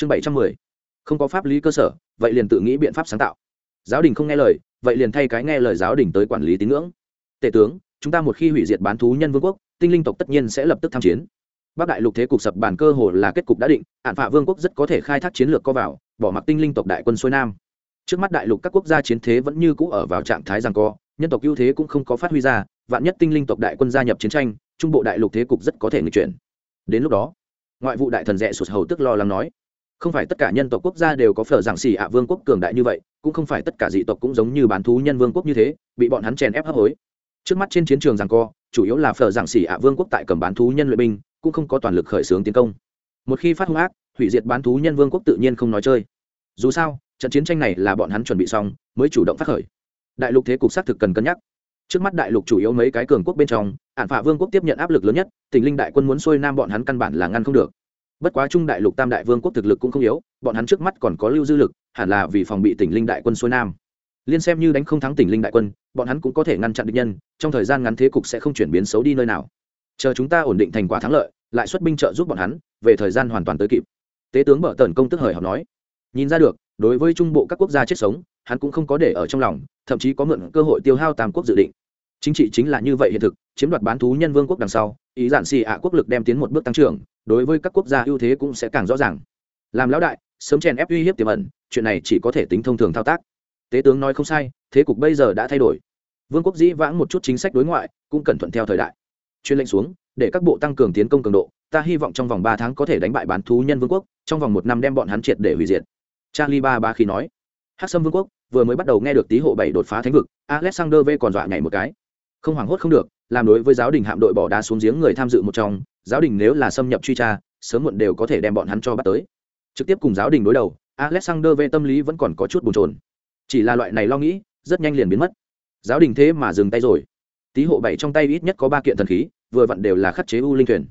chương bảy trăm mười. Không có pháp lý cơ sở, vậy liền tự nghĩ biện pháp sáng tạo. Giáo đình không nghe lời, vậy liền thay cái nghe lời giáo đình tới quản lý tín ngưỡng. Tể tướng, chúng ta một khi hủy diệt bán thú nhân vương quốc, tinh linh tộc tất nhiên sẽ lập tức tham chiến. Bắc đại lục thế cục sập bàn cơ hồ là kết cục đã định hạn phạ vương quốc rất có thể khai thác chiến lược co vào, bỏ mặc tinh linh tộc đại quân xuôi nam. Trước mắt đại lục các quốc gia chiến thế vẫn như cũ ở vào trạng thái rằng co, nhân tộc ưu thế cũng không có phát huy ra, vạn nhất tinh linh tộc đại quân gia nhập chiến tranh, trung bộ đại lục thế cục rất có thể nghịch chuyển. Đến lúc đó, ngoại vụ đại thần rẽ sụt hầu tức lo lắng nói không phải tất cả nhân tộc quốc gia đều có phở giảng xì ạ vương quốc cường đại như vậy, cũng không phải tất cả dị tộc cũng giống như bán thú nhân vương quốc như thế, bị bọn hắn chèn ép hấp hối. Trước mắt trên chiến trường rằng co, chủ yếu là phở giảng xì ạ vương quốc tại cầm bán thú nhân luyện binh, cũng không có toàn lực khởi xướng tiến công. Một khi phát hung ác, hủy diệt bán thú nhân vương quốc tự nhiên không nói chơi. Dù sao, trận chiến tranh này là bọn hắn chuẩn bị xong, mới chủ động phát khởi. Đại lục thế cục xác thực cần cân nhắc. Trước mắt đại lục chủ yếu mấy cái cường quốc bên trong, ản phả vương quốc tiếp nhận áp lực lớn nhất tình linh đại quân muốn xuôi nam bọn hắn căn bản là ngăn không được bất quá trung đại lục tam đại vương quốc thực lực cũng không yếu, bọn hắn trước mắt còn có lưu dư lực, hẳn là vì phòng bị tỉnh linh đại quân xuôi nam. Liên xem như đánh không thắng tỉnh linh đại quân, bọn hắn cũng có thể ngăn chặn địch nhân, trong thời gian ngắn thế cục sẽ không chuyển biến xấu đi nơi nào. Chờ chúng ta ổn định thành quả thắng lợi, lại xuất binh trợ giúp bọn hắn, về thời gian hoàn toàn tới kịp. Tế tướng mở tần công tức hời học nói. Nhìn ra được, đối với trung bộ các quốc gia chết sống, hắn cũng không có để ở trong lòng, thậm chí có mượn cơ hội tiêu hao tam quốc dự định. Chính trị chính là như vậy hiện thực, chiếm đoạt bán thú nhân vương quốc đằng sau, ý giản xì ạ quốc lực đem tiến một bước tăng trưởng đối với các quốc gia ưu thế cũng sẽ càng rõ ràng. Làm lão đại, sớm chèn ép uy hiếp tiềm ẩn, chuyện này chỉ có thể tính thông thường thao tác. Tế tướng nói không sai, thế cục bây giờ đã thay đổi. Vương quốc dĩ vãng một chút chính sách đối ngoại, cũng cần thuận theo thời đại. Chuyên lệnh xuống, để các bộ tăng cường tiến công cường độ, ta hy vọng trong vòng ba tháng có thể đánh bại bán thú nhân vương quốc, trong vòng một năm đem bọn hắn triệt để hủy diệt. Charlie ba ba khi nói. Hát sâm vương quốc, vừa mới bắt đầu nghe được tý hộ bảy đột phá thánh vực, alexander v còn dọa nhảy một cái. Không hoảng hốt không được làm đối với giáo đình hạm đội bỏ đá xuống giếng người tham dự một trong, giáo đình nếu là xâm nhập truy tra, sớm muộn đều có thể đem bọn hắn cho bắt tới. Trực tiếp cùng giáo đình đối đầu, alexander v tâm lý vẫn còn có chút bồn trồn chỉ là loại này lo nghĩ, rất nhanh liền biến mất. Giáo đình thế mà dừng tay rồi. Tý hộ bảy trong tay ít nhất có ba kiện thần khí, vừa vặn đều là khắc chế u linh thuyền.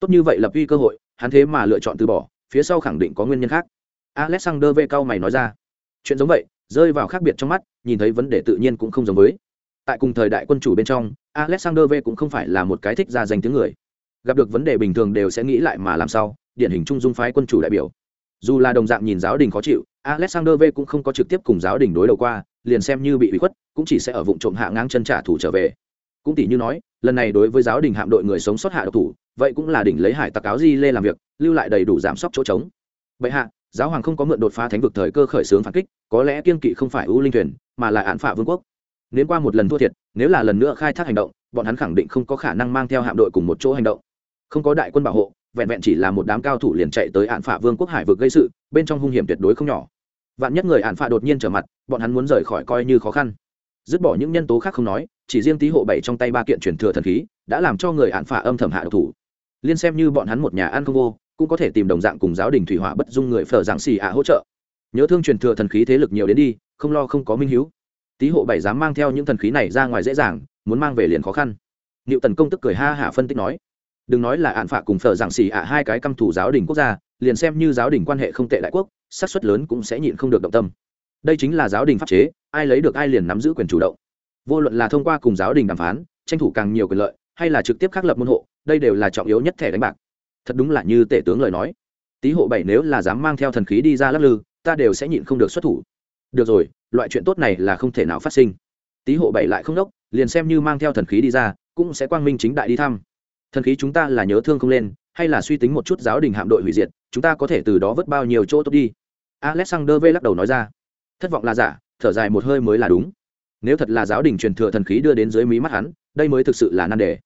Tốt như vậy lập uy cơ hội, hắn thế mà lựa chọn từ bỏ, phía sau khẳng định có nguyên nhân khác. Alexander v cao mày nói ra. Chuyện giống vậy, rơi vào khác biệt trong mắt, nhìn thấy vấn đề tự nhiên cũng không giống với tại cùng thời đại quân chủ bên trong, alexander v cũng không phải là một cái thích ra danh tiếng người. Gặp được vấn đề bình thường đều sẽ nghĩ lại mà làm sao, điển hình trung dung phái quân chủ đại biểu. Dù là đồng dạng nhìn giáo đình khó chịu, alexander v cũng không có trực tiếp cùng giáo đình đối đầu qua, liền xem như bị bị khuất, cũng chỉ sẽ ở vụ trộm hạ ngang chân trả thủ trở về. Cũng tỷ như nói, lần này đối với giáo đình hạm đội người sống sót hạ độc thủ, vậy cũng là đỉnh lấy hải tặc áo di lê làm việc, lưu lại đầy đủ giảm sốc chỗ trống. Vậy hạ, giáo hoàng không có mượn đột phá thánh vực thời cơ khởi xướng phản kích, có lẽ kiên kỵ không phải ưu linh thuyền, mà là án phạ vương quốc nếu qua một lần thua thiệt, nếu là lần nữa khai thác hành động, bọn hắn khẳng định không có khả năng mang theo hạm đội cùng một chỗ hành động. Không có đại quân bảo hộ, vẹn vẹn chỉ là một đám cao thủ liền chạy tới hạn phả vương quốc hải vực gây sự, bên trong hung hiểm tuyệt đối không nhỏ. Vạn nhất người hạn phả đột nhiên trở mặt, bọn hắn muốn rời khỏi coi như khó khăn. Dứt bỏ những nhân tố khác không nói, chỉ riêng tý hộ bảy trong tay ba kiện truyền thừa thần khí, đã làm cho người hạn phả âm thầm hạ độc thủ. Liên xem như bọn hắn một nhà ăn không vô, cũng có thể tìm đồng dạng cùng giáo đình thủy hỏa bất dung người phở giảng xì ạ hỗ trợ. Nhớ thương truyền thừa thần khí thế lực nhiều đến đi, không lo không có minh hiếu tý hộ bảy dám mang theo những thần khí này ra ngoài dễ dàng, muốn mang về liền khó khăn. Liệu tần công tức cười ha hả phân tích nói, đừng nói là ạn phạ cùng phở giảng xì ạ, hai cái căm thủ giáo đình quốc gia, liền xem như giáo đình quan hệ không tệ đại quốc, xác suất lớn cũng sẽ nhịn không được động tâm. Đây chính là giáo đình pháp chế, ai lấy được ai liền nắm giữ quyền chủ động. Vô luận là thông qua cùng giáo đình đàm phán, tranh thủ càng nhiều quyền lợi, hay là trực tiếp khắc lập môn hộ, đây đều là trọng yếu nhất thẻ đánh bạc. Thật đúng là như tể tướng lời nói. Tý hộ bảy nếu là dám mang theo thần khí đi ra lắc lư, ta đều sẽ nhịn không được xuất thủ được rồi, loại chuyện tốt này là không thể nào phát sinh. Tý hộ bảy lại không đốc, liền xem như mang theo thần khí đi ra, cũng sẽ quang minh chính đại đi thăm. Thần khí chúng ta là nhớ thương không lên, hay là suy tính một chút giáo đình hạm đội hủy diệt, chúng ta có thể từ đó vớt bao nhiêu chỗ tốt đi? Alexander v lắc đầu nói ra. Thất vọng là giả, thở dài một hơi mới là đúng. Nếu thật là giáo đình truyền thừa thần khí đưa đến dưới mí mắt hắn, đây mới thực sự là nan đề.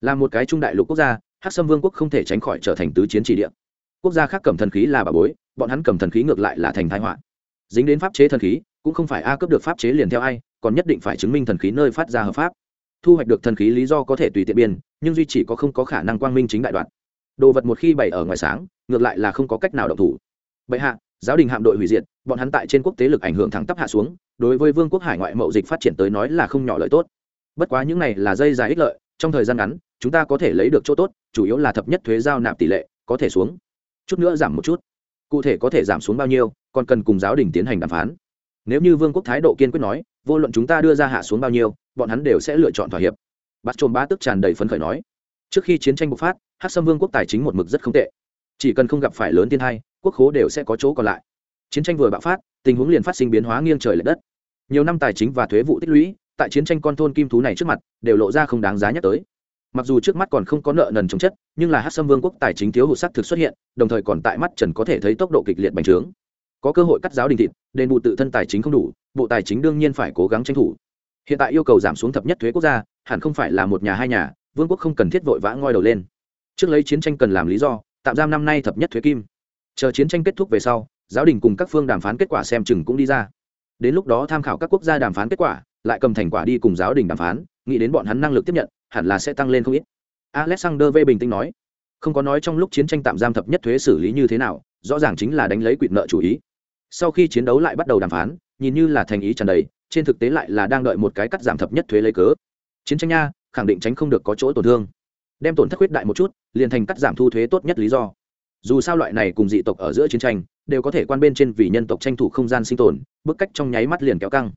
Là một cái trung đại lục quốc gia, hắc sâm vương quốc không thể tránh khỏi trở thành tứ chiến chỉ địa. Quốc gia khác cầm thần khí là bà bối, bọn hắn cầm thần khí ngược lại là thành thái họa dính đến pháp chế thần khí, cũng không phải a cấp được pháp chế liền theo ai, còn nhất định phải chứng minh thần khí nơi phát ra hợp pháp. Thu hoạch được thần khí lý do có thể tùy tiện biên, nhưng duy chỉ có không có khả năng quang minh chính đại đoạn. Đồ vật một khi bày ở ngoài sáng, ngược lại là không có cách nào động thủ. Bệ hạ, giáo đình hạm đội hủy diệt, bọn hắn tại trên quốc tế lực ảnh hưởng thẳng tắp hạ xuống, đối với vương quốc hải ngoại mậu dịch phát triển tới nói là không nhỏ lợi tốt. Bất quá những này là dây dài ích lợi, trong thời gian ngắn, chúng ta có thể lấy được chỗ tốt, chủ yếu là thập nhất thuế giao nạp tỷ lệ, có thể xuống. Chút nữa giảm một chút cụ thể có thể giảm xuống bao nhiêu, còn cần cùng giáo đình tiến hành đàm phán. Nếu như vương quốc thái độ kiên quyết nói, vô luận chúng ta đưa ra hạ xuống bao nhiêu, bọn hắn đều sẽ lựa chọn thỏa hiệp. Bắt trôm ba tức tràn đầy phấn khởi nói. Trước khi chiến tranh bộc phát hát xâm vương quốc tài chính một mực rất không tệ. Chỉ cần không gặp phải lớn thiên hai quốc khố đều sẽ có chỗ còn lại. Chiến tranh vừa bạo phát, tình huống liền phát sinh biến hóa nghiêng trời l ệ đất. Nhiều năm tài chính và thuế vụ tích lũy, tại chiến tranh con thôn kim thú này trước mặt, đều lộ ra không đáng giá nhắc tới mặc dù trước mắt còn không có nợ nần chống chất, nhưng là hát sâm vương quốc tài chính thiếu hụt sắc thực xuất hiện, đồng thời còn tại mắt trần có thể thấy tốc độ kịch liệt bành trướng. Có cơ hội cắt giáo đình thịt, đền bù tự thân tài chính không đủ, bộ tài chính đương nhiên phải cố gắng tranh thủ. Hiện tại yêu cầu giảm xuống thập nhất thuế quốc gia, hẳn không phải là một nhà hai nhà, vương quốc không cần thiết vội vã ngoi đầu lên. Trước lấy chiến tranh cần làm lý do, tạm giam năm nay thập nhất thuế kim. Chờ chiến tranh kết thúc về sau, giáo đình cùng các phương đàm phán kết quả xem chừng cũng đi ra. Đến lúc đó tham khảo các quốc gia đàm phán kết quả lại cầm thành quả đi cùng giáo đình đàm phán, nghĩ đến bọn hắn năng lực tiếp nhận, hẳn là sẽ tăng lên không ít. Alexander v. bình tĩnh nói, không có nói trong lúc chiến tranh tạm giam thập nhất thuế xử lý như thế nào, rõ ràng chính là đánh lấy quỵt nợ chủ ý. Sau khi chiến đấu lại bắt đầu đàm phán, nhìn như là thành ý tràn đầy, trên thực tế lại là đang đợi một cái cắt giảm thập nhất thuế lấy cớ. Chiến tranh nha, khẳng định tránh không được có chỗ tổn thương. Đem tổn thất khuyết đại một chút, liền thành cắt giảm thu thuế tốt nhất lý do. Dù sao loại này cùng dị tộc ở giữa chiến tranh, đều có thể quan bên trên vì nhân tộc tranh thủ không gian sinh tồn, bức cách trong nháy mắt liền kéo căng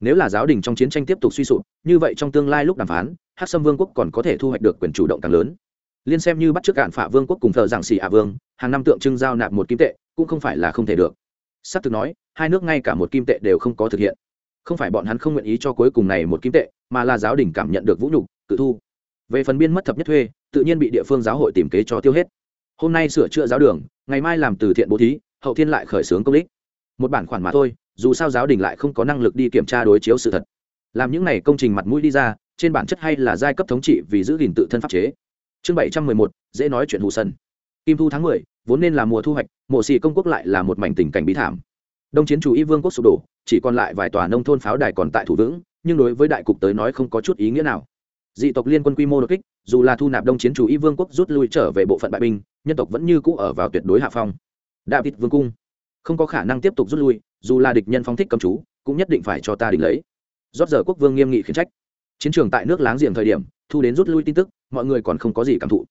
nếu là giáo đình trong chiến tranh tiếp tục suy sụp, như vậy trong tương lai lúc đàm phán hát sâm vương quốc còn có thể thu hoạch được quyền chủ động càng lớn. Liên xem như bắt t r ư ớ c cạn phả vương quốc cùng thờ giảng xì ả vương, hàng năm tượng trưng giao nạp một kim tệ, cũng không phải là không thể được. S ắ c thực nói, hai nước ngay cả một kim tệ đều không có thực hiện. Không phải bọn hắn không nguyện ý cho cuối cùng này một kim tệ, mà là giáo đình cảm nhận được vũ nhục tự thu. Về phần biên mất thập nhất thuê, tự nhiên bị địa phương giáo hội tìm kế cho tiêu hết. Hôm nay sửa chữa giáo đường, ngày mai làm từ thiện bố thí, hậu thiên lại khởi xướng công đích. Một bản khoản mà thôi dù sao giáo đình lại không có năng lực đi kiểm tra đối chiếu sự thật. Làm những này công trình mặt mũi đi ra, trên bản chất hay là giai cấp thống trị vì giữ gìn tự thân pháp chế. Chương bảy trăm mười một, dễ nói chuyện hù sân kim thu tháng mười, vốn nên là mùa thu hoạch mộ xì công quốc lại là một mảnh tình cảnh bí thảm. Đông chiến chủ y vương quốc sụp đổ, chỉ còn lại vài tòa nông thôn pháo đài còn tại thủ vững, nhưng đối với đại cục tới nói không có chút ý nghĩa nào. Dị tộc liên quân quy mô đột kích, dù là thu nạp đông chiến chủ y vương quốc rút lui trở về bộ phận bại binh, nhân tộc vẫn như cũ ở vào tuyệt đối hạ phong. David vương cung không có khả năng tiếp tục rút lui dù là địch nhân phóng thích cầm chú, cũng nhất định phải cho ta đỉnh lấy. Rót giờ quốc vương nghiêm nghị khiển trách. Chiến trường tại nước láng giềng thời điểm, thu đến rút lui tin tức, mọi người còn không có gì cảm thụ.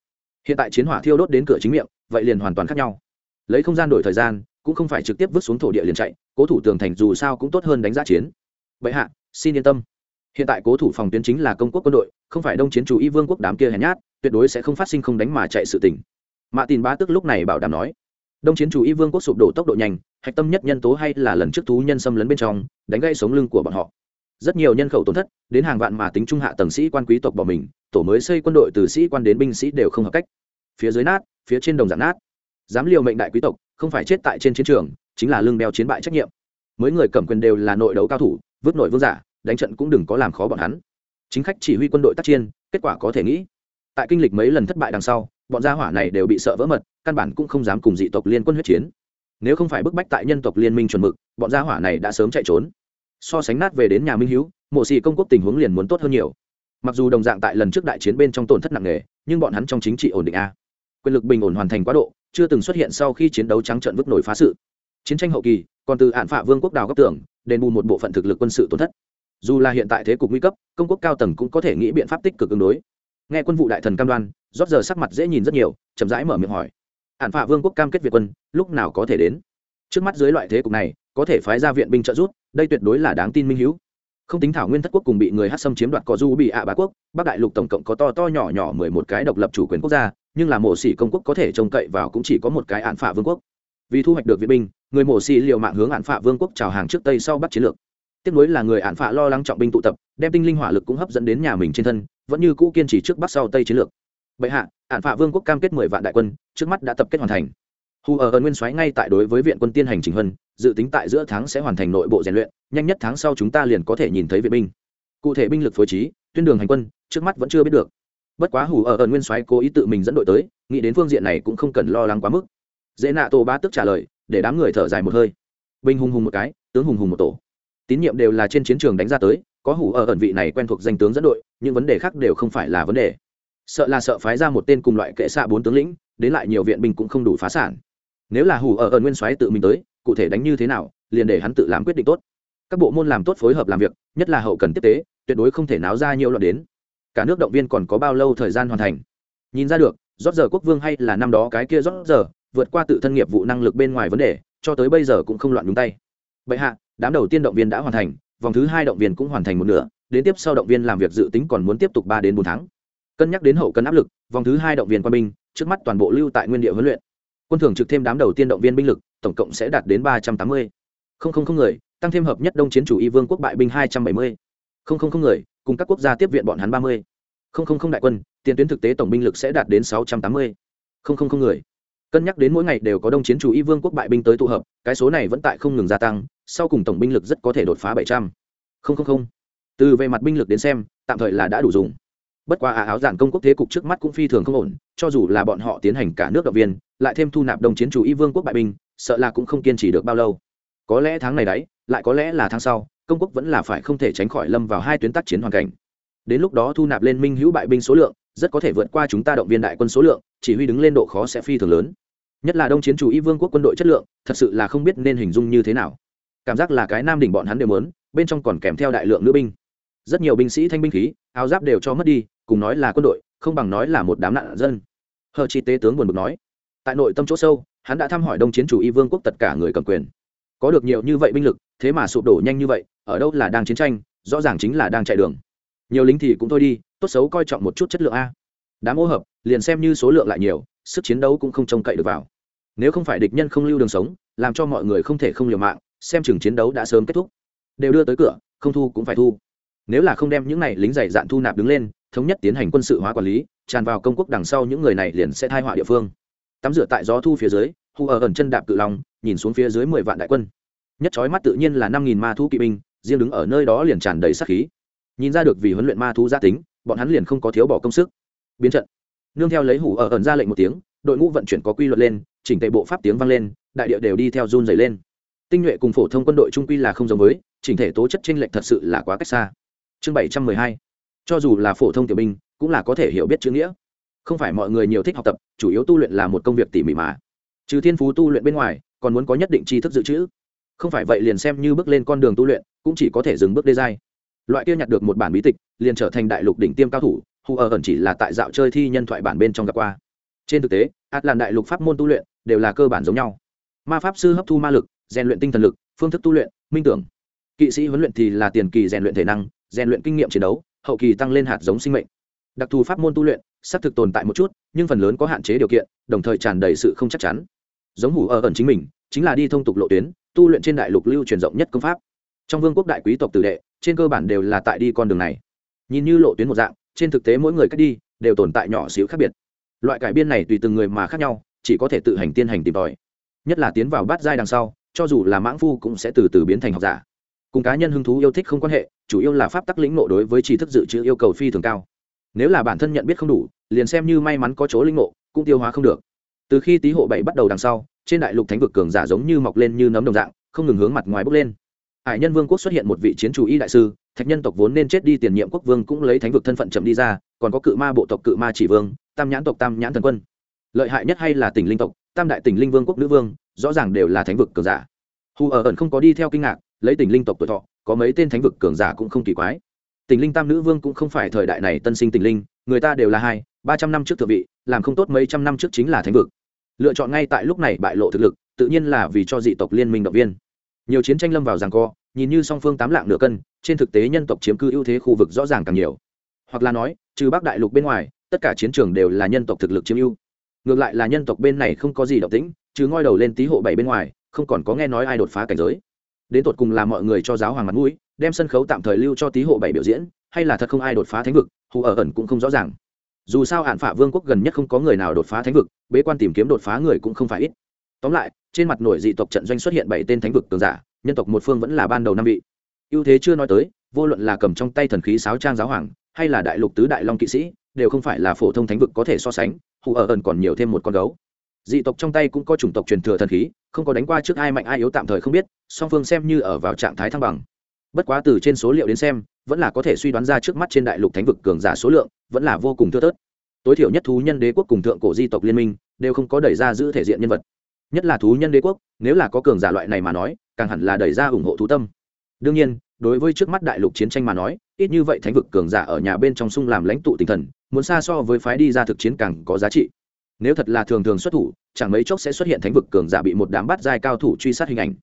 Hiện tại chiến hỏa thiêu đốt đến cửa chính miệng, vậy liền hoàn toàn khác nhau. Lấy không gian đổi thời gian, cũng không phải trực tiếp vứt xuống thổ địa liền chạy, cố thủ tường thành dù sao cũng tốt hơn đánh giá chiến. Vậy hạ, xin yên tâm. Hiện tại cố thủ phòng tuyến chính là công quốc quân đội, không phải đông chiến chủ y vương quốc đám kia hèn nhát, tuyệt đối sẽ không phát sinh không đánh mà chạy sự tình. Mạ tin bá tức lúc này bảo đảm nói đông chiến chủ y vương quốc sụp đổ tốc độ nhanh, hạch tâm nhất nhân tố hay là lần trước thú nhân xâm lấn bên trong, đánh gây sống lưng của bọn họ. Rất nhiều nhân khẩu tổn thất, đến hàng vạn mà tính trung hạ tầng sĩ quan quý tộc bỏ mình, tổ mới xây quân đội từ sĩ quan đến binh sĩ đều không hợp cách. Phía dưới nát, phía trên đồng giản nát. Dám liều mệnh đại quý tộc, không phải chết tại trên chiến trường, chính là lương đeo chiến bại trách nhiệm. Mấy người cầm quyền đều là nội đấu cao thủ, vứt nội vương giả, đánh trận cũng đừng có làm khó bọn hắn. Chính khách chỉ huy quân đội tác chiến, kết quả có thể nghĩ. Tại kinh lịch mấy lần thất bại đằng sau bọn gia hỏa này đều bị sợ vỡ mật, căn bản cũng không dám cùng dị tộc liên quân huyết chiến. Nếu không phải bức bách tại nhân tộc liên minh chuẩn mực, bọn gia hỏa này đã sớm chạy trốn. So sánh nát về đến nhà minh hữu mộ xì công quốc tình huống liền muốn tốt hơn nhiều. Mặc dù đồng dạng tại lần trước đại chiến bên trong tổn thất nặng nề, nhưng bọn hắn trong chính trị ổn định a. Quyền lực bình ổn hoàn thành quá độ, chưa từng xuất hiện sau khi chiến đấu trắng trợn vứt nổi phá sự. Chiến tranh hậu kỳ, còn từ hạn phạ vương quốc đào góc tưởng đền bù một bộ phận thực lực quân sự tổn thất. Dù là hiện tại thế cục nguy cấp, công quốc cao tầng cũng có thể nghĩ biện pháp tích cực ứng đối nghe quân vụ đại thần cam đoan, rót giờ sắc mặt dễ nhìn rất nhiều, chậm rãi mở miệng hỏi. Ạn phạ vương quốc cam kết việt quân, lúc nào có thể đến? Trước mắt dưới loại thế cục này, có thể phái ra viện binh trợ giúp, đây tuyệt đối là đáng tin minh hữu. Không tính thảo nguyên thất quốc cùng bị người hát xâm chiếm đoạt có du bị ạ bá quốc, bắc đại lục tổng cộng có to to nhỏ nhỏ mười một cái độc lập chủ quyền quốc gia, nhưng là mổ xỉ công quốc có thể trông cậy vào cũng chỉ có một cái ạn phạ vương quốc. Vì thu hoạch được viện binh, người mổ xỉ liều mạng hướng ạn phạ vương quốc trào hàng trước tây sau bắc chiến lược. Tiếp nối là người ạn phạ lo lắng trọng binh tụ tập, đem tinh linh hỏa lực cũng hấp dẫn đến nhà mình trên thân vẫn như cũ kiên trì trước bắc sau tây chiến lược. Bệ hạ ạn phạ vương quốc cam kết mười vạn đại quân, trước mắt đã tập kết hoàn thành. Hù ở ẩn nguyên soái ngay tại đối với viện quân tiên hành trình huân, dự tính tại giữa tháng sẽ hoàn thành nội bộ rèn luyện, nhanh nhất tháng sau chúng ta liền có thể nhìn thấy viện binh. Cụ thể binh lực phối trí tuyên đường hành quân, trước mắt vẫn chưa biết được. Bất quá hù ở ẩn nguyên soái cố ý tự mình dẫn đội tới, nghĩ đến phương diện này cũng không cần lo lắng quá mức. Dễ nạ tổ ba tức trả lời, để đám người thở dài một hơi. Binh hùng hùng một cái, tướng hùng hùng một tổ. Tín nhiệm đều là trên chiến trường đánh ra tới có hủ ở ẩn vị này quen thuộc danh tướng dẫn đội, những vấn đề khác đều không phải là vấn đề. Sợ là sợ phái ra một tên cùng loại kệ xạ bốn tướng lĩnh, đến lại nhiều viện binh cũng không đủ phá sản. Nếu là hủ ở ẩn nguyên soái tự mình tới, cụ thể đánh như thế nào, liền để hắn tự làm quyết định tốt. Các bộ môn làm tốt phối hợp làm việc, nhất là hậu cần tiếp tế, tuyệt đối không thể náo ra nhiều loạn đến. Cả nước động viên còn có bao lâu thời gian hoàn thành? Nhìn ra được, rót giờ quốc vương hay là năm đó cái kia rót giờ, vượt qua tự thân nghiệp vụ năng lực bên ngoài vấn đề, cho tới bây giờ cũng không loạn nhúng tay. Bệ hạ, đám đầu tiên động viên đã hoàn thành vòng thứ hai động viên cũng hoàn thành một nửa, đến tiếp sau động viên làm việc dự tính còn muốn tiếp tục ba đến bốn tháng. Cân nhắc đến hậu cân áp lực, vòng thứ hai động viên quân binh, trước mắt toàn bộ lưu tại nguyên địa huấn luyện. Quân thường trực thêm đám đầu tiên động viên binh lực, tổng cộng sẽ đạt đến ba trăm tám mươi. Không không không người, tăng thêm hợp nhất đông chiến chủ y vương quốc bại binh hai trăm bảy mươi. Không không không người, cùng các quốc gia tiếp viện bọn hắn ba mươi. Không không không đại quân, tiền tuyến thực tế tổng binh lực sẽ đạt đến sáu trăm tám mươi. Không không không người. Cân nhắc đến mỗi ngày đều có đông chiến chủ y vương quốc bại binh tới tụ hợp, cái số này vẫn tại không ngừng gia tăng sau cùng tổng binh lực rất có thể đột phá bảy trăm. Linh từ về mặt binh lực đến xem, tạm thời là đã đủ dùng. Bất qua áo giản công quốc thế cục trước mắt cũng phi thường không ổn, cho dù là bọn họ tiến hành cả nước động viên, lại thêm thu nạp đồng chiến chủ y vương quốc bại binh, sợ là cũng không kiên trì được bao lâu. Có lẽ tháng này đấy, lại có lẽ là tháng sau, công quốc vẫn là phải không thể tránh khỏi lâm vào hai tuyến tác chiến hoàn cảnh. Đến lúc đó thu nạp lên minh hữu bại binh số lượng, rất có thể vượt qua chúng ta động viên đại quân số lượng, chỉ huy đứng lên độ khó sẽ phi thường lớn. Nhất là đông chiến chủ y vương quốc quân đội chất lượng, thật sự là không biết nên hình dung như thế nào cảm giác là cái nam đỉnh bọn hắn đều muốn, bên trong còn kèm theo đại lượng nữ binh. Rất nhiều binh sĩ thanh binh khí, áo giáp đều cho mất đi, cùng nói là quân đội, không bằng nói là một đám nạn dân. Hờ chi tế tướng buồn bực nói, tại nội tâm chỗ sâu, hắn đã thăm hỏi đông chiến chủ y vương quốc tất cả người cầm quyền. Có được nhiều như vậy binh lực, thế mà sụp đổ nhanh như vậy, ở đâu là đang chiến tranh, rõ ràng chính là đang chạy đường. Nhiều lính thì cũng thôi đi, tốt xấu coi trọng một chút chất lượng a. Đám ô hợp, liền xem như số lượng lại nhiều, sức chiến đấu cũng không trông cậy được vào. Nếu không phải địch nhân không lưu đường sống, làm cho mọi người không thể không liều mạng xem chừng chiến đấu đã sớm kết thúc. Đều đưa tới cửa, không thu cũng phải thu. Nếu là không đem những này lính dày dạn thu nạp đứng lên, thống nhất tiến hành quân sự hóa quản lý, tràn vào công quốc đằng sau những người này liền sẽ thai họa địa phương. Tắm rửa tại gió thu phía dưới hù ở ẩn chân đạp cự lòng nhìn xuống phía dưới mười vạn đại quân. Nhất trói mắt tự nhiên là năm nghìn ma thú kỵ binh, riêng đứng ở nơi đó liền tràn đầy sắc khí. Nhìn ra được vì huấn luyện ma thú gia tính, bọn hắn liền không có thiếu bỏ công sức. Biến trận. Nương theo lấy hủ ở ẩn ra lệnh một tiếng, đội ngũ vận chuyển có quy luật lên, chỉnh tệ bộ pháp tiếng vang lên, đại địa đều đi theo run dày lên tinh nhuệ cùng phổ thông quân đội trung quy là không giống với, chỉnh thể tố chất tranh lệch thật sự là quá cách xa. Chương bảy trăm mười hai. Cho dù là phổ thông tiểu binh, cũng là có thể hiểu biết chữ nghĩa. Không phải mọi người nhiều thích học tập, chủ yếu tu luyện là một công việc tỉ mỉ mà. Trừ thiên phú tu luyện bên ngoài, còn muốn có nhất định tri thức dự trữ. Không phải vậy liền xem như bước lên con đường tu luyện, cũng chỉ có thể dừng bước đê giai. Loại kia nhặt được một bản bí tịch, liền trở thành đại lục đỉnh tiêm cao thủ, hù ở ẩn chỉ là tại dạo chơi thi nhân thoại bản bên trong gặp qua. Trên thực tế át làn đại lục pháp môn tu luyện đều là cơ bản giống nhau. Ma pháp sư hấp thu ma lực rèn luyện tinh thần lực, phương thức tu luyện, minh tưởng. Kỵ sĩ huấn luyện thì là tiền kỳ rèn luyện thể năng, rèn luyện kinh nghiệm chiến đấu, hậu kỳ tăng lên hạt giống sinh mệnh. Đặc thù pháp môn tu luyện, xác thực tồn tại một chút, nhưng phần lớn có hạn chế điều kiện, đồng thời tràn đầy sự không chắc chắn. Giống hủ ở ẩn chính mình, chính là đi thông tục lộ tuyến, tu luyện trên đại lục lưu truyền rộng nhất công pháp. Trong vương quốc đại quý tộc tử đệ, trên cơ bản đều là tại đi con đường này. Nhìn như lộ tuyến một dạng, trên thực tế mỗi người cách đi, đều tồn tại nhỏ xíu khác biệt. Loại cải biên này tùy từng người mà khác nhau, chỉ có thể tự hành tiên hành tìm tòi. Nhất là tiến vào bát giai đằng sau cho dù là mãng phu cũng sẽ từ từ biến thành học giả. Cùng cá nhân hứng thú yêu thích không quan hệ, chủ yếu là pháp tắc lĩnh nộ đối với tri thức dự trữ yêu cầu phi thường cao. Nếu là bản thân nhận biết không đủ, liền xem như may mắn có chỗ linh nộ cũng tiêu hóa không được. Từ khi tý hộ bảy bắt đầu đằng sau, trên đại lục thánh vực cường giả giống như mọc lên như nấm đồng dạng, không ngừng hướng mặt ngoài bốc lên. Hải nhân vương quốc xuất hiện một vị chiến chủ y đại sư, thạch nhân tộc vốn nên chết đi tiền nhiệm quốc vương cũng lấy thánh vực thân phận chậm đi ra, còn có cự ma bộ tộc cự ma chỉ vương, tam nhãn tộc tam nhãn thần quân. Lợi hại nhất hay là tỉnh linh tộc, tam đại tỉnh linh vương quốc nữ vương rõ ràng đều là thánh vực cường giả. Hù ở ẩn không có đi theo kinh ngạc, lấy tình linh tộc tuổi thọ, có mấy tên thánh vực cường giả cũng không kỳ quái. Tình linh tam nữ vương cũng không phải thời đại này tân sinh tình linh, người ta đều là hai, ba trăm năm trước thượng vị, làm không tốt mấy trăm năm trước chính là thánh vực. Lựa chọn ngay tại lúc này bại lộ thực lực, tự nhiên là vì cho dị tộc liên minh động viên. Nhiều chiến tranh lâm vào ràng co, nhìn như song phương tám lạng nửa cân, trên thực tế nhân tộc chiếm cư ưu thế khu vực rõ ràng càng nhiều. Hoặc là nói, trừ bắc đại lục bên ngoài, tất cả chiến trường đều là nhân tộc thực lực chiếm ưu. Ngược lại là nhân tộc bên này không có gì động tĩnh chứ ngoi đầu lên tý hộ bảy bên ngoài, không còn có nghe nói ai đột phá cảnh giới. Đến tột cùng là mọi người cho giáo hoàng mặt mũi, đem sân khấu tạm thời lưu cho tý hộ bảy biểu diễn, hay là thật không ai đột phá thánh vực, hù ở ẩn cũng không rõ ràng. Dù sao hạn phả vương quốc gần nhất không có người nào đột phá thánh vực, bế quan tìm kiếm đột phá người cũng không phải ít. Tóm lại, trên mặt nổi dị tộc trận doanh xuất hiện bảy tên thánh vực cường giả, nhân tộc một phương vẫn là ban đầu năm vị. Ưu thế chưa nói tới, vô luận là cầm trong tay thần khí sáo trang giáo hoàng, hay là đại lục tứ đại long kỵ sĩ, đều không phải là phổ thông thánh vực có thể so sánh, hù ở ẩn còn nhiều thêm một con gấu dị tộc trong tay cũng có chủng tộc truyền thừa thần khí, không có đánh qua trước ai mạnh ai yếu tạm thời không biết, song phương xem như ở vào trạng thái thăng bằng. Bất quá từ trên số liệu đến xem, vẫn là có thể suy đoán ra trước mắt trên đại lục thánh vực cường giả số lượng, vẫn là vô cùng thưa thớt. Tối thiểu nhất thú nhân đế quốc cùng thượng cổ di tộc liên minh, đều không có đẩy ra giữ thể diện nhân vật. Nhất là thú nhân đế quốc, nếu là có cường giả loại này mà nói, càng hẳn là đẩy ra ủng hộ thú tâm. Đương nhiên, đối với trước mắt đại lục chiến tranh mà nói, ít như vậy thánh vực cường giả ở nhà bên trong sung làm lãnh tụ tinh thần, muốn xa so với phái đi ra thực chiến càng có giá trị nếu thật là thường thường xuất thủ, chẳng mấy chốc sẽ xuất hiện thánh vực cường giả bị một đám bắt giai cao thủ truy sát hình ảnh.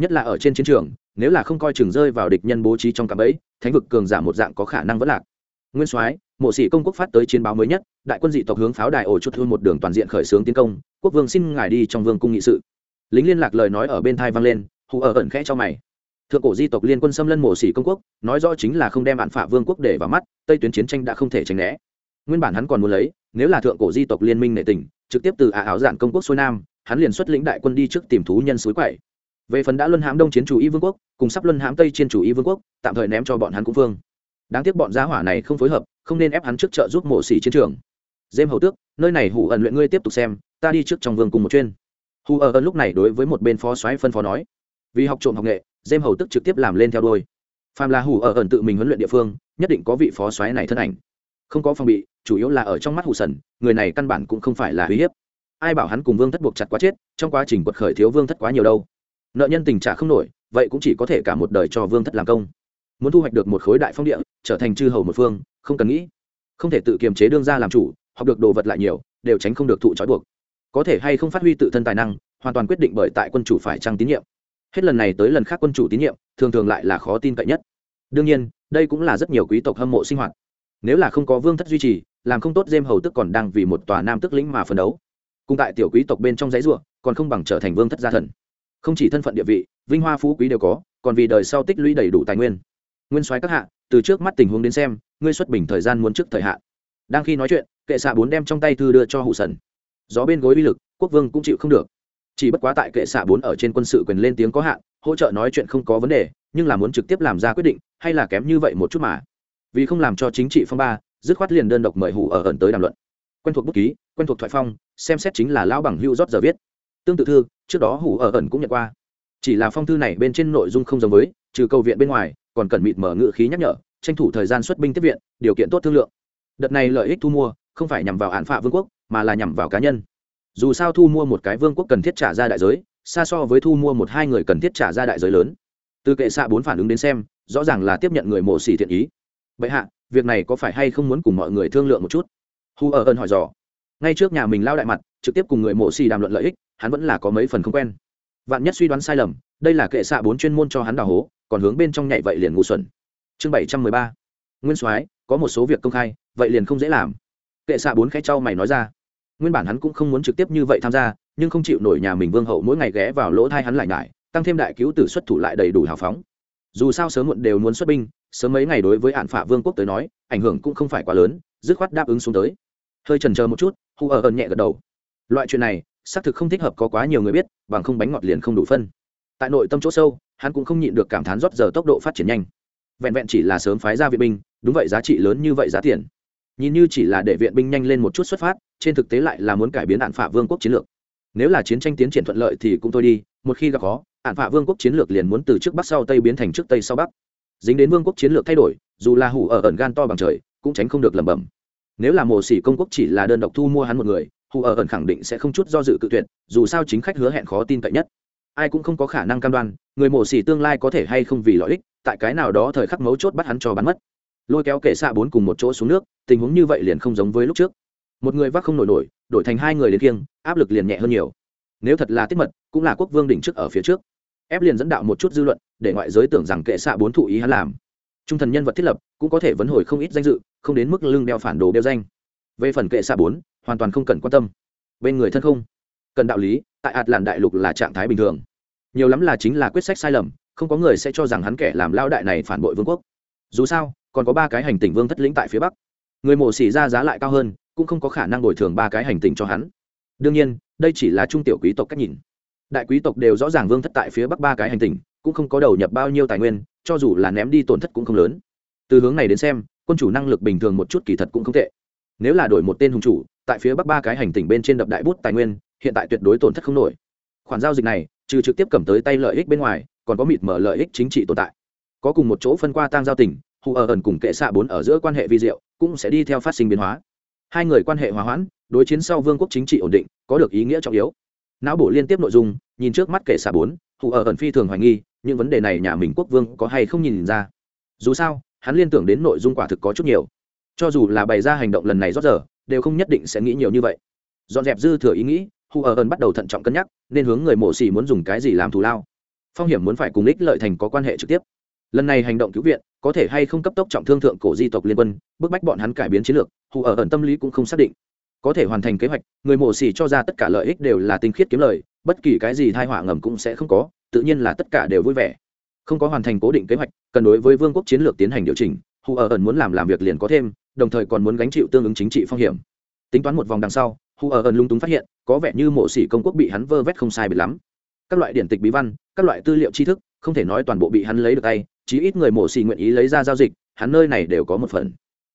Nhất là ở trên chiến trường, nếu là không coi chừng rơi vào địch nhân bố trí trong cạm bẫy, thánh vực cường giả một dạng có khả năng vẫn lạc. Nguyên soái, mộ sĩ công quốc phát tới chiến báo mới nhất, đại quân dị tộc hướng pháo đài ổ chút thương một đường toàn diện khởi xướng tiến công, quốc vương xin ngài đi trong vương cung nghị sự. Lính liên lạc lời nói ở bên thai vang lên, hù ở ẩn khẽ cho mày. Thượng cổ di tộc liên quân xâm lân mổ sĩ công quốc, nói rõ chính là không đem bạn phạ vương quốc để vào mắt, tây tuyến chiến tranh đã không thể tránh né nguyên bản hắn còn muốn lấy, nếu là thượng cổ di tộc liên minh nệ tình, trực tiếp từ ả áo giản công quốc xuôi nam, hắn liền xuất lĩnh đại quân đi trước tìm thú nhân suối quậy. Về phần đã luân hãm đông chiến chủ y vương quốc, cùng sắp luân hãm tây chiến chủ y vương quốc, tạm thời ném cho bọn hắn cũng vương. Đáng tiếc bọn gia hỏa này không phối hợp, không nên ép hắn trước trợ giúp mộ xỉ chiến trường. Dêm hầu tước, nơi này hủ ẩn luyện ngươi tiếp tục xem, ta đi trước trong vương cùng một chuyên hù ở ẩn lúc này đối với một bên phó xoáy phân phó nói, vì học trộm học nghệ, dêm hầu tức trực tiếp làm lên theo đôi phàm là hủ ở ẩn tự mình huấn luyện địa phương, nhất định có vị phó xoáy này thân ảnh không có phòng bị, chủ yếu là ở trong mắt hủ sần, người này căn bản cũng không phải là uy hiếp. Ai bảo hắn cùng vương thất buộc chặt quá chết, trong quá trình quật khởi thiếu vương thất quá nhiều đâu. Nợ nhân tình trả không nổi, vậy cũng chỉ có thể cả một đời cho vương thất làm công. Muốn thu hoạch được một khối đại phong địa, trở thành chư hầu một phương, không cần nghĩ. Không thể tự kiềm chế đương ra làm chủ, học được đồ vật lại nhiều, đều tránh không được thụ trói buộc. Có thể hay không phát huy tự thân tài năng, hoàn toàn quyết định bởi tại quân chủ phải trăng tín nhiệm. Hết lần này tới lần khác quân chủ tín nhiệm, thường thường lại là khó tin cậy nhất. Đương nhiên, đây cũng là rất nhiều quý tộc hâm mộ sinh hoạt nếu là không có vương thất duy trì, làm không tốt dêm hầu tức còn đang vì một tòa nam tức lĩnh mà phấn đấu. Cùng tại tiểu quý tộc bên trong giấy ruộng còn không bằng trở thành vương thất gia thần. Không chỉ thân phận địa vị, vinh hoa phú quý đều có, còn vì đời sau tích lũy đầy đủ tài nguyên. Nguyên soái các hạ, từ trước mắt tình huống đến xem, ngươi xuất bình thời gian muốn trước thời hạn. Đang khi nói chuyện, kệ xạ bốn đem trong tay thư đưa cho hụ sần. Gió bên gối uy lực, quốc vương cũng chịu không được. Chỉ bất quá tại kệ xạ bốn ở trên quân sự quyền lên tiếng có hạn, hỗ trợ nói chuyện không có vấn đề, nhưng là muốn trực tiếp làm ra quyết định, hay là kém như vậy một chút mà vì không làm cho chính trị phong ba, dứt khoát liền đơn độc mời hủ ở ẩn tới đàm luận. Quen thuộc bút ký, quen thuộc thoại phong, xem xét chính là lão bằng hưu rót giờ viết. Tương tự thư, trước đó hủ ở ẩn cũng nhận qua. Chỉ là phong thư này bên trên nội dung không giống với, trừ cầu viện bên ngoài, còn cần mịt mở ngự khí nhắc nhở, tranh thủ thời gian xuất binh tiếp viện, điều kiện tốt thương lượng. Đợt này lợi ích thu mua, không phải nhằm vào án phạ vương quốc, mà là nhằm vào cá nhân. Dù sao thu mua một cái vương quốc cần thiết trả ra đại giới, xa so với thu mua một hai người cần thiết trả ra đại giới lớn. Từ kệ xạ bốn phản ứng đến xem, rõ ràng là tiếp nhận người mộ xỉ thiện ý vậy hạ, việc này có phải hay không muốn cùng mọi người thương lượng một chút? Hu ở ơn hỏi dò. Ngay trước nhà mình lao đại mặt, trực tiếp cùng người mộ xì đàm luận lợi ích, hắn vẫn là có mấy phần không quen. Vạn nhất suy đoán sai lầm, đây là kệ xạ bốn chuyên môn cho hắn đào hố, còn hướng bên trong nhạy vậy liền ngu xuẩn. Chương bảy trăm mười ba. Nguyên soái, có một số việc công khai, vậy liền không dễ làm. Kệ xạ bốn khẽ trao mày nói ra. Nguyên bản hắn cũng không muốn trực tiếp như vậy tham gia, nhưng không chịu nổi nhà mình vương hậu mỗi ngày ghé vào lỗ thai hắn lại ngại tăng thêm đại cứu tử xuất thủ lại đầy đủ hào phóng. Dù sao sớm muộn đều muốn xuất binh sớm mấy ngày đối với hạn phả vương quốc tới nói, ảnh hưởng cũng không phải quá lớn, dứt khoát đáp ứng xuống tới. Hơi trần chờ một chút hù ở ẩn nhẹ gật đầu. Loại chuyện này, xác thực không thích hợp có quá nhiều người biết, bằng không bánh ngọt liền không đủ phân. Tại nội tâm chỗ sâu, hắn cũng không nhịn được cảm thán rót giờ tốc độ phát triển nhanh. Vẹn vẹn chỉ là sớm phái ra viện binh, đúng vậy giá trị lớn như vậy giá tiền. Nhìn như chỉ là để viện binh nhanh lên một chút xuất phát, trên thực tế lại là muốn cải biến hạn phả vương quốc chiến lược. Nếu là chiến tranh tiến triển thuận lợi thì cũng thôi đi, một khi gặp khó, hạn phả vương quốc chiến lược liền muốn từ trước bắc sau tây biến thành trước tây sau bắc dính đến vương quốc chiến lược thay đổi, dù là hủ ở ẩn gan to bằng trời, cũng tránh không được lẩm bẩm. Nếu là mồ xỉ công quốc chỉ là đơn độc thu mua hắn một người, hủ ở ẩn khẳng định sẽ không chút do dự cự tuyệt, dù sao chính khách hứa hẹn khó tin cậy nhất. Ai cũng không có khả năng cam đoan, người mổ xỉ tương lai có thể hay không vì lợi ích, tại cái nào đó thời khắc mấu chốt bắt hắn cho bắn mất. Lôi kéo kệ xạ bốn cùng một chỗ xuống nước, tình huống như vậy liền không giống với lúc trước. Một người vác không nổi nổi, đổi thành hai người đến kiêng, áp lực liền nhẹ hơn nhiều. Nếu thật là tiết mật, cũng là quốc vương đỉnh trước ở phía trước ép liền dẫn đạo một chút dư luận, để ngoại giới tưởng rằng kệ xạ bốn thụ ý hắn làm. Trung thần nhân vật thiết lập, cũng có thể vấn hồi không ít danh dự, không đến mức lưng đeo phản đồ đeo danh. Về phần kệ xạ bốn, hoàn toàn không cần quan tâm. Bên người thân không? Cần đạo lý, tại ạt làn đại lục là trạng thái bình thường. Nhiều lắm là chính là quyết sách sai lầm, không có người sẽ cho rằng hắn kẻ làm lao đại này phản bội vương quốc. Dù sao, còn có ba cái hành tinh vương thất lĩnh tại phía bắc. Người mổ xỉ ra giá lại cao hơn, cũng không có khả năng bồi thường ba cái hành tinh cho hắn. Đương nhiên, đây chỉ là trung tiểu quý tộc cách nhìn đại quý tộc đều rõ ràng vương thất tại phía bắc ba cái hành tinh cũng không có đầu nhập bao nhiêu tài nguyên, cho dù là ném đi tổn thất cũng không lớn. Từ hướng này đến xem, quân chủ năng lực bình thường một chút kỳ thật cũng không tệ. Nếu là đổi một tên hùng chủ, tại phía bắc ba cái hành tinh bên trên đập đại bút tài nguyên, hiện tại tuyệt đối tổn thất không nổi. Khoản giao dịch này, trừ trực tiếp cầm tới tay lợi ích bên ngoài, còn có mịt mở lợi ích chính trị tồn tại. Có cùng một chỗ phân qua tang giao tình hù ở ẩn cùng kệ xạ bốn ở giữa quan hệ vi diệu, cũng sẽ đi theo phát sinh biến hóa. Hai người quan hệ hòa hoãn, đối chiến sau vương quốc chính trị ổn định, có được ý nghĩa trọng yếu não bộ liên tiếp nội dung, nhìn trước mắt kệ xạ bốn hụ ở ẩn phi thường hoài nghi, những vấn đề này nhà mình quốc vương có hay không nhìn ra. Dù sao, hắn liên tưởng đến nội dung quả thực có chút nhiều. Cho dù là bày ra hành động lần này rót giờ, đều không nhất định sẽ nghĩ nhiều như vậy. Dọn dẹp dư thừa ý nghĩ, hù ở ẩn bắt đầu thận trọng cân nhắc, nên hướng người mổ xì muốn dùng cái gì làm thù lao. Phong hiểm muốn phải cùng ích lợi thành có quan hệ trực tiếp. Lần này hành động cứu viện, có thể hay không cấp tốc trọng thương thượng cổ di tộc liên quân, bức bách bọn hắn cải biến chiến lược, hù ở ẩn tâm lý cũng không xác định có thể hoàn thành kế hoạch, người mổ xỉ cho ra tất cả lợi ích đều là tinh khiết kiếm lời, bất kỳ cái gì thai họa ngầm cũng sẽ không có, tự nhiên là tất cả đều vui vẻ. Không có hoàn thành cố định kế hoạch, cần đối với vương quốc chiến lược tiến hành điều chỉnh, hù ở ẩn muốn làm làm việc liền có thêm, đồng thời còn muốn gánh chịu tương ứng chính trị phong hiểm. Tính toán một vòng đằng sau, hù ở ẩn lung túng phát hiện, có vẻ như mộ xỉ công quốc bị hắn vơ vét không sai biệt lắm. Các loại điển tịch bí văn, các loại tư liệu tri thức, không thể nói toàn bộ bị hắn lấy được tay, chí ít người mổ xỉ nguyện ý lấy ra giao dịch, hắn nơi này đều có một phần.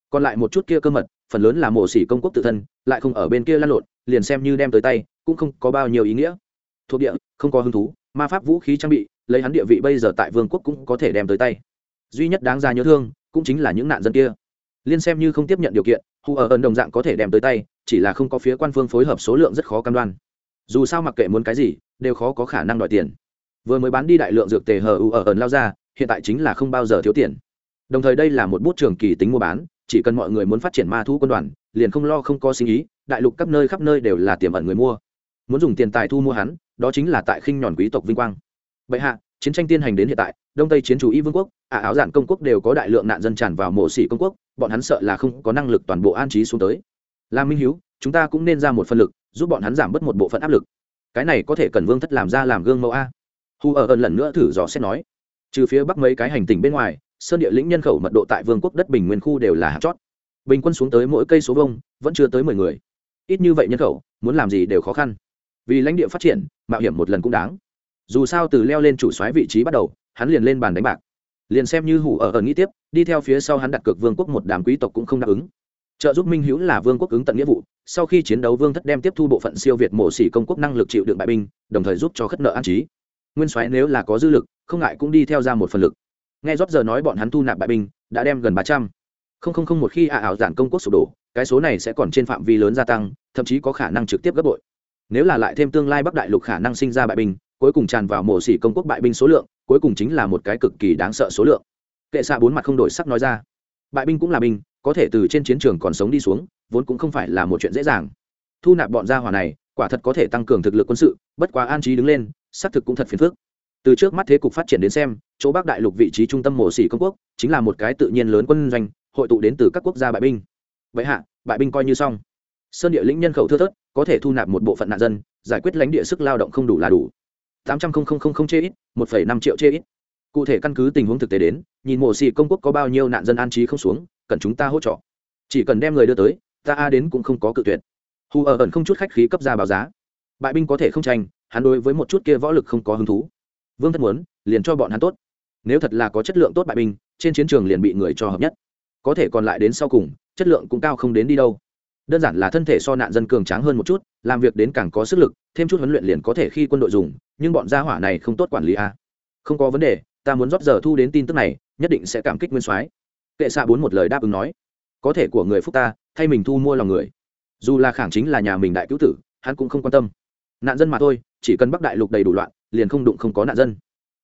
Còn lại một chút kia cơ mật phần lớn là mổ xỉ công quốc tự thân, lại không ở bên kia lăn lộn, liền xem như đem tới tay, cũng không có bao nhiêu ý nghĩa. Thuộc địa, không có hứng thú, ma pháp vũ khí trang bị, lấy hắn địa vị bây giờ tại vương quốc cũng có thể đem tới tay. Duy nhất đáng ra nhớ thương, cũng chính là những nạn dân kia. Liên xem như không tiếp nhận điều kiện hù ở ẩn đồng dạng có thể đem tới tay, chỉ là không có phía quan phương phối hợp số lượng rất khó cam đoan. Dù sao mặc kệ muốn cái gì, đều khó có khả năng đòi tiền. Vừa mới bán đi đại lượng dược tề hờ u ở ẩn lao ra, hiện tại chính là không bao giờ thiếu tiền. Đồng thời đây là một bút trường kỳ tính mua bán chỉ cần mọi người muốn phát triển ma thu quân đoàn, liền không lo không có sinh ý, đại lục các nơi khắp nơi đều là tiềm ẩn người mua. Muốn dùng tiền tài thu mua hắn, đó chính là tại khinh nhòn quý tộc vinh quang. Bệ hạ, chiến tranh tiên hành đến hiện tại, đông tây chiến chủ y vương quốc, ả áo giản công quốc đều có đại lượng nạn dân tràn vào mộ sĩ công quốc, bọn hắn sợ là không có năng lực toàn bộ an trí xuống tới. Làm minh hiếu, chúng ta cũng nên ra một phân lực, giúp bọn hắn giảm bớt một bộ phận áp lực. Cái này có thể cần vương thất làm ra làm gương mẫu a. Hu ở ẩn lần nữa thử dò xét nói. Trừ phía bắc mấy cái hành tinh bên ngoài sơn địa lĩnh nhân khẩu mật độ tại vương quốc đất bình nguyên khu đều là hạt chót. Bình quân xuống tới mỗi cây số vông vẫn chưa tới mười người. Ít như vậy nhân khẩu, muốn làm gì đều khó khăn. Vì lãnh địa phát triển, mạo hiểm một lần cũng đáng. Dù sao từ leo lên chủ soái vị trí bắt đầu, hắn liền lên bàn đánh bạc. Liền xem như hủ ở ở nghĩ tiếp, đi theo phía sau hắn đặt cược vương quốc một đám quý tộc cũng không đáp ứng. Trợ giúp minh hữu là vương quốc ứng tận nghĩa vụ, sau khi chiến đấu vương thất đem tiếp thu bộ phận siêu việt mổ xỉ công quốc năng lực chịu đựng bại binh, đồng thời giúp cho khất nợ an trí. Nguyên soái nếu là có dư lực, không ngại cũng đi theo ra một phần lực nghe rót giờ nói bọn hắn thu nạp bại binh, đã đem gần ba trăm. Không không không, một khi ả ảo giản công quốc sụp đổ, cái số này sẽ còn trên phạm vi lớn gia tăng, thậm chí có khả năng trực tiếp gấp bội. Nếu là lại thêm tương lai bắc đại lục khả năng sinh ra bại binh, cuối cùng tràn vào mổ xỉ công quốc bại binh số lượng, cuối cùng chính là một cái cực kỳ đáng sợ số lượng. Kệ xạ bốn mặt không đổi sắc nói ra. Bại binh cũng là binh, có thể từ trên chiến trường còn sống đi xuống, vốn cũng không phải là một chuyện dễ dàng. Thu nạp bọn gia hỏa này, quả thật có thể tăng cường thực lực quân sự, bất quá an trí đứng lên, xác thực cũng thật phiền phức từ trước mắt thế cục phát triển đến xem, chỗ bắc đại lục vị trí trung tâm mổ xỉ công quốc, chính là một cái tự nhiên lớn quân doanh, hội tụ đến từ các quốc gia bại binh. Vậy hạ, bại binh coi như xong. Sơn địa lĩnh nhân khẩu thưa thớt, có thể thu nạp một bộ phận nạn dân, giải quyết lãnh địa sức lao động không đủ là đủ. Tám trăm linh chê ít, một năm triệu chê ít. Cụ thể căn cứ tình huống thực tế đến, nhìn mổ xỉ công quốc có bao nhiêu nạn dân an trí không xuống, cần chúng ta hỗ trợ. Chỉ cần đem người đưa tới, ta a đến cũng không có cự tuyệt. Hù ở ẩn không chút khách khí cấp ra báo giá. Bại binh có thể không tranh, hắn đối với một chút kia võ lực không có hứng thú vương thất muốn, liền cho bọn hắn tốt. Nếu thật là có chất lượng tốt bại binh, trên chiến trường liền bị người cho hợp nhất. Có thể còn lại đến sau cùng, chất lượng cũng cao không đến đi đâu. Đơn giản là thân thể so nạn dân cường tráng hơn một chút, làm việc đến càng có sức lực, thêm chút huấn luyện liền có thể khi quân đội dùng, nhưng bọn gia hỏa này không tốt quản lý à. không có vấn đề, ta muốn rót giờ thu đến tin tức này, nhất định sẽ cảm kích nguyên soái. Kệ xạ bốn một lời đáp ứng nói. Có thể của người phúc ta, thay mình thu mua lòng người. Dù là khẳng chính là nhà mình đại cứu tử, hắn cũng không quan tâm. Nạn dân mà thôi chỉ cần bắc đại lục đầy đủ loạn, liền không đụng không có nạn dân.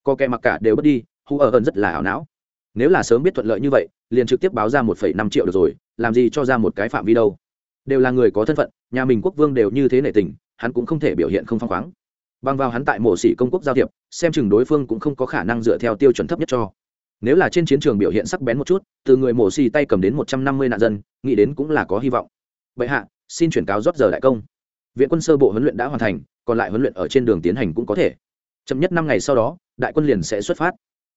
Có kẻ mặc cả đều bất đi hù ở ẩn rất là ảo não. Nếu là sớm biết thuận lợi như vậy, liền trực tiếp báo ra một phẩy năm triệu được rồi, làm gì cho ra một cái phạm vi đâu. Đều là người có thân phận, nhà mình quốc vương đều như thế nể tình, hắn cũng không thể biểu hiện không phăng khoáng. Bằng vào hắn tại mổ xỉ công quốc giao thiệp, xem chừng đối phương cũng không có khả năng dựa theo tiêu chuẩn thấp nhất cho. Nếu là trên chiến trường biểu hiện sắc bén một chút, từ người mổ xỉ tay cầm đến một trăm năm mươi nạn dân, nghĩ đến cũng là có hy vọng. Vậy hạ, xin chuyển cáo rót giờ đại công. Viện quân sơ bộ huấn luyện đã hoàn thành còn lại huấn luyện ở trên đường tiến hành cũng có thể. Chậm nhất năm ngày sau đó, đại quân liền sẽ xuất phát.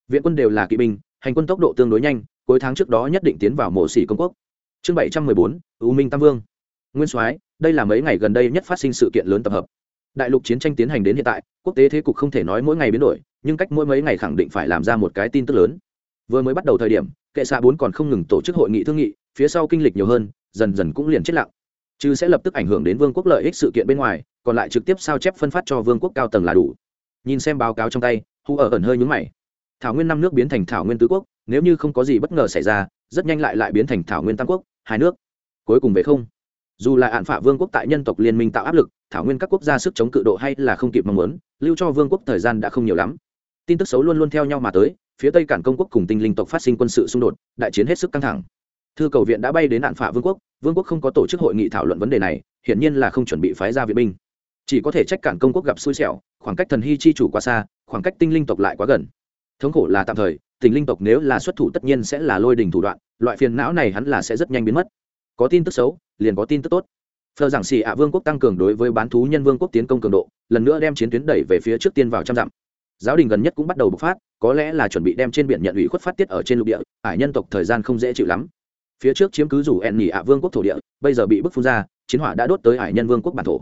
Viện quân đều là kỵ binh, hành quân tốc độ tương đối nhanh, cuối tháng trước đó nhất định tiến vào mộ xỉ công quốc. Chương bảy trăm mười bốn, u minh tam vương. Nguyên soái, đây là mấy ngày gần đây nhất phát sinh sự kiện lớn tập hợp. Đại lục chiến tranh tiến hành đến hiện tại, quốc tế thế cục không thể nói mỗi ngày biến đổi, nhưng cách mỗi mấy ngày khẳng định phải làm ra một cái tin tức lớn. Vừa mới bắt đầu thời điểm, kệ xạ bốn còn không ngừng tổ chức hội nghị thương nghị, phía sau kinh lịch nhiều hơn, dần dần cũng liền chết lặng. Chứ sẽ lập tức ảnh hưởng đến vương quốc lợi ích sự kiện bên ngoài còn lại trực tiếp sao chép phân phát cho vương quốc cao tầng là đủ. Nhìn xem báo cáo trong tay hu ở ẩn hơi nhúng mày. Thảo nguyên năm nước biến thành thảo nguyên tứ quốc, nếu như không có gì bất ngờ xảy ra, rất nhanh lại lại biến thành thảo nguyên tam quốc, hai nước. Cuối cùng về không. Dù là hạn phả vương quốc tại nhân tộc liên minh tạo áp lực, thảo nguyên các quốc gia sức chống cự độ hay là không kịp mong muốn, lưu cho vương quốc thời gian đã không nhiều lắm. Tin tức xấu luôn luôn theo nhau mà tới, phía tây cản công quốc cùng tinh linh tộc phát sinh quân sự xung đột, đại chiến hết sức căng thẳng. Thư cầu viện đã bay đến nạn phả vương quốc vương quốc không có tổ chức hội nghị thảo luận vấn đề này, hiển nhiên là không chuẩn bị phái ra viện binh chỉ có thể trách cản công quốc gặp xui xẻo, khoảng cách thần hy chi chủ quá xa, khoảng cách tinh linh tộc lại quá gần. Thống khổ là tạm thời, tình linh tộc nếu là xuất thủ tất nhiên sẽ là lôi đình thủ đoạn, loại phiền não này hắn là sẽ rất nhanh biến mất. Có tin tức xấu, liền có tin tức tốt. Phờ giảng xì ạ vương quốc tăng cường đối với bán thú nhân vương quốc tiến công cường độ, lần nữa đem chiến tuyến đẩy về phía trước tiên vào trăm dặm. Giáo đình gần nhất cũng bắt đầu bộc phát, có lẽ là chuẩn bị đem trên biển nhận ủy khuất phát tiết ở trên lục địa, ải nhân tộc thời gian không dễ chịu lắm. Phía trước chiếm cứ rủ ẹn nhỉ ạ vương quốc thổ địa, bây giờ bị bức phun ra, chiến hỏa đã đốt tới ải nhân vương quốc bản thổ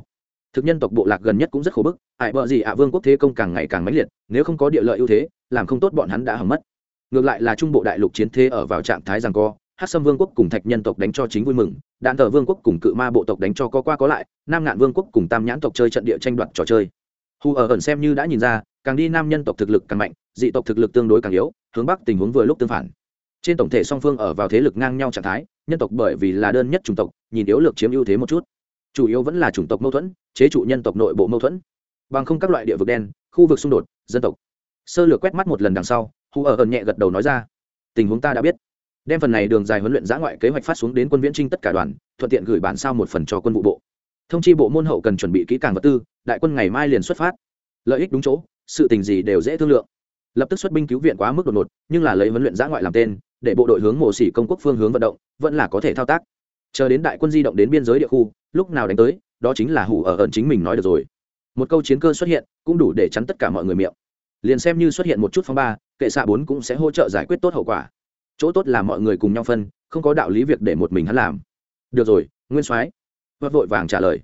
thực nhân tộc bộ lạc gần nhất cũng rất khổ bức, ải bợ gì ạ vương quốc thế công càng ngày càng mãnh liệt, nếu không có địa lợi ưu thế, làm không tốt bọn hắn đã hầm mất. Ngược lại là trung bộ đại lục chiến thế ở vào trạng thái rằng co hát sâm vương quốc cùng thạch nhân tộc đánh cho chính vui mừng, đạn thờ vương quốc cùng cự ma bộ tộc đánh cho có qua có lại, nam ngạn vương quốc cùng tam nhãn tộc chơi trận địa tranh đoạt trò chơi. Hù ở ẩn xem như đã nhìn ra, càng đi nam nhân tộc thực lực càng mạnh, dị tộc thực lực tương đối càng yếu, hướng bắc tình huống vừa lúc tương phản. Trên tổng thể song phương ở vào thế lực ngang nhau trạng thái, nhân tộc bởi vì là đơn nhất chủng tộc, nhìn yếu lược chiếm ưu thế một chút chủ yếu vẫn là chủng tộc mâu thuẫn, chế trụ nhân tộc nội bộ mâu thuẫn. Bằng không các loại địa vực đen, khu vực xung đột, dân tộc. Sơ lược quét mắt một lần đằng sau, hù ở ẩn nhẹ gật đầu nói ra, tình huống ta đã biết. Đem phần này đường dài huấn luyện giã ngoại kế hoạch phát xuống đến quân viễn trinh tất cả đoàn, thuận tiện gửi bản sao một phần cho quân vụ bộ. Thông chi bộ môn hậu cần chuẩn bị kỹ càng vật tư, đại quân ngày mai liền xuất phát. Lợi ích đúng chỗ, sự tình gì đều dễ thương lượng. Lập tức xuất binh cứu viện quá mức đột ngột, nhưng là lấy huấn luyện giã ngoại làm tên, để bộ đội hướng mộ xỉ công quốc phương hướng vận động, vẫn là có thể thao tác chờ đến đại quân di động đến biên giới địa khu, lúc nào đánh tới, đó chính là hủ ở ẩn chính mình nói được rồi. Một câu chiến cơ xuất hiện, cũng đủ để chắn tất cả mọi người miệng. Liền xem như xuất hiện một chút phong ba, kệ xạ bốn cũng sẽ hỗ trợ giải quyết tốt hậu quả. Chỗ tốt là mọi người cùng nhau phân, không có đạo lý việc để một mình hắn làm. Được rồi, nguyên soái. Vật vội vàng trả lời.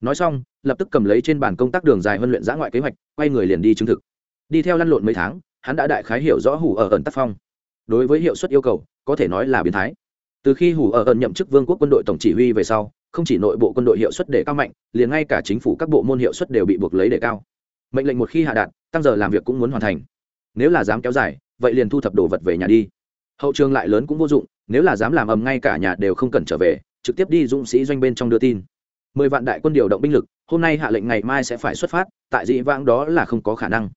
Nói xong, lập tức cầm lấy trên bàn công tác đường dài huấn luyện giã ngoại kế hoạch, quay người liền đi chứng thực. Đi theo lăn lộn mấy tháng, hắn đã đại khái hiểu rõ hủ ở ẩn tác phong. Đối với hiệu suất yêu cầu, có thể nói là biến thái từ khi hủ ở ẩn nhậm chức vương quốc quân đội tổng chỉ huy về sau, không chỉ nội bộ quân đội hiệu suất để cao mạnh, liền ngay cả chính phủ các bộ môn hiệu suất đều bị buộc lấy để cao. Mệnh lệnh một khi hạ đạt, tăng giờ làm việc cũng muốn hoàn thành. Nếu là dám kéo dài, vậy liền thu thập đồ vật về nhà đi. Hậu trường lại lớn cũng vô dụng, nếu là dám làm ầm ngay cả nhà đều không cần trở về, trực tiếp đi dũng sĩ doanh bên trong đưa tin. Mười vạn đại quân điều động binh lực, hôm nay hạ lệnh ngày mai sẽ phải xuất phát, tại dị vãng đó là không có khả năng.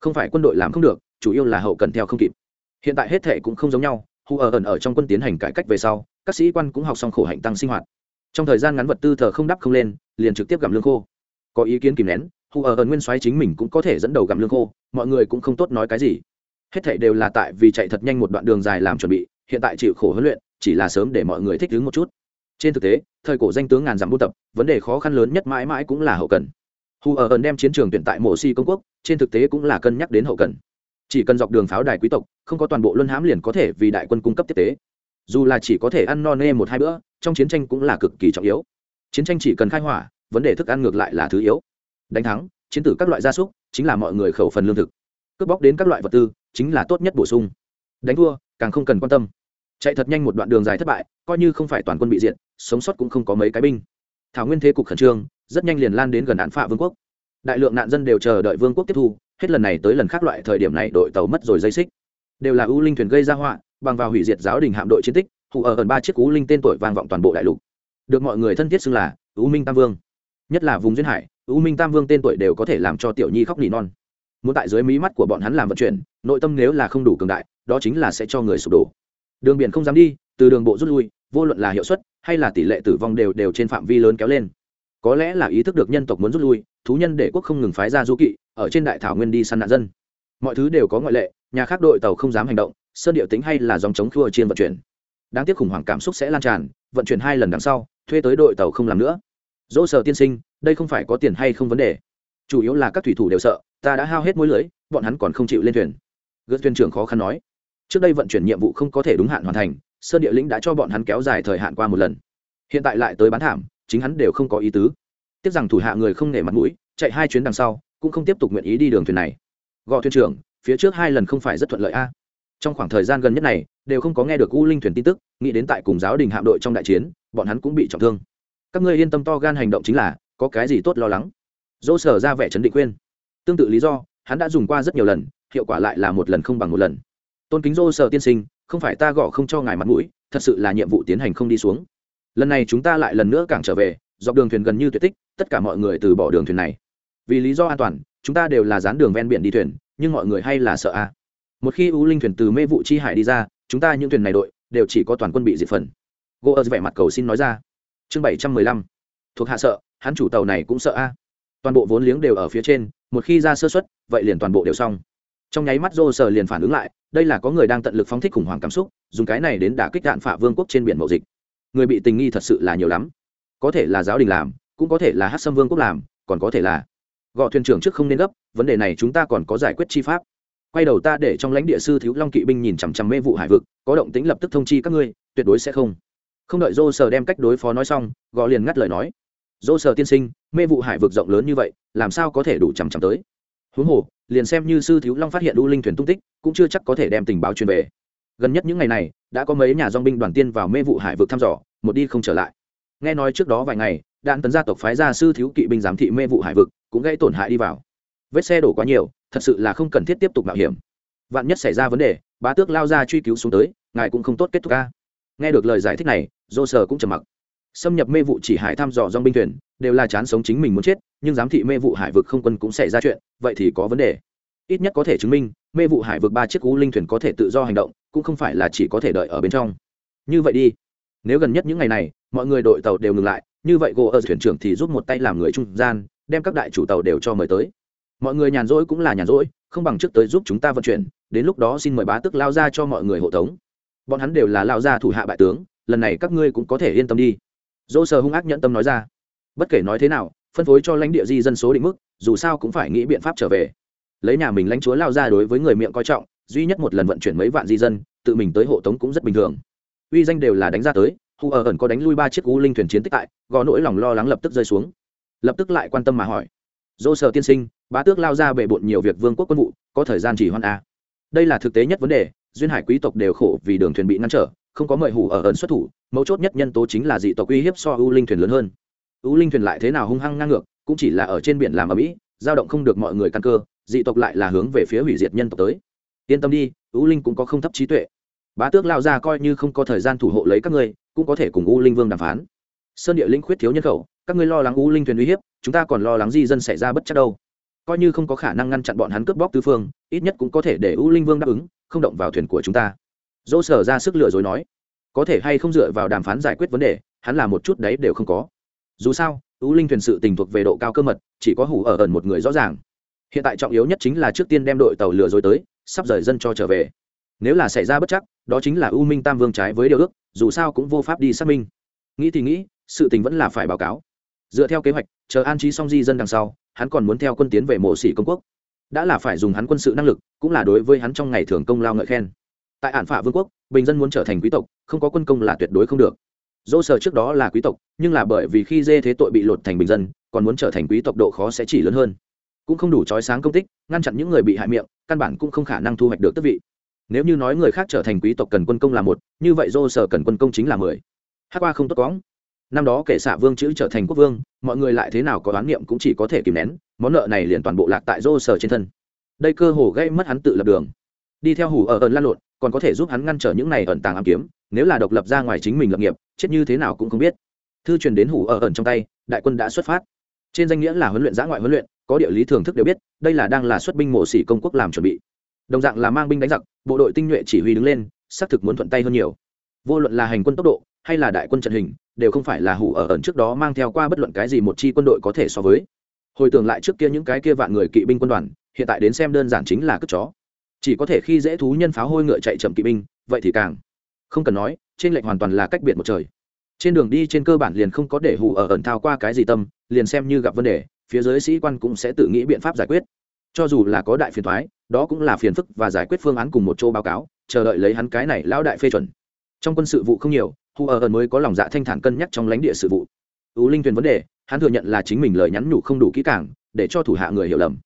Không phải quân đội làm không được, chủ yếu là hậu cần theo không kịp. Hiện tại hết thệ cũng không giống nhau hù ở ẩn ở trong quân tiến hành cải cách về sau, các sĩ quan cũng học xong khổ hạnh tăng sinh hoạt. Trong thời gian ngắn vật tư thờ không đắp không lên, liền trực tiếp gặm lương khô. Có ý kiến kìm nén hù ở ẩn nguyên soái chính mình cũng có thể dẫn đầu gặm lương khô, mọi người cũng không tốt nói cái gì. Hết thảy đều là tại vì chạy thật nhanh một đoạn đường dài làm chuẩn bị, hiện tại chịu khổ huấn luyện, chỉ là sớm để mọi người thích ứng một chút. Trên thực tế, thời cổ danh tướng ngàn dặm buôn tập, vấn đề khó khăn lớn nhất mãi mãi cũng là hậu cần. Hù ở ẩn đem chiến trường tuyển tại mộ si công quốc, trên thực tế cũng là cân nhắc đến hậu cần chỉ cần dọc đường pháo đài quý tộc, không có toàn bộ luân hãm liền có thể vì đại quân cung cấp tiếp tế. Dù là chỉ có thể ăn no nê một hai bữa, trong chiến tranh cũng là cực kỳ trọng yếu. Chiến tranh chỉ cần khai hỏa, vấn đề thức ăn ngược lại là thứ yếu. Đánh thắng, chiến tử các loại gia súc, chính là mọi người khẩu phần lương thực. Cướp bóc đến các loại vật tư, chính là tốt nhất bổ sung. Đánh thua, càng không cần quan tâm. Chạy thật nhanh một đoạn đường dài thất bại, coi như không phải toàn quân bị diện sống sót cũng không có mấy cái binh. Thảo nguyên thế cục khẩn trương, rất nhanh liền lan đến gần án phạ vương quốc. Đại lượng nạn dân đều chờ đợi vương quốc tiếp thu hết lần này tới lần khác loại thời điểm này đội tàu mất rồi dây xích. Đều là ưu linh thuyền gây ra họa, bằng vào hủy diệt giáo đình hạm đội chiến tích hụ ở gần ba chiếc ưu linh tên tuổi vang vọng toàn bộ đại lục. Được mọi người thân thiết xưng là ưu minh tam vương. Nhất là vùng duyên hải ưu minh tam vương tên tuổi đều có thể làm cho tiểu nhi khóc nỉ non. Muốn tại dưới mí mắt của bọn hắn làm vận chuyển, nội tâm nếu là không đủ cường đại, đó chính là sẽ cho người sụp đổ. Đường biển không dám đi, từ đường bộ rút lui, vô luận là hiệu suất hay là tỷ lệ tử vong đều đều trên phạm vi lớn kéo lên. Có lẽ là ý thức được nhân tộc muốn rút lui thú nhân để quốc không ngừng phái ra du kỵ, ở trên đại thảo nguyên đi săn nạn dân. Mọi thứ đều có ngoại lệ, nhà khác đội tàu không dám hành động, sơn điệu tính hay là dòng chống khua chiên vận chuyển. Đáng tiếc khủng hoảng cảm xúc sẽ lan tràn, vận chuyển hai lần đằng sau, thuê tới đội tàu không làm nữa. Dỗ sở tiên sinh, đây không phải có tiền hay không vấn đề. Chủ yếu là các thủy thủ đều sợ, ta đã hao hết mối lưới, bọn hắn còn không chịu lên thuyền. Gớt thuyền trưởng khó khăn nói. Trước đây vận chuyển nhiệm vụ không có thể đúng hạn hoàn thành, sơn địa lĩnh đã cho bọn hắn kéo dài thời hạn qua một lần. Hiện tại lại tới bán thảm, chính hắn đều không có ý tứ tiếc rằng thủ hạ người không nể mặt mũi, chạy hai chuyến đằng sau, cũng không tiếp tục nguyện ý đi đường thuyền này. Gò thuyền trưởng, phía trước hai lần không phải rất thuận lợi a. Trong khoảng thời gian gần nhất này, đều không có nghe được u linh thuyền tin tức, nghĩ đến tại cùng giáo đình hạm đội trong đại chiến, bọn hắn cũng bị trọng thương. Các ngươi yên tâm to gan hành động chính là, có cái gì tốt lo lắng? Dỗ sở ra vẻ chấn định khuyên. Tương tự lý do, hắn đã dùng qua rất nhiều lần, hiệu quả lại là một lần không bằng một lần. Tôn kính dô sở tiên sinh, không phải ta gõ không cho ngài mặt mũi, thật sự là nhiệm vụ tiến hành không đi xuống. Lần này chúng ta lại lần nữa càng trở về, dọc đường thuyền gần như tuyệt tích tất cả mọi người từ bỏ đường thuyền này. Vì lý do an toàn, chúng ta đều là dán đường ven biển đi thuyền, nhưng mọi người hay là sợ a à. một khi u linh thuyền từ mê vụ chi hải đi ra, chúng ta những thuyền này đội, đều chỉ có toàn quân bị diệt phần. Gỗ ơ vẻ mặt cầu xin nói ra. Chương bảy trăm mười lăm. Thuộc hạ sợ, hắn chủ tàu này cũng sợ a. Toàn bộ vốn liếng đều ở phía trên, một khi ra sơ xuất vậy liền toàn bộ đều xong. Trong nháy mắt dô sờ liền phản ứng lại, đây là có người đang tận lực phóng thích khủng hoảng cảm xúc, dùng cái này đến đả kích đạn phả vương quốc trên biển mậu dịch. Người bị tình nghi thật sự là nhiều lắm. Có thể là giáo đình làm cũng có thể là hát xâm vương quốc làm, còn có thể là gọi thuyền trưởng trước không nên gấp, vấn đề này chúng ta còn có giải quyết chi pháp. Quay đầu ta để trong lãnh địa sư thiếu long kỵ binh nhìn chằm chằm mê vụ hải vực, có động tính lập tức thông chi các ngươi, tuyệt đối sẽ không. Không đợi dô sờ đem cách đối phó nói xong gò liền ngắt lời nói. Dô sờ tiên sinh, mê vụ hải vực rộng lớn như vậy, làm sao có thể đủ chằm chằm tới? Huống hồ, liền xem như sư thiếu long phát hiện u linh thuyền tung tích, cũng chưa chắc có thể đem tình báo truyền về. Gần nhất những ngày này, đã có mấy nhà dong binh đoàn tiên vào mê vụ hải vực thăm dò, một đi không trở lại. Nghe nói trước đó vài ngày đạn tấn gia tộc phái gia sư thiếu kỵ binh giám thị mê vụ hải vực, cũng gây tổn hại đi vào. Vết xe đổ quá nhiều, thật sự là không cần thiết tiếp tục mạo hiểm. Vạn nhất xảy ra vấn đề, bá tước lao ra truy cứu xuống tới, ngài cũng không tốt kết thúc ca nghe được lời giải thích này, dô sờ cũng trầm mặc. Xâm nhập mê vụ chỉ hải thăm dò dong binh thuyền, đều là chán sống chính mình muốn chết, nhưng giám thị mê vụ hải vực không quân cũng xảy ra chuyện, vậy thì có vấn đề. Ít nhất có thể chứng minh, mê vụ hải vực ba chiếc cú linh thuyền có thể tự do hành động, cũng không phải là chỉ có thể đợi ở bên trong. Như vậy đi. Nếu gần nhất những ngày này, mọi người đội tàu đều ngừng lại như vậy gỗ ở thuyền trưởng thì giúp một tay làm người trung gian, đem các đại chủ tàu đều cho mời tới. Mọi người nhàn rỗi cũng là nhàn rỗi, không bằng trước tới giúp chúng ta vận chuyển, đến lúc đó xin mời bá tức lao ra cho mọi người hộ tống. Bọn hắn đều là lao ra thủ hạ bại tướng, lần này các ngươi cũng có thể yên tâm đi. Dỗ sờ hung ác nhẫn tâm nói ra. Bất kể nói thế nào, phân phối cho lãnh địa di dân số định mức, dù sao cũng phải nghĩ biện pháp trở về. Lấy nhà mình lãnh chúa lao ra đối với người miệng coi trọng, duy nhất một lần vận chuyển mấy vạn di dân, tự mình tới hộ tống cũng rất bình thường. Uy danh đều là đánh ra tới hù ở ẩn có đánh lui ba chiếc u linh thuyền chiến tích tại, gò nỗi lòng lo lắng lập tức rơi xuống. Lập tức lại quan tâm mà hỏi. Dô sợ tiên sinh, bá tước lao ra bề bộn nhiều việc vương quốc quân vụ, có thời gian chỉ hoan a à. đây là thực tế nhất vấn đề, duyên hải quý tộc đều khổ vì đường thuyền bị ngăn trở, không có mời hủ ở ẩn xuất thủ, mấu chốt nhất nhân tố chính là dị tộc uy hiếp so u linh thuyền lớn hơn. U linh thuyền lại thế nào hung hăng ngang ngược, cũng chỉ là ở trên biển làm ở mỹ giao động không được mọi người căn cơ, dị tộc lại là hướng về phía hủy diệt nhân tộc tới. Yên tâm đi, u linh cũng có không thấp trí tuệ. Bá tước lao ra coi như không có thời gian thủ hộ lấy các ngươi cũng có thể cùng u linh vương đàm phán. Sơn địa linh khuyết thiếu nhân khẩu, các ngươi lo lắng u linh thuyền uy hiếp, chúng ta còn lo lắng di dân xảy ra bất chắc đâu. Coi như không có khả năng ngăn chặn bọn hắn cướp bóc tứ phương, ít nhất cũng có thể để u linh vương đáp ứng, không động vào thuyền của chúng ta. Dỗ sở ra sức lừa dối nói, có thể hay không dựa vào đàm phán giải quyết vấn đề, hắn là một chút đấy đều không có. Dù sao, u linh thuyền sự tình thuộc về độ cao cơ mật, chỉ có hủ ở ẩn một người rõ ràng. Hiện tại trọng yếu nhất chính là trước tiên đem đội tàu lừa dối tới, sắp rời dân cho trở về nếu là xảy ra bất chắc, đó chính là u minh tam vương trái với điều ước, dù sao cũng vô pháp đi xác minh. Nghĩ thì nghĩ, sự tình vẫn là phải báo cáo. Dựa theo kế hoạch, chờ an trí xong di dân đằng sau, hắn còn muốn theo quân tiến về mộ sĩ công quốc. Đã là phải dùng hắn quân sự năng lực, cũng là đối với hắn trong ngày thường công lao ngợi khen. Tại ản phả vương quốc, bình dân muốn trở thành quý tộc, không có quân công là tuyệt đối không được. Dỗ sở trước đó là quý tộc, nhưng là bởi vì khi dê thế tội bị lột thành bình dân, còn muốn trở thành quý tộc độ khó sẽ chỉ lớn hơn. Cũng không đủ trói sáng công tích, ngăn chặn những người bị hại miệng, căn bản cũng không khả năng thu hoạch được tước vị nếu như nói người khác trở thành quý tộc cần quân công là một, như vậy dô sở cần quân công chính là mười. Hát qua không tốt cóng. Năm đó kể xạ vương chữ trở thành quốc vương, mọi người lại thế nào có đoán niệm cũng chỉ có thể kìm nén, món nợ này liền toàn bộ lạc tại dô sở trên thân. Đây cơ hồ gây mất hắn tự lập đường. Đi theo hủ ở ẩn lan lộn, còn có thể giúp hắn ngăn trở những này ẩn tàng ám kiếm, nếu là độc lập ra ngoài chính mình lập nghiệp, chết như thế nào cũng không biết. Thư truyền đến hủ ở ẩn trong tay, đại quân đã xuất phát. Trên danh nghĩa là huấn luyện giã ngoại huấn luyện, có địa lý thưởng thức đều biết, đây là đang là xuất binh mộ sĩ công quốc làm chuẩn bị đồng dạng là mang binh đánh giặc, bộ đội tinh nhuệ chỉ huy đứng lên, xác thực muốn thuận tay hơn nhiều. Vô luận là hành quân tốc độ, hay là đại quân trận hình, đều không phải là hủ ở ẩn trước đó mang theo qua bất luận cái gì một chi quân đội có thể so với. Hồi tưởng lại trước kia những cái kia vạn người kỵ binh quân đoàn, hiện tại đến xem đơn giản chính là cất chó. Chỉ có thể khi dễ thú nhân pháo hôi ngựa chạy chậm kỵ binh, vậy thì càng không cần nói, trên lệnh hoàn toàn là cách biệt một trời. Trên đường đi trên cơ bản liền không có để hủ ở ẩn thao qua cái gì tâm, liền xem như gặp vấn đề, phía dưới sĩ quan cũng sẽ tự nghĩ biện pháp giải quyết. Cho dù là có đại phiền thoái đó cũng là phiền phức và giải quyết phương án cùng một chỗ báo cáo, chờ đợi lấy hắn cái này lão đại phê chuẩn. Trong quân sự vụ không nhiều, hu ở ẩn mới có lòng dạ thanh thản cân nhắc trong lãnh địa sự vụ. Ưu linh thuyền vấn đề, hắn thừa nhận là chính mình lời nhắn nhủ không đủ kỹ càng, để cho thủ hạ người hiểu lầm.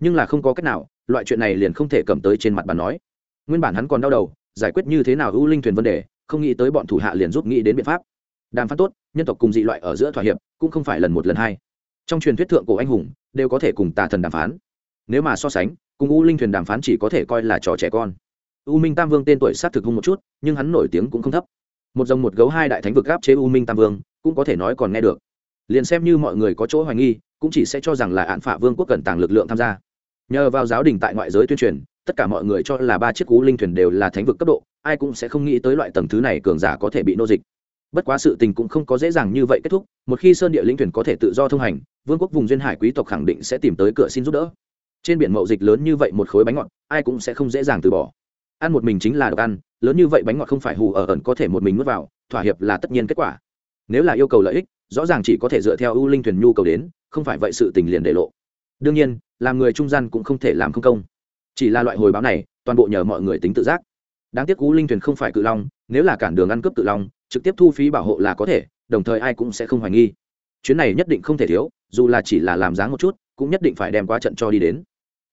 Nhưng là không có cách nào, loại chuyện này liền không thể cầm tới trên mặt bàn nói. Nguyên bản hắn còn đau đầu, giải quyết như thế nào ưu linh thuyền vấn đề, không nghĩ tới bọn thủ hạ liền giúp nghĩ đến biện pháp. Đàm phán tốt, nhân tộc cùng dị loại ở giữa thỏa hiệp, cũng không phải lần một lần hai. Trong truyền thuyết thượng cổ anh hùng, đều có thể cùng tà thần đàm phán. Nếu mà so sánh cùng u linh thuyền đàm phán chỉ có thể coi là trò trẻ con. U minh tam vương tên tuổi sát thực hung một chút, nhưng hắn nổi tiếng cũng không thấp. Một dòng một gấu hai đại thánh vực gáp chế u minh tam vương, cũng có thể nói còn nghe được. Liền xem như mọi người có chỗ hoài nghi, cũng chỉ sẽ cho rằng là án phả vương quốc cần tàng lực lượng tham gia. Nhờ vào giáo đình tại ngoại giới tuyên truyền, tất cả mọi người cho là ba chiếc cú linh thuyền đều là thánh vực cấp độ, ai cũng sẽ không nghĩ tới loại tầng thứ này cường giả có thể bị nô dịch. Bất quá sự tình cũng không có dễ dàng như vậy kết thúc, một khi sơn địa linh thuyền có thể tự do thông hành, vương quốc vùng duyên hải quý tộc khẳng định sẽ tìm tới cửa xin giúp đỡ trên biển mậu dịch lớn như vậy một khối bánh ngọt, ai cũng sẽ không dễ dàng từ bỏ. Ăn một mình chính là được ăn, lớn như vậy bánh ngọt không phải hù ở ẩn có thể một mình nuốt vào, thỏa hiệp là tất nhiên kết quả. Nếu là yêu cầu lợi ích, rõ ràng chỉ có thể dựa theo ưu linh thuyền nhu cầu đến, không phải vậy sự tình liền để lộ. Đương nhiên, làm người trung gian cũng không thể làm không công. Chỉ là loại hồi báo này, toàn bộ nhờ mọi người tính tự giác. Đáng tiếc ưu linh thuyền không phải cự long, nếu là cản đường ăn cướp cự long, trực tiếp thu phí bảo hộ là có thể, đồng thời ai cũng sẽ không hoài nghi. Chuyến này nhất định không thể thiếu, dù là chỉ là làm dáng một chút, cũng nhất định phải đem qua trận cho đi đến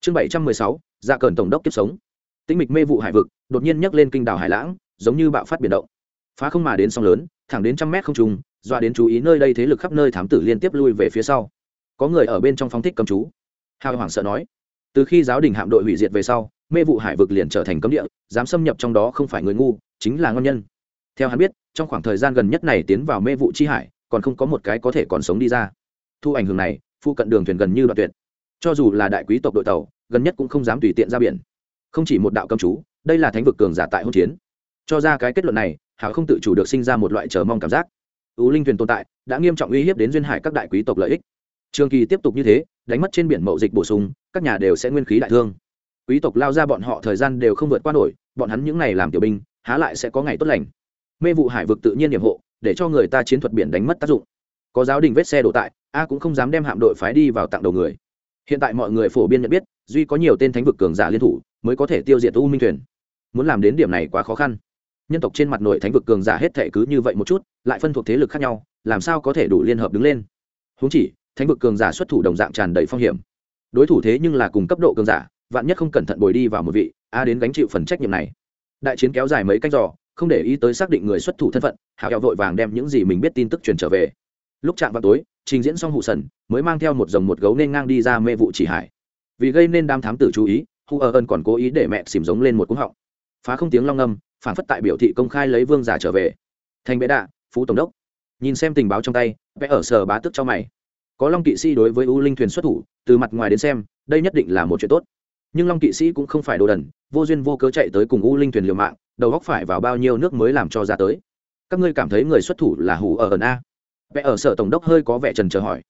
chương bảy trăm mười sáu dạ cờn tổng đốc kiếp sống. Tĩnh mịch mê vụ hải vực, đột nhiên nhấc lên kinh đảo hải lãng, giống như bạo phát biển động. Phá không mà đến sông lớn, thẳng đến trăm mét không trùng doa đến chú ý nơi đây thế lực khắp nơi thám tử liên tiếp lui về phía sau. Có người ở bên trong phóng thích cầm chú. Hào hoảng sợ nói, từ khi giáo đình hạm đội hủy diệt về sau, mê vụ hải vực liền trở thành cấm địa, dám xâm nhập trong đó không phải người ngu, chính là ngon nhân. Theo hắn biết, trong khoảng thời gian gần nhất này tiến vào mê vụ chi hải, còn không có một cái có thể còn sống đi ra. Thu ảnh hưởng này, phụ cận đường thuyền gần như đoạn tuyệt cho dù là đại quý tộc đội tàu, gần nhất cũng không dám tùy tiện ra biển. Không chỉ một đạo cầm chú, đây là thánh vực cường giả tại hôn chiến. Cho ra cái kết luận này hảo không tự chủ được sinh ra một loại chờ mong cảm giác. Ưu linh thuyền tồn tại, đã nghiêm trọng uy hiếp đến duyên hải các đại quý tộc lợi ích. Trường kỳ tiếp tục như thế, đánh mất trên biển mậu dịch bổ sung, các nhà đều sẽ nguyên khí đại thương. Quý tộc lao ra bọn họ thời gian đều không vượt qua nổi, bọn hắn những ngày làm tiểu binh, há lại sẽ có ngày tốt lành. Mê vụ hải vực tự nhiên nhiệm hộ, để cho người ta chiến thuật biển đánh mất tác dụng. Có giáo đình vết xe đổ tại, a cũng không dám đem hạm đội phái đi vào tặng đầu người hiện tại mọi người phổ biến nhận biết, duy có nhiều tên thánh vực cường giả liên thủ, mới có thể tiêu diệt u minh thuyền. Muốn làm đến điểm này quá khó khăn. Nhân tộc trên mặt nội thánh vực cường giả hết thể cứ như vậy một chút, lại phân thuộc thế lực khác nhau, làm sao có thể đủ liên hợp đứng lên? Húng chỉ, thánh vực cường giả xuất thủ đồng dạng tràn đầy phong hiểm. Đối thủ thế nhưng là cùng cấp độ cường giả, vạn nhất không cẩn thận bồi đi vào một vị, a đến gánh chịu phần trách nhiệm này. Đại chiến kéo dài mấy cách giò không để ý tới xác định người xuất thủ thân phận hào hẹo vội vàng đem những gì mình biết tin tức truyền trở về. Lúc chạm vào tối trình diễn xong hụ sần, mới mang theo một dòng một gấu nên ngang đi ra mê vụ chỉ hải. Vì gây nên đam thám tử chú ý hu ở ơn còn cố ý để mẹ xìm giống lên một cúng họng. Phá không tiếng long ngâm phản phất tại biểu thị công khai lấy vương giả trở về. Thành bệ đạ, phú tổng đốc. Nhìn xem tình báo trong tay, vẽ ở sở bá tức cho mày. Có long kỵ sĩ đối với u linh thuyền xuất thủ, từ mặt ngoài đến xem, đây nhất định là một chuyện tốt. Nhưng long kỵ sĩ cũng không phải đồ đần, vô duyên vô cớ chạy tới cùng u linh thuyền liều mạng, đầu góc phải vào bao nhiêu nước mới làm cho ra tới. Các ngươi cảm thấy người xuất thủ là hủ ở ẩn a? Vẽ ở sở tổng đốc hơi có vẻ trần chờ hỏi.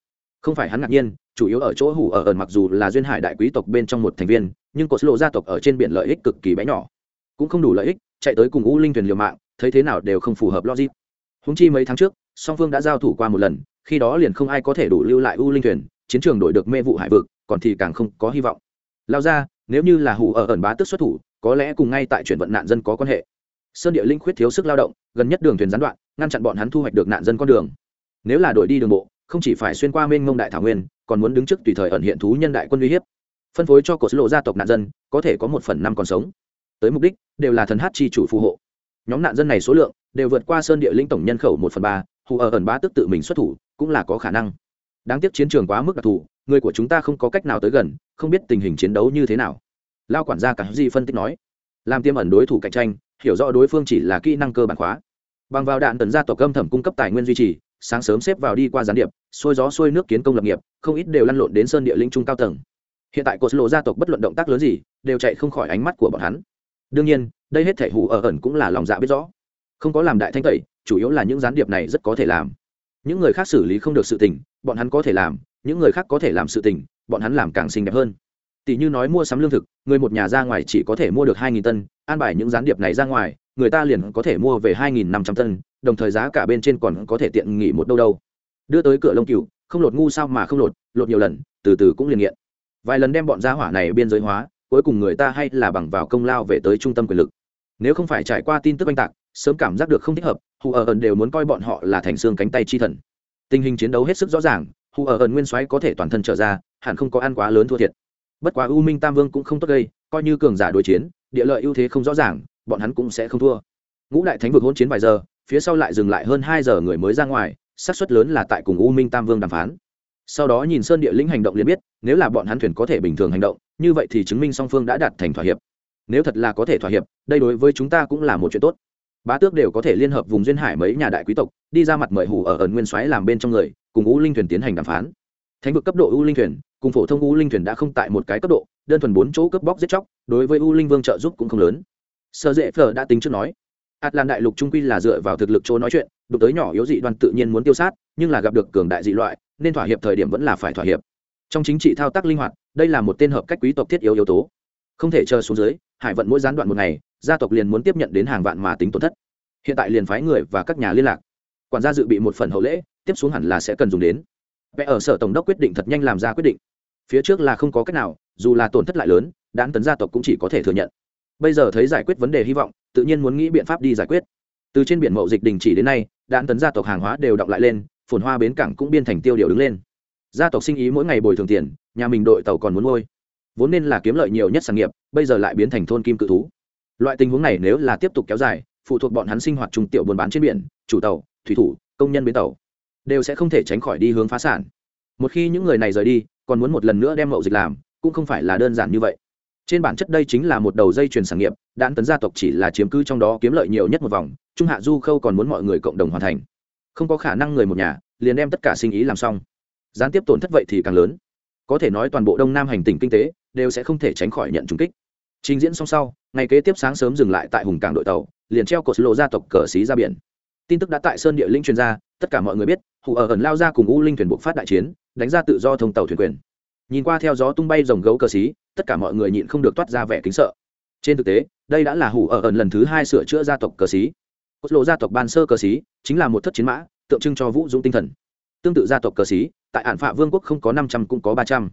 Không phải hắn ngạc nhiên, chủ yếu ở chỗ hủ ở ẩn mặc dù là duyên hải đại quý tộc bên trong một thành viên, nhưng cột lộ gia tộc ở trên biển lợi ích cực kỳ bé nhỏ. Cũng không đủ lợi ích, chạy tới cùng u linh thuyền liều mạng, thấy thế nào đều không phù hợp logic. Húng chi mấy tháng trước, song phương đã giao thủ qua một lần, khi đó liền không ai có thể đủ lưu lại u linh thuyền, chiến trường đổi được mê vụ hải vực, còn thì càng không có hy vọng. Lao ra, nếu như là hủ ở ẩn bá tức xuất thủ, có lẽ cùng ngay tại chuyển vận nạn dân có quan hệ. Sơn địa linh khuyết thiếu sức lao động, gần nhất đường thuyền gián đoạn, ngăn chặn bọn hắn thu hoạch được nạn dân con đường nếu là đội đi đường bộ, không chỉ phải xuyên qua mênh mông đại thảo nguyên, còn muốn đứng trước tùy thời ẩn hiện thú nhân đại quân uy hiếp. Phân phối cho cột lộ gia tộc nạn dân, có thể có một phần năm còn sống. Tới mục đích, đều là thần hát chi chủ phù hộ. Nhóm nạn dân này số lượng, đều vượt qua sơn địa linh tổng nhân khẩu một phần ba, hù ở ẩn bá tức tự mình xuất thủ, cũng là có khả năng. Đáng tiếc chiến trường quá mức đặc thù, người của chúng ta không có cách nào tới gần, không biết tình hình chiến đấu như thế nào. Lao quản gia cả gì phân tích nói, làm tiêm ẩn đối thủ cạnh tranh, hiểu rõ đối phương chỉ là kỹ năng cơ bản khóa bằng vào đạn tần gia tộc âm thẩm cung cấp tài nguyên duy trì sáng sớm xếp vào đi qua gián điệp, xuôi gió xuôi nước kiến công lập nghiệp, không ít đều lăn lộn đến sơn địa linh trung cao tầng. Hiện tại cột lộ gia tộc bất luận động tác lớn gì, đều chạy không khỏi ánh mắt của bọn hắn. Đương nhiên, đây hết thể hủ ở ẩn cũng là lòng dạ biết rõ. Không có làm đại thanh tẩy, chủ yếu là những gián điệp này rất có thể làm. Những người khác xử lý không được sự tình, bọn hắn có thể làm, những người khác có thể làm sự tình, bọn hắn làm càng xinh đẹp hơn. Tỷ như nói mua sắm lương thực, người một nhà ra ngoài chỉ có thể mua được hai nghìn tân, an bài những gián điệp này ra ngoài người ta liền có thể mua về hai nghìn năm trăm tân, đồng thời giá cả bên trên còn có thể tiện nghỉ một đâu đâu. Đưa tới cửa lông cừu, không lột ngu sao mà không lột lột nhiều lần, từ từ cũng liền nghiện. Vài lần đem bọn gia hỏa này biên giới hóa, cuối cùng người ta hay là bằng vào công lao về tới trung tâm quyền lực. Nếu không phải trải qua tin tức oanh tạc, sớm cảm giác được không thích hợp, hù ở ẩn đều muốn coi bọn họ là thành xương cánh tay chi thần. Tình hình chiến đấu hết sức rõ ràng, hù ở ẩn nguyên soái có thể toàn thân trở ra, hẳn không có ăn quá lớn thua thiệt. Bất quá u minh tam vương cũng không tốt gây, coi như cường giả đối chiến, địa lợi ưu thế không rõ ràng bọn hắn cũng sẽ không thua. Ngũ đại thánh vực hôn chiến vài giờ, phía sau lại dừng lại hơn hai giờ người mới ra ngoài, xác suất lớn là tại cùng u minh tam vương đàm phán. Sau đó nhìn sơn địa lĩnh hành động liền biết, nếu là bọn hắn thuyền có thể bình thường hành động, như vậy thì chứng minh song phương đã đạt thành thỏa hiệp. Nếu thật là có thể thỏa hiệp, đây đối với chúng ta cũng là một chuyện tốt. Bá tước đều có thể liên hợp vùng duyên hải mấy nhà đại quý tộc, đi ra mặt mời hủ ở ẩn nguyên xoáy làm bên trong người, cùng u linh thuyền tiến hành đàm phán. Thánh vực cấp độ u linh thuyền, cùng phổ thông u linh thuyền đã không tại một cái cấp độ, đơn thuần bốn chỗ cướp bóc giết chóc, đối với u linh vương trợ giúp cũng không lớn sơ dễ phở đã tính trước nói ạt lan đại lục trung quy là dựa vào thực lực chỗ nói chuyện, đụng tới nhỏ yếu dị đoan tự nhiên muốn tiêu sát, nhưng là gặp được cường đại dị loại, nên thỏa hiệp thời điểm vẫn là phải thỏa hiệp. Trong chính trị thao tác linh hoạt, đây là một tên hợp cách quý tộc thiết yếu yếu tố. Không thể chờ xuống dưới, hải vận mỗi gián đoạn một ngày, gia tộc liền muốn tiếp nhận đến hàng vạn mà tính tổn thất. Hiện tại liền phái người và các nhà liên lạc. Quản gia dự bị một phần hậu lễ, tiếp xuống hẳn là sẽ cần dùng đến. Vẽ ở sở tổng đốc quyết định thật nhanh làm ra quyết định. Phía trước là không có cách nào, dù là tổn thất lại lớn đán tấn gia tộc cũng chỉ có thể thừa nhận bây giờ thấy giải quyết vấn đề hy vọng, tự nhiên muốn nghĩ biện pháp đi giải quyết. Từ trên biển mậu dịch đình chỉ đến nay, đạn tấn gia tộc hàng hóa đều đọng lại lên, phồn hoa bến cảng cũng biên thành tiêu điều đứng lên. Gia tộc sinh ý mỗi ngày bồi thường tiền, nhà mình đội tàu còn muốn ngôi vốn nên là kiếm lợi nhiều nhất sản nghiệp, bây giờ lại biến thành thôn kim cự thú. Loại tình huống này nếu là tiếp tục kéo dài, phụ thuộc bọn hắn sinh hoạt trùng tiểu buôn bán trên biển, chủ tàu, thủy thủ, công nhân bến tàu, đều sẽ không thể tránh khỏi đi hướng phá sản. Một khi những người này rời đi, còn muốn một lần nữa đem mậu dịch làm, cũng không phải là đơn giản như vậy trên bản chất đây chính là một đầu dây chuyền sản nghiệp, đạn tấn gia tộc chỉ là chiếm cứ trong đó kiếm lợi nhiều nhất một vòng, trung hạ du khâu còn muốn mọi người cộng đồng hoàn thành. Không có khả năng người một nhà, liền đem tất cả sinh ý làm xong. Gián tiếp tổn thất vậy thì càng lớn. Có thể nói toàn bộ đông nam hành tỉnh kinh tế, đều sẽ không thể tránh khỏi nhận trúng kích. Trình diễn xong sau, ngày kế tiếp sáng sớm dừng lại tại hùng cảng đội tàu, liền treo cột lộ gia tộc cờ xí ra biển. Tin tức đã tại sơn địa linh truyền ra, tất cả mọi người biết, hù ở ẩn lao ra cùng u linh thuyền buộc phát đại chiến, đánh ra tự do thông tàu thuyền quyền. Nhìn qua theo gió tung bay dòng gấu cờ xí tất cả mọi người nhịn không được toát ra vẻ kính sợ. Trên thực tế, đây đã là hủ ở ẩn lần thứ hai sửa chữa gia tộc cờ xí. Cốt lộ gia tộc ban sơ cờ xí chính là một thất chiến mã, tượng trưng cho vũ dũng tinh thần. Tương tự gia tộc cờ xí, tại ản phạ vương quốc không có năm trăm cũng có ba trăm.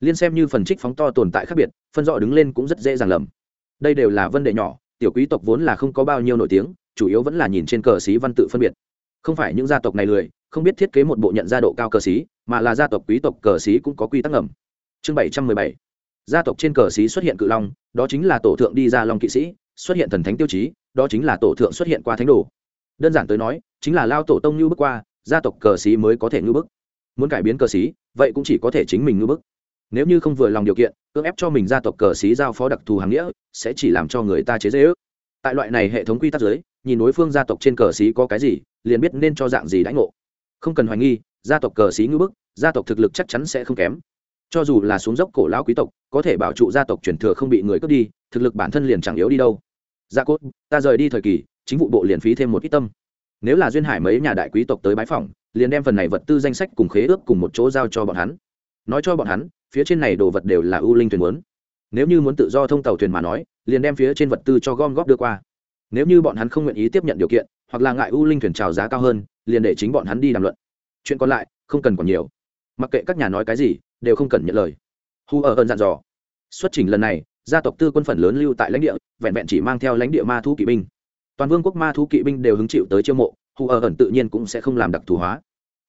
Liên xem như phần trích phóng to tồn tại khác biệt, phân rõ đứng lên cũng rất dễ dàng lầm. Đây đều là vấn đề nhỏ, tiểu quý tộc vốn là không có bao nhiêu nổi tiếng, chủ yếu vẫn là nhìn trên cờ xí văn tự phân biệt. Không phải những gia tộc này lười, không biết thiết kế một bộ nhận gia độ cao cờ xí, mà là gia tộc quý tộc cờ xí cũng có quy tắc ngầm. Chương bảy trăm mười bảy gia tộc trên cờ xí xuất hiện cự long, đó chính là tổ thượng đi ra long kỵ sĩ, xuất hiện thần thánh tiêu chí, đó chính là tổ thượng xuất hiện qua thánh đồ. Đơn giản tới nói, chính là lao tổ tông như bước qua, gia tộc cờ xí mới có thể ngư bức muốn cải biến cờ xí, vậy cũng chỉ có thể chính mình ngư bức nếu như không vừa lòng điều kiện, cưỡng ép cho mình gia tộc cờ xí giao phó đặc thù hàng nghĩa, sẽ chỉ làm cho người ta chế dễ ước tại loại này hệ thống quy tắc giới, nhìn đối phương gia tộc trên cờ xí có cái gì, liền biết nên cho dạng gì đãi ngộ. Không cần hoài nghi, gia tộc cờ xí ngư bức gia tộc thực lực chắc chắn sẽ không kém cho dù là xuống dốc cổ lão quý tộc, có thể bảo trụ gia tộc truyền thừa không bị người cướp đi, thực lực bản thân liền chẳng yếu đi đâu. Gia cốt, ta rời đi thời kỳ, chính vụ bộ liền phí thêm một ít tâm. Nếu là duyên hải mấy nhà đại quý tộc tới bái phỏng, liền đem phần này vật tư danh sách cùng khế ước cùng một chỗ giao cho bọn hắn. Nói cho bọn hắn, phía trên này đồ vật đều là ưu linh thuyền muốn. Nếu như muốn tự do thông tàu thuyền mà nói, liền đem phía trên vật tư cho gom góp đưa qua. Nếu như bọn hắn không nguyện ý tiếp nhận điều kiện, hoặc là ngại ưu linh thuyền trào giá cao hơn, liền để chính bọn hắn đi đàm luận. Chuyện còn lại, không cần còn nhiều mặc kệ các nhà nói cái gì, đều không cần nhận lời. Hu ở ơn dặn dò. Xuất trình lần này, gia tộc tư quân phần lớn lưu tại lãnh địa, vẹn vẹn chỉ mang theo lãnh địa ma thu kỵ binh. Toàn vương quốc ma thu kỵ binh đều hứng chịu tới chiêu mộ, hu ở ẩn tự nhiên cũng sẽ không làm đặc thù hóa.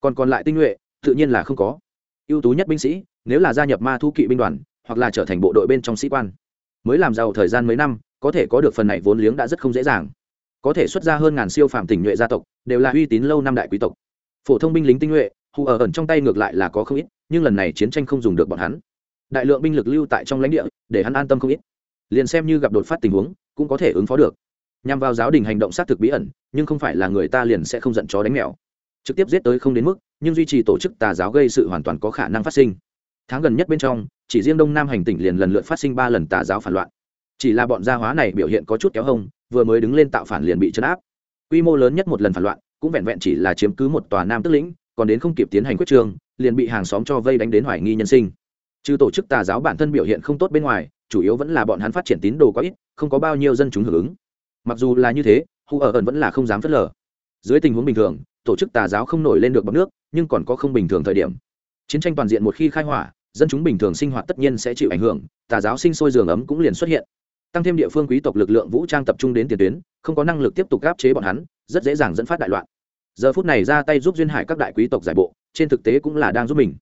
Còn còn lại tinh nhuệ, tự nhiên là không có. Ưu tú nhất binh sĩ, nếu là gia nhập ma thu kỵ binh đoàn, hoặc là trở thành bộ đội bên trong sĩ quan, mới làm giàu thời gian mấy năm, có thể có được phần này vốn liếng đã rất không dễ dàng. Có thể xuất ra hơn ngàn siêu phàm tỉnh nhuệ gia tộc, đều là uy tín lâu năm đại quý tộc. Phổ thông binh lính tinh nhuệ hù ở ẩn trong tay ngược lại là có không ít, nhưng lần này chiến tranh không dùng được bọn hắn. Đại lượng binh lực lưu tại trong lãnh địa, để hắn an tâm không ít. Liền xem như gặp đột phát tình huống, cũng có thể ứng phó được. Nhằm vào giáo đình hành động xác thực bí ẩn, nhưng không phải là người ta liền sẽ không giận chó đánh mèo. Trực tiếp giết tới không đến mức, nhưng duy trì tổ chức tà giáo gây sự hoàn toàn có khả năng phát sinh. Tháng gần nhất bên trong, chỉ riêng đông nam hành tỉnh liền lần lượt phát sinh ba lần tà giáo phản loạn. Chỉ là bọn gia hóa này biểu hiện có chút kéo hông, vừa mới đứng lên tạo phản liền bị chấn áp. Quy mô lớn nhất một lần phản loạn, cũng vẹn vẹn chỉ là chiếm cứ một tòa nam tức lĩnh còn đến không kịp tiến hành quyết trường, liền bị hàng xóm cho vây đánh đến hoài nghi nhân sinh. Trừ tổ chức tà giáo bản thân biểu hiện không tốt bên ngoài, chủ yếu vẫn là bọn hắn phát triển tín đồ quá ít, không có bao nhiêu dân chúng hưởng ứng. Mặc dù là như thế hù ở ẩn vẫn là không dám phớt lờ. Dưới tình huống bình thường, tổ chức tà giáo không nổi lên được bằng nước, nhưng còn có không bình thường thời điểm. Chiến tranh toàn diện một khi khai hỏa, dân chúng bình thường sinh hoạt tất nhiên sẽ chịu ảnh hưởng, tà giáo sinh sôi giường ấm cũng liền xuất hiện. Tăng thêm địa phương quý tộc lực lượng vũ trang tập trung đến tiền tuyến, không có năng lực tiếp tục gáp chế bọn hắn, rất dễ dàng dẫn phát đại loạn giờ phút này ra tay giúp duyên hải các đại quý tộc giải bộ, trên thực tế cũng là đang giúp mình.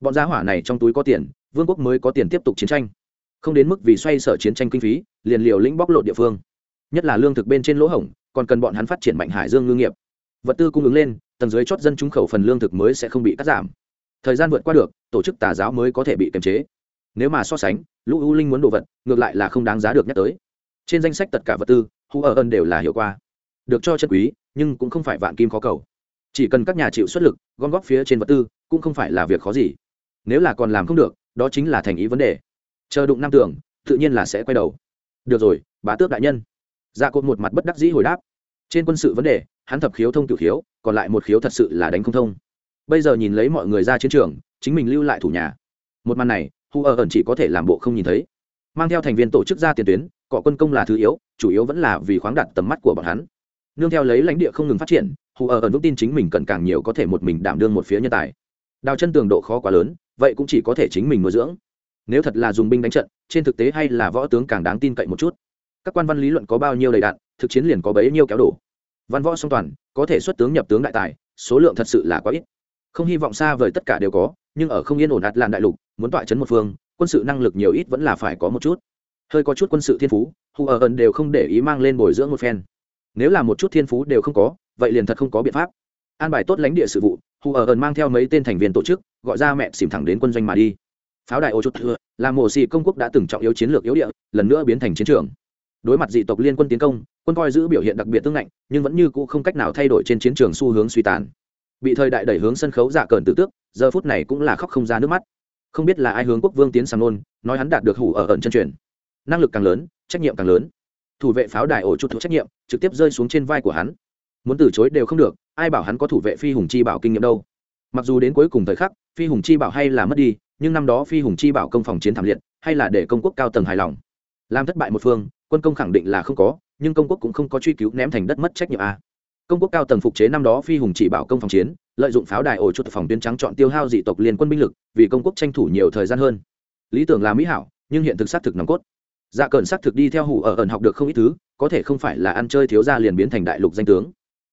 Bọn gia hỏa này trong túi có tiền, vương quốc mới có tiền tiếp tục chiến tranh. Không đến mức vì xoay sở chiến tranh kinh phí, liền liều lĩnh bóc lột địa phương. Nhất là lương thực bên trên lỗ hổng, còn cần bọn hắn phát triển mạnh hải dương ngư nghiệp. Vật tư cung ứng lên, tầng dưới chót dân chúng khẩu phần lương thực mới sẽ không bị cắt giảm. Thời gian vượt qua được, tổ chức tà giáo mới có thể bị kiềm chế. Nếu mà so sánh, lũ u linh muốn đồ vật, ngược lại là không đáng giá được nhắc tới. Trên danh sách tất cả vật tư hu ở đều là hiệu quả được cho chân quý, nhưng cũng không phải vạn kim khó cầu. Chỉ cần các nhà chịu xuất lực, gom góp phía trên vật tư, cũng không phải là việc khó gì. Nếu là còn làm không được, đó chính là thành ý vấn đề. Chờ đụng năm tưởng, tự nhiên là sẽ quay đầu. Được rồi, bá tước đại nhân. Ra cột một mặt bất đắc dĩ hồi đáp. Trên quân sự vấn đề, hắn thập khiếu thông cửu khiếu, còn lại một khiếu thật sự là đánh không thông. Bây giờ nhìn lấy mọi người ra chiến trường, chính mình lưu lại thủ nhà. Một màn này, hu ở ẩn chỉ có thể làm bộ không nhìn thấy. Mang theo thành viên tổ chức ra tiền tuyến, cọ quân công là thứ yếu, chủ yếu vẫn là vì khoáng đặt tầm mắt của bọn hắn nương theo lấy lãnh địa không ngừng phát triển, hù ở ẩn vững tin chính mình cần càng nhiều có thể một mình đảm đương một phía nhân tài. Đào chân tường độ khó quá lớn, vậy cũng chỉ có thể chính mình nuôi dưỡng. Nếu thật là dùng binh đánh trận, trên thực tế hay là võ tướng càng đáng tin cậy một chút. Các quan văn lý luận có bao nhiêu đầy đạn thực chiến liền có bấy nhiêu kéo đổ. Văn võ song toàn, có thể xuất tướng nhập tướng đại tài, số lượng thật sự là quá ít. Không hy vọng xa vời tất cả đều có, nhưng ở không yên ổn ạt làn đại lục, muốn tọa chấn một phương, quân sự năng lực nhiều ít vẫn là phải có một chút. Hơi có chút quân sự thiên phú, hù ở ẩn đều không để ý mang lên bồi dưỡng một phen nếu là một chút thiên phú đều không có, vậy liền thật không có biện pháp. An bài tốt lãnh địa sự vụ, hù ở ẩn mang theo mấy tên thành viên tổ chức, gọi ra mẹ xìm thẳng đến quân doanh mà đi. Pháo đài ô chút thừa là mổ xì công quốc đã từng trọng yếu chiến lược yếu địa, lần nữa biến thành chiến trường. Đối mặt dị tộc liên quân tiến công, quân coi giữ biểu hiện đặc biệt tương lạnh nhưng vẫn như cũ không cách nào thay đổi trên chiến trường xu hướng suy tàn. Bị thời đại đẩy hướng sân khấu giả cờn tử tước, giờ phút này cũng là khóc không ra nước mắt. Không biết là ai hướng quốc vương tiến sang nôn nói hắn đạt được hủ ở ẩn chân truyền. Năng lực càng lớn, trách nhiệm càng lớn thủ vệ pháo đài ổ chút thuộc trách nhiệm, trực tiếp rơi xuống trên vai của hắn. Muốn từ chối đều không được, ai bảo hắn có thủ vệ phi hùng chi bảo kinh nghiệm đâu. Mặc dù đến cuối cùng thời khắc, phi hùng chi bảo hay là mất đi, nhưng năm đó phi hùng chi bảo công phòng chiến thảm liệt, hay là để công quốc cao tầng hài lòng. Làm thất bại một phương, quân công khẳng định là không có, nhưng công quốc cũng không có truy cứu ném thành đất mất trách nhiệm a. Công quốc cao tầng phục chế năm đó phi hùng chỉ bảo công phòng chiến, lợi dụng pháo đài ổ chuột phòng tuyến trắng chọn tiêu hao dị tộc liên quân binh lực, vì công quốc tranh thủ nhiều thời gian hơn. Lý tưởng là mỹ hảo, nhưng hiện thực xác thực nòng cốt dạ cẩn xác thực đi theo hủ ở ẩn học được không ít thứ, có thể không phải là ăn chơi thiếu gia liền biến thành đại lục danh tướng.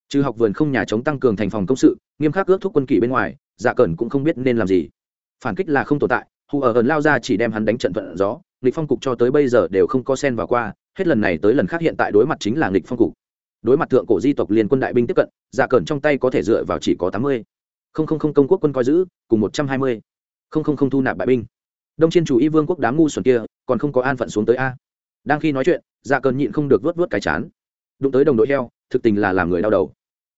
Trừ học vườn không nhà chống tăng cường thành phòng công sự, nghiêm khắc ước thúc quân kỷ bên ngoài dạ cẩn cũng không biết nên làm gì. Phản kích là không tồn tại hù ở ẩn lao ra chỉ đem hắn đánh trận vận gió, nghịch phong cục cho tới bây giờ đều không có sen vào qua, hết lần này tới lần khác hiện tại đối mặt chính là nghịch phong cục. Đối mặt thượng cổ di tộc liên quân đại binh tiếp cận dạ cẩn trong tay có thể dựa vào chỉ có tám mươi. Không không không công quốc quân coi giữ, cùng một trăm hai mươi. Không không không thu nạp bại binh đông trên chủ y vương quốc đám ngu xuẩn kia, còn không có an phận xuống tới a. Đang khi nói chuyện dạ cơn nhịn không được vớt vớt cái chán. Đụng tới đồng đội heo, thực tình là làm người đau đầu.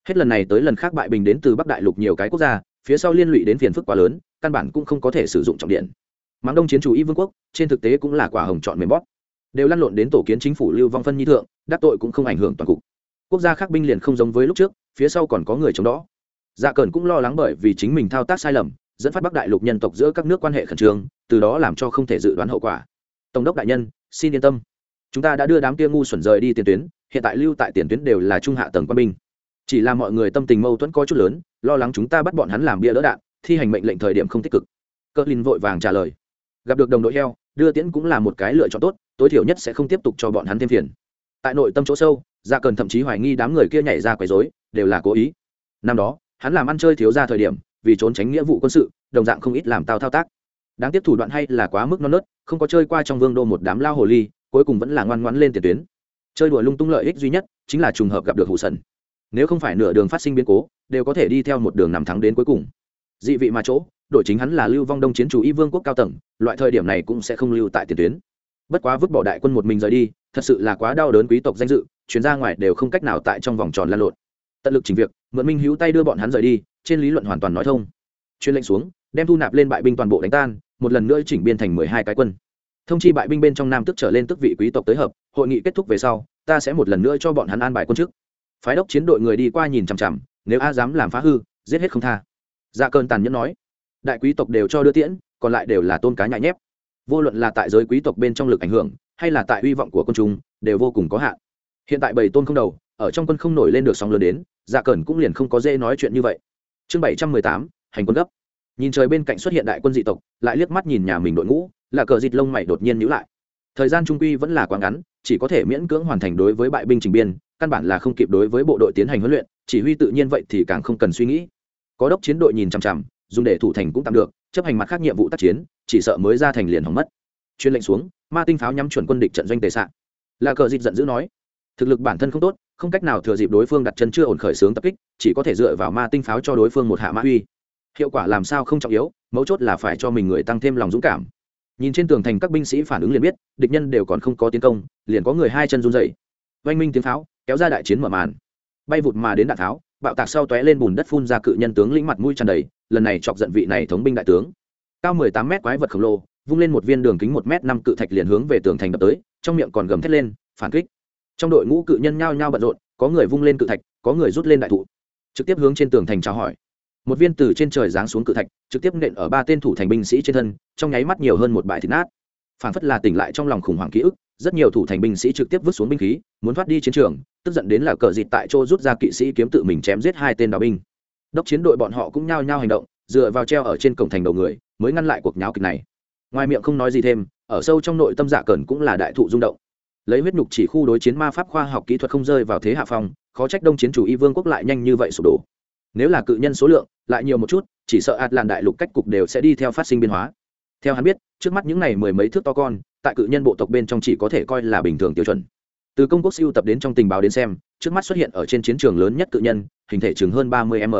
Hết lần này tới lần khác bại bình đến từ bắc đại lục nhiều cái quốc gia, phía sau liên lụy đến phiền phức quá lớn, căn bản cũng không có thể sử dụng trọng điện. Mắng đông chiến chủ y vương quốc, trên thực tế cũng là quả hồng chọn mềm bóp. Đều lăn lộn đến tổ kiến chính phủ lưu vong phân nhi thượng, đắc tội cũng không ảnh hưởng toàn cục. Quốc gia khác binh liền không giống với lúc trước, phía sau còn có người chống đó. Dạ cờn cũng lo lắng bởi vì chính mình thao tác sai lầm, dẫn phát bắc đại lục nhân tộc giữa các nước quan hệ khẩn trương từ đó làm cho không thể dự đoán hậu quả. Tổng đốc đại nhân, xin yên tâm. Chúng ta đã đưa đám kia ngu xuẩn rời đi tiền tuyến, hiện tại lưu tại tiền tuyến đều là trung hạ tầng quân binh. Chỉ là mọi người tâm tình mâu thuẫn có chút lớn, lo lắng chúng ta bắt bọn hắn làm bia đỡ đạn, thi hành mệnh lệnh thời điểm không tích cực. Cỡ linh vội vàng trả lời. Gặp được đồng đội heo, đưa tiễn cũng là một cái lựa chọn tốt, tối thiểu nhất sẽ không tiếp tục cho bọn hắn thêm phiền. Tại nội tâm chỗ sâu, gia cần thậm chí hoài nghi đám người kia nhảy ra quấy rối, đều là cố ý. Năm đó, hắn làm ăn chơi thiếu ra thời điểm, vì trốn tránh nghĩa vụ quân sự, đồng dạng không ít làm tao thao tác đáng tiếc thủ đoạn hay là quá mức non nớt, không có chơi qua trong vương đô một đám lao hồ ly, cuối cùng vẫn là ngoan ngoãn lên tiền tuyến. Chơi đùa lung tung lợi ích duy nhất chính là trùng hợp gặp được hủ sần. Nếu không phải nửa đường phát sinh biến cố, đều có thể đi theo một đường nằm thắng đến cuối cùng. Dị vị mà chỗ, đội chính hắn là lưu vong đông chiến chủ y vương quốc cao tầng, loại thời điểm này cũng sẽ không lưu tại tiền tuyến. Bất quá vứt bỏ đại quân một mình rời đi, thật sự là quá đau đớn quý tộc danh dự, chuyến ra ngoài đều không cách nào tại trong vòng tròn lan lộn. Tận lực chỉnh việc, mượn minh hữu tay đưa bọn hắn rời đi, trên lý luận hoàn toàn nói thông. Chuyên lệnh xuống đem thu nạp lên bại binh toàn bộ đánh tan, một lần nữa chỉnh biên thành mười hai cái quân. Thông chi bại binh bên trong nam tức trở lên tức vị quý tộc tới hợp, hội nghị kết thúc về sau, ta sẽ một lần nữa cho bọn hắn an bài quân chức. Phái đốc chiến đội người đi qua nhìn chằm chằm, nếu a dám làm phá hư, giết hết không tha. Dạ cơn tàn nhẫn nói, đại quý tộc đều cho đưa tiễn, còn lại đều là tôn cá nhại nhép. Vô luận là tại giới quý tộc bên trong lực ảnh hưởng, hay là tại hy vọng của quân chúng, đều vô cùng có hạn. Hiện tại bảy tôn không đầu, ở trong quân không nổi lên được sóng lớn đến dạ cẩn cũng liền không có dễ nói chuyện như vậy. Chương bảy trăm mười tám, hành quân gấp nhìn trời bên cạnh xuất hiện đại quân dị tộc, lại liếc mắt nhìn nhà mình đội ngũ, là cờ dịt lông mày đột nhiên nhữ lại. Thời gian trung quy vẫn là quá ngắn, chỉ có thể miễn cưỡng hoàn thành đối với bại binh trình biên, căn bản là không kịp đối với bộ đội tiến hành huấn luyện, chỉ huy tự nhiên vậy thì càng không cần suy nghĩ. Có đốc chiến đội nhìn chằm chằm, dùng để thủ thành cũng tạm được, chấp hành mặt khác nhiệm vụ tác chiến, chỉ sợ mới ra thành liền hỏng mất. Chuyên lệnh xuống, ma tinh pháo nhắm chuẩn quân địch trận doanh tề sạn là cờ dịt giận dữ nói, thực lực bản thân không tốt, không cách nào thừa dịp đối phương đặt chân chưa ổn khởi xướng tập kích, chỉ có thể dựa vào ma tinh pháo cho đối phương một hạ mã uy hiệu quả làm sao không trọng yếu, mấu chốt là phải cho mình người tăng thêm lòng dũng cảm. Nhìn trên tường thành các binh sĩ phản ứng liền biết, địch nhân đều còn không có tiến công, liền có người hai chân run dậy oanh minh tiếng pháo, kéo ra đại chiến mở màn. Bay vụt mà đến đạn tháo, bạo tạc sau tóe lên bùn đất phun ra cự nhân tướng lĩnh mặt mũi tràn đầy, lần này chọc giận vị này thống binh đại tướng. Cao mười tám mét quái vật khổng lồ, vung lên một viên đường kính một mét năm cự thạch liền hướng về tường thành đập tới, trong miệng còn gầm thét lên, phản kích. Trong đội ngũ cự nhân nhao nhao bận rộn, có người vung lên cự thạch, có người rút lên đại thụ. Trực tiếp hướng trên tường thành chào hỏi một viên từ trên trời giáng xuống cự thạch, trực tiếp nện ở ba tên thủ thành binh sĩ trên thân, trong nháy mắt nhiều hơn một bãi thịt nát. Phản phất là tỉnh lại trong lòng khủng hoảng ký ức, rất nhiều thủ thành binh sĩ trực tiếp vứt xuống binh khí, muốn thoát đi chiến trường, tức giận đến là cờ dịt tại chỗ rút ra kỵ sĩ kiếm tự mình chém giết hai tên đạo binh. Đốc chiến đội bọn họ cũng nhao nhao hành động, dựa vào treo ở trên cổng thành đầu người, mới ngăn lại cuộc nháo kịch này. Ngoài miệng không nói gì thêm, ở sâu trong nội tâm dạ cẩn cũng là đại thụ rung động. Lấy huyết nhục chỉ khu đối chiến ma pháp khoa học kỹ thuật không rơi vào thế hạ phong, khó trách đông chiến chủ y vương quốc lại nhanh như vậy sụp đổ nếu là cự nhân số lượng lại nhiều một chút, chỉ sợ ạt làn đại lục cách cục đều sẽ đi theo phát sinh biến hóa. Theo hắn biết, trước mắt những này mười mấy thước to con, tại cự nhân bộ tộc bên trong chỉ có thể coi là bình thường tiêu chuẩn. Từ công quốc siêu tập đến trong tình báo đến xem, trước mắt xuất hiện ở trên chiến trường lớn nhất cự nhân, hình thể chừng hơn ba mươi m.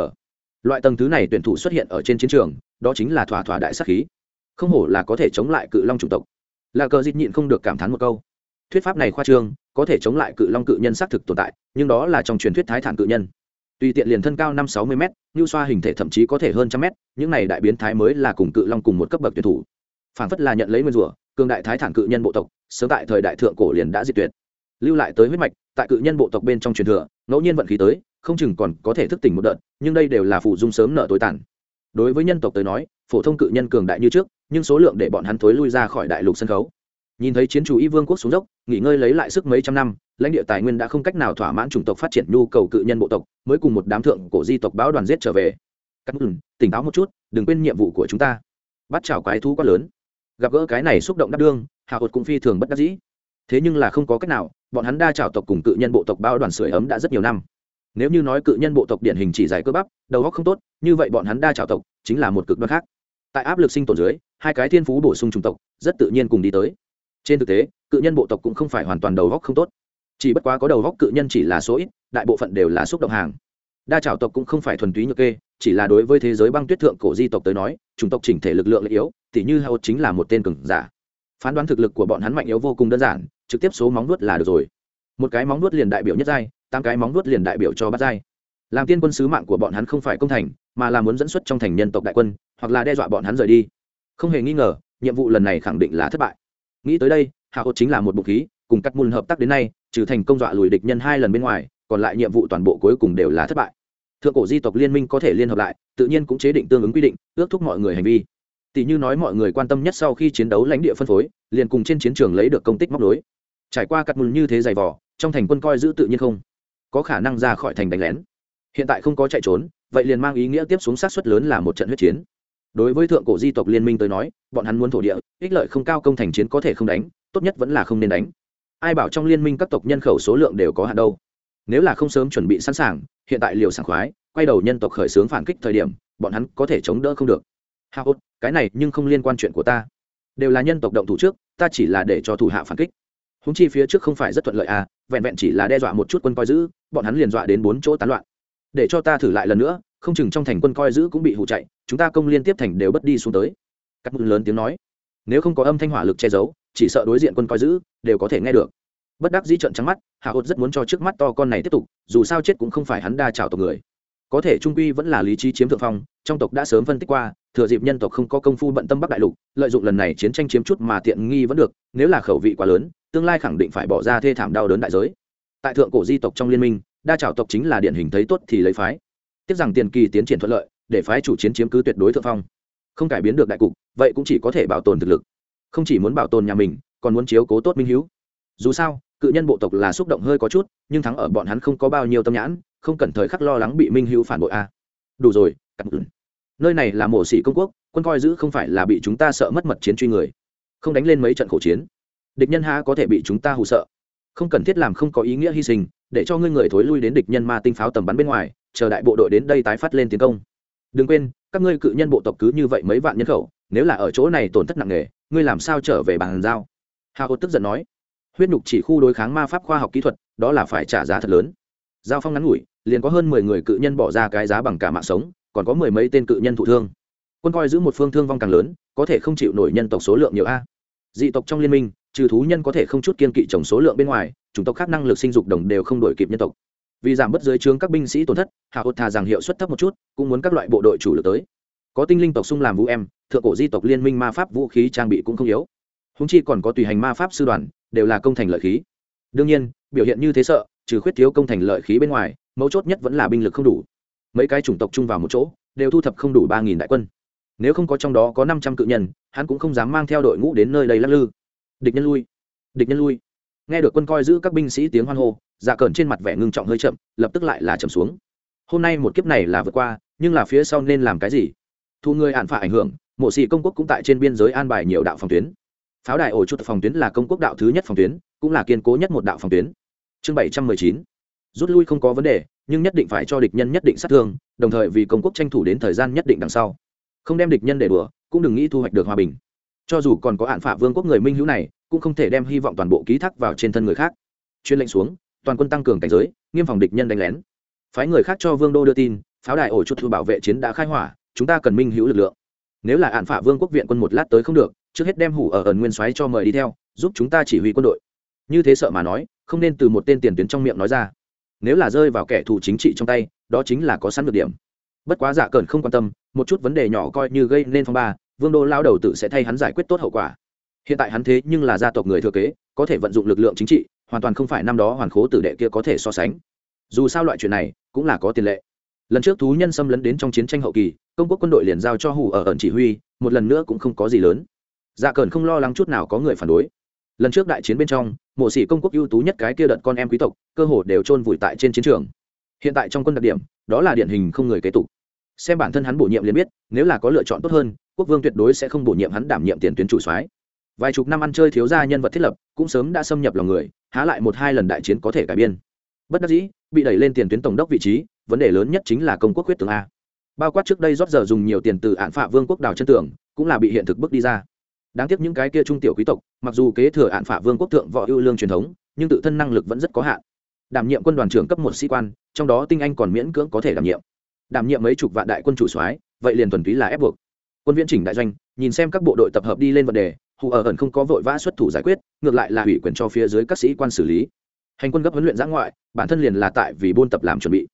Loại tầng thứ này tuyển thủ xuất hiện ở trên chiến trường, đó chính là thỏa thỏa đại sắc khí. Không hổ là có thể chống lại cự long chủng tộc. Là cờ dịch nhịn không được cảm thán một câu. Thuyết pháp này khoa trương, có thể chống lại cự long cự nhân xác thực tồn tại, nhưng đó là trong truyền thuyết thái thản cự nhân tùy tiện liền thân cao năm sáu mươi m như xoa hình thể thậm chí có thể hơn trăm mét, những này đại biến thái mới là cùng cự long cùng một cấp bậc tuyển thủ. Phản phất là nhận lấy nguyên rủa, cường đại thái thản cự nhân bộ tộc, sớm tại thời đại thượng cổ liền đã diệt tuyệt. Lưu lại tới huyết mạch, tại cự nhân bộ tộc bên trong truyền thừa, ngẫu nhiên vận khí tới, không chừng còn có thể thức tỉnh một đợt, nhưng đây đều là phụ dung sớm nợ tối tàn. Đối với nhân tộc tới nói, phổ thông cự nhân cường đại như trước, nhưng số lượng để bọn hắn thối lui ra khỏi đại lục sân khấu nhìn thấy chiến chủ y vương quốc xuống dốc, nghỉ ngơi lấy lại sức mấy trăm năm, lãnh địa tài nguyên đã không cách nào thỏa mãn chủng tộc phát triển nhu cầu cự nhân bộ tộc, mới cùng một đám thượng cổ di tộc báo đoàn giết trở về. Cắt mừng tỉnh táo một chút, đừng quên nhiệm vụ của chúng ta. Bắt chảo quái thú quá lớn. Gặp gỡ cái này xúc động đắc đương hạ hột cũng phi thường bất đắc dĩ. Thế nhưng là không có cách nào, bọn hắn đa chảo tộc cùng cự nhân bộ tộc bao đoàn sưởi ấm đã rất nhiều năm. Nếu như nói cự nhân bộ tộc điển hình chỉ dài cơ bắp, đầu óc không tốt, như vậy bọn hắn đa chảo tộc chính là một cực đoan khác. Tại áp lực sinh tồn dưới, hai cái thiên phú bổ sung chủng tộc rất tự nhiên cùng đi tới trên thực tế, cự nhân bộ tộc cũng không phải hoàn toàn đầu góc không tốt. Chỉ bất quá có đầu góc cự nhân chỉ là số ít, đại bộ phận đều là xúc động hàng. Đa trào tộc cũng không phải thuần túy nhược kê, chỉ là đối với thế giới băng tuyết thượng cổ di tộc tới nói, chủng tộc chỉnh thể lực lượng lại yếu thì như hao chính là một tên cường giả. Phán đoán thực lực của bọn hắn mạnh yếu vô cùng đơn giản, trực tiếp số móng nuốt là được rồi. Một cái móng nuốt liền đại biểu nhất giai, tám cái móng nuốt liền đại biểu cho bát giai. Làm tiên quân sứ mạng của bọn hắn không phải công thành, mà là muốn dẫn xuất trong thành nhân tộc đại quân, hoặc là đe dọa bọn hắn rời đi. Không hề nghi ngờ, nhiệm vụ lần này khẳng định là thất bại nghĩ tới đây, hạ hốt chính là một bụng khí, cùng cắt mùn hợp tác đến nay, trừ thành công dọa lùi địch nhân hai lần bên ngoài, còn lại nhiệm vụ toàn bộ cuối cùng đều là thất bại. Thượng cổ di tộc liên minh có thể liên hợp lại, tự nhiên cũng chế định tương ứng quy định, ước thúc mọi người hành vi. Tỷ như nói mọi người quan tâm nhất sau khi chiến đấu lãnh địa phân phối, liền cùng trên chiến trường lấy được công tích móc nối. Trải qua cắt mùn như thế dày vỏ trong thành quân coi giữ tự nhiên không có khả năng ra khỏi thành đánh lén. Hiện tại không có chạy trốn, vậy liền mang ý nghĩa tiếp xuống sát xuất lớn là một trận huyết chiến đối với thượng cổ di tộc liên minh tới nói, bọn hắn muốn thổ địa, ích lợi không cao công thành chiến có thể không đánh, tốt nhất vẫn là không nên đánh. Ai bảo trong liên minh các tộc nhân khẩu số lượng đều có hạn đâu. Nếu là không sớm chuẩn bị sẵn sàng, hiện tại liều sảng khoái, quay đầu nhân tộc khởi xướng phản kích thời điểm, bọn hắn có thể chống đỡ không được. Hạ ốt cái này nhưng không liên quan chuyện của ta. Đều là nhân tộc động thủ trước, ta chỉ là để cho thủ hạ phản kích. Húng chi phía trước không phải rất thuận lợi à vẹn vẹn chỉ là đe dọa một chút quân coi giữ, bọn hắn liền dọa đến bốn chỗ tán loạn. Để cho ta thử lại lần nữa không chừng trong thành quân coi giữ cũng bị hụ chạy, chúng ta công liên tiếp thành đều bất đi xuống tới. Cắt mừng lớn tiếng nói, nếu không có âm thanh hỏa lực che giấu, chỉ sợ đối diện quân coi giữ đều có thể nghe được. Bất đắc dĩ trận trắng mắt hạ hốt rất muốn cho trước mắt to con này tiếp tục, dù sao chết cũng không phải hắn đa trào tộc người. Có thể trung quy vẫn là lý trí chiếm thượng phong, trong tộc đã sớm phân tích qua, thừa dịp nhân tộc không có công phu bận tâm bắc đại lục, lợi dụng lần này chiến tranh chiếm chút mà tiện nghi vẫn được, nếu là khẩu vị quá lớn, tương lai khẳng định phải bỏ ra thê thảm đau đớn đại giới. Tại thượng cổ di tộc trong liên minh, đa trào tộc chính là điển hình thấy tốt thì lấy phái tiếc rằng tiền kỳ tiến triển thuận lợi, để phái chủ chiến chiếm cứ tuyệt đối thượng phong. Không cải biến được đại cục, vậy cũng chỉ có thể bảo tồn thực lực. Không chỉ muốn bảo tồn nhà mình, còn muốn chiếu cố tốt minh hữu dù sao, cự nhân bộ tộc là xúc động hơi có chút, nhưng thắng ở bọn hắn không có bao nhiêu tâm nhãn, không cần thời khắc lo lắng bị minh hữu phản bội a. Đủ rồi cặp nơi này là mổ xỉ công quốc, quân coi giữ không phải là bị chúng ta sợ mất mật chiến truy người. Không đánh lên mấy trận khổ chiến. Địch nhân ha có thể bị chúng ta hù sợ. Không cần thiết làm không có ý nghĩa hy sinh, để cho ngươi người thối lui đến địch nhân ma tinh pháo tầm bắn bên ngoài chờ đại bộ đội đến đây tái phát lên tiến công. Đừng quên, các ngươi cự nhân bộ tộc cứ như vậy mấy vạn nhân khẩu, nếu là ở chỗ này tổn thất nặng nề, ngươi làm sao trở về bàn giao? Hà hốt tức giận nói. Huyết nhục chỉ khu đối kháng ma pháp khoa học kỹ thuật, đó là phải trả giá thật lớn. Giao phong ngắn ngủi, liền có hơn mười người cự nhân bỏ ra cái giá bằng cả mạng sống, còn có mười mấy tên cự nhân thụ thương. Quân coi giữ một phương thương vong càng lớn, có thể không chịu nổi nhân tộc số lượng nhiều a. Dị tộc trong liên minh, trừ thú nhân có thể không chút kiên kỵ trồng số lượng bên ngoài, chủng tộc khác năng lực sinh dục đồng đều không đổi kịp nhân tộc vì giảm bớt dưới trướng các binh sĩ tổn thất, hạ ột thà rằng hiệu suất thấp một chút, cũng muốn các loại bộ đội chủ lực tới. Có tinh linh tộc xung làm vũ em, thượng cổ di tộc liên minh ma pháp vũ khí trang bị cũng không yếu. Húng chi còn có tùy hành ma pháp sư đoàn, đều là công thành lợi khí. Đương nhiên, biểu hiện như thế sợ, trừ khuyết thiếu công thành lợi khí bên ngoài, mấu chốt nhất vẫn là binh lực không đủ. Mấy cái chủng tộc chung vào một chỗ, đều thu thập không đủ ba nghìn đại quân. Nếu không có trong đó có năm trăm cự nhân, hắn cũng không dám mang theo đội ngũ đến nơi đây lắc lư. Địch nhân lui, địch nhân lui. Nghe được quân coi giữ các binh sĩ tiếng hoan hô dạ cờn trên mặt vẻ ngưng trọng hơi chậm, lập tức lại là chậm xuống. Hôm nay một kiếp này là vượt qua, nhưng là phía sau nên làm cái gì? Thu người hạn phả ảnh hưởng, mộ sĩ công quốc cũng tại trên biên giới an bài nhiều đạo phòng tuyến. Pháo đài ổ chuột phòng tuyến là công quốc đạo thứ nhất phòng tuyến, cũng là kiên cố nhất một đạo phòng tuyến. Chương bảy trăm mười chín. Rút lui không có vấn đề, nhưng nhất định phải cho địch nhân nhất định sát thương, đồng thời vì công quốc tranh thủ đến thời gian nhất định đằng sau. Không đem địch nhân để đùa, cũng đừng nghĩ thu hoạch được hòa bình. Cho dù còn có hạn phả vương quốc người minh hữu này, cũng không thể đem hy vọng toàn bộ ký thác vào trên thân người khác. Chuyên lệnh xuống toàn quân tăng cường cảnh giới, nghiêm phòng địch nhân đánh lén. Phái người khác cho vương đô đưa tin, pháo đài ổ chuột thu bảo vệ chiến đã khai hỏa, chúng ta cần minh hữu lực lượng. Nếu là hạn phả vương quốc viện quân một lát tới không được, trước hết đem hủ ở ẩn nguyên soái cho mời đi theo, giúp chúng ta chỉ huy quân đội. Như thế sợ mà nói, không nên từ một tên tiền tuyến trong miệng nói ra. Nếu là rơi vào kẻ thù chính trị trong tay, đó chính là có sẵn được điểm. Bất quá dạ cờn không quan tâm, một chút vấn đề nhỏ coi như gây nên phong ba, vương đô lao đầu tự sẽ thay hắn giải quyết tốt hậu quả. Hiện tại hắn thế nhưng là gia tộc người thừa kế, có thể vận dụng lực lượng chính trị hoàn toàn không phải năm đó hoàn khố tử đệ kia có thể so sánh. Dù sao loại chuyện này cũng là có tiền lệ. Lần trước thú nhân xâm lấn đến trong chiến tranh hậu kỳ, công quốc quân đội liền giao cho hủ ở ẩn chỉ huy, một lần nữa cũng không có gì lớn. Dạ cờn không lo lắng chút nào có người phản đối. Lần trước đại chiến bên trong, mộ sĩ công quốc ưu tú nhất cái kia đợt con em quý tộc, cơ hồ đều chôn vùi tại trên chiến trường. Hiện tại trong quân đặc điểm, đó là điển hình không người kế tục. Xem bản thân hắn bổ nhiệm liền biết, nếu là có lựa chọn tốt hơn, quốc vương tuyệt đối sẽ không bổ nhiệm hắn đảm nhiệm tiền tuyến chủ soái vài chục năm ăn chơi thiếu gia nhân vật thiết lập, cũng sớm đã xâm nhập lòng người, há lại một hai lần đại chiến có thể cải biên. Bất đắc dĩ, bị đẩy lên tiền tuyến tổng đốc vị trí, vấn đề lớn nhất chính là công quốc quyết tường a. Bao quát trước đây rót giờ dùng nhiều tiền từ ạn phạ vương quốc đào chân tưởng cũng là bị hiện thực bước đi ra. Đáng tiếc những cái kia trung tiểu quý tộc, mặc dù kế thừa ạn phạ vương quốc thượng võ ưu lương truyền thống, nhưng tự thân năng lực vẫn rất có hạn. Đảm nhiệm quân đoàn trưởng cấp một sĩ quan, trong đó tinh anh còn miễn cưỡng có thể đảm nhiệm. Đảm nhiệm mấy chục vạn đại quân chủ soái, vậy liền thuần túy là ép buộc. Quân viễn chỉnh đại doanh, nhìn xem các bộ đội tập hợp đi lên vấn đề hù ở ẩn không có vội vã xuất thủ giải quyết, ngược lại là ủy quyền cho phía dưới các sĩ quan xử lý. Hành quân gấp huấn luyện giã ngoại, bản thân liền là tại vì buôn tập làm chuẩn bị.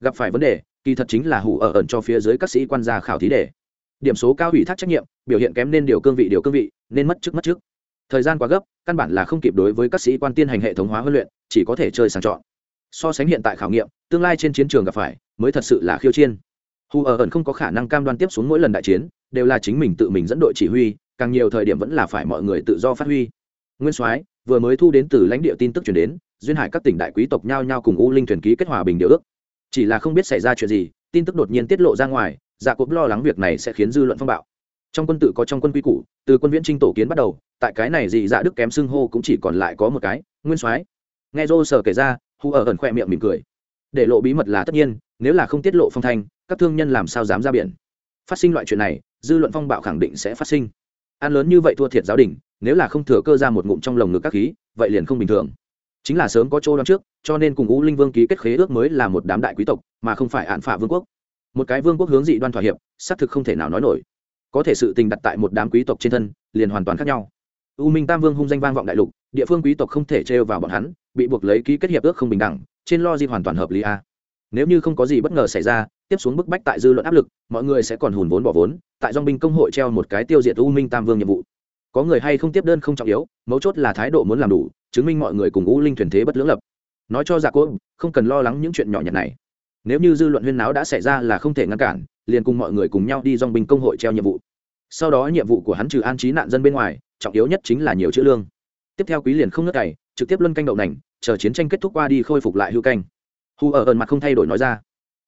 Gặp phải vấn đề, kỳ thật chính là hủ ở ẩn cho phía dưới các sĩ quan gia khảo thí đề. Điểm số cao ủy thác trách nhiệm, biểu hiện kém nên điều cương vị, điều cương vị, nên mất trước mất trước thời gian quá gấp, căn bản là không kịp đối với các sĩ quan tiên hành hệ thống hóa huấn luyện, chỉ có thể chơi sàng chọn. So sánh hiện tại khảo nghiệm, tương lai trên chiến trường gặp phải, mới thật sự là khiêu chiên hù ở ẩn không có khả năng cam đoan tiếp xuống mỗi lần đại chiến, đều là chính mình tự mình dẫn đội chỉ huy càng nhiều thời điểm vẫn là phải mọi người tự do phát huy. Nguyên soái, vừa mới thu đến từ lãnh địa tin tức chuyển đến, duyên hải các tỉnh đại quý tộc nhao nhao cùng u linh thuyền ký kết hòa bình điều ước. Chỉ là không biết xảy ra chuyện gì, tin tức đột nhiên tiết lộ ra ngoài dạ cốp lo lắng việc này sẽ khiến dư luận phong bạo. Trong quân tự có trong quân quy củ, từ quân viễn trinh tổ kiến bắt đầu, tại cái này gì dạ đức kém xưng hô cũng chỉ còn lại có một cái, nguyên soái. Nghe dô sở kể ra, hu ở ẩn khoe miệng mỉm cười. Để lộ bí mật là tất nhiên, nếu là không tiết lộ phong thanh, các thương nhân làm sao dám ra biển? Phát sinh loại chuyện này, dư luận phong bạo khẳng định sẽ phát sinh ăn lớn như vậy thua thiệt giáo đình, nếu là không thừa cơ ra một ngụm trong lồng ngực các khí, vậy liền không bình thường. Chính là sớm có chỗ đoán trước, cho nên cùng u linh vương ký kết khế ước mới là một đám đại quý tộc, mà không phải hạn phả vương quốc. Một cái vương quốc hướng dị đoan thỏa hiệp, xác thực không thể nào nói nổi. Có thể sự tình đặt tại một đám quý tộc trên thân, liền hoàn toàn khác nhau. U minh tam vương hung danh vang vọng đại lục, địa phương quý tộc không thể trêu vào bọn hắn, bị buộc lấy ký kết hiệp ước không bình đẳng, trên lo di hoàn toàn hợp lý a. Nếu như không có gì bất ngờ xảy ra tiếp xuống bức bách tại dư luận áp lực, mọi người sẽ còn hùn vốn bỏ vốn, tại dong binh công hội treo một cái tiêu diệt u minh tam vương nhiệm vụ. Có người hay không tiếp đơn không trọng yếu, mấu chốt là thái độ muốn làm đủ, chứng minh mọi người cùng u linh thuyền thế bất lưỡng lập. Nói cho giả cô, không cần lo lắng những chuyện nhỏ nhặt này. Nếu như dư luận huyên náo đã xảy ra là không thể ngăn cản, liền cùng mọi người cùng nhau đi dong binh công hội treo nhiệm vụ. Sau đó nhiệm vụ của hắn trừ an trí nạn dân bên ngoài, trọng yếu nhất chính là nhiều chữ lương. Tiếp theo quý liền không nước cày, trực tiếp luân canh đậu nành, chờ chiến tranh kết thúc qua đi khôi phục lại hưu canh. Hù ở ẩn mặt không thay đổi nói ra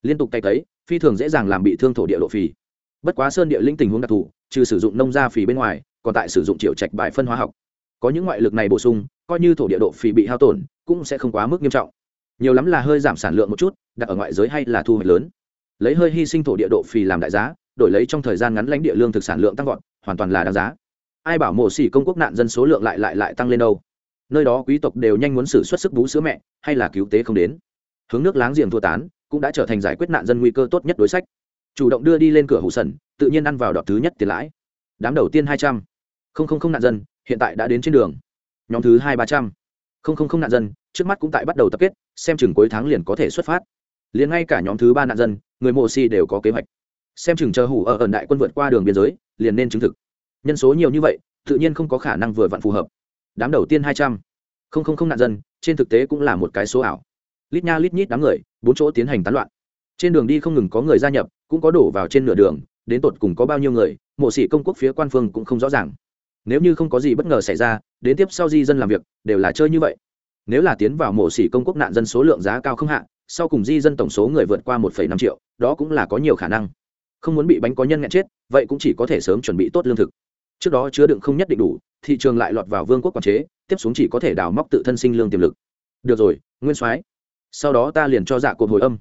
liên tục cày cấy, phi thường dễ dàng làm bị thương thổ địa lộ phì. Bất quá sơn địa linh tình huống đặc thù, trừ sử dụng nông gia phì bên ngoài, còn tại sử dụng triệu trạch bài phân hóa học. Có những ngoại lực này bổ sung, coi như thổ địa độ phì bị hao tổn, cũng sẽ không quá mức nghiêm trọng. Nhiều lắm là hơi giảm sản lượng một chút, đặt ở ngoại giới hay là thu hoạch lớn. Lấy hơi hy sinh thổ địa độ phì làm đại giá, đổi lấy trong thời gian ngắn lãnh địa lương thực sản lượng tăng vọt, hoàn toàn là đáng giá. Ai bảo mổ xỉ công quốc nạn dân số lượng lại lại lại tăng lên đâu? Nơi đó quý tộc đều nhanh muốn xử xuất sức bú sữa mẹ, hay là cứu tế không đến? Hướng nước láng giềng thua tán cũng đã trở thành giải quyết nạn dân nguy cơ tốt nhất đối sách. Chủ động đưa đi lên cửa hủ sần, tự nhiên ăn vào đọt thứ nhất tiền lãi. Đám đầu tiên hai trăm. Linh nạn dân, hiện tại đã đến trên đường. Nhóm thứ hai ba trăm. Linh nạn dân, trước mắt cũng tại bắt đầu tập kết, xem chừng cuối tháng liền có thể xuất phát. Liền ngay cả nhóm thứ ba nạn dân, người mộ si đều có kế hoạch. Xem chừng chờ hủ ở ẩn đại quân vượt qua đường biên giới, liền nên chứng thực. Nhân số nhiều như vậy, tự nhiên không có khả năng vừa vặn phù hợp. Đám đầu tiên hai trăm. Linh nạn dân, trên thực tế cũng là một cái số ảo. Lít nha lít nhít đám người bốn chỗ tiến hành tán loạn. Trên đường đi không ngừng có người gia nhập, cũng có đổ vào trên nửa đường, đến tột cùng có bao nhiêu người, mộ sĩ công quốc phía quan phương cũng không rõ ràng. Nếu như không có gì bất ngờ xảy ra, đến tiếp sau di dân làm việc, đều là chơi như vậy. Nếu là tiến vào mộ sĩ công quốc nạn dân số lượng giá cao không hạ, sau cùng di dân tổng số người vượt qua một năm triệu, đó cũng là có nhiều khả năng. Không muốn bị bánh có nhân nghẹn chết, vậy cũng chỉ có thể sớm chuẩn bị tốt lương thực. Trước đó chứa đựng không nhất định đủ, thị trường lại lọt vào vương quốc quản chế, tiếp xuống chỉ có thể đào móc tự thân sinh lương tiềm lực. Được rồi, nguyên soái sau đó ta liền cho dạ cột hồi âm.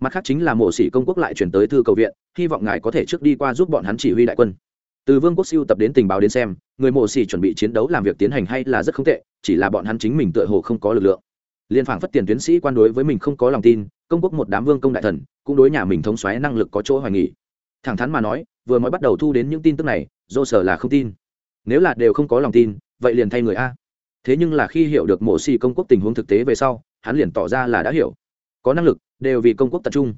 Mặt khác chính là mộ sĩ công quốc lại chuyển tới thư cầu viện, hy vọng ngài có thể trước đi qua giúp bọn hắn chỉ huy đại quân. Từ vương quốc siêu tập đến tình báo đến xem, người mộ sĩ chuẩn bị chiến đấu làm việc tiến hành hay là rất không tệ, chỉ là bọn hắn chính mình tựa hồ không có lực lượng. Liên phảng phất tiền tuyến sĩ quan đối với mình không có lòng tin, công quốc một đám vương công đại thần, cũng đối nhà mình thống xoáy năng lực có chỗ hoài nghỉ thẳng thắn mà nói, vừa mới bắt đầu thu đến những tin tức này, dô sở là không tin. Nếu là đều không có lòng tin, vậy liền thay người a. Thế nhưng là khi hiểu được mộ xì công quốc tình huống thực tế về sau hắn liền tỏ ra là đã hiểu. Có năng lực, đều vì công quốc tập trung.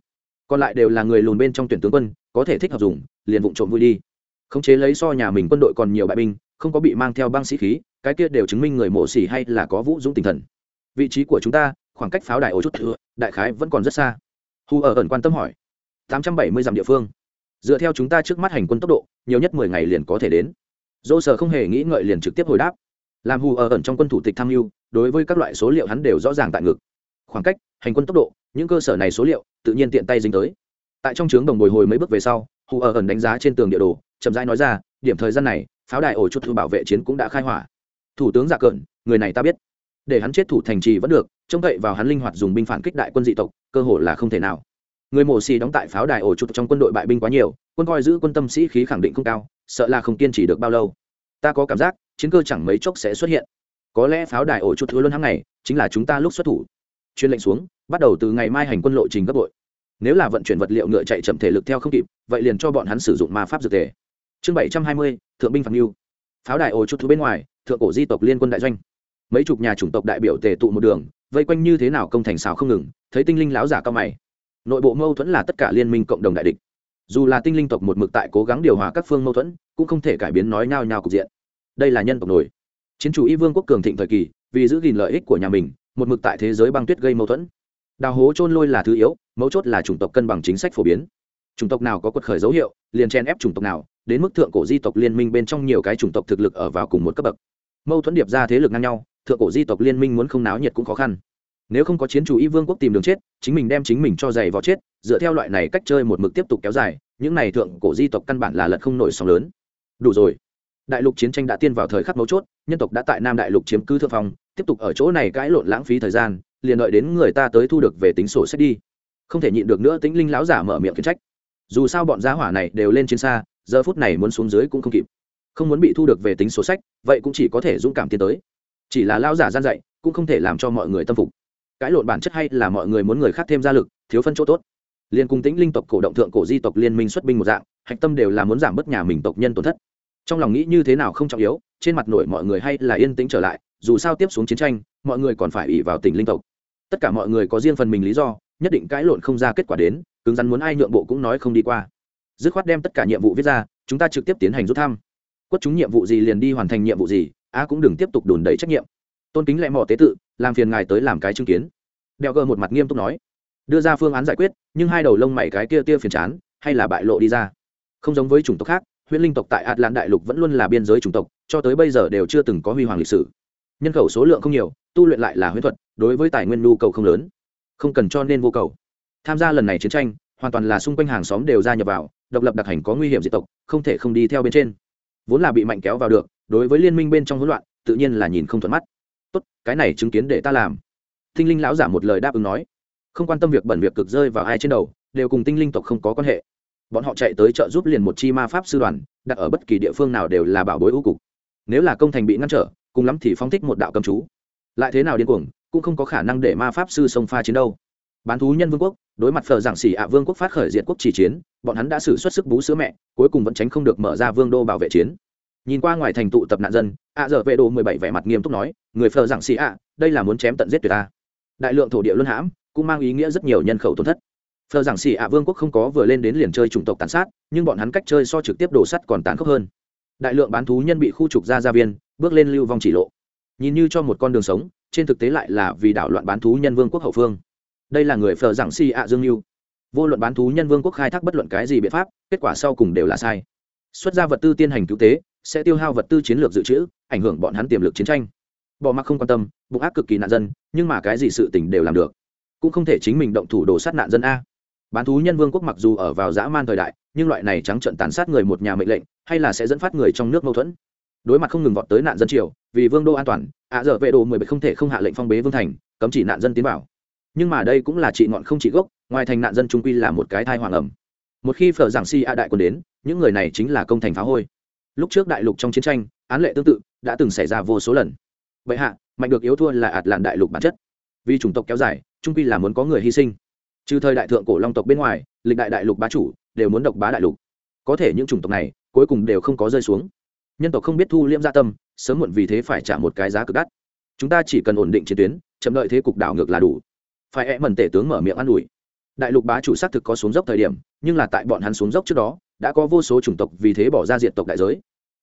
Còn lại đều là người lùn bên trong tuyển tướng quân, có thể thích hợp dùng, liền vụng trộm vui đi. Khống chế lấy so nhà mình quân đội còn nhiều bại binh, không có bị mang theo băng sĩ khí, cái kia đều chứng minh người mộ xỉ hay là có vũ dũng tinh thần. Vị trí của chúng ta, khoảng cách pháo đài ô chút thừa đại khái vẫn còn rất xa. Hu ở ẩn quan tâm hỏi. Tám trăm bảy mươi dặm địa phương. Dựa theo chúng ta trước mắt hành quân tốc độ, nhiều nhất mười ngày liền có thể đến. Dô sở không hề nghĩ ngợi liền trực tiếp hồi đáp làm hù ở ẩn trong quân thủ tịch tham mưu, đối với các loại số liệu hắn đều rõ ràng tại ngực. Khoảng cách, hành quân tốc độ, những cơ sở này số liệu, tự nhiên tiện tay dính tới. Tại trong trướng đồng bồi hồi mấy bước về sau, hù ở ẩn đánh giá trên tường địa đồ, chậm rãi nói ra, điểm thời gian này, pháo đài ổ chút thư bảo vệ chiến cũng đã khai hỏa. Thủ tướng dạ giả cợn người này ta biết. Để hắn chết thủ thành trì vẫn được, trông cậy vào hắn linh hoạt dùng binh phản kích đại quân dị tộc, cơ hội là không thể nào. Người mổ xì đóng tại pháo đài ổ chút trong quân đội bại binh quá nhiều, quân coi giữ quân tâm sĩ khí khẳng định không cao, sợ là không kiên trì được bao lâu. Ta có cảm giác chiến cơ chẳng mấy chốc sẽ xuất hiện. Có lẽ pháo đài ổ chút thứ luôn hàng ngày chính là chúng ta lúc xuất thủ. Chuyên lệnh xuống, bắt đầu từ ngày mai hành quân lộ trình gấp bội. Nếu là vận chuyển vật liệu ngựa chạy chậm thể lực theo không kịp, vậy liền cho bọn hắn sử dụng ma pháp dược thể chương bảy trăm hai mươi, thượng binh phạm mưu pháo đài ổ chút thứ bên ngoài, thượng cổ di tộc liên quân đại doanh. Mấy chục nhà chủng tộc đại biểu tề tụ một đường, vây quanh như thế nào công thành xào không ngừng, thấy tinh linh láo giả cao mày. Nội bộ mâu thuẫn là tất cả liên minh cộng đồng đại địch. Dù là tinh linh tộc một mực tại cố gắng điều hòa các phương mâu thuẫn, cũng không thể cải biến nói nhao nhao cục diện đây là nhân tộc nổi. Chiến chủ y vương quốc cường thịnh thời kỳ, vì giữ gìn lợi ích của nhà mình, một mực tại thế giới băng tuyết gây mâu thuẫn. Đào hố trôn lôi là thứ yếu, mấu chốt là chủng tộc cân bằng chính sách phổ biến. Chủng tộc nào có quật khởi dấu hiệu, liền chen ép chủng tộc nào, đến mức thượng cổ di tộc liên minh bên trong nhiều cái chủng tộc thực lực ở vào cùng một cấp bậc. Mâu thuẫn điệp ra thế lực ngang nhau, thượng cổ di tộc liên minh muốn không náo nhiệt cũng khó khăn. Nếu không có chiến chủ y vương quốc tìm đường chết, chính mình đem chính mình cho giày vò chết, dựa theo loại này cách chơi một mực tiếp tục kéo dài, những này thượng cổ di tộc căn bản là lật không nổi sóng lớn. Đủ rồi đại lục chiến tranh đã tiên vào thời khắc mấu chốt, nhân tộc đã tại nam đại lục chiếm cứ thượng phong, tiếp tục ở chỗ này cãi lộn lãng phí thời gian, liền đợi đến người ta tới thu được về tính sổ sách đi. Không thể nhịn được nữa tính linh láo giả mở miệng khiển trách. Dù sao bọn giá hỏa này đều lên trên xa, giờ phút này muốn xuống dưới cũng không kịp. Không muốn bị thu được về tính sổ sách, vậy cũng chỉ có thể dũng cảm tiến tới. Chỉ là lao giả gian dạy, cũng không thể làm cho mọi người tâm phục. Cãi lộn bản chất hay là mọi người muốn người khác thêm gia lực, thiếu phân chỗ tốt. Liên cung tĩnh linh tộc cổ động thượng cổ di tộc liên minh xuất binh một dạng, hạch tâm đều là muốn giảm bớt nhà mình tộc nhân tổn thất trong lòng nghĩ như thế nào không trọng yếu, trên mặt nổi mọi người hay là yên tĩnh trở lại, dù sao tiếp xuống chiến tranh, mọi người còn phải ủy vào tỉnh linh tộc. Tất cả mọi người có riêng phần mình lý do, nhất định cãi lộn không ra kết quả đến, cứng rắn muốn ai nhượng bộ cũng nói không đi qua. Dứt khoát đem tất cả nhiệm vụ viết ra, chúng ta trực tiếp tiến hành rút thăm. Quất chúng nhiệm vụ gì liền đi hoàn thành nhiệm vụ gì a cũng đừng tiếp tục đùn đẩy trách nhiệm. Tôn kính lẽ mỏ tế tự, làm phiền ngài tới làm cái chứng kiến. Đeo gờ một mặt nghiêm túc nói. Đưa ra phương án giải quyết, nhưng hai đầu lông mày cái kia tia phiền chán, hay là bại lộ đi ra. Không giống với chủng tộc khác huyễn linh tộc tại atlan đại lục vẫn luôn là biên giới chủng tộc, cho tới bây giờ đều chưa từng có huy hoàng lịch sử. Nhân khẩu số lượng không nhiều, tu luyện lại là huyễn thuật, đối với tài nguyên nhu cầu không lớn. Không cần cho nên vô cầu. Tham gia lần này chiến tranh, hoàn toàn là xung quanh hàng xóm đều gia nhập vào, độc lập đặc hành có nguy hiểm diệt tộc, không thể không đi theo bên trên. Vốn là bị mạnh kéo vào được, đối với liên minh bên trong hỗn loạn, tự nhiên là nhìn không thuận mắt. Tốt, cái này chứng kiến để ta làm. Tinh linh lão giả một lời đáp ứng nói. Không quan tâm việc bẩn việc cực rơi vào ai trên đầu, đều cùng tinh linh tộc không có quan hệ bọn họ chạy tới trợ giúp liền một chi ma pháp sư đoàn, đặt ở bất kỳ địa phương nào đều là bảo bối ưu cục. Nếu là công thành bị ngăn trở, cùng lắm thì phóng thích một đạo cầm chú. Lại thế nào điên cuồng, cũng không có khả năng để ma pháp sư sông pha chiến đâu. Bán thú nhân vương quốc, đối mặt phờ giảng xỉ ạ vương quốc phát khởi diện quốc chỉ chiến, bọn hắn đã xử xuất sức bú sữa mẹ, cuối cùng vẫn tránh không được mở ra vương đô bảo vệ chiến. Nhìn qua ngoài thành tụ tập nạn dân, ạ dở vệ đồ mười bảy vẻ mặt nghiêm túc nói, người phờ giảng xỉ ạ, đây là muốn chém tận giết tuyệt ta. Đại lượng thổ địa luân hãm, cũng mang ý nghĩa rất nhiều nhân khẩu tổn thất phờ giảng sĩ ạ vương quốc không có vừa lên đến liền chơi chủng tộc tàn sát, nhưng bọn hắn cách chơi so trực tiếp đổ sắt còn tàn khốc hơn. Đại lượng bán thú nhân bị khu trục ra gia viên, bước lên lưu vong chỉ lộ. Nhìn như cho một con đường sống, trên thực tế lại là vì đảo loạn bán thú nhân vương quốc hậu phương. Đây là người phờ giảng sĩ ạ dương mưu vô luận bán thú nhân vương quốc khai thác bất luận cái gì biện pháp, kết quả sau cùng đều là sai. Xuất ra vật tư tiên hành cứu tế, sẽ tiêu hao vật tư chiến lược dự trữ, ảnh hưởng bọn hắn tiềm lực chiến tranh. Bỏ mặc không quan tâm, bụng ác cực kỳ nạn dân, nhưng mà cái gì sự tình đều làm được. Cũng không thể chính mình động thủ đổ sát nạn dân a bán thú nhân vương quốc mặc dù ở vào dã man thời đại, nhưng loại này trắng trận tàn sát người một nhà mệnh lệnh, hay là sẽ dẫn phát người trong nước mâu thuẫn. Đối mặt không ngừng vọt tới nạn dân triều, vì vương đô an toàn, ạ dở vệ đồ mười bảy không thể không hạ lệnh phong bế vương thành, cấm chỉ nạn dân tiến vào. Nhưng mà đây cũng là trị ngọn không trị gốc, ngoài thành nạn dân trung quy là một cái thai hoàng ẩm một khi phở giảng si a đại quân đến, những người này chính là công thành phá hôi. Lúc trước đại lục trong chiến tranh, án lệ tương tự, đã từng xảy ra vô số lần. Vậy hạ, mạnh được yếu thua là ạt làn đại lục bản chất. Vì chủng tộc kéo dài, trung quy là muốn có người hy sinh trừ thời đại thượng cổ long tộc bên ngoài, lịch đại đại lục bá chủ đều muốn độc bá đại lục. Có thể những chủng tộc này, cuối cùng đều không có rơi xuống. Nhân tộc không biết thu liễm gia tâm, sớm muộn vì thế phải trả một cái giá cực đắt. Chúng ta chỉ cần ổn định chiến tuyến, chậm đợi thế cục đảo ngược là đủ. Phải e mần tể tướng mở miệng an ủi. Đại lục bá chủ xác thực có xuống dốc thời điểm, nhưng là tại bọn hắn xuống dốc trước đó, đã có vô số chủng tộc vì thế bỏ ra diện tộc đại giới.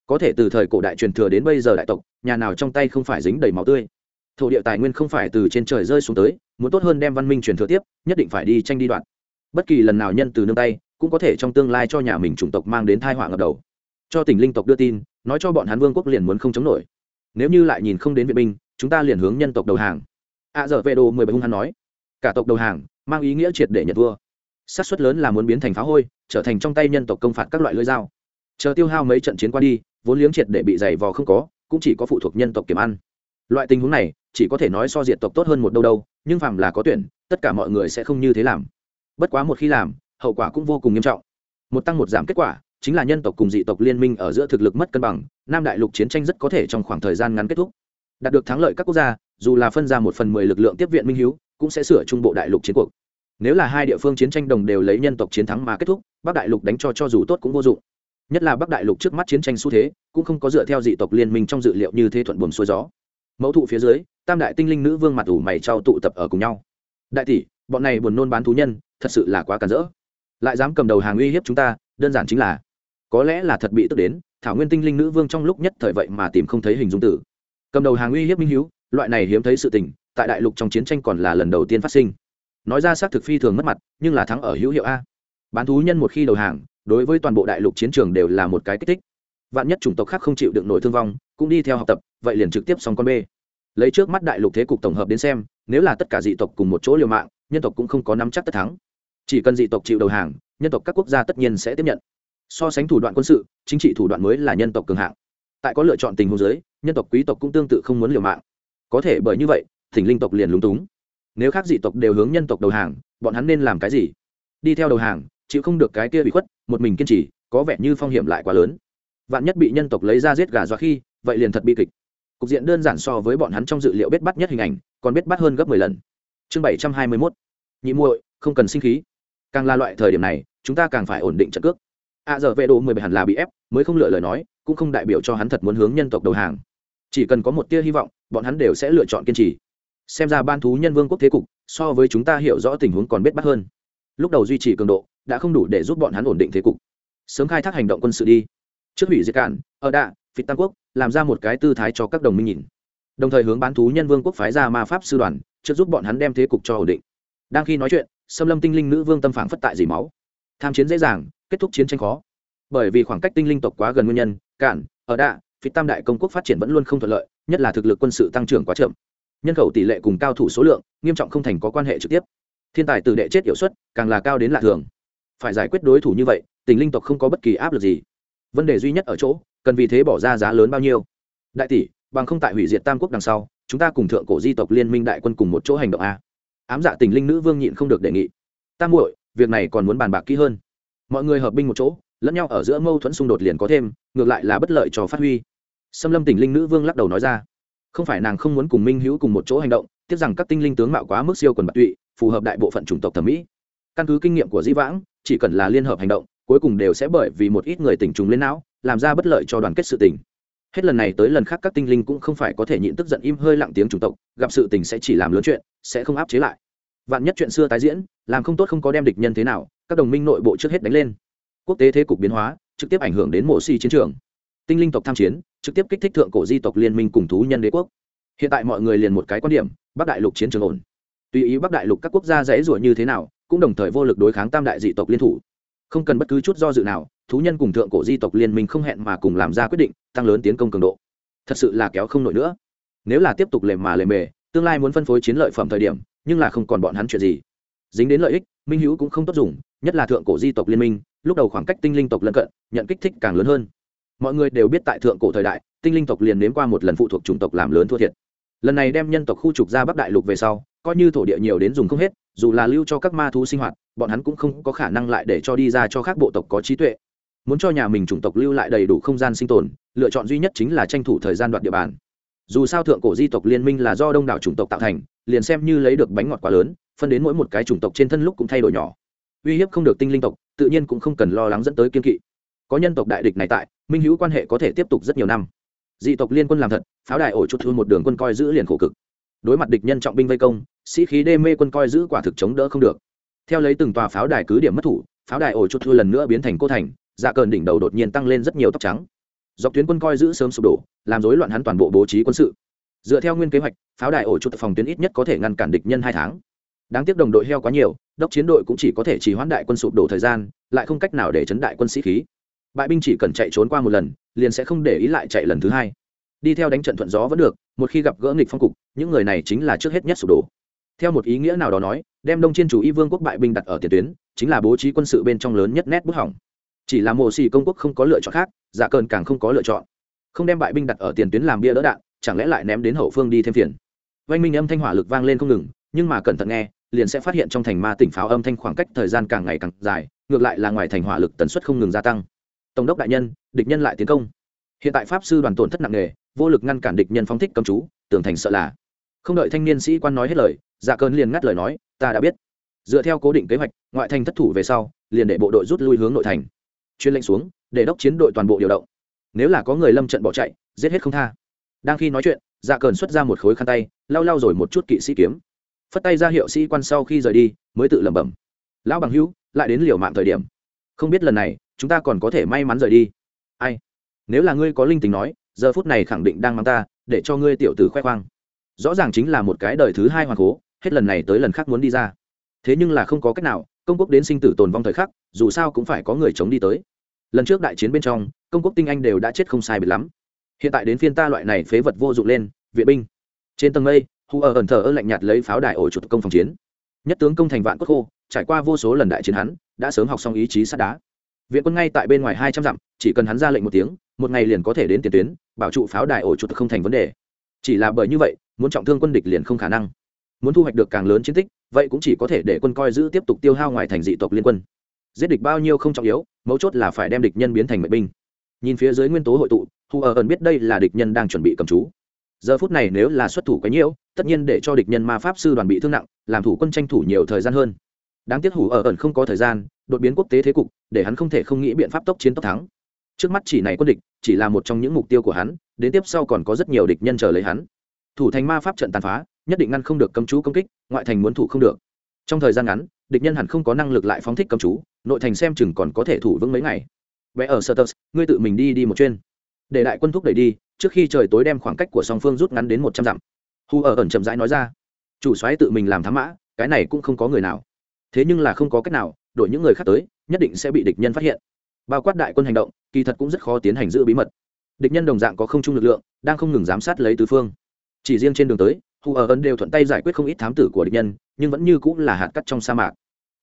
Có thể từ thời cổ đại truyền thừa đến bây giờ đại tộc, nhà nào trong tay không phải dính đầy máu tươi thổ địa tài nguyên không phải từ trên trời rơi xuống tới, muốn tốt hơn đem văn minh truyền thừa tiếp, nhất định phải đi tranh đi đoạn. Bất kỳ lần nào nhân từ nương tay, cũng có thể trong tương lai cho nhà mình chủng tộc mang đến thai họa ngập đầu. Cho tỉnh linh tộc đưa tin, nói cho bọn hán vương quốc liền muốn không chống nổi. Nếu như lại nhìn không đến viện binh, chúng ta liền hướng nhân tộc đầu hàng. A à giờ vệ đồ mười bảy hung hắn nói. Cả tộc đầu hàng, mang ý nghĩa triệt để nhận vua. Xác suất lớn là muốn biến thành phá hôi, trở thành trong tay nhân tộc công phạt các loại lưỡi dao. Chờ tiêu hao mấy trận chiến qua đi, vốn liếng triệt để bị dày vò không có, cũng chỉ có phụ thuộc nhân tộc kiểm ăn loại tình huống này, chỉ có thể nói so diệt tộc tốt hơn một đâu đâu, nhưng phàm là có tuyển, tất cả mọi người sẽ không như thế làm. Bất quá một khi làm, hậu quả cũng vô cùng nghiêm trọng. Một tăng một giảm kết quả, chính là nhân tộc cùng dị tộc liên minh ở giữa thực lực mất cân bằng, nam đại lục chiến tranh rất có thể trong khoảng thời gian ngắn kết thúc. Đạt được thắng lợi các quốc gia, dù là phân ra một phần mười lực lượng tiếp viện minh hiếu, cũng sẽ sửa trung bộ đại lục chiến cuộc. Nếu là hai địa phương chiến tranh đồng đều lấy nhân tộc chiến thắng mà kết thúc, bắc đại lục đánh cho cho dù tốt cũng vô dụng. Nhất là bắc đại lục trước mắt chiến tranh xu thế, cũng không có dựa theo dị tộc liên minh trong dự liệu như thế thuận buồm xuôi gió mẫu thụ phía dưới, tam đại tinh linh nữ vương mặt ủ mày trao tụ tập ở cùng nhau. Đại tỷ, bọn này buồn nôn bán thú nhân, thật sự là quá cản rỡ. Lại dám cầm đầu hàng uy hiếp chúng ta, đơn giản chính là, có lẽ là thật bị tức đến, thảo nguyên tinh linh nữ vương trong lúc nhất thời vậy mà tìm không thấy hình dung tử. Cầm đầu hàng uy hiếp minh hiếu, loại này hiếm thấy sự tình, tại đại lục trong chiến tranh còn là lần đầu tiên phát sinh. Nói ra xác thực phi thường mất mặt, nhưng là thắng ở hữu hiệu a. Bán thú nhân một khi đầu hàng, đối với toàn bộ đại lục chiến trường đều là một cái kích thích vạn nhất chủng tộc khác không chịu được nổi thương vong, cũng đi theo học tập, vậy liền trực tiếp xong con b. Lấy trước mắt đại lục thế cục tổng hợp đến xem, nếu là tất cả dị tộc cùng một chỗ liều mạng, nhân tộc cũng không có nắm chắc tất thắng. Chỉ cần dị tộc chịu đầu hàng, nhân tộc các quốc gia tất nhiên sẽ tiếp nhận. So sánh thủ đoạn quân sự, chính trị thủ đoạn mới là nhân tộc cường hạng. Tại có lựa chọn tình huống giới nhân tộc quý tộc cũng tương tự không muốn liều mạng. Có thể bởi như vậy, thỉnh linh tộc liền lúng túng. Nếu khác dị tộc đều hướng nhân tộc đầu hàng, bọn hắn nên làm cái gì? Đi theo đầu hàng, chịu không được cái kia bị khuất, một mình kiên trì, có vẻ như phong hiểm lại quá lớn vạn nhất bị nhân tộc lấy ra giết gà dọa khi, vậy liền thật bi kịch. Cục diện đơn giản so với bọn hắn trong dự liệu biết bắt nhất hình ảnh, còn biết bắt hơn gấp mười lần. Chương bảy trăm hai mươi mốt. Nhị muội, không cần sinh khí. Càng là loại thời điểm này, chúng ta càng phải ổn định trận cước. A giờ vệ độ mười bảy hẳn là bị ép, mới không lựa lời nói, cũng không đại biểu cho hắn thật muốn hướng nhân tộc đầu hàng. Chỉ cần có một tia hy vọng, bọn hắn đều sẽ lựa chọn kiên trì. Xem ra ban thú nhân vương quốc thế cục, so với chúng ta hiểu rõ tình huống còn biết bắt hơn. Lúc đầu duy trì cường độ, đã không đủ để giúp bọn hắn ổn định thế cục. Sớm khai thác hành động quân sự đi trước hủy diệt cản ở đạ, phịt tam quốc, làm ra một cái tư thái cho các đồng minh nhìn. Đồng thời hướng bán thú nhân vương quốc phái ra ma pháp sư đoàn, trước giúp bọn hắn đem thế cục cho ổn định. Đang khi nói chuyện, xâm lâm tinh linh nữ vương tâm phản phất tại dì máu. Tham chiến dễ dàng, kết thúc chiến tranh khó. Bởi vì khoảng cách tinh linh tộc quá gần nguyên nhân cản ở đạ, phịt tam đại công quốc phát triển vẫn luôn không thuận lợi, nhất là thực lực quân sự tăng trưởng quá chậm. Nhân khẩu tỷ lệ cùng cao thủ số lượng, nghiêm trọng không thành có quan hệ trực tiếp. Thiên tài từ đệ chết hiệu suất, càng là cao đến lạ thường. Phải giải quyết đối thủ như vậy tình linh tộc không có bất kỳ áp lực gì vấn đề duy nhất ở chỗ, cần vì thế bỏ ra giá lớn bao nhiêu. Đại tỷ, bằng không tại hủy diệt tam quốc đằng sau, chúng ta cùng thượng cổ di tộc liên minh đại quân cùng một chỗ hành động a. Ám dạ tình linh nữ vương nhịn không được đề nghị. Tam muội, việc này còn muốn bàn bạc kỹ hơn. Mọi người hợp binh một chỗ, lẫn nhau ở giữa mâu thuẫn xung đột liền có thêm, ngược lại là bất lợi cho phát huy. Xâm lâm tình linh nữ vương lắc đầu nói ra. Không phải nàng không muốn cùng minh hữu cùng một chỗ hành động, tiếc rằng các tinh linh tướng mạo quá mức siêu quần bạc tụy, phù hợp đại bộ phận chủng tộc thẩm mỹ. Căn cứ kinh nghiệm của di vãng, chỉ cần là liên hợp hành động cuối cùng đều sẽ bởi vì một ít người tỉnh trùng lên não, làm ra bất lợi cho đoàn kết sự tình. Hết lần này tới lần khác, các tinh linh cũng không phải có thể nhịn tức giận im hơi lặng tiếng chủng tộc, gặp sự tình sẽ chỉ làm lớn chuyện, sẽ không áp chế lại. Vạn nhất chuyện xưa tái diễn, làm không tốt không có đem địch nhân thế nào, các đồng minh nội bộ trước hết đánh lên. Quốc tế thế cục biến hóa, trực tiếp ảnh hưởng đến mổ si chiến trường. Tinh linh tộc tham chiến, trực tiếp kích thích thượng cổ di tộc liên minh cùng thú nhân đế quốc. Hiện tại mọi người liền một cái quan điểm, bắc đại lục chiến trường ổn. Tùy ý bắc đại lục các quốc gia dễ rủa như thế nào, cũng đồng thời vô lực đối kháng tam đại dị tộc liên thủ không cần bất cứ chút do dự nào, thú nhân cùng thượng cổ di tộc liên minh không hẹn mà cùng làm ra quyết định, tăng lớn tiến công cường độ. Thật sự là kéo không nổi nữa. Nếu là tiếp tục lề mà lề mề, tương lai muốn phân phối chiến lợi phẩm thời điểm, nhưng là không còn bọn hắn chuyện gì. Dính đến lợi ích, minh hữu cũng không tốt dùng, nhất là thượng cổ di tộc liên minh, lúc đầu khoảng cách tinh linh tộc lân cận, nhận kích thích càng lớn hơn. Mọi người đều biết tại thượng cổ thời đại, tinh linh tộc liền nếm qua một lần phụ thuộc chủng tộc làm lớn thua thiệt. Lần này đem nhân tộc khu trục ra bắc đại lục về sau, coi như thổ địa nhiều đến dùng không hết dù là lưu cho các ma thú sinh hoạt, bọn hắn cũng không có khả năng lại để cho đi ra cho các bộ tộc có trí tuệ. Muốn cho nhà mình chủng tộc lưu lại đầy đủ không gian sinh tồn, lựa chọn duy nhất chính là tranh thủ thời gian đoạt địa bàn. Dù sao thượng cổ di tộc liên minh là do đông đảo chủng tộc tạo thành, liền xem như lấy được bánh ngọt quá lớn, phân đến mỗi một cái chủng tộc trên thân lúc cũng thay đổi nhỏ. Uy hiếp không được tinh linh tộc, tự nhiên cũng không cần lo lắng dẫn tới kiên kỵ. Có nhân tộc đại địch này tại, minh hữu quan hệ có thể tiếp tục rất nhiều năm. Dị tộc liên quân làm thật, pháo đài ổ chút thu một đường quân coi giữ liền khổ cực. Đối mặt địch nhân trọng binh vây công sĩ khí đê mê quân coi giữ quả thực chống đỡ không được. Theo lấy từng tòa pháo đài cứ điểm mất thủ, pháo đài ổ chút thua lần nữa biến thành cô thành dạ cờn đỉnh đầu đột nhiên tăng lên rất nhiều tóc trắng. Dọc tuyến quân coi giữ sớm sụp đổ, làm rối loạn hắn toàn bộ bố trí quân sự. Dựa theo nguyên kế hoạch, pháo đài ổ chút phòng tuyến ít nhất có thể ngăn cản địch nhân hai tháng. Đáng tiếc đồng đội heo quá nhiều, đốc chiến đội cũng chỉ có thể chỉ hoãn đại quân sụp đổ thời gian, lại không cách nào để chấn đại quân sĩ khí. Bại binh chỉ cần chạy trốn qua một lần, liền sẽ không để ý lại chạy lần thứ hai. Đi theo đánh trận thuận gió vẫn được, một khi gặp gỡ nghịch phong cục, những người này chính là trước hết nhất sụp đổ theo một ý nghĩa nào đó nói, đem đông chiên chủ y vương quốc bại binh đặt ở tiền tuyến, chính là bố trí quân sự bên trong lớn nhất nét bức hỏng. Chỉ là mộ xì công quốc không có lựa chọn khác dạ cơn càng không có lựa chọn. Không đem bại binh đặt ở tiền tuyến làm bia đỡ đạn, chẳng lẽ lại ném đến hậu phương đi thêm phiền? Vanh minh âm thanh hỏa lực vang lên không ngừng, nhưng mà cẩn thận nghe, liền sẽ phát hiện trong thành ma tỉnh pháo âm thanh khoảng cách thời gian càng ngày càng dài, ngược lại là ngoài thành hỏa lực tần suất không ngừng gia tăng. Tổng đốc đại nhân, địch nhân lại tiến công. Hiện tại pháp sư đoàn tổn thất nặng nề, vô lực ngăn cản địch nhân phóng thích cầm chú, tưởng thành sợ là không đợi thanh niên sĩ quan nói hết lời dạ cơn liền ngắt lời nói, ta đã biết. Dựa theo cố định kế hoạch, ngoại thành thất thủ về sau, liền để bộ đội rút lui hướng nội thành. Chuyên lệnh xuống, để đốc chiến đội toàn bộ điều động. Nếu là có người lâm trận bỏ chạy, giết hết không tha. Đang khi nói chuyện dạ cờn xuất ra một khối khăn tay, lau lau rồi một chút kỵ sĩ kiếm. Phất tay ra hiệu sĩ quan sau khi rời đi, mới tự lẩm bẩm, lão bằng hữu, lại đến liều mạng thời điểm. Không biết lần này, chúng ta còn có thể may mắn rời đi. Ai? Nếu là ngươi có linh tính nói, giờ phút này khẳng định đang mang ta, để cho ngươi tiểu tử khoe khoang rõ ràng chính là một cái đời thứ hai hoàng cố, hết lần này tới lần khác muốn đi ra. Thế nhưng là không có cách nào, công quốc đến sinh tử tồn vong thời khắc, dù sao cũng phải có người chống đi tới. Lần trước đại chiến bên trong, công quốc tinh anh đều đã chết không sai biệt lắm. Hiện tại đến phiên ta loại này phế vật vô dụng lên, viện binh. Trên tầng mây, hu ở ẩn thờ ơ lạnh nhạt lấy pháo đài ổ chuột công phòng chiến. Nhất tướng công thành vạn cốt khô, trải qua vô số lần đại chiến hắn, đã sớm học xong ý chí sắt đá. Viện quân ngay tại bên ngoài hai trăm dặm, chỉ cần hắn ra lệnh một tiếng, một ngày liền có thể đến tiền tuyến, bảo trụ pháo đài ổ chuột không thành vấn đề. Chỉ là bởi như vậy muốn trọng thương quân địch liền không khả năng. Muốn thu hoạch được càng lớn chiến tích, vậy cũng chỉ có thể để quân coi giữ tiếp tục tiêu hao ngoài thành dị tộc liên quân. Giết địch bao nhiêu không trọng yếu, mấu chốt là phải đem địch nhân biến thành mệnh binh. Nhìn phía dưới nguyên tố hội tụ thu ở ẩn biết đây là địch nhân đang chuẩn bị cầm chú. Giờ phút này nếu là xuất thủ quá nhiễu tất nhiên để cho địch nhân ma pháp sư đoàn bị thương nặng, làm thủ quân tranh thủ nhiều thời gian hơn. Đáng tiếc hủ ở ẩn không có thời gian, đột biến quốc tế thế cục, để hắn không thể không nghĩ biện pháp tốc chiến tốc thắng. Trước mắt chỉ này quân địch, chỉ là một trong những mục tiêu của hắn, đến tiếp sau còn có rất nhiều địch nhân chờ lấy hắn thủ thành ma pháp trận tàn phá, nhất định ngăn không được cấm chú công kích, ngoại thành muốn thủ không được. Trong thời gian ngắn, địch nhân hẳn không có năng lực lại phóng thích cấm chú, nội thành xem chừng còn có thể thủ vững mấy ngày. Vẽ ở sơ ngươi tự mình đi đi một chuyên để đại quân thúc đẩy đi, trước khi trời tối đem khoảng cách của song phương rút ngắn đến một trăm dặm. Hu ở ẩn chậm rãi nói ra. Chủ xoáy tự mình làm thám mã, cái này cũng không có người nào. Thế nhưng là không có cách nào, đổi những người khác tới, nhất định sẽ bị địch nhân phát hiện. Bao quát đại quân hành động, kỳ thật cũng rất khó tiến hành giữ bí mật. Địch nhân đồng dạng có không chung lực lượng, đang không ngừng giám sát lấy tứ phương chỉ riêng trên đường tới, hù ở ẩn đều thuận tay giải quyết không ít thám tử của địch nhân, nhưng vẫn như cũng là hạt cắt trong sa mạc.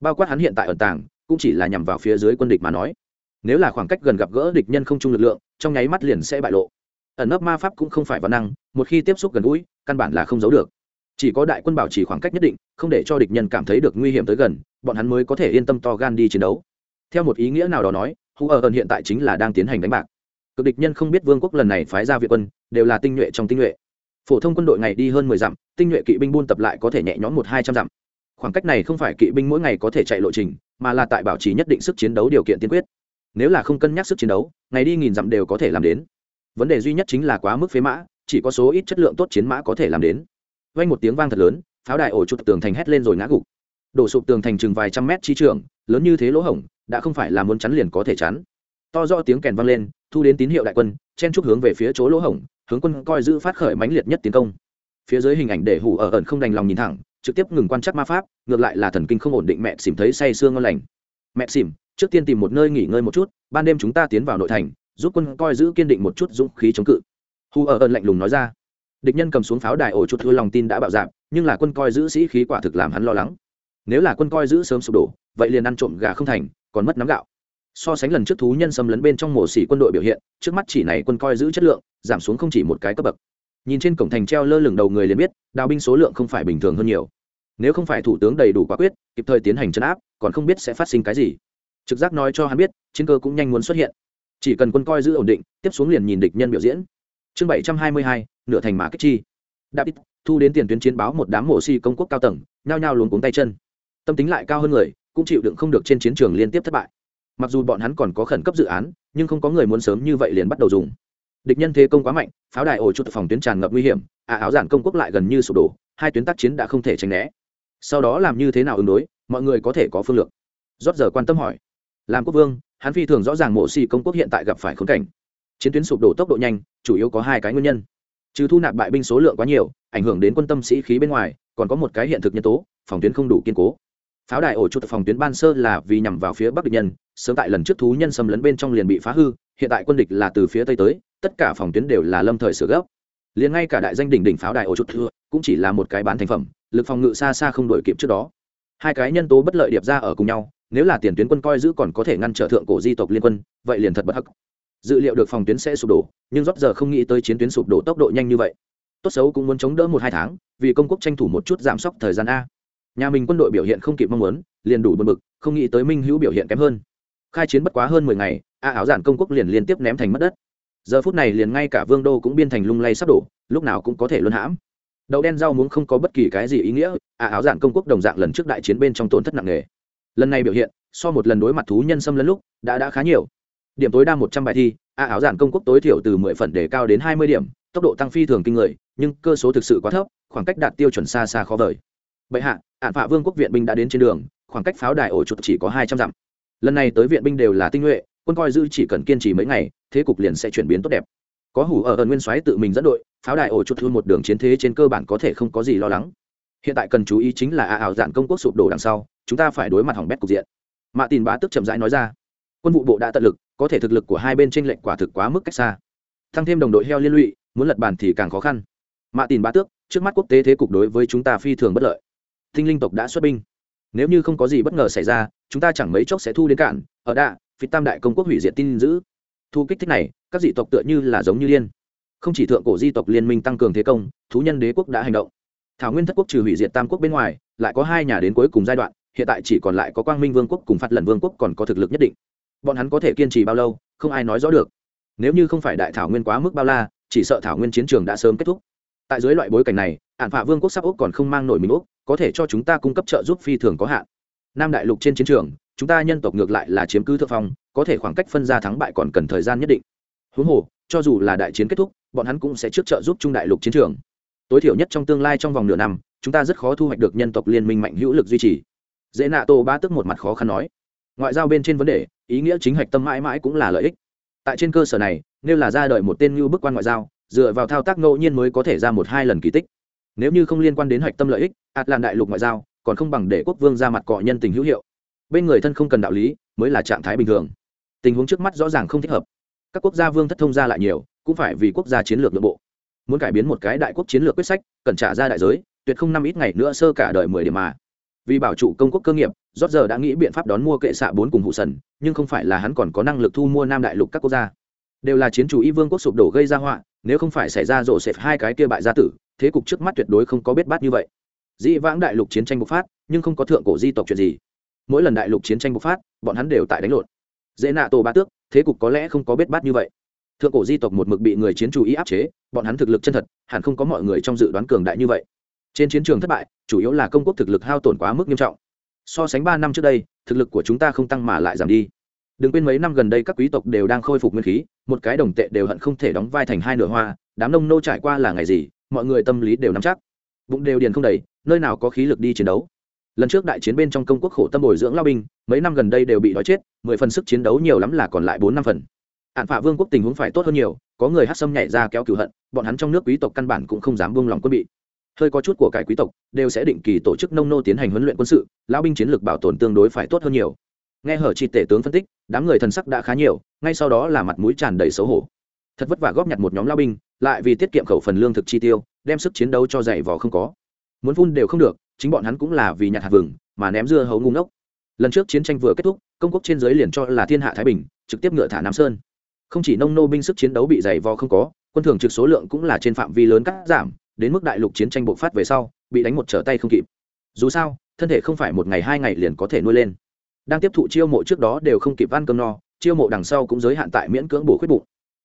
Bao quát hắn hiện tại ẩn tàng, cũng chỉ là nhằm vào phía dưới quân địch mà nói. Nếu là khoảng cách gần gặp gỡ địch nhân không chung lực lượng, trong nháy mắt liền sẽ bại lộ. Ẩn nấp ma pháp cũng không phải văn năng, một khi tiếp xúc gần gũi, căn bản là không giấu được. Chỉ có đại quân bảo trì khoảng cách nhất định, không để cho địch nhân cảm thấy được nguy hiểm tới gần, bọn hắn mới có thể yên tâm to gan đi chiến đấu. Theo một ý nghĩa nào đó nói, hù ở ẩn hiện tại chính là đang tiến hành đánh bạc. Cực địch nhân không biết vương quốc lần này phái ra viện quân, đều là tinh nhuệ trong tinh nhuệ phổ thông quân đội ngày đi hơn mười dặm, tinh nhuệ kỵ binh buôn tập lại có thể nhẹ nhõm một hai trăm dặm. Khoảng cách này không phải kỵ binh mỗi ngày có thể chạy lộ trình, mà là tại bảo trì nhất định sức chiến đấu điều kiện tiên quyết. Nếu là không cân nhắc sức chiến đấu, ngày đi nghìn dặm đều có thể làm đến. Vấn đề duy nhất chính là quá mức phế mã, chỉ có số ít chất lượng tốt chiến mã có thể làm đến. Vang một tiếng vang thật lớn, pháo đài ổ chụp tường thành hét lên rồi ngã gục. Đổ sụp tường thành chừng vài trăm mét chi trường, lớn như thế lỗ hổng, đã không phải là muốn chắn liền có thể chắn. To do tiếng kèn vang lên, thu đến tín hiệu đại quân chen trúc hướng về phía chỗ lỗ hổng, hướng quân coi giữ phát khởi mãnh liệt nhất tiến công. Phía dưới hình ảnh để hủ ở ẩn không đành lòng nhìn thẳng, trực tiếp ngừng quan chắc ma pháp, ngược lại là thần kinh không ổn định mẹ xỉm thấy say sương ngon lành. Mẹ xỉm, trước tiên tìm một nơi nghỉ ngơi một chút, ban đêm chúng ta tiến vào nội thành, giúp quân coi giữ kiên định một chút dũng khí chống cự. Hu ở ẩn lạnh lùng nói ra. Địch nhân cầm xuống pháo đài ổ chuột thua lòng tin đã bạo dạp nhưng là quân coi giữ sĩ khí quả thực làm hắn lo lắng. Nếu là quân coi giữ sớm sụp đổ, vậy liền ăn trộm gà không thành, còn mất nắm gạo so sánh lần trước thú nhân xâm lấn bên trong mổ xỉ quân đội biểu hiện, trước mắt chỉ này quân coi giữ chất lượng, giảm xuống không chỉ một cái cấp bậc. Nhìn trên cổng thành treo lơ lửng đầu người liền biết, đào binh số lượng không phải bình thường hơn nhiều. Nếu không phải thủ tướng đầy đủ quả quyết, kịp thời tiến hành chấn áp, còn không biết sẽ phát sinh cái gì. Trực giác nói cho hắn biết, chiến cơ cũng nhanh muốn xuất hiện. Chỉ cần quân coi giữ ổn định, tiếp xuống liền nhìn địch nhân biểu diễn. Chương bảy trăm hai mươi hai, nửa thành mã kích chi. David thu đến tiền tuyến chiến báo một đám mổ xi công quốc cao tầng, nhao nhao luống cuống tay chân. Tâm tính lại cao hơn người, cũng chịu đựng không được trên chiến trường liên tiếp thất bại mặc dù bọn hắn còn có khẩn cấp dự án, nhưng không có người muốn sớm như vậy liền bắt đầu dùng. Địch nhân thế công quá mạnh, pháo đài ổ chuột phòng tuyến tràn ngập nguy hiểm ả áo giản công quốc lại gần như sụp đổ, hai tuyến tác chiến đã không thể tránh né. Sau đó làm như thế nào ứng đối, mọi người có thể có phương lược. Rót giờ quan tâm hỏi. Làm quốc vương, hắn phi thường rõ ràng mộ xì công quốc hiện tại gặp phải khốn cảnh. Chiến tuyến sụp đổ tốc độ nhanh, chủ yếu có hai cái nguyên nhân. Trừ thu nạp bại binh số lượng quá nhiều, ảnh hưởng đến quân tâm sĩ khí bên ngoài, còn có một cái hiện thực nhân tố, phòng tuyến không đủ kiên cố pháo đài ổ chuột phòng tuyến ban sơ là vì nhằm vào phía bắc địch nhân, sớm tại lần trước thú nhân xâm lấn bên trong liền bị phá hư, hiện tại quân địch là từ phía tây tới, tất cả phòng tuyến đều là lâm thời sửa gấp. Liền ngay cả đại danh đỉnh đỉnh pháo đài ổ chuột thưa, cũng chỉ là một cái bán thành phẩm, lực phòng ngự xa xa không đổi kịp trước đó. Hai cái nhân tố bất lợi điệp ra ở cùng nhau, nếu là tiền tuyến quân coi giữ còn có thể ngăn trở thượng cổ di tộc liên quân, vậy liền thật bất hắc. Dự liệu được phòng tuyến sẽ sụp đổ, nhưng rót giờ không nghĩ tới chiến tuyến sụp đổ tốc độ nhanh như vậy. Tốt xấu cũng muốn chống đỡ một hai tháng, vì công quốc tranh thủ một chút giảm sốc thời gian a nhà mình quân đội biểu hiện không kịp mong muốn, liền đủ bật mực không nghĩ tới minh hữu biểu hiện kém hơn. Khai chiến bất quá hơn mười ngày, a áo giản công quốc liền liên tiếp ném thành mất đất. Giờ phút này liền ngay cả vương đô cũng biên thành lung lay sắp đổ, lúc nào cũng có thể luân hãm. Đậu đen rau muống không có bất kỳ cái gì ý nghĩa, a áo giản công quốc đồng dạng lần trước đại chiến bên trong tổn thất nặng nề. Lần này biểu hiện, so một lần đối mặt thú nhân xâm lấn lúc, đã đã khá nhiều. Điểm tối đa một trăm bài thi, a áo giản công quốc tối thiểu từ mười phần để cao đến hai mươi điểm, tốc độ tăng phi thường kinh người, nhưng cơ số thực sự quá thấp, khoảng cách đạt tiêu chuẩn xa xa khó vời bệ hạ ạn phạ vương quốc viện binh đã đến trên đường, khoảng cách pháo đài ổ chuột chỉ có hai trăm dặm. Lần này tới viện binh đều là tinh nhuệ, quân coi dư chỉ cần kiên trì mấy ngày, thế cục liền sẽ chuyển biến tốt đẹp. Có hủ ở ẩn nguyên soái tự mình dẫn đội, pháo đài ổ chuột thu một đường chiến thế trên cơ bản có thể không có gì lo lắng. Hiện tại cần chú ý chính là ảo dạn công quốc sụp đổ đằng sau, chúng ta phải đối mặt hỏng bét cục diện. Mạ tin bá tức chậm rãi nói ra. Quân vụ bộ đã tận lực, có thể thực lực của hai bên trên lệnh quả thực quá mức cách xa. Thăng thêm đồng đội heo liên lụy, muốn lật bàn thì càng khó khăn. Mạ tin bá tước, trước mắt quốc tế thế cục đối với chúng ta phi thường bất lợi tinh linh tộc đã xuất binh. Nếu như không có gì bất ngờ xảy ra, chúng ta chẳng mấy chốc sẽ thu đến cản ở đạ phi tam đại công quốc hủy diệt tin giữ. Thu kích thích này, các dị tộc tựa như là giống như liên không chỉ thượng cổ di tộc liên minh tăng cường thế công, thú nhân đế quốc đã hành động. Thảo nguyên thất quốc trừ hủy diệt tam quốc bên ngoài, lại có hai nhà đến cuối cùng giai đoạn, hiện tại chỉ còn lại có quang minh vương quốc cùng phát lần vương quốc còn có thực lực nhất định. Bọn hắn có thể kiên trì bao lâu, không ai nói rõ được. Nếu như không phải đại thảo nguyên quá mức bao la, chỉ sợ thảo nguyên chiến trường đã sớm kết thúc. Tại dưới loại bối cảnh này, ạn phạ vương quốc sắp úc còn không mang nổi mình úc có thể cho chúng ta cung cấp trợ giúp phi thường có hạn. Nam đại lục trên chiến trường, chúng ta nhân tộc ngược lại là chiếm cứ thượng phong, có thể khoảng cách phân ra thắng bại còn cần thời gian nhất định. Huống hồ, cho dù là đại chiến kết thúc, bọn hắn cũng sẽ trước trợ giúp trung đại lục chiến trường. Tối thiểu nhất trong tương lai trong vòng nửa năm, chúng ta rất khó thu hoạch được nhân tộc liên minh mạnh hữu lực duy trì. Dễ nạ tô ba tức một mặt khó khăn nói. Ngoại giao bên trên vấn đề, ý nghĩa chính hạch tâm mãi mãi cũng là lợi ích. Tại trên cơ sở này, nếu là ra đời một tên như bức quan ngoại giao, dựa vào thao tác ngẫu nhiên mới có thể ra một hai lần kỳ tích nếu như không liên quan đến hạch tâm lợi ích ạt làm đại lục ngoại giao còn không bằng để quốc vương ra mặt cọ nhân tình hữu hiệu. Bên người thân không cần đạo lý, mới là trạng thái bình thường. Tình huống trước mắt rõ ràng không thích hợp. Các quốc gia vương thất thông ra lại nhiều, cũng phải vì quốc gia chiến lược nội bộ. Muốn cải biến một cái đại quốc chiến lược quyết sách, cần trả ra đại giới, tuyệt không năm ít ngày nữa sơ cả đời mười điểm mà. Vì bảo trụ công quốc cơ nghiệp rót giờ đã nghĩ biện pháp đón mua kệ xạ bốn cùng hụ sần, nhưng không phải là hắn còn có năng lực thu mua nam đại lục các quốc gia. Đều là chiến chủ y vương quốc sụp đổ gây ra họa, nếu không phải xảy ra rộ xẹp hai cái kia bại gia tử thế cục trước mắt tuyệt đối không có biết bát như vậy. Dĩ vãng đại lục chiến tranh bộc phát, nhưng không có thượng cổ di tộc chuyện gì. Mỗi lần đại lục chiến tranh bộc phát, bọn hắn đều tại đánh lộn. Dễ nạ tổ ba tước, thế cục có lẽ không có biết bát như vậy. Thượng cổ di tộc một mực bị người chiến chủ ý áp chế, bọn hắn thực lực chân thật, hẳn không có mọi người trong dự đoán cường đại như vậy. Trên chiến trường thất bại, chủ yếu là công quốc thực lực hao tổn quá mức nghiêm trọng. So sánh ba năm trước đây, thực lực của chúng ta không tăng mà lại giảm đi. Đừng quên mấy năm gần đây các quý tộc đều đang khôi phục nguyên khí, một cái đồng tệ đều hận không thể đóng vai thành hai nửa hoa, đám nông nô trải qua là ngày gì mọi người tâm lý đều nắm chắc. Bụng đều điền không đầy, nơi nào có khí lực đi chiến đấu. Lần trước đại chiến bên trong công quốc khổ tâm bồi dưỡng lao binh, mấy năm gần đây đều bị đói chết, mười phần sức chiến đấu nhiều lắm là còn lại bốn năm phần. Hạn phạ vương quốc tình huống phải tốt hơn nhiều, có người hát sâm nhảy ra kéo cửu hận, bọn hắn trong nước quý tộc căn bản cũng không dám buông lòng quân bị. Hơi có chút của cải quý tộc, đều sẽ định kỳ tổ chức nông nô tiến hành huấn luyện quân sự, lao binh chiến lược bảo tồn tương đối phải tốt hơn nhiều. Nghe hở chị tể tướng phân tích, đám người thần sắc đã khá nhiều, ngay sau đó là mặt mũi tràn đầy xấu hổ. Thật vất vả góp nhặt một nhóm lao binh lại vì tiết kiệm khẩu phần lương thực chi tiêu, đem sức chiến đấu cho dày vò không có. Muốn phun đều không được, chính bọn hắn cũng là vì nhặt hạt vừng mà ném dưa hấu ngu ngốc. Lần trước chiến tranh vừa kết thúc, công quốc trên giới liền cho là thiên hạ thái bình, trực tiếp ngựa thả nam sơn. Không chỉ nông nô binh sức chiến đấu bị dày vò không có, quân thường trực số lượng cũng là trên phạm vi lớn cắt giảm, đến mức đại lục chiến tranh bộc phát về sau, bị đánh một trở tay không kịp. Dù sao, thân thể không phải một ngày hai ngày liền có thể nuôi lên. Đang tiếp thụ chiêu mộ trước đó đều không kịp ăn cơm no, chiêu mộ đằng sau cũng giới hạn tại miễn cưỡng bổ khuyết bụng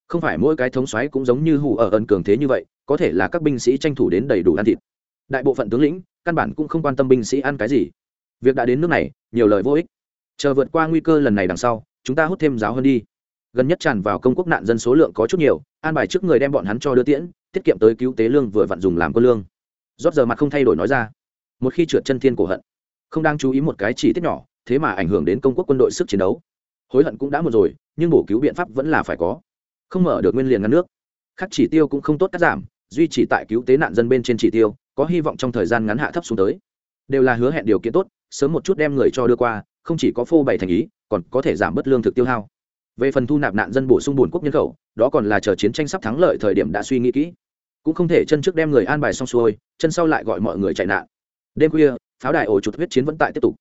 không phải mỗi cái thống xoáy cũng giống như hủ ở ẩn cường thế như vậy, có thể là các binh sĩ tranh thủ đến đầy đủ ăn thịt. Đại bộ phận tướng lĩnh, căn bản cũng không quan tâm binh sĩ ăn cái gì. Việc đã đến nước này, nhiều lời vô ích. Chờ vượt qua nguy cơ lần này đằng sau, chúng ta hút thêm giáo hơn đi. Gần nhất tràn vào công quốc nạn dân số lượng có chút nhiều, an bài trước người đem bọn hắn cho đưa tiễn, tiết kiệm tới cứu tế lương vừa vặn dùng làm quân lương. Rót giờ mặt không thay đổi nói ra. Một khi trượt chân thiên cổ hận, không đang chú ý một cái chỉ tiết nhỏ, thế mà ảnh hưởng đến công quốc quân đội sức chiến đấu. Hối hận cũng đã một rồi, nhưng bổ cứu biện pháp vẫn là phải có không mở được nguyên liền ngăn nước. Khác chỉ tiêu cũng không tốt cắt giảm, duy trì tại cứu tế nạn dân bên trên chỉ tiêu, có hy vọng trong thời gian ngắn hạ thấp xuống tới. Đều là hứa hẹn điều kiện tốt, sớm một chút đem người cho đưa qua, không chỉ có phô bày thành ý, còn có thể giảm bớt lương thực tiêu hao. Về phần thu nạp nạn dân bổ sung bổn quốc nhân khẩu, đó còn là chờ chiến tranh sắp thắng lợi thời điểm đã suy nghĩ kỹ. Cũng không thể chân trước đem người an bài xong xuôi, chân sau lại gọi mọi người chạy nạn. Đêm khuya, pháo đài ổ chuột huyết chiến vẫn tại tiếp tục.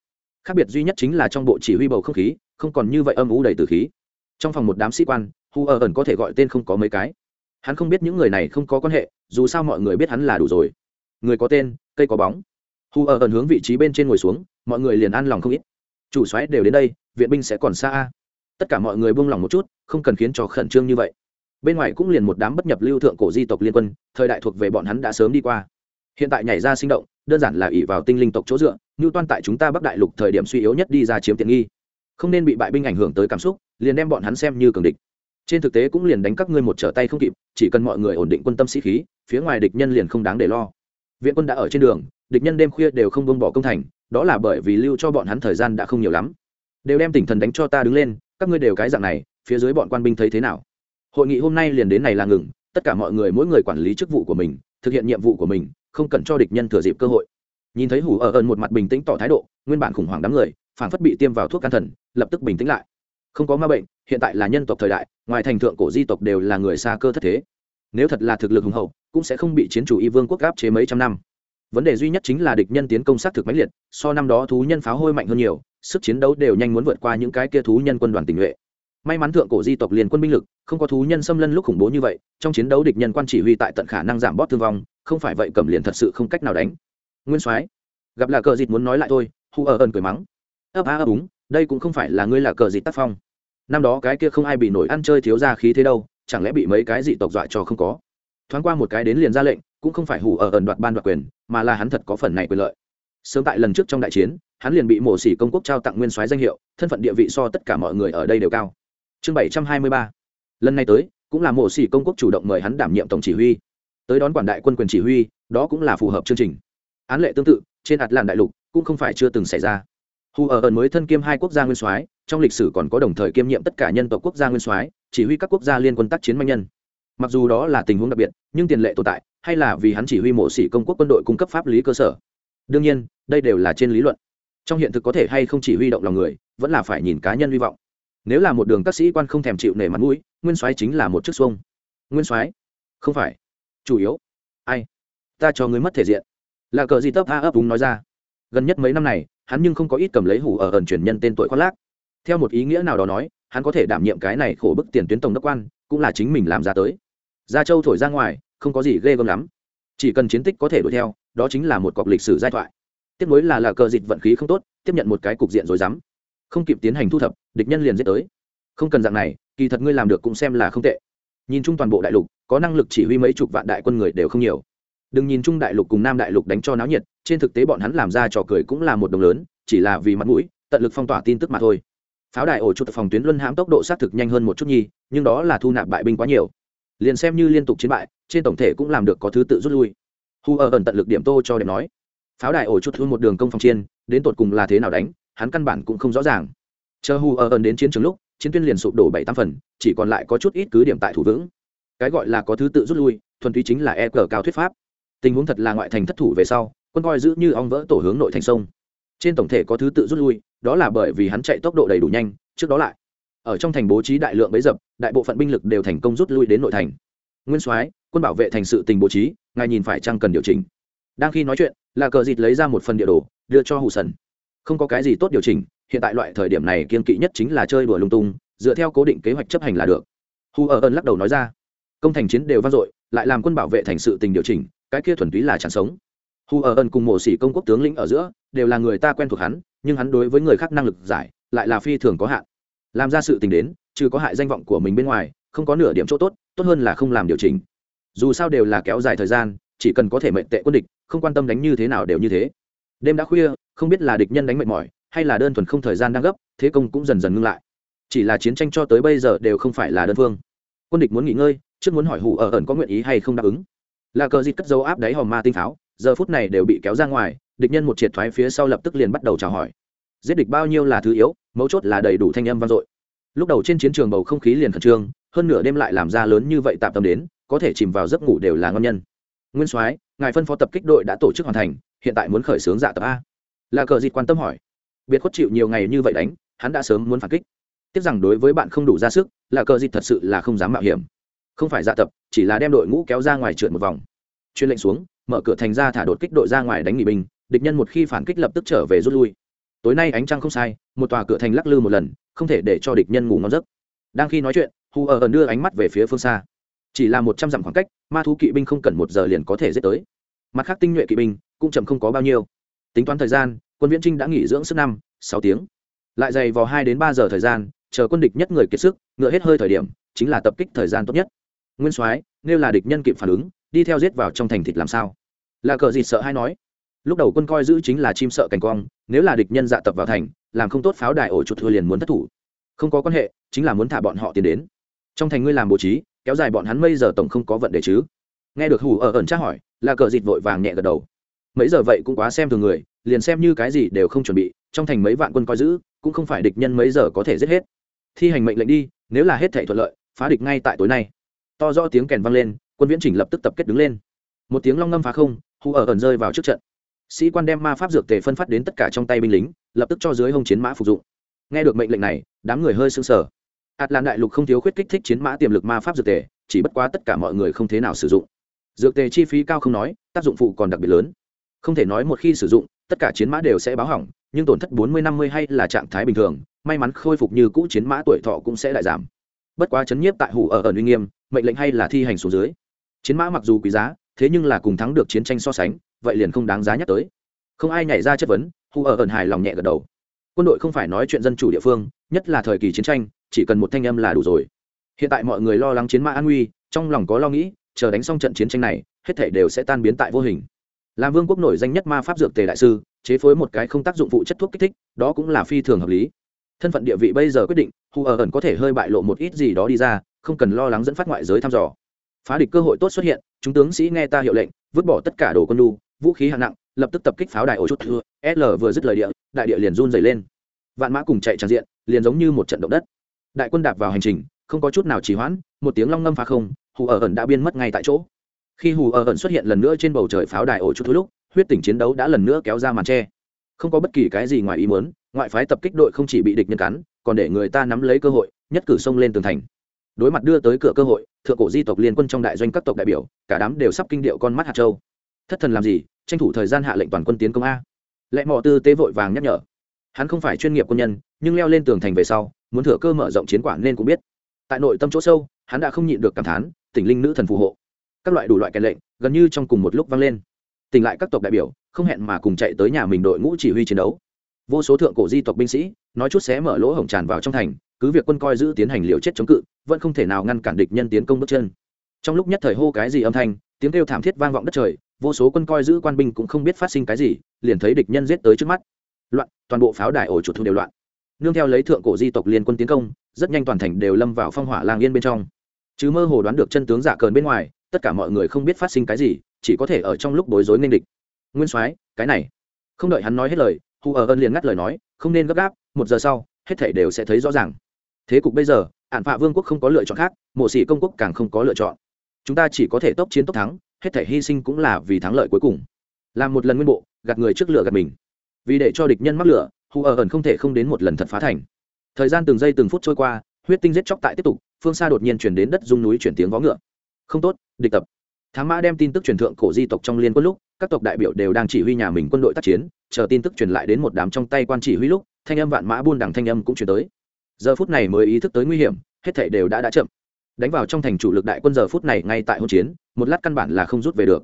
Khác biệt duy nhất chính là trong bộ chỉ huy bầu không khí, không còn như vậy âm u đầy từ khí. Trong phòng một đám sĩ quan hu ở ẩn có thể gọi tên không có mấy cái. Hắn không biết những người này không có quan hệ, dù sao mọi người biết hắn là đủ rồi. Người có tên, cây có bóng. Hu ở ẩn hướng vị trí bên trên ngồi xuống, mọi người liền ăn lòng không ít. Chủ xoáy đều đến đây, viện binh sẽ còn xa tất cả mọi người buông lòng một chút, không cần khiến cho khẩn trương như vậy. Bên ngoài cũng liền một đám bất nhập lưu thượng cổ di tộc liên quân, thời đại thuộc về bọn hắn đã sớm đi qua. Hiện tại nhảy ra sinh động, đơn giản là ỷ vào tinh linh tộc chỗ dựa, như toan tại chúng ta bắc đại lục thời điểm suy yếu nhất đi ra chiếm tiện nghi. Không nên bị bại binh ảnh hưởng tới cảm xúc, liền đem bọn hắn xem như cường địch trên thực tế cũng liền đánh các ngươi một trở tay không kịp, chỉ cần mọi người ổn định quân tâm sĩ khí, phía ngoài địch nhân liền không đáng để lo. Viện quân đã ở trên đường, địch nhân đêm khuya đều không buông bỏ công thành, đó là bởi vì lưu cho bọn hắn thời gian đã không nhiều lắm. Đều đem tinh thần đánh cho ta đứng lên, các ngươi đều cái dạng này, phía dưới bọn quan binh thấy thế nào? Hội nghị hôm nay liền đến này là ngừng, tất cả mọi người mỗi người quản lý chức vụ của mình, thực hiện nhiệm vụ của mình, không cần cho địch nhân thừa dịp cơ hội. Nhìn thấy hủ ở ơn một mặt bình tĩnh tỏ thái độ, nguyên bản khủng hoảng đám người phản phất bị tiêm vào thuốc can thần, lập tức bình tĩnh lại. Không có ma bệnh hiện tại là nhân tộc thời đại, ngoài thành thượng cổ di tộc đều là người xa cơ thất thế. Nếu thật là thực lực hùng hậu, cũng sẽ không bị chiến chủ y vương quốc gáp chế mấy trăm năm. Vấn đề duy nhất chính là địch nhân tiến công sát thực mãnh liệt, so năm đó thú nhân pháo hôi mạnh hơn nhiều, sức chiến đấu đều nhanh muốn vượt qua những cái kia thú nhân quân đoàn tình nguyện. may mắn thượng cổ di tộc liền quân binh lực, không có thú nhân xâm lân lúc khủng bố như vậy, trong chiến đấu địch nhân quan chỉ huy tại tận khả năng giảm bót thương vong, không phải vậy cầm liền thật sự không cách nào đánh. Nguyên soái, gặp là cờ dịt muốn nói lại thôi, hu ở ơn cười mắng. Ấp á ấp úng, đây cũng không phải là ngươi là cờ dịt tác phong năm đó cái kia không ai bị nổi ăn chơi thiếu ra khí thế đâu, chẳng lẽ bị mấy cái dị tộc dọa cho không có? Thoáng qua một cái đến liền ra lệnh, cũng không phải hủ ở ẩn đoạt ban đoạt quyền, mà là hắn thật có phần này quyền lợi. Sớm tại lần trước trong đại chiến, hắn liền bị mổ xỉ công quốc trao tặng nguyên soái danh hiệu, thân phận địa vị so tất cả mọi người ở đây đều cao. Chương bảy trăm hai mươi ba. Lần này tới, cũng là mổ xỉ công quốc chủ động mời hắn đảm nhiệm tổng chỉ huy. Tới đón quản đại quân quyền chỉ huy, đó cũng là phù hợp chương trình. Án lệ tương tự, trên ạt làn đại lục cũng không phải chưa từng xảy ra. Hù ở ẩn mới thân kiêm hai quốc gia nguyên soái trong lịch sử còn có đồng thời kiêm nhiệm tất cả nhân tộc quốc gia nguyên soái, chỉ huy các quốc gia liên quân tác chiến manh nhân. Mặc dù đó là tình huống đặc biệt, nhưng tiền lệ tồn tại, hay là vì hắn chỉ huy mộ sĩ công quốc quân đội cung cấp pháp lý cơ sở. Đương nhiên, đây đều là trên lý luận. Trong hiện thực có thể hay không chỉ huy động lòng người, vẫn là phải nhìn cá nhân hy vọng. Nếu là một đường các sĩ quan không thèm chịu nể mặt mũi, nguyên soái chính là một chức xuông. Nguyên soái? Không phải. Chủ yếu? Ai? Ta cho người mất thể diện. Là cờ gì tấp a ấp đúng nói ra. Gần nhất mấy năm này, hắn nhưng không có ít cầm lấy hủ ở ẩn truyền nhân tên tuổi khoác lác theo một ý nghĩa nào đó nói, hắn có thể đảm nhiệm cái này khổ bức tiền tuyến tổng đốc quan, cũng là chính mình làm ra tới. Gia châu thổi ra ngoài, không có gì ghê gớm lắm. Chỉ cần chiến tích có thể đuổi theo, đó chính là một cọc lịch sử giai thoại. Tiếp nối là là cờ dịch vận khí không tốt, tiếp nhận một cái cục diện rồi dám không kịp tiến hành thu thập, địch nhân liền giết tới. Không cần dạng này, kỳ thật ngươi làm được cũng xem là không tệ. Nhìn chung toàn bộ đại lục, có năng lực chỉ huy mấy chục vạn đại quân người đều không nhiều. Đừng nhìn chung đại lục cùng nam đại lục đánh cho náo nhiệt, trên thực tế bọn hắn làm ra trò cười cũng là một đồng lớn, chỉ là vì mặt mũi, tận lực phong tỏa tin tức mà thôi pháo đài ổ chuột phòng tuyến luân hãm tốc độ xác thực nhanh hơn một chút nhi, nhưng đó là thu nạp bại binh quá nhiều. Liền xem như liên tục chiến bại, trên tổng thể cũng làm được có thứ tự rút lui. Hu ở ẩn tận lực điểm tô cho đẹp nói. Pháo đài ổ chuột thu một đường công phòng chiên, đến tột cùng là thế nào đánh, hắn căn bản cũng không rõ ràng. Chờ hu ở ẩn đến chiến trường lúc, chiến tuyên liền sụp đổ bảy tám phần, chỉ còn lại có chút ít cứ điểm tại thủ vững. Cái gọi là có thứ tự rút lui, thuần túy chính là e cờ cao thuyết pháp. Tình huống thật là ngoại thành thất thủ về sau, quân coi giữ như ong vỡ tổ hướng nội thành sông. Trên tổng thể có thứ tự rút lui đó là bởi vì hắn chạy tốc độ đầy đủ nhanh, trước đó lại. Ở trong thành bố trí đại lượng bấy dập, đại bộ phận binh lực đều thành công rút lui đến nội thành. Nguyên soái, quân bảo vệ thành sự tình bố trí, ngài nhìn phải chăng cần điều chỉnh. Đang khi nói chuyện là cờ dịt lấy ra một phần địa đồ, đưa cho hù sần. Không có cái gì tốt điều chỉnh, hiện tại loại thời điểm này kiên kỵ nhất chính là chơi đùa lung tung, dựa theo cố định kế hoạch chấp hành là được. Hù ở ơn lắc đầu nói ra. Công thành chiến đều vang dội, lại làm quân bảo vệ thành sự tình điều chỉnh, cái kia thuần túy là chẳng sống. Hù ở ơn cùng mổ sĩ công quốc tướng lĩnh ở giữa đều là người ta quen thuộc hắn, nhưng hắn đối với người khác năng lực giải lại là phi thường có hạn. Làm ra sự tình đến, trừ có hại danh vọng của mình bên ngoài, không có nửa điểm chỗ tốt tốt hơn là không làm điều chỉnh. Dù sao đều là kéo dài thời gian, chỉ cần có thể mệnh tệ quân địch, không quan tâm đánh như thế nào đều như thế. Đêm đã khuya, không biết là địch nhân đánh mệt mỏi, hay là đơn thuần không thời gian đang gấp, thế công cũng dần dần ngưng lại. Chỉ là chiến tranh cho tới bây giờ đều không phải là đơn phương. Quân địch muốn nghỉ ngơi, trước muốn hỏi hủ ở ẩn có nguyện ý hay không đáp ứng. Là cờ dịt cất dấu áp đáy hòm ma tinh pháo, giờ phút này đều bị kéo ra ngoài địch nhân một triệt thoái phía sau lập tức liền bắt đầu chào hỏi. Giết địch bao nhiêu là thứ yếu, mấu chốt là đầy đủ thanh âm vang dội. Lúc đầu trên chiến trường bầu không khí liền khẩn trương, hơn nửa đêm lại làm ra lớn như vậy tạm tâm đến, có thể chìm vào giấc ngủ đều là ngon nhân. Nguyên soái, ngài phân phó tập kích đội đã tổ chức hoàn thành, hiện tại muốn khởi xướng dạ tập a. Là cờ dịt quan tâm hỏi. Biệt khuất chịu nhiều ngày như vậy đánh, hắn đã sớm muốn phản kích. Tiếc rằng đối với bạn không đủ ra sức, là cờ dịt thật sự là không dám mạo hiểm. Không phải dạ tập, chỉ là đem đội ngũ kéo ra ngoài trượt một vòng. Chuyên lệnh xuống, mở cửa thành ra thả đột kích đội ra ngoài đánh nghỉ binh địch nhân một khi phản kích lập tức trở về rút lui. Tối nay ánh trăng không sai, một tòa cửa thành lắc lư một lần, không thể để cho địch nhân ngủ ngon giấc. Đang khi nói chuyện hù ở ẩn đưa ánh mắt về phía phương xa. Chỉ là một trăm dặm khoảng cách, ma thú kỵ binh không cần một giờ liền có thể giết tới. Mặt khác tinh nhuệ kỵ binh, cũng chậm không có bao nhiêu. Tính toán thời gian, quân viễn trinh đã nghỉ dưỡng sức năm, sáu tiếng. Lại dày vào hai đến ba giờ thời gian, chờ quân địch nhất người kiệt sức, ngựa hết hơi thời điểm, chính là tập kích thời gian tốt nhất. Nguyên soái, nếu là địch nhân kịp phản ứng, đi theo giết vào trong thành thịt làm sao? Là cờ gì sợ hay nói lúc đầu quân coi giữ chính là chim sợ cảnh quang nếu là địch nhân dạ tập vào thành, làm không tốt pháo đài ổ chuột thua liền muốn thất thủ. Không có quan hệ, chính là muốn thả bọn họ tiến đến. Trong thành ngươi làm bố trí, kéo dài bọn hắn mây giờ tổng không có vận đề chứ? Nghe được hủ ở ẩn tra hỏi là cờ dịt vội vàng nhẹ gật đầu. Mấy giờ vậy cũng quá xem thường người, liền xem như cái gì đều không chuẩn bị, trong thành mấy vạn quân coi giữ, cũng không phải địch nhân mấy giờ có thể giết hết. Thi hành mệnh lệnh đi, nếu là hết thể thuận lợi, phá địch ngay tại tối nay. To do tiếng kèn vang lên, quân viễn chỉnh lập tức tập kết đứng lên. Một tiếng long ngâm phá không hù ở ẩn rơi vào trước trận sĩ quan đem ma pháp dược tề phân phát đến tất cả trong tay binh lính, lập tức cho dưới hông chiến mã phục dụng. Nghe được mệnh lệnh này, đám người hơi sưng sờ. Ạt lan đại lục không thiếu khuyết kích thích chiến mã tiềm lực ma pháp dược tề, chỉ bất quá tất cả mọi người không thế nào sử dụng. Dược tề chi phí cao không nói, tác dụng phụ còn đặc biệt lớn. Không thể nói một khi sử dụng, tất cả chiến mã đều sẽ báo hỏng, nhưng tổn thất bốn mươi năm mươi hay là trạng thái bình thường, may mắn khôi phục như cũ chiến mã tuổi thọ cũng sẽ lại giảm. Bất quá chấn nhiếp tại hủ ở ẩn uy nghiêm, mệnh lệnh hay là thi hành xuống dưới. Chiến mã mặc dù quý giá, thế nhưng là cùng thắng được chiến tranh so sánh vậy liền không đáng giá nhắc tới. Không ai nhảy ra chất vấn hù ở ẩn hài lòng nhẹ gật đầu. Quân đội không phải nói chuyện dân chủ địa phương, nhất là thời kỳ chiến tranh, chỉ cần một thanh âm là đủ rồi. Hiện tại mọi người lo lắng chiến mã an nguy trong lòng có lo nghĩ, chờ đánh xong trận chiến tranh này, hết thể đều sẽ tan biến tại vô hình. Làm vương quốc nổi danh nhất ma pháp dược tề đại sư, chế phối một cái không tác dụng phụ chất thuốc kích thích, đó cũng là phi thường hợp lý. Thân phận địa vị bây giờ quyết định hù ở ẩn có thể hơi bại lộ một ít gì đó đi ra, không cần lo lắng dẫn phát ngoại giới thăm dò. Phá địch cơ hội tốt xuất hiện, chúng tướng sĩ nghe ta hiệu lệnh, vứt bỏ tất cả đồ quân lu vũ khí hạng nặng, lập tức tập kích pháo đài ổ chút thưa l vừa dứt lời địa, đại địa liền run dày lên. Vạn mã cùng chạy tràn diện, liền giống như một trận động đất. Đại quân đạp vào hành trình, không có chút nào trì hoãn, một tiếng long ngâm phá không, hù ở ẩn đã biên mất ngay tại chỗ. Khi hù ở ẩn xuất hiện lần nữa trên bầu trời pháo đài ổ chút thối lúc, huyết tỉnh chiến đấu đã lần nữa kéo ra màn tre không có bất kỳ cái gì ngoài ý muốn, ngoại phái tập kích đội không chỉ bị địch nhân cắn, còn để người ta nắm lấy cơ hội, nhất cử xông lên tường thành. Đối mặt đưa tới cửa cơ hội, thượng cổ di tộc liên quân trong đại doanh các tộc đại biểu, cả đám đều sắp kinh điệu con mắt hạt châu thất thần làm gì, tranh thủ thời gian hạ lệnh toàn quân tiến công a. Lẽ mò tư tế vội vàng nhắc nhở. Hắn không phải chuyên nghiệp quân nhân, nhưng leo lên tường thành về sau, muốn thừa cơ mở rộng chiến quả nên cũng biết. Tại nội tâm chỗ sâu, hắn đã không nhịn được cảm thán, tỉnh linh nữ thần phù hộ. Các loại đủ loại kèn lệnh, gần như trong cùng một lúc vang lên. Tỉnh lại các tộc đại biểu, không hẹn mà cùng chạy tới nhà mình đội ngũ chỉ huy chiến đấu. Vô số thượng cổ di tộc binh sĩ, nói chút xé mở lỗ hổng tràn vào trong thành, cứ việc quân coi giữ tiến hành liều chết chống cự, vẫn không thể nào ngăn cản địch nhân tiến công bước chân. Trong lúc nhất thời hô cái gì âm thanh tiếng kêu thảm thiết vang vọng đất trời, vô số quân coi giữ quan binh cũng không biết phát sinh cái gì, liền thấy địch nhân giết tới trước mắt. Loạn, toàn bộ pháo đài ổ chuột thu đều loạn. Nương theo lấy thượng cổ di tộc liên quân tiến công, rất nhanh toàn thành đều lâm vào phong hỏa lang yên bên trong. Chứ mơ hồ đoán được chân tướng giả cờn bên ngoài, tất cả mọi người không biết phát sinh cái gì, chỉ có thể ở trong lúc bối rối nên địch. Nguyên soái, cái này. Không đợi hắn nói hết lời hù ở ơn liền ngắt lời nói, không nên gấp gáp, một giờ sau, hết thể đều sẽ thấy rõ ràng. Thế cục bây giờ ạn phạ vương quốc không có lựa chọn khác mộ sĩ công quốc càng không có lựa chọn chúng ta chỉ có thể tốc chiến tốc thắng, hết thể hy sinh cũng là vì thắng lợi cuối cùng. Làm một lần nguyên bộ, gạt người trước lửa gạt mình. Vì để cho địch nhân mắc lửa, hù ở ẩn không thể không đến một lần thật phá thành. Thời gian từng giây từng phút trôi qua, huyết tinh giết chóc tại tiếp tục, phương xa đột nhiên chuyển đến đất dung núi chuyển tiếng vó ngựa. Không tốt, địch tập. Thám mã đem tin tức truyền thượng cổ di tộc trong liên quân lúc, các tộc đại biểu đều đang chỉ huy nhà mình quân đội tác chiến, chờ tin tức truyền lại đến một đám trong tay quan chỉ huy lúc, thanh âm vạn mã buôn đằng thanh âm cũng chuyển tới. Giờ phút này mới ý thức tới nguy hiểm, hết thảy đều đã đã chậm đánh vào trong thành chủ lực đại quân giờ phút này ngay tại hỗn chiến, một lát căn bản là không rút về được.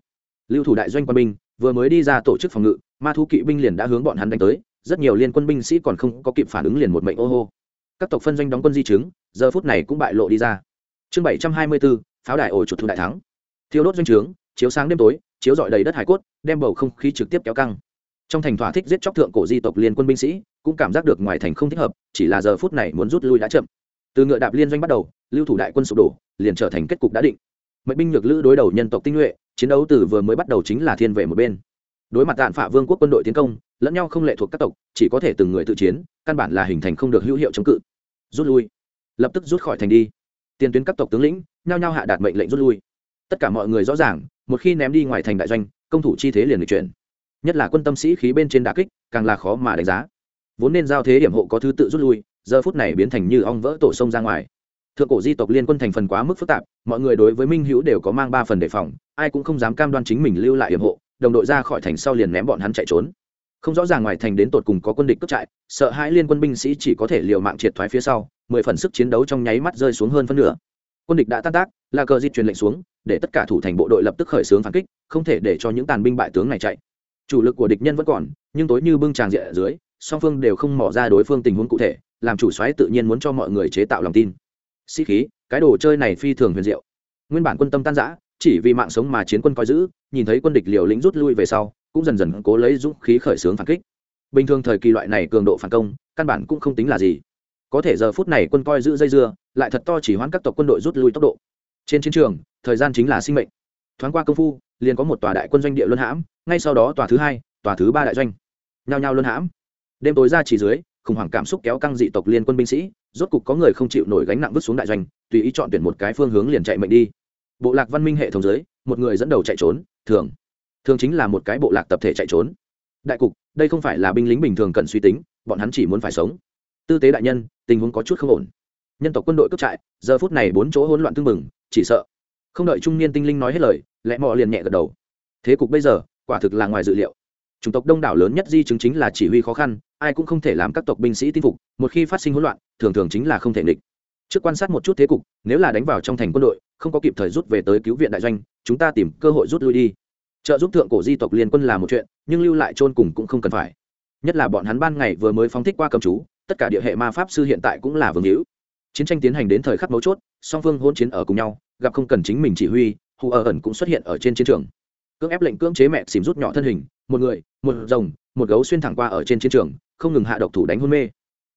Lưu thủ đại doanh quân binh, vừa mới đi ra tổ chức phòng ngự, ma thú kỵ binh liền đã hướng bọn hắn đánh tới, rất nhiều liên quân binh sĩ còn không có kịp phản ứng liền một mệnh ô hô. Các tộc phân doanh đóng quân di chứng, giờ phút này cũng bại lộ đi ra. Chương bảy trăm hai mươi bốn pháo đài ổ chuột thu đại thắng. Thiêu đốt doanh trướng, chiếu sáng đêm tối, chiếu dọi đầy đất hải cốt, đem bầu không khí trực tiếp kéo căng. Trong thành thỏa thích giết chóc thượng cổ di tộc liên quân binh sĩ, cũng cảm giác được ngoài thành không thích hợp, chỉ là giờ phút này muốn rút lui đã chậm từ ngựa đạp liên doanh bắt đầu, lưu thủ đại quân sụp đổ, liền trở thành kết cục đã định. Mệnh binh nhược lữ đối đầu nhân tộc tinh nhuệ, chiến đấu từ vừa mới bắt đầu chính là thiên về một bên. Đối mặt tạn phả vương quốc quân đội tiến công, lẫn nhau không lệ thuộc các tộc, chỉ có thể từng người tự chiến, căn bản là hình thành không được hữu hiệu chống cự. Rút lui. Lập tức rút khỏi thành đi. Tiền tuyến các tộc tướng lĩnh, nhao nhao hạ đạt mệnh lệnh rút lui. Tất cả mọi người rõ ràng, một khi ném đi ngoài thành đại doanh, công thủ chi thế liền được chuyển. Nhất là quân tâm sĩ khí bên trên đà kích, càng là khó mà đánh giá. Vốn nên giao thế điểm hộ có thứ tự rút lui giờ phút này biến thành như ong vỡ tổ sông ra ngoài. Thượng cổ di tộc liên quân thành phần quá mức phức tạp, mọi người đối với minh hữu đều có mang ba phần đề phòng, ai cũng không dám cam đoan chính mình lưu lại hiểm hộ, đồng đội ra khỏi thành sau liền ném bọn hắn chạy trốn. Không rõ ràng ngoài thành đến tột cùng có quân địch cướp trại, sợ hãi liên quân binh sĩ chỉ có thể liều mạng triệt thoái phía sau, mười phần sức chiến đấu trong nháy mắt rơi xuống hơn phân nửa. Quân địch đã tan tác là cờ di truyền lệnh xuống, để tất cả thủ thành bộ đội lập tức khởi xướng phản kích, không thể để cho những tàn binh bại tướng này chạy. Chủ lực của địch nhân vẫn còn, nhưng tối như bưng tràng diện ở dưới, song phương đều không mỏ ra đối phương tình huống cụ thể làm chủ xoáy tự nhiên muốn cho mọi người chế tạo lòng tin. Sĩ khí, cái đồ chơi này phi thường huyền diệu. Nguyên bản quân tâm tan giã chỉ vì mạng sống mà chiến quân coi giữ, nhìn thấy quân địch liều lĩnh rút lui về sau, cũng dần dần cố lấy dũng khí khởi xướng phản kích. Bình thường thời kỳ loại này cường độ phản công, căn bản cũng không tính là gì. Có thể giờ phút này quân coi giữ dây dưa, lại thật to chỉ hoãn các tộc quân đội rút lui tốc độ. Trên chiến trường, thời gian chính là sinh mệnh. Thoáng qua công phu, liền có một tòa đại quân doanh địa luân hãm, ngay sau đó tòa thứ hai, tòa thứ ba đại doanh. Nhao nhao luân hãm. Đêm tối ra chỉ dưới khủng hoảng cảm xúc kéo căng dị tộc liên quân binh sĩ, rốt cục có người không chịu nổi gánh nặng vứt xuống đại doanh, tùy ý chọn tuyển một cái phương hướng liền chạy mệnh đi. Bộ lạc văn minh hệ thống dưới, một người dẫn đầu chạy trốn, thường. Thường chính là một cái bộ lạc tập thể chạy trốn. Đại cục, đây không phải là binh lính bình thường cần suy tính, bọn hắn chỉ muốn phải sống. Tư tế đại nhân, tình huống có chút không ổn. Nhân tộc quân đội cướp trại, giờ phút này bốn chỗ hỗn loạn tương mừng chỉ sợ. Không đợi trung niên tinh linh nói hết lời, lẽ mò liền nhẹ gật đầu. Thế cục bây giờ, quả thực là ngoài dự liệu. Chủng tộc đông đảo lớn nhất di chứng chính là chỉ huy khó khăn ai cũng không thể làm các tộc binh sĩ tin phục, một khi phát sinh hỗn loạn, thường thường chính là không thể nghịch. Trước quan sát một chút thế cục, nếu là đánh vào trong thành quân đội, không có kịp thời rút về tới cứu viện đại doanh, chúng ta tìm cơ hội rút lui đi. Trợ giúp thượng cổ di tộc liên quân là một chuyện, nhưng lưu lại chôn cùng cũng không cần phải. Nhất là bọn hắn ban ngày vừa mới phóng thích qua cầm chú, tất cả địa hệ ma pháp sư hiện tại cũng là vương hữu. Chiến tranh tiến hành đến thời khắc mấu chốt, song phương hôn chiến ở cùng nhau, gặp không cần chính mình chỉ huy, hù ở ẩn cũng xuất hiện ở trên chiến trường. Cưỡng ép lệnh cưỡng chế mẹ xìm rút nhỏ thân hình, một người, một rồng một gấu xuyên thẳng qua ở trên chiến trường, không ngừng hạ độc thủ đánh hôn mê.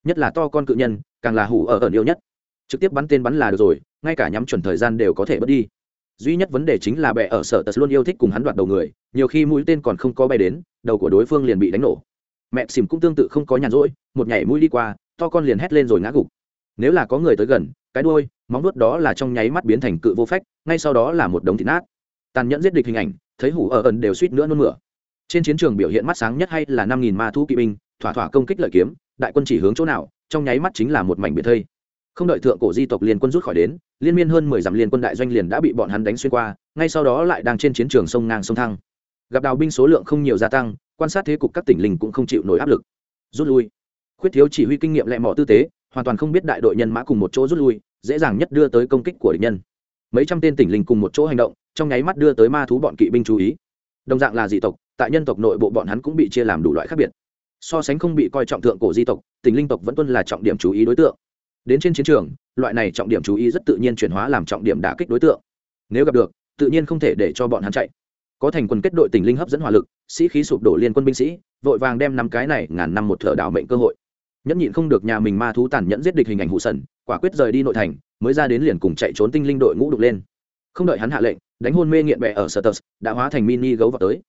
Nhất là to con cự nhân, càng là hủ ở ẩn yêu nhất. Trực tiếp bắn tên bắn là được rồi, ngay cả nhắm chuẩn thời gian đều có thể bớt đi. Duy nhất vấn đề chính là bệ ở sở tật luôn yêu thích cùng hắn đoạt đầu người, nhiều khi mũi tên còn không có bay đến, đầu của đối phương liền bị đánh nổ. Mẹ xìm cũng tương tự không có nhàn rỗi, một nhảy mũi đi qua, to con liền hét lên rồi ngã gục. Nếu là có người tới gần, cái đuôi, móng nuốt đó là trong nháy mắt biến thành cự vô phách, ngay sau đó là một đống thịt nát. Tàn nhẫn giết địch hình ảnh, thấy hủ ở ẩn đều suýt nữa nôn mửa trên chiến trường biểu hiện mắt sáng nhất hay là năm nghìn ma thu kỵ binh, thỏa thỏa công kích lợi kiếm, đại quân chỉ hướng chỗ nào, trong nháy mắt chính là một mảnh biệt thây. Không đợi thượng cổ di tộc liên quân rút khỏi đến, liên miên hơn mười dặm liên quân đại doanh liền đã bị bọn hắn đánh xuyên qua, ngay sau đó lại đang trên chiến trường sông ngang sông thăng. Gặp đào binh số lượng không nhiều gia tăng, quan sát thế cục các tỉnh linh cũng không chịu nổi áp lực. Rút lui. Khuyết thiếu chỉ huy kinh nghiệm lẹ mỏ tư tế, hoàn toàn không biết đại đội nhân mã cùng một chỗ rút lui, dễ dàng nhất đưa tới công kích của địch nhân. Mấy trăm tên tỉnh linh cùng một chỗ hành động, trong nháy mắt đưa tới ma thú bọn kỵ binh chú ý. Đồng dạng là dị tộc tại nhân tộc nội bộ bọn hắn cũng bị chia làm đủ loại khác biệt. So sánh không bị coi trọng thượng cổ di tộc, tình linh tộc vẫn tuân là trọng điểm chú ý đối tượng. Đến trên chiến trường, loại này trọng điểm chú ý rất tự nhiên chuyển hóa làm trọng điểm đả kích đối tượng. Nếu gặp được, tự nhiên không thể để cho bọn hắn chạy. Có thành quân kết đội tình linh hấp dẫn hỏa lực, sĩ khí sụp đổ liên quân binh sĩ, vội vàng đem năm cái này ngàn năm một thở đảo mệnh cơ hội. Nhẫn nhịn không được nhà mình ma thú tàn nhẫn giết địch hình ảnh hụ sần, quả quyết rời đi nội thành, mới ra đến liền cùng chạy trốn tinh linh đội ngũ đục lên. Không đợi hắn hạ lệnh, đánh hôn mê nghiện bẹ ở sở tờ đã hóa thành mini gấu vào tới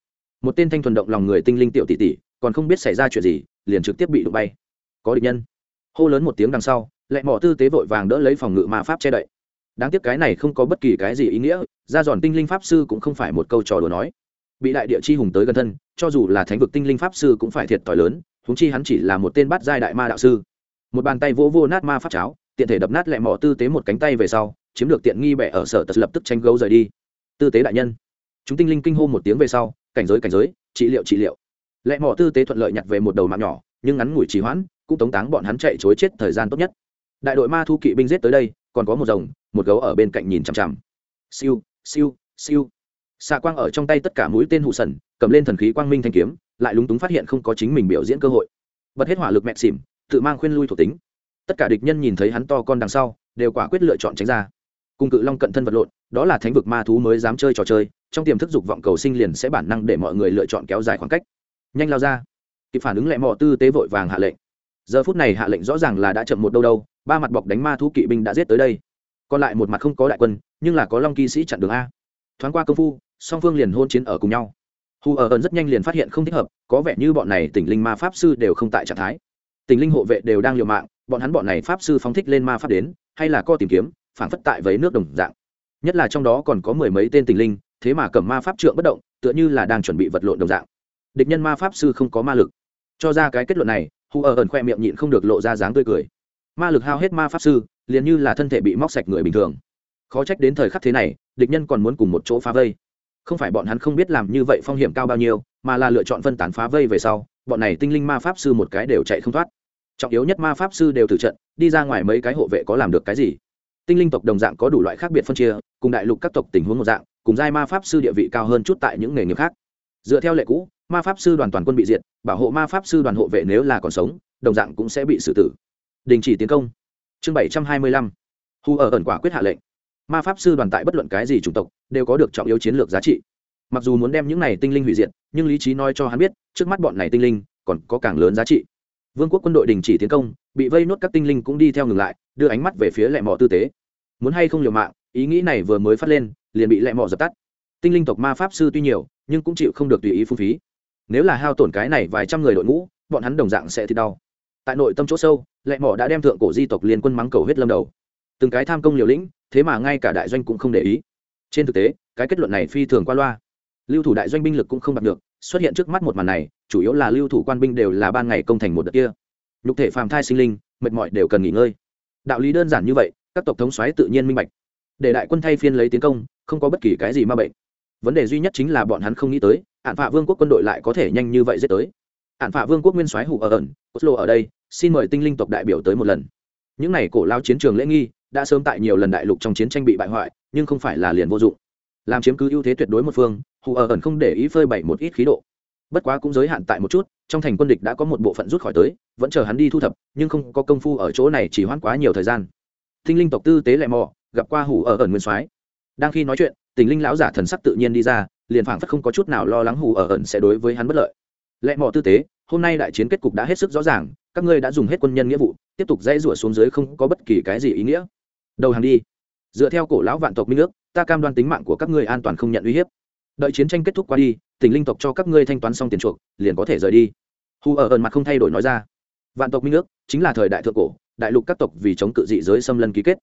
một tên thanh thuần động lòng người tinh linh tiểu tỷ tỷ còn không biết xảy ra chuyện gì liền trực tiếp bị đụng bay. Có địch nhân. Hô lớn một tiếng đằng sau lại mỏ tư tế vội vàng đỡ lấy phòng ngự ma pháp che đậy. Đáng tiếc cái này không có bất kỳ cái gì ý nghĩa ra giòn tinh linh pháp sư cũng không phải một câu trò đùa nói. Bị đại địa chi hùng tới gần thân cho dù là thánh vực tinh linh pháp sư cũng phải thiệt t h i lớn húng chi hắn chỉ là một tên bắt giai đại ma đạo sư. Một bàn tay vỗ vô, vô nát ma pháp cháo tiện thể đập nát lẹ mỏ tư tế một cánh tay về sau chiếm được tiện nghi bẻ ở sở tật lập tức tranh gấu rời đi. Tư tế đại nhân. Chúng tinh linh kinh hô một tiếng về sau cảnh giới cảnh giới, trị liệu trị liệu. Lẽ mỏ tư tế thuận lợi nhặt về một đầu mạng nhỏ, nhưng ngắn ngủi trì hoãn, cũng tống táng bọn hắn chạy chối chết thời gian tốt nhất. Đại đội ma thu kỵ binh giết tới đây, còn có một rồng, một gấu ở bên cạnh nhìn chằm chằm. Siêu siêu siêu. Xạ quang ở trong tay tất cả mũi tên hụ sần, cầm lên thần khí quang minh thanh kiếm, lại lúng túng phát hiện không có chính mình biểu diễn cơ hội. Bật hết hỏa lực mẹ xỉm, tự mang khuyên lui thuộc tính. Tất cả địch nhân nhìn thấy hắn to con đằng sau, đều quả quyết lựa chọn tránh ra. Cùng cự long cận thân vật lộn đó là thánh vực ma thú mới dám chơi trò chơi, trong tiềm thức dục vọng cầu sinh liền sẽ bản năng để mọi người lựa chọn kéo dài khoảng cách. Nhanh lao ra. Kịp phản ứng lại mò tư tế vội vàng hạ lệnh. Giờ phút này hạ lệnh rõ ràng là đã chậm một đâu đâu, ba mặt bọc đánh ma thú kỵ binh đã giết tới đây. Còn lại một mặt không có đại quân, nhưng là có long kỵ sĩ chặn đường a. Thoáng qua công phu, song phương liền hôn chiến ở cùng nhau. Hù ở ờ ẩn rất nhanh liền phát hiện không thích hợp, có vẻ như bọn này tỉnh linh ma pháp sư đều không tại trạng thái. Tỉnh linh hộ vệ đều đang liều mạng, bọn hắn bọn này pháp sư phóng thích lên ma pháp đến, hay là co tìm kiếm phản phất tại với nước đồng dạng nhất là trong đó còn có mười mấy tên tình linh, thế mà cầm ma pháp trượng bất động, tựa như là đang chuẩn bị vật lộn đồng dạng. Địch nhân ma pháp sư không có ma lực. Cho ra cái kết luận này hù ở ẩn khoe miệng nhịn không được lộ ra dáng tươi cười. Ma lực hao hết ma pháp sư, liền như là thân thể bị móc sạch người bình thường. Khó trách đến thời khắc thế này, địch nhân còn muốn cùng một chỗ phá vây. Không phải bọn hắn không biết làm như vậy phong hiểm cao bao nhiêu, mà là lựa chọn phân tán phá vây về sau, bọn này tinh linh ma pháp sư một cái đều chạy không thoát. Trọng yếu nhất ma pháp sư đều từ trận, đi ra ngoài mấy cái hộ vệ có làm được cái gì? Tinh linh tộc đồng dạng có đủ loại khác biệt phân chia cùng đại lục các tộc tình huống một dạng, cùng giai ma pháp sư địa vị cao hơn chút tại những nghề nghiệp khác. Dựa theo lệ cũ, ma pháp sư đoàn toàn quân bị diệt, bảo hộ ma pháp sư đoàn hộ vệ nếu là còn sống, đồng dạng cũng sẽ bị xử tử. Đình chỉ tiến công. Chương bảy trăm hai mươi lăm. Hù ở ẩn quả quyết hạ lệnh. Ma pháp sư đoàn tại bất luận cái gì chủng tộc, đều có được trọng yếu chiến lược giá trị. Mặc dù muốn đem những này tinh linh hủy diệt, nhưng lý trí nói cho hắn biết, trước mắt bọn này tinh linh, còn có càng lớn giá trị. Vương quốc quân đội đình chỉ tiến công, bị vây nốt các tinh linh cũng đi theo ngừng lại, đưa ánh mắt về phía lẹ mò tư tế. Muốn hay không liều mạng ý nghĩ này vừa mới phát lên, liền bị lẹ mò dập tắt. Tinh linh tộc ma pháp sư tuy nhiều, nhưng cũng chịu không được tùy ý phung phí. Nếu là hao tổn cái này vài trăm người đội ngũ, bọn hắn đồng dạng sẽ thì đau. Tại nội tâm chỗ sâu, lẹ mỏ đã đem thượng cổ di tộc liên quân mắng cầu huyết lâm đầu. Từng cái tham công liều lĩnh, thế mà ngay cả đại doanh cũng không để ý. Trên thực tế, cái kết luận này phi thường qua loa. Lưu thủ đại doanh binh lực cũng không đạt được, xuất hiện trước mắt một màn này, chủ yếu là lưu thủ quan binh đều là ban ngày công thành một đợt kia. Nhục thể phàm thai sinh linh, mệt mỏi đều cần nghỉ ngơi. Đạo lý đơn giản như vậy, các tộc thống xoáy tự nhiên minh bạch để đại quân thay phiên lấy tiến công, không có bất kỳ cái gì ma bệnh. Vấn đề duy nhất chính là bọn hắn không nghĩ tới ạn phạ vương quốc quân đội lại có thể nhanh như vậy giết tới. Ạn phạ vương quốc nguyên soái hủ ở ẩn, oslo ở đây, xin mời tinh linh tộc đại biểu tới một lần. Những n à y cổ lao chiến trường lễ nghi, đã sớm tại nhiều lần đại lục trong chiến tranh bị bại hoại, nhưng không phải là liền vô dụng. Làm chiếm cứ ưu thế tuyệt đối một phương hù ở ẩn không để ý phơi bày một ít khí độ. Bất quá cũng giới hạn tại một chút, trong thành quân địch đã có một bộ phận rút khỏi tới, vẫn chờ hắn đi thu thập, nhưng không có công phu ở chỗ này chỉ hoãn quá nhiều thời gian. Tinh linh tộc tư tế lẹ mò gặp qua hủ ở ẩn nguyên soái. Đang khi nói chuyện, tình linh lão giả thần sắc tự nhiên đi ra, liền phảng phất không có chút nào lo lắng hủ ở ẩn sẽ đối với hắn bất lợi. Lẽ mò tư tế, hôm nay đại chiến kết cục đã hết sức rõ ràng, các ngươi đã dùng hết quân nhân nghĩa vụ, tiếp tục dãy rủa xuống dưới không có bất kỳ cái gì ý nghĩa. Đầu hàng đi. Dựa theo cổ lão vạn tộc minh ước, ta cam đoan tính mạng của các ngươi an toàn không nhận uy hiếp. Đợi chiến tranh kết thúc qua đi tỉnh linh tộc cho các ngươi thanh toán xong tiền chuộc, liền có thể rời đi. Hù ở ẩn mặt không thay đổi nói ra. Vạn tộc minh ước, chính là thời đại thượng cổ, đại lục các tộc vì chống cự dị giới xâm lân ký kết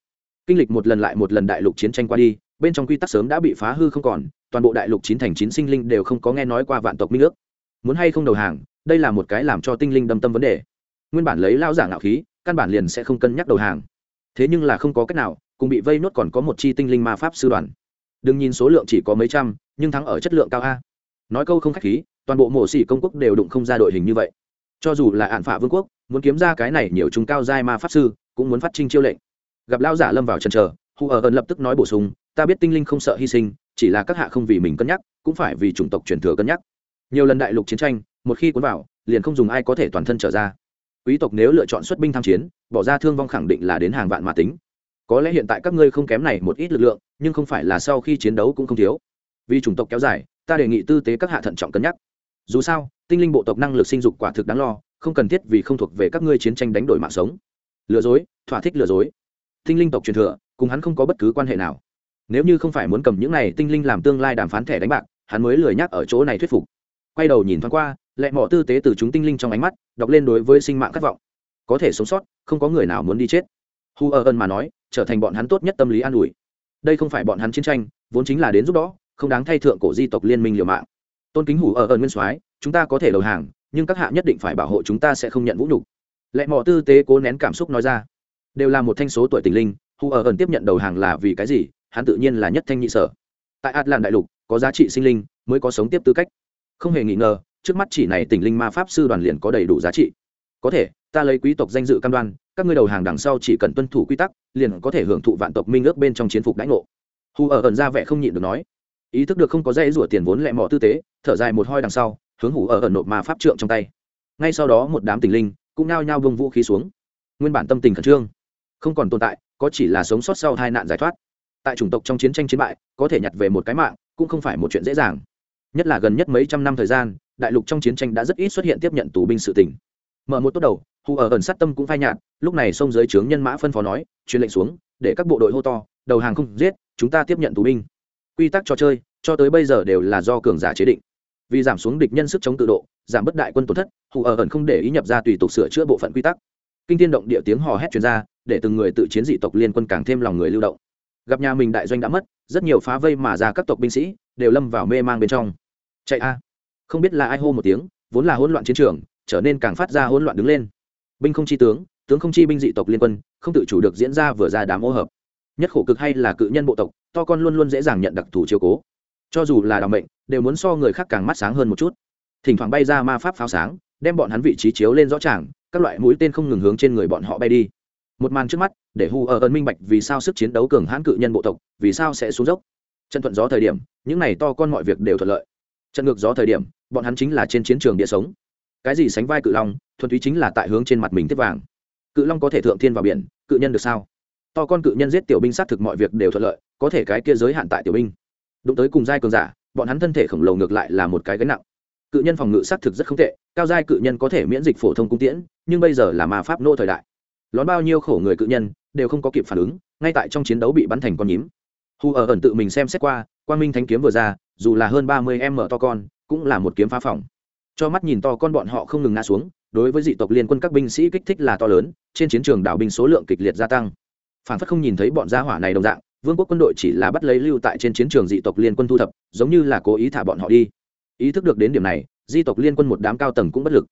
kinh lịch một lần lại một lần đại lục chiến tranh qua đi, bên trong quy tắc sớm đã bị phá hư không còn, toàn bộ đại lục chín thành chín sinh linh đều không có nghe nói qua vạn tộc minh ước. Muốn hay không đầu hàng, đây là một cái làm cho tinh linh đâm tâm vấn đề. Nguyên bản lấy lao giả ngạo khí, căn bản liền sẽ không cân nhắc đầu hàng. Thế nhưng là không có cách nào, cùng bị vây nốt còn có một chi tinh linh ma pháp sư đoàn. Đừng nhìn số lượng chỉ có mấy trăm, nhưng thắng ở chất lượng cao a. Nói câu không khách khí, toàn bộ mổ xỉ công quốc đều đụng không ra đội hình như vậy. Cho dù là ạn phả vương quốc, muốn kiếm ra cái này nhiều chúng cao giai ma pháp sư, cũng muốn phát trinh chiêu lệnh gặp lao giả lâm vào trần trờ hù ở ẩn lập tức nói bổ sung, ta biết tinh linh không sợ hy sinh, chỉ là các hạ không vì mình cân nhắc, cũng phải vì chủng tộc truyền thừa cân nhắc. Nhiều lần đại lục chiến tranh, một khi cuốn vào, liền không dùng ai có thể toàn thân trở ra. Quý tộc nếu lựa chọn xuất binh tham chiến, bỏ ra thương vong khẳng định là đến hàng vạn mà tính. Có lẽ hiện tại các ngươi không kém này một ít lực lượng, nhưng không phải là sau khi chiến đấu cũng không thiếu. Vì chủng tộc kéo dài, ta đề nghị tư tế các hạ thận trọng cân nhắc. Dù sao, tinh linh bộ tộc năng lực sinh dục quả thực đáng lo, không cần thiết vì không thuộc về các ngươi chiến tranh đánh đổi mạng sống. Lừa dối, thỏa thích lừa dối tinh linh tộc truyền thừa, cùng hắn không có bất cứ quan hệ nào. Nếu như không phải muốn cầm những này tinh linh làm tương lai đàm phán thẻ đánh bạc, hắn mới lười nhắc ở chỗ này thuyết phục. Quay đầu nhìn thoáng qua lẹ mỏ tư tế từ chúng tinh linh trong ánh mắt, đọc lên đối với sinh mạng khát vọng. Có thể sống sót, không có người nào muốn đi chết. Hu ơ ân mà nói, trở thành bọn hắn tốt nhất tâm lý an ủi. Đây không phải bọn hắn chiến tranh, vốn chính là đến giúp đó, không đáng thay thượng cổ di tộc liên minh liều mạng. Tôn kính hủ ở ơn nguyên soái, chúng ta có thể đầu hàng, nhưng các hạ nhất định phải bảo hộ chúng ta sẽ không nhận vũ nhục. Lẽ mỏ tư tế cố nén cảm xúc nói ra đều là một thanh số tuổi tình linh hù ở ẩn tiếp nhận đầu hàng là vì cái gì? Hắn tự nhiên là nhất thanh nhị sở. Tại atlan đại lục, có giá trị sinh linh, mới có sống tiếp tư cách. Không hề nghi ngờ, trước mắt chỉ này tình linh ma pháp sư đoàn liền có đầy đủ giá trị. Có thể, ta lấy quý tộc danh dự cam đoan, các ngươi đầu hàng đằng sau chỉ cần tuân thủ quy tắc, liền có thể hưởng thụ vạn tộc minh ước bên trong chiến phục đãi ngộ. Hù ở ẩn ra vẻ không nhịn được nói. Ý thức được không có dây rủa tiền vốn lẹ mỏ tư tế, thở dài một hoi đằng sau, hướng hủ ở ẩn nộp ma pháp trượng trong tay. Ngay sau đó một đám tình linh cũng nao nhao vung vũ khí xuống. Nguyên bản tâm tình khẩn trương không còn tồn tại, có chỉ là sống sót sau hai nạn giải thoát. Tại chủng tộc trong chiến tranh chiến bại, có thể nhặt về một cái mạng, cũng không phải một chuyện dễ dàng. Nhất là gần nhất mấy trăm năm thời gian, đại lục trong chiến tranh đã rất ít xuất hiện tiếp nhận tù binh sự tỉnh mở một tốt đầu hù ở ẩn sát tâm cũng phai nhạt, lúc này sông dưới trướng nhân mã phân phó nói, truyền lệnh xuống, để các bộ đội hô to, đầu hàng không giết, chúng ta tiếp nhận tù binh. Quy tắc trò chơi, cho tới bây giờ đều là do cường giả chế định. Vì giảm xuống địch nhân sức chống tự độ, giảm bất đại quân tổn thất hù ở ẩn không để ý nhập ra tùy tục sửa chữa bộ phận quy tắc. Kinh thiên động địa tiếng hò hét chuyên ra để từng người tự chiến dị tộc liên quân càng thêm lòng người lưu động. Gặp nhà mình đại doanh đã mất, rất nhiều phá vây mà ra các tộc binh sĩ đều lâm vào mê mang bên trong. Chạy a. Không biết là ai hô một tiếng, vốn là hỗn loạn chiến trường, trở nên càng phát ra hỗn loạn đứng lên. Binh không chi tướng tướng không chi binh dị tộc liên quân, không tự chủ được diễn ra vừa ra đám ô hợp. Nhất khổ cực hay là cự nhân bộ tộc, to con luôn luôn dễ dàng nhận đặc thù chiếu cố. Cho dù là đào mệnh, đều muốn so người khác càng mắt sáng hơn một chút. Thỉnh thoảng bay ra ma pháp pháo sáng, đem bọn hắn vị trí chiếu lên rõ ràng, các loại mũi tên không ngừng hướng trên người bọn họ bay đi một màn trước mắt, để hu ở ơn minh bạch vì sao sức chiến đấu cường hãn cự nhân bộ tộc, vì sao sẽ xuống dốc. Trận thuận gió thời điểm, những này to con mọi việc đều thuận lợi. Trận ngược gió thời điểm, bọn hắn chính là trên chiến trường địa sống. Cái gì sánh vai cự long, thuần túy chính là tại hướng trên mặt mình tiếp vàng. Cự long có thể thượng thiên vào biển, cự nhân được sao? To con cự nhân giết tiểu binh xác thực mọi việc đều thuận lợi, có thể cái kia giới hạn tại tiểu binh. Đụng tới cùng giai cường giả, bọn hắn thân thể khổng lồ ngược lại là một cái gánh nặng. Cự nhân phòng ngự xác thực rất không tệ, cao giai cự nhân có thể miễn dịch phổ thông cung tiễn, nhưng bây giờ là ma pháp nô thời đại lón bao nhiêu khổ người cự nhân, đều không có kịp phản ứng, ngay tại trong chiến đấu bị bắn thành con nhím. Hù ở ẩn tự mình xem xét qua quan minh thánh kiếm vừa ra, dù là hơn ba mươi em mở to con, cũng là một kiếm phá phòng. Cho mắt nhìn to con bọn họ không ngừng ngã xuống, đối với dị tộc liên quân các binh sĩ kích thích là to lớn, trên chiến trường đảo binh số lượng kịch liệt gia tăng. Phản phất không nhìn thấy bọn gia hỏa này đồng dạng, vương quốc quân đội chỉ là bắt lấy lưu tại trên chiến trường dị tộc liên quân thu thập, giống như là cố ý thả bọn họ đi. Ý thức được đến điểm này di tộc liên quân một đám cao tầng cũng bất lực.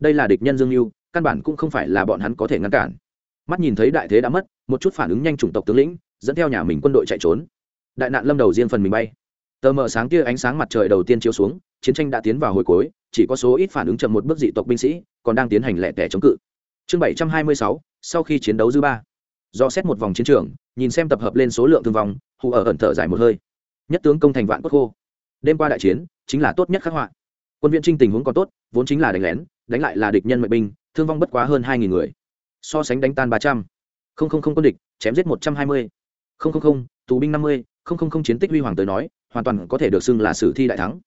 Đây là địch nhân dương mưu, căn bản cũng không phải là bọn hắn có thể ngăn cản mắt nhìn thấy đại thế đã mất, một chút phản ứng nhanh chủng tộc tướng lĩnh, dẫn theo nhà mình quân đội chạy trốn. Đại nạn lâm đầu riêng phần mình bay. Tờ mờ sáng kia ánh sáng mặt trời đầu tiên chiếu xuống, chiến tranh đã tiến vào hồi cuối, chỉ có số ít phản ứng chậm một bước dị tộc binh sĩ, còn đang tiến hành lẻ tẻ chống cự. Chương bảy trăm hai mươi sáu, sau khi chiến đấu dư ba. Do xét một vòng chiến trường, nhìn xem tập hợp lên số lượng thương vong, hù ở ẩn thở dài một hơi. Nhất tướng công thành vạn cốt khô. Đêm qua đại chiến, chính là tốt nhất khắc họa. Quân viện trinh tình huống còn tốt, vốn chính là đánh lén, đánh lại là địch nhân mệnh binh, thương vong bất quá hơn hai nghìn người so sánh đánh tan ba trăm. Linh quân địch chém giết một trăm hai mươi. Không không không, tù binh năm mươi. Không không không chiến tích huy hoàng tới nói hoàn toàn có thể được xưng là sử thi đại thắng.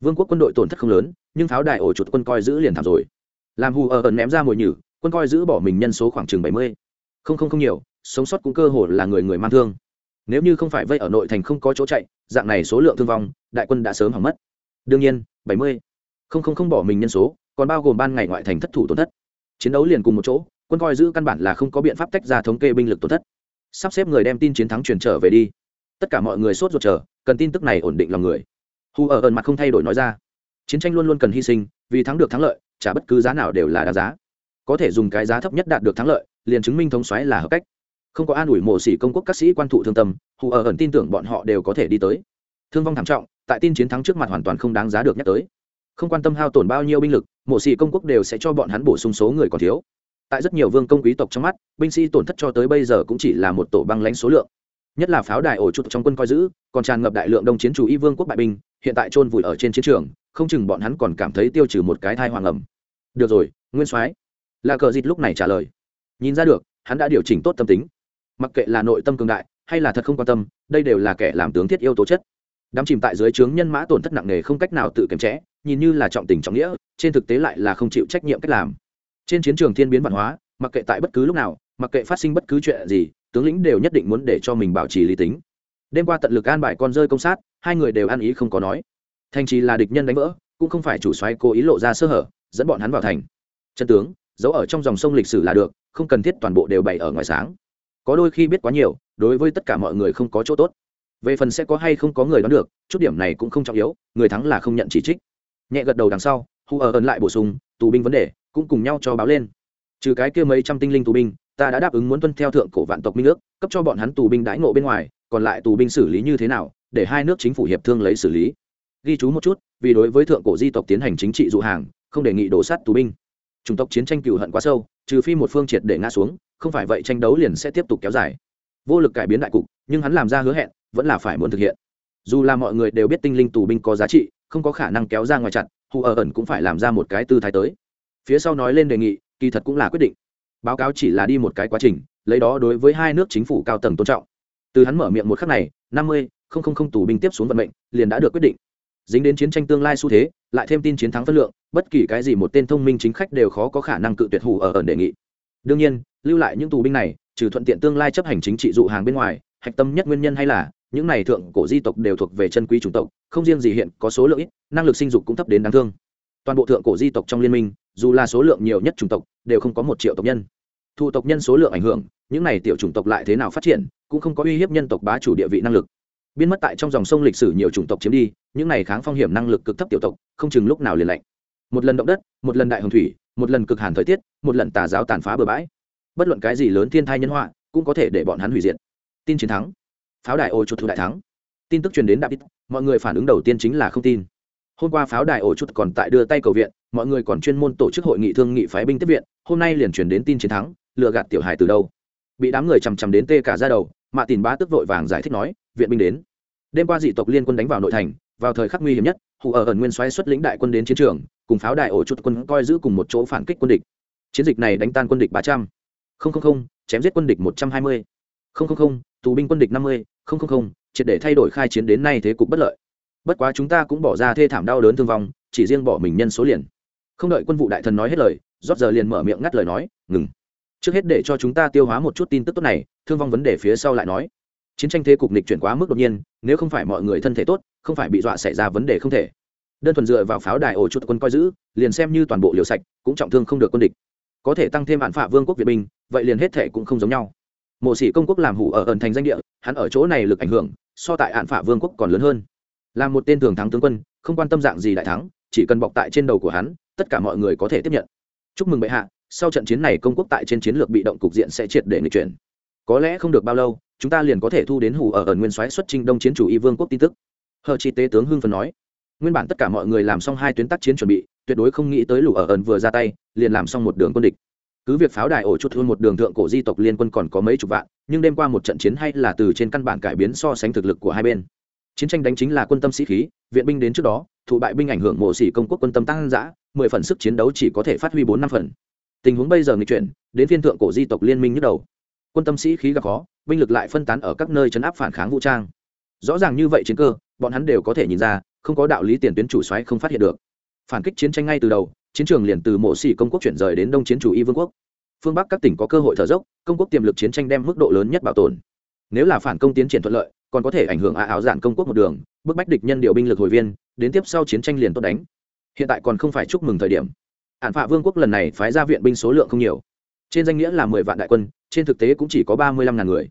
Vương quốc quân đội tổn thất không lớn nhưng pháo đài ổ chuột quân coi giữ liền thảm rồi. Làm hù ở ẩn ném ra mồi nhử quân coi giữ bỏ mình nhân số khoảng chừng bảy mươi. Không không không nhiều sống sót cũng cơ hồ là người người mang thương. Nếu như không phải vây ở nội thành không có chỗ chạy dạng này số lượng thương vong đại quân đã sớm hỏng mất. Đương nhiên bảy mươi. Không không không bỏ mình nhân số còn bao gồm ban ngày ngoại thành thất thủ tổn thất. Chiến đấu liền cùng một chỗ quân coi giữ căn bản là không có biện pháp tách ra thống kê binh lực tổn thất. Sắp xếp người đem tin chiến thắng truyền trở về đi. Tất cả mọi người sốt ruột chờ, cần tin tức này ổn định lòng người. Hù ở ẩn mặt không thay đổi nói ra. Chiến tranh luôn luôn cần hy sinh, vì thắng được thắng lợi trả bất cứ giá nào đều là đáng giá. Có thể dùng cái giá thấp nhất đạt được thắng lợi, liền chứng minh thống xoáy là hợp cách. Không có an ủi mổ xỉ công quốc các sĩ quan thụ thương tâm hù ở ẩn tin tưởng bọn họ đều có thể đi tới. Thương vong thảm trọng, tại tin chiến thắng trước mặt hoàn toàn không đáng giá được nhắc tới. Không quan tâm hao tổn bao nhiêu binh lực, mổ xỉ công quốc đều sẽ cho bọn hắn bổ sung số người còn thiếu tại rất nhiều vương công quý tộc trong mắt, binh sĩ tổn thất cho tới bây giờ cũng chỉ là một tổ băng lãnh số lượng. Nhất là pháo đài ổ chuột trong quân coi giữ, còn tràn ngập đại lượng đông chiến chủ y vương quốc bại binh, hiện tại chôn vùi ở trên chiến trường, không chừng bọn hắn còn cảm thấy tiêu trừ một cái thai hoàng ẩm. Được rồi, nguyên soái. Là cờ dịt lúc này trả lời. Nhìn ra được, hắn đã điều chỉnh tốt tâm tính. Mặc kệ là nội tâm cường đại, hay là thật không quan tâm, đây đều là kẻ làm tướng thiết yêu tố chất. Đám chìm tại dưới trướng nhân mã tổn thất nặng nề không cách nào tự kiềm chế, nhìn như là trọng tình trọng nghĩa, trên thực tế lại là không chịu trách nhiệm cách làm trên chiến trường thiên biến văn hóa, mặc kệ tại bất cứ lúc nào, mặc kệ phát sinh bất cứ chuyện gì, tướng lĩnh đều nhất định muốn để cho mình bảo trì lý tính. Đêm qua tận lực an bài con rơi công sát, hai người đều ăn ý không có nói. Thành trì là địch nhân đánh vỡ, cũng không phải chủ xoáy cố ý lộ ra sơ hở, dẫn bọn hắn vào thành. Chân tướng, giấu ở trong dòng sông lịch sử là được, không cần thiết toàn bộ đều bày ở ngoài sáng. Có đôi khi biết quá nhiều, đối với tất cả mọi người không có chỗ tốt. Về phần sẽ có hay không có người đoán được, chút điểm này cũng không trọng yếu, người thắng là không nhận chỉ trích. Nhẹ gật đầu đằng sau, hu ở ơn lại bổ sung, tù binh vấn đề cũng cùng nhau cho báo lên. Trừ cái kia mấy trăm tinh linh tù binh, ta đã đáp ứng muốn tuân theo thượng cổ vạn tộc minh nước cấp cho bọn hắn tù binh đãi ngộ bên ngoài, còn lại tù binh xử lý như thế nào, để hai nước chính phủ hiệp thương lấy xử lý. Ghi chú một chút, vì đối với thượng cổ di tộc tiến hành chính trị dụ hàng, không đề nghị đổ sát tù binh. Chủng tộc chiến tranh cựu hận quá sâu, trừ phi một phương triệt để ngã xuống, không phải vậy tranh đấu liền sẽ tiếp tục kéo dài. Vô lực cải biến đại cục, nhưng hắn làm ra hứa hẹn, vẫn là phải muốn thực hiện. Dù là mọi người đều biết tinh linh tù binh có giá trị, không có khả năng kéo ra ngoài chặt hù ở ẩn cũng phải làm ra một cái tư thái tới phía sau nói lên đề nghị, kỳ thật cũng là quyết định. Báo cáo chỉ là đi một cái quá trình, lấy đó đối với hai nước chính phủ cao tầng tôn trọng. Từ hắn mở miệng một khắc này, năm mươi, không không không tù binh tiếp xuống vận mệnh, liền đã được quyết định. Dính đến chiến tranh tương lai xu thế, lại thêm tin chiến thắng phân lượng, bất kỳ cái gì một tên thông minh chính khách đều khó có khả năng cự tuyệt hủ ở ẩn đề nghị. Đương nhiên, lưu lại những tù binh này, trừ thuận tiện tương lai chấp hành chính trị dụ hàng bên ngoài, hạch tâm nhất nguyên nhân hay là, những này thượng cổ di tộc đều thuộc về chân quý chủng tộc, không riêng gì hiện có số lượng ít, năng lực sinh dục cũng thấp đến đáng thương. Toàn bộ thượng cổ di tộc trong liên minh dù là số lượng nhiều nhất chủng tộc, đều không có một triệu tộc nhân. Thụ tộc nhân số lượng ảnh hưởng, những này tiểu chủng tộc lại thế nào phát triển, cũng không có uy hiếp nhân tộc bá chủ địa vị năng lực. Biến mất tại trong dòng sông lịch sử nhiều chủng tộc chiếm đi, những này kháng phong hiểm năng lực cực thấp tiểu tộc, không chừng lúc nào liền lạnh. Một lần động đất, một lần đại hồng thủy, một lần cực hàn thời tiết, một lần tà giáo tàn phá bừa bãi. Bất luận cái gì lớn thiên thai nhân họa, cũng có thể để bọn hắn hủy diệt. Tin chiến thắng. Pháo đại ô chuột thủ đại thắng. Tin tức truyền đến đạp ít mọi người phản ứng đầu tiên chính là không tin hôm qua pháo đài ổ chút còn tại đưa tay cầu viện, mọi người còn chuyên môn tổ chức hội nghị thương nghị phái binh tiếp viện, hôm nay liền truyền đến tin chiến thắng, lừa gạt tiểu hài từ đâu. Bị đám người chằm chằm đến tê cả ra đầu, mạ tìm bá tức vội vàng giải thích nói, viện binh đến. Đêm qua dị tộc liên quân đánh vào nội thành, vào thời khắc nguy hiểm nhất, hù ở ẩn nguyên xoáy xuất lĩnh đại quân đến chiến trường, cùng pháo đài ổ chút quân coi giữ cùng một chỗ phản kích quân địch. Chiến dịch này đánh tan quân địch ba trăm. Linh chém giết quân địch một trăm hai mươi. Tù binh quân địch năm mươi. Triệt để thay đổi khai chiến đến nay thế cục bất lợi bất quá chúng ta cũng bỏ ra thê thảm đau đớn thương vong, chỉ riêng bỏ mình nhân số liền. Không đợi quân vụ đại thần nói hết lời rót giờ liền mở miệng ngắt lời nói, ngừng. Trước hết để cho chúng ta tiêu hóa một chút tin tức tốt này, thương vong vấn đề phía sau lại nói. Chiến tranh thế cục nịch chuyển quá mức đột nhiên, nếu không phải mọi người thân thể tốt, không phải bị dọa xảy ra vấn đề không thể. Đơn thuần dựa vào pháo đài ổ chuột quân coi giữ, liền xem như toàn bộ liều sạch, cũng trọng thương không được quân địch. Có thể tăng thêm hạn phạ vương quốc việt binh, vậy liền hết thể cũng không giống nhau. Mộ sĩ công quốc làm hủ ở ẩn thành danh địa, hắn ở chỗ này lực ảnh hưởng, so tại hạn phạ vương quốc còn lớn hơn là một tên thường thắng tướng quân, không quan tâm dạng gì đại thắng, chỉ cần bọc tại trên đầu của hắn, tất cả mọi người có thể tiếp nhận. Chúc mừng bệ hạ, sau trận chiến này công quốc tại trên chiến lược bị động cục diện sẽ triệt để nghịch chuyển. Có lẽ không được bao lâu, chúng ta liền có thể thu đến hủ ở ẩn nguyên soái xuất trinh đông chiến chủ y vương quốc tin tức. Hờ chi tế tướng hưng phần nói. Nguyên bản tất cả mọi người làm xong hai tuyến tác chiến chuẩn bị, tuyệt đối không nghĩ tới lũ ở ẩn vừa ra tay, liền làm xong một đường quân địch. Cứ việc pháo đài ổ chút hơn một đường thượng cổ di tộc liên quân còn có mấy chục vạn, nhưng đêm qua một trận chiến hay là từ trên căn bản cải biến so sánh thực lực của hai bên chiến tranh đánh chính là quân tâm sĩ khí, viện binh đến trước đó, thụ bại binh ảnh hưởng mộ sĩ công quốc quân tâm tăng giã mười phần sức chiến đấu chỉ có thể phát huy bốn năm phần. Tình huống bây giờ nghịch chuyển, đến phiên thượng cổ di tộc liên minh nhức đầu. Quân tâm sĩ khí gặp khó, binh lực lại phân tán ở các nơi chấn áp phản kháng vũ trang. Rõ ràng như vậy chiến cơ, bọn hắn đều có thể nhìn ra, không có đạo lý tiền tuyến chủ xoáy không phát hiện được. Phản kích chiến tranh ngay từ đầu, chiến trường liền từ mộ sĩ công quốc chuyển rời đến đông chiến chủ y vương quốc. Phương bắc các tỉnh có cơ hội thở dốc, công quốc tiềm lực chiến tranh đem mức độ lớn nhất bảo tồn. Nếu là phản công tiến triển thuận lợi còn có thể ảnh hưởng ả áo giản công quốc một đường, bức bách địch nhân điều binh lực hồi viên, đến tiếp sau chiến tranh liền tốt đánh. Hiện tại còn không phải chúc mừng thời điểm. Hạn phạ vương quốc lần này phái ra viện binh số lượng không nhiều. Trên danh nghĩa là mười vạn đại quân, trên thực tế cũng chỉ có ba mươi lăm ngàn người.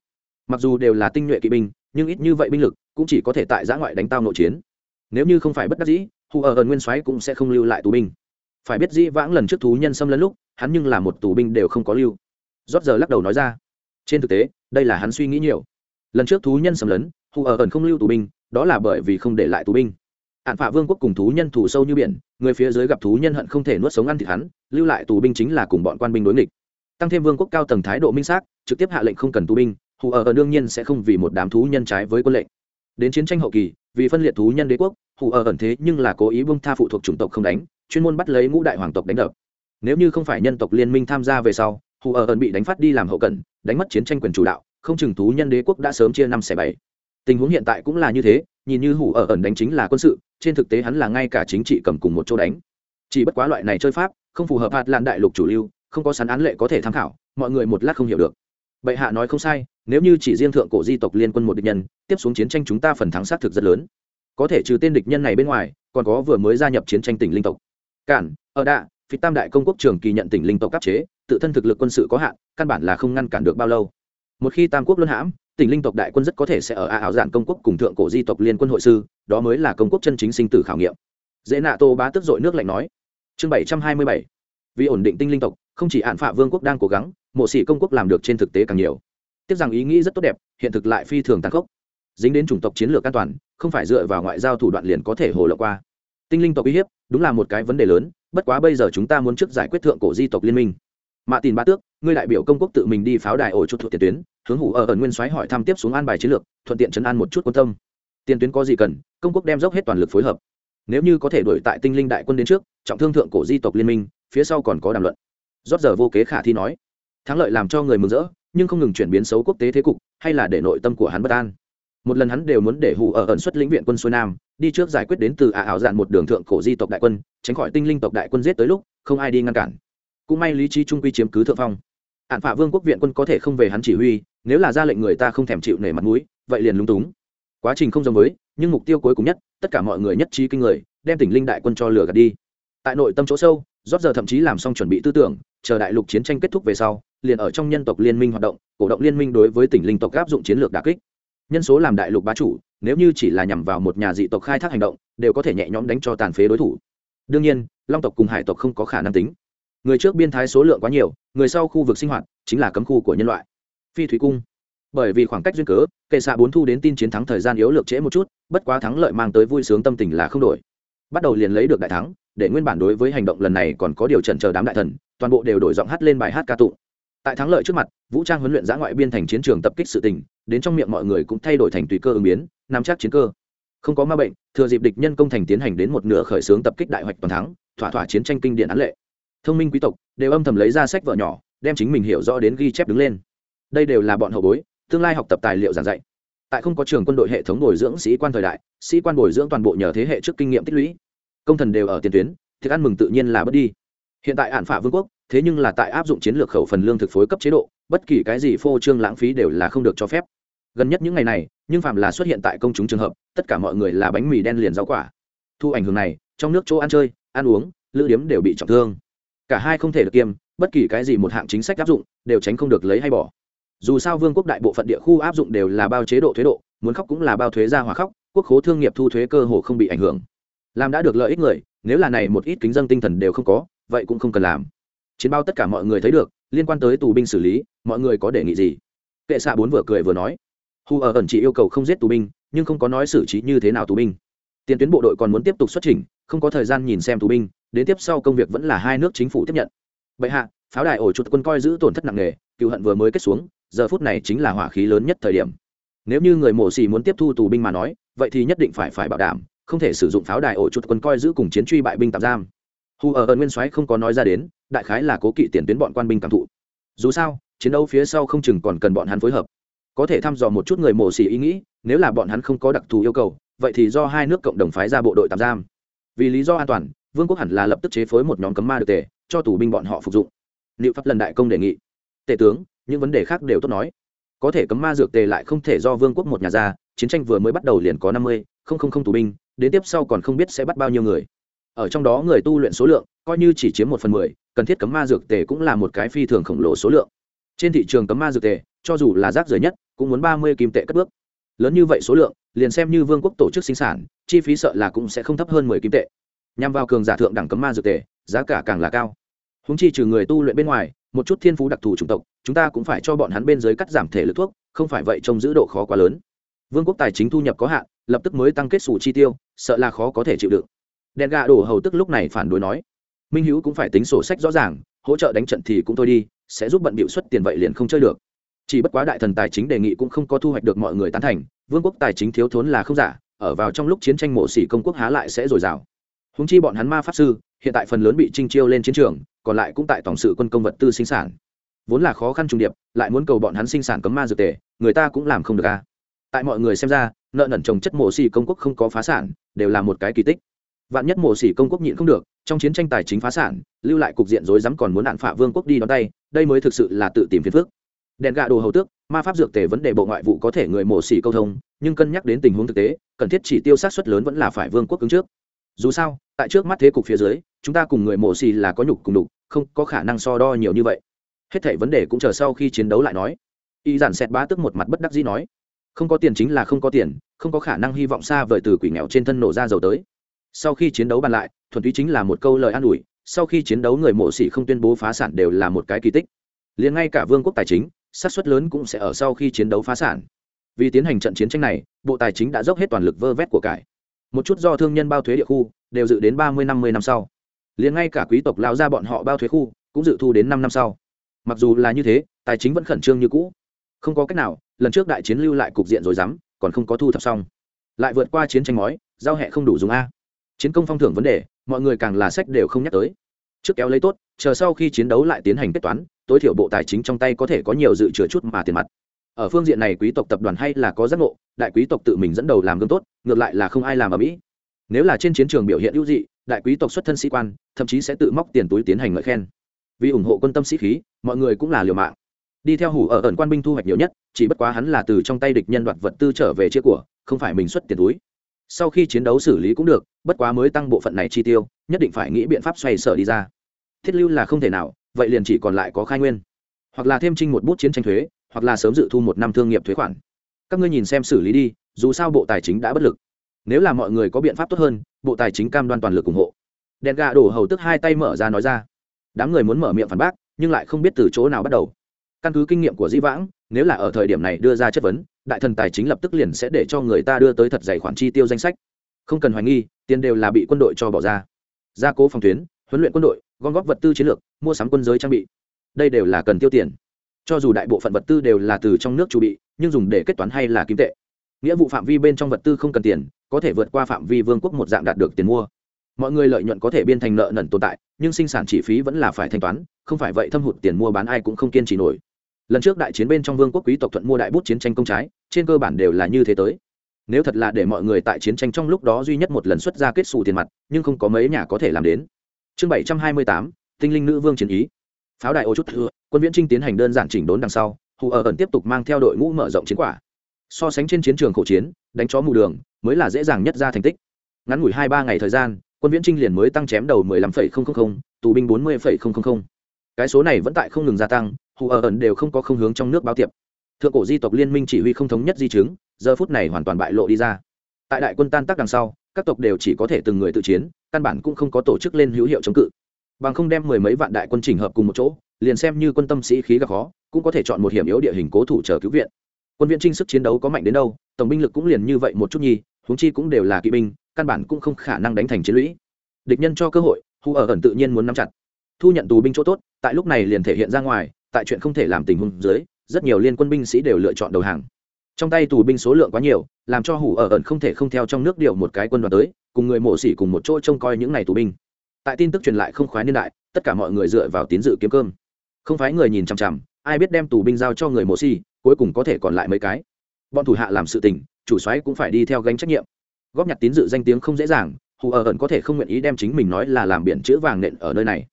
Mặc dù đều là tinh nhuệ kỵ binh, nhưng ít như vậy binh lực cũng chỉ có thể tại giã ngoại đánh tao nội chiến. Nếu như không phải bất đắc dĩ, hù ở ẩn nguyên soái cũng sẽ không lưu lại tù binh. Phải biết dĩ vãng lần trước thú nhân xâm lấn lúc, hắn nhưng là một tù binh đều không có lưu. Rót giờ lắc đầu nói ra. Trên thực tế, đây là hắn suy nghĩ nhiều lần trước thú nhân xâm lấn, hù ở ẩn không lưu tù binh, đó là bởi vì không để lại tù binh. Ạn phạ vương quốc cùng thú nhân thủ sâu như biển, người phía dưới gặp thú nhân hận không thể nuốt sống ăn thịt hắn, lưu lại tù binh chính là cùng bọn quan binh đối nghịch. Tăng thêm vương quốc cao tầng thái độ minh xác, trực tiếp hạ lệnh không cần tù binh, hù ở ẩn đương nhiên sẽ không vì một đám thú nhân trái với quân lệnh. Đến chiến tranh hậu kỳ, vì phân liệt thú nhân đế quốc, hù ở ẩn thế nhưng là cố ý bông tha phụ thuộc chủng tộc không đánh, chuyên môn bắt lấy ngũ đại hoàng tộc đánh đập. Nếu như không phải nhân tộc liên minh tham gia về sau, hù ở ẩn bị đánh phát đi làm hậu cần, đánh mất chiến tranh quyền chủ đạo không chừng thú nhân đế quốc đã sớm chia năm xẻ bảy. Tình huống hiện tại cũng là như thế, nhìn như hủ ở ẩn đánh chính là quân sự, trên thực tế hắn là ngay cả chính trị cầm cùng một chỗ đánh. Chỉ bất quá loại này chơi pháp, không phù hợp hạt làn đại lục chủ lưu, không có sẵn án lệ có thể tham khảo, mọi người một lát không hiểu được. Bệ hạ nói không sai, nếu như chỉ riêng thượng cổ di tộc liên quân một địch nhân, tiếp xuống chiến tranh chúng ta phần thắng xác thực rất lớn. Có thể trừ tên địch nhân này bên ngoài, còn có vừa mới gia nhập chiến tranh tỉnh linh tộc. Cản, ở đạ, phi tam đại công quốc trường kỳ nhận tỉnh linh tộc cấp chế, tự thân thực lực quân sự có hạn, căn bản là không ngăn cản được bao lâu một khi tam quốc luân hãm, tỉnh linh tộc đại quân rất có thể sẽ ở a ảo dạn công quốc cùng thượng cổ di tộc liên quân hội sư, đó mới là công quốc chân chính sinh tử khảo nghiệm. Dễ nạ tô bá tức dội nước lạnh nói. Chương bảy trăm hai mươi bảy. Vì ổn định tinh linh tộc, không chỉ hạn phạ vương quốc đang cố gắng, mộ sĩ công quốc làm được trên thực tế càng nhiều. Tiếc rằng ý nghĩ rất tốt đẹp, hiện thực lại phi thường tàn khốc. Dính đến chủng tộc chiến lược an toàn, không phải dựa vào ngoại giao thủ đoạn liền có thể hồ lộ qua. Tinh linh tộc uy hiếp, đúng là một cái vấn đề lớn, bất quá bây giờ chúng ta muốn trước giải quyết thượng cổ di tộc liên minh mạ tin ba tước, ngươi đại biểu công quốc tự mình đi pháo đài ổ chút thuộc tiền tuyến, hướng hủ ở ẩn nguyên soái hỏi thăm tiếp xuống an bài chiến lược, thuận tiện chấn an một chút quan tâm. Tiền tuyến có gì cần, công quốc đem dốc hết toàn lực phối hợp. Nếu như có thể đuổi tại tinh linh đại quân đến trước, trọng thương thượng cổ di tộc liên minh, phía sau còn có đàm luận. Rót giờ vô kế khả thi nói. Thắng lợi làm cho người mừng rỡ, nhưng không ngừng chuyển biến xấu quốc tế thế cục, hay là để nội tâm của hắn bất an. Một lần hắn đều muốn để hủ ở ẩn xuất lĩnh viện quân xuôi nam, đi trước giải quyết đến từ ả ảo dạn một đường thượng cổ di tộc đại quân, tránh khỏi tinh linh tộc đại quân giết tới lúc, không ai đi ngăn cản cũng may lý trí trung quy chiếm cứ thượng phong. Hạn phạ vương quốc viện quân có thể không về hắn chỉ huy, nếu là ra lệnh người ta không thèm chịu nể mặt mũi, vậy liền lúng túng. Quá trình không giống với, nhưng mục tiêu cuối cùng nhất, tất cả mọi người nhất trí kinh người, đem tỉnh linh đại quân cho lửa gạt đi. Tại nội tâm chỗ sâu rót giờ thậm chí làm xong chuẩn bị tư tưởng, chờ đại lục chiến tranh kết thúc về sau, liền ở trong nhân tộc liên minh hoạt động, cổ động liên minh đối với tỉnh linh tộc áp dụng chiến lược đà kích. Nhân số làm đại lục bá chủ, nếu như chỉ là nhằm vào một nhà dị tộc khai thác hành động, đều có thể nhẹ nhõm đánh cho tàn phế đối thủ. Đương nhiên, long tộc cùng hải tộc không có khả năng tính người trước biên thái số lượng quá nhiều, người sau khu vực sinh hoạt chính là cấm khu của nhân loại. Phi thủy cung. Bởi vì khoảng cách duyên cớ, kệ xạ bốn thu đến tin chiến thắng thời gian yếu lược trễ một chút, bất quá thắng lợi mang tới vui sướng tâm tình là không đổi. Bắt đầu liền lấy được đại thắng, để nguyên bản đối với hành động lần này còn có điều trần chờ đám đại thần, toàn bộ đều đổi giọng hát lên bài hát ca tụng. Tại thắng lợi trước mặt, vũ trang huấn luyện giã ngoại biên thành chiến trường tập kích sự tình, đến trong miệng mọi người cũng thay đổi thành tùy cơ ứng biến, nắm chắc chiến cơ. Không có ma bệnh, thừa dịp địch nhân công thành tiến hành đến một nửa khởi xướng tập kích đại hoạch toàn thắng, thỏa thỏa chiến tranh kinh điển án lệ thông minh quý tộc, đều âm thầm lấy ra sách vợ nhỏ, đem chính mình hiểu rõ đến ghi chép đứng lên. Đây đều là bọn hậu bối, tương lai học tập tài liệu giảng dạy. Tại không có trường quân đội hệ thống bồi dưỡng sĩ quan thời đại, sĩ quan bồi dưỡng toàn bộ nhờ thế hệ trước kinh nghiệm tích lũy. Công thần đều ở tiền tuyến, thức ăn mừng tự nhiên là bất đi. Hiện tại hạn phả vương quốc, thế nhưng là tại áp dụng chiến lược khẩu phần lương thực phối cấp chế độ, bất kỳ cái gì phô trương lãng phí đều là không được cho phép. Gần nhất những ngày này, nhưng phạm là xuất hiện tại công chúng trường hợp, tất cả mọi người là bánh mì đen liền rau quả. Thu ảnh hưởng này, trong nước chỗ ăn chơi, ăn uống, lữ điếm đều bị trọng thương cả hai không thể được kiêm, bất kỳ cái gì một hạng chính sách áp dụng, đều tránh không được lấy hay bỏ. Dù sao vương quốc đại bộ phận địa khu áp dụng đều là bao chế độ thuế độ, muốn khóc cũng là bao thuế ra hòa khóc, quốc khố thương nghiệp thu thuế cơ hồ không bị ảnh hưởng. Làm đã được lợi ích người, nếu là này một ít kính dân tinh thần đều không có, vậy cũng không cần làm. Chiến bao tất cả mọi người thấy được, liên quan tới tù binh xử lý, mọi người có đề nghị gì? Kệ xạ bốn vừa cười vừa nói. Hù ở ẩn chỉ yêu cầu không giết tù binh, nhưng không có nói xử trí như thế nào tù binh. Tiền tuyến bộ đội còn muốn tiếp tục xuất trình không có thời gian nhìn xem tù binh đến tiếp sau công việc vẫn là hai nước chính phủ tiếp nhận. Bệ hạ, pháo đài ổ chuột quân coi giữ tổn thất nặng nề, cựu hận vừa mới kết xuống, giờ phút này chính là hỏa khí lớn nhất thời điểm. Nếu như người mổ xì muốn tiếp thu tù binh mà nói, vậy thì nhất định phải phải bảo đảm, không thể sử dụng pháo đài ổ chuột quân coi giữ cùng chiến truy bại binh tạm giam. Hù ở ẩn nguyên soái không có nói ra đến, đại khái là cố kỵ tiền tuyến bọn quan binh cảm thụ. Dù sao, chiến đấu phía sau không chừng còn cần bọn hắn phối hợp. Có thể thăm dò một chút người mổ xỉ ý nghĩ, nếu là bọn hắn không có đặc thù yêu cầu, vậy thì do hai nước cộng đồng phái ra bộ đội tạm giam. Vì lý do an toàn vương quốc hẳn là lập tức chế phối một nhóm cấm ma được tề, cho tù binh bọn họ phục dụng. Liệu pháp lần đại công đề nghị. Tể tướng, những vấn đề khác đều tốt nói. Có thể cấm ma dược tề lại không thể do vương quốc một nhà ra, chiến tranh vừa mới bắt đầu liền có năm mươi, không không không tù binh, đến tiếp sau còn không biết sẽ bắt bao nhiêu người. Ở trong đó người tu luyện số lượng coi như chỉ chiếm một phần mười, cần thiết cấm ma dược tề cũng là một cái phi thường khổng lồ số lượng. Trên thị trường cấm ma dược tề, cho dù là rác rưởi nhất, cũng muốn ba mươi kim tệ cất bước. Lớn như vậy số lượng, liền xem như vương quốc tổ chức sinh sản, chi phí sợ là cũng sẽ không thấp hơn mười kim tệ nhằm vào cường giả thượng đẳng cấm ma dược tề, giá cả càng là cao. Húng chi trừ người tu luyện bên ngoài, một chút thiên phú đặc thù chủng tộc, chúng ta cũng phải cho bọn hắn bên dưới cắt giảm thể lực thuốc, không phải vậy trông giữ độ khó quá lớn. Vương quốc tài chính thu nhập có hạn, lập tức mới tăng kết xù chi tiêu, sợ là khó có thể chịu đựng. Đèn gà đổ hầu tức lúc này phản đối nói, minh hữu cũng phải tính sổ sách rõ ràng, hỗ trợ đánh trận thì cũng thôi đi, sẽ giúp bận bịu xuất tiền vậy liền không chơi được. Chỉ bất quá đại thần tài chính đề nghị cũng không có thu hoạch được mọi người tán thành, vương quốc tài chính thiếu thốn là không giả, ở vào trong lúc chiến tranh mộ xỉ công quốc há lại sẽ dồi dào húng chi bọn hắn ma pháp sư, hiện tại phần lớn bị trinh chiêu lên chiến trường, còn lại cũng tại tổng sự quân công vật tư sinh sản. Vốn là khó khăn trùng điệp, lại muốn cầu bọn hắn sinh sản cấm ma dược tề, người ta cũng làm không được a tại mọi người xem ra, nợ nần trồng chất mộ xỉ công quốc không có phá sản, đều là một cái kỳ tích. Vạn nhất mộ xỉ công quốc nhịn không được, trong chiến tranh tài chính phá sản, lưu lại cục diện rối rắm còn muốn nạn phạ vương quốc đi đón tay, đây mới thực sự là tự tìm phiền phức. đèn gạ đồ hầu tước, ma pháp dược tề vấn đề bộ ngoại vụ có thể người mổ xỉ câu thông, nhưng cân nhắc đến tình huống thực tế, cần thiết chỉ tiêu sát xuất lớn vẫn là phải vương quốc ứng trước dù sao, tại trước mắt thế cục phía dưới, chúng ta cùng người mổ xì là có nhục cùng đục, không có khả năng so đo nhiều như vậy. Hết thảy vấn đề cũng chờ sau khi chiến đấu lại nói. Y giản xẹt bá tức một mặt bất đắc dĩ nói. Không có tiền chính là không có tiền, không có khả năng hy vọng xa vời từ quỷ nghèo trên thân nổ ra dầu tới. Sau khi chiến đấu bàn lại, thuần túy chính là một câu lời an ủi, sau khi chiến đấu người mộ sĩ không tuyên bố phá sản đều là một cái kỳ tích. Liền ngay cả vương quốc tài chính sát suất lớn cũng sẽ ở sau khi chiến đấu phá sản. Vì tiến hành trận chiến tranh này, bộ tài chính đã dốc hết toàn lực vơ vét của cải một chút do thương nhân bao thuế địa khu, đều dự đến ba mươi, năm mươi năm sau. Liền ngay cả quý tộc lao ra bọn họ bao thuế khu, cũng dự thu đến năm năm sau. Mặc dù là như thế, tài chính vẫn khẩn trương như cũ. Không có cách nào, lần trước đại chiến lưu lại cục diện rồi dám, còn không có thu thập xong. Lại vượt qua chiến tranh ngói giao hẹ không đủ dùng a. Chiến công phong thưởng vấn đề, mọi người càng là sách đều không nhắc tới. Trước kéo lấy tốt, chờ sau khi chiến đấu lại tiến hành kết toán, tối thiểu bộ tài chính trong tay có thể có nhiều dự chứa chút mà tiền mặt ở phương diện này quý tộc tập đoàn hay là có giác ngộ, đại quý tộc tự mình dẫn đầu làm gương tốt, ngược lại là không ai làm ở mỹ. Nếu là trên chiến trường biểu hiện ưu dị, đại quý tộc xuất thân sĩ quan, thậm chí sẽ tự móc tiền túi tiến hành ngợi khen. Vì ủng hộ quân tâm sĩ khí, mọi người cũng là liều mạng. Đi theo hủ ở ẩn quan binh thu hoạch nhiều nhất, chỉ bất quá hắn là từ trong tay địch nhân đoạt vật tư trở về chia của, không phải mình xuất tiền túi. Sau khi chiến đấu xử lý cũng được, bất quá mới tăng bộ phận này chi tiêu, nhất định phải nghĩ biện pháp xoay sở đi ra. Thiết lưu là không thể nào, vậy liền chỉ còn lại có khai nguyên. Hoặc là thêm trinh một bút chiến tranh thuế hoặc là sớm dự thu một năm thương nghiệp thuế khoản. Các ngươi nhìn xem xử lý đi, dù sao bộ tài chính đã bất lực. Nếu là mọi người có biện pháp tốt hơn, bộ tài chính cam đoan toàn lực ủng hộ. Đèn gà đổ hầu tức hai tay mở ra nói ra. Đám người muốn mở miệng phản bác, nhưng lại không biết từ chỗ nào bắt đầu. Căn cứ kinh nghiệm của di vãng, nếu là ở thời điểm này đưa ra chất vấn, đại thần tài chính lập tức liền sẽ để cho người ta đưa tới thật dày khoản chi tiêu danh sách. Không cần hoài nghi, tiền đều là bị quân đội cho bỏ ra. Gia cố phòng tuyến, huấn luyện quân đội, gom góp vật tư chiến lược, mua sắm quân giới trang bị. Đây đều là cần tiêu tiền cho dù đại bộ phận vật tư đều là từ trong nước chu bị, nhưng dùng để kết toán hay là kim tệ. Nghĩa vụ phạm vi bên trong vật tư không cần tiền, có thể vượt qua phạm vi vương quốc một dạng đạt được tiền mua. Mọi người lợi nhuận có thể biên thành nợ nần tồn tại, nhưng sinh sản chi phí vẫn là phải thanh toán, không phải vậy thâm hụt tiền mua bán ai cũng không kiên trì nổi. Lần trước đại chiến bên trong vương quốc quý tộc thuận mua đại bút chiến tranh công trái, trên cơ bản đều là như thế tới. Nếu thật là để mọi người tại chiến tranh trong lúc đó duy nhất một lần xuất ra kết xù tiền mặt, nhưng không có mấy nhà có thể làm đến. Chương bảy trăm hai mươi tám, tinh linh nữ vương chiến ý pháo đại ô chút thưa, quân viễn trinh tiến hành đơn giản chỉnh đốn đằng sau, hù ở ẩn tiếp tục mang theo đội ngũ mở rộng chiến quả. So sánh trên chiến trường khẩu chiến, đánh chó mù đường, mới là dễ dàng nhất ra thành tích. Ngắn ngủi hai ba ngày thời gian, quân viễn trinh liền mới tăng chém đầu mười lăm phẩy không không không, tù binh bốn mươi phẩy không không không. Cái số này vẫn tại không ngừng gia tăng, hù ở ẩn đều không có không hướng trong nước báo tiệp. Thượng cổ di tộc liên minh chỉ huy không thống nhất di chứng, giờ phút này hoàn toàn bại lộ đi ra. Tại đại quân tan tác đằng sau, các tộc đều chỉ có thể từng người tự chiến, căn bản cũng không có tổ chức lên hữu hiệu chống cự bằng không đem mười mấy vạn đại quân chỉnh hợp cùng một chỗ, liền xem như quân tâm sĩ khí gặp khó, cũng có thể chọn một hiểm yếu địa hình cố thủ chờ cứu viện. Quân viện trinh sức chiến đấu có mạnh đến đâu, tổng binh lực cũng liền như vậy một chút nhi huống chi cũng đều là kỵ binh, căn bản cũng không khả năng đánh thành chiến lũy. Địch nhân cho cơ hội hù ở ẩn tự nhiên muốn nắm chặt. Thu nhận tù binh chỗ tốt, tại lúc này liền thể hiện ra ngoài, tại chuyện không thể làm tình huống dưới, rất nhiều liên quân binh sĩ đều lựa chọn đầu hàng. Trong tay tù binh số lượng quá nhiều, làm cho hủ ở ẩn không thể không theo trong nước điều một cái quân đoàn tới, cùng người mộ sĩ cùng một chỗ trông coi những ngày tù binh tại tin tức truyền lại không khoái niên đại, tất cả mọi người dựa vào tín dự kiếm cơm. Không phải người nhìn chằm chằm, ai biết đem tù binh giao cho người mộ si cuối cùng có thể còn lại mấy cái. Bọn thủ hạ làm sự tình, chủ soái cũng phải đi theo gánh trách nhiệm. Góp nhặt tín dự danh tiếng không dễ dàng, hù ở ẩn có thể không nguyện ý đem chính mình nói là làm biển chữ vàng nện ở nơi này.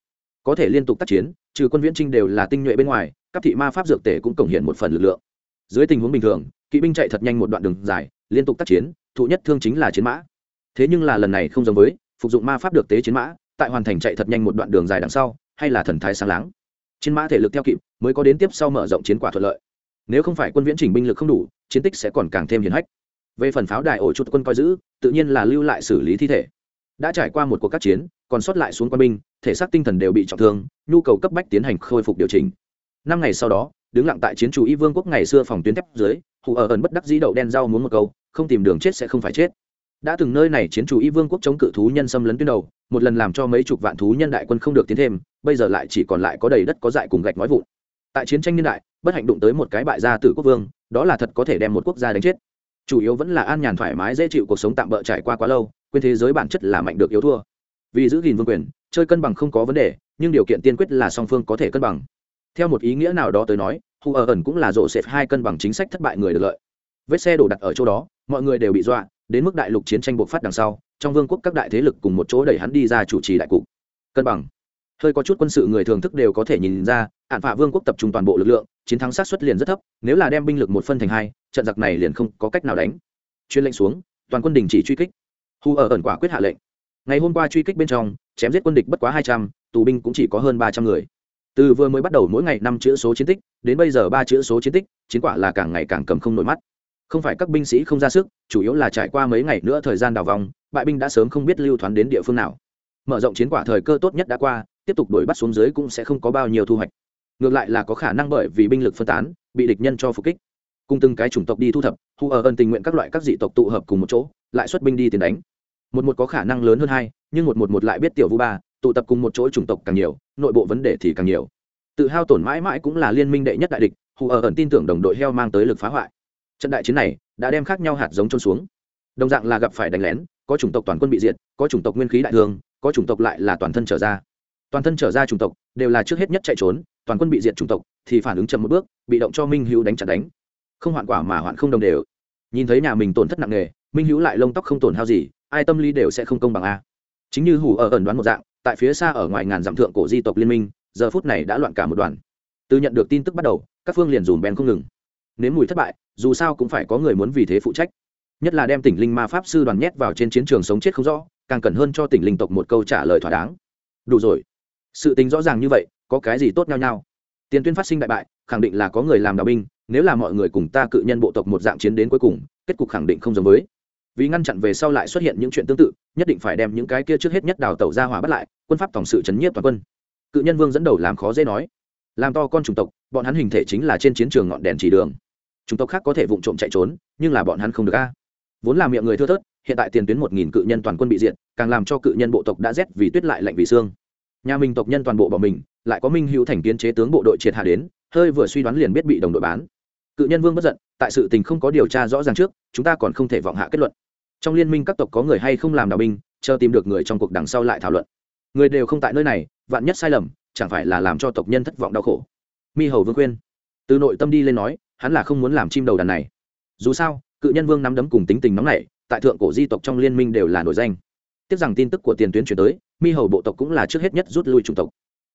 Có thể liên tục tác chiến, trừ quân viễn trinh đều là tinh nhuệ bên ngoài, các thị ma pháp dược tể cũng cống hiển một phần lực lượng. Dưới tình huống bình thường, kỵ binh chạy thật nhanh một đoạn đường dài, liên tục tác chiến, thụ nhất thương chính là chiến mã. Thế nhưng là lần này không giống với, phục dụng ma pháp được tế chiến mã tại hoàn thành chạy thật nhanh một đoạn đường dài đằng sau, hay là thần thái sáng láng. Chiến mã thể lực theo kịp, mới có đến tiếp sau mở rộng chiến quả thuận lợi. Nếu không phải quân viễn chỉnh binh lực không đủ, chiến tích sẽ còn càng thêm hiển hách. Về phần pháo đài ổ chuột quân coi giữ, tự nhiên là lưu lại xử lý thi thể. Đã trải qua một cuộc các chiến, còn sót lại xuống quân binh, thể xác tinh thần đều bị trọng thương, nhu cầu cấp bách tiến hành khôi phục điều chỉnh. Năm ngày sau đó, đứng lặng tại chiến chủ y vương quốc ngày xưa phòng tuyến thép dưới, hù ở ẩn bất đắc dĩ đậu đen rau muốn một câu, không tìm đường chết sẽ không phải chết đã từng nơi này chiến chủ y vương quốc chống cự thú nhân xâm lấn tuyến đầu, một lần làm cho mấy chục vạn thú nhân đại quân không được tiến thêm, bây giờ lại chỉ còn lại có đầy đất có dại cùng gạch nói vụn. Tại chiến tranh niên đại, bất hạnh đụng tới một cái bại gia tử quốc vương, đó là thật có thể đem một quốc gia đánh chết. Chủ yếu vẫn là an nhàn thoải mái dễ chịu cuộc sống tạm bỡ trải qua quá lâu, quên thế giới bản chất là mạnh được yếu thua. Vì giữ gìn vương quyền, chơi cân bằng không có vấn đề, nhưng điều kiện tiên quyết là song phương có thể cân bằng. Theo một ý nghĩa nào đó tới nói, hù ở ẩn cũng là rộ xẹp hai cân bằng chính sách thất bại người được lợi. Vết xe đổ đặt ở chỗ đó, mọi người đều bị dọa đến mức đại lục chiến tranh bộc phát đằng sau, trong vương quốc các đại thế lực cùng một chỗ đẩy hắn đi ra chủ trì đại cục. Cân bằng. Hơi có chút quân sự người thường thức đều có thể nhìn ra, hạn phạ vương quốc tập trung toàn bộ lực lượng, chiến thắng sát xuất liền rất thấp, nếu là đem binh lực một phân thành hai, trận giặc này liền không có cách nào đánh. Chuyên lệnh xuống, toàn quân đình chỉ truy kích. Hù ở ẩn quả quyết hạ lệnh. Ngày hôm qua truy kích bên trong, chém giết quân địch bất quá hai trăm, tù binh cũng chỉ có hơn ba trăm người. Từ vừa mới bắt đầu mỗi ngày năm chữ số chiến tích, đến bây giờ ba chữ số chiến tích, chiến quả là càng ngày càng cầm không nổi mắt không phải các binh sĩ không ra sức, chủ yếu là trải qua mấy ngày nữa thời gian đào vòng, bại binh đã sớm không biết lưu thoán đến địa phương nào. Mở rộng chiến quả thời cơ tốt nhất đã qua, tiếp tục đuổi bắt xuống dưới cũng sẽ không có bao nhiêu thu hoạch. Ngược lại là có khả năng bởi vì binh lực phân tán, bị địch nhân cho phục kích. Cùng từng cái chủng tộc đi thu thập hù ở ơn tình nguyện các loại các dị tộc tụ hợp cùng một chỗ, lại xuất binh đi tiền đánh. Một một có khả năng lớn hơn hai, nhưng một một một lại biết tiểu vu ba, tụ tập cùng một chỗ chủng tộc càng nhiều, nội bộ vấn đề thì càng nhiều. Tự hao tổn mãi mãi cũng là liên minh đệ nhất đại địch, hù ở ẩn tin tưởng đồng đội heo mang tới lực phá hoại trận đại chiến này đã đem khác nhau hạt giống trôn xuống. Đồng dạng là gặp phải đánh lén, có chủng tộc toàn quân bị diệt, có chủng tộc nguyên khí đại thương, có chủng tộc lại là toàn thân trở ra. Toàn thân trở ra chủng tộc đều là trước hết nhất chạy trốn, toàn quân bị diệt chủng tộc thì phản ứng chậm một bước, bị động cho minh hữu đánh chặt đánh. Không hoạn quả mà hoạn không đồng đều. Nhìn thấy nhà mình tổn thất nặng nề, minh hữu lại lông tóc không tổn hao gì, ai tâm lý đều sẽ không công bằng a. Chính như hủ ở ẩn đoán một dạng, tại phía xa ở ngoài ngàn dặm thượng cổ di tộc liên minh, giờ phút này đã loạn cả một đoàn. Từ nhận được tin tức bắt đầu, các phương liền dùm bèn không ngừng nếm mùi thất bại, dù sao cũng phải có người muốn vì thế phụ trách. Nhất là đem tỉnh linh ma pháp sư đoàn nhét vào trên chiến trường sống chết không rõ, càng cần hơn cho tỉnh linh tộc một câu trả lời thỏa đáng. Đủ rồi. Sự tính rõ ràng như vậy, có cái gì tốt nhau nhau tiền tuyên phát sinh đại bại, khẳng định là có người làm đạo binh, nếu là mọi người cùng ta cự nhân bộ tộc một dạng chiến đến cuối cùng, kết cục khẳng định không giống với. Vì ngăn chặn về sau lại xuất hiện những chuyện tương tự, nhất định phải đem những cái kia trước hết nhất đào tẩu ra hỏa bắt lại, quân pháp tổng sự chấn nhiếp toàn quân. Cự nhân vương dẫn đầu làm khó dễ nói, làm to con chủng tộc, bọn hắn hình thể chính là trên chiến trường ngọn đèn chỉ đường chủng tộc khác có thể vụng trộm chạy trốn, nhưng là bọn hắn không được a. Vốn là miệng người thưa thớt, hiện tại tiền tuyến một nghìn cự nhân toàn quân bị diệt, càng làm cho cự nhân bộ tộc đã rét vì tuyết lại lạnh vì xương. Nhà mình tộc nhân toàn bộ bỏ mình, lại có minh hữu thành kiến chế tướng bộ đội triệt hạ đến, hơi vừa suy đoán liền biết bị đồng đội bán. Cự nhân vương bất giận, tại sự tình không có điều tra rõ ràng trước, chúng ta còn không thể vọng hạ kết luận. Trong liên minh các tộc có người hay không làm đào binh, chờ tìm được người trong cuộc đằng sau lại thảo luận. Người đều không tại nơi này, vạn nhất sai lầm, chẳng phải là làm cho tộc nhân thất vọng đau khổ. Mi hầu vương khuyên. Từ nội tâm đi lên nói hắn là không muốn làm chim đầu đàn này. Dù sao, cự nhân vương nắm đấm cùng tính tình nóng nảy, tại thượng cổ di tộc trong liên minh đều là nổi danh. Tiếc rằng tin tức của tiền tuyến chuyển tới, mi hầu bộ tộc cũng là trước hết nhất rút lui chủng tộc.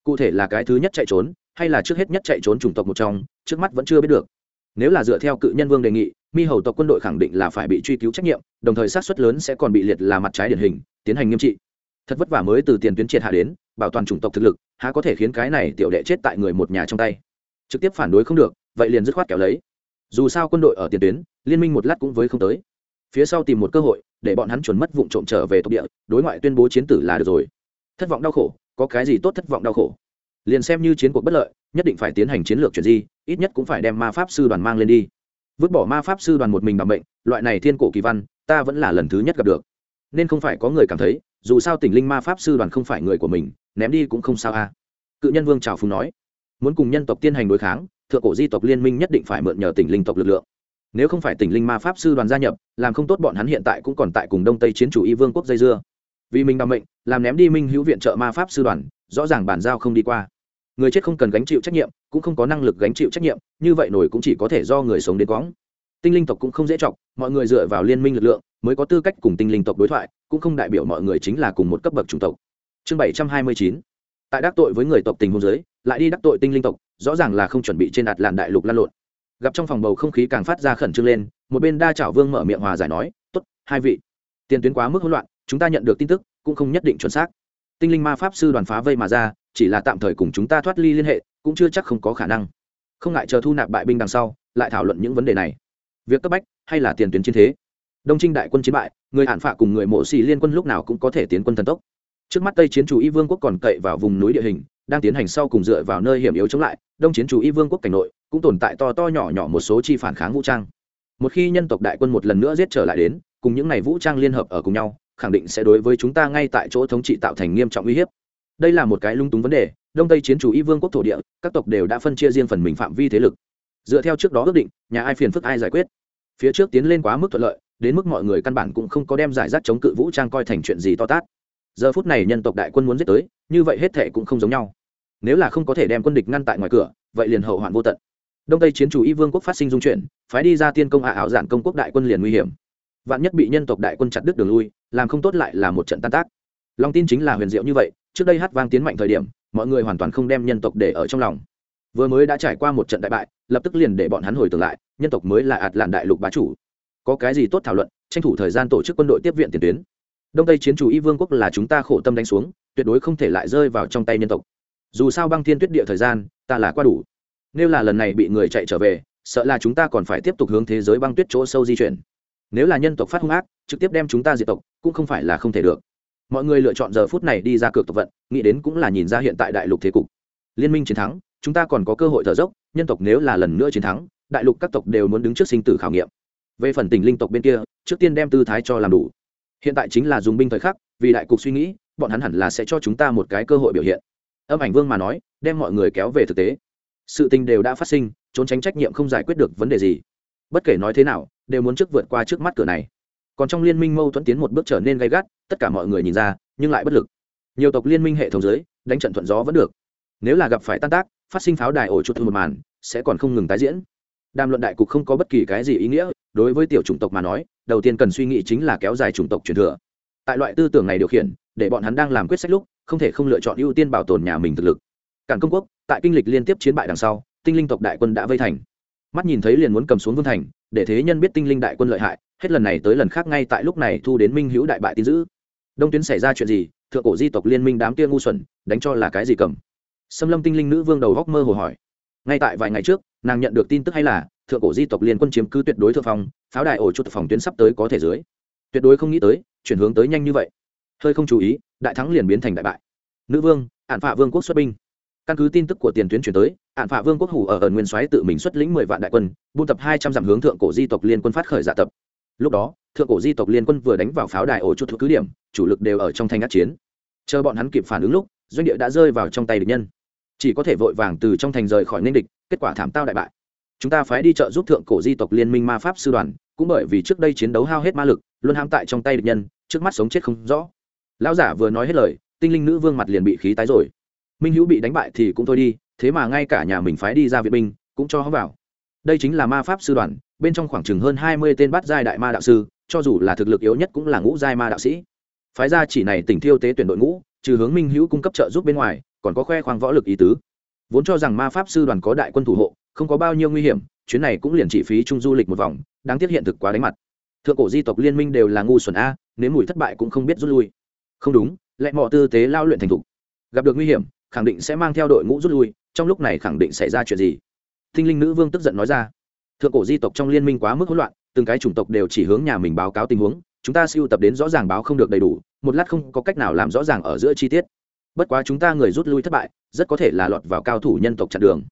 Cụ thể là cái thứ nhất chạy trốn, hay là trước hết nhất chạy trốn chủng tộc một trong, trước mắt vẫn chưa biết được. Nếu là dựa theo cự nhân vương đề nghị, mi hầu tộc quân đội khẳng định là phải bị truy cứu trách nhiệm, đồng thời sát xuất lớn sẽ còn bị liệt là mặt trái điển hình, tiến hành nghiêm trị. Thật vất vả mới từ tiền tuyến triệt hạ đến, bảo toàn chủng tộc thực lực, há có thể khiến cái này tiểu đệ chết tại người một nhà trong tay. Trực tiếp phản đối không được vậy liền dứt khoát kéo lấy. Dù sao quân đội ở tiền tuyến, liên minh một lát cũng với không tới. Phía sau tìm một cơ hội, để bọn hắn chuẩn mất vụ trộm trở về tộc địa, đối ngoại tuyên bố chiến tử là được rồi. Thất vọng đau khổ, có cái gì tốt thất vọng đau khổ? Liền xem như chiến cuộc bất lợi, nhất định phải tiến hành chiến lược chuyển di, ít nhất cũng phải đem ma pháp sư đoàn mang lên đi. Vứt bỏ ma pháp sư đoàn một mình bằng bệnh loại này thiên cổ kỳ văn, ta vẫn là lần thứ nhất gặp được. Nên không phải có người cảm thấy, dù sao tỉnh linh ma pháp sư đoàn không phải người của mình, ném đi cũng không sao a cự nhân vương trào phùng nói muốn cùng nhân tộc tiến hành đối kháng, thượng cổ di tộc liên minh nhất định phải mượn nhờ tỉnh linh tộc lực lượng. Nếu không phải tỉnh linh ma pháp sư đoàn gia nhập, làm không tốt bọn hắn hiện tại cũng còn tại cùng đông tây chiến chủ y vương quốc dây dưa. Vì mình đ mệnh, làm ném đi minh hữu viện trợ ma pháp sư đoàn, rõ ràng bản giao không đi qua. Người chết không cần gánh chịu trách nhiệm, cũng không có năng lực gánh chịu trách nhiệm, như vậy nổi cũng chỉ có thể do người sống đến quõng. Tinh linh tộc cũng không dễ chọc, mọi người dựa vào liên minh lực lượng, mới có tư cách cùng tinh linh tộc đối thoại, cũng không đại biểu mọi người chính là cùng một cấp bậc chủng tộc. Chương bảy trăm hai mươi chín. Tại đắc tội với người tộc tình hôn giới lại đi đắc tội tinh linh tộc, rõ ràng là không chuẩn bị trên đạt làn đại lục lan lộn. Gặp trong phòng bầu không khí càng phát ra khẩn trương lên, một bên đa chảo vương mở miệng hòa giải nói t ố t hai vị, tiền tuyến quá mức hỗn loạn, chúng ta nhận được tin tức, cũng không nhất định chuẩn xác. Tinh linh ma pháp sư đoàn phá vây mà ra, chỉ là tạm thời cùng chúng ta thoát ly liên hệ, cũng chưa chắc không có khả năng. Không ngại chờ thu nạp bại binh đằng sau, lại thảo luận những vấn đề này. Việc cấp bách hay là tiền tuyến chiến thế? Đông trinh đại quân chiến bại, người hạn phạ cùng người mộ xì liên quân lúc nào cũng có thể tiến quân thần tốc. Trước mắt tây chiến chủ y vương quốc còn cậy vào vùng núi địa hình đang tiến hành sau cùng dựa vào nơi hiểm yếu chống lại, đông chiến chủ y vương quốc cảnh nội, cũng tồn tại to to nhỏ nhỏ một số chi phản kháng vũ trang. Một khi nhân tộc đại quân một lần nữa giết trở lại đến, cùng những n à y vũ trang liên hợp ở cùng nhau, khẳng định sẽ đối với chúng ta ngay tại chỗ thống trị tạo thành nghiêm trọng uy hiếp. Đây là một cái lung túng vấn đề, đông tây chiến chủ y vương quốc thổ địa, các tộc đều đã phân chia riêng phần mình phạm vi thế lực. Dựa theo trước đó ước định, nhà ai phiền phức ai giải quyết. Phía trước tiến lên quá mức thuận lợi, đến mức mọi người căn bản cũng không có đem giải rác chống cự vũ trang coi thành chuyện gì to tát. Giờ phút này nhân tộc đại quân muốn giết tới như vậy hết thệ cũng không giống nhau. Nếu là không có thể đem quân địch ngăn tại ngoài cửa, vậy liền hậu hoạn vô tận. Đông tây chiến chủ y vương quốc phát sinh dung chuyển, phái đi ra tiên công hạ ảo giản công quốc đại quân liền nguy hiểm. Vạn nhất bị nhân tộc đại quân chặt đứt đường lui, làm không tốt lại là một trận tan tác. Lòng tin chính là huyền diệu như vậy, trước đây hát vang tiến mạnh thời điểm, mọi người hoàn toàn không đem nhân tộc để ở trong lòng. Vừa mới đã trải qua một trận đại bại, lập tức liền để bọn hắn hồi tưởng lại, nhân tộc mới là ạt làn đại lục bá chủ. Có cái gì tốt thảo luận, tranh thủ thời gian tổ chức quân đội tiếp viện tiền tuyến. Đông tây chiến chủ y vương quốc là chúng ta khổ tâm đánh xuống tuyệt đối không thể lại rơi vào trong tay nhân tộc. Dù sao băng thiên tuyết địa thời gian, ta là qua đủ. Nếu là lần này bị người chạy trở về, sợ là chúng ta còn phải tiếp tục hướng thế giới băng tuyết chỗ sâu di chuyển. Nếu là nhân tộc phát hung ác, trực tiếp đem chúng ta diệt tộc, cũng không phải là không thể được. Mọi người lựa chọn giờ phút này đi ra cược tộc vận, nghĩ đến cũng là nhìn ra hiện tại đại lục thế cục. Liên minh chiến thắng, chúng ta còn có cơ hội thở dốc, nhân tộc nếu là lần nữa chiến thắng, đại lục các tộc đều muốn đứng trước sinh tử khảo nghiệm. Về phần tỉnh linh tộc bên kia, trước tiên đem tư thái cho làm đủ. Hiện tại chính là dùng binh thời khắc, vì đại cục suy nghĩ bọn hắn hẳn là sẽ cho chúng ta một cái cơ hội biểu hiện. Âm ảnh vương mà nói, đem mọi người kéo về thực tế. Sự tình đều đã phát sinh, trốn tránh trách nhiệm không giải quyết được vấn đề gì. Bất kể nói thế nào, đều muốn trước vượt qua trước mắt cửa này. Còn trong liên minh mâu thuẫn tiến một bước trở nên gay gắt, tất cả mọi người nhìn ra, nhưng lại bất lực. Nhiều tộc liên minh hệ thống giới đánh trận thuận gió vẫn được. Nếu là gặp phải tan tác, phát sinh pháo đài ổ chuột một màn, sẽ còn không ngừng tái diễn. Đàm luận đại cục không có bất kỳ cái gì ý nghĩa, đối với tiểu chủng tộc mà nói, đầu tiên cần suy nghĩ chính là kéo dài chủng tộc truyền thừa tại loại tư tưởng này điều khiển, để bọn hắn đang làm quyết sách lúc, không thể không lựa chọn ưu tiên bảo tồn nhà mình thực lực. Cản công quốc, tại kinh lịch liên tiếp chiến bại đằng sau, tinh linh tộc đại quân đã vây thành. Mắt nhìn thấy liền muốn cầm xuống vương thành, để thế nhân biết tinh linh đại quân lợi hại, hết lần này tới lần khác ngay tại lúc này thu đến minh hữu đại bại tin giữ đông tuyến xảy ra chuyện gì, thượng cổ di tộc liên minh đám kia ngu xuẩn, đánh cho là cái gì cầm? Xâm lâm tinh linh nữ vương đầu góc mơ hồ hỏi. Ngay tại vài ngày trước, nàng nhận được tin tức hay là, thượng cổ di tộc liên quân chiếm cứ tuyệt đối thượng phong, pháo đài ổ chuột phòng tuyến sắp tới có thể dưới tuyệt đối không nghĩ tới, chuyển hướng tới nhanh như vậy. Hơi không chú ý, đại thắng liền biến thành đại bại. Nữ vương ạn phạ vương quốc xuất binh. Căn cứ tin tức của tiền tuyến chuyển tới ạn phạ vương quốc hủ ở ẩn nguyên soái tự mình xuất lĩnh mười vạn đại quân, buôn tập hai trăm dặm hướng thượng cổ di tộc liên quân phát khởi dạ tập. Lúc đó, thượng cổ di tộc liên quân vừa đánh vào pháo đài ổ chút thuộc cứ điểm, chủ lực đều ở trong thanh ác chiến. Chờ bọn hắn kịp phản ứng lúc, doanh địa đã rơi vào trong tay địch nhân. Chỉ có thể vội vàng từ trong thành rời khỏi ninh địch, kết quả thảm tao đại bại. Chúng ta phái đi trợ giúp thượng cổ di tộc liên minh ma pháp sư đoàn, cũng bởi vì trước đây chiến đấu hao hết ma lực luôn hãm tại trong tay địch nhân, trước mắt sống chết không rõ. Lão giả vừa nói hết lời, tinh linh nữ vương mặt liền bị khí tái rồi. Minh hữu bị đánh bại thì cũng thôi đi, thế mà ngay cả nhà mình phái đi ra viện binh, cũng cho họ vào. Đây chính là ma pháp sư đoàn, bên trong khoảng chừng hơn hai mươi tên bắt giai đại ma đạo sư, cho dù là thực lực yếu nhất cũng là ngũ giai ma đạo sĩ. Phái ra chỉ này tỉnh thiêu tế tuyển đội ngũ, trừ hướng minh hữu cung cấp trợ giúp bên ngoài, còn có khoe khoang võ lực ý tứ. Vốn cho rằng ma pháp sư đoàn có đại quân thủ hộ, không có bao nhiêu nguy hiểm, chuyến này cũng liền chỉ phí chung du lịch một vòng, đáng tiếc hiện thực quá đánh mặt thượng cổ di tộc liên minh đều là ngu xuẩn a, nếu mùi thất bại cũng không biết rút lui. Không đúng lẽ mọi tư tế lao luyện thành thục. Gặp được nguy hiểm, khẳng định sẽ mang theo đội ngũ rút lui, trong lúc này khẳng định xảy ra chuyện gì? Thinh linh nữ vương tức giận nói ra. Thượng cổ di tộc trong liên minh quá mức hỗn loạn, từng cái chủng tộc đều chỉ hướng nhà mình báo cáo tình huống, chúng ta siêu tập đến rõ ràng báo không được đầy đủ, một lát không có cách nào làm rõ ràng ở giữa chi tiết. Bất quá chúng ta người rút lui thất bại, rất có thể là lọt vào cao thủ nhân tộc chặn đường.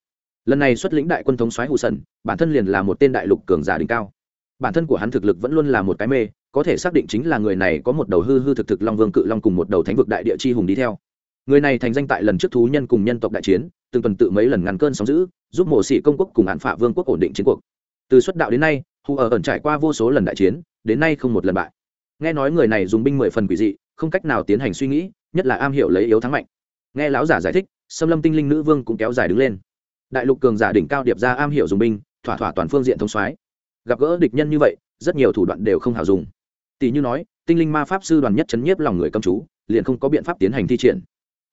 Lần này xuất lĩnh đại quân thống soái hụ sần, bản thân liền là một tên đại lục cường giả đỉnh cao bản thân của hắn thực lực vẫn luôn là một cái mê, có thể xác định chính là người này có một đầu hư hư thực thực long vương cự long cùng một đầu thánh vực đại địa chi hùng đi theo. Người này thành danh tại lần trước thú nhân cùng nhân tộc đại chiến, từng tuần tự mấy lần ngăn cơn sóng giữ giúp mổ sĩ công quốc cùng hạn phạ vương quốc ổn định chiến cuộc. Từ xuất đạo đến nay, hù ở ẩn trải qua vô số lần đại chiến, đến nay không một lần bại. Nghe nói người này dùng binh mười phần quỷ dị, không cách nào tiến hành suy nghĩ, nhất là am hiểu lấy yếu thắng mạnh. Nghe lão giả giải thích xâm lâm tinh linh nữ vương cũng kéo dài đứng lên. Đại lục cường giả đỉnh cao điệp ra am hiểu dùng binh, thỏa thỏa toàn phương diện thông soái gặp gỡ địch nhân như vậy, rất nhiều thủ đoạn đều không hào dùng. Tỷ như nói, tinh linh ma pháp sư đoàn nhất chấn nhiếp lòng người cầm chú, liền không có biện pháp tiến hành thi triển.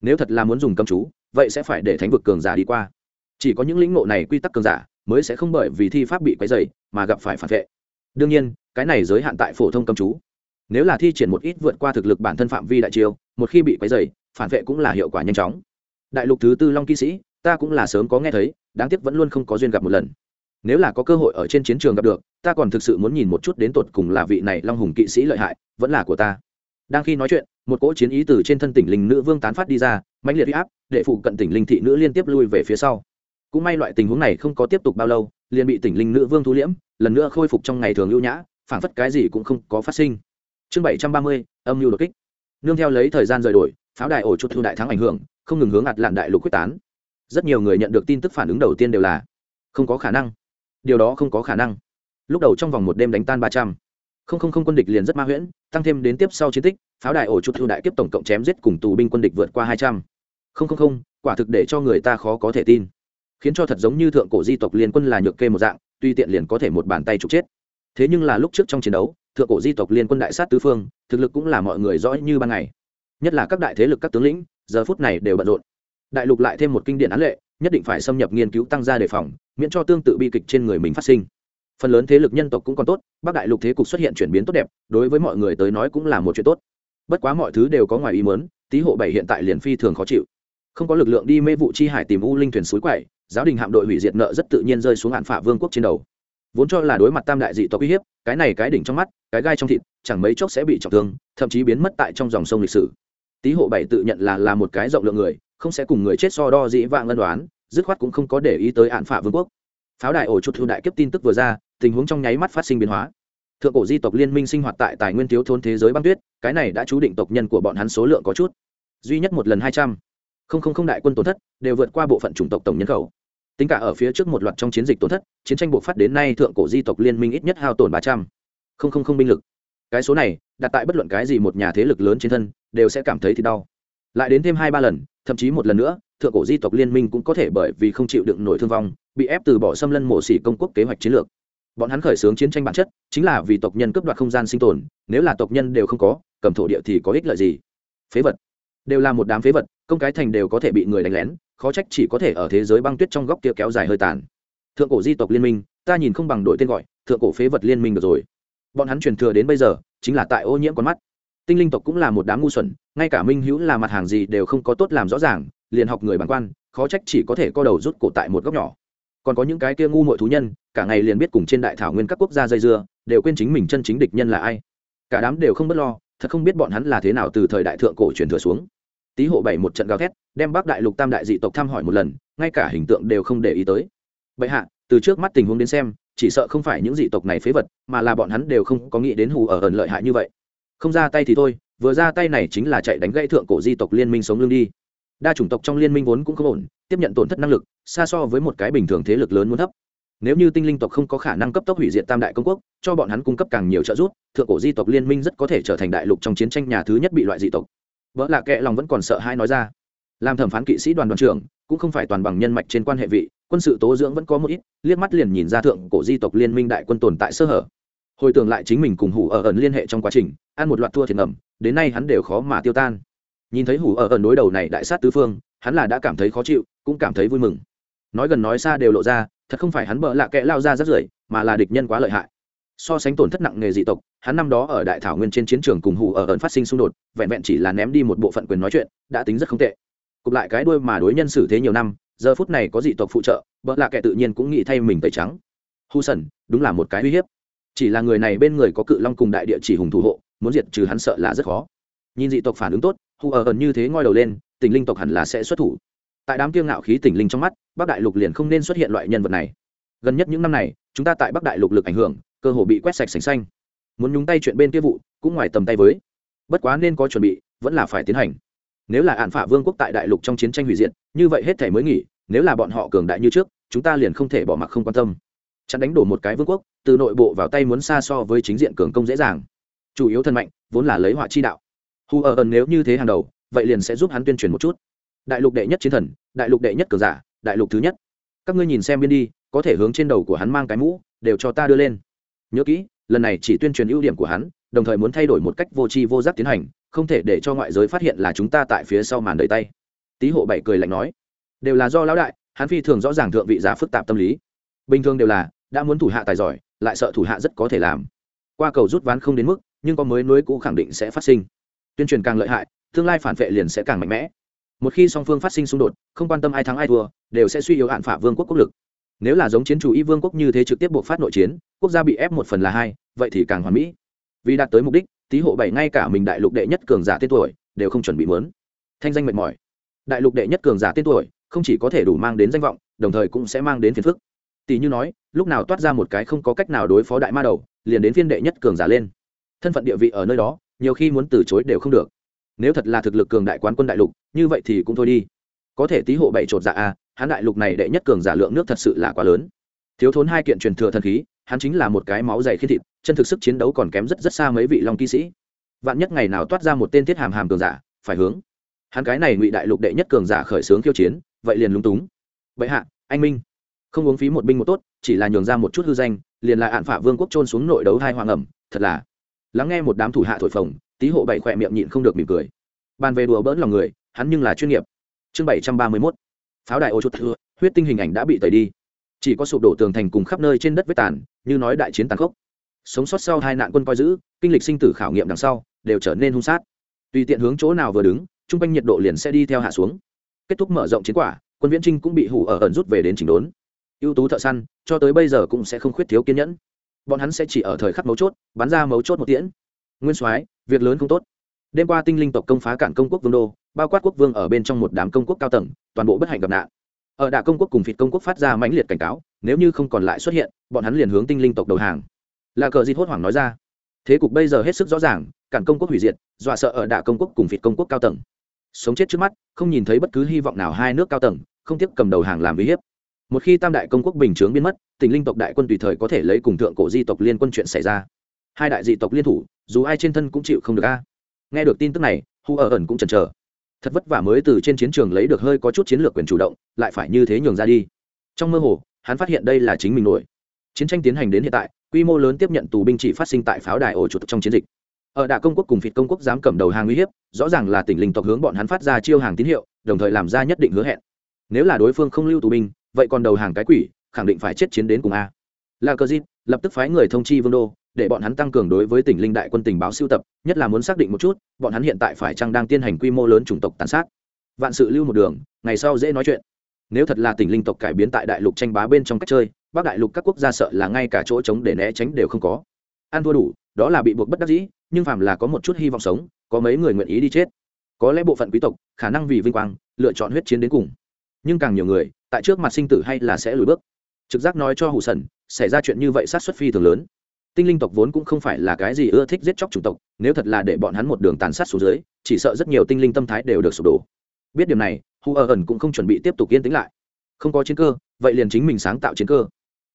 Nếu thật là muốn dùng cầm chú, vậy sẽ phải để thánh vực cường giả đi qua. Chỉ có những lĩnh ngộ này quy tắc cường giả, mới sẽ không bởi vì thi pháp bị quấy dày mà gặp phải phản vệ. Đương nhiên, cái này giới hạn tại phổ thông cầm chú. Nếu là thi triển một ít vượt qua thực lực bản thân phạm vi đại chiêu, một khi bị quấy dày phản vệ cũng là hiệu quả nhanh chóng. Đại lục thứ tư long kỵ sĩ, ta cũng là sớm có nghe thấy, đáng tiếc vẫn luôn không có duyên gặp một lần nếu là có cơ hội ở trên chiến trường gặp được, ta còn thực sự muốn nhìn một chút đến tột cùng là vị này long hùng kỵ sĩ lợi hại, vẫn là của ta. Đang khi nói chuyện, một cỗ chiến ý từ trên thân tỉnh linh nữ vương tán phát đi ra, mãnh liệt huy áp, để phụ cận tỉnh linh thị nữ liên tiếp lui về phía sau. Cũng may loại tình huống này không có tiếp tục bao lâu, liền bị tỉnh linh nữ vương thu liễm, lần nữa khôi phục trong ngày thường lưu nhã phảng phất cái gì cũng không có phát sinh. Chương bảy trăm ba mươi, âm mưu đột kích. Nương theo lấy thời gian rời đổi, pháo đài ổ chuột thu đại thắng ảnh hưởng, không ngừng hướng ạt lạn đại lục quyết tán. Rất nhiều người nhận được tin tức phản ứng đầu tiên đều là, không có khả năng điều đó không có khả năng. Lúc đầu trong vòng một đêm đánh tan ba trăm. Không không không quân địch liền rất ma huyễn, tăng thêm đến tiếp sau chiến tích, pháo đài ổ chuột thu đại kiếp tổng cộng chém giết cùng tù binh quân địch vượt qua hai trăm. Không không không, quả thực để cho người ta khó có thể tin. Khiến cho thật giống như thượng cổ di tộc liên quân là nhược kê một dạng, tuy tiện liền có thể một bàn tay trục chết. Thế nhưng là lúc trước trong chiến đấu, thượng cổ di tộc liên quân đại sát tứ phương, thực lực cũng là mọi người rõ như ban ngày. Nhất là các đại thế lực, các tướng lĩnh, giờ phút này đều bận rộn đại lục lại thêm một kinh điển án lệ, nhất định phải xâm nhập nghiên cứu tăng gia đề phòng, miễn cho tương tự bi kịch trên người mình phát sinh. Phần lớn thế lực nhân tộc cũng còn tốt, bắc đại lục thế cục xuất hiện chuyển biến tốt đẹp, đối với mọi người tới nói cũng là một chuyện tốt. Bất quá mọi thứ đều có ngoài ý mớn tý hộ bảy hiện tại liền phi thường khó chịu. Không có lực lượng đi mê vụ chi hải tìm u linh thuyền suối quậy, giáo đình hạm đội hủy diệt nợ rất tự nhiên rơi xuống hạn phả vương quốc trên đầu. Vốn cho là đối mặt tam đại dị tộc uy hiếp, cái này cái đỉnh trong mắt, cái gai trong thịt, chẳng mấy chốc sẽ bị trọng thương, thậm chí biến mất tại trong dòng sông lịch sử. Tý hộ bảy tự nhận là là một cái rộng lượng người không sẽ cùng người chết so đo dĩ vạng ân đoán, dứt khoát cũng không có để ý tới hạn phả vương quốc. Pháo đài ổ chuột thu đại kiếp tin tức vừa ra, tình huống trong nháy mắt phát sinh biến hóa. Thượng cổ di tộc liên minh sinh hoạt tại tài nguyên thiếu thốn thế giới băng tuyết, cái này đã chú định tộc nhân của bọn hắn số lượng có chút. Duy nhất một lần hai trăm. Không không không đại quân tổn thất, đều vượt qua bộ phận chủng tộc tổng nhân khẩu. Tính cả ở phía trước một loạt trong chiến dịch tổn thất, chiến tranh buộc phát đến nay thượng cổ di tộc liên minh ít nhất hao tổn ba trăm. Không không không binh lực. Cái số này, đặt tại bất luận cái gì một nhà thế lực lớn trên thân, đều sẽ cảm thấy thì đau lại đến thêm hai ba lần, thậm chí một lần nữa, thượng cổ di tộc liên minh cũng có thể bởi vì không chịu đựng nổi thương vong, bị ép từ bỏ xâm lân mổ xỉ công quốc kế hoạch chiến lược. Bọn hắn khởi xướng chiến tranh bản chất, chính là vì tộc nhân cướp đoạt không gian sinh tồn, nếu là tộc nhân đều không có, cầm thổ địa thì có ích lợi gì? Phế vật. Đều là một đám phế vật, công cái thành đều có thể bị người đánh lén, khó trách chỉ có thể ở thế giới băng tuyết trong góc kia kéo dài hơi tàn. Thượng cổ di tộc liên minh, ta nhìn không bằng đội tên gọi, thượng cổ phế vật liên minh được rồi. Bọn hắn truyền thừa đến bây giờ, chính là tại ô nhiễm con mắt tinh linh tộc cũng là một đám ngu xuẩn, ngay cả minh hữu là mặt hàng gì đều không có tốt làm rõ ràng, liền học người bản quan, khó trách chỉ có thể co đầu rút cổ tại một góc nhỏ. Còn có những cái kia ngu mội thú nhân, cả ngày liền biết cùng trên đại thảo nguyên các quốc gia dây dưa, đều quên chính mình chân chính địch nhân là ai. Cả đám đều không b ấ t lo, thật không biết bọn hắn là thế nào từ thời đại thượng cổ truyền thừa xuống. Tý hộ bảy một trận gào thét, đem bắc đại lục tam đại dị tộc thăm hỏi một lần, ngay cả hình tượng đều không để ý tới. Bệ hạ, từ trước mắt tình huống đến xem, chỉ sợ không phải những dị tộc này phế vật, mà là bọn hắn đều không có nghĩ đến hù ở ẩn lợi hại như vậy không ra tay thì thôi, vừa ra tay này chính là chạy đánh gãy thượng cổ di tộc liên minh sống lương đi. Đa chủng tộc trong liên minh vốn cũng không ổn, tiếp nhận tổn thất năng lực, xa so với một cái bình thường thế lực lớn muốn thấp. Nếu như tinh linh tộc không có khả năng cấp tốc hủy diệt tam đại công quốc, cho bọn hắn cung cấp càng nhiều trợ giúp, thượng cổ di tộc liên minh rất có thể trở thành đại lục trong chiến tranh nhà thứ nhất bị loại dị tộc. Vợ là kệ lòng vẫn còn sợ hai nói ra. Làm thẩm phán kỵ sĩ đoàn đoàn trưởng, cũng không phải toàn bằng nhân mạch trên quan hệ vị, quân sự tố dưỡng vẫn có một ít, liếc mắt liền nhìn ra thượng cổ di tộc liên minh đại quân tồn tại sơ hở hồi tưởng lại chính mình cùng hủ ở ẩn liên hệ trong quá trình, ăn một loạt thua thiệt ngầm, đến nay hắn đều khó mà tiêu tan. Nhìn thấy hủ ở ẩn đối đầu này đại sát tứ phương, hắn là đã cảm thấy khó chịu, cũng cảm thấy vui mừng. Nói gần nói xa đều lộ ra, thật không phải hắn bợ lạ kẽ lao ra rất rưởi mà là địch nhân quá lợi hại. So sánh tổn thất nặng nghề dị tộc, hắn năm đó ở đại thảo nguyên trên chiến trường cùng hủ ở ẩn phát sinh xung đột, vẹn vẹn chỉ là ném đi một bộ phận quyền nói chuyện, đã tính rất không tệ. Cục lại cái đuôi mà đối nhân xử thế nhiều năm, giờ phút này có dị tộc phụ trợ, bợ lạ kẽ tự nhiên cũng nghĩ thay mình tẩy trắng. Hu sần, đúng là một cái uy hiếp chỉ là người này bên người có cự long cùng đại địa chỉ hùng thủ hộ, muốn diệt trừ hắn sợ là rất khó. Nhìn dị tộc phản ứng tốt hù ở ẩn như thế ngoi đầu lên, tình linh tộc hẳn là sẽ xuất thủ. Tại đám kiêng ngạo khí tỉnh linh trong mắt, bắc đại lục liền không nên xuất hiện loại nhân vật này. Gần nhất những năm này, chúng ta tại bắc đại lục lực ảnh hưởng, cơ hồ bị quét sạch sành xanh. Muốn nhúng tay chuyện bên kia vụ, cũng ngoài tầm tay với. Bất quá nên có chuẩn bị, vẫn là phải tiến hành. Nếu là hạn phả vương quốc tại đại lục trong chiến tranh hủy diệt, như vậy hết thể mới nghỉ, nếu là bọn họ cường đại như trước, chúng ta liền không thể bỏ mặc không quan tâm chặn đánh đổ một cái vương quốc, từ nội bộ vào tay muốn xa so với chính diện cường công dễ dàng. Chủ yếu thân mạnh, vốn là lấy họa chi đạo. Hù ở ẩn nếu như thế hàng đầu, vậy liền sẽ giúp hắn tuyên truyền một chút. Đại lục đệ nhất chiến thần, đại lục đệ nhất cường giả, đại lục thứ nhất. Các ngươi nhìn xem biên đi, có thể hướng trên đầu của hắn mang cái mũ, đều cho ta đưa lên. Nhớ kỹ, lần này chỉ tuyên truyền ưu điểm của hắn, đồng thời muốn thay đổi một cách vô tri vô giác tiến hành, không thể để cho ngoại giới phát hiện là chúng ta tại phía sau màn đợi tay. Tý hộ bảy cười lạnh nói, đều là do lão đại, hắn phi thường rõ ràng thượng vị giá phức tạp tâm lý. Bình thường đều là đã muốn thủ hạ tài giỏi, lại sợ thủ hạ rất có thể làm. Qua cầu rút ván không đến mức, nhưng có mới nối cũ khẳng định sẽ phát sinh. Tuyên truyền càng lợi hại, tương lai phản vệ liền sẽ càng mạnh mẽ. Một khi song phương phát sinh xung đột, không quan tâm ai thắng ai thua, đều sẽ suy yếu hạn phả vương quốc quốc lực. Nếu là giống chiến chủ y vương quốc như thế trực tiếp buộc phát nội chiến, quốc gia bị ép một phần là hai, vậy thì càng hoàn mỹ. Vì đạt tới mục đích tý hộ bảy ngay cả mình đại lục đệ nhất cường giả tên tuổi, đều không chuẩn bị mướn thanh danh mệt mỏi. Đại lục đệ nhất cường giả tên tuổi, không chỉ có thể đủ mang đến danh vọng, đồng thời cũng sẽ mang đến phiền phức tỷ như nói, lúc nào toát ra một cái không có cách nào đối phó đại ma đầu, liền đến phiên đệ nhất cường giả lên. Thân phận địa vị ở nơi đó, nhiều khi muốn từ chối đều không được. Nếu thật là thực lực cường đại quán quân đại lục, như vậy thì cũng thôi đi. Có thể tí hộ bảy chột dạ a, hắn đại lục này đệ nhất cường giả lượng nước thật sự là quá lớn. Thiếu thốn hai kiện truyền thừa thần khí, hắn chính là một cái máu dày khi thịt, chân thực sức chiến đấu còn kém rất rất xa mấy vị long kỵ sĩ. Vạn nhất ngày nào toát ra một tên thiết hàm hàm cường giả, phải hướng. Hắn cái này ngụy đại lục đệ nhất cường giả khởi xướng khiêu chiến, vậy liền lúng túng. Vậy hạ, anh minh không uống phí một binh một tốt, chỉ là nhường ra một chút hư danh, liền là ạn phả vương quốc trôn xuống nội đấu hai hoàng ẩm, thật là. Lắng nghe một đám thủ hạ thổi phồng, tý hộ bảy khỏe miệng nhịn không được mỉm cười. Bàn về đùa bỡn lòng người, hắn nhưng là chuyên nghiệp. Chương bảy trăm ba mươi mốt. Pháo đài ô chút thưa, huyết tinh hình ảnh đã bị tẩy đi. Chỉ có sụp đổ tường thành cùng khắp nơi trên đất vết tàn, như nói đại chiến tàn khốc. Sống sót sau hai nạn quân coi giữ, kinh lịch sinh tử khảo nghiệm đằng sau, đều trở nên hung sát. Tùy tiện hướng chỗ nào vừa đứng chung quanh nhiệt độ liền sẽ đi theo hạ xuống. Kết thúc mở rộng chiến quả, quân viễn trinh cũng bị hủ ở ẩn rút về đến chỉnh đốn ưu tú thợ săn, cho tới bây giờ cũng sẽ không khuyết thiếu kiên nhẫn. Bọn hắn sẽ chỉ ở thời khắc mấu chốt, bắn ra mấu chốt một tiễn. Nguyên soái, việc lớn không tốt. Đêm qua tinh linh tộc công phá cản công quốc vương đô, bao quát quốc vương ở bên trong một đám công quốc cao tầng, toàn bộ bất hạnh gặp nạn. Ở đạ công quốc cùng phịt công quốc phát ra mãnh liệt cảnh cáo, nếu như không còn lại xuất hiện, bọn hắn liền hướng tinh linh tộc đầu hàng. Là cờ di hốt hoảng nói ra. Thế cục bây giờ hết sức rõ ràng, cản công quốc hủy diệt, dọa sợ ở đạ công quốc cùng phịt công quốc cao tầng. Sống chết trước mắt, không nhìn thấy bất cứ hy vọng nào hai nước cao tầng, không tiếp cầm đầu hàng làm uy hiếp một khi tam đại công quốc bình chướng biến mất tỉnh linh tộc đại quân tùy thời có thể lấy cùng thượng cổ di tộc liên quân chuyện xảy ra. Hai đại dị tộc liên thủ, dù ai trên thân cũng chịu không được a. Nghe được tin tức này, hu ở ẩn cũng chần chờ. Thật vất vả mới từ trên chiến trường lấy được hơi có chút chiến lược quyền chủ động, lại phải như thế nhường ra đi. Trong mơ hồ, hắn phát hiện đây là chính mình nổi. Chiến tranh tiến hành đến hiện tại, quy mô lớn tiếp nhận tù binh chỉ phát sinh tại pháo đài ổ chuột trong chiến dịch. Ở đạ công quốc cùng phịt công quốc dám cầm đầu hàng uy hiếp, rõ ràng là tỉnh linh tộc hướng bọn hắn phát ra chiêu hàng tín hiệu, đồng thời làm ra nhất định hứa hẹn. Nếu là đối phương không lưu tù binh vậy còn đầu hàng cái quỷ, khẳng định phải chết chiến đến cùng a. La Cờ dịp lập tức phái người thông chi vương đô, để bọn hắn tăng cường đối với tỉnh linh đại quân tình báo siêu tập, nhất là muốn xác định một chút, bọn hắn hiện tại phải chăng đang tiến hành quy mô lớn chủng tộc tàn sát. Vạn sự lưu một đường, ngày sau dễ nói chuyện. Nếu thật là tỉnh linh tộc cải biến tại đại lục tranh bá bên trong cách chơi, bắc đại lục các quốc gia sợ là ngay cả chỗ trống để né tránh đều không có. Ăn thua đủ, đó là bị buộc bất đắc dĩ, nhưng phàm là có một chút hy vọng sống, có mấy người nguyện ý đi chết. Có lẽ bộ phận quý tộc, khả năng vì vinh quang, lựa chọn huyết chiến đến cùng. Nhưng càng nhiều người tại trước mặt sinh tử hay là sẽ lùi bước? Trực giác nói cho hủ sần xảy ra chuyện như vậy sát xuất phi thường lớn. Tinh linh tộc vốn cũng không phải là cái gì ưa thích giết chóc chủng tộc, nếu thật là để bọn hắn một đường tàn sát xuống dưới, chỉ sợ rất nhiều tinh linh tâm thái đều được sụp đổ. Biết điểm này hu ở ẩn cũng không chuẩn bị tiếp tục yên tĩnh lại. Không có chiến cơ, vậy liền chính mình sáng tạo chiến cơ.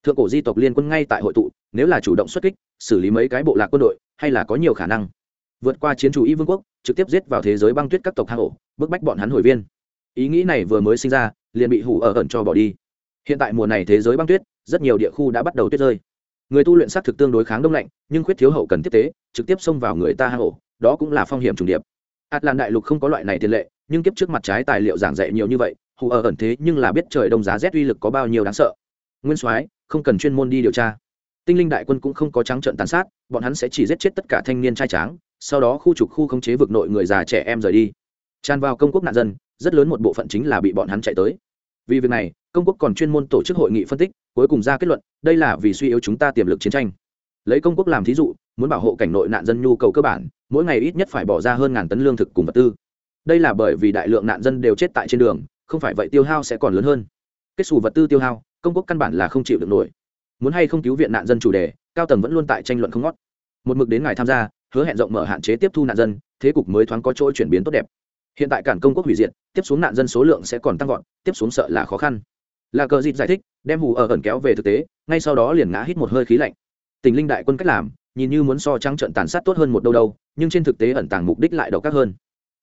Thượng cổ di tộc liên quân ngay tại hội tụ, nếu là chủ động xuất kích, xử lý mấy cái bộ lạc quân đội, hay là có nhiều khả năng. Vượt qua chiến chủ y vương quốc, trực tiếp giết vào thế giới băng tuyết các tộc hang ổ, bức bách bọn hắn hồi viên. Ý nghĩ này vừa mới sinh ra liền bị hủ ở ẩn cho bỏ đi. Hiện tại mùa này thế giới băng tuyết, rất nhiều địa khu đã bắt đầu tuyết rơi. Người tu luyện s á t thực tương đối kháng đông lạnh, nhưng khuyết thiếu hậu cần tiếp tế, trực tiếp xông vào người ta hang ổ, đó cũng là phong hiểm trùng điệp. Ạt làn đại lục không có loại này tiền lệ, nhưng kiếp trước mặt trái tài liệu giảng dạy nhiều như vậy hù ở ẩn thế nhưng là biết trời đông giá rét uy lực có bao nhiêu đáng sợ. Nguyên soái, không cần chuyên môn đi điều tra. Tinh linh đại quân cũng không có trắng trợn tàn sát, bọn hắn sẽ chỉ giết chết tất cả thanh niên trai tráng, sau đó khu trục khu khống chế vực nội người già trẻ em rời đi. Tràn vào công quốc nạn dân rất lớn một bộ phận chính là bị bọn hắn chạy tới. Vì việc này, công quốc còn chuyên môn tổ chức hội nghị phân tích, cuối cùng ra kết luận, đây là vì suy yếu chúng ta tiềm lực chiến tranh. Lấy công quốc làm thí dụ, muốn bảo hộ cảnh nội nạn dân nhu cầu cơ bản, mỗi ngày ít nhất phải bỏ ra hơn ngàn tấn lương thực cùng vật tư. Đây là bởi vì đại lượng nạn dân đều chết tại trên đường, không phải vậy tiêu hao sẽ còn lớn hơn. Kết xù vật tư tiêu hao, công quốc căn bản là không chịu được nổi. Muốn hay không cứu viện nạn dân chủ đề, cao tầng vẫn luôn tại tranh luận không ngót. Một mực đến ngày tham gia, hứa hẹn rộng mở hạn chế tiếp thu nạn dân, thế cục mới thoáng có chỗ chuyển biến tốt đẹp hiện tại cản công quốc hủy diệt, tiếp xuống nạn dân số lượng sẽ còn tăng vọt, tiếp xuống sợ là khó khăn. Là cờ dịt giải thích, đem hù ở ẩn kéo về thực tế, ngay sau đó liền ngã hít một hơi khí lạnh. Tình linh đại quân cách làm, nhìn như muốn so trắng trận tàn sát tốt hơn một đâu đâu, nhưng trên thực tế ẩn tàng mục đích lại độc ác hơn.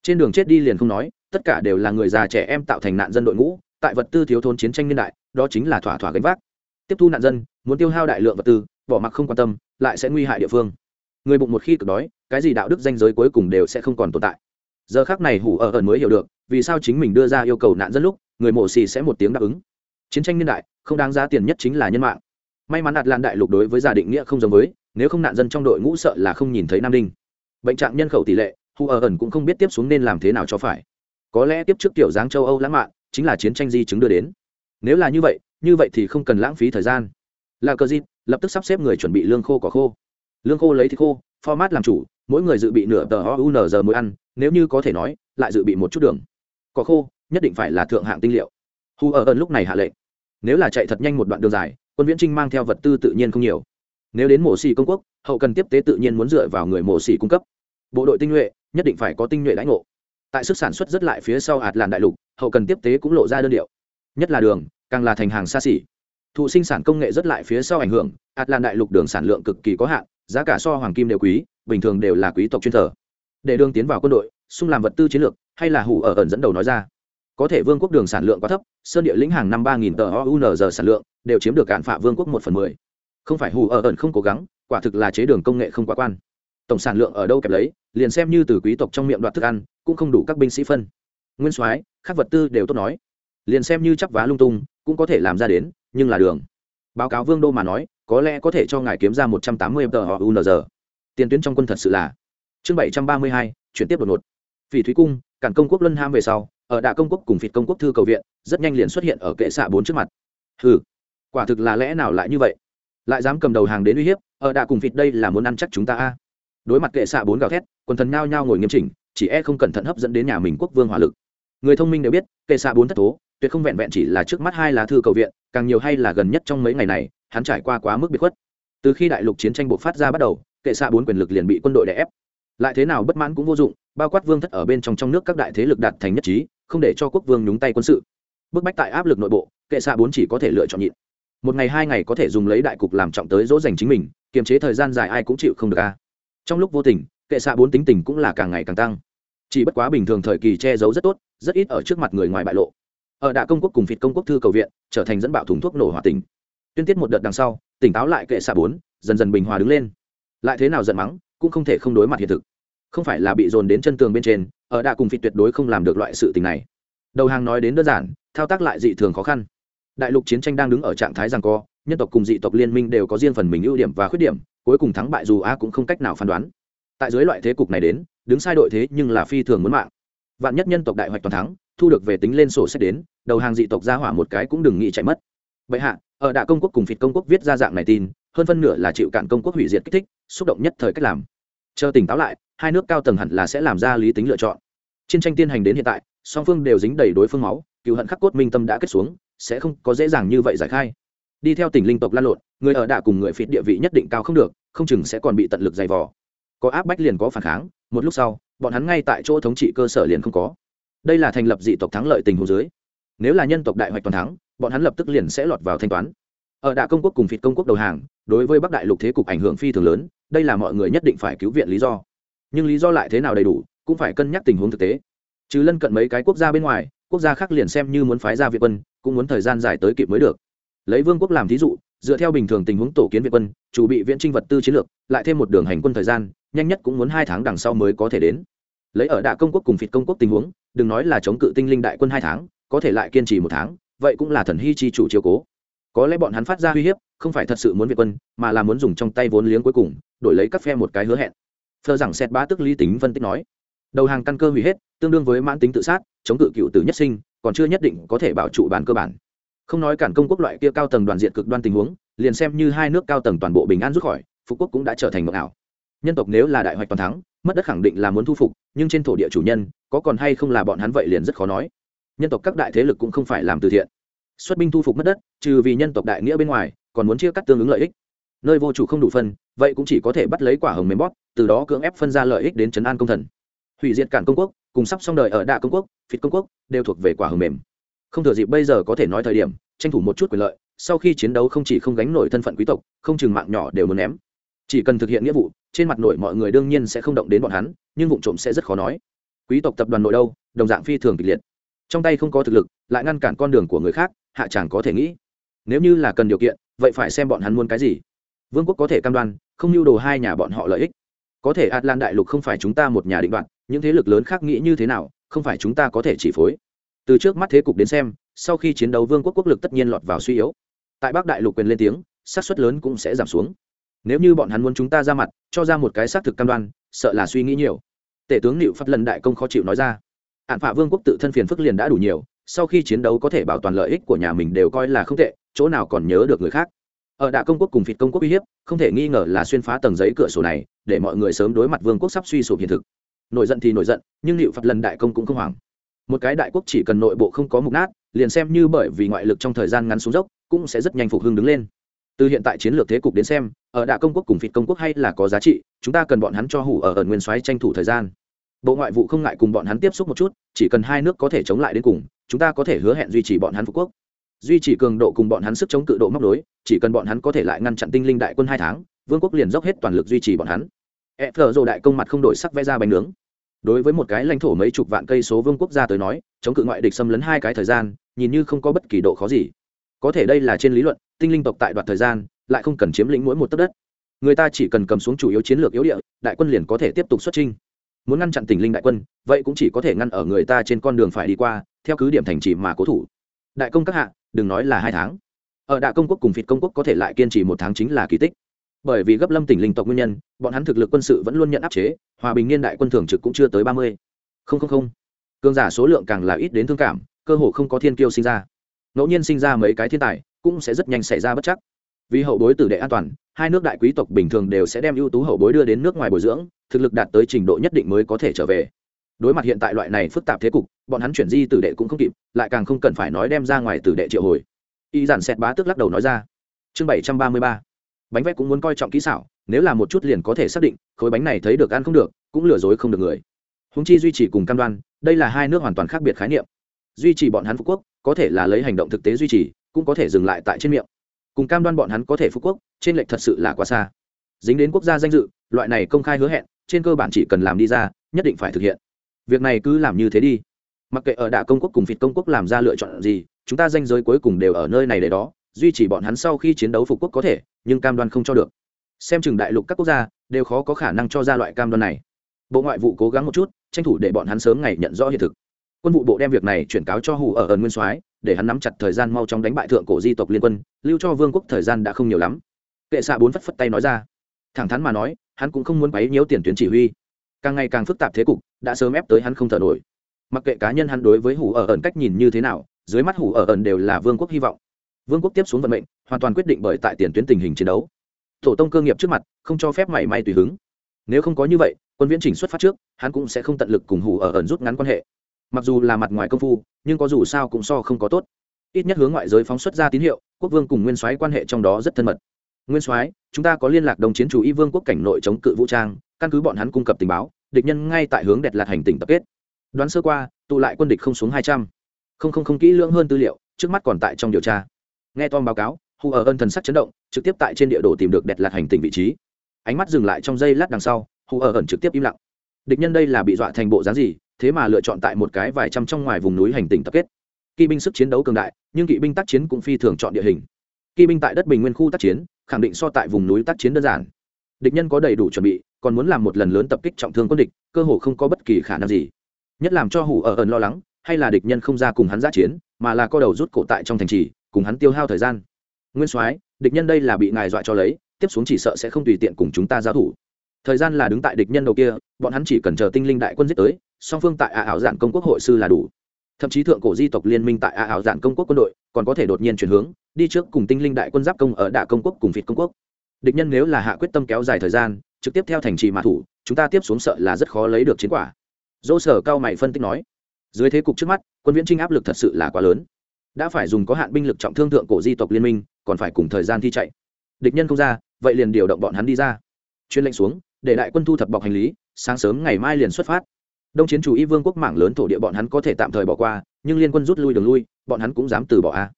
Trên đường chết đi liền không nói, tất cả đều là người già trẻ em tạo thành nạn dân đội ngũ, tại vật tư thiếu thốn chiến tranh niên đại, đó chính là thỏa thỏa gánh vác. Tiếp thu nạn dân, muốn tiêu hao đại lượng vật tư, bỏ mặc không quan tâm, lại sẽ nguy hại địa phương. Người bụng một khi cực đói, cái gì đạo đức danh giới cuối cùng đều sẽ không còn tồn tại giờ khác này hủ ở ẩn mới hiểu được, vì sao chính mình đưa ra yêu cầu nạn dân lúc, người mổ xì sẽ một tiếng đáp ứng. Chiến tranh niên đại, không đáng giá tiền nhất chính là nhân mạng. May mắn đạt lan đại lục đối với gia định nghĩa không giống với, nếu không nạn dân trong đội ngũ sợ là không nhìn thấy nam đinh. Bệnh trạng nhân khẩu tỷ lệ, hủ ở ẩn cũng không biết tiếp xuống nên làm thế nào cho phải. Có lẽ tiếp trước tiểu dáng châu âu lãng mạn, chính là chiến tranh di chứng đưa đến. Nếu là như vậy như vậy thì không cần lãng phí thời gian. Là cờ dịp lập tức sắp xếp người chuẩn bị lương khô cỏ khô. Lương khô lấy thì khô format làm chủ, mỗi người dự bị nửa tờ ounz mỗi ăn, nếu như có thể nói, lại dự bị một chút đường. Cỏ khô, nhất định phải là thượng hạng tinh liệu. Hu ở ẩn lúc này hạ lệnh. Nếu là chạy thật nhanh một đoạn đường dài, quân viễn trinh mang theo vật tư tự nhiên không nhiều. Nếu đến mổ xì công quốc, hậu cần tiếp tế tự nhiên muốn dựa vào người mổ xì cung cấp. Bộ đội tinh nhuệ, nhất định phải có tinh nhuệ lãnh ngộ. Tại sức sản xuất rất lại phía sau hạt làn đại lục, hậu cần tiếp tế cũng lộ ra đơn điệu. Nhất là đường, càng là thành hàng xa xỉ. Thụ sinh sản công nghệ rất lại phía sau ảnh hưởng, hạt làn đại lục đường sản lượng cực kỳ có hạn giá cả so hoàng kim đều quý, bình thường đều là quý tộc chuyên thờ. Để đường tiến vào quân đội, xung làm vật tư chiến lược, hay là hủ ở ẩn dẫn đầu nói ra. Có thể vương quốc đường sản lượng quá thấp, sơn địa lĩnh hàng năm ba nghìn tờ ounz sản lượng, đều chiếm được cạn phạ vương quốc một phần mười. Không phải hủ ở ẩn không cố gắng, quả thực là chế đường công nghệ không quá quan. Tổng sản lượng ở đâu kẹp lấy, liền xem như từ quý tộc trong miệng đoạt thức ăn, cũng không đủ các binh sĩ phân. Nguyên soái, các vật tư đều tốt nói. Liền xem như chắp vá lung tung, cũng có thể làm ra đến, nhưng là đường. Báo cáo vương đô mà nói có lẽ có thể cho ngài kiếm ra một trăm tám mươi tờ họ unz tiền tuyến trong quân thật sự là. Chương bảy trăm ba mươi hai, chuyển tiếp đột ngột. Phỉ thúy cung, cản công quốc luân ham về sau, ở đạ công quốc cùng phịt công quốc thư cầu viện, rất nhanh liền xuất hiện ở kệ xạ bốn trước mặt. Ừ quả thực là lẽ nào lại như vậy? Lại dám cầm đầu hàng đến uy hiếp, ở đạ cùng phịt đây là muốn ăn chắc chúng ta a? Đối mặt kệ xạ bốn gào thét, quần thần nhao nhao ngồi nghiêm chỉnh, chỉ e không cẩn thận hấp dẫn đến nhà mình quốc vương hỏa lực. Người thông minh đều biết, kệ xạ bốn thất tố tuyệt không vẹn vẹn chỉ là trước mắt hai lá thư cầu viện, càng nhiều hay là gần nhất trong mấy ngày này hắn trải qua quá mức biệt khuất. Từ khi đại lục chiến tranh buộc phát ra bắt đầu, kệ xạ bốn quyền lực liền bị quân đội đè ép. Lại thế nào bất mãn cũng vô dụng, bao quát vương thất ở bên trong trong nước các đại thế lực đạt thành nhất trí, không để cho quốc vương nhúng tay quân sự. Bức bách tại áp lực nội bộ, kệ xạ bốn chỉ có thể lựa chọn nhịn. Một ngày hai ngày có thể dùng lấy đại cục làm trọng tới dỗ dành chính mình, kiềm chế thời gian dài ai cũng chịu không được a. Trong lúc vô tình, kệ xạ bốn tính tình cũng là càng ngày càng tăng. Chỉ bất quá bình thường thời kỳ che giấu rất tốt, rất ít ở trước mặt người ngoài bại lộ. Ở đạ công quốc cùng phịt công quốc thư cầu viện, trở thành dẫn bạo thùng thuốc nổ hòa tình tuyên tiết một đợt đằng sau, tỉnh táo lại kệ xạ bốn, dần dần bình hòa đứng lên. Lại thế nào giận mắng, cũng không thể không đối mặt hiện thực. Không phải là bị dồn đến chân tường bên trên, ở đạ cùng phịt tuyệt đối không làm được loại sự tình này. Đầu hàng nói đến đơn giản, thao tác lại dị thường khó khăn. Đại lục chiến tranh đang đứng ở trạng thái rằng co, nhân tộc cùng dị tộc liên minh đều có riêng phần mình ưu điểm và khuyết điểm, cuối cùng thắng bại dù a cũng không cách nào phán đoán. Tại dưới loại thế cục này đến, đứng sai đội thế nhưng là phi thường muốn mạng. Vạn nhất nhân tộc đại hoạch toàn thắng, thu được về tính lên sổ sách đến, đầu hàng dị tộc ra hỏa một cái cũng đừng nghĩ chạy mất. Bệ hạ ở đạ công quốc cùng phịt công quốc viết ra dạng này tin, hơn phân nửa là chịu cạn công quốc hủy diệt kích thích, xúc động nhất thời cách làm. Chờ tỉnh táo lại, hai nước cao tầng hẳn là sẽ làm ra lý tính lựa chọn. Chiến tranh tiên hành đến hiện tại, song phương đều dính đầy đối phương máu cựu hận khắc cốt minh tâm đã kết xuống, sẽ không có dễ dàng như vậy giải khai. Đi theo tỉnh linh tộc lan lộn, người ở đạ cùng người phịt địa vị nhất định cao không được, không chừng sẽ còn bị tận lực dày vò. Có áp bách liền có phản kháng, một lúc sau, bọn hắn ngay tại chỗ thống trị cơ sở liền không có. Đây là thành lập dị tộc thắng lợi tình hồ dưới. Nếu là nhân tộc đại hoạch toàn thắng bọn hắn lập tức liền sẽ lọt vào thanh toán. Ở đạ công quốc cùng phịt công quốc đầu hàng, đối với bắc đại lục thế cục ảnh hưởng phi thường lớn, đây là mọi người nhất định phải cứu viện lý do. Nhưng lý do lại thế nào đầy đủ, cũng phải cân nhắc tình huống thực tế. Chứ lân cận mấy cái quốc gia bên ngoài, quốc gia khác liền xem như muốn phái ra viện quân, cũng muốn thời gian dài tới kịp mới được. Lấy vương quốc làm thí dụ, dựa theo bình thường tình huống tổ kiến viện quân, chủ bị viện trinh vật tư chiến lược, lại thêm một đường hành quân thời gian, nhanh nhất cũng muốn hai tháng đằng sau mới có thể đến. Lấy ở đạ công quốc cùng phịt công quốc tình huống, đừng nói là chống cự tinh linh đại quân hai tháng, có thể lại kiên trì một tháng vậy cũng là thần hy chi chủ chiếu cố. Có lẽ bọn hắn phát ra uy hiếp, không phải thật sự muốn việt quân, mà là muốn dùng trong tay vốn liếng cuối cùng, đổi lấy các phe một cái hứa hẹn. Phờ rằng xét bá tức lý tính phân tích nói, đầu hàng căn cơ hủy hết, tương đương với mãn tính tự sát, chống cự cựu tử nhất sinh, còn chưa nhất định có thể bảo trụ bản cơ bản. Không nói cản công quốc loại kia cao tầng đoàn diện cực đoan tình huống, liền xem như hai nước cao tầng toàn bộ bình an rút khỏi, phú quốc cũng đã trở thành mộng ảo. Nhân tộc nếu là đại hoạch toàn thắng, mất đất khẳng định là muốn thu phục, nhưng trên thổ địa chủ nhân, có còn hay không là bọn hắn vậy liền rất khó nói nhân tộc các đại thế lực cũng không phải làm từ thiện. Xuất binh thu phục mất đất, trừ vì nhân tộc đại nghĩa bên ngoài, còn muốn chia cắt tương ứng lợi ích. Nơi vô chủ không đủ phân, vậy cũng chỉ có thể bắt lấy quả hồng mềm bóp, từ đó cưỡng ép phân ra lợi ích đến trấn an công thần. Hủy diệt cản công quốc, cùng sắp xong đời ở đạ công quốc, phịt công quốc, đều thuộc về quả hồng mềm. Không thừa dịp bây giờ có thể nói thời điểm, tranh thủ một chút quyền lợi, sau khi chiến đấu không chỉ không gánh nổi thân phận quý tộc, không chừng mạng nhỏ đều muốn ném. Chỉ cần thực hiện nghĩa vụ, trên mặt nội mọi người đương nhiên sẽ không động đến bọn hắn, nhưng vụ trộm sẽ rất khó nói. Quý tộc tập đoàn nội đâu, đồng dạng phi thường kịch liệt trong tay không có thực lực, lại ngăn cản con đường của người khác, hạ chẳng có thể nghĩ. Nếu như là cần điều kiện, vậy phải xem bọn hắn muốn cái gì. Vương quốc có thể cam đoan, không lưu đồ hai nhà bọn họ lợi ích. Có thể atlan đại lục không phải chúng ta một nhà định đoạt, những thế lực lớn khác nghĩ như thế nào, không phải chúng ta có thể chỉ phối. Từ trước mắt thế cục đến xem, sau khi chiến đấu vương quốc quốc lực tất nhiên lọt vào suy yếu. Tại bắc đại lục quyền lên tiếng, xác suất lớn cũng sẽ giảm xuống. Nếu như bọn hắn muốn chúng ta ra mặt, cho ra một cái xác thực cam đoan, sợ là suy nghĩ nhiều. Tể tướng liệu phát lần đại công khó chịu nói ra hạn phạ vương quốc tự thân phiền phức liền đã đủ nhiều, sau khi chiến đấu có thể bảo toàn lợi ích của nhà mình đều coi là không tệ, chỗ nào còn nhớ được người khác. Ở đạ công quốc cùng phịt công quốc uy hiếp, không thể nghi ngờ là xuyên phá tầng giấy cửa sổ này, để mọi người sớm đối mặt vương quốc sắp suy sụp hiện thực. Nổi giận thì nổi giận, nhưng liệu phật lần đại công cũng không hoảng. Một cái đại quốc chỉ cần nội bộ không có mục nát, liền xem như bởi vì ngoại lực trong thời gian ngắn xuống dốc, cũng sẽ rất nhanh phục hưng đứng lên. Từ hiện tại chiến lược thế cục đến xem, ở đạ công quốc cùng phịt công quốc hay là có giá trị, chúng ta cần bọn hắn cho hủ ở ẩn nguyên soái tranh thủ thời gian bộ ngoại vụ không ngại cùng bọn hắn tiếp xúc một chút, chỉ cần hai nước có thể chống lại đến cùng, chúng ta có thể hứa hẹn duy trì bọn hắn phú quốc. Duy trì cường độ cùng bọn hắn sức chống cự độ móc đối, chỉ cần bọn hắn có thể lại ngăn chặn tinh linh đại quân hai tháng, vương quốc liền dốc hết toàn lực duy trì bọn hắn. E phờ rồ đại công mặt không đổi sắc vẽ ra bánh nướng. Đối với một cái lãnh thổ mấy chục vạn cây số vương quốc gia tới nói, chống cự ngoại địch xâm lấn hai cái thời gian, nhìn như không có bất kỳ độ khó gì. Có thể đây là trên lý luận, tinh linh tộc tại đoạt thời gian, lại không cần chiếm lĩnh mỗi một tấc đất. Người ta chỉ cần cầm xuống chủ yếu chiến lược yếu địa, đại quân liền có thể tiếp tục xuất trinh muốn ngăn chặn tình linh đại quân, vậy cũng chỉ có thể ngăn ở người ta trên con đường phải đi qua, theo cứ điểm thành trì mà cố thủ. Đại công các hạ, đừng nói là hai tháng. Ở đại công quốc cùng phịt công quốc có thể lại kiên trì một tháng chính là kỳ tích. Bởi vì gấp lâm tỉnh linh tộc nguyên nhân, bọn hắn thực lực quân sự vẫn luôn nhận áp chế, hòa bình niên đại quân thường trực cũng chưa tới ba mươi. Không không không. Cường giả số lượng càng là ít đến thương cảm, cơ hồ không có thiên kiêu sinh ra. Ngẫu nhiên sinh ra mấy cái thiên tài, cũng sẽ rất nhanh xảy ra bất chắc. Vì hậu bối tử đệ an toàn hai nước đại quý tộc bình thường đều sẽ đem ưu tú hậu bối đưa đến nước ngoài bồi dưỡng, thực lực đạt tới trình độ nhất định mới có thể trở về. Đối mặt hiện tại loại này phức tạp thế cục, bọn hắn chuyển di tử đệ cũng không kịp, lại càng không cần phải nói đem ra ngoài tử đệ triệu hồi. Y giản xẹt bá tức lắc đầu nói ra. Chương bảy trăm ba mươi ba. Bánh vẽ cũng muốn coi trọng kỹ xảo, nếu là một chút liền có thể xác định, khối bánh này thấy được ăn không được, cũng lừa dối không được người. Húng chi duy trì cùng cam đoan, đây là hai nước hoàn toàn khác biệt khái niệm. Duy trì bọn hắn phú quốc, có thể là lấy hành động thực tế duy trì, cũng có thể dừng lại tại trên miệng cùng cam đoan bọn hắn có thể phú quốc, trên lệch thật sự là quá xa. Dính đến quốc gia danh dự, loại này công khai hứa hẹn, trên cơ bản chỉ cần làm đi ra, nhất định phải thực hiện. Việc này cứ làm như thế đi. Mặc kệ ở đạ công quốc cùng vịt công quốc làm ra lựa chọn gì, chúng ta danh giới cuối cùng đều ở nơi này để đó, duy trì bọn hắn sau khi chiến đấu phục quốc có thể, nhưng cam đoan không cho được. Xem chừng đại lục các quốc gia, đều khó có khả năng cho ra loại cam đoan này. Bộ ngoại vụ cố gắng một chút, tranh thủ để bọn hắn sớm ngày nhận rõ hiện thực. Quân vụ bộ đem việc này chuyển cáo cho hù ở ẩn nguyên soái để hắn nắm chặt thời gian mau chóng đánh bại thượng cổ di tộc liên quân, lưu cho vương quốc thời gian đã không nhiều lắm. Kệ xạ bốn phất phất tay nói ra. Thẳng thắn mà nói, hắn cũng không muốn quấy nhiễu tiền tuyến chỉ huy. Càng ngày càng phức tạp thế cục, đã sớm ép tới hắn không thở nổi. Mặc kệ cá nhân hắn đối với hủ ở ẩn cách nhìn như thế nào, dưới mắt hủ ở ẩn đều là vương quốc hy vọng. Vương quốc tiếp xuống vận mệnh, hoàn toàn quyết định bởi tại tiền tuyến tình hình chiến đấu. Tổ tông cơ nghiệp trước mặt, không cho phép mảy may tùy hứng. Nếu không có như vậy, quân viễn chỉnh xuất phát trước, hắn cũng sẽ không tận lực cùng hủ ở ẩn rút ngắn quan hệ mặc dù là mặt ngoài công phu, nhưng có dù sao cũng so không có tốt. Ít nhất hướng ngoại giới phóng xuất ra tín hiệu, quốc vương cùng nguyên soái quan hệ trong đó rất thân mật. Nguyên soái, chúng ta có liên lạc đồng chiến chủ y vương quốc cảnh nội chống cự vũ trang, căn cứ bọn hắn cung cấp tình báo, địch nhân ngay tại hướng đẹp lạt hành tỉnh tập kết. Đoán sơ qua, tụ lại quân địch không xuống hai trăm. Không không không kỹ lưỡng hơn tư liệu, trước mắt còn tại trong điều tra. Nghe tom báo cáo hù ở ân thần sắc chấn động, trực tiếp tại trên địa đồ tìm được đẹp lạt hành tỉnh vị trí. Ánh mắt dừng lại trong giây lát đằng sau hù ở ẩn trực tiếp im lặng. Địch nhân đây là bị dọa thành bộ dáng gì thế mà lựa chọn tại một cái vài trăm trong ngoài vùng núi hành tinh tập kết. Kỵ binh sức chiến đấu cường đại, nhưng kỵ binh tác chiến cũng phi thường chọn địa hình. Kỵ binh tại đất bình nguyên khu tác chiến, khẳng định so tại vùng núi tác chiến đơn giản. Địch nhân có đầy đủ chuẩn bị, còn muốn làm một lần lớn tập kích trọng thương quân địch, cơ hồ không có bất kỳ khả năng gì. Nhất làm cho hủ ở ẩn lo lắng, hay là địch nhân không ra cùng hắn giã chiến, mà là co đầu rút cổ tại trong thành trì, cùng hắn tiêu hao thời gian. Nguyên soái, địch nhân đây là bị ngài dọa cho lấy, tiếp xuống chỉ sợ sẽ không tùy tiện cùng chúng ta giao thủ. Thời gian là đứng tại địch nhân đầu kia, bọn hắn chỉ cần chờ tinh linh đại quân giết tới song phương tại ả ảo giản công quốc hội sư là đủ. Thậm chí thượng cổ di tộc liên minh tại ả ảo giản công quốc quân đội còn có thể đột nhiên chuyển hướng, đi trước cùng tinh linh đại quân giáp công ở đạ công quốc cùng vịt công quốc. Địch nhân nếu là hạ quyết tâm kéo dài thời gian, trực tiếp theo thành trì mã thủ, chúng ta tiếp xuống sợ là rất khó lấy được chiến quả. Dỗ sở cao mày phân tích nói, dưới thế cục trước mắt, quân viễn trinh áp lực thật sự là quá lớn. Đã phải dùng có hạn binh lực trọng thương thượng cổ di tộc liên minh, còn phải cùng thời gian thi chạy. Địch nhân không ra, vậy liền điều động bọn hắn đi ra. Chuyên lệnh xuống, để đại quân thu thập bọc hành lý, sáng sớm ngày mai liền xuất phát đông chiến chủ y vương quốc mảng lớn thổ địa bọn hắn có thể tạm thời bỏ qua, nhưng liên quân rút lui đường lui, bọn hắn cũng dám từ bỏ a.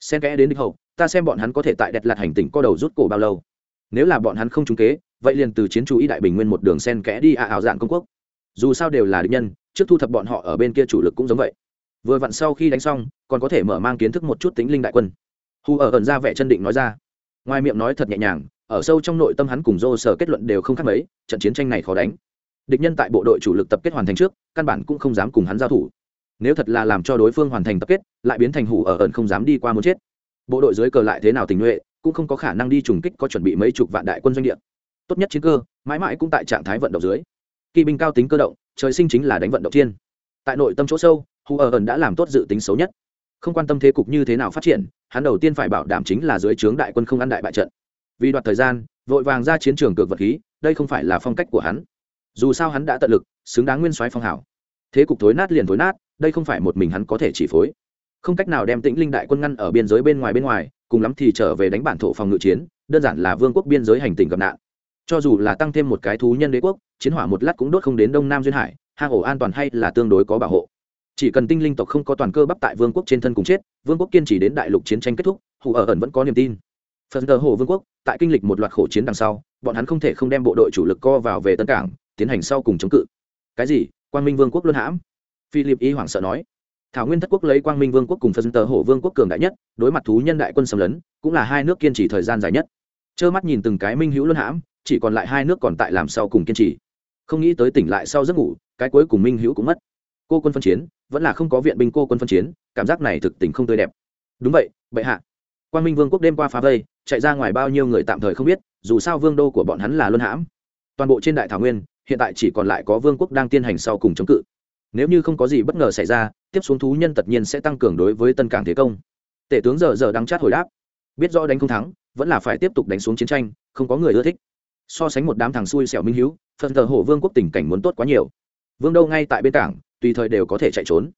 Xen kẽ đến địch hậu, ta xem bọn hắn có thể tại đẹp lạt hành tỉnh co đầu rút cổ bao lâu. Nếu là bọn hắn không trúng kế, vậy liền từ chiến chủ y đại bình nguyên một đường sen kẽ đi a ảo dạng công quốc. Dù sao đều là địch nhân, trước thu thập bọn họ ở bên kia chủ lực cũng giống vậy. Vừa vặn sau khi đánh xong, còn có thể mở mang kiến thức một chút tính linh đại quân. Hù ở ẩn ra vẻ chân định nói ra. Ngoài miệng nói thật nhẹ nhàng, ở sâu trong nội tâm hắn cùng dô sở kết luận đều không khác mấy, trận chiến tranh này khó đánh địch nhân tại bộ đội chủ lực tập kết hoàn thành trước, căn bản cũng không dám cùng hắn giao thủ. Nếu thật là làm cho đối phương hoàn thành tập kết, lại biến thành hủ ở ẩn không dám đi qua muốn chết. Bộ đội dưới cờ lại thế nào tình nhuệ cũng không có khả năng đi trùng kích có chuẩn bị mấy chục vạn đại quân doanh địa. Tốt nhất chiến cơ, mãi mãi cũng tại trạng thái vận động dưới. Kỵ binh cao tính cơ động, trời sinh chính là đánh vận động thiên. Tại nội tâm chỗ sâu hù ở ẩn đã làm tốt dự tính xấu nhất. Không quan tâm thế cục như thế nào phát triển, hắn đầu tiên phải bảo đảm chính là dưới trướng đại quân không ăn đại bại trận. Vì đoạt thời gian, vội vàng ra chiến trường cược vật khí, đây không phải là phong cách của hắn dù sao hắn đã tận lực, xứng đáng nguyên soái phong hảo thế cục thối nát liền thối nát, đây không phải một mình hắn có thể chỉ phối. Không cách nào đem tĩnh linh đại quân ngăn ở biên giới bên ngoài bên ngoài, cùng lắm thì trở về đánh bản thổ phòng ngự chiến, đơn giản là vương quốc biên giới hành tình gặp nạn. Cho dù là tăng thêm một cái thú nhân đế quốc, chiến hỏa một lát cũng đốt không đến đông nam duyên hải, hang ổ an toàn hay là tương đối có bảo hộ. Chỉ cần tinh linh tộc không có toàn cơ bắp tại vương quốc trên thân cùng chết, vương quốc kiên trì đến đại lục chiến tranh kết thúc, hù ở ẩn vẫn có niềm tin. Phần tờ hồ vương quốc, tại kinh lịch một loạt khổ chiến đằng sau, bọn hắn không thể không đem bộ đội chủ lực co vào về tân cảng tiến hành sau cùng chống cự. Cái gì? Quang minh vương quốc luân hãm? Philip y hoảng sợ nói. Thảo nguyên thất quốc lấy quang minh vương quốc cùng phân tờ hồ vương quốc cường đại nhất, đối mặt thú nhân đại quân xâm lấn, cũng là hai nước kiên trì thời gian dài nhất. Trơ mắt nhìn từng cái minh hữu luân hãm, chỉ còn lại hai nước còn tại làm sau cùng kiên trì. Không nghĩ tới tỉnh lại sau giấc ngủ, cái cuối cùng minh hữu cũng mất. Cô quân phân chiến, vẫn là không có viện binh cô quân phân chiến, cảm giác này thực tình không tươi đẹp. Đúng vậy, bệ hạ. Quan minh vương quốc đêm qua phá vây, chạy ra ngoài bao nhiêu người tạm thời không biết, dù sao vương đô của bọn hắn là luân hãm. Toàn bộ trên đại thảo nguyên hiện tại chỉ còn lại có vương quốc đang tiến hành sau cùng chống cự. Nếu như không có gì bất ngờ xảy ra, tiếp xuống thú nhân tất nhiên sẽ tăng cường đối với tân cảng thế công. Tể tướng giờ giờ đang chát hồi đáp. Biết rõ đánh không thắng, vẫn là phải tiếp tục đánh xuống chiến tranh, không có người ưa thích. So sánh một đám thằng xui xẻo minh hiếu, phần thờ hổ vương quốc tình cảnh muốn tốt quá nhiều. Vương đâu ngay tại bên cảng, tùy thời đều có thể chạy trốn.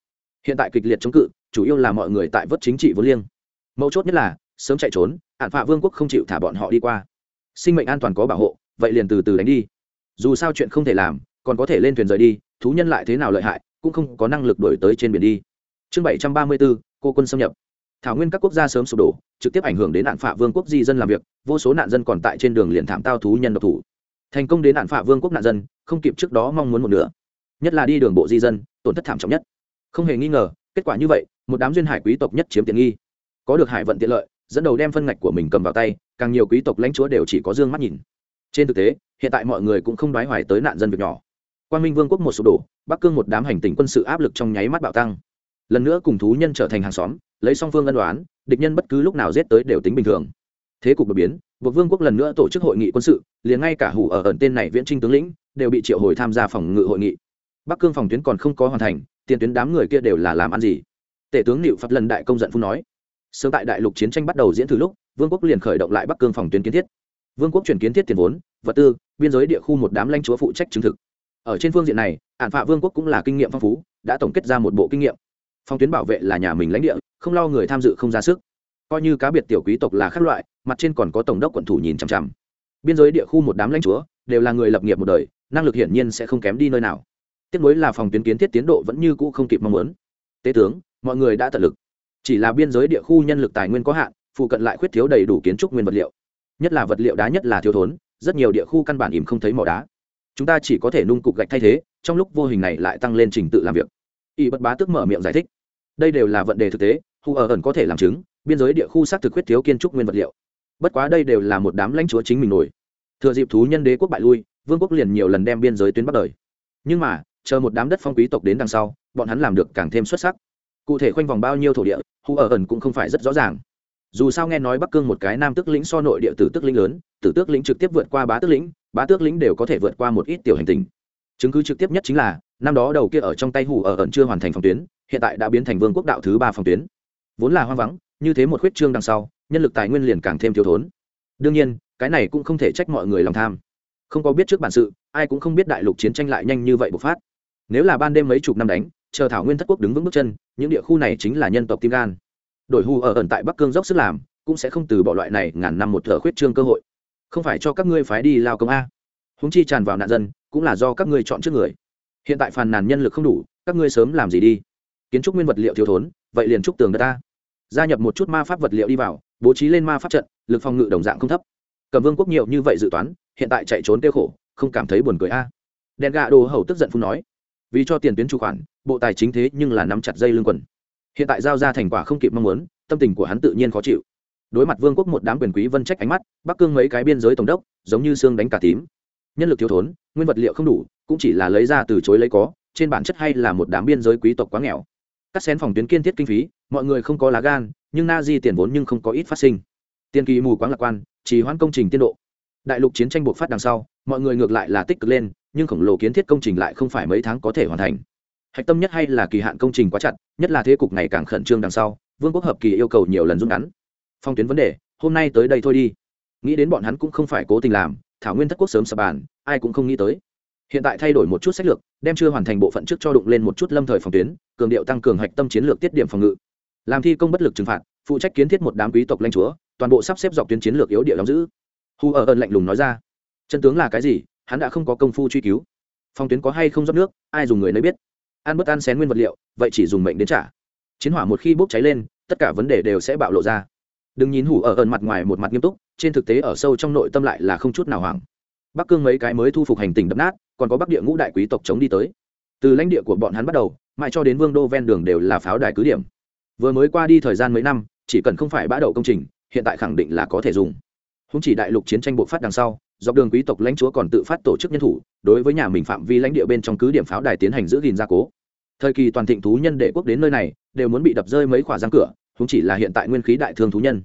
Hiện tại kịch liệt chống cự, chủ yếu là mọi người tại vớt chính trị vô liêng. Mấu chốt nhất là, sớm chạy trốn, hạn phạ vương quốc không chịu thả bọn họ đi qua. Sinh mệnh an toàn có bảo hộ, vậy liền từ từ đánh đi dù sao chuyện không thể làm, còn có thể lên thuyền rời đi, thú nhân lại thế nào lợi hại, cũng không có năng lực đổi tới trên biển đi. Chương bảy trăm ba mươi bốn cô quân xâm nhập. Thảo nguyên các quốc gia sớm sụp đổ, trực tiếp ảnh hưởng đến nạn phạ vương quốc di dân làm việc, vô số nạn dân còn tại trên đường liền thảm tao thú nhân độc thủ. Thành công đến nạn phạ vương quốc nạn dân, không kịp trước đó mong muốn một nửa. Nhất là đi đường bộ di dân, tổn thất thảm trọng nhất. Không hề nghi ngờ, kết quả như vậy, một đám duyên hải quý tộc nhất chiếm tiện nghi. Có được hải vận tiện lợi, dẫn đầu đem phân ngạch của mình cầm vào tay, càng nhiều quý tộc lãnh chúa đều chỉ có dương mắt nhìn. Trên thực tế hiện tại mọi người cũng không đoái hoài tới nạn dân việc nhỏ. Quan minh vương quốc một sụp đổ, bắc cương một đám hành tình quân sự áp lực trong nháy mắt bạo tăng. Lần nữa cùng thú nhân trở thành hàng xóm, lấy song phương ân đoán địch nhân bất cứ lúc nào giết tới đều tính bình thường. Thế cục đột biến, buộc vương quốc lần nữa tổ chức hội nghị quân sự, liền ngay cả hủ ở ẩn tên này viễn trinh tướng lĩnh, đều bị triệu hồi tham gia phòng ngự hội nghị. Bắc cương phòng tuyến còn không có hoàn thành, tiền tuyến đám người kia đều là làm ăn gì? Tể tướng nịu phật lần đại công giận phu nói. Sớm tại đại lục chiến tranh bắt đầu diễn từ lúc, vương quốc liền khởi động lại bắc cương phòng tuyến kiến thiết vương quốc chuyển kiến thiết tiền vốn, vật tư, biên giới địa khu một đám lãnh chúa phụ trách chứng thực. Ở trên phương diện này ạn phạ vương quốc cũng là kinh nghiệm phong phú, đã tổng kết ra một bộ kinh nghiệm. Phòng tuyến bảo vệ là nhà mình lãnh địa, không lo người tham dự không ra sức. Coi như cá biệt tiểu quý tộc là khác loại, mặt trên còn có tổng đốc quận thủ nhìn chằm chằm. Biên giới địa khu một đám lãnh chúa, đều là người lập nghiệp một đời, năng lực hiển nhiên sẽ không kém đi nơi nào. Tiếp nối là phòng tuyến kiến thiết tiến độ vẫn như cũ không kịp mong muốn. Tế tướng, mọi người đã tận lực. Chỉ là biên giới địa khu nhân lực tài nguyên có hạn, phụ cận lại khuyết thiếu đầy đủ kiến trúc nguyên vật liệu nhất là vật liệu đá nhất là thiếu thốn, rất nhiều địa khu căn bản ìm không thấy mỏ đá. Chúng ta chỉ có thể nung cục gạch thay thế, trong lúc vô hình này lại tăng lên trình tự làm việc. Y bất bá tức mở miệng giải thích. Đây đều là vấn đề thực tế hù ở ẩn có thể làm chứng, biên giới địa khu xác thực quyết thiếu kiến trúc nguyên vật liệu. Bất quá đây đều là một đám lãnh chúa chính mình nổi. Thừa dịp thú nhân đế quốc bại lui, vương quốc liền nhiều lần đem biên giới tuyến bắt đời. Nhưng mà, chờ một đám đất phong quý tộc đến đằng sau, bọn hắn làm được càng thêm xuất sắc. Cụ thể khoanh vòng bao nhiêu thổ địa hù ở ẩn cũng không phải rất rõ ràng dù sao nghe nói bắc cương một cái nam tước lĩnh so nội địa tử tước lĩnh lớn, tử tước lĩnh trực tiếp vượt qua bá tước lĩnh, bá tước lĩnh đều có thể vượt qua một ít tiểu hành tình chứng cứ trực tiếp nhất chính là, năm đó đầu kia ở trong tay hủ ở ẩn chưa hoàn thành phòng tuyến, hiện tại đã biến thành vương quốc đạo thứ ba phòng tuyến. Vốn là hoang vắng, như thế một khuyết trương đằng sau, nhân lực tài nguyên liền càng thêm thiếu thốn. Đương nhiên, cái này cũng không thể trách mọi người lòng tham. Không có biết trước bản sự, ai cũng không biết đại lục chiến tranh lại nhanh như vậy bộc phát. Nếu là ban đêm mấy chục năm đánh, chờ thảo nguyên thất quốc đứng vững bước chân, những địa khu này chính là nhân tộc tim gan đổi hù ở ẩn tại bắc cương dốc sức làm, cũng sẽ không từ bỏ loại này ngàn năm một thở khuyết trương cơ hội. Không phải cho các ngươi phái đi lao công a. Húng chi tràn vào nạn dân, cũng là do các ngươi chọn trước người. Hiện tại phàn nàn nhân lực không đủ, các ngươi sớm làm gì đi? Kiến trúc nguyên vật liệu thiếu thốn, vậy liền trúc tường đất ta. Gia nhập một chút ma pháp vật liệu đi vào, bố trí lên ma pháp trận, lực phòng ngự đồng dạng không thấp. Cầm vương quốc nhiều như vậy dự toán, hiện tại chạy trốn tiêu khổ, không cảm thấy buồn cười a. Đèn gà đồ hầu tức giận phun nói. Vì cho tiền tuyến chủ khoản, bộ tài chính thế nhưng là nắm chặt dây lưng quần hiện tại giao ra thành quả không kịp mong muốn, tâm tình của hắn tự nhiên khó chịu. Đối mặt vương quốc một đám quyền quý vân trách ánh mắt, bắc cương mấy cái biên giới tổng đốc, giống như xương đánh cả tím. Nhân lực thiếu thốn, nguyên vật liệu không đủ, cũng chỉ là lấy ra từ chối lấy có, trên bản chất hay là một đám biên giới quý tộc quá nghèo. Cắt xén phòng tuyến kiên thiết kinh phí, mọi người không có lá gan, nhưng na di tiền vốn nhưng không có ít phát sinh. Tiền kỳ mù quáng lạc quan chỉ hoãn công trình tiến độ. Đại lục chiến tranh buộc phát đằng sau, mọi người ngược lại là tích cực lên, nhưng khổng lồ kiến thiết công trình lại không phải mấy tháng có thể hoàn thành hạch tâm nhất hay là kỳ hạn công trình quá chặt, nhất là thế cục ngày càng khẩn trương đằng sau, vương quốc hợp kỳ yêu cầu nhiều lần rút ngắn. Phong tuyến vấn đề, hôm nay tới đây thôi đi. Nghĩ đến bọn hắn cũng không phải cố tình làm, thảo nguyên thất quốc sớm sập bàn, ai cũng không nghĩ tới. Hiện tại thay đổi một chút sách lược, đem chưa hoàn thành bộ phận trước cho đụng lên một chút lâm thời phòng tuyến, cường điệu tăng cường hạch tâm chiến lược tiết điểm phòng ngự. Làm thi công bất lực trừng phạt, phụ trách kiến thiết một đám quý tộc lanh chúa, toàn bộ sắp xếp dọc tuyến chiến lược yếu địa đóng giữ. Hu ở ơn lạnh lùng nói ra. Chân tướng là cái gì, hắn đã không có công phu truy cứu. Phòng tuyến có hay không rót nước, ai dùng người nấy biết ăn bất ăn xén nguyên vật liệu, vậy chỉ dùng mệnh đến trả. Chiến hỏa một khi bốc cháy lên, tất cả vấn đề đều sẽ bạo lộ ra. Đừng nhìn hủ ở ẩn mặt ngoài một mặt nghiêm túc, trên thực tế ở sâu trong nội tâm lại là không chút nào hoảng. Bắc cương mấy cái mới thu phục hành tình đập nát, còn có bắc địa ngũ đại quý tộc chống đi tới. Từ lãnh địa của bọn hắn bắt đầu, mãi cho đến vương đô ven đường đều là pháo đài cứ điểm. Vừa mới qua đi thời gian mấy năm, chỉ cần không phải bã đậu công trình, hiện tại khẳng định là có thể dùng. Không chỉ đại lục chiến tranh bộ phát đằng sau dọc đường quý tộc lãnh chúa còn tự phát tổ chức nhân thủ, đối với nhà mình phạm vi lãnh địa bên trong cứ điểm pháo đài tiến hành giữ gìn gia cố. Thời kỳ toàn thịnh thú nhân đệ quốc đến nơi này, đều muốn bị đập rơi mấy khỏa giang cửa chúng chỉ là hiện tại nguyên khí đại thương thú nhân.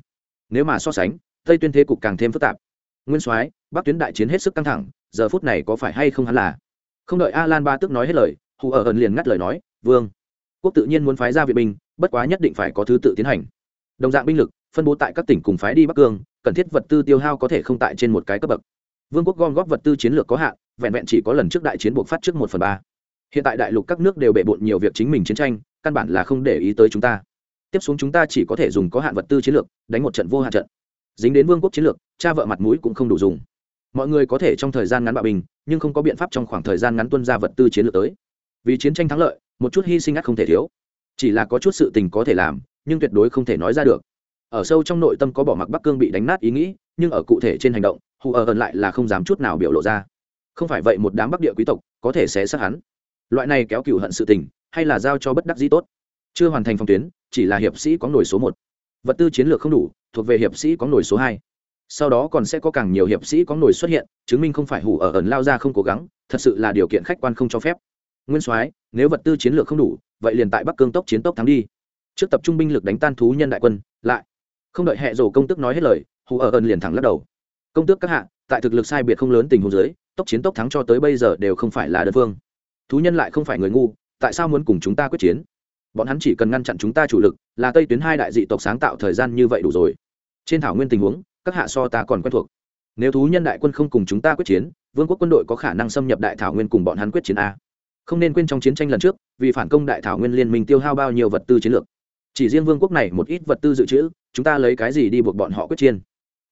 Nếu mà so sánh, tây tuyên thế cục càng thêm phức tạp. Nguyên soái, bắc tuyến đại chiến hết sức căng thẳng, giờ phút này có phải hay không hắn là? Không đợi a lan ba tức nói hết lời, hù ở ẩn liền ngắt lời nói, vương, quốc tự nhiên muốn phái ra viện binh, bất quá nhất định phải có thứ tự tiến hành. Đồng dạng binh lực, phân bố tại các tỉnh cùng phái đi bắc cương, cần thiết vật tư tiêu hao có thể không tại trên một cái cấp bậc vương quốc gom góp vật tư chiến lược có hạn, vẹn vẹn chỉ có lần trước đại chiến buộc phát trước một phần ba. Hiện tại đại lục các nước đều bệ bộn nhiều việc chính mình chiến tranh, căn bản là không để ý tới chúng ta. Tiếp xuống chúng ta chỉ có thể dùng có hạn vật tư chiến lược, đánh một trận vô hạn trận. Dính đến vương quốc chiến lược, cha vợ mặt mũi cũng không đủ dùng. Mọi người có thể trong thời gian ngắn bạo bình, nhưng không có biện pháp trong khoảng thời gian ngắn tuân ra vật tư chiến lược tới. Vì chiến tranh thắng lợi, một chút hy sinh ắt không thể thiếu. Chỉ là có chút sự tình có thể làm, nhưng tuyệt đối không thể nói ra được ở sâu trong nội tâm có bỏ mặc bắc cương bị đánh nát ý nghĩ, nhưng ở cụ thể trên hành động, hù ở ẩn lại là không dám chút nào biểu lộ ra. Không phải vậy một đám bắc địa quý tộc có thể sẽ sát hắn. Loại này kéo cựu hận sự tình, hay là giao cho bất đắc dĩ tốt. Chưa hoàn thành phòng tuyến, chỉ là hiệp sĩ có nổi số một. Vật tư chiến lược không đủ, thuộc về hiệp sĩ có nổi số hai. Sau đó còn sẽ có càng nhiều hiệp sĩ có nổi xuất hiện, chứng minh không phải hủ ở ẩn lao ra không cố gắng, thật sự là điều kiện khách quan không cho phép. Nguyên soái, nếu vật tư chiến lược không đủ, vậy liền tại bắc cương tốc chiến tốc thắng đi. Trước tập trung binh lực đánh tan thú nhân đại quân, lại không đợi hệ rổ công tức nói hết lời, hù ở ẩn liền thẳng lắc đầu. Công tước các hạ, tại thực lực sai biệt không lớn tình huống dưới, tốc chiến tốc thắng cho tới bây giờ đều không phải là đơn phương. Thú nhân lại không phải người ngu, tại sao muốn cùng chúng ta quyết chiến? Bọn hắn chỉ cần ngăn chặn chúng ta chủ lực, là tây tuyến hai đại dị tộc sáng tạo thời gian như vậy đủ rồi. Trên thảo nguyên tình huống, các hạ so ta còn quen thuộc. Nếu thú nhân đại quân không cùng chúng ta quyết chiến, vương quốc quân đội có khả năng xâm nhập đại thảo nguyên cùng bọn hắn quyết chiến a. Không nên quên trong chiến tranh lần trước, vì phản công đại thảo nguyên liên minh tiêu hao bao nhiêu vật tư chiến lược chỉ riêng vương quốc này một ít vật tư dự trữ, chúng ta lấy cái gì đi buộc bọn họ quyết chiến?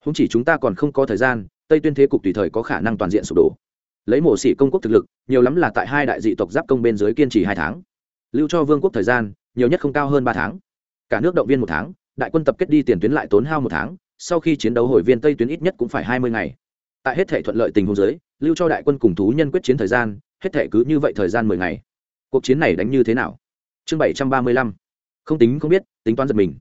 Không chỉ chúng ta còn không có thời gian, tây tuyên thế cục tùy thời có khả năng toàn diện sụp đổ. Lấy mổ xỉ công quốc thực lực, nhiều lắm là tại hai đại dị tộc giáp công bên dưới kiên trì hai tháng. Lưu cho vương quốc thời gian, nhiều nhất không cao hơn ba tháng. Cả nước động viên một tháng, đại quân tập kết đi tiền tuyến lại tốn hao một tháng, sau khi chiến đấu hồi viên tây tuyến ít nhất cũng phải hai mươi ngày. Tại hết thể thuận lợi tình huống giới lưu cho đại quân cùng thú nhân quyết chiến thời gian, hết thể cứ như vậy thời gian mười ngày. Cuộc chiến này đánh như thế nào? Chương bảy trăm ba mươi lăm không tính không biết, tính toán giật mình.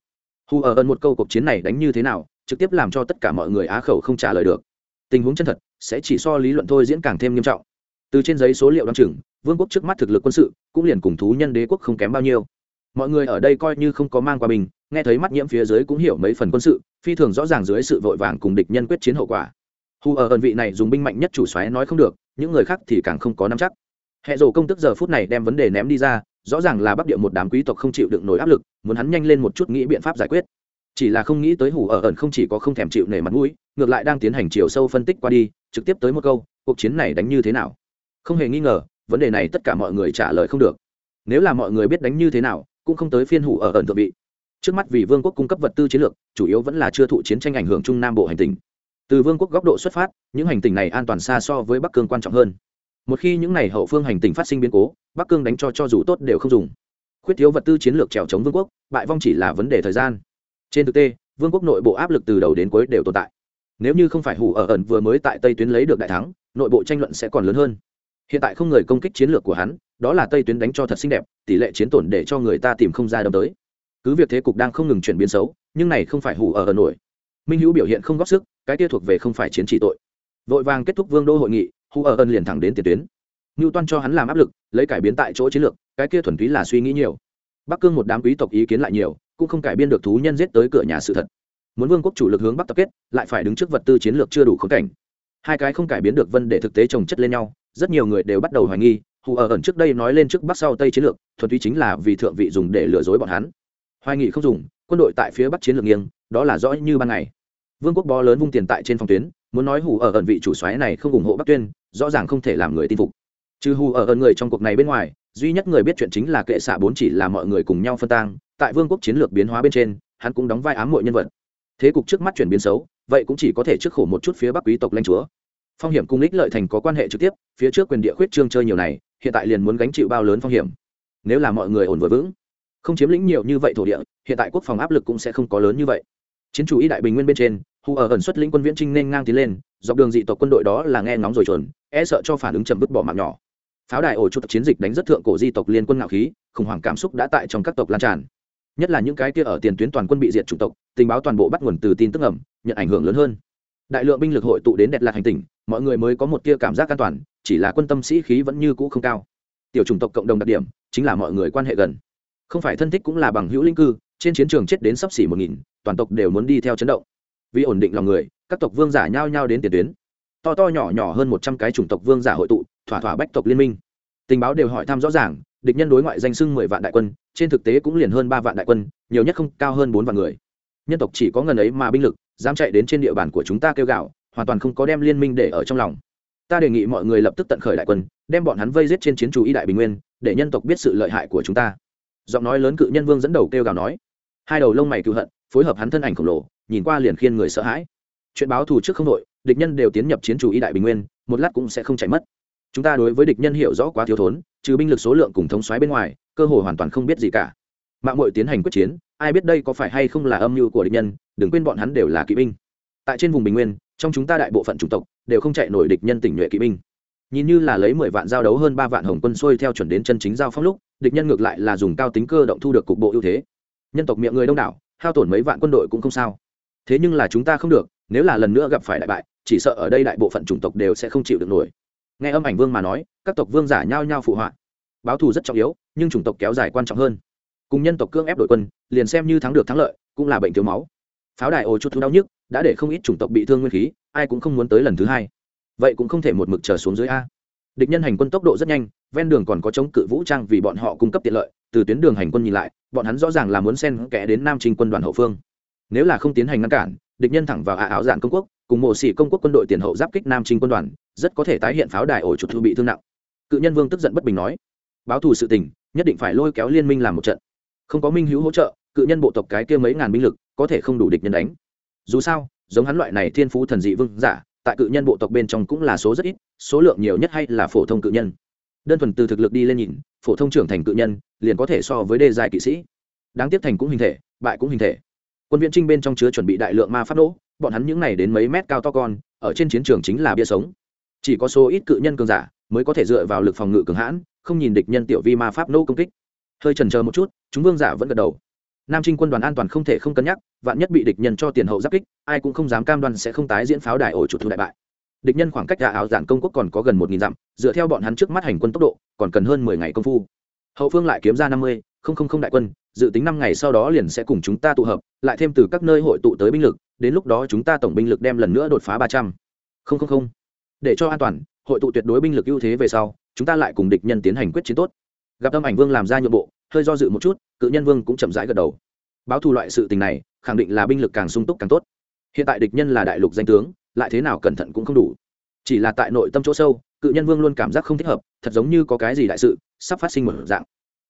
Hù ở ơn một câu cuộc chiến này đánh như thế nào, trực tiếp làm cho tất cả mọi người á khẩu không trả lời được. Tình huống chân thật, sẽ chỉ so lý luận thôi diễn càng thêm nghiêm trọng. Từ trên giấy số liệu đ o chừng, vương quốc trước mắt thực lực quân sự, cũng liền cùng thú nhân đế quốc không kém bao nhiêu. Mọi người ở đây coi như không có mang qua bình, nghe thấy mắt nhiễm phía dưới cũng hiểu mấy phần quân sự, phi thường rõ ràng dưới sự vội vàng cùng địch nhân quyết chiến hậu quả. Hù ở ẩn vị này dùng binh mạnh nhất chủ xoáy nói không được, những người khác thì càng không có nắm chắc. Hệ rổ công tức giờ phút này đem vấn đề ném đi ra rõ ràng là bắc địa một đám quý tộc không chịu đựng nổi áp lực, muốn hắn nhanh lên một chút nghĩ biện pháp giải quyết. Chỉ là không nghĩ tới hủ ở ẩn không chỉ có không thèm chịu nể mặt mũi, ngược lại đang tiến hành chiều sâu phân tích qua đi, trực tiếp tới một câu, cuộc chiến này đánh như thế nào? Không hề nghi ngờ, vấn đề này tất cả mọi người trả lời không được. Nếu là mọi người biết đánh như thế nào, cũng không tới phiên hủ ở ẩn thượng vị. Trước mắt vì vương quốc cung cấp vật tư chiến lược, chủ yếu vẫn là chưa thụ chiến tranh ảnh hưởng trung nam bộ hành tinh. Từ vương quốc góc độ xuất phát, những hành tinh này an toàn xa so với bắc cương quan trọng hơn một khi những ngày hậu phương hành tinh phát sinh biến cố, bắc cương đánh cho cho dù tốt đều không dùng. Khuyết thiếu vật tư chiến lược trèo chống vương quốc, bại vong chỉ là vấn đề thời gian. Trên thực tế, vương quốc nội bộ áp lực từ đầu đến cuối đều tồn tại. Nếu như không phải hủ ở ẩn vừa mới tại tây tuyến lấy được đại thắng, nội bộ tranh luận sẽ còn lớn hơn. Hiện tại không người công kích chiến lược của hắn, đó là tây tuyến đánh cho thật xinh đẹp, tỷ lệ chiến tổn để cho người ta tìm không ra đâm tới. Cứ việc thế cục đang không ngừng chuyển biến xấu, nhưng này không phải hủ ở ẩn nổi. Minh hữu biểu hiện không góp sức, cái kia thuộc về không phải chiến trị tội. Vội vàng kết thúc vương đô hội nghị hủ ở ẩn liền thẳng đến tiền tuyến. Ngưu toan cho hắn làm áp lực, lấy cải biến tại chỗ chiến lược, cái kia thuần túy là suy nghĩ nhiều. Bắc cương một đám quý tộc ý kiến lại nhiều, cũng không cải biên được thú nhân giết tới cửa nhà sự thật. Muốn vương quốc chủ lực hướng bắc tập kết, lại phải đứng trước vật tư chiến lược chưa đủ khống cảnh. Hai cái không cải biến được vân để thực tế trồng chất lên nhau, rất nhiều người đều bắt đầu hoài nghi hù ở ẩn trước đây nói lên trước bắc sau tây chiến lược, thuần túy chính là vì thượng vị dùng để lừa dối bọn hắn. Hoài nghị không dùng, quân đội tại phía bắc chiến lược nghiêng, đó là rõ như ban ngày. Vương quốc bó lớn vung tiền tại trên phòng tuyến, muốn nói hù ở ẩn vị chủ xoáy này không ủng hộ bắc tuyên rõ ràng không thể làm người tin phục. Trừ hù ở ơn người trong cuộc này bên ngoài, duy nhất người biết chuyện chính là kệ xạ bốn chỉ là mọi người cùng nhau phân tang, tại vương quốc chiến lược biến hóa bên trên, hắn cũng đóng vai ám mọi nhân vật. Thế cục trước mắt chuyển biến xấu, vậy cũng chỉ có thể trước khổ một chút phía bắc quý tộc lanh chúa. Phong hiểm cung ích lợi thành có quan hệ trực tiếp, phía trước quyền địa khuyết trương chơi nhiều này, hiện tại liền muốn gánh chịu bao lớn phong hiểm. Nếu là mọi người ổn vừa vững, không chiếm lĩnh nhiều như vậy thổ địa, hiện tại quốc phòng áp lực cũng sẽ không có lớn như vậy. Chiến chủ y đại bình nguyên bên trên hù ở ẩn xuất lĩnh quân viễn trinh nên ngang tiến lên, dọc đường dị tộc quân đội đó là nghe ngóng rồi chuẩn e sợ cho phản ứng chậm vứt bỏ mạng nhỏ. Pháo đài ổ chuột chiến dịch đánh rất thượng cổ di tộc liên quân ngạo khí, khủng hoảng cảm xúc đã tại trong các tộc lan tràn. Nhất là những cái kia ở tiền tuyến toàn quân bị diệt chủng tộc, tình báo toàn bộ bắt nguồn từ tin tức ẩm nhận ảnh hưởng lớn hơn. Đại lượng binh lực hội tụ đến đẹp lạc hành tỉnh, mọi người mới có một tia cảm giác an toàn, chỉ là quân tâm sĩ khí vẫn như cũ không cao. Tiểu chủng tộc cộng đồng đặc điểm, chính là mọi người quan hệ gần. Không phải thân thích cũng là bằng hữu linh cư, trên chiến trường chết đến sắp xỉ một nghìn, toàn tộc đều muốn đi theo chấn động vì ổn định lòng người, các tộc vương giả nhao nhao đến tiền tuyến. To to nhỏ nhỏ hơn một trăm cái chủng tộc vương giả hội tụ, thỏa thỏa bách tộc liên minh. Tình báo đều hỏi thăm rõ ràng, địch nhân đối ngoại danh sưng mười vạn đại quân, trên thực tế cũng liền hơn ba vạn đại quân, nhiều nhất không, cao hơn bốn vạn người. Nhân tộc chỉ có ngần ấy mà binh lực, dám chạy đến trên địa bàn của chúng ta kêu gạo, hoàn toàn không có đem liên minh để ở trong lòng. Ta đề nghị mọi người lập tức tận khởi đại quân, đem bọn hắn vây giết trên chiến chú y đại bình nguyên, để nhân tộc biết sự lợi hại của chúng ta. Giọng nói lớn cự nhân vương dẫn đầu kêu gào nói. Hai đầu lông mày cựu hận, phối hợp hắn thân ảnh khổng lồ nhìn qua liền khiên người sợ hãi. Chuyện báo thù trước không đội, địch nhân đều tiến nhập chiến chủ y đại bình nguyên, một lát cũng sẽ không chạy mất. Chúng ta đối với địch nhân hiểu rõ quá thiếu thốn, trừ binh lực số lượng cùng thống xoáy bên ngoài, cơ hội hoàn toàn không biết gì cả. Mạng mội tiến hành quyết chiến, ai biết đây có phải hay không là âm mưu của địch nhân, đừng quên bọn hắn đều là kỵ binh. Tại trên vùng bình nguyên, trong chúng ta đại bộ phận chủng tộc đều không chạy nổi địch nhân tỉnh nhuệ kỵ binh. Nhìn như là lấy mười vạn giao đấu hơn ba vạn hồng quân xuôi theo chuẩn đến chân chính giao phong lúc, địch nhân ngược lại là dùng cao tính cơ động thu được cục bộ ưu thế. Nhân tộc miệng người đông đảo, hao tổn mấy vạn quân đội cũng không sao thế nhưng là chúng ta không được, nếu là lần nữa gặp phải đại bại, chỉ sợ ở đây đại bộ phận chủng tộc đều sẽ không chịu được nổi. Nghe âm ảnh vương mà nói, các tộc vương giả nhao nhao phụ họa. Báo thù rất trọng yếu, nhưng chủng tộc kéo dài quan trọng hơn. Cùng nhân tộc cương ép đội quân, liền xem như thắng được thắng lợi, cũng là bệnh thiếu máu. Pháo đài ồ chút thú đau nhức, đã để không ít chủng tộc bị thương nguyên khí, ai cũng không muốn tới lần thứ hai. Vậy cũng không thể một mực chờ xuống dưới a. Địch nhân hành quân tốc độ rất nhanh, ven đường còn có chống cự vũ trang vì bọn họ cung cấp tiện lợi, từ tuyến đường hành quân nhìn lại, bọn hắn rõ ràng là muốn xen kẽ đến nam trình quân đoàn hậu phương nếu là không tiến hành ngăn cản, địch nhân thẳng vào ả áo dạn công quốc, cùng mộ sĩ công quốc quân đội tiền hậu giáp kích nam trình quân đoàn, rất có thể tái hiện pháo đài ổ chuột thu bị thương nặng. Cự nhân vương tức giận bất bình nói, báo thù sự tình, nhất định phải lôi kéo liên minh làm một trận. Không có minh hữu hỗ trợ, cự nhân bộ tộc cái kia mấy ngàn binh lực, có thể không đủ địch nhân đánh. Dù sao, giống hắn loại này thiên phú thần dị vương giả, tại cự nhân bộ tộc bên trong cũng là số rất ít, số lượng nhiều nhất hay là phổ thông cự nhân. Đơn thuần từ thực lực đi lên nhìn, phổ thông trưởng thành cự nhân, liền có thể so với đề dài kỵ sĩ. Đáng tiếc thành cũng hình thể, bại cũng hình thể quân viễn trinh bên trong chứa chuẩn bị đại lượng ma pháp nỗ, bọn hắn những này đến mấy mét cao to con, ở trên chiến trường chính là bia sống. Chỉ có số ít cự nhân cường giả mới có thể dựa vào lực phòng ngự cường hãn, không nhìn địch nhân tiểu vi ma pháp nô công kích. Hơi trần chờ một chút, chúng vương giả vẫn gật đầu. Nam trinh quân đoàn an toàn không thể không cân nhắc, vạn nhất bị địch nhân cho tiền hậu giáp kích, ai cũng không dám cam đoan sẽ không tái diễn pháo đài ổ chủ thu đại bại. Địch nhân khoảng cách gà áo giản công quốc còn có gần một nghìn dặm, dựa theo bọn hắn trước mắt hành quân tốc độ, còn cần hơn mười ngày công phu. Hậu phương lại kiếm ra năm mươi, không không không đại quân dự tính năm ngày sau đó liền sẽ cùng chúng ta tụ hợp, lại thêm từ các nơi hội tụ tới binh lực, đến lúc đó chúng ta tổng binh lực đem lần nữa đột phá ba trăm. Không không không. Để cho an toàn, hội tụ tuyệt đối binh lực ưu thế về sau, chúng ta lại cùng địch nhân tiến hành quyết chiến tốt. Gặp âm ảnh vương làm ra nhượng bộ, hơi do dự một chút, cự nhân vương cũng chậm rãi gật đầu. Báo thù loại sự tình này, khẳng định là binh lực càng sung túc càng tốt. Hiện tại địch nhân là đại lục danh tướng, lại thế nào cẩn thận cũng không đủ. Chỉ là tại nội tâm chỗ sâu, cự nhân vương luôn cảm giác không thích hợp, thật giống như có cái gì đại sự, sắp phát sinh một dạng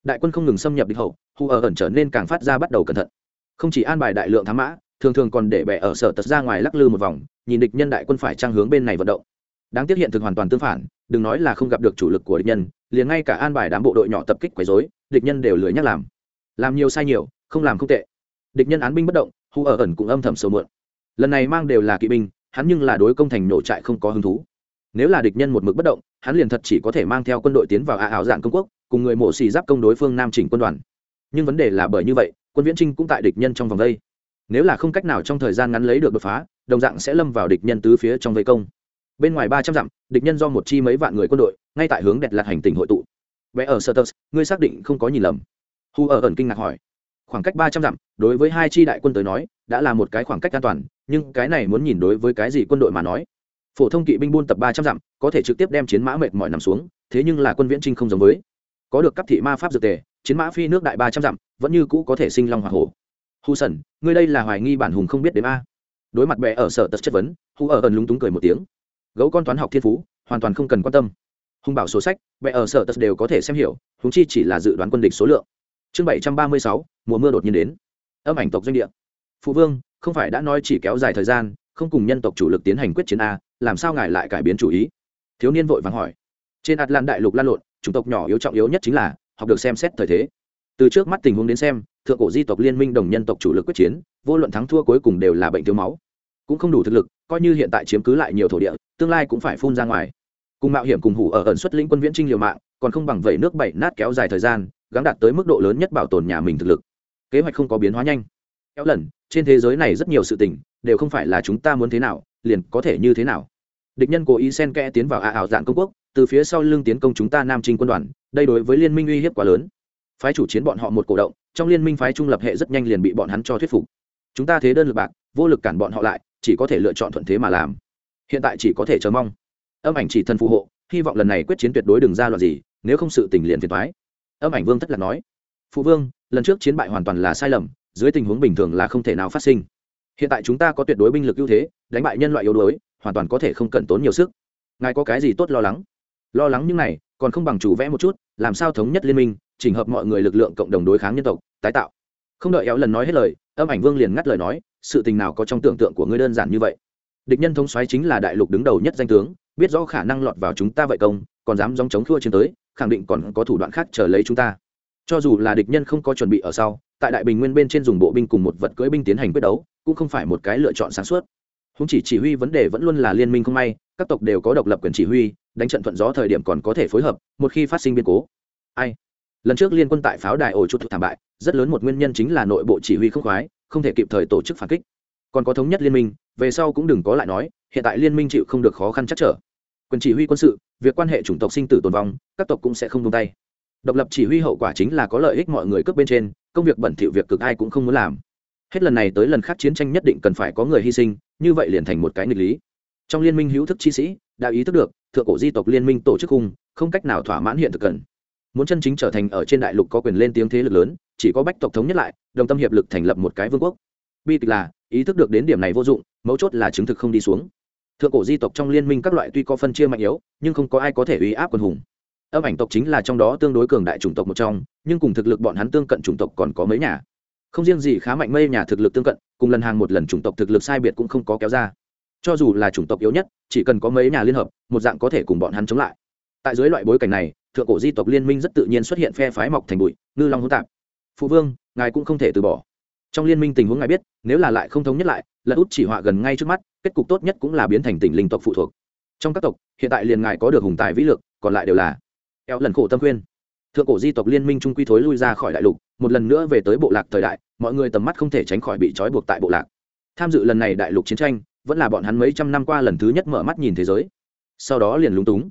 đại quân không ngừng xâm nhập địch hậu, hù ở ẩn trở nên càng phát ra bắt đầu cẩn thận. Không chỉ an bài đại lượng thám mã, thường thường còn để bẻ ở sở tật ra ngoài lắc lư một vòng, nhìn địch nhân đại quân phải trang hướng bên này vận động. Đáng tiếc hiện thực hoàn toàn tương phản, đừng nói là không gặp được chủ lực của địch nhân, liền ngay cả an bài đám bộ đội nhỏ tập kích quấy dối địch nhân đều lười nhắc làm. Làm nhiều sai nhiều, không làm không tệ. Địch nhân án binh bất động, hù ở ẩn cũng âm thầm sầu mượn. Lần này mang đều là kỵ binh, hắn nhưng là đối công thành nổ trại không có hứng thú. Nếu là địch nhân một mực bất động, hắn liền thật chỉ có thể mang theo quân đội tiến vào ả ảo dạng công quốc cùng người mộ xì giáp công đối phương nam chỉnh quân đoàn. Nhưng vấn đề là bởi như vậy, quân viễn trinh cũng tại địch nhân trong vòng vây nếu là không cách nào trong thời gian ngắn lấy được đột phá, đồng dạng sẽ lâm vào địch nhân tứ phía trong vây công. Bên ngoài ba trăm dặm, địch nhân do một chi mấy vạn người quân đội, ngay tại hướng đẹp lạc hành tình hội tụ. Vẽ ở sơ ngươi xác định không có nhìn lầm. Hu ở ẩn kinh ngạc hỏi. Khoảng cách ba trăm dặm, đối với hai chi đại quân tới nói, đã là một cái khoảng cách an toàn, nhưng cái này muốn nhìn đối với cái gì quân đội mà nói. Phổ thông kỵ binh buôn tập ba trăm dặm, có thể trực tiếp đem chiến mã mệt mỏi nằm xuống, thế nhưng là quân viễn trinh không giống với có được cấp thị ma pháp dược tề, chiến mã phi nước đại ba trăm dặm, vẫn như cũ có thể sinh long hoa hổ. Hù sần ngươi đây là hoài nghi bản hùng không biết đến a. Đối mặt bè ở sở tật chất vấn hù ở ẩn lúng túng cười một tiếng. Gấu con toán học thiên phú, hoàn toàn không cần quan tâm. Hùng bảo số sách, bè ở sở tật đều có thể xem hiểu húng chi chỉ là dự đoán quân địch số lượng. Chương bảy trăm ba mươi sáu, mùa mưa đột nhiên đến. Âm ảnh tộc doanh địa. Phụ vương, không phải đã nói chỉ kéo dài thời gian, không cùng nhân tộc chủ lực tiến hành quyết chiến a, làm sao ngài lại cải biến chủ ý? Thiếu niên vội vàng hỏi. Trên ạt lan đại lục lan lộn chủng tộc nhỏ yếu trọng yếu nhất chính là học được xem xét thời thế. Từ trước mắt tình huống đến xem, thượng cổ di tộc liên minh đồng nhân tộc chủ lực quyết chiến, vô luận thắng thua cuối cùng đều là bệnh thiếu máu. Cũng không đủ thực lực, coi như hiện tại chiếm cứ lại nhiều thổ địa, tương lai cũng phải phun ra ngoài. Cùng mạo hiểm cùng hủ ở ẩn xuất lĩnh quân viễn trinh liều mạng, còn không bằng vẩy nước bảy nát kéo dài thời gian gắn đạt tới mức độ lớn nhất bảo tồn nhà mình thực lực. Kế hoạch không có biến hóa nhanh. Kéo lần, trên thế giới này rất nhiều sự tình, đều không phải là chúng ta muốn thế nào, liền có thể như thế nào. Địch nhân cố ý xen kẽ tiến vào a ảo dạng công quốc từ phía sau lưng tiến công chúng ta nam trinh quân đoàn, đây đối với liên minh uy hiếp quá lớn. Phái chủ chiến bọn họ một cổ động, trong liên minh phái trung lập hệ rất nhanh liền bị bọn hắn cho thuyết phục. Chúng ta thế đơn lực bạc, vô lực cản bọn họ lại, chỉ có thể lựa chọn thuận thế mà làm. Hiện tại chỉ có thể chờ mong. Âm ảnh chỉ thần phù hộ, hy vọng lần này quyết chiến tuyệt đối đừng ra loạn gì, nếu không sự tình liền phiền thoái âm ảnh vương thất lạc nói. Phụ vương, lần trước chiến bại hoàn toàn là sai lầm, dưới tình huống bình thường là không thể nào phát sinh. Hiện tại chúng ta có tuyệt đối binh lực ưu thế, đánh bại nhân loại yếu đuối, hoàn toàn có thể không cần tốn nhiều sức. Ngài có cái gì tốt lo lắng? Lo lắng những này, còn không bằng chủ vẽ một chút, làm sao thống nhất liên minh, chỉnh hợp mọi người lực lượng cộng đồng đối kháng nhân tộc, tái tạo. Không đợi éo lần nói hết lời, âm ảnh vương liền ngắt lời nói, sự tình nào có trong tưởng tượng của ngươi đơn giản như vậy. Địch nhân thống xoáy chính là đại lục đứng đầu nhất danh tướng, biết rõ khả năng lọt vào chúng ta vậy công, còn dám dòng chống thua chiến tới, khẳng định còn có thủ đoạn khác chờ lấy chúng ta. Cho dù là địch nhân không có chuẩn bị ở sau, tại đại bình nguyên bên trên dùng bộ binh cùng một vật cưỡi binh tiến hành quyết đấu, cũng không phải một cái lựa chọn sáng suốt không chỉ chỉ huy vấn đề vẫn luôn là liên minh không may, các tộc đều có độc lập quyền chỉ huy, đánh trận thuận gió thời điểm còn có thể phối hợp, một khi phát sinh biến cố. Ai? Lần trước liên quân tại pháo đài ổ chuột thảm bại, rất lớn một nguyên nhân chính là nội bộ chỉ huy không khoái, không thể kịp thời tổ chức phản kích. Còn có thống nhất liên minh, về sau cũng đừng có lại nói, hiện tại liên minh chịu không được khó khăn chắc trở. Quyền chỉ huy quân sự, việc quan hệ chủng tộc sinh tử tồn vong, các tộc cũng sẽ không tung tay. Độc lập chỉ huy hậu quả chính là có lợi ích mọi người cướp bên trên, công việc bẩn thỉu việc cực ai cũng không muốn làm. Hết lần này tới lần khác chiến tranh nhất định cần phải có người hy sinh như vậy liền thành một cái nghịch lý. Trong liên minh hữu thức chi sĩ, đã ý thức được, thượng cổ di tộc liên minh tổ chức khung, không cách nào thỏa mãn hiện thực cần. Muốn chân chính trở thành ở trên đại lục có quyền lên tiếng thế lực lớn, chỉ có bách tộc thống nhất lại, đồng tâm hiệp lực thành lập một cái vương quốc. Bi kịch là, ý thức được đến điểm này vô dụng, mấu chốt là chứng thực không đi xuống. Thượng cổ di tộc trong liên minh các loại tuy có phân chia mạnh yếu, nhưng không có ai có thể uy áp quần hùng. Âm ảnh tộc chính là trong đó tương đối cường đại chủng tộc một trong, nhưng cùng thực lực bọn hắn tương cận chủng tộc còn có mấy nhà không riêng gì khá mạnh mây nhà thực lực tương cận, cùng lần hàng một lần chủng tộc thực lực sai biệt cũng không có kéo ra. Cho dù là chủng tộc yếu nhất, chỉ cần có mấy nhà liên hợp, một dạng có thể cùng bọn hắn chống lại. Tại dưới loại bối cảnh này, thượng cổ di tộc liên minh rất tự nhiên xuất hiện phe phái mọc thành bụi, ngư long hỗn tạp. Phụ vương, ngài cũng không thể từ bỏ. Trong liên minh tình huống ngài biết, nếu là lại không thống nhất lại, lật út chỉ họa gần ngay trước mắt, kết cục tốt nhất cũng là biến thành tỉnh linh tộc phụ thuộc. Trong các tộc, hiện tại liền ngài có được hùng tài vĩ lực, còn lại đều là. Eo lần khổ tâm khuyên. Thượng cổ di tộc liên minh trung quy thối lui ra khỏi đại lục một lần nữa về tới bộ lạc thời đại, mọi người tầm mắt không thể tránh khỏi bị trói buộc tại bộ lạc. Tham dự lần này đại lục chiến tranh, vẫn là bọn hắn mấy trăm năm qua lần thứ nhất mở mắt nhìn thế giới. Sau đó liền lúng túng.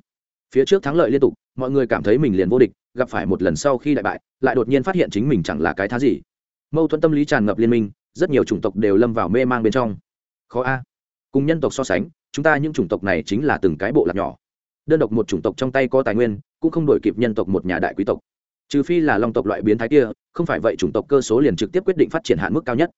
Phía trước thắng lợi liên tục, mọi người cảm thấy mình liền vô địch, gặp phải một lần sau khi đại bại, lại đột nhiên phát hiện chính mình chẳng là cái thá gì. Mâu thuẫn tâm lý tràn ngập liên minh, rất nhiều chủng tộc đều lâm vào mê mang bên trong. Khó a. Cùng nhân tộc so sánh, chúng ta những chủng tộc này chính là từng cái bộ lạc nhỏ. Đơn độc một chủng tộc trong tay có tài nguyên, cũng không đổi kịp nhân tộc một nhà đại quý tộc trừ phi là long tộc loại biến thái kia, không phải vậy chủng tộc cơ số liền trực tiếp quyết định phát triển hạn mức cao nhất.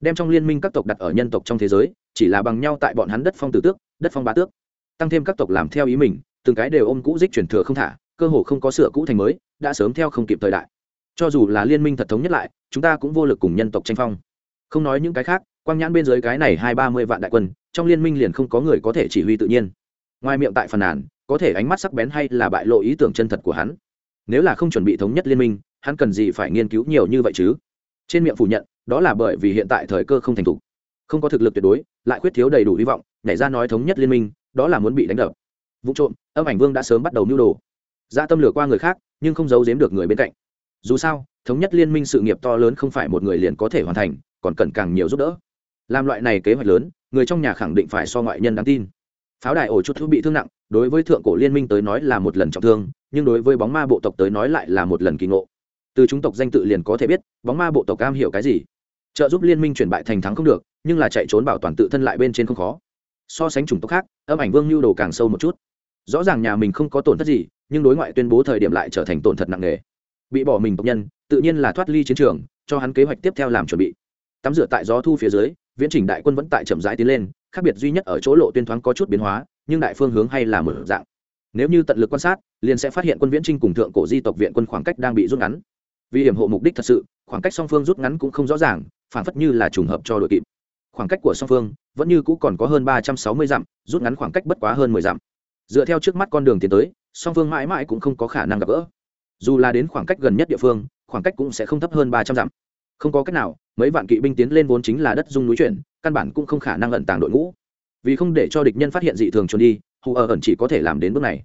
Đem trong liên minh các tộc đặt ở nhân tộc trong thế giới, chỉ là bằng nhau tại bọn hắn đất phong tử tước, đất phong bá tước. Tăng thêm các tộc làm theo ý mình, từng cái đều ôm cũ dích truyền thừa không thả, cơ hồ không có sửa cũ thành mới, đã sớm theo không kịp thời đại. Cho dù là liên minh thật thống nhất lại, chúng ta cũng vô lực cùng nhân tộc tranh phong. Không nói những cái khác, quang nhãn bên dưới cái này hai ba mươi vạn đại quân, trong liên minh liền không có người có thể chỉ huy tự nhiên. Ngoài miệng tại phần nàn, có thể ánh mắt sắc bén hay là bại lộ ý tưởng chân thật của hắn nếu là không chuẩn bị thống nhất liên minh, hắn cần gì phải nghiên cứu nhiều như vậy chứ? Trên miệng phủ nhận, đó là bởi vì hiện tại thời cơ không thành thục. Không có thực lực tuyệt đối, lại khuyết thiếu đầy đủ hy vọng, nhảy ra nói thống nhất liên minh, đó là muốn bị đánh đập. Vụ trộm, âm ảnh vương đã sớm bắt đầu mưu đồ. Ra tâm lửa qua người khác, nhưng không giấu giếm được người bên cạnh. Dù sao, thống nhất liên minh sự nghiệp to lớn không phải một người liền có thể hoàn thành, còn cần càng nhiều giúp đỡ. Làm loại này kế hoạch lớn, người trong nhà khẳng định phải so ngoại nhân đáng tin. Pháo đài ổ chút thứ bị thương nặng đối với thượng cổ liên minh tới nói là một lần trọng thương, nhưng đối với bóng ma bộ tộc tới nói lại là một lần kỳ ngộ. Từ chúng tộc danh tự liền có thể biết, bóng ma bộ tộc cam hiểu cái gì. Trợ giúp liên minh chuyển bại thành thắng không được, nhưng là chạy trốn bảo toàn tự thân lại bên trên không khó. So sánh chủng tộc khác, âm ảnh vương nhu đồ càng sâu một chút. Rõ ràng nhà mình không có tổn thất gì, nhưng đối ngoại tuyên bố thời điểm lại trở thành tổn thất nặng nề. Bị bỏ mình tộc nhân, tự nhiên là thoát ly chiến trường, cho hắn kế hoạch tiếp theo làm chuẩn bị. Tắm rửa tại gió thu phía dưới, viễn trình đại quân vẫn tại chậm rãi tiến lên, khác biệt duy nhất ở chỗ lộ tuyên thoáng có chút biến hóa nhưng đại phương hướng hay là mở dạng. Nếu như tận lực quan sát, liền sẽ phát hiện quân viễn trinh cùng thượng cổ di tộc viện quân khoảng cách đang bị rút ngắn. Vì hiểm hộ mục đích thật sự, khoảng cách song phương rút ngắn cũng không rõ ràng, phản phất như là trùng hợp cho đội kịp. Khoảng cách của song phương vẫn như cũ còn có hơn ba trăm sáu mươi dặm, rút ngắn khoảng cách bất quá hơn mười dặm. Dựa theo trước mắt con đường tiến tới, song phương mãi mãi cũng không có khả năng gặp gỡ. Dù là đến khoảng cách gần nhất địa phương, khoảng cách cũng sẽ không thấp hơn ba trăm dặm. Không có cách nào, mấy vạn kỵ binh tiến lên vốn chính là đất dung núi chuyển, căn bản cũng không khả năng ẩn tàng đội ngũ vì không để cho địch nhân phát hiện dị thường trốn đi, hù ở ẩn chỉ có thể làm đến bước này.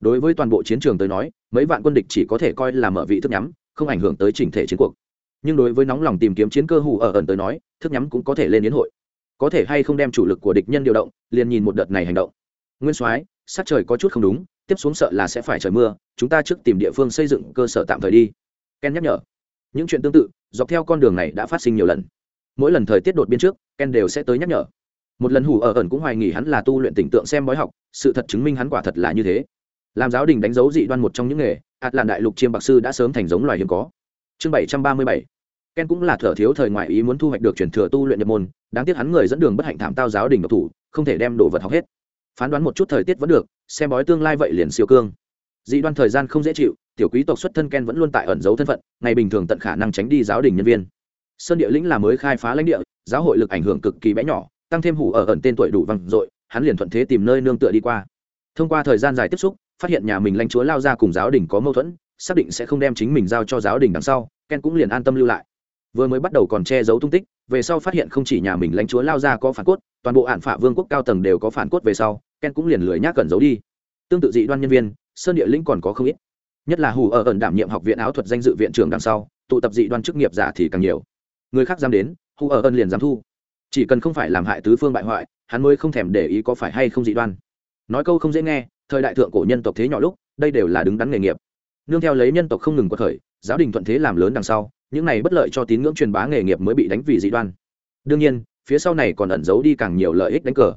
Đối với toàn bộ chiến trường tới nói, mấy vạn quân địch chỉ có thể coi là mở vị thức nhắm, không ảnh hưởng tới chỉnh thể chiến cuộc. Nhưng đối với nóng lòng tìm kiếm chiến cơ hù ở ẩn tới nói, thức nhắm cũng có thể lên đến hội. Có thể hay không đem chủ lực của địch nhân điều động, liền nhìn một đợt này hành động. Nguyên soái sát trời có chút không đúng, tiếp xuống sợ là sẽ phải trời mưa, chúng ta trước tìm địa phương xây dựng cơ sở tạm thời đi. Ken nhắc nhở. Những chuyện tương tự, dọc theo con đường này đã phát sinh nhiều lần. Mỗi lần thời tiết đột biến trước, ken đều sẽ tới nhắc nhở một lần hủ ở ẩn cũng hoài nghỉ hắn là tu luyện tỉnh tượng xem bói học, sự thật chứng minh hắn quả thật là như thế. Làm giáo đình đánh dấu dị đoan một trong những nghề ạt làn đại lục chiêm bạc sư đã sớm thành giống loài hiếm có. Chương bảy trăm ba mươi bảy. Ken cũng là thở thiếu thời ngoại ý muốn thu hoạch được truyền thừa tu luyện nhập môn, đáng tiếc hắn người dẫn đường bất hạnh thảm tao giáo đình độc thủ, không thể đem đồ vật học hết. Phán đoán một chút thời tiết vẫn được, xem bói tương lai vậy liền siêu cương. Dị đoan thời gian không dễ chịu, tiểu quý tộc xuất thân ken vẫn luôn tại ẩn giấu thân phận, ngày bình thường tận khả năng tránh đi giáo đình nhân viên. Sơn địa lĩnh là mới khai phá lãnh địa, giáo hội lực ảnh hưởng cực kỳ bé nhỏ tăng thêm hủ ở ẩn tên tuổi đủ vằn dội, hắn liền thuận thế tìm nơi nương tựa đi qua. Thông qua thời gian dài tiếp xúc, phát hiện nhà mình lãnh chúa lao ra cùng giáo đình có mâu thuẫn, xác định sẽ không đem chính mình giao cho giáo đình đằng sau, ken cũng liền an tâm lưu lại. Vừa mới bắt đầu còn che giấu tung tích, về sau phát hiện không chỉ nhà mình lãnh chúa lao ra có phản cốt, toàn bộ hạn phả vương quốc cao tầng đều có phản cốt về sau, ken cũng liền lười nhác cẩn giấu đi. Tương tự dị đoan nhân viên, sơn địa lĩnh còn có không ít. Nhất là hù ở ẩn đảm nhiệm học viện áo thuật danh dự viện trưởng đằng sau, tụ tập dị đoan chức nghiệp giả thì càng nhiều. Người khác dám đến hù ở ẩn liền dám thu chỉ cần không phải làm hại tứ phương bại hoại, hắn mới không thèm để ý có phải hay không dị đoan. Nói câu không dễ nghe, thời đại thượng cổ nhân tộc thế nhỏ lúc, đây đều là đứng đắn nghề nghiệp. Nương theo lấy nhân tộc không ngừng có thời giáo đình thuận thế làm lớn đằng sau, những này bất lợi cho tín ngưỡng truyền bá nghề nghiệp mới bị đánh vì dị đoan. Đương nhiên, phía sau này còn ẩn giấu đi càng nhiều lợi ích đánh cờ.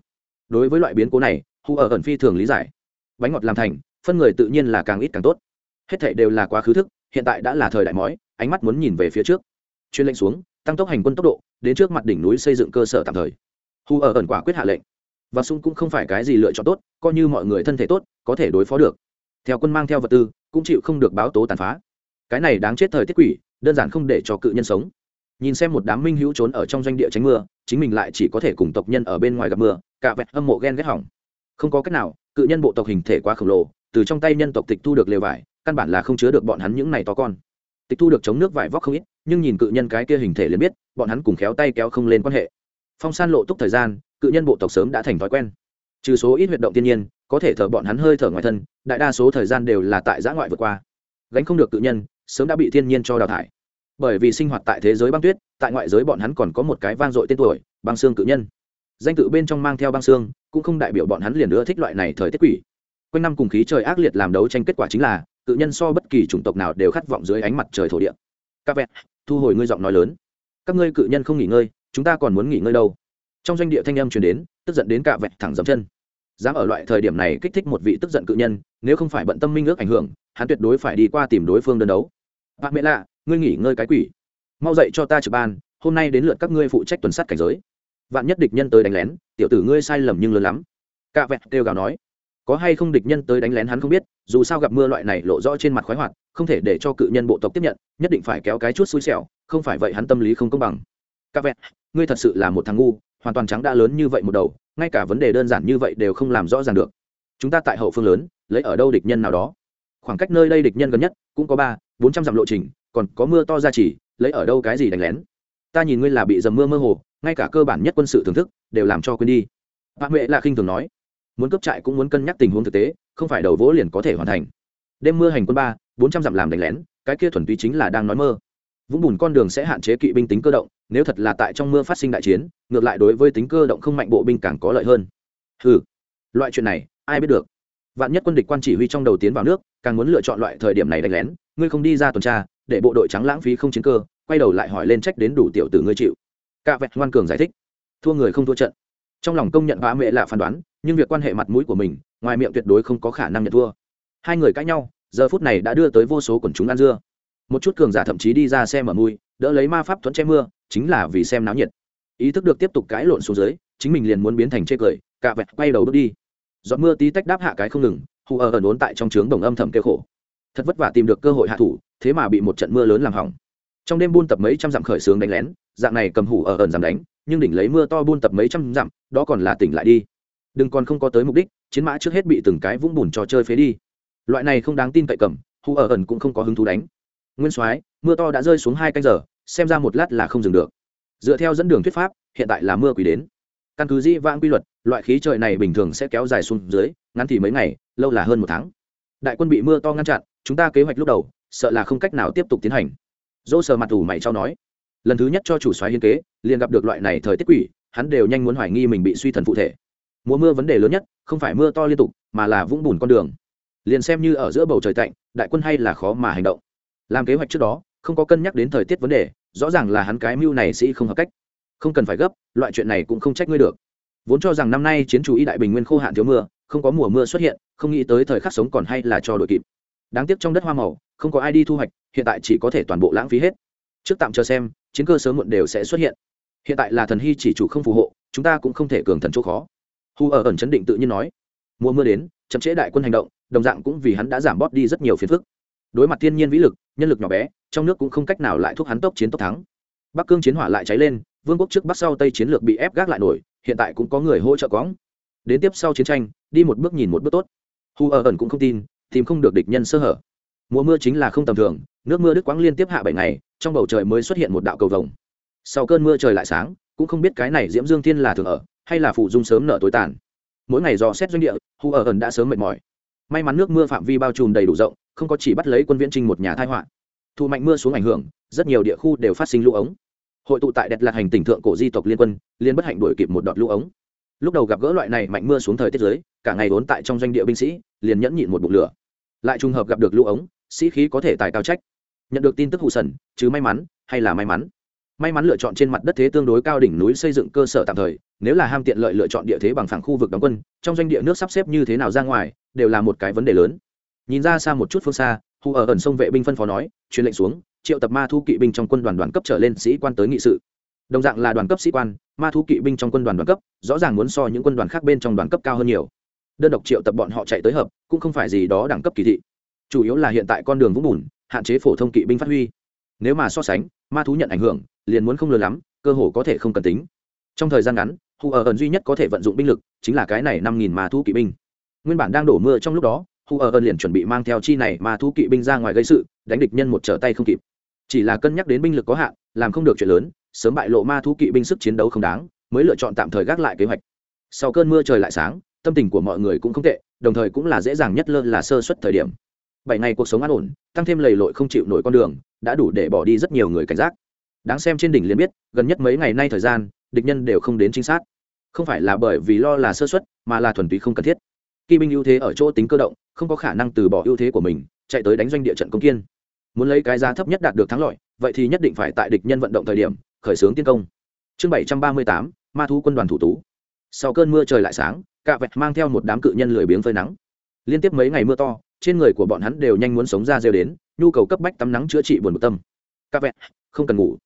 Đối với loại biến cố này hù ở ẩn phi thường lý giải. Bánh ngọt làm thành, phân người tự nhiên là càng ít càng tốt. Hết thảy đều là quá khứ thức, hiện tại đã là thời đại mói ánh mắt muốn nhìn về phía trước. Chuyên lệnh xuống tăng tốc hành quân tốc độ, đến trước mặt đỉnh núi xây dựng cơ sở tạm thời. Hù ở ẩn quả quyết hạ lệnh. Và sung cũng không phải cái gì lựa chọn tốt, coi như mọi người thân thể tốt, có thể đối phó được. Theo quân mang theo vật tư, cũng chịu không được báo tố tàn phá. Cái này đáng chết thời tiết quỷ, đơn giản không để cho cự nhân sống. Nhìn xem một đám minh hữu trốn ở trong doanh địa tránh mưa, chính mình lại chỉ có thể cùng tộc nhân ở bên ngoài gặp mưa, cả vẹt âm mộ ghen ghét hỏng. Không có cách nào, cự nhân bộ tộc hình thể quá khổng lồ, từ trong tay nhân tộc tịch thu được lều vải, căn bản là không chứa được bọn hắn những này to con tịch thu được chống nước vải vóc không ít, nhưng nhìn cự nhân cái kia hình thể liền biết, bọn hắn cùng khéo tay kéo không lên quan hệ. Phong san lộ túc thời gian, cự nhân bộ tộc sớm đã thành thói quen. Trừ số ít huyệt động thiên nhiên, có thể thở bọn hắn hơi thở ngoài thân, đại đa số thời gian đều là tại giã ngoại vượt qua. Gánh không được cự nhân, sớm đã bị thiên nhiên cho đào thải. Bởi vì sinh hoạt tại thế giới băng tuyết, tại ngoại giới bọn hắn còn có một cái vang dội tên tuổi, băng xương cự nhân. Danh tự bên trong mang theo băng xương, cũng không đại biểu bọn hắn liền nữa thích loại này thời tiết quỷ. Quanh năm cùng khí trời ác liệt làm đấu tranh kết quả chính là cự nhân so bất kỳ chủng tộc nào đều khát vọng dưới ánh mặt trời thổ địa. Các vẹn thu hồi ngươi giọng nói lớn. Các ngươi cự nhân không nghỉ ngơi, chúng ta còn muốn nghỉ ngơi đâu. Trong doanh địa thanh âm truyền đến, tức giận đến cả vẹn thẳng dậm chân. Dám ở loại thời điểm này kích thích một vị tức giận cự nhân, nếu không phải bận tâm minh ước ảnh hưởng, hắn tuyệt đối phải đi qua tìm đối phương đơn đấu. Bạn mẹ lạ, ngươi nghỉ ngơi cái quỷ. Mau dậy cho ta trực ban, hôm nay đến lượt các ngươi phụ trách tuần sát cảnh giới. Vạn nhất địch nhân tới đánh lén, tiểu tử ngươi sai lầm nhưng lớn lắm. Cạ vẹt kêu gào nói có hay không địch nhân tới đánh lén hắn không biết, dù sao gặp mưa loại này lộ rõ trên mặt khoái hoạt, không thể để cho cự nhân bộ tộc tiếp nhận, nhất định phải kéo cái chút xui xẻo, không phải vậy hắn tâm lý không công bằng. Cạ vẹt, ngươi thật sự là một thằng ngu, hoàn toàn trắng đã lớn như vậy một đầu, ngay cả vấn đề đơn giản như vậy đều không làm rõ ràng được. Chúng ta tại hậu phương lớn, lấy ở đâu địch nhân nào đó? Khoảng cách nơi đây địch nhân gần nhất, cũng có ba, bốn trăm dặm lộ trình, còn có mưa to ra chỉ, lấy ở đâu cái gì đánh lén? Ta nhìn ngươi là bị dầm mưa mơ hồ, ngay cả cơ bản nhất quân sự thưởng thức, đều làm cho quên đi. Bác huệ là khinh thường nói muốn cấp trại cũng muốn cân nhắc tình huống thực tế, không phải đầu vỗ liền có thể hoàn thành. Đêm mưa hành quân ba, bốn trăm dặm làm đánh lén, cái kia thuần túy chính là đang nói mơ. Vũng bùn con đường sẽ hạn chế kỵ binh tính cơ động, nếu thật là tại trong mưa phát sinh đại chiến, ngược lại đối với tính cơ động không mạnh bộ binh càng có lợi hơn. Ừ loại chuyện này, ai biết được. Vạn nhất quân địch quan chỉ huy trong đầu tiến vào nước, càng muốn lựa chọn loại thời điểm này đánh lén, ngươi không đi ra tuần tra, để bộ đội trắng lãng phí không chiến cơ, quay đầu lại hỏi lên trách đến đủ tiểu tử ngươi chịu. Cạ vẹt ngoan cường giải thích. Thua người không thua trận. Trong lòng công nhận bá mẹ là phán đoán nhưng việc quan hệ mặt mũi của mình, ngoài miệng tuyệt đối không có khả năng nhận thua. Hai người cãi nhau, giờ phút này đã đưa tới vô số quần chúng ăn dưa. Một chút cường giả thậm chí đi ra xe mở mui, đỡ lấy ma pháp thuẫn che mưa, chính là vì xem náo nhiệt. Ý thức được tiếp tục cãi lộn xuống dưới, chính mình liền muốn biến thành chê cười, cạ vẹt quay đầu bước đi. Giọt mưa tí tách đáp hạ cái không ngừng, hù ở ẩn ốn tại trong trướng đồng âm thầm kêu khổ. Thật vất vả tìm được cơ hội hạ thủ, thế mà bị một trận mưa lớn làm hỏng. Trong đêm buôn tập mấy trăm dặm khởi sướng đánh lén, dạng này cầm hủ ở ẩn giảm đánh, nhưng đỉnh lấy mưa to buôn tập mấy trăm dặm, đó còn là tỉnh lại đi đừng còn không có tới mục đích, chiến mã trước hết bị từng cái vũng bùn trò chơi phế đi. Loại này không đáng tin cậy cầm hủ ở ẩn cũng không có hứng thú đánh. Nguyên soái, mưa to đã rơi xuống hai canh giờ, xem ra một lát là không dừng được. Dựa theo dẫn đường thuyết pháp, hiện tại là mưa quỷ đến. Căn cứ di vãng quy luật, loại khí trời này bình thường sẽ kéo dài xuống dưới, ngắn thì mấy ngày, lâu là hơn một tháng. Đại quân bị mưa to ngăn chặn, chúng ta kế hoạch lúc đầu, sợ là không cách nào tiếp tục tiến hành. Dỗ sờ mặt ủ mày trao nói, lần thứ nhất cho chủ xoáy hiên kế, liền gặp được loại này thời tiết quỷ, hắn đều nhanh muốn hoài nghi mình bị suy thần phụ thể mùa mưa vấn đề lớn nhất, không phải mưa to liên tục, mà là vũng bùn con đường. Liền xem như ở giữa bầu trời tạnh, đại quân hay là khó mà hành động. Làm kế hoạch trước đó, không có cân nhắc đến thời tiết vấn đề, rõ ràng là hắn cái mưu này sĩ không hợp cách. Không cần phải gấp, loại chuyện này cũng không trách ngươi được. Vốn cho rằng năm nay chiến chủ y đại bình nguyên khô hạn thiếu mưa, không có mùa mưa xuất hiện, không nghĩ tới thời khắc sống còn hay là cho đội kịp. Đáng tiếc trong đất hoa màu, không có ai đi thu hoạch, hiện tại chỉ có thể toàn bộ lãng phí hết. Trước tạm chờ xem, chiến cơ sớm muộn đều sẽ xuất hiện. Hiện tại là thần hy chỉ chủ không phù hộ, chúng ta cũng không thể cường thần chỗ khó hu ở ẩn chấn định tự nhiên nói, mùa mưa đến, chậm trễ đại quân hành động, đồng dạng cũng vì hắn đã giảm bóp đi rất nhiều phiền phức. Đối mặt thiên nhiên vĩ lực, nhân lực nhỏ bé, trong nước cũng không cách nào lại thúc hắn tốc chiến tốc thắng. Bắc cương chiến hỏa lại cháy lên, vương quốc trước bắc sau tây chiến lược bị ép gác lại nổi, hiện tại cũng có người hỗ trợ cóng đến tiếp sau chiến tranh, đi một bước nhìn một bước tốt. Hu ở ẩn cũng không tin, tìm không được địch nhân sơ hở. Mùa mưa chính là không tầm thường, nước mưa đứt quãng liên tiếp hạ bảy ngày, trong bầu trời mới xuất hiện một đạo cầu vồng. Sau cơn mưa trời lại sáng, cũng không biết cái này diễm dương thiên là thường ở hay là phụ dung sớm nở tối tàn. Mỗi ngày dò xét doanh địa, hù ở ẩn đã sớm mệt mỏi. May mắn nước mưa phạm vi bao trùm đầy đủ rộng, không có chỉ bắt lấy quân viễn trinh một nhà thai họa. Thu mạnh mưa xuống ảnh hưởng, rất nhiều địa khu đều phát sinh lũ ống. Hội tụ tại đẹp lạc hành tỉnh thượng cổ di tộc liên quân, liên bất hạnh đuổi kịp một đợt lũ ống. Lúc đầu gặp gỡ loại này mạnh mưa xuống thời tiết giới cả ngày vốn tại trong doanh địa binh sĩ, liền nhẫn nhịn một bụng lửa. Lại trùng hợp gặp được lũ ống, sĩ khí có thể tài cao trách. Nhận được tin tức hụ sần chứ may mắn hay là may mắn. May mắn lựa chọn trên mặt đất thế tương đối cao đỉnh núi xây dựng cơ sở tạm thời nếu là ham tiện lợi lựa chọn địa thế bằng phẳng khu vực đóng quân, trong doanh địa nước sắp xếp như thế nào ra ngoài, đều là một cái vấn đề lớn. Nhìn ra xa một chút phương xa, hù ở ẩn sông vệ binh phân phó nói, truyền lệnh xuống, triệu tập ma thu kỵ binh trong quân đoàn đoàn cấp trở lên sĩ quan tới nghị sự. Đồng dạng là đoàn cấp sĩ quan, ma thu kỵ binh trong quân đoàn đoàn cấp, rõ ràng muốn so những quân đoàn khác bên trong đoàn cấp cao hơn nhiều. Đơn độc triệu tập bọn họ chạy tới hợp, cũng không phải gì đó đẳng cấp kỳ thị. Chủ yếu là hiện tại con đường vũng bùn, hạn chế phổ thông kỵ binh phát huy. Nếu mà so sánh, ma thú nhận ảnh hưởng, liền muốn không lừa lắm, cơ hồ có thể không cần tính trong thời gian ngắn, hù ở ẩn duy nhất có thể vận dụng binh lực chính là cái này năm nghìn ma thú kỵ binh. Nguyên bản đang đổ mưa trong lúc đó, hù ở ẩn liền chuẩn bị mang theo chi này ma thú kỵ binh ra ngoài gây sự, đánh địch nhân một trở tay không kịp. Chỉ là cân nhắc đến binh lực có hạn, làm không được chuyện lớn, sớm bại lộ ma thú kỵ binh sức chiến đấu không đáng, mới lựa chọn tạm thời gác lại kế hoạch. Sau cơn mưa trời lại sáng, tâm tình của mọi người cũng không tệ, đồng thời cũng là dễ dàng nhất lơ là sơ suất thời điểm. Bảy ngày cuộc sống an ổn, tăng thêm lầy lội không chịu nổi con đường, đã đủ để bỏ đi rất nhiều người cảnh giác. Đáng xem trên đỉnh liền biết, gần nhất mấy ngày nay thời gian địch nhân đều không đến chính xác không phải là bởi vì lo là sơ xuất mà là thuần túy không cần thiết. Kỵ binh ưu thế ở chỗ tính cơ động, không có khả năng từ bỏ ưu thế của mình, chạy tới đánh doanh địa trận công kiên. Muốn lấy cái giá thấp nhất đạt được thắng lợi, vậy thì nhất định phải tại địch nhân vận động thời điểm, khởi xướng tiến công. Chương bảy trăm ba mươi tám, ma thu quân đoàn thủ tú. Sau cơn mưa trời lại sáng, cạ vẹt mang theo một đám cự nhân lười biếng phơi nắng. Liên tiếp mấy ngày mưa to, trên người của bọn hắn đều nhanh muốn sống ra rêu đến, nhu cầu cấp bách tắm nắng chữa trị buồn bực tâm. Cạ vẹt, không cần ngủ.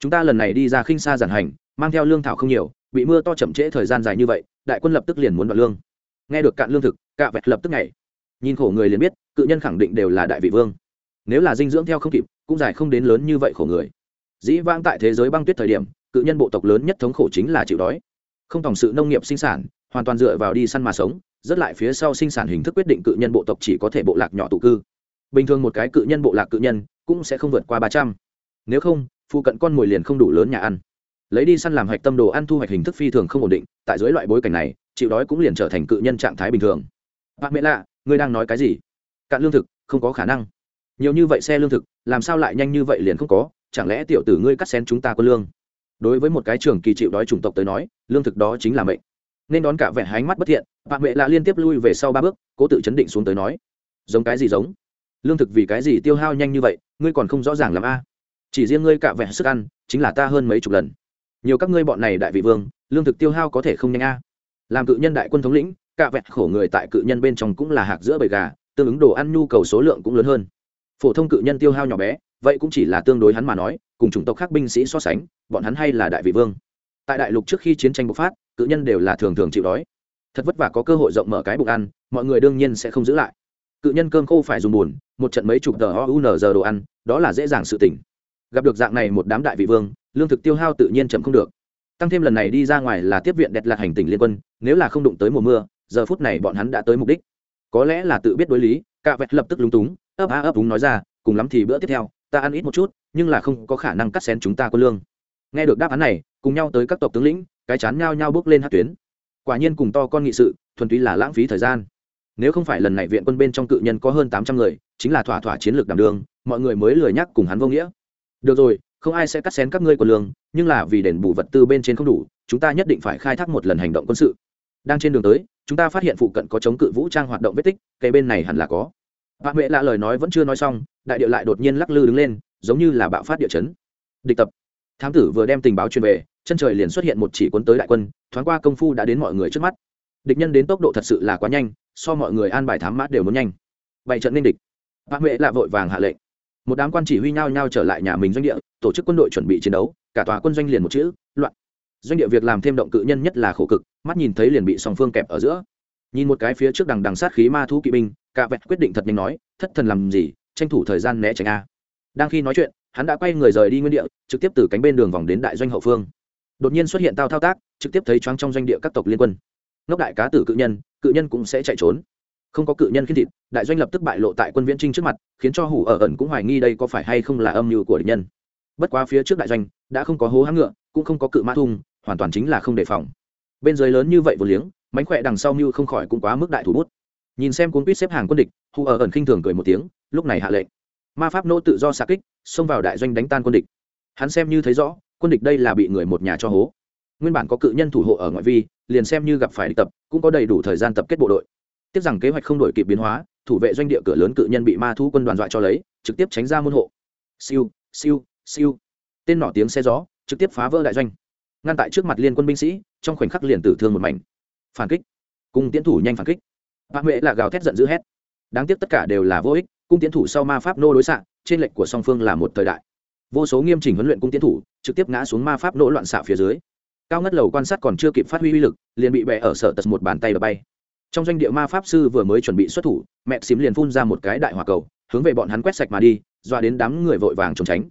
Chúng ta lần này đi ra khinh xa giản hành mang theo lương thảo không nhiều, bị mưa to chậm trễ thời gian dài như vậy, đại quân lập tức liền muốn đoạt lương. Nghe được cạn lương thực, cạ vẹt lập tức nhảy. Nhìn khổ người liền biết, cự nhân khẳng định đều là đại vị vương. Nếu là dinh dưỡng theo không kịp, cũng dài không đến lớn như vậy khổ người. Dĩ vãng tại thế giới băng tuyết thời điểm, cự nhân bộ tộc lớn nhất thống khổ chính là chịu đói. Không tổng sự nông nghiệp sinh sản, hoàn toàn dựa vào đi săn mà sống, rất lại phía sau sinh sản hình thức quyết định cự nhân bộ tộc chỉ có thể bộ lạc nhỏ tụ cư. Bình thường một cái cự nhân bộ lạc cự nhân, cũng sẽ không vượt qua ba trăm. Nếu không, phụ cận con mồi liền không đủ lớn nhà ăn lấy đi săn làm hạch tâm đồ ăn thu hoạch hình thức phi thường không ổn định, tại dưới loại bối cảnh này, chịu đói cũng liền trở thành cự nhân trạng thái bình thường. Bạn mẹ lạ, ngươi đang nói cái gì? Cạn lương thực, không có khả năng. Nhiều như vậy xe lương thực, làm sao lại nhanh như vậy liền không có? Chẳng lẽ tiểu tử ngươi cắt xén chúng ta có lương? Đối với một cái trường kỳ chịu đói chủng tộc tới nói, lương thực đó chính là mệnh. Nên đón cả vẻ hánh mắt bất thiện bạn mẹ lạ liên tiếp lui về sau ba bước, cố tự chấn định xuống tới nói. Giống cái gì giống? Lương thực vì cái gì tiêu hao nhanh như vậy, ngươi còn không rõ ràng làm a. Chỉ riêng ngươi cả vẻ sức ăn, chính là ta hơn mấy chục lần nhiều các ngươi bọn này đại vị vương, lương thực tiêu hao có thể không nhanh a. Làm cự nhân đại quân thống lĩnh cả vẹn khổ người tại cự nhân bên trong cũng là hạc giữa bầy gà, tương ứng đồ ăn nhu cầu số lượng cũng lớn hơn. Phổ thông cự nhân tiêu hao nhỏ bé, vậy cũng chỉ là tương đối hắn mà nói, cùng chủng tộc khác binh sĩ so sánh, bọn hắn hay là đại vị vương. Tại đại lục trước khi chiến tranh bộc phát, cự nhân đều là thường thường chịu đói. Thật vất vả có cơ hội rộng mở cái bụng ăn, mọi người đương nhiên sẽ không giữ lại. Cự nhân cơm khô phải dùng bùn một trận mấy chục tờ o giờ đồ ăn, đó là dễ dàng sự tỉnh gặp được dạng này một đám đại vị vương lương thực tiêu hao tự nhiên chậm không được. Tăng thêm lần này đi ra ngoài là tiếp viện đẹp lạc hành tỉnh liên quân, nếu là không đụng tới mùa mưa, giờ phút này bọn hắn đã tới mục đích. Có lẽ là tự biết đối lý, cạ vẹt lập tức lúng túng, ấp á ấp đúng nói ra, cùng lắm thì bữa tiếp theo, ta ăn ít một chút, nhưng là không có khả năng cắt xén chúng ta có lương. Nghe được đáp án này, cùng nhau tới các tộc tướng lĩnh, cái chán nhao nhao bước lên hát tuyến. Quả nhiên cùng to con nghị sự, thuần túy là lãng phí thời gian. Nếu không phải lần này viện quân bên trong cự nhân có hơn tám trăm người, chính là thỏa thỏa chiến lược đảm đường mọi người mới lười nhắc cùng hắn vô nghĩa. Được rồi không ai sẽ cắt xén các ngươi của lương, nhưng là vì đền bù vật tư bên trên không đủ, chúng ta nhất định phải khai thác một lần hành động quân sự. Đang trên đường tới, chúng ta phát hiện phụ cận có chống cự vũ trang hoạt động vết tích cây bên này hẳn là có. Bà huệ lạ lời nói vẫn chưa nói xong, đại điệu lại đột nhiên lắc lư đứng lên, giống như là bạo phát địa chấn. Địch tập. Thám tử vừa đem tình báo truyền về, chân trời liền xuất hiện một chỉ quân tới đại quân, thoáng qua công phu đã đến mọi người trước mắt. Địch nhân đến tốc độ thật sự là quá nhanh, so mọi người an bài thám mát đều muốn nhanh. Vậy trận nên địch. Bác huệ lạ vội vàng hạ lệnh một đám quan chỉ huy nhau nhau trở lại nhà mình doanh địa, tổ chức quân đội chuẩn bị chiến đấu, cả tòa quân doanh liền một chữ, loạn. Doanh địa việc làm thêm động cự nhân nhất là khổ cực, mắt nhìn thấy liền bị song phương kẹp ở giữa. Nhìn một cái phía trước đằng đằng sát khí ma thú kỵ binh cả vẹt quyết định thật nhanh nói, thất thần làm gì, tranh thủ thời gian né tránh a. Đang khi nói chuyện, hắn đã quay người rời đi nguyên địa, trực tiếp từ cánh bên đường vòng đến đại doanh hậu phương. Đột nhiên xuất hiện tao thao tác, trực tiếp thấy choáng trong doanh địa các tộc liên quân. Ngốc đại cá tử cự nhân cự nhân cũng sẽ chạy trốn không có cự nhân khiến thịt, đại doanh lập tức bại lộ tại quân viễn trinh trước mặt, khiến cho hủ ở ẩn cũng hoài nghi đây có phải hay không là âm mưu của địch nhân. Bất quá phía trước đại doanh đã không có hố hãng ngựa, cũng không có cự mã thung, hoàn toàn chính là không đề phòng. Bên dưới lớn như vậy vừa liếng, mánh khỏe đằng sau mưu không khỏi cũng quá mức đại thủ bút. Nhìn xem cuốn quýt xếp hàng quân địch hù ở ẩn khinh thường cười một tiếng, lúc này hạ lệnh. Ma pháp nỗ tự do xa kích, xông vào đại doanh đánh tan quân địch. Hắn xem như thấy rõ, quân địch đây là bị người một nhà cho hố. Nguyên bản có cự nhân thủ hộ ở ngoại vi, liền xem như gặp phải địch tập, cũng có đầy đủ thời gian tập kết bộ đội tiếc rằng kế hoạch không đổi kịp biến hóa, thủ vệ doanh địa cửa lớn cự nhân bị ma thu quân đoàn dọa cho lấy, trực tiếp tránh ra môn hộ. Siêu siêu siêu. Tên nỏ tiếng xe gió, trực tiếp phá vỡ đại doanh. Ngăn tại trước mặt liên quân binh sĩ, trong khoảnh khắc liền tử thương một mảnh. Phản kích. Cung tiến thủ nhanh phản kích. Bạc huệ là gào thét giận dữ hét. Đáng tiếc tất cả đều là vô ích, cung tiến thủ sau ma pháp nô đối xạ, trên lệnh của song phương là một thời đại. Vô số nghiêm chỉnh huấn luyện cung tiến thủ, trực tiếp ngã xuống ma pháp nỗ loạn xạ phía dưới. Cao ngất lầu quan sát còn chưa kịp phát huy uy lực, liền bị bẻ ở sở tật một bàn tay đập bay trong doanh địa ma pháp sư vừa mới chuẩn bị xuất thủ, mẹ xím liền phun ra một cái đại hỏa cầu, hướng về bọn hắn quét sạch mà đi doa đến đám người vội vàng trốn tránh.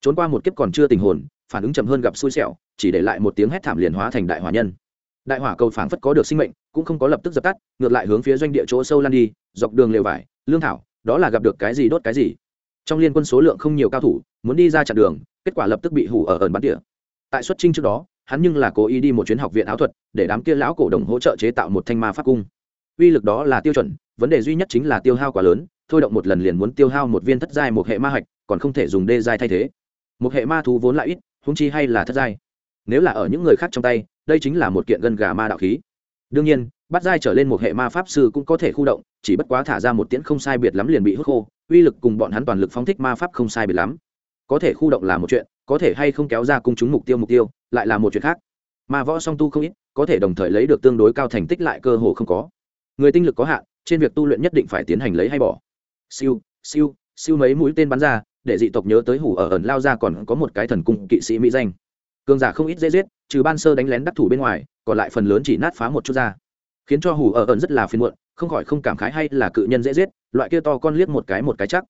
Trốn qua một kiếp còn chưa tình hồn, phản ứng chậm hơn gặp xui xẻo, chỉ để lại một tiếng hét thảm liền hóa thành đại hỏa nhân. Đại hỏa cầu phảng phất có được sinh mệnh, cũng không có lập tức dập tắt, ngược lại hướng phía doanh địa chỗ sâu lan đi, dọc đường lều vải, lương thảo, đó là gặp được cái gì đốt cái gì. Trong liên quân số lượng không nhiều cao thủ, muốn đi ra chặn đường, kết quả lập tức bị hủ ở ẩn bắn tỉa. Tại xuất trinh trước đó, hắn nhưng là cố ý đi một chuyến học viện áo thuật, để đám kia lão cổ đồng hỗ trợ chế tạo một thanh ma pháp cung uy lực đó là tiêu chuẩn, vấn đề duy nhất chính là tiêu hao quá lớn, thôi động một lần liền muốn tiêu hao một viên thất giai một hệ ma hạch, còn không thể dùng đê giai thay thế. Một hệ ma thú vốn lại ít húng chi hay là thất giai. Nếu là ở những người khác trong tay, đây chính là một kiện gân gà ma đạo khí. Đương nhiên, bắt giai trở lên một hệ ma pháp sư cũng có thể khu động, chỉ bất quá thả ra một tiễn không sai biệt lắm liền bị hút khô, uy lực cùng bọn hắn toàn lực phóng thích ma pháp không sai biệt lắm. Có thể khu động là một chuyện, có thể hay không kéo ra cung chúng mục tiêu mục tiêu, lại là một chuyện khác. Ma võ song tu không ít, có thể đồng thời lấy được tương đối cao thành tích lại cơ hồ không có người tinh lực có hạn, trên việc tu luyện nhất định phải tiến hành lấy hay bỏ. Siêu siêu siêu mấy mũi tên bắn ra, để dị tộc nhớ tới hủ ở ẩn lao ra còn có một cái thần cung kỵ sĩ mỹ danh. Cường giả không ít dễ giết, trừ ban sơ đánh lén đắc thủ bên ngoài, còn lại phần lớn chỉ nát phá một chút ra. Khiến cho hủ ở ẩn rất là phiền muộn, không khỏi không cảm khái hay là cự nhân dễ giết, loại kia to con liếc một cái một cái chắc.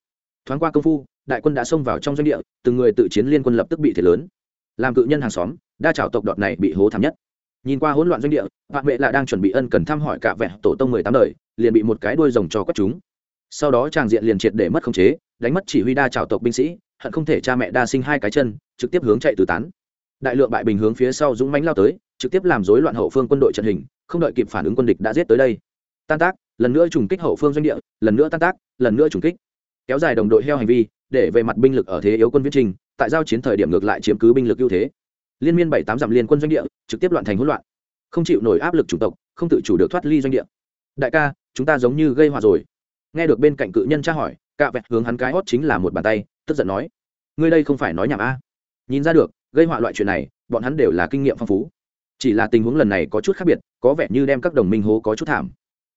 Thoáng qua công phu, đại quân đã xông vào trong doanh địa, từng người tự chiến liên quân lập tức bị thiệt lớn. Làm cự nhân hàng xóm, đa trào tộc đọt này bị hố thảm nhất nhìn qua hỗn loạn doanh địa bạn mẹ lại đang chuẩn bị ân cần thăm hỏi cả vẻ tổ tông mười tám đời, liền bị một cái đuôi rồng cho quất chúng. Sau đó tràng diện liền triệt để mất khống chế, đánh mất chỉ huy đa trào tộc binh sĩ, hận không thể cha mẹ đa sinh hai cái chân, trực tiếp hướng chạy từ tán. Đại lượng bại bình hướng phía sau dũng mãnh lao tới, trực tiếp làm rối loạn hậu phương quân đội trận hình, không đợi kịp phản ứng quân địch đã giết tới đây. Tan tác, lần nữa trùng kích hậu phương doanh địa, lần nữa tan tác, lần nữa trùng kích. Kéo dài đồng đội heo hành vi, để về mặt binh lực ở thế yếu quân viễn trình, tại giao chiến thời điểm ngược lại chiếm cứ binh lực ưu thế liên miên bảy tám dặm liên quân doanh địa, trực tiếp loạn thành hỗn loạn. Không chịu nổi áp lực chủng tộc, không tự chủ được thoát ly doanh địa. Đại ca, chúng ta giống như gây họa rồi. Nghe được bên cạnh cự nhân tra hỏi, cạ vẹt hướng hắn cái hót chính là một bàn tay, tức giận nói, ngươi đây không phải nói nhảm a? Nhìn ra được, gây họa loại chuyện này, bọn hắn đều là kinh nghiệm phong phú. Chỉ là tình huống lần này có chút khác biệt, có vẻ như đem các đồng minh hố có chút thảm.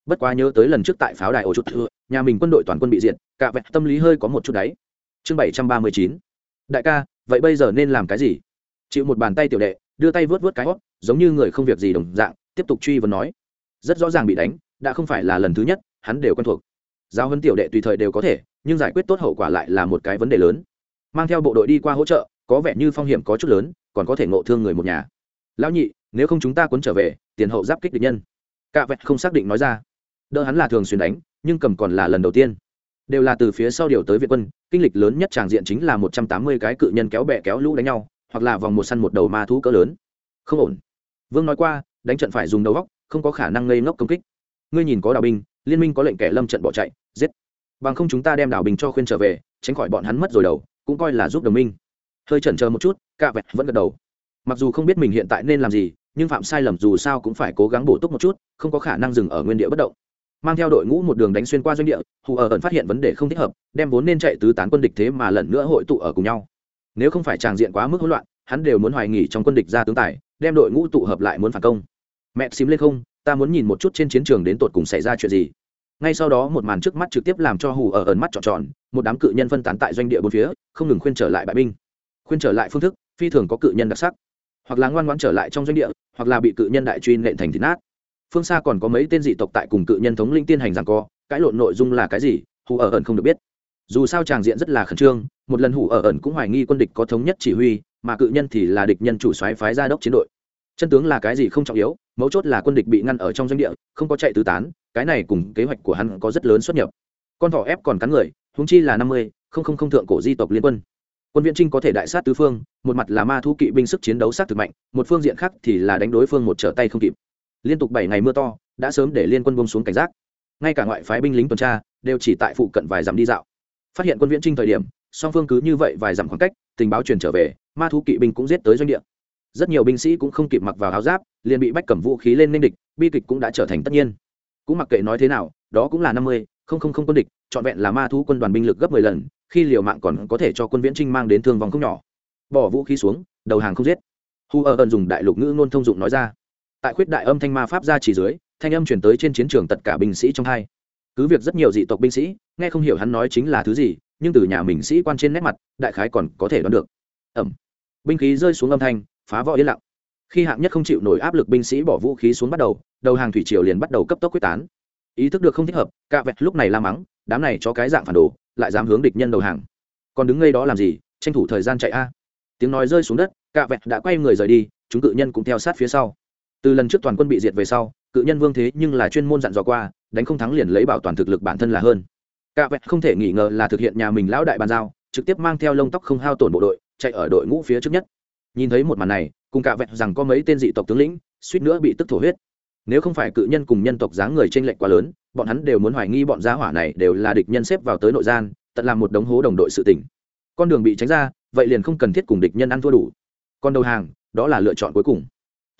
Bất quá nhớ tới lần trước tại pháo đài ổ chút thưa nhà mình quân đội toàn quân bị diệt, cạ vẹt tâm lý hơi có một chút đáy chương bảy trăm ba mươi chín. Đại ca, vậy bây giờ nên làm cái gì? Chịu một bàn tay tiểu đệ, đưa tay vớt vớt cái hót, giống như người không việc gì đồng dạng, tiếp tục truy vấn nói. Rất rõ ràng bị đánh, đã không phải là lần thứ nhất, hắn đều quen thuộc. Giao huấn tiểu đệ tùy thời đều có thể, nhưng giải quyết tốt hậu quả lại là một cái vấn đề lớn. Mang theo bộ đội đi qua hỗ trợ, có vẻ như phong hiểm có chút lớn, còn có thể ngộ thương người một nhà. Lão nhị, nếu không chúng ta cuốn trở về, tiền hậu giáp kích địch nhân. Cạ vẹt không xác định nói ra. Đỡ hắn là thường xuyên đánh, nhưng cầm còn là lần đầu tiên. Đều là từ phía sau điều tới viện quân, kinh lịch lớn nhất tràng diện chính là một trăm tám mươi cái cự nhân kéo bẹ kéo lũ đánh nhau hoặc là vòng một săn một đầu ma thú cỡ lớn. Không ổn. Vương nói qua, đánh trận phải dùng đầu góc, không có khả năng ngây ngốc công kích. Ngươi nhìn có đào binh, liên minh có lệnh kẻ lâm trận bỏ chạy, giết. Bằng không chúng ta đem đào binh cho khuyên trở về, tránh khỏi bọn hắn mất rồi đầu, cũng coi là giúp đồng minh. Hơi chần chờ một chút, cạ vẹt vẫn gật đầu. Mặc dù không biết mình hiện tại nên làm gì, nhưng phạm sai lầm dù sao cũng phải cố gắng bổ túc một chút, không có khả năng dừng ở nguyên địa bất động. Mang theo đội ngũ một đường đánh xuyên qua doanh địa, hù ở ẩn phát hiện vấn đề không thích hợp, đem vốn nên chạy tứ tán quân địch thế mà lần nữa hội tụ ở cùng nhau nếu không phải tràng diện quá mức hỗn loạn, hắn đều muốn hoài nghỉ trong quân địch ra tướng tài, đem đội ngũ tụ hợp lại muốn phản công. Mẹ xím lên không, ta muốn nhìn một chút trên chiến trường đến tột cùng xảy ra chuyện gì. Ngay sau đó một màn trước mắt trực tiếp làm cho hù ở ẩn mắt tròn tròn, một đám cự nhân phân tán tại doanh địa bốn phía, không ngừng khuyên trở lại bại binh. Khuyên trở lại phương thức, phi thường có cự nhân đặc sắc. Hoặc là ngoan ngoãn trở lại trong doanh địa, hoặc là bị cự nhân đại truy nện thành thịt nát. Phương xa còn có mấy tên dị tộc tại cùng cự nhân thống linh tiên hành rằng co cãi lộn nội dung là cái gì, hù ở ẩn không được biết dù sao tràng diện rất là khẩn trương, một lần hủ ở ẩn cũng hoài nghi quân địch có thống nhất chỉ huy, mà cự nhân thì là địch nhân chủ soái phái gia đốc chiến đội. Chân tướng là cái gì không trọng yếu, mấu chốt là quân địch bị ngăn ở trong doanh địa, không có chạy tứ tán, cái này cùng kế hoạch của hắn có rất lớn xuất nhập. Con thỏ ép còn cắn người húng chi là năm mươi, không không không thượng cổ di tộc liên quân. Quân viễn trinh có thể đại sát tứ phương, một mặt là ma thu kỵ binh sức chiến đấu sát thực mạnh, một phương diện khác thì là đánh đối phương một trở tay không kịp. Liên tục bảy ngày mưa to, đã sớm để liên quân bông xuống cảnh giác. Ngay cả ngoại phái binh lính tuần tra, đều chỉ tại phụ cận vài dặm đi dạo phát hiện quân viễn trinh thời điểm, song phương cứ như vậy vài dặm khoảng cách, tình báo truyền trở về, ma thú kỵ binh cũng giết tới doanh địa. Rất nhiều binh sĩ cũng không kịp mặc vào áo giáp, liền bị bách cầm vũ khí lên nên địch, bi kịch cũng đã trở thành tất nhiên. Cũng mặc kệ nói thế nào, đó cũng là năm mươi, không không không quân địch, trọn vẹn là ma thú quân đoàn binh lực gấp mười lần, khi liều mạng còn có thể cho quân viễn trinh mang đến thương vong không nhỏ. Bỏ vũ khí xuống, đầu hàng không giết. Hu ở ẩn dùng đại lục ngữ ngôn thông dụng nói ra. Tại khuyết đại âm thanh ma pháp ra chỉ dưới, thanh âm chuyển tới trên chiến trường tất cả binh sĩ trong hai cứ việc rất nhiều dị tộc binh sĩ, nghe không hiểu hắn nói chính là thứ gì, nhưng từ nhà mình sĩ quan trên nét mặt, đại khái còn có thể đoán được. Ẩm. Binh khí rơi xuống âm thanh, phá võ yên lặng. Khi hạng nhất không chịu nổi áp lực binh sĩ bỏ vũ khí xuống bắt đầu đầu hàng thủy triều liền bắt đầu cấp tốc quyết tán. Ý thức được không thích hợp, cạ vẹt lúc này la mắng, đám này cho cái dạng phản đồ, lại dám hướng địch nhân đầu hàng. Còn đứng ngay đó làm gì? Tranh thủ thời gian chạy a. Tiếng nói rơi xuống đất, cạ vẹt đã quay người rời đi, chúng cự nhân cũng theo sát phía sau. Từ lần trước toàn quân bị diệt về sau cự nhân vương thế nhưng là chuyên môn dặn dò qua, đánh không thắng liền lấy bảo toàn thực lực bản thân là hơn. Cạ vẹt không thể nghi ngờ là thực hiện nhà mình lão đại bàn giao, trực tiếp mang theo lông tóc không hao tổn bộ đội, chạy ở đội ngũ phía trước nhất. Nhìn thấy một màn này, cùng cạ vẹt rằng có mấy tên dị tộc tướng lĩnh, suýt nữa bị tức thổ huyết. Nếu không phải cự nhân cùng nhân tộc dáng người t r ê n lệch quá lớn, bọn hắn đều muốn hoài nghi bọn giá hỏa này đều là địch nhân xếp vào tới nội gian, tận làm một đống hố đồng đội sự tỉnh con đường bị tránh ra, vậy liền không cần thiết cùng địch nhân ăn thua đủ. Còn đầu hàng, đó là lựa chọn cuối cùng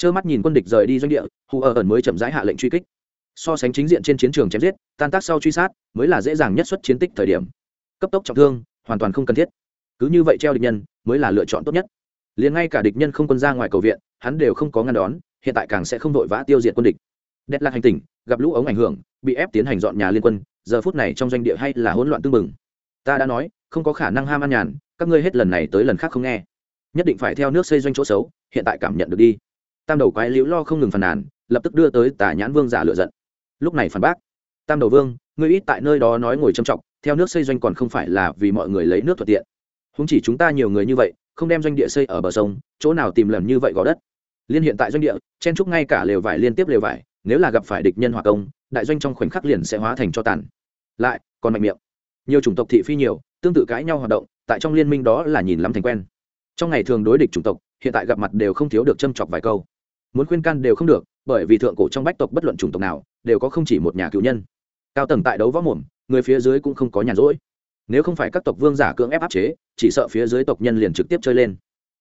trơ mắt nhìn quân địch rời đi doanh địa, hù ở ẩn mới chậm rãi hạ lệnh truy kích. So sánh chính diện trên chiến trường chém giết, tan tác sau truy sát, mới là dễ dàng nhất xuất chiến tích thời điểm. Cấp tốc trọng thương, hoàn toàn không cần thiết. Cứ như vậy treo địch nhân, mới là lựa chọn tốt nhất. Liền ngay cả địch nhân không quân ra ngoài cầu viện, hắn đều không có ngăn đón, hiện tại càng sẽ không vội vã tiêu diệt quân địch. Đẹp lạc hành tỉnh, gặp lũ ống ảnh hưởng, bị ép tiến hành dọn nhà liên quân, giờ phút này trong doanh địa hay là hỗn loạn tương mừng ta đã nói, không có khả năng ham ăn nhàn, các ngươi hết lần này tới lần khác không nghe. Nhất định phải theo nước xây doanh chỗ xấu, hiện tại cảm nhận được đi tam đầu quái liễu lo không ngừng phàn nàn, lập tức đưa tới tà nhãn vương giả lựa giận. Lúc này phản bác, tam đầu vương, ngươi ít tại nơi đó nói ngồi trầm trọng, theo nước xây doanh còn không phải là vì mọi người lấy nước thuận tiện. Không chỉ chúng ta nhiều người như vậy, không đem doanh địa xây ở bờ sông, chỗ nào tìm lần như vậy gò đất. Liên hiện tại doanh địa, chen trúc ngay cả lều vải liên tiếp lều vải, nếu là gặp phải địch nhân hòa công, đại doanh trong khoảnh khắc liền sẽ hóa thành cho tàn. Lại, còn mạnh miệng. Nhiều chủng tộc thị phi nhiều, tương tự cãi nhau hoạt động, tại trong liên minh đó là nhìn lắm thành quen. Trong ngày thường đối địch chủng tộc hiện tại gặp mặt đều không thiếu được châm chọc vài câu. Muốn khuyên can đều không được, bởi vì thượng cổ trong bách tộc bất luận chủng tộc nào, đều có không chỉ một nhà cựu nhân. Cao tầng tại đấu võ mồm, người phía dưới cũng không có nhàn rỗi. Nếu không phải các tộc vương giả cưỡng ép áp chế, chỉ sợ phía dưới tộc nhân liền trực tiếp chơi lên.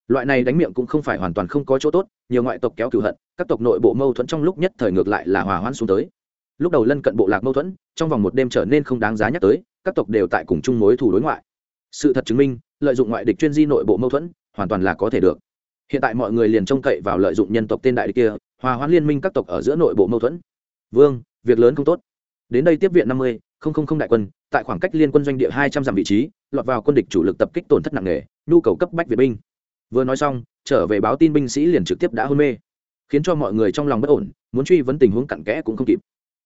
Loại này đánh miệng cũng không phải hoàn toàn không có chỗ tốt, nhiều ngoại tộc kéo cựu hận, các tộc nội bộ mâu thuẫn trong lúc nhất thời ngược lại là hòa hoãn xuống tới. Lúc đầu lân cận bộ lạc mâu thuẫn, trong vòng một đêm trở nên không đáng giá nhắc tới, các tộc đều tại cùng chung mối thủ đối ngoại. Sự thật chứng minh, lợi dụng ngoại địch chuyên di nội bộ mâu thuẫn, hoàn toàn là có thể được hiện tại mọi người liền trông cậy vào lợi dụng nhân tộc tên đại địch kia, hòa hoãn liên minh các tộc ở giữa nội bộ mâu thuẫn. Vương, việc lớn không tốt. Đến đây tiếp viện năm mươi, không không không đại quân, tại khoảng cách liên quân doanh địa hai trăm dặm vị trí, lọt vào quân địch chủ lực tập kích tổn thất nặng nề, nhu cầu cấp bách việt binh. Vừa nói xong, trở về báo tin binh sĩ liền trực tiếp đã hôn mê, khiến cho mọi người trong lòng bất ổn, muốn truy vấn tình huống cặn kẽ cũng không kịp.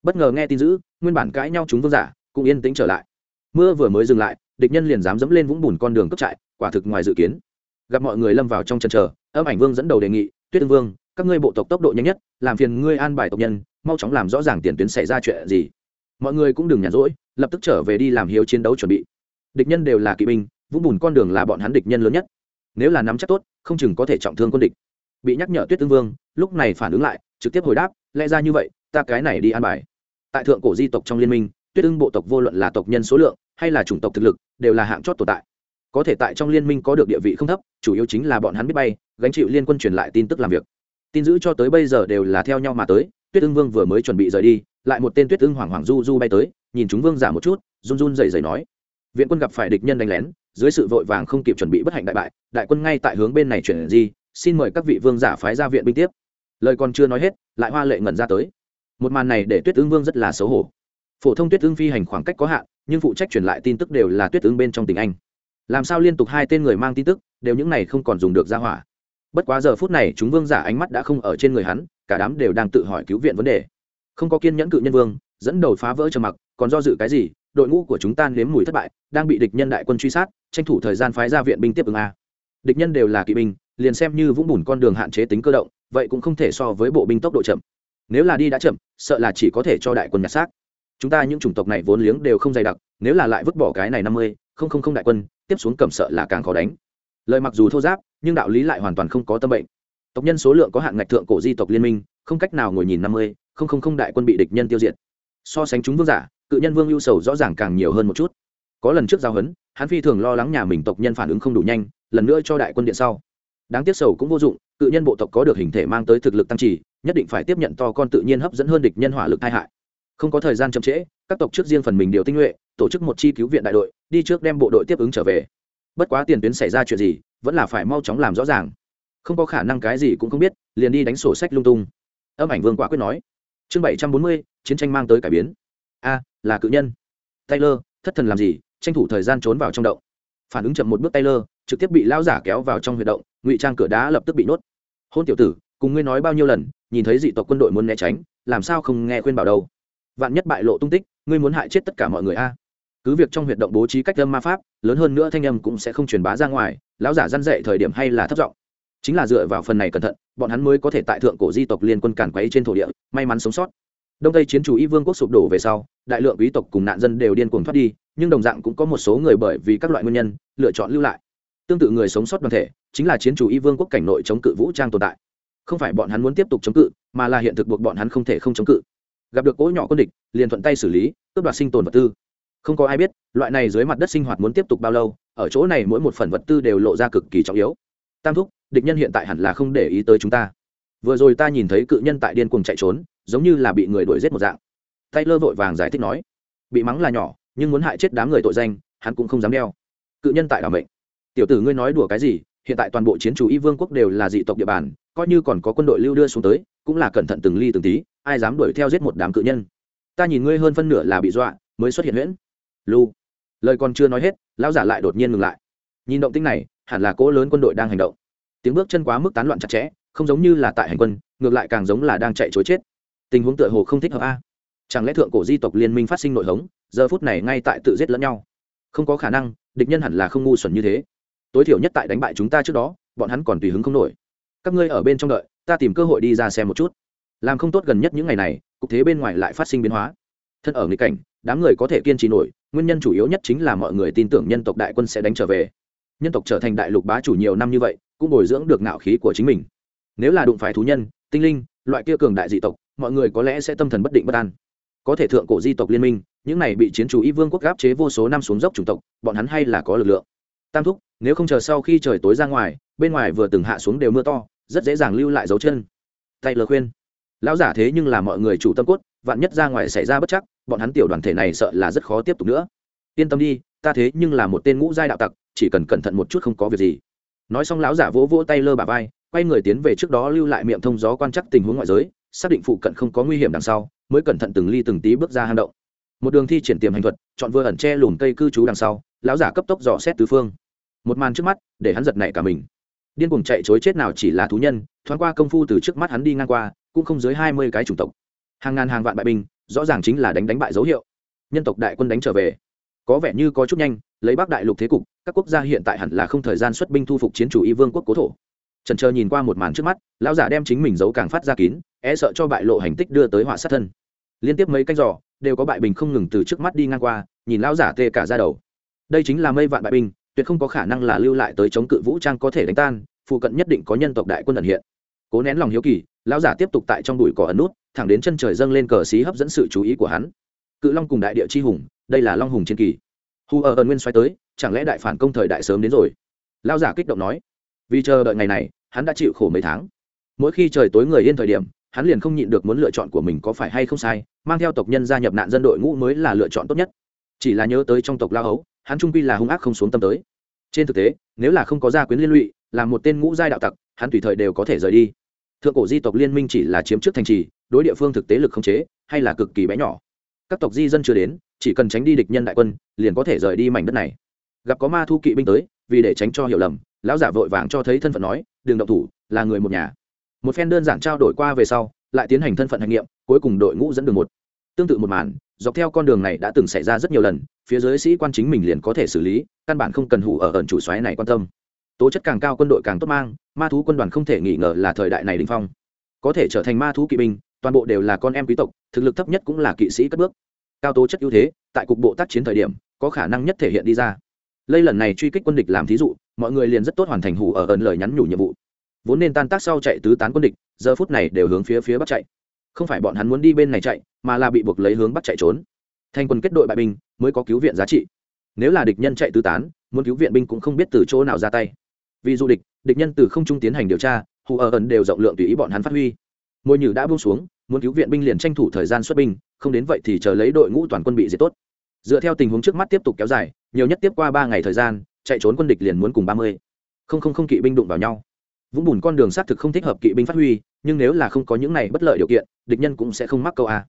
Bất ngờ nghe tin dữ, nguyên bản cãi nhau chúng vương giả cũng yên tĩnh trở lại. Mưa vừa mới dừng lại, địch nhân liền dám dẫm lên vũng bùn con đường cấp trại, quả thực ngoài dự kiến. Gặp mọi người lâm vào trong chân chờ âm ảnh vương dẫn đầu đề nghị, tuyết ương vương, các ngươi bộ tộc tốc độ nhanh nhất, làm phiền ngươi an bài tộc nhân, mau chóng làm rõ ràng tiền tuyến xảy ra chuyện gì. Mọi người cũng đừng nhàn rỗi, lập tức trở về đi làm hiếu chiến đấu chuẩn bị. Địch nhân đều là kỵ binh, vũng bùn con đường là bọn hắn địch nhân lớn nhất. Nếu là nắm chắc tốt, không chừng có thể trọng thương quân địch. Bị nhắc nhở tuyết tương vương, lúc này phản ứng lại, trực tiếp hồi đáp, lẽ ra như vậy, ta cái này đi an bài. Tại thượng cổ di tộc trong liên minh, tuyết ưng bộ tộc vô luận là tộc nhân số lượng, hay là chủng tộc thực lực, đều là hạng chót tồn tại có thể tại trong liên minh có được địa vị không thấp, chủ yếu chính là bọn hắn biết bay, gánh chịu liên quân truyền lại tin tức làm việc. Tin giữ cho tới bây giờ đều là theo nhau mà tới, tuyết ưng vương vừa mới chuẩn bị rời đi, lại một tên tuyết ưng hoảng hoảng du du bay tới, nhìn chúng vương giả một chút, run run dày dày nói. Viện quân gặp phải địch nhân đánh lén, dưới sự vội vàng không kịp chuẩn bị bất hạnh đại bại, đại quân ngay tại hướng bên này chuyển di, xin mời các vị vương giả phái ra viện binh tiếp. Lời còn chưa nói hết, lại hoa lệ ngẩn ra tới. Một màn này để tuyết ưng vương rất là xấu hổ. Phổ thông tuyết ưng phi hành khoảng cách có hạn, nhưng phụ trách truyền lại tin tức đều là tuyết ưng bên trong tình anh làm sao liên tục hai tên người mang tin tức, đều những này không còn dùng được ra hỏa? Bất quá giờ phút này chúng vương giả ánh mắt đã không ở trên người hắn, cả đám đều đang tự hỏi cứu viện vấn đề. Không có kiên nhẫn cự nhân vương, dẫn đầu phá vỡ trầm mặc, còn do dự cái gì? Đội ngũ của chúng ta nếm mùi thất bại, đang bị địch nhân đại quân truy sát, tranh thủ thời gian phái ra viện binh tiếp ứng a. Địch nhân đều là kỵ binh, liền xem như vũng bùn con đường hạn chế tính cơ động, vậy cũng không thể so với bộ binh tốc độ chậm. Nếu là đi đã chậm, sợ là chỉ có thể cho đại quân nhặt xác chúng ta những chủng tộc này vốn liếng đều không dày đặc, nếu là lại vứt bỏ cái này năm mươi, không không không đại quân, tiếp xuống cầm sợ là càng khó đánh. Lời mặc dù thô giáp, nhưng đạo lý lại hoàn toàn không có tâm bệnh. Tộc nhân số lượng có hạn ngạch thượng cổ di tộc liên minh, không cách nào ngồi nhìn năm mươi, không không không đại quân bị địch nhân tiêu diệt. So sánh chúng vương giả, cự nhân vương ưu sầu rõ ràng càng nhiều hơn một chút. Có lần trước giao hấn, hắn phi thường lo lắng nhà mình tộc nhân phản ứng không đủ nhanh, lần nữa cho đại quân điện sau. Đáng tiếc sầu cũng vô dụng, cự nhân bộ tộc có được hình thể mang tới thực lực tăng trì, nhất định phải tiếp nhận to con tự nhiên hấp dẫn hơn địch nhân hỏa lực tai hại không có thời gian chậm trễ, các tộc trước riêng phần mình điều tinh nhuệ, tổ chức một chi cứu viện đại đội, đi trước đem bộ đội tiếp ứng trở về. Bất quá tiền tuyến xảy ra chuyện gì, vẫn là phải mau chóng làm rõ ràng. Không có khả năng cái gì cũng không biết, liền đi đánh sổ sách lung tung. Âm ảnh vương quả quyết nói. Chương bảy trăm bốn mươi, chiến tranh mang tới cải biến. A, là cự nhân. Taylor, thất thần làm gì, tranh thủ thời gian trốn vào trong động. Phản ứng chậm một bước taylor, trực tiếp bị lao giả kéo vào trong huyệt động, ngụy trang cửa đá lập tức bị nuốt hôn tiểu tử, cùng ngươi nói bao nhiêu lần, nhìn thấy dị tộc quân đội muốn né tránh, làm sao không nghe khuyên bảo đâu? Vạn nhất bại lộ tung tích, ngươi muốn hại chết tất cả mọi người a. Cứ việc trong huyệt động bố trí cách âm ma pháp, lớn hơn nữa thanh âm cũng sẽ không truyền bá ra ngoài, lão giả răn dậy thời điểm hay là thất vọng chính là dựa vào phần này cẩn thận, bọn hắn mới có thể tại thượng cổ di tộc liên quân càn quấy trên thổ địa, may mắn sống sót. Đông tây chiến chủ y vương quốc sụp đổ về sau, đại lượng quý tộc cùng nạn dân đều điên cuồng thoát đi, nhưng đồng dạng cũng có một số người bởi vì các loại nguyên nhân, lựa chọn lưu lại. Tương tự người sống sót đoàn thể, chính là chiến chủ y vương quốc cảnh nội chống cự vũ trang tồn tại. Không phải bọn hắn muốn tiếp tục chống cự, mà là hiện thực buộc bọn hắn không thể không chống cự gặp được cỗ nhỏ quân địch, liền thuận tay xử lý, cướp đoạt sinh tồn vật tư. Không có ai biết, loại này dưới mặt đất sinh hoạt muốn tiếp tục bao lâu, ở chỗ này mỗi một phần vật tư đều lộ ra cực kỳ trọng yếu. Tam thúc, địch nhân hiện tại hẳn là không để ý tới chúng ta. Vừa rồi ta nhìn thấy cự nhân tại điên cuồng chạy trốn, giống như là bị người đuổi giết một dạng. Tay lơ vội vàng giải thích nói, bị mắng là nhỏ, nhưng muốn hại chết đám người tội danh, hắn cũng không dám đeo. Cự nhân tại đảo mệnh, tiểu tử ngươi nói đùa cái gì, hiện tại toàn bộ chiến chủ y vương quốc đều là dị tộc địa bàn, coi như còn có quân đội lưu đưa xuống tới, cũng là cẩn thận từng ly từng tí ai dám đuổi theo giết một đám cự nhân? Ta nhìn ngươi hơn phân nửa là bị dọa, mới xuất hiện huyễn. Lu. Lời còn chưa nói hết, lão giả lại đột nhiên ngừng lại. Nhìn động tinh này, hẳn là cỗ lớn quân đội đang hành động. Tiếng bước chân quá mức tán loạn chặt chẽ, không giống như là tại hành quân, ngược lại càng giống là đang chạy chối chết. Tình huống tựa hồ không thích hợp a. Chẳng lẽ thượng cổ di tộc liên minh phát sinh nội hống, giờ phút này ngay tại tự giết lẫn nhau? Không có khả năng, địch nhân hẳn là không ngu xuẩn như thế. Tối thiểu nhất tại đánh bại chúng ta trước đó, bọn hắn còn tùy hứng không nổi. Các ngươi ở bên trong đợi, ta tìm cơ hội đi ra xem một chút làm không tốt gần nhất những ngày này, cục thế bên ngoài lại phát sinh biến hóa. Thân ở nghịch cảnh, đám người có thể kiên trì nổi, nguyên nhân chủ yếu nhất chính là mọi người tin tưởng nhân tộc đại quân sẽ đánh trở về. Nhân tộc trở thành đại lục bá chủ nhiều năm như vậy, cũng bồi dưỡng được nạo khí của chính mình. Nếu là đụng phải thú nhân, tinh linh, loại kia cường đại dị tộc, mọi người có lẽ sẽ tâm thần bất định bất an. Có thể thượng cổ di tộc liên minh, những này bị chiến chủ y vương quốc gáp chế vô số năm xuống dốc chủng tộc, bọn hắn hay là có lực lượng. Tam thúc, nếu không chờ sau khi trời tối ra ngoài, bên ngoài vừa từng hạ xuống đều mưa to, rất dễ dàng lưu lại dấu chân. Tay lờ khuyên lão giả thế nhưng là mọi người chủ tâm cốt, vạn nhất ra ngoài xảy ra bất chắc, bọn hắn tiểu đoàn thể này sợ là rất khó tiếp tục nữa. Yên tâm đi, ta thế nhưng là một tên ngũ giai đạo tặc, chỉ cần cẩn thận một chút không có việc gì. Nói xong lão giả vỗ vỗ tay lơ bà vai, quay người tiến về trước đó lưu lại miệng thông gió quan chắc tình huống ngoại giới, xác định phụ cận không có nguy hiểm đằng sau, mới cẩn thận từng ly từng tí bước ra hang động. Một đường thi triển tiềm hành thuật, chọn vừa ẩn che lùm cây cư trú đằng sau, lão giả cấp tốc dò xét tứ phương. Một màn trước mắt, để hắn giật nảy cả mình. Điên cuồng chạy chối chết nào chỉ là thú nhân, thoáng qua công phu từ trước mắt hắn đi ngang qua cũng không dưới hai mươi cái chủng tộc. Hàng ngàn hàng vạn bại binh, rõ ràng chính là đánh đánh bại dấu hiệu. Nhân tộc đại quân đánh trở về. Có vẻ như có chút nhanh, lấy bắc đại lục thế cục, các quốc gia hiện tại hẳn là không thời gian xuất binh thu phục chiến chủ y vương quốc cố thổ. Trần Trơ nhìn qua một màn trước mắt, lão giả đem chính mình giấu càng phát ra kín e sợ cho bại lộ hành tích đưa tới họa sát thân. Liên tiếp mấy canh giỏ đều có bại bình không ngừng từ trước mắt đi ngang qua, nhìn lão giả tê cả ra đầu. Đây chính là mây vạn bại binh, tuyệt không có khả năng là lưu lại tới chống cự vũ trang có thể đánh tan, phụ cận nhất định có nhân tộc đại quân ẩn hiện cố nén lòng hiếu kỳ, lão giả tiếp tục tại trong đùi cỏ ẩn nút, thẳng đến chân trời dâng lên cờ xí hấp dẫn sự chú ý của hắn. Cự long cùng đại địa chi hùng, đây là long hùng chiến kỳ. Hù ở ẩn nguyên xoay tới, chẳng lẽ đại phản công thời đại sớm đến rồi? Lão giả kích động nói. Vì chờ đợi ngày này, hắn đã chịu khổ mấy tháng. Mỗi khi trời tối người yên thời điểm, hắn liền không nhịn được muốn lựa chọn của mình có phải hay không sai, mang theo tộc nhân gia nhập nạn dân đội ngũ mới là lựa chọn tốt nhất. Chỉ là nhớ tới trong tộc lao hấu, hắn trung quy là hung ác không xuống tâm tới. Trên thực tế, nếu là không có gia quyến liên lụy là một tên ngũ giai đạo tặc, hắn tùy thời đều có thể rời đi. Thượng cổ di tộc liên minh chỉ là chiếm trước thành trì, đối địa phương thực tế lực không chế, hay là cực kỳ bé nhỏ. Các tộc di dân chưa đến, chỉ cần tránh đi địch nhân đại quân, liền có thể rời đi mảnh đất này. Gặp có ma thu kỵ binh tới, vì để tránh cho hiểu lầm, lão giả vội vàng cho thấy thân phận nói đường động thủ, là người một nhà. Một phen đơn giản trao đổi qua về sau, lại tiến hành thân phận hành nghiệm, cuối cùng đội ngũ dẫn đường một. Tương tự một màn, dọc theo con đường này đã từng xảy ra rất nhiều lần, phía dưới sĩ quan chính mình liền có thể xử lý, căn bản không cần hủ ở ẩn chủ xoáy này quan tâm tố chất càng cao quân đội càng tốt mang, ma thú quân đoàn không thể nghi ngờ là thời đại này đình phong. Có thể trở thành ma thú kỵ binh, toàn bộ đều là con em quý tộc, thực lực thấp nhất cũng là kỵ sĩ cất bước. Cao tố chất ưu thế, tại cục bộ tác chiến thời điểm, có khả năng nhất thể hiện đi ra. Lây lần này truy kích quân địch làm thí dụ, mọi người liền rất tốt hoàn thành hủ ở ẩn lời nhắn nhủ nhiệm vụ. Vốn nên tan tác sau chạy tứ tán quân địch, giờ phút này đều hướng phía phía bắc chạy. Không phải bọn hắn muốn đi bên này chạy, mà là bị buộc lấy hướng bắc chạy trốn. Thành quân kết đội bại binh, mới có cứu viện giá trị. Nếu là địch nhân chạy tứ tán, muốn cứu viện binh cũng không biết từ chỗ nào ra tay vì du địch địch nhân từ không trung tiến hành điều tra, hù ở ẩn đều rộng lượng tùy ý bọn hắn phát huy. Môi nhử đã buông xuống, muốn cứu viện binh liền tranh thủ thời gian xuất binh, không đến vậy thì chờ lấy đội ngũ toàn quân bị diệt tốt. Dựa theo tình huống trước mắt tiếp tục kéo dài, nhiều nhất tiếp qua ba ngày thời gian, chạy trốn quân địch liền muốn cùng ba mươi. Không không không kỵ binh đụng vào nhau. Vũng bùn con đường xác thực không thích hợp kỵ binh phát huy, nhưng nếu là không có những này bất lợi điều kiện, địch nhân cũng sẽ không mắc câu a.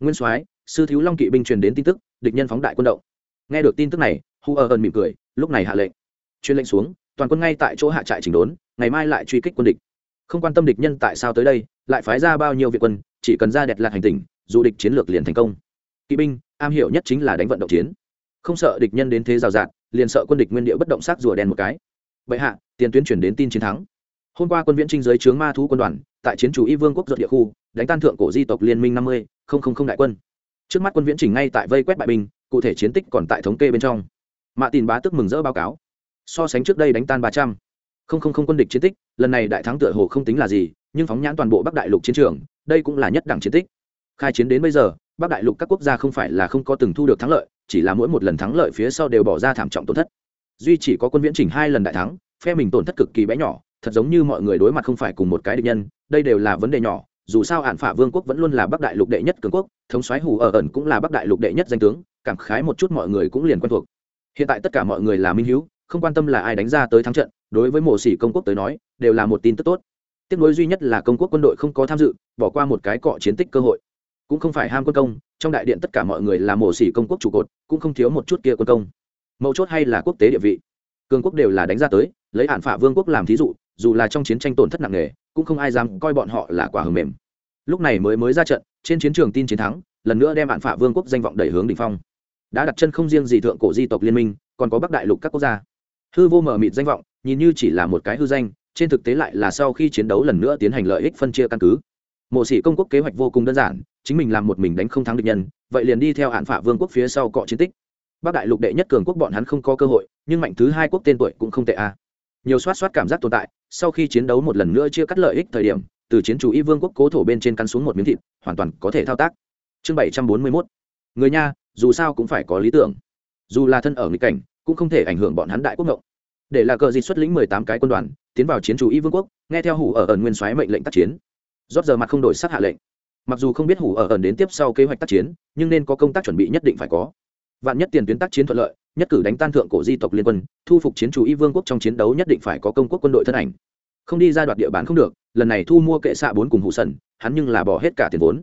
Nguyên soái, sư thiếu long kỵ binh truyền đến tin tức, địch nhân phóng đại quân động. Nghe được tin tức này, hu ở ẩn mỉm cười, lúc này hạ lệnh. Truyền lệnh xuống toàn quân ngay tại chỗ hạ trại chỉnh đốn, ngày mai lại truy kích quân địch. Không quan tâm địch nhân tại sao tới đây, lại phái ra bao nhiêu viện quân, chỉ cần ra đẹp lạc hành tình dù địch chiến lược liền thành công. Kỵ binh, am hiểu nhất chính là đánh vận động chiến. Không sợ địch nhân đến thế rào rạt, liền sợ quân địch nguyên địa bất động sát rùa đen một cái. Bệ hạ, tiền tuyến chuyển đến tin chiến thắng. Hôm qua quân viễn trinh giới chướng ma thú quân đoàn, tại chiến chủ y vương quốc ruột địa khu, đánh tan thượng cổ di tộc liên minh năm mươi đại quân. Trước mắt quân viễn trình ngay tại vây quét bại binh, cụ thể chiến tích còn tại thống kê bên trong. Mạ tin bá tức mừng rỡ báo cáo so sánh trước đây đánh tan ba trăm. Không không không quân địch chiến tích, lần này đại thắng tựa hồ không tính là gì, nhưng phóng nhãn toàn bộ bắc đại lục chiến trường, đây cũng là nhất đẳng chiến tích. Khai chiến đến bây giờ, bắc đại lục các quốc gia không phải là không có từng thu được thắng lợi, chỉ là mỗi một lần thắng lợi phía sau đều bỏ ra thảm trọng tổn thất. Duy chỉ có quân viễn trình hai lần đại thắng, phe mình tổn thất cực kỳ bé nhỏ, thật giống như mọi người đối mặt không phải cùng một cái địch nhân, đây đều là vấn đề nhỏ, dù sao hạn phả vương quốc vẫn luôn là bắc đại lục đệ nhất cường quốc, thống soái hù ở ẩn cũng là bắc đại lục đệ nhất danh tướng, cảm khái một chút mọi người cũng liền quen thuộc. Hiện tại tất cả mọi người là minh hữu không quan tâm là ai đánh ra tới thắng trận, đối với mộ sĩ công quốc tới nói, đều là một tin tức tốt. Tiếc nối duy nhất là công quốc quân đội không có tham dự, bỏ qua một cái cọ chiến tích cơ hội. Cũng không phải ham quân công, trong đại điện tất cả mọi người là mộ sĩ công quốc trụ cột, cũng không thiếu một chút kia quân công. Mấu chốt hay là quốc tế địa vị. Cường quốc đều là đánh ra tới, lấy hạn phả vương quốc làm thí dụ, dù là trong chiến tranh tổn thất nặng nề, cũng không ai dám coi bọn họ là quả hầm mềm. Lúc này mới mới ra trận, trên chiến trường tin chiến thắng, lần nữa đem hạn phả vương quốc danh vọng đẩy hướng đ ỉ n h phong. Đã đặt chân không riêng gì thượng cổ di tộc liên minh, còn có bắc đại lục các quốc gia hư vô mờ mịt danh vọng, nhìn như chỉ là một cái hư danh, trên thực tế lại là sau khi chiến đấu lần nữa tiến hành lợi ích phân chia căn cứ. Mộ sĩ công quốc kế hoạch vô cùng đơn giản, chính mình làm một mình đánh không thắng địch nhân, vậy liền đi theo hạn phả vương quốc phía sau cọ chiến tích. Bắc đại lục đệ nhất cường quốc bọn hắn không có cơ hội, nhưng mạnh thứ hai quốc tên tuổi cũng không tệ a nhiều soát soát cảm giác tồn tại, sau khi chiến đấu một lần nữa chia cắt lợi ích thời điểm, từ chiến chủ y vương quốc cố thổ bên trên căn xuống một miếng thịt, hoàn toàn có thể thao tác. Chương bảy trăm bốn mươi mốt. Người nha, dù sao cũng phải có lý tưởng. Dù là thân ở nghịch cảnh cũng không thể ảnh hưởng bọn hắn đại quốc ngộng. Để là cờ dịt xuất lĩnh mười tám cái quân đoàn, tiến vào chiến chủ y vương quốc, nghe theo hủ ở ẩn nguyên soái mệnh lệnh tác chiến. Rót giờ mặt không đổi sát hạ lệnh. Mặc dù không biết hủ ở ẩn đến tiếp sau kế hoạch tác chiến, nhưng nên có công tác chuẩn bị nhất định phải có. Vạn nhất tiền tuyến tác chiến thuận lợi, nhất cử đánh tan thượng cổ di tộc liên quân, thu phục chiến chủ y vương quốc trong chiến đấu nhất định phải có công quốc quân đội thân ảnh. Không đi ra đoạt địa bàn không được, lần này thu mua kệ xạ bốn cùng hụ sần, hắn nhưng là bỏ hết cả tiền vốn.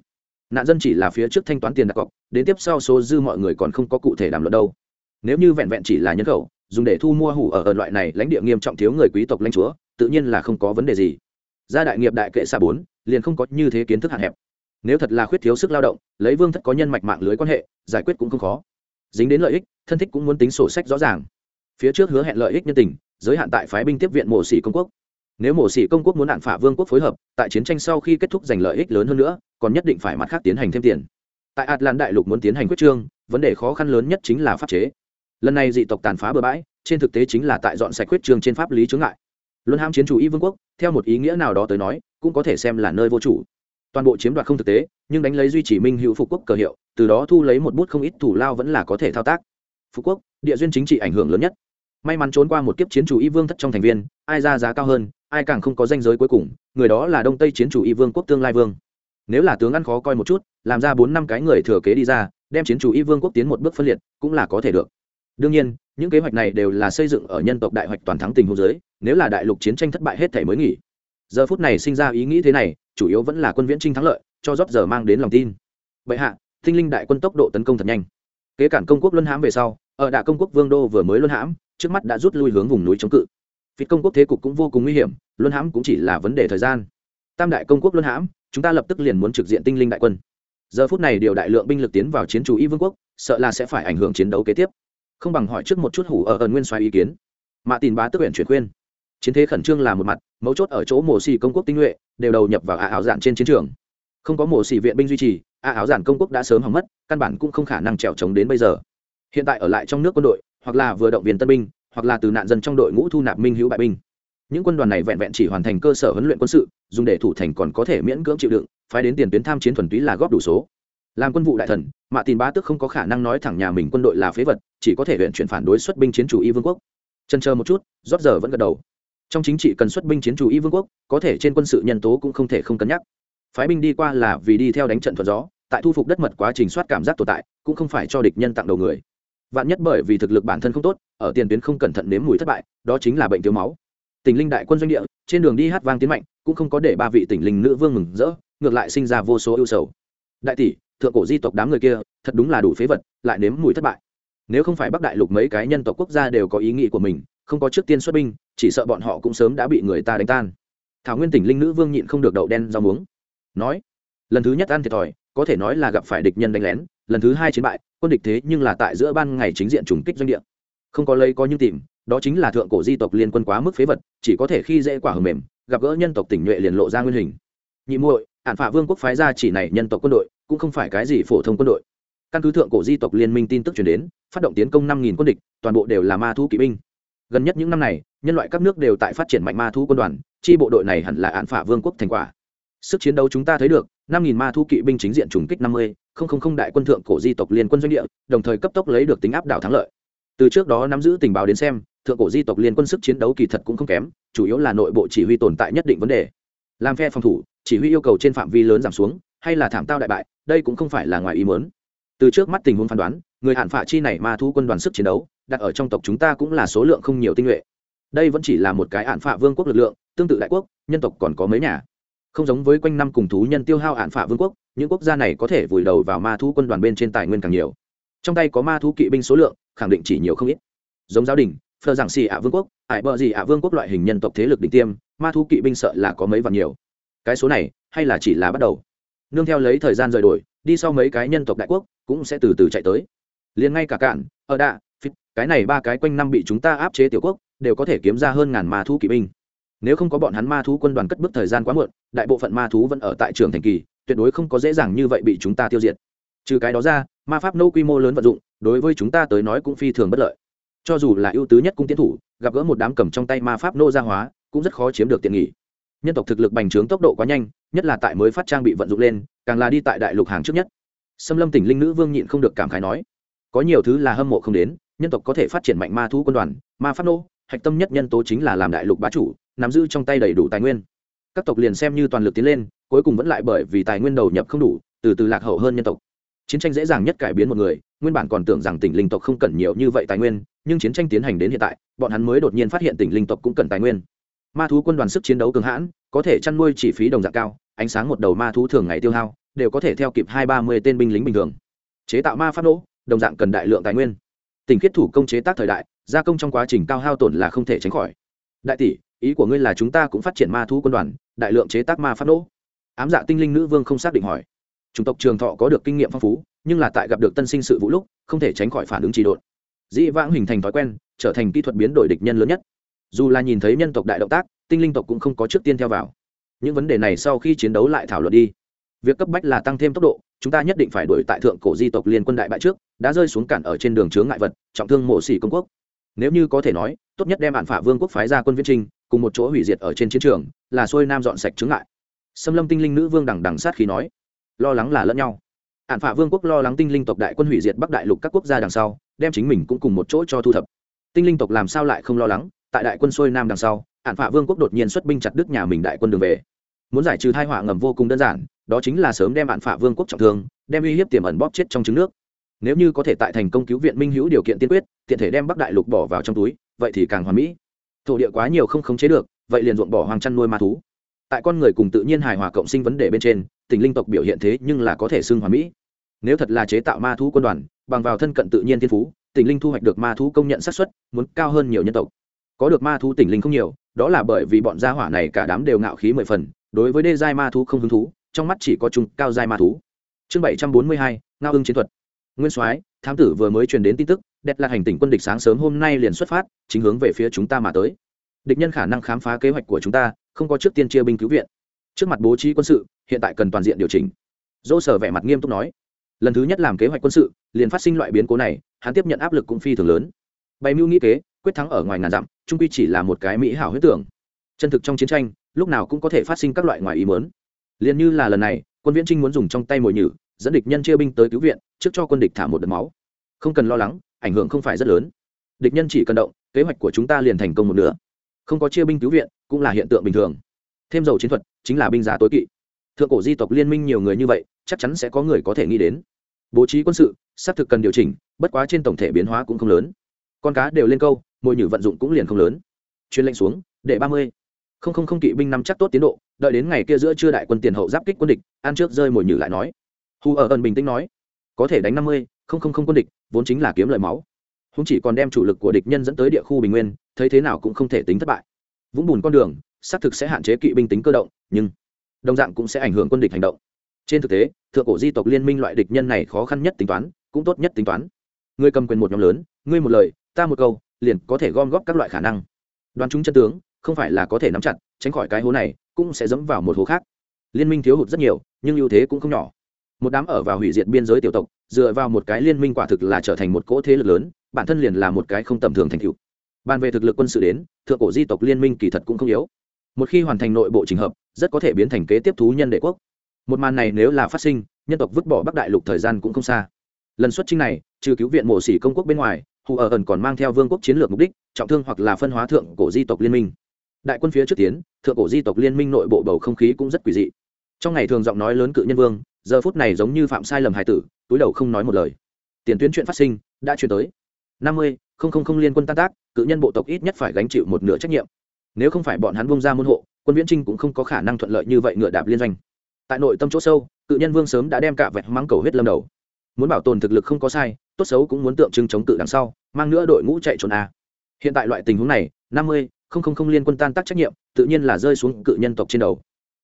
Nạn dân chỉ là phía trước thanh toán tiền đặt cọc, đến tiếp sau số dư mọi người còn không có cụ thể đàm luận đâu nếu như vẹn vẹn chỉ là nhân khẩu, dùng để thu mua hủ ở ở loại này lãnh địa nghiêm trọng thiếu người quý tộc lãnh chúa, tự nhiên là không có vấn đề gì. Gia đại nghiệp đại kệ xa bốn, liền không có như thế kiến thức hạn hẹp. Nếu thật là khuyết thiếu sức lao động, lấy vương thất có nhân mạch mạng lưới quan hệ, giải quyết cũng không khó. Dính đến lợi ích, thân thích cũng muốn tính sổ sách rõ ràng. Phía trước hứa hẹn lợi ích nhân tình, giới hạn tại phái binh tiếp viện mộ sĩ công quốc. Nếu mộ sĩ công quốc muốn hạn phả vương quốc phối hợp, tại chiến tranh sau khi kết thúc giành lợi ích lớn hơn nữa, còn nhất định phải mặt khác tiến hành thêm tiền. Tại atlan đại lục muốn tiến hành quyết trương, vấn đề khó khăn lớn nhất chính là pháp chế lần này dị tộc tàn phá bừa bãi, trên thực tế chính là tại dọn sạch quyết trường trên pháp lý chướng ngại. Luân ham chiến chủ y vương quốc, theo một ý nghĩa nào đó tới nói, cũng có thể xem là nơi vô chủ. Toàn bộ chiếm đoạt không thực tế, nhưng đánh lấy duy trì minh hữu phục quốc cờ hiệu, từ đó thu lấy một bút không ít thủ lao vẫn là có thể thao tác. Phú quốc, địa duyên chính trị ảnh hưởng lớn nhất. May mắn trốn qua một kiếp chiến chủ y vương thất trong thành viên, ai ra giá cao hơn, ai càng không có danh giới cuối cùng, người đó là đông tây chiến chủ y vương quốc tương lai vương. Nếu là tướng ăn khó coi một chút, làm ra bốn năm cái người thừa kế đi ra, đem chiến chủ y vương quốc tiến một bước phân liệt, cũng là có thể được đương nhiên, những kế hoạch này đều là xây dựng ở nhân tộc đại hoạch toàn thắng tình hôn giới nếu là đại lục chiến tranh thất bại hết thể mới nghỉ. Giờ phút này sinh ra ý nghĩ thế này, chủ yếu vẫn là quân viễn trinh thắng lợi, cho rót giờ mang đến lòng tin. Bệ hạ tinh linh đại quân tốc độ tấn công thật nhanh. Kế cản công quốc luân hãm về sau, ở đạ công quốc vương đô vừa mới luân hãm, trước mắt đã rút lui hướng vùng núi chống cự. Phít công quốc thế cục cũng vô cùng nguy hiểm, luân hãm cũng chỉ là vấn đề thời gian. Tam đại công quốc luân hãm, chúng ta lập tức liền muốn trực diện tinh linh đại quân. Giờ phút này điều đại lượng binh lực tiến vào chiến chủ y vương quốc, sợ là sẽ phải ảnh hưởng chiến đấu kế tiếp không bằng hỏi trước một chút hủ ở ẩn nguyên xoáy ý kiến. Mạ tin bá tức huyện chuyển khuyên. Chiến thế khẩn trương là một mặt, mấu chốt ở chỗ mổ xì công quốc tinh nhuệ, đều đầu nhập vào ả áo dạn trên chiến trường. Không có mổ xì viện binh duy trì ả áo dạn công quốc đã sớm hỏng mất, căn bản cũng không khả năng trèo trống đến bây giờ. Hiện tại ở lại trong nước quân đội, hoặc là vừa động viên tân binh, hoặc là từ nạn dân trong đội ngũ thu nạp minh hữu bại binh. Những quân đoàn này vẹn vẹn chỉ hoàn thành cơ sở huấn luyện quân sự, dùng để thủ thành còn có thể miễn cưỡng chịu đựng, phái đến tiền tuyến tham chiến thuần túy là góp đủ số. Làm quân vụ đại thần, mạ tin bá tức không có khả năng nói thẳng nhà mình quân đội là phế vật chỉ có thể huyện chuyển phản đối xuất binh chiến chủ y vương quốc. Chân chờ một chút, rót giờ vẫn gật đầu. Trong chính trị cần xuất binh chiến chủ y vương quốc, có thể trên quân sự nhân tố cũng không thể không cân nhắc. Phái binh đi qua là vì đi theo đánh trận thuận gió, tại thu phục đất mật quá trình soát cảm giác tồn tại, cũng không phải cho địch nhân tặng đầu người. Vạn nhất bởi vì thực lực bản thân không tốt, ở tiền tuyến không cẩn thận nếm mùi thất bại, đó chính là bệnh thiếu máu. Tỉnh linh đại quân doanh địa, trên đường đi hát vang tiến mạnh, cũng không có để ba vị tỉnh linh nữ vương mừng rỡ, ngược lại sinh ra vô số ưu sầu. Đại tỷ, thượng cổ di tộc đám người kia, thật đúng là đủ phế vật, lại nếm mùi thất bại nếu không phải bắc đại lục mấy cái nhân tộc quốc gia đều có ý nghĩ của mình, không có trước tiên xuất binh, chỉ sợ bọn họ cũng sớm đã bị người ta đánh tan. Thảo nguyên tỉnh linh nữ vương nhịn không được đậu đen rau muống. Nói, lần thứ nhất ăn thiệt thòi, có thể nói là gặp phải địch nhân đánh lén, lần thứ hai chiến bại, quân địch thế nhưng là tại giữa ban ngày chính diện trùng kích doanh địa. Không có lấy có như tìm, đó chính là thượng cổ di tộc liên quân quá mức phế vật, chỉ có thể khi dễ quả hầm mềm, gặp gỡ nhân tộc tỉnh nhuệ liền lộ ra nguyên hình. Nhị muội, ản phả vương quốc phái ra chỉ này nhân tộc quân đội, cũng không phải cái gì phổ thông quân đội căn cứ thượng cổ di tộc liên minh tin tức chuyển đến, phát động tiến công năm nghìn quân địch, toàn bộ đều là ma thu kỵ binh. Gần nhất những năm này, nhân loại các nước đều tại phát triển mạnh ma thu quân đoàn, chi bộ đội này hẳn là án phả vương quốc thành quả. Sức chiến đấu chúng ta thấy được, năm nghìn ma thu kỵ binh chính diện trùng kích năm mươi, không không không đại quân thượng cổ di tộc liên quân doanh địa, đồng thời cấp tốc lấy được tính áp đảo thắng lợi. Từ trước đó nắm giữ tình báo đến xem, thượng cổ di tộc liên quân sức chiến đấu kỳ thật cũng không kém, chủ yếu là nội bộ chỉ huy tồn tại nhất định vấn đề. Làm phe phòng thủ, chỉ huy yêu cầu trên phạm vi lớn giảm xuống, hay là thảm tao đại bại, đây cũng không phải là ngoài ý mớn từ trước mắt tình huống phán đoán, người hạn phạ chi này ma thu quân đoàn sức chiến đấu, đặt ở trong tộc chúng ta cũng là số lượng không nhiều tinh nhuệ. Đây vẫn chỉ là một cái hạn phạ vương quốc lực lượng, tương tự đại quốc, nhân tộc còn có mấy nhà. Không giống với quanh năm cùng thú nhân tiêu hao hạn phạ vương quốc, những quốc gia này có thể vùi đầu vào ma thu quân đoàn bên trên tài nguyên càng nhiều. Trong tay có ma thu kỵ binh số lượng, khẳng định chỉ nhiều không ít. Giống giáo đình, phờ giảng xì ạ vương quốc ải bờ gì ạ vương quốc loại hình nhân tộc thế lực đỉnh tiêm, ma thu kỵ binh sợ là có mấy vạn nhiều. Cái số này, hay là chỉ là bắt đầu. Nương theo lấy thời gian rời đổi, đi sau mấy cái nhân tộc đại quốc cũng sẽ từ từ chạy tới. Liền ngay cả cạn, ở đạ, phít, cái này ba cái quanh năm bị chúng ta áp chế tiểu quốc, đều có thể kiếm ra hơn ngàn ma thú kỵ binh. Nếu không có bọn hắn ma thú quân đoàn cất bước thời gian quá muộn, đại bộ phận ma thú vẫn ở tại trường thành kỳ, tuyệt đối không có dễ dàng như vậy bị chúng ta tiêu diệt. Trừ cái đó ra, ma pháp nô quy mô lớn vận dụng, đối với chúng ta tới nói cũng phi thường bất lợi. Cho dù là ưu tứ nhất cung tiến thủ, gặp gỡ một đám cầm trong tay ma pháp nô gia hóa, cũng rất khó chiếm được tiện nghỉ nhân tộc thực lực bành trướng tốc độ quá nhanh, nhất là tại mới phát trang bị vận dụng lên, càng là đi tại đại lục hàng trước nhất xâm lâm tỉnh linh nữ vương nhịn không được cảm khái nói, có nhiều thứ là hâm mộ không đến, nhân tộc có thể phát triển mạnh ma thú quân đoàn, ma pháp nô, hạch tâm nhất nhân tố chính là làm đại lục bá chủ, nắm giữ trong tay đầy đủ tài nguyên. Các tộc liền xem như toàn lực tiến lên, cuối cùng vẫn lại bởi vì tài nguyên đầu nhập không đủ, từ từ lạc hậu hơn nhân tộc. Chiến tranh dễ dàng nhất cải biến một người, nguyên bản còn tưởng rằng tỉnh linh tộc không cần nhiều như vậy tài nguyên, nhưng chiến tranh tiến hành đến hiện tại, bọn hắn mới đột nhiên phát hiện tỉnh linh tộc cũng cần tài nguyên. Ma thú quân đoàn sức chiến đấu cường hãn, có thể chăn nuôi chi phí đồng dạng cao, ánh sáng một đầu ma thú thường ngày tiêu hao đều có thể theo kịp hai ba mươi tên binh lính bình thường. Chế tạo ma pháp nỗ đồng dạng cần đại lượng tài nguyên. Tình kết thủ công chế tác thời đại, gia công trong quá trình cao hao tổn là không thể tránh khỏi. Đại tỷ, ý của ngươi là chúng ta cũng phát triển ma thú quân đoàn, đại lượng chế tác ma pháp nỗ ám dạ tinh linh nữ vương không xác định hỏi. Chủng tộc trường thọ có được kinh nghiệm phong phú, nhưng là tại gặp được tân sinh sự vũ lúc, không thể tránh khỏi phản ứng trì độn. Dĩ vãng hình thành thói quen, trở thành kỹ thuật biến đổi địch nhân lớn nhất. Dù là nhìn thấy nhân tộc đại động tác, tinh linh tộc cũng không có trước tiên theo vào. Những vấn đề này sau khi chiến đấu lại thảo luận đi việc cấp bách là tăng thêm tốc độ, chúng ta nhất định phải đuổi tại thượng cổ di tộc liên quân đại bại trước, đã rơi xuống cản ở trên đường chướng ngại vật, trọng thương mộ xỉ công quốc. Nếu như có thể nói, tốt nhất đem bạn phả vương quốc phái ra quân viễn trinh cùng một chỗ hủy diệt ở trên chiến trường, là xuôi nam dọn sạch chướng ngại. Xâm lâm tinh linh nữ vương đằng đằng sát khi nói, lo lắng là lẫn nhau. Ạn phả vương quốc lo lắng tinh linh tộc đại quân hủy diệt bắc đại lục các quốc gia đằng sau, đem chính mình cũng cùng một chỗ cho thu thập. Tinh linh tộc làm sao lại không lo lắng, tại đại quân xuôi nam đằng sau ạn phả vương quốc đột nhiên xuất binh chặt đứt nhà mình đại quân đường về. Muốn giải trừ thai họa ngầm vô cùng đơn giản đó chính là sớm đem bạn phạ vương quốc trọng thương, đem uy hiếp tiềm ẩn bóp chết trong trứng nước. Nếu như có thể tại thành công cứu viện minh hữu điều kiện tiên quyết, tiện thể đem bắc đại lục bỏ vào trong túi, vậy thì càng hoàn mỹ. Thổ địa quá nhiều không khống chế được, vậy liền ruộng bỏ hoang chăn nuôi ma thú. Tại con người cùng tự nhiên hài hòa cộng sinh vấn đề bên trên tỉnh linh tộc biểu hiện thế nhưng là có thể xưng hoàn mỹ. Nếu thật là chế tạo ma thú quân đoàn, bằng vào thân cận tự nhiên thiên phú tỉnh linh thu hoạch được ma thú công nhận sát suất muốn cao hơn nhiều nhân tộc. Có được ma thú tỉnh linh không nhiều, đó là bởi vì bọn gia hỏa này cả đám đều ngạo khí mười phần, đối với đê giai ma thú không hứng thú trong mắt chỉ có chung cao giai ma thú. Chương bảy trăm bốn mươi hai, ngao ưng chiến thuật. Nguyên soái, thám tử vừa mới truyền đến tin tức đẹp là hành tỉnh quân địch sáng sớm hôm nay liền xuất phát, chính hướng về phía chúng ta mà tới. Địch nhân khả năng khám phá kế hoạch của chúng ta, không có trước tiên chia binh cứu viện. Trước mặt bố trí quân sự, hiện tại cần toàn diện điều chỉnh. Dỗ sở vẻ mặt nghiêm túc nói. Lần thứ nhất làm kế hoạch quân sự, liền phát sinh loại biến cố này, hắn tiếp nhận áp lực cũng phi thường lớn. Bày mưu nghĩ kế, quyết thắng ở ngoài ngàn dặm, trung quy chỉ là một cái mỹ hảo huyết tưởng. Chân thực trong chiến tranh, lúc nào cũng có thể phát sinh các loại ngoài ý mớn liền như là lần này, quân viễn trinh muốn dùng trong tay mồi nhử, dẫn địch nhân chia binh tới cứu viện, trước cho quân địch thả một đợt máu. Không cần lo lắng, ảnh hưởng không phải rất lớn. Địch nhân chỉ cần động, kế hoạch của chúng ta liền thành công một nửa. Không có chia binh cứu viện, cũng là hiện tượng bình thường. Thêm dầu chiến thuật, chính là binh giá tối kỵ. Thượng cổ di tộc liên minh nhiều người như vậy, chắc chắn sẽ có người có thể nghĩ đến. Bố trí quân sự, xác thực cần điều chỉnh, bất quá trên tổng thể biến hóa cũng không lớn. Con cá đều lên câu, mồi nhử vận dụng cũng liền không lớn. Chuyên lệnh xuống, để ba mươi. Không không không kỵ binh nắm chắc tốt tiến độ đợi đến ngày kia giữa chưa đại quân tiền hậu giáp kích quân địch, ăn trước rơi mồi nhử lại nói. Hù ở ẩn bình tĩnh nói, có thể đánh năm mươi, không không không quân địch, vốn chính là kiếm lời máu. Húng chỉ còn đem chủ lực của địch nhân dẫn tới địa khu bình nguyên, thấy thế nào cũng không thể tính thất bại. Vũng bùn con đường, xác thực sẽ hạn chế kỵ binh tính cơ động, nhưng đồng dạng cũng sẽ ảnh hưởng quân địch hành động. Trên thực tế, thượng cổ di tộc liên minh loại địch nhân này khó khăn nhất tính toán, cũng tốt nhất tính toán. Ngươi cầm quyền một nhóm lớn, ngươi một lời, ta một câu, liền có thể gom góp các loại khả năng. Đoán chúng chân tướng, không phải là có thể nắm chặt, tránh khỏi cái hố này cũng sẽ dẫm vào một hố khác. Liên minh thiếu hụt rất nhiều, nhưng ưu thế cũng không nhỏ. Một đám ở vào hủy diệt biên giới tiểu tộc, dựa vào một cái liên minh quả thực là trở thành một cỗ thế lực lớn, bản thân liền là một cái không tầm thường thành tựu. Bàn về thực lực quân sự đến, thượng cổ di tộc liên minh kỳ thật cũng không yếu. Một khi hoàn thành nội bộ trình hợp, rất có thể biến thành kế tiếp thú nhân đệ quốc. Một màn này nếu là phát sinh, nhân tộc vứt bỏ bắc đại lục thời gian cũng không xa. Lần xuất trinh này, trừ cứu viện mộ sĩ công quốc bên ngoài, hù ở ẩn còn mang theo vương quốc chiến lược mục đích, trọng thương hoặc là phân hóa thượng cổ di tộc liên minh đại quân phía trước tiến, thượng cổ di tộc liên minh nội bộ bầu không khí cũng rất quỷ dị. Trong ngày thường giọng nói lớn cự nhân vương, giờ phút này giống như phạm sai lầm hài tử, túi đầu không nói một lời. Tiền tuyến chuyện phát sinh, đã chuyển tới. Năm mươi, không không không liên quân tan tác, cự nhân bộ tộc ít nhất phải gánh chịu một nửa trách nhiệm. Nếu không phải bọn hắn bông ra môn hộ, quân viễn trinh cũng không có khả năng thuận lợi như vậy ngựa đạp liên doanh. Tại nội tâm chỗ sâu, cự nhân vương sớm đã đem cả vẹt mắng cầu huyết lâm đầu. Muốn bảo tồn thực lực không có sai, tốt xấu cũng muốn tượng trưng chống cự đằng sau, mang nữa đội ngũ chạy trốn a. Hiện tại loại tình huống này, năm mươi không không không liên quân tan tác trách nhiệm, tự nhiên là rơi xuống cự nhân tộc trên đầu.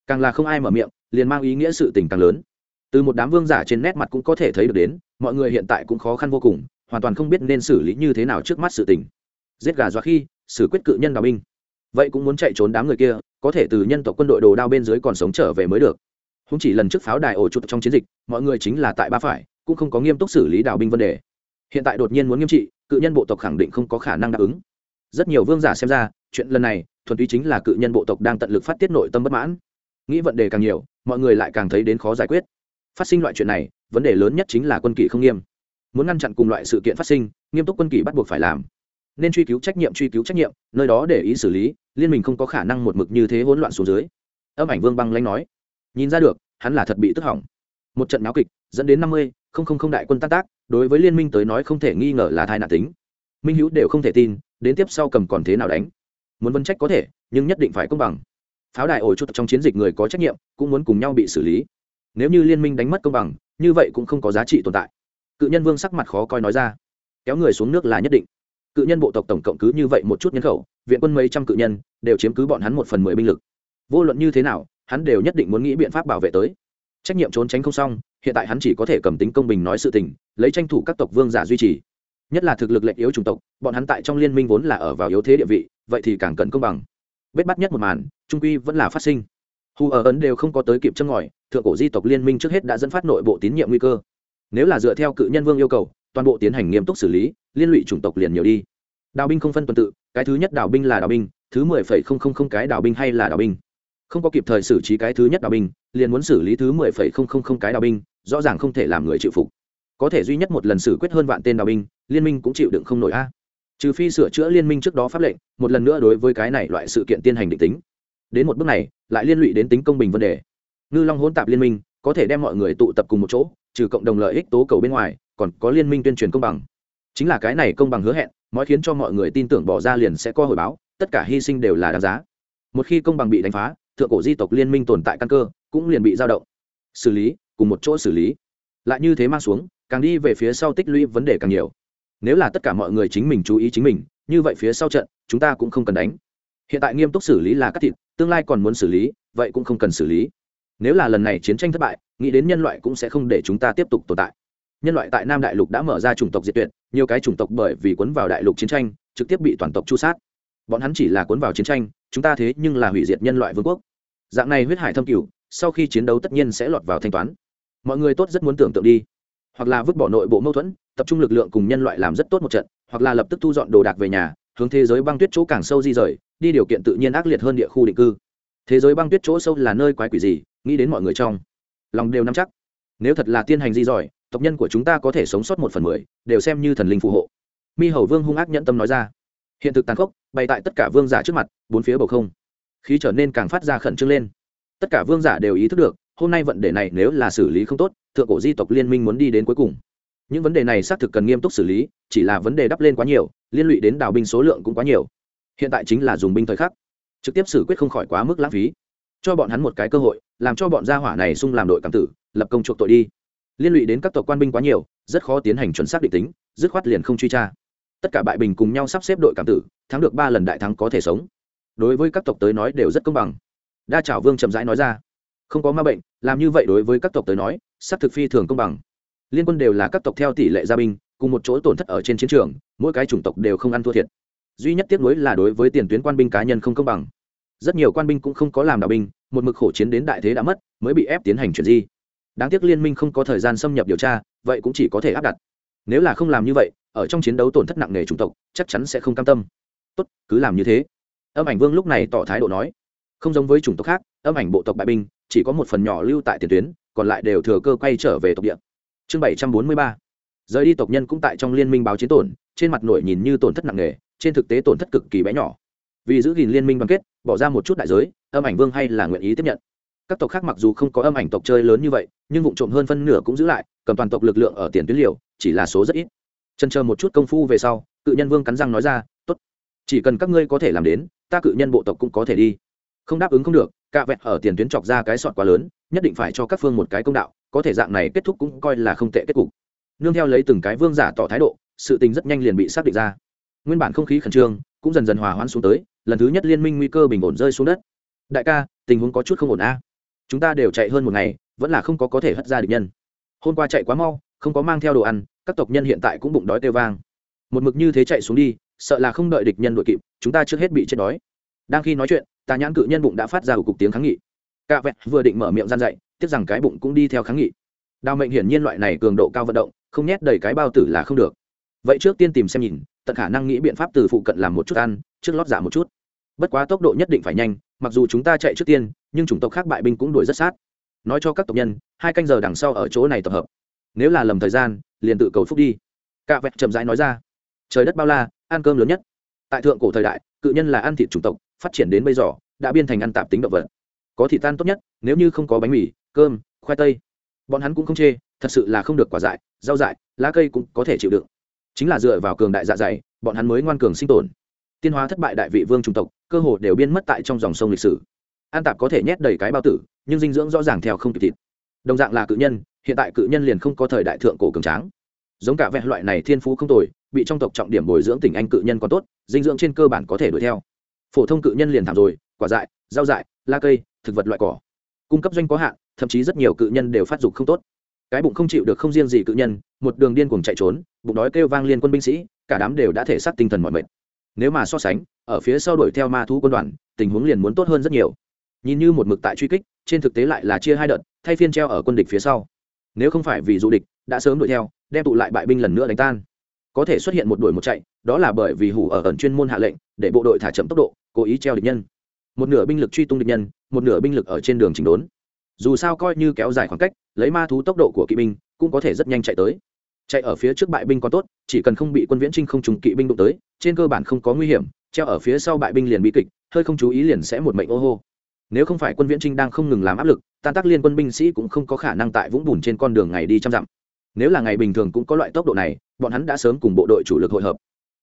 Càng là không ai mở miệng, liền mang ý nghĩa sự tình càng lớn. Từ một đám vương giả trên nét mặt cũng có thể thấy được đến, mọi người hiện tại cũng khó khăn vô cùng, hoàn toàn không biết nên xử lý như thế nào trước mắt sự tình. Giết gà dọa khi, xử quyết cự nhân đào binh. Vậy cũng muốn chạy trốn đám người kia, có thể từ nhân tộc quân đội đồ đao bên dưới còn sống trở về mới được. Không chỉ lần trước pháo đài ổ chuột trong chiến dịch, mọi người chính là tại ba phải, cũng không có nghiêm túc xử lý đào binh vấn đề. Hiện tại đột nhiên muốn nghiêm trị, cự nhân bộ tộc khẳng định không có khả năng đáp ứng rất nhiều vương giả xem ra, chuyện lần này, thuần túy chính là cự nhân bộ tộc đang tận lực phát tiết nội tâm bất mãn. Nghĩ vấn đề càng nhiều, mọi người lại càng thấy đến khó giải quyết. Phát sinh loại chuyện này, vấn đề lớn nhất chính là quân kỷ không nghiêm. Muốn ngăn chặn cùng loại sự kiện phát sinh, nghiêm túc quân kỷ bắt buộc phải làm. Nên truy cứu trách nhiệm truy cứu trách nhiệm, nơi đó để ý xử lý, liên minh không có khả năng một mực như thế hỗn loạn xuống dưới. Âm ảnh vương băng lanh nói. Nhìn ra được, hắn là thật bị tức hỏng. Một trận náo kịch, dẫn đến năm mươi, không không không đại quân tác tác, đối với liên minh tới nói không thể nghi ngờ là thai nạn tính. Minh hữu đều không thể tin đến tiếp sau cầm còn thế nào đánh? Muốn vân trách có thể, nhưng nhất định phải công bằng. Pháo đài ổ chút trong chiến dịch người có trách nhiệm, cũng muốn cùng nhau bị xử lý. Nếu như liên minh đánh mất công bằng, như vậy cũng không có giá trị tồn tại. Cự nhân vương sắc mặt khó coi nói ra. Kéo người xuống nước là nhất định. Cự nhân bộ tộc tổng cộng cứ như vậy một chút nhân khẩu, viện quân mấy trăm cự nhân, đều chiếm cứ bọn hắn một phần mười binh lực. Vô luận như thế nào, hắn đều nhất định muốn nghĩ biện pháp bảo vệ tới. Trách nhiệm trốn tránh không xong, hiện tại hắn chỉ có thể cầm tính công bình nói sự tình, lấy tranh thủ các tộc vương giả duy trì nhất là thực lực lệnh yếu chủng tộc, bọn hắn tại trong liên minh vốn là ở vào yếu thế địa vị, vậy thì càng cần công bằng. Bết bắt nhất một màn, trung quy vẫn là phát sinh. Hù ở ấn đều không có tới kịp châm ngòi, thượng cổ di tộc liên minh trước hết đã dẫn phát nội bộ tín nhiệm nguy cơ. Nếu là dựa theo cự nhân vương yêu cầu, toàn bộ tiến hành nghiêm túc xử lý, liên lụy chủng tộc liền nhiều đi. Đào binh không phân tuần tự, cái thứ nhất đào binh là đào binh, thứ mười phẩy không không không cái đào binh hay là đào binh. Không có kịp thời xử trí cái thứ nhất đào binh, liền muốn xử lý thứ mười phẩy không không không cái đào binh, rõ ràng không thể làm người chịu phục. Có thể duy nhất một lần xử quyết hơn vạn tên đào binh liên minh cũng chịu đựng không nổi a. Trừ phi sửa chữa liên minh trước đó pháp lệnh, một lần nữa đối với cái này loại sự kiện tiên hành định tính. Đến một bước này, lại liên lụy đến tính công bình vấn đề. Ngư long hỗn tạp liên minh có thể đem mọi người tụ tập cùng một chỗ, trừ cộng đồng lợi ích tố cầu bên ngoài, còn có liên minh tuyên truyền công bằng. Chính là cái này công bằng hứa hẹn mọi khiến cho mọi người tin tưởng bỏ ra liền sẽ có hồi báo, tất cả hy sinh đều là đáng giá. Một khi công bằng bị đánh phá, thượng cổ di tộc liên minh tồn tại căn cơ cũng liền bị giao động. Xử lý, cùng một chỗ xử lý. Lại như thế mang xuống, càng đi về phía sau tích lũy vấn đề càng nhiều nếu là tất cả mọi người chính mình chú ý chính mình, như vậy phía sau trận, chúng ta cũng không cần đánh. Hiện tại nghiêm túc xử lý là cắt thịt, tương lai còn muốn xử lý, vậy cũng không cần xử lý. Nếu là lần này chiến tranh thất bại, nghĩ đến nhân loại cũng sẽ không để chúng ta tiếp tục tồn tại. Nhân loại tại nam đại lục đã mở ra chủng tộc diệt tuyệt, nhiều cái chủng tộc bởi vì cuốn vào đại lục chiến tranh, trực tiếp bị toàn tộc chu sát. Bọn hắn chỉ là cuốn vào chiến tranh, chúng ta thế nhưng là hủy diệt nhân loại vương quốc. Dạng này huyết hải thâm cửu sau khi chiến đấu tất nhiên sẽ lọt vào thanh toán. Mọi người tốt rất muốn tưởng tượng đi. Hoặc là vứt bỏ nội bộ mâu thuẫn tập trung lực lượng cùng nhân loại làm rất tốt một trận, hoặc là lập tức thu dọn đồ đạc về nhà, hướng thế giới băng tuyết chỗ càng sâu di rời, đi điều kiện tự nhiên ác liệt hơn địa khu định cư. Thế giới băng tuyết chỗ sâu là nơi quái quỷ gì, nghĩ đến mọi người trong lòng đều nắm chắc. Nếu thật là tiên hành di giỏi tộc nhân của chúng ta có thể sống sót một phần mười, đều xem như thần linh phù hộ. Mi hầu vương hung ác nhẫn tâm nói ra. Hiện thực tàn khốc, bày tại tất cả vương giả trước mặt, bốn phía bầu không. Khí trở nên càng phát ra khẩn trương lên. Tất cả vương giả đều ý thức được, hôm nay vận đề này nếu là xử lý không tốt, thượng cổ di tộc liên minh muốn đi đến cuối cùng những vấn đề này xác thực cần nghiêm túc xử lý, chỉ là vấn đề đắp lên quá nhiều, liên lụy đến đào binh số lượng cũng quá nhiều. Hiện tại chính là dùng binh thời khắc, trực tiếp xử quyết không khỏi quá mức lãng phí. Cho bọn hắn một cái cơ hội, làm cho bọn gia hỏa này sung làm đội cảm tử, lập công chuộc tội đi. Liên lụy đến các tộc quan binh quá nhiều, rất khó tiến hành chuẩn xác định tính, dứt khoát liền không truy tra. Tất cả bại bình cùng nhau sắp xếp đội cảm tử, thắng được ba lần đại thắng có thể sống. Đối với các tộc tới nói đều rất công bằng. Đa trảo vương chậm rãi nói ra. Không có ma bệnh, làm như vậy đối với các tộc tới nói s thực phi thường công bằng liên quân đều là các tộc theo tỷ lệ gia binh, cùng một chỗ tổn thất ở trên chiến trường, mỗi cái chủng tộc đều không ăn thua thiệt. Duy nhất tiếc nuối là đối với tiền tuyến quan binh cá nhân không công bằng. Rất nhiều quan binh cũng không có làm đạo binh, một mực khổ chiến đến đại thế đã mất, mới bị ép tiến hành chuyển di. Đáng tiếc liên minh không có thời gian xâm nhập điều tra, vậy cũng chỉ có thể áp đặt. Nếu là không làm như vậy, ở trong chiến đấu tổn thất nặng nề chủng tộc, chắc chắn sẽ không cam tâm. Tốt, cứ làm như thế. Âm ảnh vương lúc này tỏ thái độ nói. Không giống với chủng tộc khác, âm ảnh bộ tộc bại binh, chỉ có một phần nhỏ lưu tại tiền tuyến, còn lại đều thừa cơ quay trở về tộc địa chương bảy trăm bốn mươi ba. Rời đi tộc nhân cũng tại trong liên minh báo chiến tổn, trên mặt nổi nhìn như tổn thất nặng nề, trên thực tế tổn thất cực kỳ bé nhỏ. Vì giữ gìn liên minh đoàn kết, bỏ ra một chút đại giới, âm ảnh vương hay là nguyện ý tiếp nhận. Các tộc khác mặc dù không có âm ảnh tộc chơi lớn như vậy, nhưng vụ trộm hơn phân nửa cũng giữ lại, cầm toàn tộc lực lượng ở tiền tuyến liều, chỉ là số rất ít. Chân chờ một chút công phu về sau, cự nhân vương cắn răng nói ra, tốt, chỉ cần các ngươi có thể làm đến, ta cự nhân bộ tộc cũng có thể đi. Không đáp ứng không được, cạ vẹt ở tiền tuyến chọc ra cái sọt quá lớn, nhất định phải cho các phương một cái công đạo có thể dạng này kết thúc cũng coi là không tệ kết cục. Nương theo lấy từng cái vương giả tỏ thái độ, sự tình rất nhanh liền bị xác định ra. Nguyên bản không khí khẩn trương, cũng dần dần hòa hoãn xuống tới, lần thứ nhất liên minh nguy cơ bình ổn rơi xuống đất. Đại ca, tình huống có chút không ổn a. Chúng ta đều chạy hơn một ngày, vẫn là không có có thể hất ra địch nhân. Hôm qua chạy quá mau, không có mang theo đồ ăn, các tộc nhân hiện tại cũng bụng đói tê vang. Một mực như thế chạy xuống đi, sợ là không đợi địch nhân đội kịp, chúng ta trước hết bị chết đói. Đang khi nói chuyện, tà nhãn cự nhân bụng đã phát ra cục tiếng kháng nghị cạ vẹt vừa định mở miệng gian dậy tiếc rằng cái bụng cũng đi theo kháng nghị. Đào mệnh hiển nhiên loại này cường độ cao vận động, không nhét đầy cái bao tử là không được. Vậy trước tiên tìm xem nhìn, tận khả năng nghĩ biện pháp từ phụ cận làm một chút ăn, trước lót giả một chút. Bất quá tốc độ nhất định phải nhanh, mặc dù chúng ta chạy trước tiên, nhưng chủng tộc khác bại binh cũng đuổi rất sát. Nói cho các tộc nhân, hai canh giờ đằng sau ở chỗ này tập hợp. Nếu là lầm thời gian, liền tự cầu phúc đi. Cạ vẹt chậm rãi nói ra. Trời đất bao la, ăn cơm lớn nhất. Tại thượng cổ thời đại, cự nhân là ăn thịt chủng tộc, phát triển đến bây giờ, đã biên thành ăn tạp tính động vật có thịt tan tốt nhất, nếu như không có bánh mì, cơm, khoai tây, bọn hắn cũng không chê, thật sự là không được quả dại, rau dại, lá cây cũng có thể chịu đựng. Chính là dựa vào cường đại dạ dày, bọn hắn mới ngoan cường sinh tồn. Tiên hóa thất bại đại vị vương trung tộc, cơ hồ đều biên mất tại trong dòng sông lịch sử. An tạp có thể nhét đầy cái bao tử, nhưng dinh dưỡng rõ ràng theo không kịp thịt. Đồng dạng là cự nhân, hiện tại cự nhân liền không có thời đại thượng cổ cường tráng. Giống cả vẹn loại này thiên phú không tồi, bị trong tộc trọng điểm bồi dưỡng tỉnh anh cự nhân còn tốt, dinh dưỡng trên cơ bản có thể đuổi theo. Phổ thông cự nhân liền thảm rồi, quả dại, rau dại la cây thực vật loại cỏ. Cung cấp doanh có hạn, thậm chí rất nhiều cự nhân đều phát dục không tốt. Cái bụng không chịu được không riêng gì cự nhân, một đường điên cuồng chạy trốn, bụng đói kêu vang liên quân binh sĩ, cả đám đều đã thể xác tinh thần mọi mệt. Nếu mà so sánh, ở phía sau đuổi theo ma thú quân đoàn, tình huống liền muốn tốt hơn rất nhiều. Nhìn như một mực tại truy kích, trên thực tế lại là chia hai đợt, thay phiên treo ở quân địch phía sau. Nếu không phải vì du địch, đã sớm đuổi theo, đem tụ lại bại binh lần nữa đánh tan. Có thể xuất hiện một đuổi một chạy, đó là bởi vì hủ ở ẩn chuyên môn hạ lệnh, để bộ đội thả chậm tốc độ, cố ý treo địch nhân một nửa binh lực truy tung địch nhân, một nửa binh lực ở trên đường chỉnh đốn. Dù sao coi như kéo dài khoảng cách, lấy ma thú tốc độ của kỵ binh, cũng có thể rất nhanh chạy tới. Chạy ở phía trước bại binh còn tốt, chỉ cần không bị quân viễn trinh không trùng kỵ binh đụng tới, trên cơ bản không có nguy hiểm, treo ở phía sau bại binh liền bị kịch, hơi không chú ý liền sẽ một mệnh ô hô. Nếu không phải quân viễn trinh đang không ngừng làm áp lực, tan tác liên quân binh sĩ cũng không có khả năng tại vũng bùn trên con đường ngày đi trăm dặm. Nếu là ngày bình thường cũng có loại tốc độ này, bọn hắn đã sớm cùng bộ đội chủ lực hội hợp.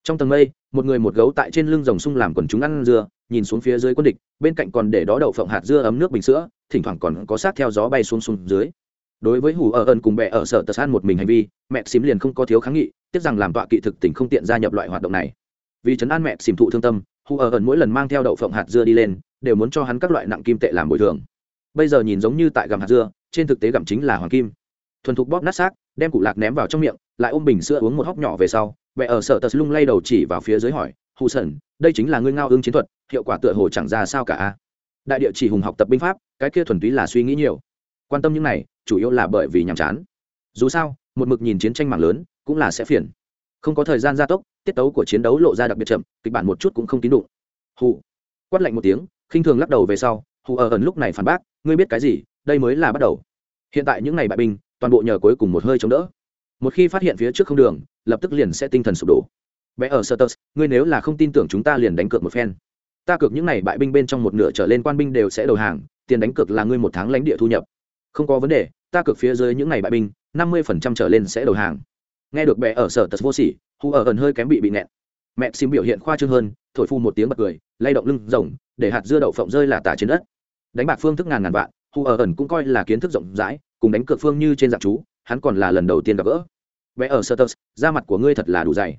Trong tầng mây, một người một gấu tại trên lưng rồng sung làm quần chúng ăn dưa nhìn xuống phía dưới quân địch bên cạnh còn để đó đậu phộng hạt dưa ấm nước bình sữa thỉnh thoảng còn có sát theo gió bay xuống xuống dưới. Đối với hủ ở ẩn cùng bệ ở sở tờ san một mình hành vi mẹ xím liền không có thiếu kháng nghị tiếc rằng làm tọa kỵ thực tình không tiện gia nhập loại hoạt động này. Vì chấn an mẹ xìm thụ thương tâm hủ ở ẩn mỗi lần mang theo đậu phộng hạt dưa đi lên đều muốn cho hắn các loại nặng kim tệ làm bồi thường. Bây giờ nhìn giống như tại gặm hạt dưa trên thực tế gặm chính là hoàng kim. Thuần thục bóp nát xác đem củ lạc ném vào trong miệng lại ôm bình sữa uống một hóc nhỏ về sau bệ ở sở tật lung lay đầu chỉ vào phía dưới hỏi hù sẩn, đây chính là ngươi ngao ương chiến thuật hiệu quả tựa hồ chẳng ra sao cả đại địa chỉ hùng học tập binh pháp, cái kia thuần túy là suy nghĩ nhiều. Quan tâm những này, chủ yếu là bởi vì nhàm chán. Dù sao, một mực nhìn chiến tranh mạng lớn, cũng là sẽ phiền. Không có thời gian gia tốc, tiết tấu của chiến đấu lộ ra đặc biệt chậm, kịch bản một chút cũng không tín đụng. Hù. Quát lạnh một tiếng, khinh thường lắc đầu về sau, hù ở ẩn lúc này phản bác, ngươi biết cái gì, đây mới là bắt đầu. Hiện tại những ngày bại binh, toàn bộ nhờ cuối cùng một hơi chống đỡ. Một khi phát hiện phía trước không đường, lập tức liền sẽ tinh thần sụp đổ. Bé ở sơ ngươi nếu là không tin tưởng chúng ta liền đánh cược một phen ta cược những này bại binh bên trong một nửa trở lên quan binh đều sẽ đầu hàng, tiền đánh cược là ngươi một tháng lãnh địa thu nhập. Không có vấn đề, ta cược phía dưới những này bại binh, năm mươi phần trăm trở lên sẽ đầu hàng. Nghe được bé ở sở tật vô sỉ, hù ở ẩn hơi kém bị bị nẹt mẹ xin biểu hiện khoa trương hơn, thổi phu một tiếng bật cười, lay động lưng rồng, để hạt dưa đậu phộng rơi là tả trên đất. Đánh bạc phương thức ngàn ngàn vạn, hù ở ẩn cũng coi là kiến thức rộng rãi, cùng đánh cược phương như trên dạng chú, hắn còn là lần đầu tiên gặp gỡ. Bé ở sơ tơ da mặt của ngươi thật là đủ dày.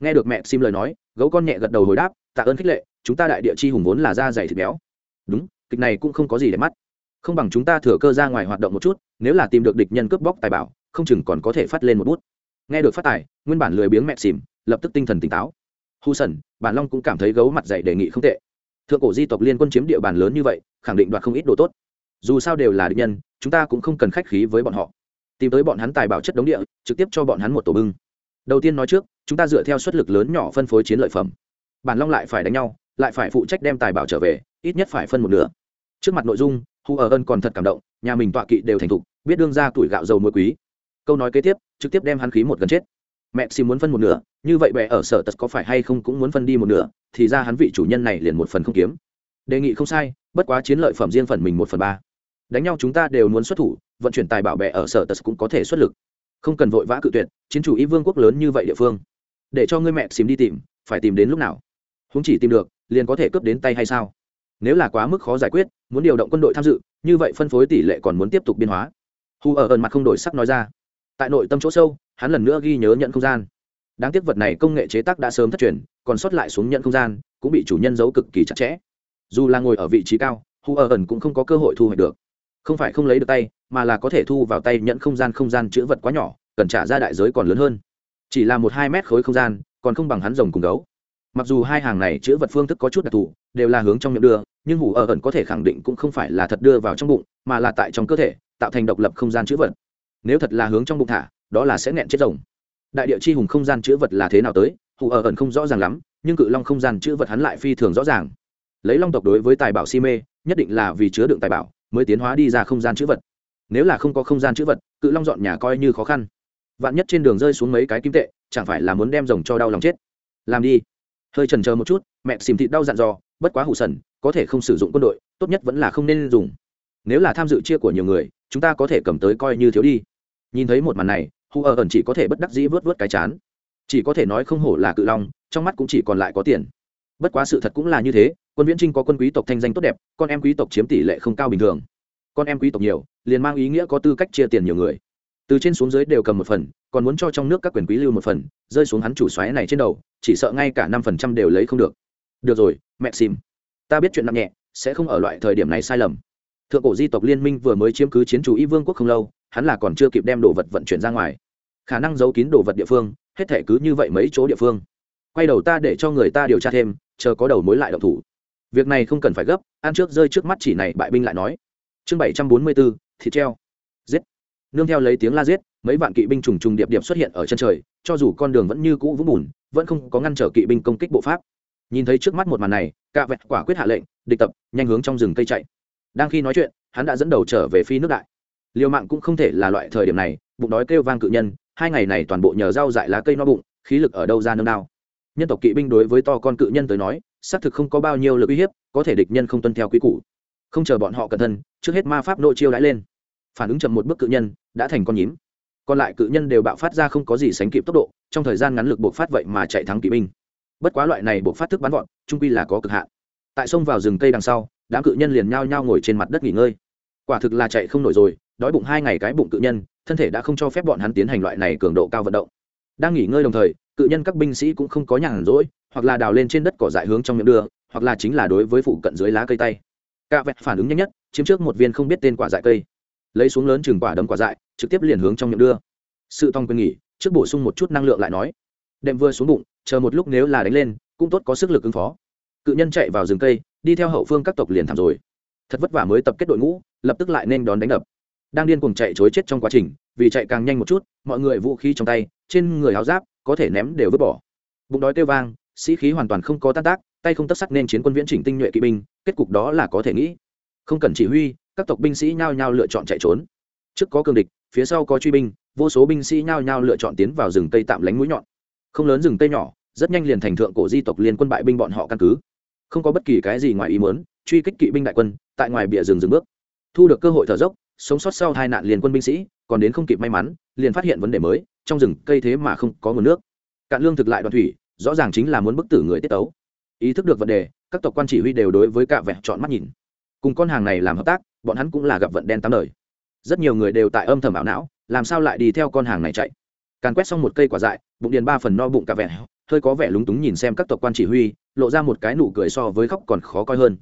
Nghe được mẹ sim lời nói, gấu con nhẹ gật đầu hồi đáp, tạ ơn khích lệ chúng ta đại địa chi hùng vốn là da dày thịt béo. Đúng, kịch này cũng không có gì để mắt. Không bằng chúng ta thừa cơ ra ngoài hoạt động một chút, nếu là tìm được địch nhân cướp bóc tài bảo, không chừng còn có thể phát lên một bút. Nghe được phát tài, nguyên bản lười biếng mẹ xìm lập tức tinh thần tỉnh táo. Hu sần, bản long cũng cảm thấy gấu mặt dày đề nghị không tệ. Thượng cổ di tộc liên quân chiếm địa bàn lớn như vậy, khẳng định đoạt không ít đồ tốt. Dù sao đều là địch nhân, chúng ta cũng không cần khách khí với bọn họ. Tìm tới bọn hắn tài bảo chất đống địa, trực tiếp cho bọn hắn một tổ bưng. Đầu tiên nói trước, chúng ta dựa theo suất lực lớn nhỏ phân phối chiến lợi phẩm. Bản long lại phải đánh nhau lại phải phụ trách đem tài bảo trở về, ít nhất phải phân một nửa. Trước mặt nội dung, hu ở ân còn thật cảm động, nhà mình tọa kỵ đều thành thục, biết đương ra tuổi gạo dầu muối quý. Câu nói kế tiếp, trực tiếp đem hắn khí một gần chết. Mẹ xì muốn phân một nửa, như vậy bè ở sở tật có phải hay không cũng muốn phân đi một nửa, thì ra hắn vị chủ nhân này liền một phần không kiếm. Đề nghị không sai, bất quá chiến lợi phẩm riêng phần mình một phần ba. Đánh nhau chúng ta đều muốn xuất thủ, vận chuyển tài bảo bè ở sở tật cũng có thể xuất lực. Không cần vội vã cự tuyệt, chiến chủ ý vương quốc lớn như vậy địa phương. Để cho ngươi mẹ xìm đi tìm, phải tìm đến lúc nào? Húng chỉ tìm được liền có thể cướp đến tay hay sao? Nếu là quá mức khó giải quyết, muốn điều động quân đội tham dự, như vậy phân phối tỷ lệ còn muốn tiếp tục biên hóa. Hù ở ẩn mặt không đổi sắc nói ra. Tại nội tâm chỗ sâu, hắn lần nữa ghi nhớ nhận không gian. Đáng tiếc vật này công nghệ chế tác đã sớm thất truyền, còn sót lại xuống nhận không gian, cũng bị chủ nhân giấu cực kỳ chặt chẽ. Dù là ngồi ở vị trí cao hù ở ẩn cũng không có cơ hội thu hoạch được. Không phải không lấy được tay, mà là có thể thu vào tay nhận không gian không gian chữ vật quá nhỏ, cần trả ra đại giới còn lớn hơn. Chỉ là một hai mét khối không gian, còn không bằng hắn rồng cùng gấu mặc dù hai hàng này chữ vật phương thức có chút đặc thù, đều là hướng trong miệng đưa, nhưng hủ ở ẩn có thể khẳng định cũng không phải là thật đưa vào trong bụng, mà là tại trong cơ thể, tạo thành độc lập không gian chữ vật. Nếu thật là hướng trong bụng thả, đó là sẽ nghẹn chết rồng. Đại địa chi hùng không gian chữ vật là thế nào tới, hủ ở ẩn không rõ ràng lắm, nhưng cự long không gian chữ vật hắn lại phi thường rõ ràng. Lấy long tộc đối với tài bảo si mê, nhất định là vì chứa đựng tài bảo, mới tiến hóa đi ra không gian chữ vật. Nếu là không có không gian chữ vật, cự long dọn nhà coi như khó khăn. Vạn nhất trên đường rơi xuống mấy cái kim tệ, chẳng phải là muốn đem rồng cho đau lòng chết. Làm đi hơi trần chờ một chút, mẹ xìm thịt đau dặn dò, bất quá hủ sần, có thể không sử dụng quân đội, tốt nhất vẫn là không nên dùng. Nếu là tham dự chia của nhiều người, chúng ta có thể cầm tới coi như thiếu đi. Nhìn thấy một màn này, hù ở ẩn chỉ có thể bất đắc dĩ vớt vớt cái chán. Chỉ có thể nói không hổ là cự long, trong mắt cũng chỉ còn lại có tiền. Bất quá sự thật cũng là như thế, quân viễn trinh có quân quý tộc thanh danh tốt đẹp, con em quý tộc chiếm tỷ lệ không cao bình thường. Con em quý tộc nhiều, liền mang ý nghĩa có tư cách chia tiền nhiều người. Từ trên xuống dưới đều cầm một phần, còn muốn cho trong nước các quyền quý lưu một phần, rơi xuống hắn chủ xoáy này trên đầu chỉ sợ ngay cả năm phần trăm đều lấy không được. Được rồi, mẹ xìm ta biết chuyện nặng nhẹ, sẽ không ở loại thời điểm này sai lầm. Thượng cổ di tộc liên minh vừa mới chiếm cứ chiến chủ y vương quốc không lâu, hắn là còn chưa kịp đem đồ vật vận chuyển ra ngoài. Khả năng giấu kín đồ vật địa phương, hết thể cứ như vậy mấy chỗ địa phương. Quay đầu ta để cho người ta điều tra thêm, chờ có đầu mối lại động thủ. Việc này không cần phải gấp, ăn trước rơi trước mắt chỉ này, bại binh lại nói. Chương bảy trăm bốn mươi bốn thịt treo. Giết. Nương theo lấy tiếng la giết, mấy vạn kỵ binh trùng trùng điệp điệp xuất hiện ở chân trời, cho dù con đường vẫn như cũ vũng bùn vẫn không có ngăn trở kỵ binh công kích bộ pháp. Nhìn thấy trước mắt một màn này, cạ vẹt quả quyết hạ lệnh, địch tập, nhanh hướng trong rừng cây chạy. Đang khi nói chuyện, hắn đã dẫn đầu trở về phi nước đại. Liều mạng cũng không thể là loại thời điểm này, bụng đói kêu vang cự nhân, hai ngày này toàn bộ nhờ rau dại lá cây no bụng, khí lực ở đâu ra nâng nào. Nhân tộc kỵ binh đối với to con cự nhân tới nói, xác thực không có bao nhiêu lực uy hiếp, có thể địch nhân không tuân theo quy củ. Không chờ bọn họ cẩn thân trước hết ma pháp nội chiêu đãi lên. Phản ứng chậm một bước cự nhân, đã thành con nhím còn lại cự nhân đều bạo phát ra không có gì sánh kịp tốc độ, trong thời gian ngắn lực buộc phát vậy mà chạy thắng kỵ binh. Bất quá loại này buộc phát thức bắn gọn trung quy là có cực hạn. Tại sông vào rừng cây đằng sau, đám cự nhân liền nhao nhao ngồi trên mặt đất nghỉ ngơi. Quả thực là chạy không nổi rồi, đói bụng hai ngày cái bụng cự nhân, thân thể đã không cho phép bọn hắn tiến hành loại này cường độ cao vận động. Đang nghỉ ngơi đồng thời, cự nhân các binh sĩ cũng không có nhàn rỗi, hoặc là đào lên trên đất cỏ dại hướng trong miệng đưa, hoặc là chính là đối với phụ cận dưới lá cây tay. Cạ vẹt phản ứng nhanh nhất, chiếm trước một viên không biết tên quả dại cây lấy xuống lớn chừng quả đấm quả dại, trực tiếp liền hướng trong miệng đưa. Sự tòng quyền nghỉ trước bổ sung một chút năng lượng lại nói, đệm vừa xuống bụng, chờ một lúc nếu là đánh lên, cũng tốt có sức lực ứng phó. Cự nhân chạy vào rừng cây, đi theo hậu phương các tộc liền thảm rồi. Thật vất vả mới tập kết đội ngũ, lập tức lại nên đón đánh đập. Đang điên cùng chạy chối chết trong quá trình, vì chạy càng nhanh một chút, mọi người vũ khí trong tay, trên người áo giáp, có thể ném đều vứt bỏ. Bụng đói kêu vang, sĩ khí hoàn toàn không có tan tác, tay không tất sắc nên chiến quân viễn chỉnh tinh nhuệ kỵ binh, kết cục đó là có thể nghĩ. Không cần chỉ huy các tộc binh sĩ nhao nhao lựa chọn chạy trốn. Trước có cường địch, phía sau có truy binh, vô số binh sĩ nhao nhao lựa chọn tiến vào rừng cây tạm lánh mũi nhọn. Không lớn rừng cây nhỏ, rất nhanh liền thành thượng cổ di tộc liên quân bại binh bọn họ căn cứ. Không có bất kỳ cái gì ngoài ý muốn, truy kích kỵ binh đại quân, tại ngoài bìa rừng dừng bước. Thu được cơ hội thở dốc, sống sót sau hai nạn liền quân binh sĩ, còn đến không kịp may mắn, liền phát hiện vấn đề mới, trong rừng cây thế mà không có nguồn nước. Cạn lương thực lại đoàn thủy, rõ ràng chính là muốn bức tử người tiết tấu. Ý thức được vấn đề, các tộc quan chỉ huy đều đối với cả vẹn chọn mắt nhìn cùng con hàng này làm hợp tác, bọn hắn cũng là gặp vận đen tám đời. Rất nhiều người đều tại âm thầm ảo não, làm sao lại đi theo con hàng này chạy? Càn quét xong một cây quả dại, bụng điền ba phần no bụng cả vẹn hơi có vẻ lúng túng nhìn xem các tộc quan chỉ huy, lộ ra một cái nụ cười so với khóc còn khó coi hơn.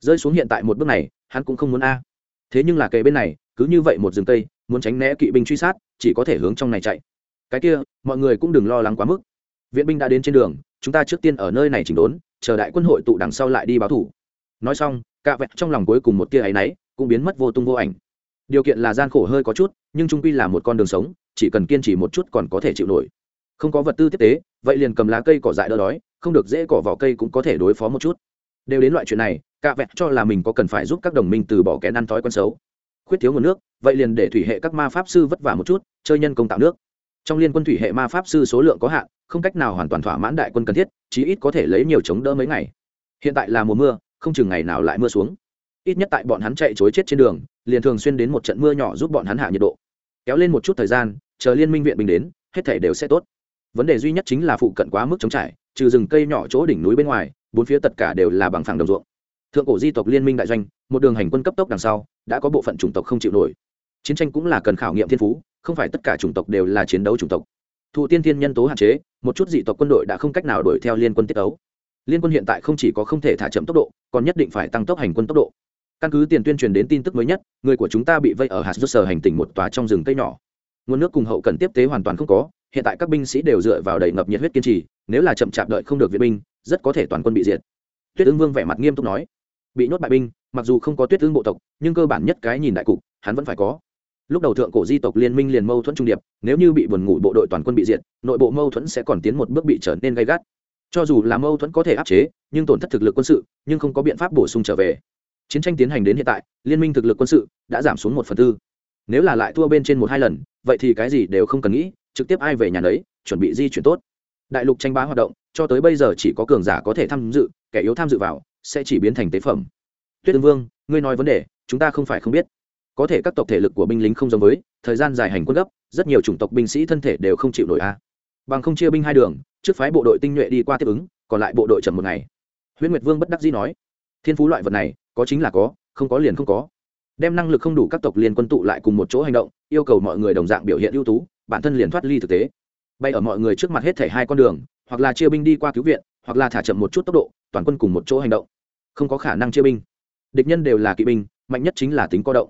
Rơi xuống hiện tại một bước này, hắn cũng không muốn a. Thế nhưng là kề bên này, cứ như vậy một rừng cây, muốn tránh né kỵ binh truy sát, chỉ có thể hướng trong này chạy. Cái kia, mọi người cũng đừng lo lắng quá mức. Viện binh đã đến trên đường, chúng ta trước tiên ở nơi này chỉnh đốn, chờ đại quân hội tụ đằng sau lại đi báo thủ. Nói xong cạ vẹt trong lòng cuối cùng một tia áy náy, cũng biến mất vô tung vô ảnh. Điều kiện là gian khổ hơi có chút, nhưng trung quy là một con đường sống, chỉ cần kiên trì một chút còn có thể chịu nổi. Không có vật tư tiếp tế, vậy liền cầm lá cây cỏ dại đỡ đói, không được dễ cỏ vỏ cây cũng có thể đối phó một chút. Đều đến loại chuyện này, cạ vẹt cho là mình có cần phải giúp các đồng minh từ bỏ kẻ ăn thói quen xấu. Khuyết thiếu nguồn nước, vậy liền để thủy hệ các ma pháp sư vất vả một chút, chơi nhân công tạo nước. Trong liên quân thủy hệ ma pháp sư số lượng có hạn, không cách nào hoàn toàn thỏa mãn đại quân cần thiết, chí ít có thể lấy nhiều chống đỡ mấy ngày. Hiện tại là mùa mưa không chừng ngày nào lại mưa xuống. Ít nhất tại bọn hắn chạy chối chết trên đường, liền thường xuyên đến một trận mưa nhỏ giúp bọn hắn hạ nhiệt độ. Kéo lên một chút thời gian, chờ liên minh viện bình đến, hết thể đều sẽ tốt. Vấn đề duy nhất chính là phụ cận quá mức chống trải, trừ rừng cây nhỏ chỗ đỉnh núi bên ngoài, bốn phía tất cả đều là bằng phẳng đồng ruộng. Thượng cổ di tộc liên minh đại doanh, một đường hành quân cấp tốc đằng sau, đã có bộ phận chủng tộc không chịu nổi. Chiến tranh cũng là cần khảo nghiệm thiên phú, không phải tất cả chủng tộc đều là chiến đấu chủng tộc. Thụ tiên thiên nhân tố hạn chế, một chút dị tộc quân đội đã không cách nào đuổi theo liên quân tiết ấu liên quân hiện tại không chỉ có không thể thả chậm tốc độ, còn nhất định phải tăng tốc hành quân tốc độ. Căn cứ tiền tuyên truyền đến tin tức mới nhất, người của chúng ta bị vây ở hạt rút sở hành tỉnh một tòa trong rừng cây nhỏ. Nguồn nước cùng hậu cần tiếp tế hoàn toàn không có, hiện tại các binh sĩ đều dựa vào đầy ngập nhiệt huyết kiên trì, nếu là chậm chạp đợi không được viện binh, rất có thể toàn quân bị diệt. Tuyết ương vương vẻ mặt nghiêm túc nói, bị nhốt bại binh, mặc dù không có tuyết ương bộ tộc, nhưng cơ bản nhất cái nhìn đại cục, hắn vẫn phải có. Lúc đầu thượng cổ di tộc liên minh liền mâu thuẫn trung điệp, nếu như bị buồn ngủ bộ đội toàn quân bị diệt, nội bộ mâu thuẫn sẽ còn tiến một bước bị trở nên gay gắt cho dù là mâu thuẫn có thể áp chế, nhưng tổn thất thực lực quân sự, nhưng không có biện pháp bổ sung trở về. Chiến tranh tiến hành đến hiện tại, liên minh thực lực quân sự đã giảm xuống một phần tư. Nếu là lại thua bên trên một hai lần, vậy thì cái gì đều không cần nghĩ, trực tiếp ai về nhà đấy chuẩn bị di chuyển tốt. Đại lục tranh bá hoạt động, cho tới bây giờ chỉ có cường giả có thể tham dự, kẻ yếu tham dự vào, sẽ chỉ biến thành tế phẩm. Tuyết tương vương, ngươi nói vấn đề, chúng ta không phải không biết. Có thể các tộc thể lực của binh lính không giống với, thời gian dài hành quân gấp, rất nhiều chủng tộc binh sĩ thân thể đều không chịu nổi a bằng không chia binh hai đường, trước phái bộ đội tinh nhuệ đi qua tiếp ứng, còn lại bộ đội chậm một ngày. Huyễn nguyệt vương bất đắc dĩ nói, thiên phú loại vật này, có chính là có, không có liền không có. Đem năng lực không đủ các tộc liên quân tụ lại cùng một chỗ hành động, yêu cầu mọi người đồng dạng biểu hiện ưu tú, bản thân liền thoát ly thực tế. Bay ở mọi người trước mặt hết thể hai con đường, hoặc là chia binh đi qua cứu viện, hoặc là thả chậm một chút tốc độ, toàn quân cùng một chỗ hành động. Không có khả năng chia binh. Địch nhân đều là kỵ binh, mạnh nhất chính là tính co động.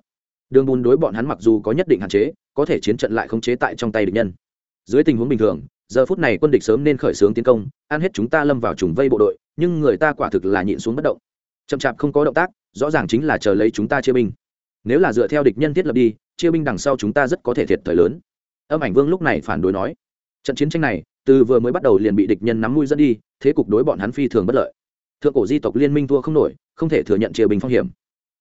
Đường bùn đối bọn hắn mặc dù có nhất định hạn chế, có thể chiến trận lại không chế tại trong tay địch nhân. Dưới tình huống bình thường giờ phút này quân địch sớm nên khởi xướng tiến công, ăn hết chúng ta lâm vào trùng vây bộ đội, nhưng người ta quả thực là nhịn xuống bất động. Chậm chạp không có động tác, rõ ràng chính là chờ lấy chúng ta chia binh. Nếu là dựa theo địch nhân thiết lập đi, chia binh đằng sau chúng ta rất có thể thiệt thời lớn. Âm ảnh vương lúc này phản đối nói, trận chiến tranh này, từ vừa mới bắt đầu liền bị địch nhân nắm mũi dẫn đi, thế cục đối bọn hắn phi thường bất lợi. Thượng cổ di tộc liên minh thua không nổi, không thể thừa nhận chia binh phong hiểm.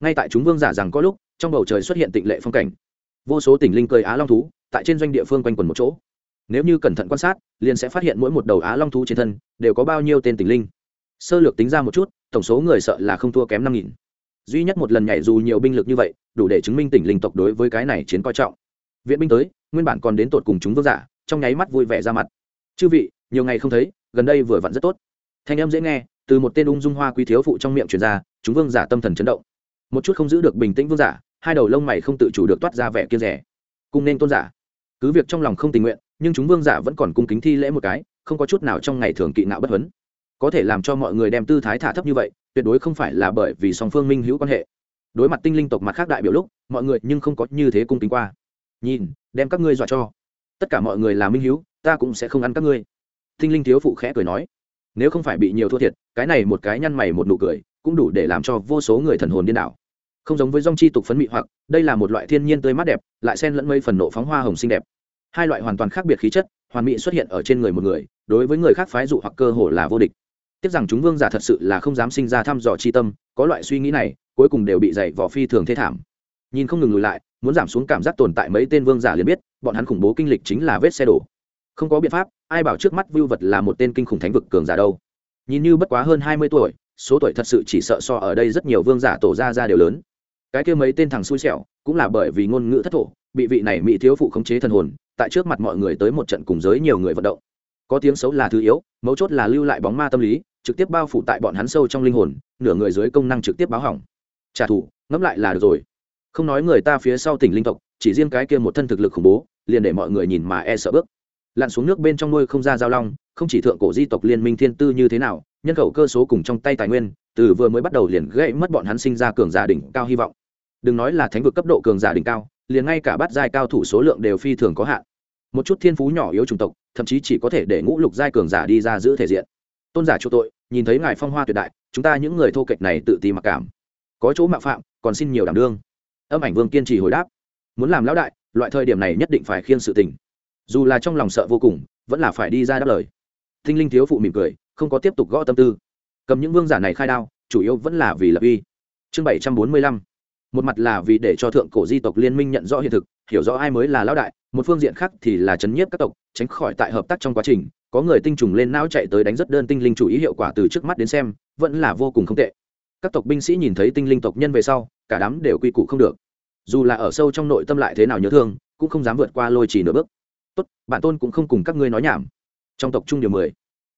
Ngay tại chúng vương giả rằng có lúc, trong bầu trời xuất hiện tịnh lệ phong cảnh. Vô số tỉnh linh cười á long thú, tại trên doanh địa phương quanh quần một chỗ nếu như cẩn thận quan sát, liền sẽ phát hiện mỗi một đầu á long thú trên thân đều có bao nhiêu tên tình linh. Sơ lược tính ra một chút, tổng số người sợ là không thua kém năm nghìn. Duy nhất một lần nhảy dù nhiều binh lực như vậy, đủ để chứng minh tỉnh linh tộc đối với cái này chiến coi trọng. Viện binh tới, nguyên bản còn đến tột cùng chúng vương giả, trong nháy mắt vui vẻ ra mặt. Chư vị, nhiều ngày không thấy, gần đây vừa vặn rất tốt. Thanh âm dễ nghe, từ một tên ung dung hoa quý thiếu phụ trong miệng truyền ra, chúng vương giả tâm thần chấn động. Một chút không giữ được bình tĩnh vương giả, hai đầu lông mày không tự chủ được toát ra vẻ kia rẻ cung nên tôn giả cứ việc trong lòng không tình nguyện, nhưng chúng vương giả vẫn còn cung kính thi lễ một cái, không có chút nào trong ngày thường kỵ nạo bất huấn. Có thể làm cho mọi người đem tư thái thả thấp như vậy, tuyệt đối không phải là bởi vì song phương minh hữu quan hệ. Đối mặt tinh linh tộc mặt khác đại biểu lúc, mọi người nhưng không có như thế cung kính qua. Nhìn, đem các ngươi dọa cho. Tất cả mọi người là minh hữu, ta cũng sẽ không ăn các ngươi. Tinh linh thiếu phụ khẽ cười nói. Nếu không phải bị nhiều thua thiệt, cái này một cái nhăn mày một nụ cười, cũng đủ để làm cho vô số người thần hồn điên đảo không giống với dòng chi tục phấn mị hoặc, đây là một loại thiên nhiên tươi mát đẹp, lại xen lẫn mây phần nộ phóng hoa hồng xinh đẹp. Hai loại hoàn toàn khác biệt khí chất, hoàn mỹ xuất hiện ở trên người một người, đối với người khác phái dụ hoặc cơ hồ là vô địch. Tiếc rằng chúng vương giả thật sự là không dám sinh ra thăm dò chi tâm, có loại suy nghĩ này, cuối cùng đều bị dày vỏ phi thường thế thảm. Nhìn không ngừng lùi lại, muốn giảm xuống cảm giác tồn tại mấy tên vương giả liền biết, bọn hắn khủng bố kinh lịch chính là vết xe đổ. Không có biện pháp, ai bảo trước mắt vưu vật là một tên kinh khủng thánh vực cường giả đâu. Nhìn như bất quá hơn hai mươi tuổi, số tuổi thật sự chỉ sợ so ở đây rất nhiều vương giả tổ ra ra đều lớn cái kia mấy tên thằng xui xẻo cũng là bởi vì ngôn ngữ thất thổ, bị vị này mỹ thiếu phụ khống chế thần hồn, tại trước mặt mọi người tới một trận cùng giới nhiều người vận động. Có tiếng xấu là thứ yếu, mấu chốt là lưu lại bóng ma tâm lý, trực tiếp bao phủ tại bọn hắn sâu trong linh hồn, nửa người dưới công năng trực tiếp báo hỏng. Trả thù, ngẫm lại là được rồi. Không nói người ta phía sau tỉnh linh tộc, chỉ riêng cái kia một thân thực lực khủng bố, liền để mọi người nhìn mà e sợ bước. Lặn xuống nước bên trong nuôi không ra giao long, không chỉ thượng cổ di tộc liên minh thiên tư như thế nào, nhân khẩu cơ số cùng trong tay tài nguyên, từ vừa mới bắt đầu liền gãy mất bọn hắn sinh ra cường giả đỉnh cao hy vọng đừng nói là thánh vực cấp độ cường giả đỉnh cao, liền ngay cả bát giai cao thủ số lượng đều phi thường có hạn. Một chút thiên phú nhỏ yếu chủng tộc, thậm chí chỉ có thể để ngũ lục giai cường giả đi ra giữ thể diện. Tôn giả chỗ tội, nhìn thấy ngài phong hoa tuyệt đại, chúng ta những người thô kệch này tự ti mặc cảm. Có chỗ mạo phạm, còn xin nhiều đảm đương. Âm ảnh vương kiên trì hồi đáp. Muốn làm lão đại, loại thời điểm này nhất định phải khiêng sự tình. Dù là trong lòng sợ vô cùng, vẫn là phải đi ra đáp lời. Thinh linh thiếu phụ mỉm cười, không có tiếp tục gõ tâm tư. Cầm những vương giả này khai đao, chủ yếu vẫn là vì lập uy. Chương bảy trăm bốn mươi lăm một mặt là vì để cho thượng cổ di tộc liên minh nhận rõ hiện thực, hiểu rõ ai mới là lão đại, một phương diện khác thì là chấn nhiếp các tộc, tránh khỏi tại hợp tác trong quá trình, có người tinh trùng lên não chạy tới đánh rất đơn tinh linh chủ ý hiệu quả từ trước mắt đến xem, vẫn là vô cùng không tệ. Các tộc binh sĩ nhìn thấy tinh linh tộc nhân về sau, cả đám đều quy củ không được. Dù là ở sâu trong nội tâm lại thế nào nhớ thương, cũng không dám vượt qua lôi chỉ nửa bước. Tốt, bản tôn cũng không cùng các ngươi nói nhảm. Trong tộc trung điều mười,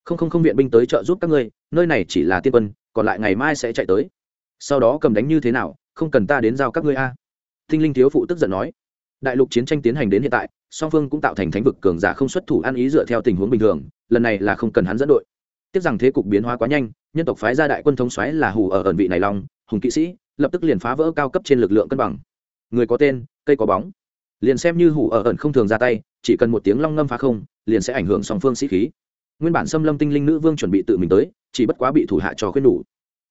không không không viện binh tới trợ giúp các ngươi, nơi này chỉ là tiên quân, còn lại ngày mai sẽ chạy tới. Sau đó cầm đánh như thế nào không cần ta đến giao các ngươi a. Tinh linh thiếu phụ tức giận nói. Đại lục chiến tranh tiến hành đến hiện tại, song phương cũng tạo thành thánh vực cường giả không xuất thủ ăn ý dựa theo tình huống bình thường, lần này là không cần hắn dẫn đội. Tiếc rằng thế cục biến hóa quá nhanh, nhân tộc phái gia đại quân thống xoáy là hù ở ẩn vị này long hùng kỵ sĩ, lập tức liền phá vỡ cao cấp trên lực lượng cân bằng. Người có tên, cây có bóng. Liền xem như hủ ở ẩn không thường ra tay, chỉ cần một tiếng long ngâm phá không, liền sẽ ảnh hưởng song phương sĩ khí. Nguyên bản xâm lâm tinh linh nữ vương chuẩn bị tự mình tới, chỉ bất quá bị thủ hạ cho khuyên đủ.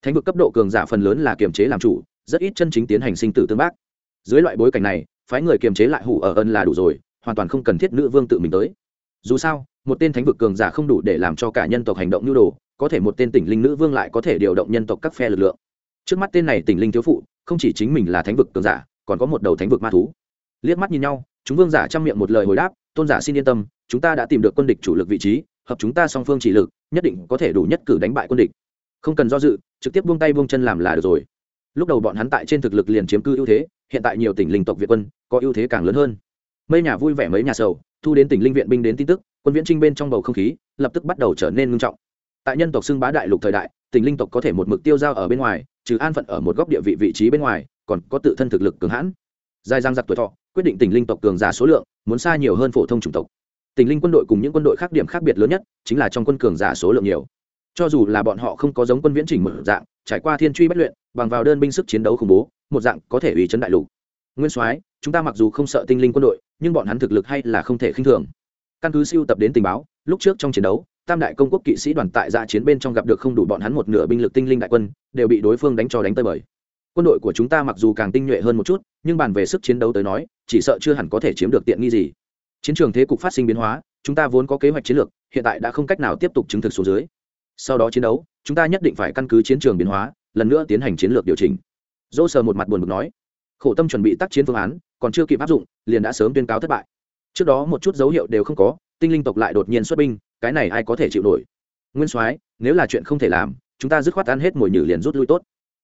Thánh vực cấp độ cường giả phần lớn là kiềm chế làm chủ rất ít chân chính tiến hành sinh tử tương bác. Dưới loại bối cảnh này, phái người kiềm chế lại hủ ở ân là đủ rồi, hoàn toàn không cần thiết nữ vương tự mình tới. Dù sao, một tên thánh vực cường giả không đủ để làm cho cả nhân tộc hành động nhu đồ, có thể một tên tỉnh linh nữ vương lại có thể điều động nhân tộc các phe lực lượng. Trước mắt tên này tỉnh linh thiếu phụ, không chỉ chính mình là thánh vực cường giả, còn có một đầu thánh vực ma thú. Liếc mắt nhìn nhau, chúng vương giả chăm miệng một lời hồi đáp, tôn giả xin yên tâm, chúng ta đã tìm được quân địch chủ lực vị trí, hợp chúng ta song phương chỉ lực, nhất định có thể đủ nhất cử đánh bại quân địch. Không cần do dự, trực tiếp buông tay buông chân làm là được rồi lúc đầu bọn hắn tại trên thực lực liền chiếm cư ưu thế, hiện tại nhiều tỉnh linh tộc việt quân, có ưu thế càng lớn hơn. Mấy nhà vui vẻ mấy nhà sầu, thu đến tỉnh linh viện binh đến tin tức, quân viễn trinh bên trong bầu không khí, lập tức bắt đầu trở nên ngưng trọng. Tại nhân tộc xưng bá đại lục thời đại, tỉnh linh tộc có thể một mực tiêu dao ở bên ngoài, trừ an phận ở một góc địa vị vị trí bên ngoài, còn có tự thân thực lực cường hãn. Dài giang giặc tuổi thọ, quyết định tỉnh linh tộc cường giả số lượng, muốn xa nhiều hơn phổ thông chủng tộc. Tỉnh linh quân đội cùng những quân đội khác điểm khác biệt lớn nhất, chính là trong quân cường giả số lượng nhiều. Cho dù là bọn họ không có giống quân viễn trình một dạng, trải qua thiên truy bất luyện bằng vào đơn binh sức chiến đấu khủng bố, một dạng có thể ủy chấn đại lục. Nguyên soái, chúng ta mặc dù không sợ tinh linh quân đội, nhưng bọn hắn thực lực hay là không thể khinh thường. Căn cứ siêu tập đến tình báo, lúc trước trong chiến đấu, tam đại công quốc kỵ sĩ đoàn tại dạ chiến bên trong gặp được không đủ bọn hắn một nửa binh lực tinh linh đại quân, đều bị đối phương đánh cho đánh tơi bời. Quân đội của chúng ta mặc dù càng tinh nhuệ hơn một chút, nhưng bàn về sức chiến đấu tới nói, chỉ sợ chưa hẳn có thể chiếm được tiện nghi gì. Chiến trường thế cục phát sinh biến hóa, chúng ta vốn có kế hoạch chiến lược, hiện tại đã không cách nào tiếp tục chứng thực xuống dưới. Sau đó chiến đấu, chúng ta nhất định phải căn cứ chiến trường biến hóa lần nữa tiến hành chiến lược điều chỉnh. Dỗ sờ một mặt buồn bực nói, khổ tâm chuẩn bị tác chiến phương án, còn chưa kịp áp dụng, liền đã sớm tuyên cáo thất bại. Trước đó một chút dấu hiệu đều không có, tinh linh tộc lại đột nhiên xuất binh, cái này ai có thể chịu nổi? Nguyên soái, nếu là chuyện không thể làm, chúng ta dứt khoát ăn hết mồi nhử liền rút lui tốt.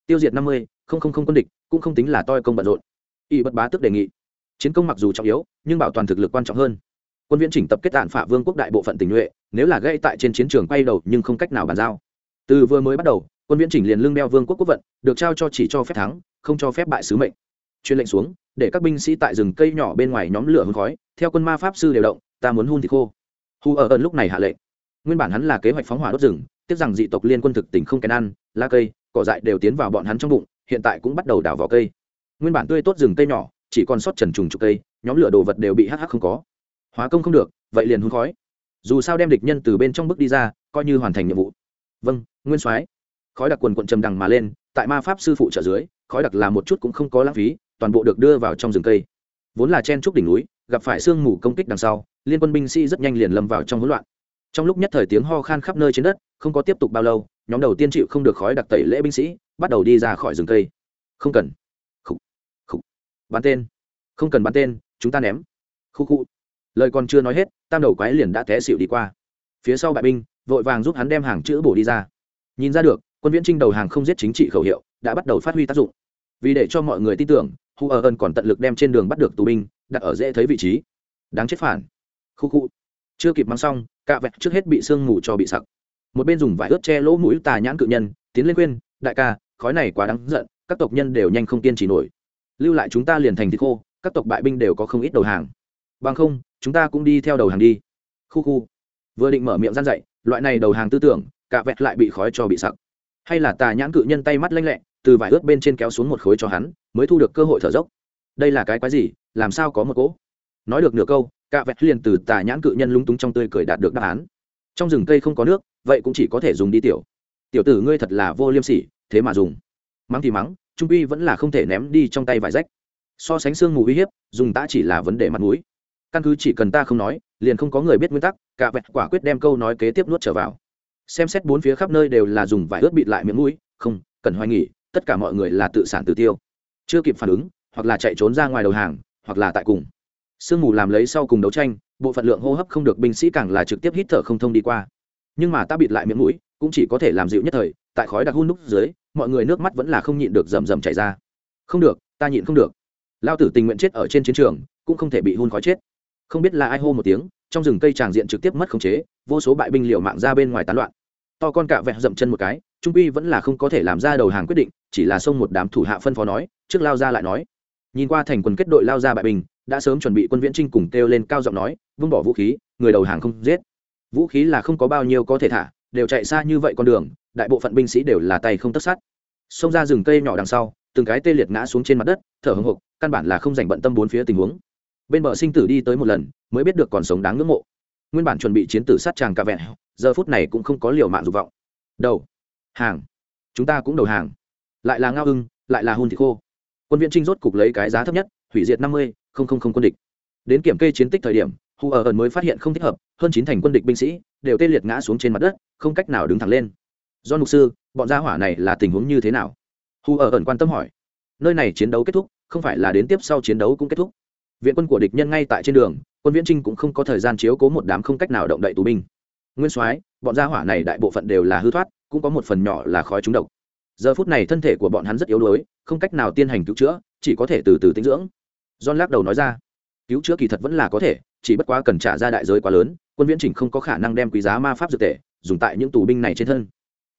Tiêu diệt năm mươi, không không không quân địch, cũng không tính là toi công bận rộn. Y bất bá tức đề nghị, chiến công mặc dù trọng yếu, nhưng bảo toàn thực lực quan trọng hơn. Quân viễn chỉnh tập kết tạn phả vương quốc đại bộ phận tình nhuệ, nếu là gây tại trên chiến trường quay đầu nhưng không cách nào bàn giao. Từ vừa mới bắt đầu quân viễn chỉnh liền lưng đeo vương quốc quốc vận, được trao cho chỉ cho phép thắng, không cho phép bại sứ mệnh. Chuyên lệnh xuống, để các binh sĩ tại rừng cây nhỏ bên ngoài nhóm lửa hôn khói, theo quân ma pháp sư đều động, ta muốn hun thì khô. Hù ở ơn lúc này hạ lệnh. Nguyên bản hắn là kế hoạch phóng hỏa đốt rừng, tiếc rằng dị tộc liên quân thực tình không kèn ăn, lá cây, cỏ dại đều tiến vào bọn hắn trong bụng, hiện tại cũng bắt đầu đào vỏ cây. Nguyên bản tươi tốt rừng cây nhỏ, chỉ còn sót trần trùng trục cây, nhóm lửa đồ vật đều bị hắc hắc không có. Hóa công không được, vậy liền hôn khói. Dù sao đem địch nhân từ bên trong bước đi ra, coi như hoàn thành nhiệm vụ. Vâng nguyên soái khói đặc quần quận trầm đằng mà lên, tại ma pháp sư phụ trợ dưới, khói đặc là một chút cũng không có lãng phí, toàn bộ được đưa vào trong rừng cây. Vốn là chen trúc đỉnh núi, gặp phải sương mù công kích đằng sau, liên quân binh sĩ rất nhanh liền lâm vào trong hỗn loạn. Trong lúc nhất thời tiếng ho khan khắp nơi trên đất, không có tiếp tục bao lâu, nhóm đầu tiên chịu không được khói đặc tẩy lễ binh sĩ, bắt đầu đi ra khỏi rừng cây. Không cần. Khúc khúc bắn tên. Không cần bắn tên, chúng ta ném. Khu khu lời còn chưa nói hết, tam đầu quái liền đã té xịu đi qua. Phía sau bại binh, vội vàng giúp hắn đem hàng chữ bổ đi ra. Nhìn ra được quân viễn trinh đầu hàng không giết chính trị khẩu hiệu, đã bắt đầu phát huy tác dụng. Vì để cho mọi người tin tưởng, hu ở ơn còn tận lực đem trên đường bắt được tù binh, đặt ở dễ thấy vị trí. Đáng chết phản. Khu khu. Chưa kịp mang xong, cạ vẹt trước hết bị sương mù cho bị sặc. Một bên dùng vải ướt che lỗ mũi tà nhãn cự nhân, tiến lên khuyên, đại ca, khói này quá đáng giận, các tộc nhân đều nhanh không kiên trì nổi. Lưu lại chúng ta liền thành thịt khô, các tộc bại binh đều có không ít đầu hàng. Bằng không, chúng ta cũng đi theo đầu hàng đi. Khu khu. Vừa định mở miệng gian dậy loại này đầu hàng tư tưởng, cạ vẹt lại bị khói cho bị sặc hay là tà nhãn cự nhân tay mắt lanh lẹ, từ vải ướt bên trên kéo xuống một khối cho hắn, mới thu được cơ hội thở dốc. Đây là cái quái gì, làm sao có một cỗ? Nói được nửa câu, cạ vẹt liền từ tà nhãn cự nhân lúng túng trong tươi cười đạt được đáp án. Trong rừng cây không có nước, vậy cũng chỉ có thể dùng đi tiểu. Tiểu tử ngươi thật là vô liêm sỉ, thế mà dùng. Mắng thì mắng, trung uy vẫn là không thể ném đi trong tay vải rách. So sánh xương mù uy hiếp, dùng ta chỉ là vấn đề mặt mũi. Căn cứ chỉ cần ta không nói, liền không có người biết nguyên tắc cả vẹt quả quyết đem câu nói kế tiếp nuốt trở vào xem xét bốn phía khắp nơi đều là dùng vải ướt bịt lại miệng mũi, không, cần hoài nghỉ, tất cả mọi người là tự sản tự tiêu. Chưa kịp phản ứng, hoặc là chạy trốn ra ngoài đầu hàng, hoặc là tại cùng. Sương mù làm lấy sau cùng đấu tranh, bộ phận lượng hô hấp không được binh sĩ càng là trực tiếp hít thở không thông đi qua. Nhưng mà ta bịt lại miệng mũi, cũng chỉ có thể làm dịu nhất thời, tại khói đặc hun núc dưới, mọi người nước mắt vẫn là không nhịn được rầm rầm chảy ra. Không được, ta nhịn không được. Lao tử tình nguyện chết ở trên chiến trường, cũng không thể bị hun khói chết. Không biết là ai hô một tiếng, trong rừng cây tràng diện trực tiếp mất khống chế, vô số bại binh liều mạng ra bên ngoài tán loạn to con cạ vẹt dậm chân một cái trung quy vẫn là không có thể làm ra đầu hàng quyết định chỉ là xông một đám thủ hạ phân phó nói trước lao ra lại nói. Nhìn qua thành quần kết đội lao ra bại bình, đã sớm chuẩn bị quân viễn trinh cùng kêu lên cao giọng nói vung bỏ vũ khí người đầu hàng không giết. Vũ khí là không có bao nhiêu có thể thả đều chạy xa như vậy con đường đại bộ phận binh sĩ đều là tay không tất sát. Xông ra rừng cây nhỏ đằng sau từng cái tê liệt ngã xuống trên mặt đất thở hồng hộc căn bản là không dành bận tâm bốn phía tình huống. Bên bờ sinh tử đi tới một lần mới biết được còn sống đáng ngưỡng mộ nguyên bản chuẩn bị chiến tử sát tràng cả vẹn, giờ phút này cũng không có liều mạng dục vọng. Đầu. Hàng. Chúng ta cũng đầu hàng. Lại là ngao ưng lại là hôn thị khô. Quân viện trinh rốt cục lấy cái giá thấp nhất, hủy diệt năm mươi, không không không quân địch. Đến kiểm kê chiến tích thời điểm hù ở ẩn mới phát hiện không thích hợp, hơn chín thành quân địch binh sĩ đều tê liệt ngã xuống trên mặt đất, không cách nào đứng thẳng lên. Do mục sư, bọn gia hỏa này là tình huống như thế nào? Hù ở ẩn quan tâm hỏi. Nơi này chiến đấu kết thúc, không phải là đến tiếp sau chiến đấu cũng kết thúc viện quân của địch nhân ngay tại trên đường, quân viễn trinh cũng không có thời gian chiếu cố một đám không cách nào động đậy tù binh. Nguyên soái, bọn gia hỏa này đại bộ phận đều là hư thoát, cũng có một phần nhỏ là khói trúng độc. Giờ phút này thân thể của bọn hắn rất yếu đuối, không cách nào tiên hành cứu chữa, chỉ có thể từ từ tinh dưỡng. John lắc đầu nói ra, cứu chữa kỳ thật vẫn là có thể, chỉ bất quá cần trả ra đại giới quá lớn, quân viễn Trình không có khả năng đem quý giá ma pháp dược tệ dùng tại những tù binh này trên thân.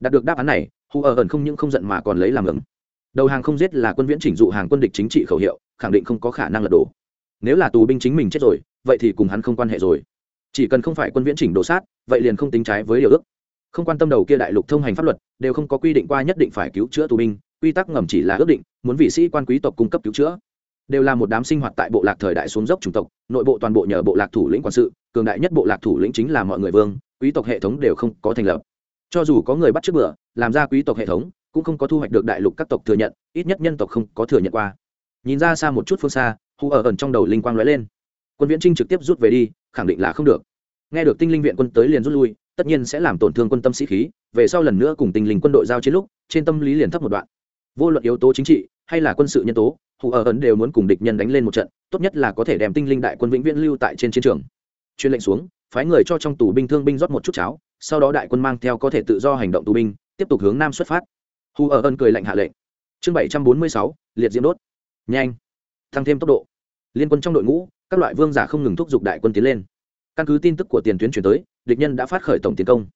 Đạt được đáp án này, hu ở ẩn không những không giận mà còn lấy làm ứng đầu hàng không giết là quân viễn chỉnh dụ hàng quân địch chính trị khẩu hiệu, khẳng định không có khả năng lật đổ nếu là tù binh chính mình chết rồi, vậy thì cùng hắn không quan hệ rồi. Chỉ cần không phải quân viễn chỉnh đổ sát, vậy liền không tính trái với điều ước. Không quan tâm đầu kia đại lục thông hành pháp luật, đều không có quy định qua nhất định phải cứu chữa tù binh, quy tắc ngầm chỉ là ước định, muốn vị sĩ quan quý tộc cung cấp cứu chữa. Đều là một đám sinh hoạt tại bộ lạc thời đại xuống dốc chủng tộc, nội bộ toàn bộ nhờ bộ lạc thủ lĩnh quản sự, cường đại nhất bộ lạc thủ lĩnh chính là mọi người vương, quý tộc hệ thống đều không có thành lập. Cho dù có người bắt trước bữa, làm ra quý tộc hệ thống, cũng không có thu hoạch được đại lục các tộc thừa nhận, ít nhất nhân tộc không có thừa nhận qua. Nhìn ra xa một chút phương xa hù ở ẩn trong đầu linh quang lóe lên. Quân viễn trinh trực tiếp rút về đi, khẳng định là không được. Nghe được tinh linh viện quân tới liền rút lui, tất nhiên sẽ làm tổn thương quân tâm sĩ khí, về sau lần nữa cùng tinh linh quân đội giao chiến lúc, trên tâm lý liền thấp một đoạn. Vô luận yếu tố chính trị, hay là quân sự nhân tố, hù ở ẩn đều muốn cùng địch nhân đánh lên một trận, tốt nhất là có thể đem tinh linh đại quân vĩnh viễn lưu tại trên chiến trường. Chuyên lệnh xuống, phái người cho trong tù binh thương binh rót một chút cháo, sau đó đại quân mang theo có thể tự do hành động tù binh, tiếp tục hướng nam xuất phát. Hù ở ẩn cười lạnh hạ lệnh. Chương bảy trăm bốn mươi sáu, liệt diễm đốt. Nhanh. Tăng thêm tốc độ liên quân trong đội ngũ, các loại vương giả không ngừng thúc giục đại quân tiến lên. Căn cứ tin tức của tiền tuyến chuyển tới, địch nhân đã phát khởi tổng tiến công.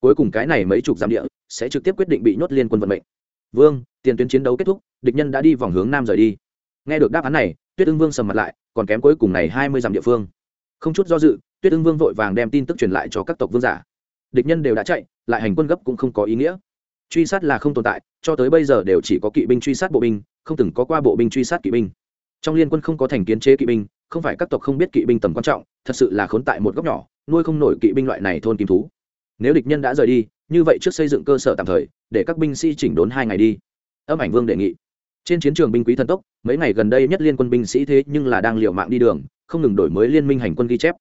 Cuối cùng cái này mấy chục giam địa sẽ trực tiếp quyết định bị nhốt liên quân vận mệnh. Vương, tiền tuyến chiến đấu kết thúc, địch nhân đã đi vòng hướng nam rời đi. Nghe được đáp án này, tuyết ưng vương sầm mặt lại, còn kém cuối cùng này hai mươi dặm địa phương. Không chút do dự, tuyết ưng vương vội vàng đem tin tức truyền lại cho các tộc vương giả. Địch nhân đều đã chạy, lại hành quân gấp cũng không có ý nghĩa. Truy sát là không tồn tại, cho tới bây giờ đều chỉ có kỵ binh truy sát bộ binh, không từng có qua bộ binh truy sát kỵ binh trong liên quân không có thành kiến chế kỵ binh, không phải các tộc không biết kỵ binh tầm quan trọng, thật sự là khốn tại một góc nhỏ, nuôi không nổi kỵ binh loại này thôn kim thú. Nếu địch nhân đã rời đi, như vậy trước xây dựng cơ sở tạm thời, để các binh sĩ chỉnh đốn hai ngày đi. Âm ảnh vương đề nghị. Trên chiến trường binh quý thần tốc, mấy ngày gần đây nhất liên quân binh sĩ thế nhưng là đang liều mạng đi đường, không ngừng đổi mới liên minh hành quân ghi chép.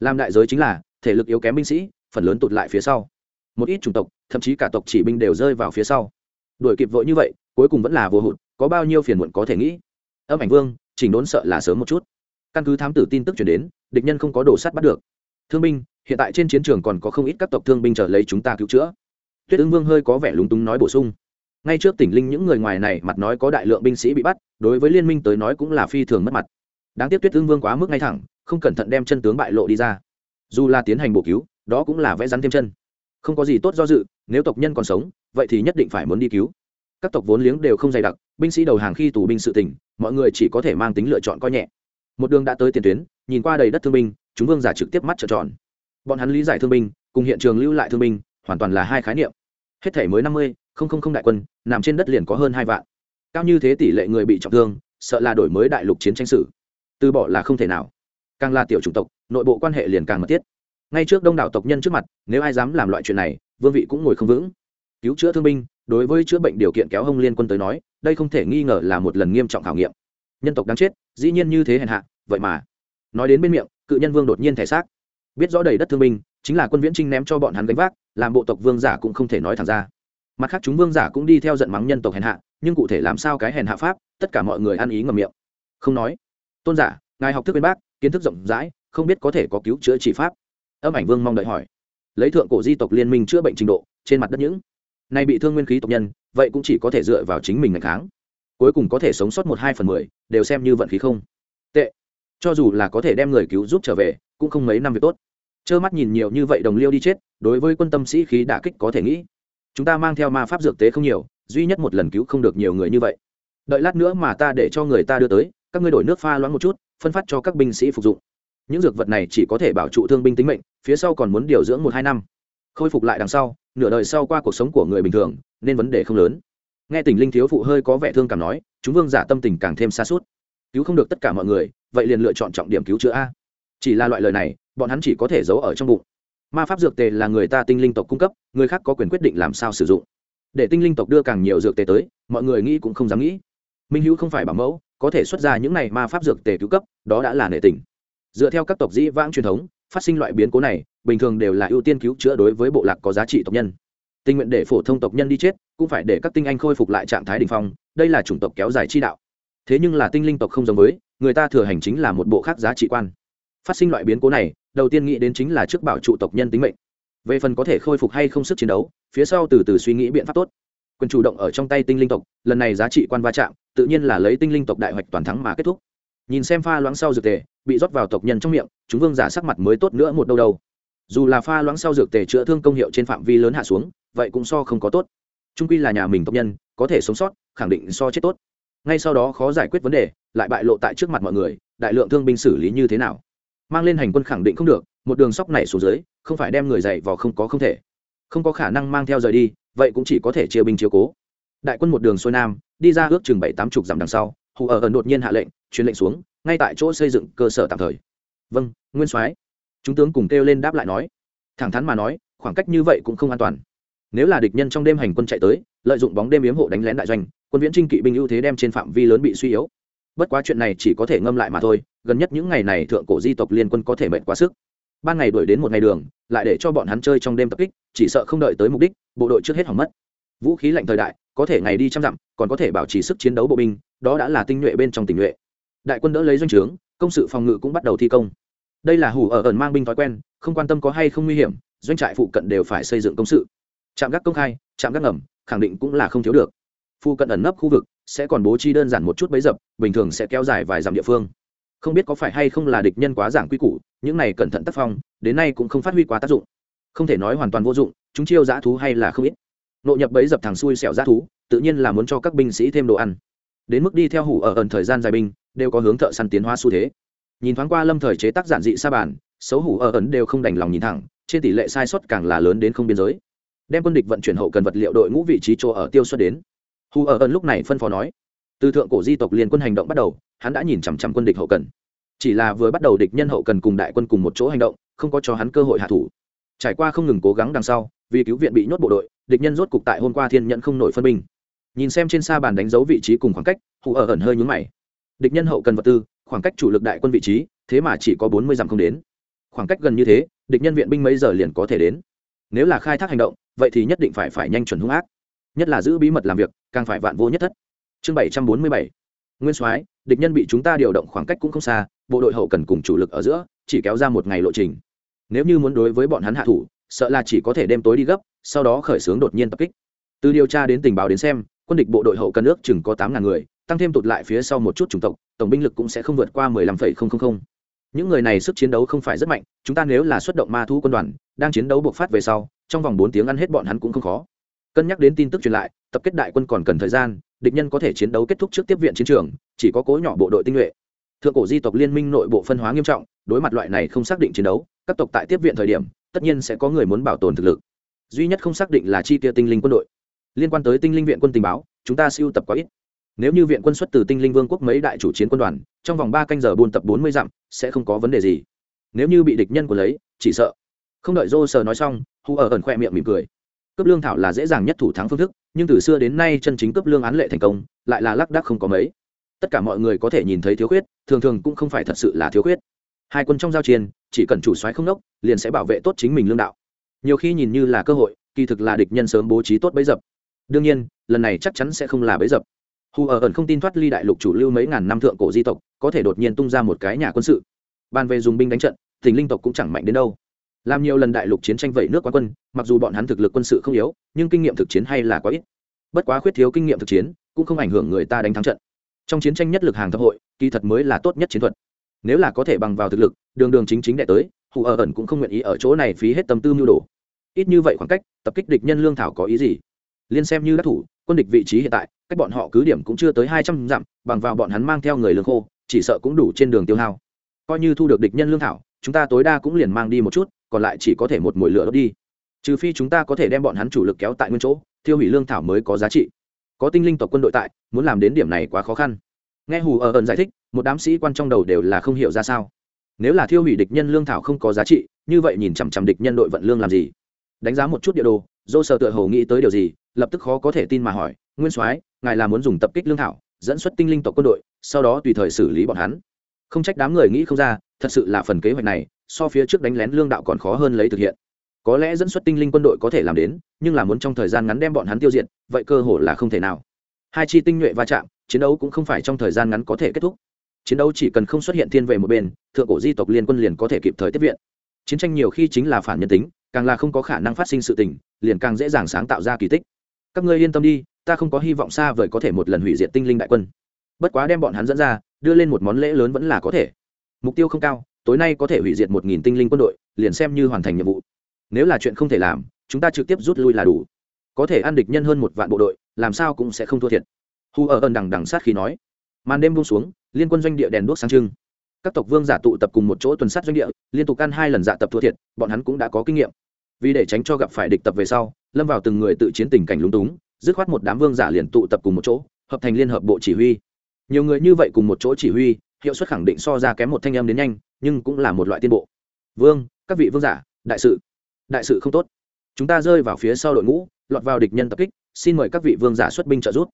Làm đại giới chính là, thể lực yếu kém binh sĩ, phần lớn tụt lại phía sau. Một ít chủng tộc, thậm chí cả tộc chỉ binh đều rơi vào phía sau. Đuổi kịp vội như vậy, cuối cùng vẫn là vô hụt, có bao nhiêu phiền muộn có thể nghĩ. Âm ảnh vương chỉnh đốn sợ là sớm một chút. Căn cứ thám tử tin tức chuyển đến, địch nhân không có đồ sắt bắt được. Thương binh, hiện tại trên chiến trường còn có không ít các tộc thương binh chờ lấy chúng ta cứu chữa. Tuyết ứng vương hơi có vẻ lúng túng nói bổ sung. Ngay trước tỉnh linh những người ngoài này mặt nói có đại lượng binh sĩ bị bắt, đối với liên minh tới nói cũng là phi thường mất mặt. Đáng tiếc tuyết ứng vương quá mức ngay thẳng, không cẩn thận đem chân tướng bại lộ đi ra. Dù là tiến hành bổ cứu, đó cũng là vẽ rắn thêm chân. Không có gì tốt do dự, nếu tộc nhân còn sống, vậy thì nhất định phải muốn đi cứu các tộc vốn liếng đều không dày đặc, binh sĩ đầu hàng khi tù binh sự tỉnh mọi người chỉ có thể mang tính lựa chọn coi nhẹ. Một đường đã tới tiền tuyến, nhìn qua đầy đất thương binh, chúng vương giả trực tiếp mắt trợn tròn. Bọn hắn lý giải thương binh, cùng hiện trường lưu lại thương binh, hoàn toàn là hai khái niệm. Hết thể mới năm mươi, không không không đại quân, nằm trên đất liền có hơn hai vạn. Cao như thế tỷ lệ người bị trọng thương, sợ là đổi mới đại lục chiến tranh sử. Từ bỏ là không thể nào. Càng là tiểu chủng tộc, nội bộ quan hệ liền càng mật thiết. Ngay trước đông đảo tộc nhân trước mặt, nếu ai dám làm loại chuyện này, vương vị cũng ngồi không vững. Cứu chữa thương binh đối với chữa bệnh điều kiện kéo hông liên quân tới nói, đây không thể nghi ngờ là một lần nghiêm trọng khảo nghiệm. Nhân tộc đáng chết, dĩ nhiên như thế hèn hạ, vậy mà. Nói đến bên miệng, cự nhân vương đột nhiên thể xác. Biết rõ đầy đất thương binh, chính là quân viễn trinh ném cho bọn hắn gánh vác, làm bộ tộc vương giả cũng không thể nói thẳng ra. Mặt khác chúng vương giả cũng đi theo giận mắng nhân tộc hèn hạ, nhưng cụ thể làm sao cái hèn hạ pháp, tất cả mọi người ăn ý ngầm miệng. Không nói. Tôn giả, ngài học thức bên bác, kiến thức rộng rãi, không biết có thể có cứu chữa trị pháp. Âm ảnh vương mong đợi hỏi. Lấy thượng cổ di tộc liên minh chữa bệnh trình độ, trên mặt đất những nay bị thương nguyên khí tộc nhân, vậy cũng chỉ có thể dựa vào chính mình ngày kháng. Cuối cùng có thể sống sót một hai phần mười, đều xem như vận khí không. Tệ. Cho dù là có thể đem người cứu giúp trở về, cũng không mấy năm việc tốt. Trơ mắt nhìn nhiều như vậy đồng liêu đi chết, đối với quân tâm sĩ khí đả kích có thể nghĩ. Chúng ta mang theo ma pháp dược tế không nhiều, duy nhất một lần cứu không được nhiều người như vậy. Đợi lát nữa mà ta để cho người ta đưa tới, các ngươi đổi nước pha loãng một chút, phân phát cho các binh sĩ phục dụng. Những dược vật này chỉ có thể bảo trụ thương binh tính mệnh, phía sau còn muốn điều dưỡng một hai năm. Khôi phục lại đằng sau nửa đời sau qua cuộc sống của người bình thường, nên vấn đề không lớn. Nghe tình linh thiếu phụ hơi có vẻ thương cảm nói, chúng vương giả tâm tình càng thêm xa suốt cứu không được tất cả mọi người, vậy liền lựa chọn trọng điểm cứu chữa a. Chỉ là loại lời này, bọn hắn chỉ có thể giấu ở trong bụng. Ma pháp dược tề là người ta tinh linh tộc cung cấp, người khác có quyền quyết định làm sao sử dụng. Để tinh linh tộc đưa càng nhiều dược tề tới, mọi người nghĩ cũng không dám nghĩ. Minh hữu không phải bảo mẫu, có thể xuất ra những này ma pháp dược tề cứu cấp, đó đã là nệ tình. Dựa theo các tộc dĩ vãng truyền thống, phát sinh loại biến cố này bình thường đều là ưu tiên cứu chữa đối với bộ lạc có giá trị tộc nhân. Tình nguyện để phổ thông tộc nhân đi chết, cũng phải để các tinh anh khôi phục lại trạng thái đình phong, đây là chủng tộc kéo dài chi đạo. Thế nhưng là tinh linh tộc không giống với, người ta thừa hành chính là một bộ khác giá trị quan. Phát sinh loại biến cố này, đầu tiên nghĩ đến chính là trước bảo trụ tộc nhân tính mệnh. Về phần có thể khôi phục hay không sức chiến đấu, phía sau từ từ suy nghĩ biện pháp tốt. Quyền chủ động ở trong tay tinh linh tộc, lần này giá trị quan va chạm, tự nhiên là lấy tinh linh tộc đại hoạch toàn thắng mà kết thúc. Nhìn xem pha loáng sau dược tề, bị rót vào tộc nhân trong miệng, chúng vương giả sắc mặt mới tốt nữa một đâu đâu dù là pha loãng sau dược tề chữa thương công hiệu trên phạm vi lớn hạ xuống, vậy cũng so không có tốt. Trung quy là nhà mình tộc nhân, có thể sống sót, khẳng định so chết tốt. Ngay sau đó khó giải quyết vấn đề, lại bại lộ tại trước mặt mọi người, đại lượng thương binh xử lý như thế nào? Mang lên hành quân khẳng định không được, một đường sóc này xuống dưới, không phải đem người dạy vào không có không thể. Không có khả năng mang theo rời đi, vậy cũng chỉ có thể chia binh chiếu cố. Đại quân một đường xuôi nam, đi ra ước chừng bảy tám chục dặm đằng sau, hù ở ẩn đột nhiên hạ lệnh, truyền lệnh xuống, ngay tại chỗ xây dựng cơ sở tạm thời. Vâng nguyên soái chúng tướng cùng kêu lên đáp lại nói, thẳng thắn mà nói, khoảng cách như vậy cũng không an toàn. Nếu là địch nhân trong đêm hành quân chạy tới, lợi dụng bóng đêm yếm hộ đánh lén đại doanh, quân viễn trinh kỵ binh ưu thế đem trên phạm vi lớn bị suy yếu. Bất quá chuyện này chỉ có thể ngâm lại mà thôi, gần nhất những ngày này thượng cổ di tộc liên quân có thể mệnh quá sức. Ban ngày đuổi đến một ngày đường, lại để cho bọn hắn chơi trong đêm tập kích, chỉ sợ không đợi tới mục đích, bộ đội trước hết hỏng mất. Vũ khí lạnh thời đại, có thể ngày đi trăm dặm, còn có thể bảo trì sức chiến đấu bộ binh, đó đã là tinh nhuệ bên trong tình nhuệ. Đại quân đỡ lấy doanh trướng, công sự phòng ngự cũng bắt đầu thi công đây là hủ ở ẩn mang binh thói quen, không quan tâm có hay không nguy hiểm, doanh trại phụ cận đều phải xây dựng công sự. Trạm gác công khai, trạm gác ngầm, khẳng định cũng là không thiếu được. Phụ cận ẩn nấp khu vực sẽ còn bố trí đơn giản một chút bấy dập, bình thường sẽ kéo dài vài dặm địa phương. Không biết có phải hay không là địch nhân quá giảng quy củ, những này cẩn thận tác phong, đến nay cũng không phát huy quá tác dụng. Không thể nói hoàn toàn vô dụng, chúng chiêu dã thú hay là không ít. Nộ nhập bấy dập thằng xui xẻo dã thú, tự nhiên là muốn cho các binh sĩ thêm đồ ăn. Đến mức đi theo hủ ở ẩn thời gian dài binh, đều có hướng thợ săn tiến hóa xu thế nhìn thoáng qua lâm thời chế tác giản dị sa bàn, xấu hủ ở ẩn đều không đành lòng nhìn thẳng, trên tỷ lệ sai sót càng là lớn đến không biên giới. Đem quân địch vận chuyển hậu cần vật liệu đội ngũ vị trí chỗ ở tiêu xuất đến. Hù ở ẩn lúc này phân phó nói, từ thượng cổ di tộc liên quân hành động bắt đầu, hắn đã nhìn chằm chằm quân địch hậu cần. Chỉ là vừa bắt đầu địch nhân hậu cần cùng đại quân cùng một chỗ hành động, không có cho hắn cơ hội hạ thủ. Trải qua không ngừng cố gắng đằng sau, vì cứu viện bị nhốt bộ đội, địch nhân rốt cục tại hôm qua thiên nhận không nổi phân binh. Nhìn xem trên xa bàn đánh dấu vị trí cùng khoảng cách, hù ở ẩn hơi nhúng mày. Địch nhân hậu cần vật tư khoảng cách chủ lực đại quân vị trí, thế mà chỉ có bốn mươi dặm không đến. Khoảng cách gần như thế, địch nhân viện binh mấy giờ liền có thể đến. Nếu là khai thác hành động, vậy thì nhất định phải phải nhanh chuẩn hung ác. Nhất là giữ bí mật làm việc, càng phải vạn vô nhất thất. Chương bảy trăm bốn mươi bảy. Nguyên soái, địch nhân bị chúng ta điều động khoảng cách cũng không xa, bộ đội hậu cần cùng chủ lực ở giữa, chỉ kéo ra một ngày lộ trình. Nếu như muốn đối với bọn hắn hạ thủ, sợ là chỉ có thể đêm tối đi gấp, sau đó khởi xướng đột nhiên tập kích. Từ điều tra đến tình báo đến xem, quân địch bộ đội hậu cần ước chừng có tám ngàn người tăng thêm tụt lại phía sau một chút chủng tộc, tổng binh lực cũng sẽ không vượt qua mười lăm phẩy không không không. Những người này sức chiến đấu không phải rất mạnh, chúng ta nếu là xuất động ma thu quân đoàn, đang chiến đấu buộc phát về sau, trong vòng bốn tiếng ăn hết bọn hắn cũng không khó. Cân nhắc đến tin tức truyền lại, tập kết đại quân còn cần thời gian, địch nhân có thể chiến đấu kết thúc trước tiếp viện chiến trường, chỉ có cố nhỏ bộ đội tinh nhuệ. Thượng cổ di tộc liên minh nội bộ phân hóa nghiêm trọng, đối mặt loại này không xác định chiến đấu, các tộc tại tiếp viện thời điểm, tất nhiên sẽ có người muốn bảo tồn thực lực. Duy nhất không xác định là chi tiêu tinh linh quân đội. Liên quan tới tinh linh viện quân tình báo, chúng ta siêu tập quá ít nếu như viện quân xuất từ tinh linh vương quốc mấy đại chủ chiến quân đoàn, trong vòng ba canh giờ buôn tập bốn mươi dặm, sẽ không có vấn đề gì. Nếu như bị địch nhân của lấy, chỉ sợ. Không đợi dô sờ nói xong, hù ở ẩn khoe miệng mỉm cười. Cấp lương thảo là dễ dàng nhất thủ thắng phương thức, nhưng từ xưa đến nay chân chính cấp lương án lệ thành công, lại là lác đác không có mấy. Tất cả mọi người có thể nhìn thấy thiếu khuyết, thường thường cũng không phải thật sự là thiếu khuyết. Hai quân trong giao chiến, chỉ cần chủ soái không đốc liền sẽ bảo vệ tốt chính mình lương đạo. Nhiều khi nhìn như là cơ hội, kỳ thực là địch nhân sớm bố trí tốt bấy dập. Đương nhiên, lần này chắc chắn sẽ không là bấy dập hù ở ẩn không tin thoát ly đại lục chủ lưu mấy ngàn năm thượng cổ di tộc, có thể đột nhiên tung ra một cái nhà quân sự. Ban về dùng binh đánh trận tình linh tộc cũng chẳng mạnh đến đâu. Làm nhiều lần đại lục chiến tranh vẩy nước quá quân, mặc dù bọn hắn thực lực quân sự không yếu, nhưng kinh nghiệm thực chiến hay là quá ít. Bất quá khuyết thiếu kinh nghiệm thực chiến, cũng không ảnh hưởng người ta đánh thắng trận. Trong chiến tranh nhất lực hàng thập hội, kỳ thật mới là tốt nhất chiến thuật. Nếu là có thể bằng vào thực lực, đường đường chính chính đệ tới, hù ở ẩn cũng không nguyện ý ở chỗ này phí hết tâm tư mưu đồ. Ít như vậy khoảng cách, tập kích địch nhân lương thảo có ý gì? Liên xem như đắc thủ quân địch vị trí hiện tại, cách bọn họ cứ điểm cũng chưa tới hai trăm dặm, bằng vào bọn hắn mang theo người lương khô, chỉ sợ cũng đủ trên đường tiêu hao. Coi như thu được địch nhân lương thảo, chúng ta tối đa cũng liền mang đi một chút, còn lại chỉ có thể một mồi lửa đốt đi. Trừ phi chúng ta có thể đem bọn hắn chủ lực kéo tại nguyên chỗ, tiêu hủy lương thảo mới có giá trị. Có tinh linh tộc quân đội tại, muốn làm đến điểm này quá khó khăn. Nghe hù ở ẩn giải thích, một đám sĩ quan trong đầu đều là không hiểu ra sao. Nếu là thiêu hủy địch nhân lương thảo không có giá trị, như vậy nhìn chằm chằm địch nhân đội vận lương làm gì? Đánh giá một chút địa đồ dô sợ tựa hồ nghĩ tới điều gì lập tức khó có thể tin mà hỏi, nguyên soái, ngài là muốn dùng tập kích lương thảo, dẫn xuất tinh linh tộc quân đội, sau đó tùy thời xử lý bọn hắn. Không trách đám người nghĩ không ra, thật sự là phần kế hoạch này, so phía trước đánh lén lương đạo còn khó hơn lấy thực hiện. Có lẽ dẫn xuất tinh linh quân đội có thể làm đến, nhưng là muốn trong thời gian ngắn đem bọn hắn tiêu diệt, vậy cơ hội là không thể nào. Hai chi tinh nhuệ va chạm, chiến đấu cũng không phải trong thời gian ngắn có thể kết thúc. Chiến đấu chỉ cần không xuất hiện thiên về một bên, thượng cổ di tộc liên quân liền có thể kịp thời tiếp viện. Chiến tranh nhiều khi chính là phản nhân tính, càng là không có khả năng phát sinh sự tình, liền càng dễ dàng sáng tạo ra kỳ tích các ngươi yên tâm đi, ta không có hy vọng xa vời có thể một lần hủy diệt tinh linh đại quân. Bất quá đem bọn hắn dẫn ra, đưa lên một món lễ lớn vẫn là có thể. Mục tiêu không cao, tối nay có thể hủy diệt một nghìn tinh linh quân đội, liền xem như hoàn thành nhiệm vụ. Nếu là chuyện không thể làm, chúng ta trực tiếp rút lui là đủ. Có thể ăn địch nhân hơn một vạn bộ đội, làm sao cũng sẽ không thua thiệt. Hu ở ơn đằng đằng sát khi nói. Màn đêm buông xuống, liên quân doanh địa đèn đuốc sáng trưng. Các tộc vương giả tụ tập cùng một chỗ tuần sát doanh địa, liên tục ăn hai lần dạ tập thua thiệt, bọn hắn cũng đã có kinh nghiệm. Vì để tránh cho gặp phải địch tập về sau lâm vào từng người tự chiến tình cảnh lúng túng, dứt khoát một đám vương giả liền tụ tập cùng một chỗ, hợp thành liên hợp bộ chỉ huy. Nhiều người như vậy cùng một chỗ chỉ huy, hiệu suất khẳng định so ra kém một thanh âm đến nhanh, nhưng cũng là một loại tiến bộ. Vương, các vị vương giả, đại sự. Đại sự không tốt. Chúng ta rơi vào phía sau đội ngũ, lọt vào địch nhân tập kích, xin mời các vị vương giả xuất binh trợ giúp.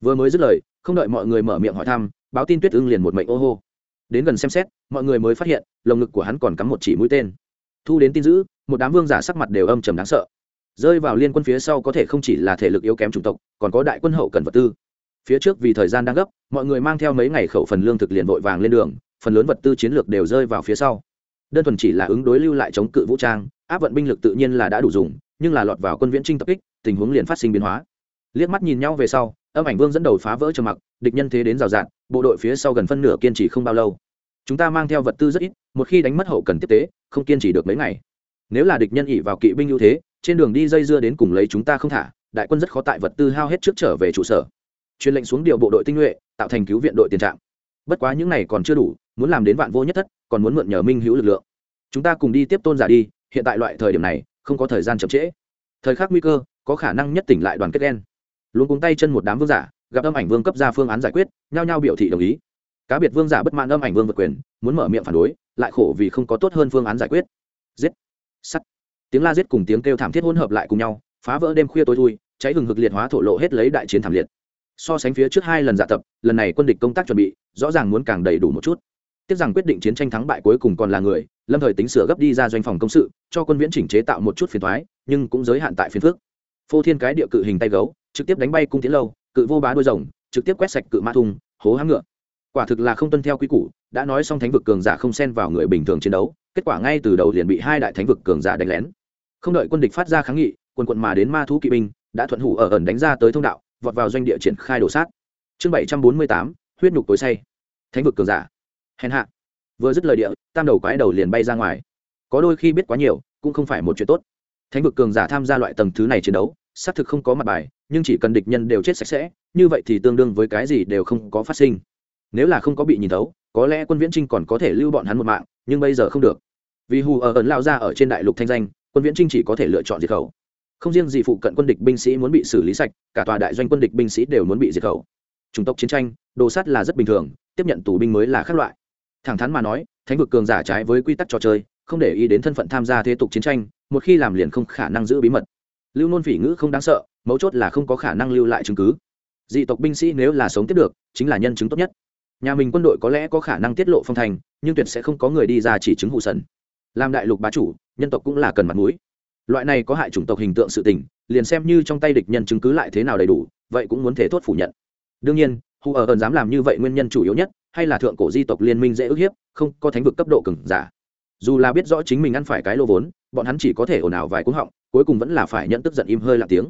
Vừa mới dứt lời, không đợi mọi người mở miệng hỏi thăm, báo tin tuyết ưng liền một mệnh ô hô. Đến gần xem xét, mọi người mới phát hiện, lồng ngực của hắn còn cắm một chỉ mũi tên. Thu đến tin giữ một đám vương giả sắc mặt đều âm trầm đáng sợ rơi vào liên quân phía sau có thể không chỉ là thể lực yếu kém chủng tộc, còn có đại quân hậu cần vật tư. Phía trước vì thời gian đang gấp, mọi người mang theo mấy ngày khẩu phần lương thực liền vội vàng lên đường, phần lớn vật tư chiến lược đều rơi vào phía sau. Đơn thuần chỉ là ứng đối lưu lại chống cự vũ trang, áp vận binh lực tự nhiên là đã đủ dùng, nhưng là lọt vào quân viễn trinh tập kích, tình huống liền phát sinh biến hóa. Liếc mắt nhìn nhau về sau, âm ảnh vương dẫn đầu phá vỡ trầm mặc, địch nhân thế đến rào rạt, bộ đội phía sau gần phân nửa kiên trì không bao lâu. Chúng ta mang theo vật tư rất ít, một khi đánh mất hậu cần tiếp tế, không kiên trì được mấy ngày. Nếu là địch nhân ỉ vào kỵ binh ưu thế trên đường đi dây dưa đến cùng lấy chúng ta không thả, đại quân rất khó tại vật tư hao hết trước trở về trụ sở. Truyền lệnh xuống điều bộ đội tinh nhuệ, tạo thành cứu viện đội tiền trạng. Bất quá những này còn chưa đủ, muốn làm đến vạn vô nhất thất, còn muốn mượn nhờ minh hữu lực lượng. Chúng ta cùng đi tiếp tôn giả đi, hiện tại loại thời điểm này, không có thời gian chậm trễ. Thời khắc nguy cơ, có khả năng nhất tỉnh lại đoàn kết đen. Luôn cuống tay chân một đám vương giả, gặp âm ảnh vương cấp ra phương án giải quyết, nhao nhao biểu thị đồng ý. Cá biệt vương giả bất mãn âm ảnh vương vượt quyền, muốn mở miệng phản đối, lại khổ vì không có tốt hơn phương án giải quyết. Giết. Sắt tiếng la giết cùng tiếng kêu thảm thiết hỗn hợp lại cùng nhau, phá vỡ đêm khuya tối thui, cháy hừng hực liệt hóa thổ lộ hết lấy đại chiến thảm liệt. So sánh phía trước hai lần dạ tập, lần này quân địch công tác chuẩn bị, rõ ràng muốn càng đầy đủ một chút. Tiếc rằng quyết định chiến tranh thắng bại cuối cùng còn là người, lâm thời tính sửa gấp đi ra doanh phòng công sự, cho quân viễn chỉnh chế tạo một chút phiền thoái, nhưng cũng giới hạn tại phiền phước phô thiên cái địa cự hình tay gấu, trực tiếp đánh bay cung tiến lâu, cự vô bá đôi rồng, trực tiếp quét sạch cự ma thùng, hố hãng ngựa. Quả thực là không tuân theo quy củ, đã nói xong thánh vực cường giả không xen vào người bình thường chiến đấu, kết quả ngay từ đầu liền bị hai đại thánh vực cường giả đánh lén không đợi quân địch phát ra kháng nghị quân quận mà đến ma thú kỵ binh, đã thuận hủ ở ẩn đánh ra tới thông đạo, vọt vào doanh địa triển khai đổ sát. Chương bảy trăm bốn mươi tám, huyết nhục tối say. Thánh vực cường giả. Hèn hạ. Vừa dứt lời địa, tam đầu quái đầu liền bay ra ngoài. Có đôi khi biết quá nhiều, cũng không phải một chuyện tốt. Thánh vực cường giả tham gia loại tầng thứ này chiến đấu, xác thực không có mặt bài, nhưng chỉ cần địch nhân đều chết sạch sẽ, như vậy thì tương đương với cái gì đều không có phát sinh. Nếu là không có bị nhìn thấu, có lẽ quân viễn trinh còn có thể lưu bọn hắn một mạng, nhưng bây giờ không được. Vì hù ở ẩn lao ra ở trên đại lục thanh danh quân viễn trinh chỉ có thể lựa chọn diệt khẩu. Không riêng gì phụ cận quân địch binh sĩ muốn bị xử lý sạch, cả tòa đại doanh quân địch binh sĩ đều muốn bị diệt khẩu. Chủng tộc chiến tranh, đồ sát là rất bình thường, tiếp nhận tù binh mới là khác loại. Thẳng thắn mà nói, thánh vực cường giả trái với quy tắc trò chơi, không để ý đến thân phận tham gia thế tục chiến tranh, một khi làm liền không khả năng giữ bí mật. Lưu nôn phỉ ngữ không đáng sợ, mấu chốt là không có khả năng lưu lại chứng cứ. Dị tộc binh sĩ nếu là sống tiếp được, chính là nhân chứng tốt nhất. Nhà mình quân đội có lẽ có khả năng tiết lộ phong thành, nhưng tuyệt sẽ không có người đi ra chỉ chứng hụ sần làm đại lục bá chủ, nhân tộc cũng là cần mặt mũi. Loại này có hại chủng tộc hình tượng sự tình, liền xem như trong tay địch nhân chứng cứ lại thế nào đầy đủ, vậy cũng muốn thể thốt phủ nhận. Đương nhiên hù ở ẩn dám làm như vậy nguyên nhân chủ yếu nhất, hay là thượng cổ di tộc liên minh dễ ức hiếp, không có thánh vực cấp độ cứng giả. Dù là biết rõ chính mình ăn phải cái lô vốn, bọn hắn chỉ có thể ồn ào vài cúng họng, cuối cùng vẫn là phải nhận tức giận im hơi lặng tiếng.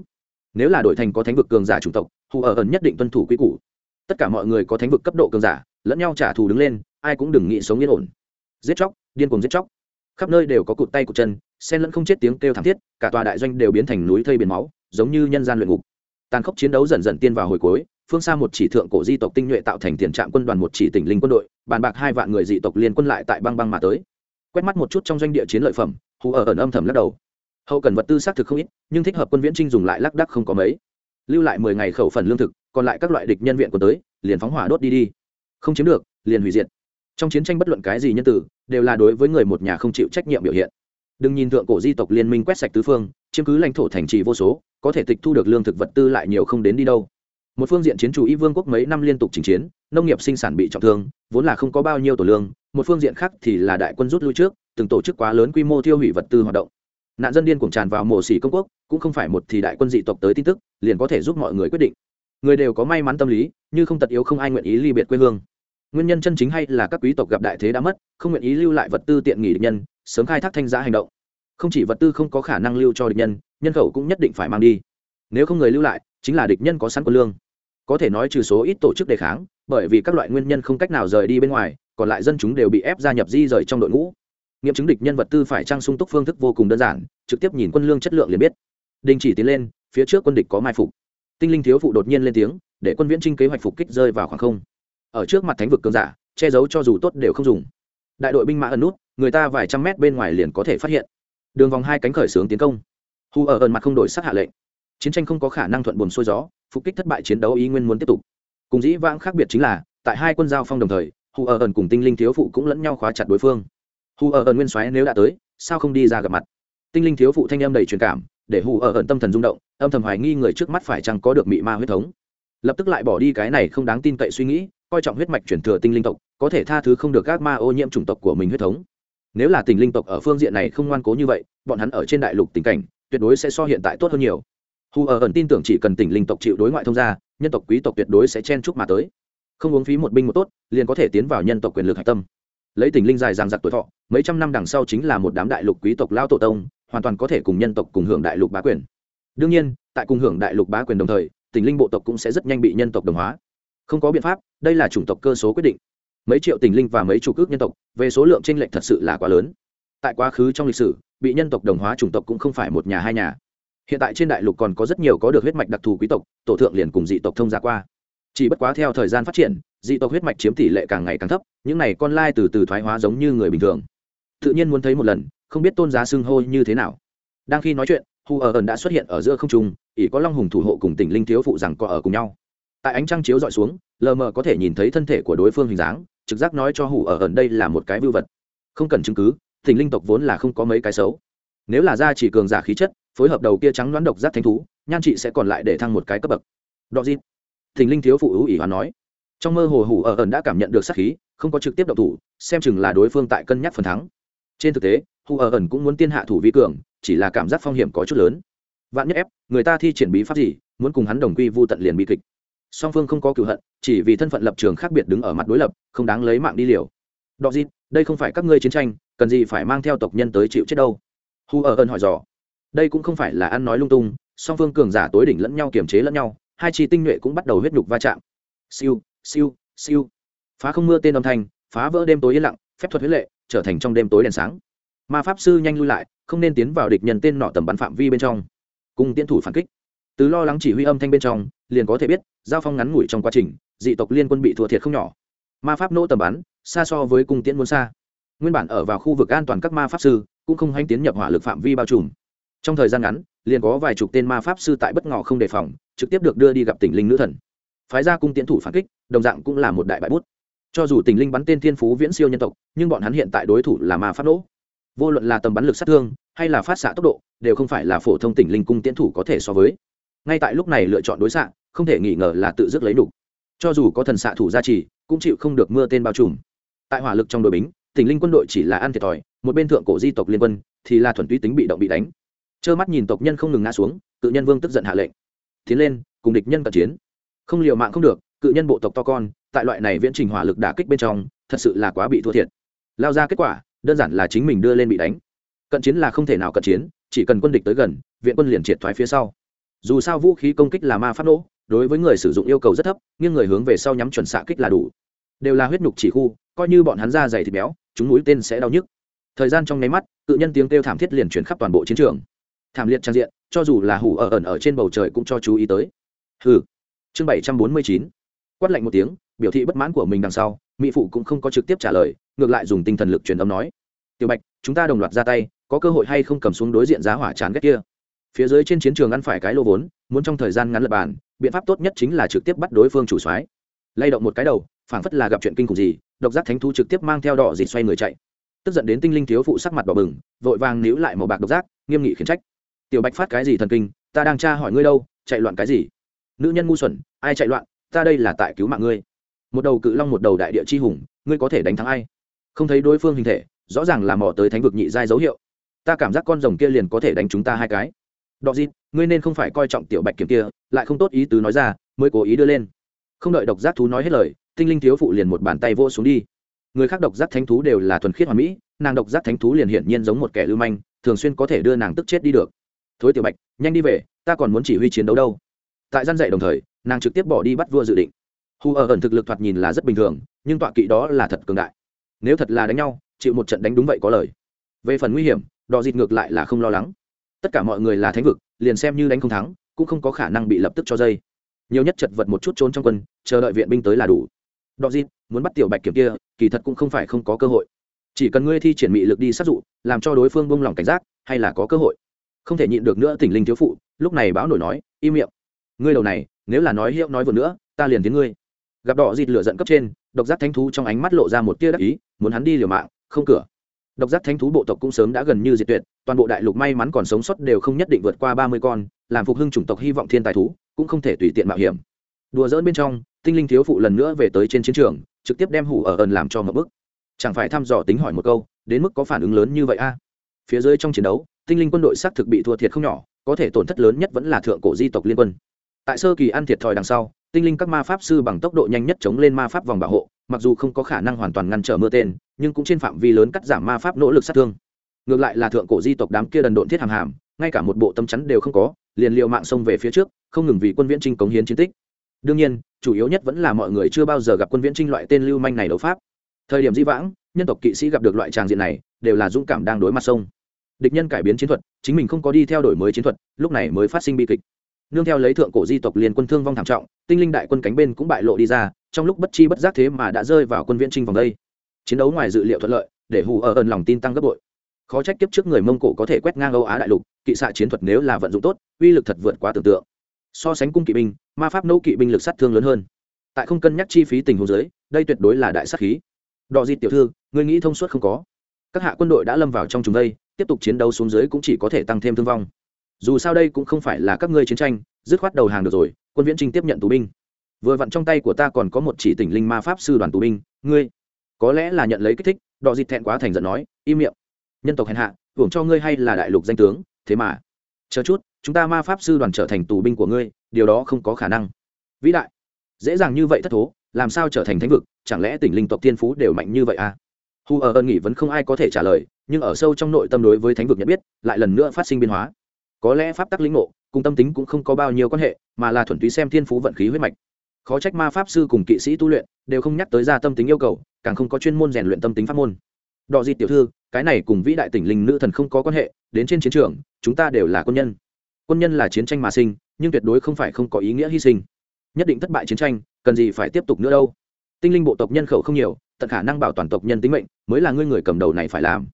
Nếu là đổi thành có thánh vực cường giả chủng tộc hù ở ẩn nhất định tuân thủ quy củ. Tất cả mọi người có thánh vực cấp độ cường giả, lẫn nhau trả thù đứng lên, ai cũng đừng nghĩ sống yên ổn. Giết chóc, điên cuồng giết chóc khắp nơi đều có cụt tay cụt chân sen lẫn không chết tiếng kêu thảm thiết, cả tòa đại doanh đều biến thành núi thây biển máu, giống như nhân gian luyện ngục. Tàn khốc chiến đấu dần dần tiên vào hồi cuối, phương xa một chỉ thượng cổ di tộc tinh nhuệ tạo thành tiền trạm quân đoàn một chỉ tỉnh linh quân đội, bàn bạc hai vạn người dị tộc liên quân lại tại băng băng mà tới. Quét mắt một chút trong doanh địa chiến lợi phẩm, hù ở ẩn âm thầm lắc đầu. Hậu cần vật tư xác thực không ít, nhưng thích hợp quân viễn trinh dùng lại lác đắc không có mấy. Lưu lại mười ngày khẩu phần lương thực, còn lại các loại địch nhân viện của tới, liền phóng hỏa đốt đi đi. Không chiếm được, liền hủy diệt trong chiến tranh bất luận cái gì nhân tử, đều là đối với người một nhà không chịu trách nhiệm biểu hiện. Đừng nhìn thượng cổ di tộc liên minh quét sạch tứ phương, chiếm cứ lãnh thổ thành trì vô số, có thể tịch thu được lương thực vật tư lại nhiều không đến đi đâu. Một phương diện chiến chủ y vương quốc mấy năm liên tục chỉnh chiến, nông nghiệp sinh sản bị trọng thương, vốn là không có bao nhiêu tổ lương, một phương diện khác thì là đại quân rút lui trước, từng tổ chức quá lớn quy mô tiêu hủy vật tư hoạt động. Nạn dân điên cuồng tràn vào mổ xỉ công quốc, cũng không phải một thì đại quân dị tộc tới tin tức, liền có thể giúp mọi người quyết định. Người đều có may mắn tâm lý, như không tật yếu không ai nguyện ý ly biệt quê hương nguyên nhân chân chính hay là các quý tộc gặp đại thế đã mất, không nguyện ý lưu lại vật tư tiện nghỉ địch nhân, sớm khai thác thanh giá hành động. Không chỉ vật tư không có khả năng lưu cho địch nhân nhân khẩu cũng nhất định phải mang đi. Nếu không người lưu lại, chính là địch nhân có sẵn quân lương. Có thể nói trừ số ít tổ chức đề kháng, bởi vì các loại nguyên nhân không cách nào rời đi bên ngoài, còn lại dân chúng đều bị ép gia nhập di rời trong đội ngũ. Nghiệm chứng địch nhân vật tư phải trang sung túc phương thức vô cùng đơn giản, trực tiếp nhìn quân lương chất lượng liền biết. Đình chỉ tiến lên, phía trước quân địch có mai phục. Tinh linh thiếu phụ đột nhiên lên tiếng, để quân viễn trinh kế hoạch phục kích rơi vào khoảng không ở trước mặt thánh vực cường giả, che giấu cho dù tốt đều không dùng. Đại đội binh mã ẩn nút, người ta vài trăm mét bên ngoài liền có thể phát hiện. Đường vòng hai cánh khởi xướng tiến công. Hù ở ẩn mặt không đổi sắc hạ lệnh. Chiến tranh không có khả năng thuận buồn xuôi gió, phục kích thất bại chiến đấu ý nguyên muốn tiếp tục. Cùng dĩ vãng khác biệt chính là, tại hai quân giao phong đồng thời, hù ở ẩn cùng tinh linh thiếu phụ cũng lẫn nhau khóa chặt đối phương. Hù ở ẩn nguyên soái nếu đã tới, sao không đi ra gặp mặt? Tinh linh thiếu phụ thanh em đầy truyền cảm, để hù ở ẩn tâm thần rung động, âm thầm hoài nghi người trước mắt phải chăng có được mị ma huyết thống. Lập tức lại bỏ đi cái này không đáng tin cậy suy nghĩ coi trọng huyết mạch chuyển thừa tinh linh tộc, có thể tha thứ không được các ma ô nhiễm chủng tộc của mình huyết thống. Nếu là tình linh tộc ở phương diện này không ngoan cố như vậy, bọn hắn ở trên đại lục tình cảnh, tuyệt đối sẽ so hiện tại tốt hơn nhiều. Hù ở ẩn tin tưởng chỉ cần tinh linh tộc chịu đối ngoại thông gia, nhân tộc quý tộc tuyệt đối sẽ chen chúc mà tới. Không uống phí một binh một tốt, liền có thể tiến vào nhân tộc quyền lực hạch tâm. Lấy tinh linh dài giang giặc tuổi thọ, mấy trăm năm đằng sau chính là một đám đại lục quý tộc lao tổ tông, hoàn toàn có thể cùng nhân tộc cùng hưởng đại lục bá quyền. Đương nhiên, tại cùng hưởng đại lục bá quyền đồng thời tinh linh bộ tộc cũng sẽ rất nhanh bị nhân tộc đồng hóa không có biện pháp, đây là chủng tộc cơ số quyết định. Mấy triệu tình linh và mấy chủ cước nhân tộc, về số lượng tranh lệch thật sự là quá lớn. Tại quá khứ trong lịch sử, bị nhân tộc đồng hóa chủng tộc cũng không phải một nhà hai nhà. Hiện tại trên đại lục còn có rất nhiều có được huyết mạch đặc thù quý tộc, tổ thượng liền cùng dị tộc thông gia qua. Chỉ bất quá theo thời gian phát triển, dị tộc huyết mạch chiếm tỷ lệ càng ngày càng thấp, những này con lai từ từ thoái hóa giống như người bình thường. Tự nhiên muốn thấy một lần, không biết tôn giá xưng hô như thế nào. Đang khi nói chuyện hù ở ẩn đã xuất hiện ở giữa không trung, ỷ có long hùng thủ hộ cùng tỉnh linh thiếu phụ rằng có ở cùng nhau tại ánh trăng chiếu dọi xuống, lờ mờ có thể nhìn thấy thân thể của đối phương hình dáng, trực giác nói cho hù ở ẩn đây là một cái vưu vật. Không cần chứng cứ, thỉnh linh tộc vốn là không có mấy cái xấu. Nếu là ra chỉ cường giả khí chất, phối hợp đầu kia trắng đoán độc giác thanh thú, nhan chị sẽ còn lại để thăng một cái cấp bậc. Đọ dịp thỉnh linh thiếu phụ hữu ỷ hoàn nói. Trong mơ hồ hủ ở ẩn đã cảm nhận được sát khí, không có trực tiếp động thủ, xem chừng là đối phương tại cân nhắc phần thắng. Trên thực tế, hủ ở ẩn cũng muốn tiên hạ thủ vi cường, chỉ là cảm giác phong hiểm có chút lớn. Vạn nhất ép, người ta thi triển bí pháp gì, muốn cùng hắn đồng quy vu tận liền bi kịch song phương không có cựu hận, chỉ vì thân phận lập trường khác biệt đứng ở mặt đối lập, không đáng lấy mạng đi liều. Đọ dịp đây không phải các ngươi chiến tranh, cần gì phải mang theo tộc nhân tới chịu chết đâu? Hu ở ẩn hỏi dò. Đây cũng không phải là ăn nói lung tung, song phương cường giả tối đỉnh lẫn nhau kiềm chế lẫn nhau, hai chi tinh nhuệ cũng bắt đầu huyết nhục va chạm. Siêu siêu siêu. Phá không mưa tên âm thanh, phá vỡ đêm tối yên lặng, phép thuật huyết lệ, trở thành trong đêm tối đèn sáng. Ma pháp sư nhanh lui lại, không nên tiến vào địch nhân tên nọ tầm bắn phạm vi bên trong. Cùng tiến thủ phản kích từ lo lắng chỉ huy âm thanh bên trong, liền có thể biết, giao phong ngắn ngủi trong quá trình, dị tộc liên quân bị thua thiệt không nhỏ. Ma pháp nỗ tầm bắn, xa so với cung tiễn muốn xa. Nguyên bản ở vào khu vực an toàn các ma pháp sư, cũng không hanh tiến nhập hỏa lực phạm vi bao trùm. Trong thời gian ngắn, liền có vài chục tên ma pháp sư tại bất ngờ không đề phòng, trực tiếp được đưa đi gặp tỉnh linh nữ thần. Phái ra cung tiến thủ phản kích, đồng dạng cũng là một đại bại bút. Cho dù tỉnh linh bắn tên thiên phú viễn siêu nhân tộc, nhưng bọn hắn hiện tại đối thủ là ma pháp nỗ vô luận là tầm bắn lực sát thương, hay là phát xạ tốc độ, đều không phải là phổ thông tỉnh linh cung tiến thủ có thể so với ngay tại lúc này lựa chọn đối xạ, không thể nghi ngờ là tự dứt lấy đủ. Cho dù có thần xạ thủ gia trì, cũng chịu không được mưa tên bao trùm. Tại hỏa lực trong đội bính, tỉnh linh quân đội chỉ là ăn thiệt thòi, một bên thượng cổ di tộc liên quân thì là thuần túy tính bị động bị đánh. Trơ mắt nhìn tộc nhân không ngừng ngã xuống cự nhân vương tức giận hạ lệnh. Tiến lên, cùng địch nhân cận chiến. Không liều mạng không được, cự nhân bộ tộc to con, tại loại này viễn trình hỏa lực đả kích bên trong, thật sự là quá bị thua thiệt. Lao ra kết quả, đơn giản là chính mình đưa lên bị đánh. Cận chiến là không thể nào cận chiến, chỉ cần quân địch tới gần, viện quân liền triệt thoái phía sau dù sao vũ khí công kích là ma pháp nỗ, đối với người sử dụng yêu cầu rất thấp nhưng người hướng về sau nhắm chuẩn xạ kích là đủ. Đều là huyết nhục chỉ khu, coi như bọn hắn ra dày thịt béo, chúng mũi tên sẽ đau nhức. Thời gian trong nháy mắt, tự nhân tiếng kêu thảm thiết liền chuyển khắp toàn bộ chiến trường. Thảm liệt trang diện, cho dù là hủ ở ẩn ở trên bầu trời cũng cho chú ý tới. Hừ. Chương bảy trăm bốn mươi chín. Quát lạnh một tiếng, biểu thị bất mãn của mình đằng sau, mỹ phụ cũng không có trực tiếp trả lời, ngược lại dùng tinh thần lực truyền âm nói. Tiểu bạch, chúng ta đồng loạt ra tay, có cơ hội hay không cầm xuống đối diện giá hỏa chán ghét kia? Phía dưới trên chiến trường ăn phải cái lô vốn, muốn trong thời gian ngắn lập bàn, biện pháp tốt nhất chính là trực tiếp bắt đối phương chủ soái. Lay động một cái đầu, phảng phất là gặp chuyện kinh khủng gì, độc giác thánh thú trực tiếp mang theo đỏ dịt xoay người chạy. Tức giận đến tinh linh thiếu phụ sắc mặt đỏ bừng, vội vàng níu lại màu bạc độc giác, nghiêm nghị khiển trách. Tiểu bạch phát cái gì thần kinh, ta đang tra hỏi ngươi đâu, chạy loạn cái gì? Nữ nhân ngu xuẩn, ai chạy loạn, ta đây là tại cứu mạng ngươi. Một đầu cự long một đầu đại địa chi hùng, ngươi có thể đánh thắng ai? Không thấy đối phương hình thể, rõ ràng là mò tới thánh vực nhị giai dấu hiệu. Ta cảm giác con rồng kia liền có thể đánh chúng ta hai cái đọ dịt, ngươi nên không phải coi trọng tiểu bạch kiếm kia, lại không tốt ý tứ nói ra, mới cố ý đưa lên. Không đợi độc giác thú nói hết lời, tinh linh thiếu phụ liền một bàn tay vỗ xuống đi. Người khác độc giác thánh thú đều là thuần khiết hoàn mỹ, nàng độc giác thánh thú liền hiển nhiên giống một kẻ lưu manh, thường xuyên có thể đưa nàng tức chết đi được. Thối tiểu bạch, nhanh đi về, ta còn muốn chỉ huy chiến đấu đâu. Tại gian dạy đồng thời, nàng trực tiếp bỏ đi bắt vua dự định. Hù ở ẩn thực lực thoạt nhìn là rất bình thường, nhưng tọa kỵ đó là thật cường đại. Nếu thật là đánh nhau, chịu một trận đánh đúng vậy có lời. Về phần nguy hiểm đò dịt ngược lại là không lo lắng tất cả mọi người là thánh vực, liền xem như đánh không thắng, cũng không có khả năng bị lập tức cho dây. Nhiều nhất chật vật một chút trốn trong quân, chờ đợi viện binh tới là đủ. Đò dịt, muốn bắt tiểu bạch kiểm kia, kỳ thật cũng không phải không có cơ hội. Chỉ cần ngươi thi triển mị lực đi sát dụ, làm cho đối phương buông lỏng cảnh giác, hay là có cơ hội. Không thể nhịn được nữa tỉnh linh thiếu phụ, lúc này báo nổi nói, im miệng. Ngươi đầu này, nếu là nói hiệu nói vừa nữa, ta liền tiếng ngươi. Gặp đỏ dịt lửa giận cấp trên, độc giác thánh thú trong ánh mắt lộ ra một tia đắc ý, muốn hắn đi liều mạng, không cửa độc giác thánh thú bộ tộc cũng sớm đã gần như diệt tuyệt, toàn bộ đại lục may mắn còn sống sót đều không nhất định vượt qua ba mươi con, làm phục hưng chủng tộc hy vọng thiên tài thú, cũng không thể tùy tiện mạo hiểm. Đùa dỡn bên trong, tinh linh thiếu phụ lần nữa về tới trên chiến trường, trực tiếp đem hủ ở ẩn làm cho ngập bức. Chẳng phải thăm dò tính hỏi một câu, đến mức có phản ứng lớn như vậy a? Phía dưới trong chiến đấu, tinh linh quân đội xác thực bị thua thiệt không nhỏ, có thể tổn thất lớn nhất vẫn là thượng cổ di tộc liên quân. Tại sơ kỳ ăn thiệt thòi đằng sau, tinh linh các ma pháp sư bằng tốc độ nhanh nhất chống lên ma pháp vòng bảo hộ, mặc dù không có khả năng hoàn toàn ngăn trở mưa tên nhưng cũng trên phạm vi lớn cắt giảm ma pháp nỗ lực sát thương. Ngược lại là thượng cổ di tộc đám kia đần độn thiết hàm hàm, ngay cả một bộ tâm chắn đều không có, liền liệu mạng xông về phía trước, không ngừng vì quân viễn trinh cống hiến chiến tích. Đương nhiên, chủ yếu nhất vẫn là mọi người chưa bao giờ gặp quân viễn trinh loại tên lưu manh này đấu pháp. Thời điểm di vãng, nhân tộc kỵ sĩ gặp được loại tràng diện này, đều là dũng cảm đang đối mặt sông địch nhân cải biến chiến thuật, chính mình không có đi theo đổi mới chiến thuật, lúc này mới phát sinh bi kịch. Nương theo lấy thượng cổ di tộc liên quân thương vong thảm trọng, tinh linh đại quân cánh bên cũng bại lộ đi ra, trong lúc bất chi bất giác thế mà đã rơi vào quân viễn trinh vòng đây chiến đấu ngoài dự liệu thuận lợi để hù ở ẩn lòng tin tăng gấp bội. Khó trách kiếp trước người mông cổ có thể quét ngang âu á đại lục kỵ xạ chiến thuật nếu là vận dụng tốt uy lực thật vượt quá tưởng tượng. So sánh cung kỵ binh ma pháp nô kỵ binh lực sát thương lớn hơn. Tại không cân nhắc chi phí tình huống dưới, đây tuyệt đối là đại sát khí. Đọ di tiểu thư người nghĩ thông suốt không có? Các hạ quân đội đã lâm vào trong chúng đây tiếp tục chiến đấu xuống dưới cũng chỉ có thể tăng thêm thương vong. Dù sao đây cũng không phải là các ngươi chiến tranh dứt khoát đầu hàng được rồi quân viễn trinh tiếp nhận tù binh. Vừa vặn trong tay của ta còn có một chỉ tỉnh linh ma pháp sư đoàn tù binh ngươi có lẽ là nhận lấy kích thích, đọ dịt thẹn quá thành giận nói, im miệng. Nhân tộc hèn hạ, hưởng cho ngươi hay là đại lục danh tướng, thế mà. Chờ chút, chúng ta ma pháp sư đoàn trở thành tù binh của ngươi, điều đó không có khả năng. Vĩ đại. Dễ dàng như vậy thất thố, làm sao trở thành thánh vực, chẳng lẽ tỉnh linh tộc tiên phú đều mạnh như vậy à? Hù ở ờ ơn nghỉ vẫn không ai có thể trả lời, nhưng ở sâu trong nội tâm đối với thánh vực nhận biết, lại lần nữa phát sinh biến hóa. Có lẽ pháp tắc lĩnh ngộ, cùng tâm tính cũng không có bao nhiêu quan hệ, mà là thuần túy xem thiên phú vận khí huyết mạch. Khó trách ma pháp sư cùng kỵ sĩ tu luyện, đều không nhắc tới ra tâm tính yêu cầu càng không có chuyên môn rèn luyện tâm tính pháp môn. Đọ di tiểu thư, cái này cùng vĩ đại tỉnh linh nữ thần không có quan hệ, đến trên chiến trường, chúng ta đều là quân nhân. Quân nhân là chiến tranh mà sinh, nhưng tuyệt đối không phải không có ý nghĩa hy sinh. Nhất định thất bại chiến tranh, cần gì phải tiếp tục nữa đâu. Tinh linh bộ tộc nhân khẩu không nhiều, tận khả năng bảo toàn tộc nhân tính mệnh, mới là ngươi người cầm đầu này phải làm.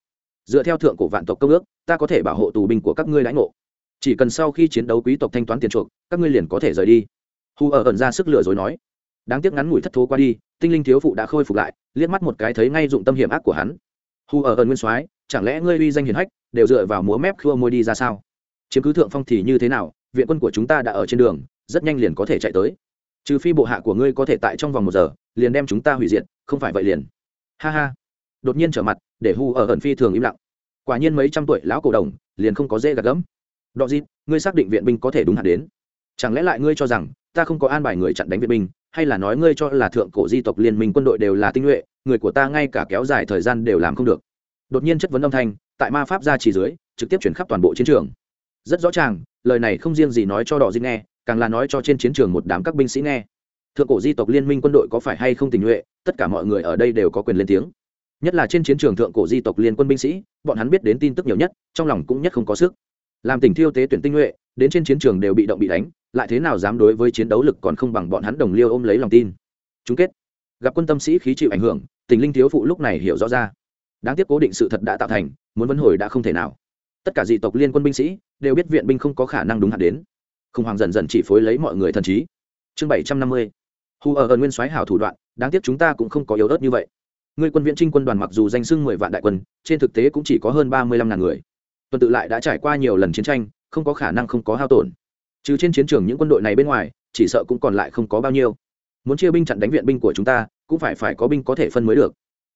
Dựa theo thượng cổ vạn tộc công ước, ta có thể bảo hộ tù binh của các ngươi lãnh ngộ. Chỉ cần sau khi chiến đấu quý tộc thanh toán tiền chuộc, các ngươi liền có thể rời đi. Hu ở ẩn ra sức lửa dối nói. Đáng tiếc ngắn ngủi thất thố qua đi tinh linh thiếu phụ đã khôi phục lại, liếc mắt một cái thấy ngay dụng tâm hiểm ác của hắn. Hu ở ơn nguyên soái, chẳng lẽ ngươi uy danh hiền hách, đều dựa vào múa mép khua môi đi ra sao? Chiếm cứ thượng phong thì như thế nào? Viện quân của chúng ta đã ở trên đường, rất nhanh liền có thể chạy tới. Trừ phi bộ hạ của ngươi có thể tại trong vòng một giờ, liền đem chúng ta hủy diệt, không phải vậy liền. Ha ha. Đột nhiên trở mặt, để hu ở ẩn phi thường im lặng. Quả nhiên mấy trăm tuổi lão cổ đồng, liền không có dễ gạt gẫm. Đọ dịt ngươi xác định viện binh có thể đúng hạn đến. Chẳng lẽ lại ngươi cho rằng ta không có an bài người chặn đánh viện binh, hay là nói ngươi cho là thượng cổ di tộc liên minh quân đội đều là tinh nhuệ, người của ta ngay cả kéo dài thời gian đều làm không được. Đột nhiên chất vấn âm thanh, tại ma pháp gia chỉ dưới, trực tiếp chuyển khắp toàn bộ chiến trường. Rất rõ ràng, lời này không riêng gì nói cho đỏ dinh nghe, càng là nói cho trên chiến trường một đám các binh sĩ nghe. Thượng cổ di tộc liên minh quân đội có phải hay không tình nhuệ, tất cả mọi người ở đây đều có quyền lên tiếng. Nhất là trên chiến trường thượng cổ di tộc liên quân binh sĩ, bọn hắn biết đến tin tức nhiều nhất, trong lòng cũng nhất không có sức. Làm tình thiêu tế tuyển tinh nhuệ, đến trên chiến trường đều bị động bị đánh lại thế nào dám đối với chiến đấu lực còn không bằng bọn hắn đồng liêu ôm lấy lòng tin. Chung kết. Gặp quân tâm sĩ khí chịu ảnh hưởng, tình linh thiếu phụ lúc này hiểu rõ ra. Đáng tiếc cố định sự thật đã tạo thành, muốn vấn hồi đã không thể nào. Tất cả dị tộc liên quân binh sĩ đều biết viện binh không có khả năng đúng hạn đến. Khủng hoảng dần dần chỉ phối lấy mọi người thần trí. Chương bảy trăm năm mươi. Hù ở ẩn nguyên soái hảo thủ đoạn, đáng tiếc chúng ta cũng không có yếu ớt như vậy. Người quân viễn trinh quân đoàn mặc dù danh sưng mười vạn đại quân, trên thực tế cũng chỉ có hơn ba mươi lăm ngàn người. Tuần tự lại đã trải qua nhiều lần chiến tranh, không có khả năng không có hao tổn trừ trên chiến trường những quân đội này bên ngoài, chỉ sợ cũng còn lại không có bao nhiêu. Muốn chia binh chặn đánh viện binh của chúng ta, cũng phải phải có binh có thể phân mới được.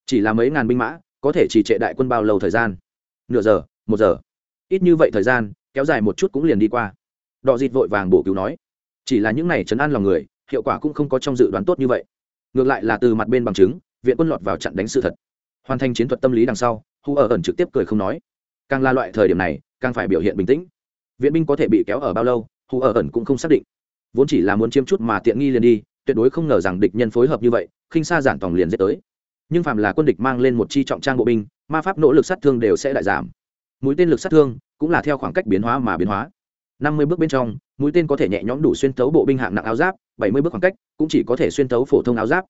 Chỉ là mấy ngàn binh mã, có thể chỉ trệ đại quân bao lâu thời gian? Nửa giờ, một giờ. Ít như vậy thời gian, kéo dài một chút cũng liền đi qua. Đọ dịt vội vàng bổ cứu nói. Chỉ là những này chấn an lòng người, hiệu quả cũng không có trong dự đoán tốt như vậy. Ngược lại là từ mặt bên bằng chứng, viện quân lọt vào chặn đánh sự thật. Hoàn thành chiến thuật tâm lý đằng sau, hu ở ẩn trực tiếp cười không nói. Càng là loại thời điểm này, càng phải biểu hiện bình tĩnh. Viện binh có thể bị kéo ở bao lâu hù ở ẩn cũng không xác định. Vốn chỉ là muốn chiếm chút mà tiện nghi liền đi, tuyệt đối không ngờ rằng địch nhân phối hợp như vậy, khinh xa giản tòng liền dễ tới. Nhưng phạm là quân địch mang lên một chi trọng trang bộ binh, ma pháp nỗ lực sát thương đều sẽ đại giảm. Mũi tên lực sát thương cũng là theo khoảng cách biến hóa mà biến hóa. Năm mươi bước bên trong, mũi tên có thể nhẹ nhõm đủ xuyên tấu bộ binh hạng nặng áo giáp, bảy mươi bước khoảng cách cũng chỉ có thể xuyên tấu phổ thông áo giáp.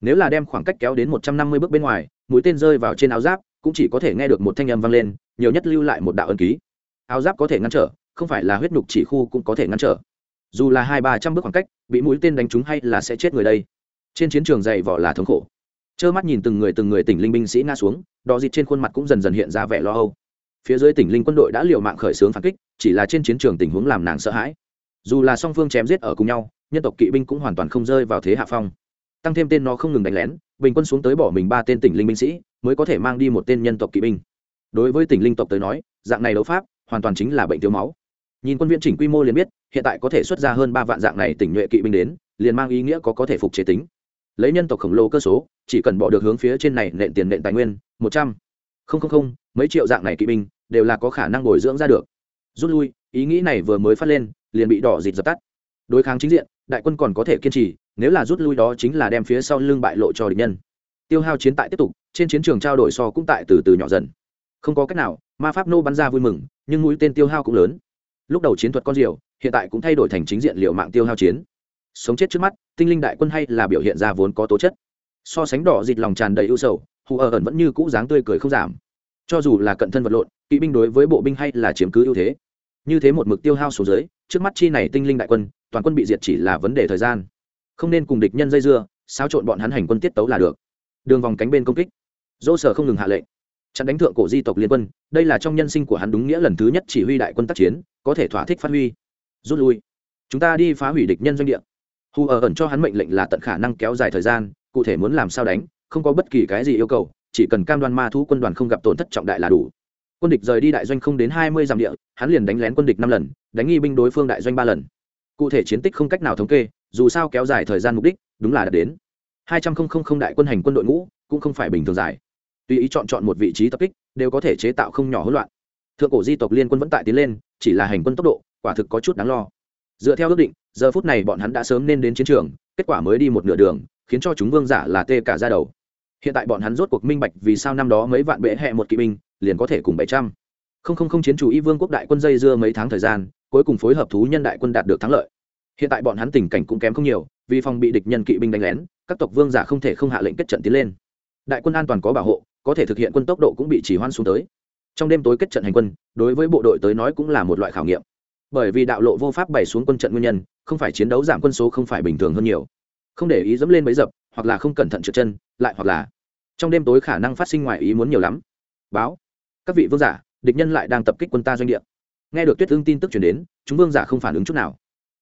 Nếu là đem khoảng cách kéo đến một trăm năm mươi bước bên ngoài, mũi tên rơi vào trên áo giáp cũng chỉ có thể nghe được một thanh âm vang lên, nhiều nhất lưu lại một đạo ân ký. Áo giáp có thể ngăn trở không phải là huyết nhục chỉ khu cũng có thể ngăn trở. Dù là hai ba trăm bước khoảng cách, bị mũi tên đánh trúng hay là sẽ chết người đây. Trên chiến trường dày vỏ là thống khổ. Trơ mắt nhìn từng người từng người tỉnh linh binh sĩ ngã xuống đò dịt trên khuôn mặt cũng dần dần hiện ra vẻ lo âu. Phía dưới tỉnh linh quân đội đã liều mạng khởi xướng phản kích, chỉ là trên chiến trường tình huống làm nàng sợ hãi. Dù là song phương chém giết ở cùng nhau, nhân tộc kỵ binh cũng hoàn toàn không rơi vào thế hạ phong. Tăng thêm tên nó không ngừng đánh lén, bình quân xuống tới bỏ mình ba tên tỉnh linh binh sĩ, mới có thể mang đi một tên nhân tộc kỵ binh. Đối với tỉnh linh tộc tới nói, dạng này đấu pháp, hoàn toàn chính là bệnh thiếu máu nhìn quân viện chỉnh quy mô liền biết, hiện tại có thể xuất ra hơn ba vạn dạng này tỉnh nhuệ kỵ binh đến, liền mang ý nghĩa có có thể phục chế tính. Lấy nhân tộc khổng lồ cơ số, chỉ cần bỏ được hướng phía trên này nện tiền nện tài nguyên, một trăm. Không không không, mấy triệu dạng này kỵ binh, đều là có khả năng bồi dưỡng ra được. Rút lui, ý nghĩ này vừa mới phát lên, liền bị đỏ dịt dập tắt. Đối kháng chính diện, đại quân còn có thể kiên trì, nếu là rút lui đó chính là đem phía sau lưng bại lộ cho địch nhân. Tiêu hao chiến tại tiếp tục, trên chiến trường trao đổi so cũng tại từ từ nhỏ dần. Không có cách nào, ma pháp nô bắn ra vui mừng, nhưng mũi tên tiêu hao cũng lớn lúc đầu chiến thuật con diều, hiện tại cũng thay đổi thành chính diện liệu mạng tiêu hao chiến. Sống chết trước mắt, tinh linh đại quân hay là biểu hiện ra vốn có tố chất. So sánh đỏ dịt lòng tràn đầy ưu sầu, hù ở ẩn vẫn như cũ dáng tươi cười không giảm. Cho dù là cận thân vật lộn, kỵ binh đối với bộ binh hay là chiếm cứ ưu thế. Như thế một mực tiêu hao số dưới, trước mắt chi này tinh linh đại quân, toàn quân bị diệt chỉ là vấn đề thời gian. Không nên cùng địch nhân dây dưa, xáo trộn bọn hắn hành quân tiết tấu là được. Đường vòng cánh bên công kích. Dỗ sở không ngừng hạ lệnh. Chặn đánh thượng cổ di tộc liên quân, đây là trong nhân sinh của hắn đúng nghĩa lần thứ nhất chỉ huy đại quân tác chiến có thể thỏa thích phát huy. Rút lui. Chúng ta đi phá hủy địch nhân doanh địa. Hù ở ẩn cho hắn mệnh lệnh là tận khả năng kéo dài thời gian, cụ thể muốn làm sao đánh, không có bất kỳ cái gì yêu cầu, chỉ cần cam đoan ma thú quân đoàn không gặp tổn thất trọng đại là đủ. Quân địch rời đi đại doanh không đến hai mươi dặm địa, hắn liền đánh lén quân địch năm lần, đánh nghi binh đối phương đại doanh ba lần. Cụ thể chiến tích không cách nào thống kê, dù sao kéo dài thời gian mục đích, đúng là đã đến. Hai trăm linh đại quân hành quân đội ngũ, cũng không phải bình thường dài. Tùy ý chọn chọn một vị trí tập kích, đều có thể chế tạo không nhỏ hỗn loạn thượng cổ di tộc liên quân vẫn tại tiến lên, chỉ là hành quân tốc độ, quả thực có chút đáng lo. Dựa theo ước định, giờ phút này bọn hắn đã sớm nên đến chiến trường, kết quả mới đi một nửa đường, khiến cho chúng vương giả là tê cả ra đầu. Hiện tại bọn hắn rốt cuộc minh bạch vì sao năm đó mấy vạn bệ hẹ một kỵ binh, liền có thể cùng bảy trăm. Không không không chiến chủ y vương quốc đại quân dây dưa mấy tháng thời gian, cuối cùng phối hợp thú nhân đại quân đạt được thắng lợi. Hiện tại bọn hắn tình cảnh cũng kém không nhiều, vì phòng bị địch nhân kỵ binh đánh lén, các tộc vương giả không thể không hạ lệnh kết trận tiến lên. Đại quân an toàn có bảo hộ, có thể thực hiện quân tốc độ cũng bị chỉ hoan xuống tới trong đêm tối kết trận hành quân, đối với bộ đội tới nói cũng là một loại khảo nghiệm. Bởi vì đạo lộ vô pháp bày xuống quân trận nguyên nhân, không phải chiến đấu giảm quân số không phải bình thường hơn nhiều. Không để ý dẫm lên bấy dập, hoặc là không cẩn thận trượt chân, lại hoặc là trong đêm tối khả năng phát sinh ngoài ý muốn nhiều lắm. Báo, các vị vương giả, địch nhân lại đang tập kích quân ta doanh địa. Nghe được tuyết ương tin tức chuyển đến, chúng vương giả không phản ứng chút nào.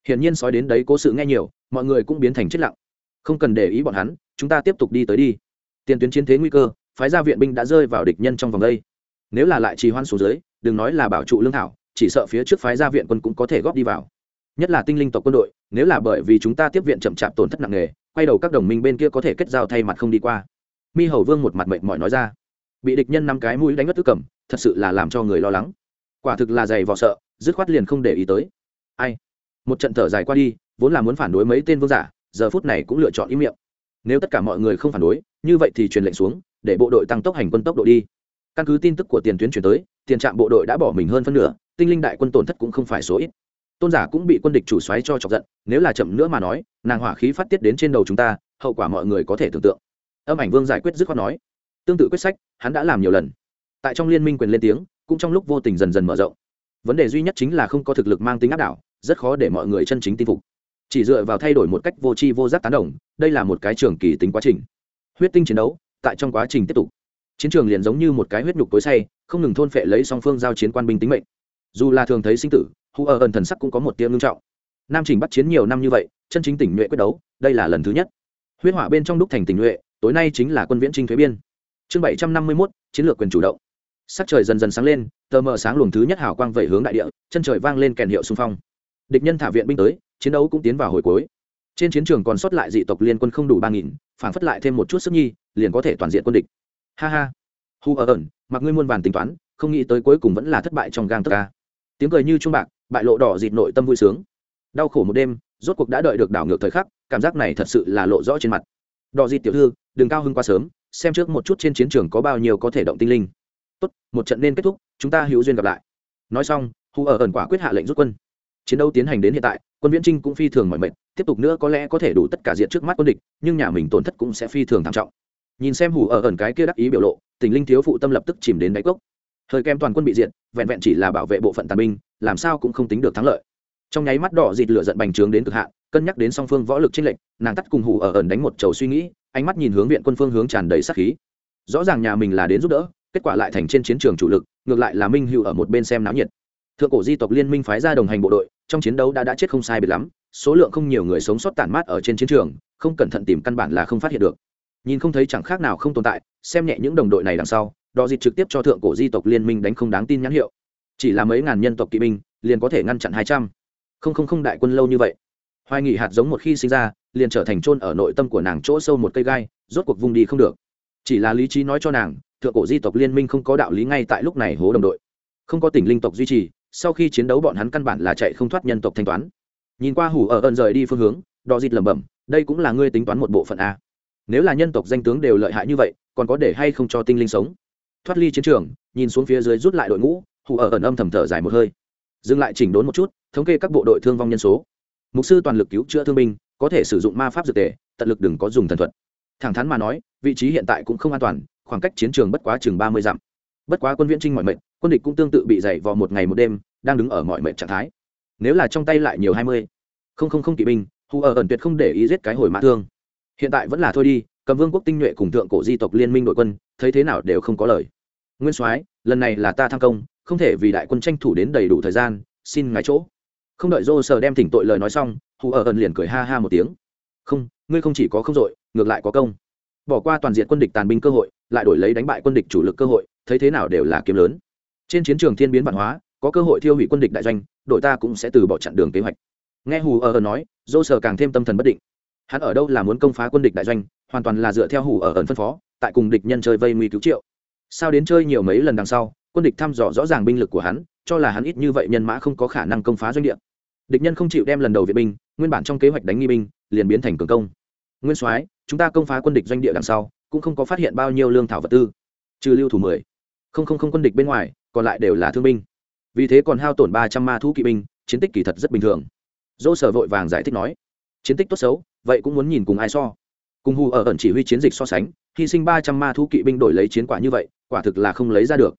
Hiển nhiên sói đến đấy cố sự nghe nhiều, mọi người cũng biến thành chết lặng. Không cần để ý bọn hắn, chúng ta tiếp tục đi tới đi. Tiền tuyến chiến thế nguy cơ, phái gia viện binh đã rơi vào địch nhân trong vòng đây nếu là lại trì hoãn xuống dưới, đừng nói là bảo trụ lương thảo, chỉ sợ phía trước phái gia viện quân cũng có thể góp đi vào. Nhất là tinh linh tộc quân đội, nếu là bởi vì chúng ta tiếp viện chậm chạp tổn thất nặng nề, quay đầu các đồng minh bên kia có thể kết giao thay mặt không đi qua. Mi hầu vương một mặt mệnh mỏi nói ra. Bị địch nhân năm cái mũi đánh mất tức cầm, thật sự là làm cho người lo lắng. Quả thực là dày vò sợ, dứt khoát liền không để ý tới. Ai? Một trận thở dài qua đi, vốn là muốn phản đối mấy tên vương giả, giờ phút này cũng lựa chọn im miệng. Nếu tất cả mọi người không phản đối, như vậy thì truyền lệnh xuống, để bộ đội tăng tốc hành quân tốc độ đi căn cứ tin tức của tiền tuyến chuyển tới, tiền trạm bộ đội đã bỏ mình hơn phân nửa, tinh linh đại quân tổn thất cũng không phải số ít. Tôn giả cũng bị quân địch chủ xoáy cho chọc giận, nếu là chậm nữa mà nói, nàng hỏa khí phát tiết đến trên đầu chúng ta, hậu quả mọi người có thể tưởng tượng. Âm ảnh vương giải quyết dứt khoát nói. Tương tự quyết sách, hắn đã làm nhiều lần. Tại trong liên minh quyền lên tiếng, cũng trong lúc vô tình dần dần mở rộng. Vấn đề duy nhất chính là không có thực lực mang tính áp đảo, rất khó để mọi người chân chính tin phục. Chỉ dựa vào thay đổi một cách vô tri vô giác tán đồng, đây là một cái trường kỳ tính quá trình. Huyết tinh chiến đấu, tại trong quá trình tiếp tục chiến trường liền giống như một cái huyết nhục tối say, không ngừng thôn phệ lấy song phương giao chiến quan binh tính mệnh. Dù là thường thấy sinh tử hù ở ẩn thần sắc cũng có một tiếng ngưng trọng. Nam trình bắt chiến nhiều năm như vậy, chân chính tỉnh nhuệ quyết đấu, đây là lần thứ nhất. Huyết hỏa bên trong đúc thành tỉnh nhuệ, tối nay chính là quân viễn trinh thuế biên. Chương bảy trăm năm mươi mốt, chiến lược quyền chủ động. Sắc trời dần dần sáng lên, tờ mờ sáng luồng thứ nhất hào quang vẩy hướng đại địa, chân trời vang lên kèn hiệu xung phong. Địch nhân thả viện binh tới, chiến đấu cũng tiến vào hồi cuối. Trên chiến trường còn sót lại dị tộc liên quân không đủ ba nghìn, phản phất lại thêm một chút sức nhi, liền có thể toàn diện quân địch ha ha. Hu ở ẩn, mặc ngươi muôn vàn tính toán, không nghĩ tới cuối cùng vẫn là thất bại trong gang tất ca tiếng cười như trung bạc, bại lộ đỏ dịt nội tâm vui sướng. Đau khổ một đêm, rốt cuộc đã đợi được đảo ngược thời khắc, cảm giác này thật sự là lộ rõ trên mặt. Đỏ dịt tiểu thư, đừng cao hưng quá sớm, xem trước một chút trên chiến trường có bao nhiêu có thể động tinh linh. Tốt, một trận nên kết thúc, chúng ta hữu duyên gặp lại. Nói xong, hu ở ẩn quả quyết hạ lệnh rút quân. Chiến đấu tiến hành đến hiện tại, quân viễn trinh cũng phi thường mọi mệt, tiếp tục nữa có lẽ có thể đủ tất cả diện trước mắt quân địch, nhưng nhà mình tổn thất cũng sẽ phi thường thảm trọng nhìn xem hủ ở ẩn cái kia đắc ý biểu lộ, tình linh thiếu phụ tâm lập tức chìm đến đáy cốc. Hơi kem toàn quân bị diệt, vẹn vẹn chỉ là bảo vệ bộ phận tàn binh, làm sao cũng không tính được thắng lợi. Trong nháy mắt đỏ dịt lửa giận bành trướng đến cực hạn, cân nhắc đến song phương võ lực trinh lệnh nàng tắt cùng hủ ở ẩn đánh một chầu suy nghĩ, ánh mắt nhìn hướng viện quân phương hướng tràn đầy sát khí. Rõ ràng nhà mình là đến giúp đỡ, kết quả lại thành trên chiến trường chủ lực, ngược lại là minh hữu ở một bên xem náo nhiệt. Thượng cổ di tộc liên minh phái ra đồng hành bộ đội, trong chiến đấu đã đã chết không sai biệt lắm, số lượng không nhiều người sống sót tản mát ở trên chiến trường, không cẩn thận tìm căn bản là không phát hiện được nhìn không thấy chẳng khác nào không tồn tại, xem nhẹ những đồng đội này đằng sau đò dịt trực tiếp cho thượng cổ di tộc liên minh đánh không đáng tin nhãn hiệu. Chỉ là mấy ngàn nhân tộc kỵ binh, liền có thể ngăn chặn hai trăm. Không không không đại quân lâu như vậy. Hoài nghị hạt giống một khi sinh ra, liền trở thành trôn ở nội tâm của nàng chỗ sâu một cây gai, rốt cuộc vùng đi không được. Chỉ là lý trí nói cho nàng, thượng cổ di tộc liên minh không có đạo lý ngay tại lúc này hố đồng đội. Không có tỉnh linh tộc duy trì, sau khi chiến đấu bọn hắn căn bản là chạy không thoát nhân tộc thanh toán. Nhìn qua hủ ở ẩn rời đi phương hướng đò dịt lẩm bẩm, đây cũng là ngươi tính toán một bộ phận a nếu là nhân tộc danh tướng đều lợi hại như vậy, còn có để hay không cho tinh linh sống? Thoát ly chiến trường, nhìn xuống phía dưới rút lại đội ngũ hủ ở ẩn âm thầm thở dài một hơi. Dừng lại chỉnh đốn một chút, thống kê các bộ đội thương vong nhân số. Mục sư toàn lực cứu chữa thương binh, có thể sử dụng ma pháp dược tề, tận lực đừng có dùng thần thuật. Thẳng thắn mà nói, vị trí hiện tại cũng không an toàn, khoảng cách chiến trường bất quá chừng ba mươi dặm. Bất quá quân viễn trinh mọi mệnh, quân địch cũng tương tự bị dày vò một ngày một đêm, đang đứng ở mọi mệnh trạng thái. Nếu là trong tay lại nhiều hai mươi, không không không kỵ binh, hù ở ẩn tuyệt không để ý giết cái hồi mã thương hiện tại vẫn là thôi đi, cầm vương quốc tinh nhuệ cùng thượng cổ di tộc liên minh đội quân, thấy thế nào đều không có lời. Nguyên soái, lần này là ta tham công, không thể vì đại quân tranh thủ đến đầy đủ thời gian, xin ngài chỗ. Không đợi dô sờ đem thỉnh tội lời nói xong, hù ở ẩn liền cười ha ha một tiếng. Không, ngươi không chỉ có không dội, ngược lại có công. Bỏ qua toàn diện quân địch tàn binh cơ hội, lại đổi lấy đánh bại quân địch chủ lực cơ hội, thấy thế nào đều là kiếm lớn. Trên chiến trường thiên biến văn hóa, có cơ hội thiêu hủy quân địch đại doanh, đội ta cũng sẽ từ bỏ chặn đường kế hoạch. Nghe hù ở ẩn nói dô sờ càng thêm tâm thần bất định hắn ở đâu là muốn công phá quân địch đại doanh, hoàn toàn là dựa theo hủ ở ẩn phân phó, tại cùng địch nhân chơi vây nguy cứu triệu. Sao đến chơi nhiều mấy lần đằng sau, quân địch thăm dò rõ ràng binh lực của hắn, cho là hắn ít như vậy nhân mã không có khả năng công phá doanh địa. Địch nhân không chịu đem lần đầu viện binh, nguyên bản trong kế hoạch đánh nghi binh, liền biến thành cường công. Nguyên soái, chúng ta công phá quân địch doanh địa đằng sau, cũng không có phát hiện bao nhiêu lương thảo vật tư. Trừ lưu thủ mười. Không không không quân địch bên ngoài, còn lại đều là thương binh. Vì thế còn hao tổn ba trăm ma thú kỵ binh, chiến tích kỳ thật rất bình thường. Dỗ sở vội vàng giải thích nói. Chiến tích tốt xấu vậy cũng muốn nhìn cùng ai so. Cùng hù ở ẩn chỉ huy chiến dịch so sánh, hy sinh ba trăm ma thú kỵ binh đổi lấy chiến quả như vậy, quả thực là không lấy ra được.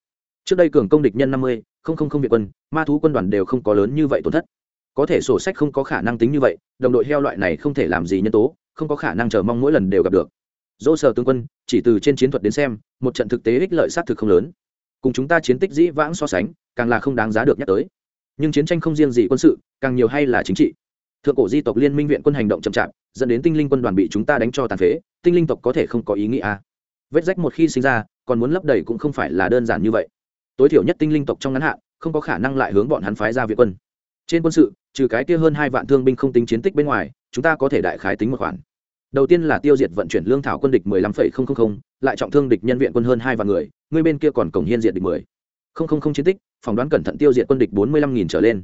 Trước đây cường công địch nhân năm mươi, không không không việt quân, ma thú quân đoàn đều không có lớn như vậy tổn thất. Có thể sổ sách không có khả năng tính như vậy, đồng đội heo loại này không thể làm gì nhân tố, không có khả năng chờ mong mỗi lần đều gặp được. Dỗ sở tướng quân, chỉ từ trên chiến thuật đến xem, một trận thực tế ích lợi xác thực không lớn. Cùng chúng ta chiến tích dĩ vãng so sánh, càng là không đáng giá được nhắc tới. Nhưng chiến tranh không riêng gì quân sự, càng nhiều hay là chính trị. Thượng cổ di tộc liên minh viện quân hành động chậm chạp dẫn đến tinh linh quân đoàn bị chúng ta đánh cho tàn phế, tinh linh tộc có thể không có ý nghĩa à. vết rách một khi sinh ra, còn muốn lấp đầy cũng không phải là đơn giản như vậy. Tối thiểu nhất tinh linh tộc trong ngắn hạn, không có khả năng lại hướng bọn hắn phái ra viện quân. Trên quân sự, trừ cái kia hơn hai vạn thương binh không tính chiến tích bên ngoài, chúng ta có thể đại khái tính một khoản. Đầu tiên là tiêu diệt vận chuyển lương thảo quân địch mười lăm phẩy không không không, lại trọng thương địch nhân viện quân hơn hai vạn người người bên kia còn cổng hiên diệt địch mười. Không không không chiến tích, phỏng đoán cẩn thận tiêu diệt quân địch bốn mươi lăm nghìn trở lên.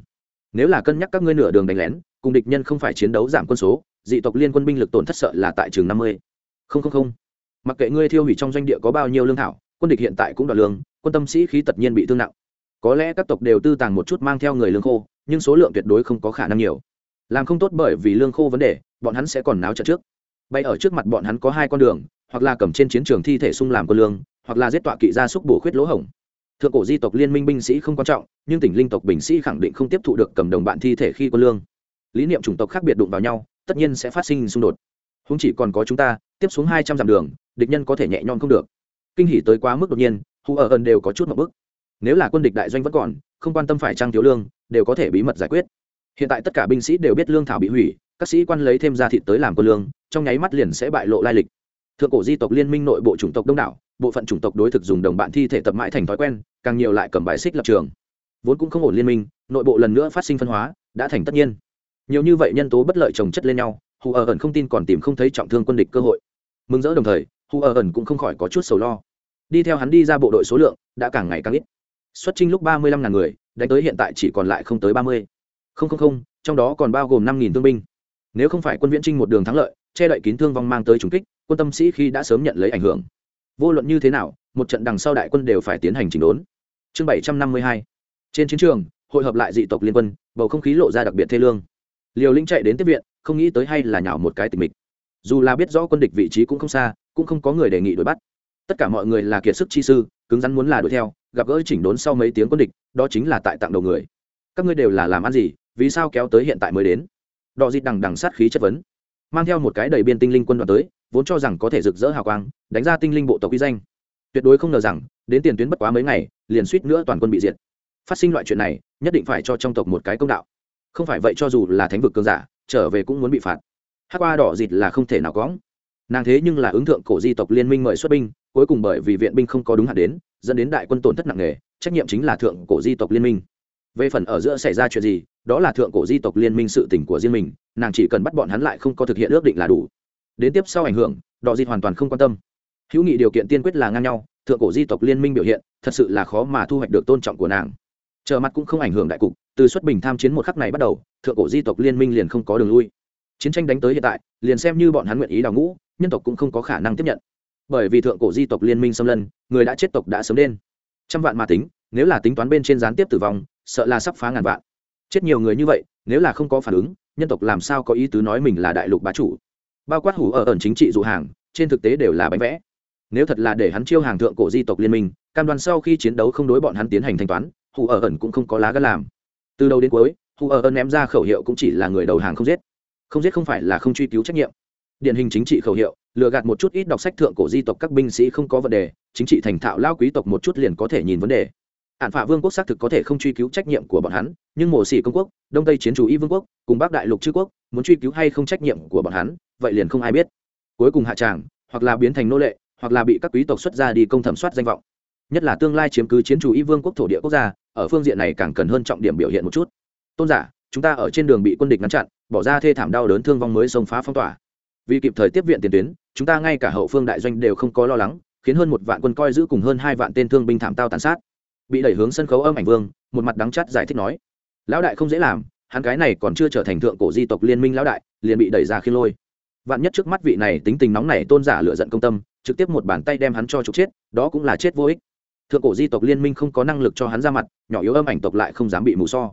Nếu là cân nhắc các ngươi nửa đường đánh lén cùng địch nhân không phải chiến đấu giảm quân số, dị tộc liên quân binh lực tổn thất sợ là tại trường năm mươi. Không không không. Mặc kệ ngươi thiêu hủy trong doanh địa có bao nhiêu lương thảo, quân địch hiện tại cũng đoạt lương, quân tâm sĩ khí tất nhiên bị thương nặng. Có lẽ các tộc đều tư tàng một chút mang theo người lương khô, nhưng số lượng tuyệt đối không có khả năng nhiều. Làm không tốt bởi vì lương khô vấn đề, bọn hắn sẽ còn náo trận trước. Bay ở trước mặt bọn hắn có hai con đường, hoặc là cầm trên chiến trường thi thể sung làm quân lương, hoặc là giết tọa kỵ ra súc bổ khuyết lỗ hổng. Thượng cổ di tộc liên minh binh sĩ không quan trọng, nhưng tỉnh linh tộc bình sĩ khẳng định không tiếp thụ được cầm đồng bạn thi thể khi quân lương lý niệm chủng tộc khác biệt đụng vào nhau, tất nhiên sẽ phát sinh xung đột. Không chỉ còn có chúng ta, tiếp xuống hai trăm dặm đường, địch nhân có thể nhẹ nhõm không được. Kinh hỉ tới quá mức đột nhiên hù ở ẩn đều có chút một bức. Nếu là quân địch đại doanh vẫn còn, không quan tâm phải trang thiếu lương, đều có thể bí mật giải quyết. Hiện tại tất cả binh sĩ đều biết lương thảo bị hủy, các sĩ quan lấy thêm ra thịt tới làm quân lương, trong nháy mắt liền sẽ bại lộ lai lịch. Thượng cổ di tộc liên minh nội bộ chủng tộc đông đảo, bộ phận chủng tộc đối thực dùng đồng bạn thi thể tập mãi thành thói quen, càng nhiều lại cầm bài xích lập trường. Vốn cũng không ổn liên minh, nội bộ lần nữa phát sinh phân hóa, đã thành tất nhiên nhiều như vậy nhân tố bất lợi trồng chất lên nhau, hù ở ẩn không tin còn tìm không thấy trọng thương quân địch cơ hội. Mừng rỡ đồng thời, hù ở ẩn cũng không khỏi có chút sầu lo. Đi theo hắn đi ra bộ đội số lượng đã càng ngày càng ít. Xuất trinh lúc ba mươi lăm ngàn người, đánh tới hiện tại chỉ còn lại không tới ba mươi. Không không không, trong đó còn bao gồm năm nghìn thương binh. Nếu không phải quân viễn trinh một đường thắng lợi, che đậy kín thương vong mang tới trùng kích, quân tâm sĩ khi đã sớm nhận lấy ảnh hưởng. Vô luận như thế nào, một trận đằng sau đại quân đều phải tiến hành chỉnh đốn. Chương bảy trăm năm mươi hai. Trên chiến trường, hội hợp lại dị tộc liên quân, bầu không khí lộ ra đặc biệt thê lương liều linh chạy đến tiếp viện, không nghĩ tới hay là nhảo một cái tình mịch. Dù là biết rõ quân địch vị trí cũng không xa, cũng không có người đề nghị đuổi bắt. Tất cả mọi người là kiệt sức chi sư, cứng rắn muốn là đuổi theo, gặp gỡ chỉnh đốn sau mấy tiếng quân địch, đó chính là tại tặng đầu người. Các ngươi đều là làm ăn gì, vì sao kéo tới hiện tại mới đến? Đò dịt đằng đằng sát khí chất vấn. Mang theo một cái đầy biên tinh linh quân đoàn tới, vốn cho rằng có thể rực rỡ hào quang, đánh ra tinh linh bộ tộc uy danh. Tuyệt đối không ngờ rằng, đến tiền tuyến bất quá mấy ngày, liền suýt nữa toàn quân bị diệt. Phát sinh loại chuyện này, nhất định phải cho trong tộc một cái công đạo không phải vậy cho dù là thánh vực cường giả, trở về cũng muốn bị phạt. Hát qua đỏ dịt là không thể nào có nàng thế nhưng là ứng thượng cổ di tộc liên minh mời xuất binh, cuối cùng bởi vì viện binh không có đúng hạn đến, dẫn đến đại quân tổn thất nặng nề, trách nhiệm chính là thượng cổ di tộc liên minh. Về phần ở giữa xảy ra chuyện gì, đó là thượng cổ di tộc liên minh sự tỉnh của riêng mình, nàng chỉ cần bắt bọn hắn lại không có thực hiện ước định là đủ. Đến tiếp sau ảnh hưởng, đỏ dịt hoàn toàn không quan tâm. Hữu nghị điều kiện tiên quyết là ngang nhau, thượng cổ di tộc liên minh biểu hiện, thật sự là khó mà thu hoạch được tôn trọng của nàng. Trở mặt cũng không ảnh hưởng đại cục từ xuất bình tham chiến một khắc này bắt đầu, thượng cổ di tộc liên minh liền không có đường lui. Chiến tranh đánh tới hiện tại, liền xem như bọn hắn nguyện ý đào ngũ, nhân tộc cũng không có khả năng tiếp nhận. Bởi vì thượng cổ di tộc liên minh xâm lân người đã chết tộc đã sớm lên trăm vạn mà tính, nếu là tính toán bên trên gián tiếp tử vong, sợ là sắp phá ngàn vạn. Chết nhiều người như vậy, nếu là không có phản ứng, nhân tộc làm sao có ý tứ nói mình là đại lục bá chủ? Bao quát hủ ở ẩn chính trị dụ hàng, trên thực tế đều là bánh vẽ. Nếu thật là để hắn chiêu hàng thượng cổ di tộc liên minh, cam đoan sau khi chiến đấu không đối bọn hắn tiến hành thanh toán, hủ ở ẩn cũng không có lá gắt làm từ đầu đến cuối hủ ở ơn ném ra khẩu hiệu cũng chỉ là người đầu hàng không giết. Không giết không phải là không truy cứu trách nhiệm. Điển hình chính trị khẩu hiệu, lừa gạt một chút ít đọc sách thượng cổ di tộc các binh sĩ không có vấn đề, chính trị thành thạo lao quý tộc một chút liền có thể nhìn vấn đề. Hạn phạ vương quốc xác thực có thể không truy cứu trách nhiệm của bọn hắn, nhưng mổ xỉ công quốc, đông tây chiến chủ y vương quốc, cùng bắc đại lục chư quốc, muốn truy cứu hay không trách nhiệm của bọn hắn, vậy liền không ai biết. Cuối cùng hạ tràng, hoặc là biến thành nô lệ, hoặc là bị các quý tộc xuất ra đi công thẩm soát danh vọng nhất là tương lai chiếm cứ chiến chủ y vương quốc thổ địa quốc gia, ở phương diện này càng cần hơn trọng điểm biểu hiện một chút. Tôn giả, chúng ta ở trên đường bị quân địch ngăn chặn, bỏ ra thê thảm đau đớn thương vong mới xông phá phong tỏa. Vì kịp thời tiếp viện tiền tuyến, chúng ta ngay cả hậu phương đại doanh đều không có lo lắng, khiến hơn một vạn quân coi giữ cùng hơn hai vạn tên thương binh thảm tao tàn sát. Bị đẩy hướng sân khấu âm ảnh vương, một mặt đắng chắt giải thích nói, lão đại không dễ làm, hắn cái này còn chưa trở thành thượng cổ di tộc liên minh lão đại, liền bị đẩy ra khi lôi. Vạn nhất trước mắt vị này tính tình nóng này tôn giả lựa giận công tâm, trực tiếp một bàn tay đem hắn cho trục chết, đó cũng là chết vô ích thượng cổ di tộc liên minh không có năng lực cho hắn ra mặt, nhỏ yếu âm ảnh tộc lại không dám bị mù so.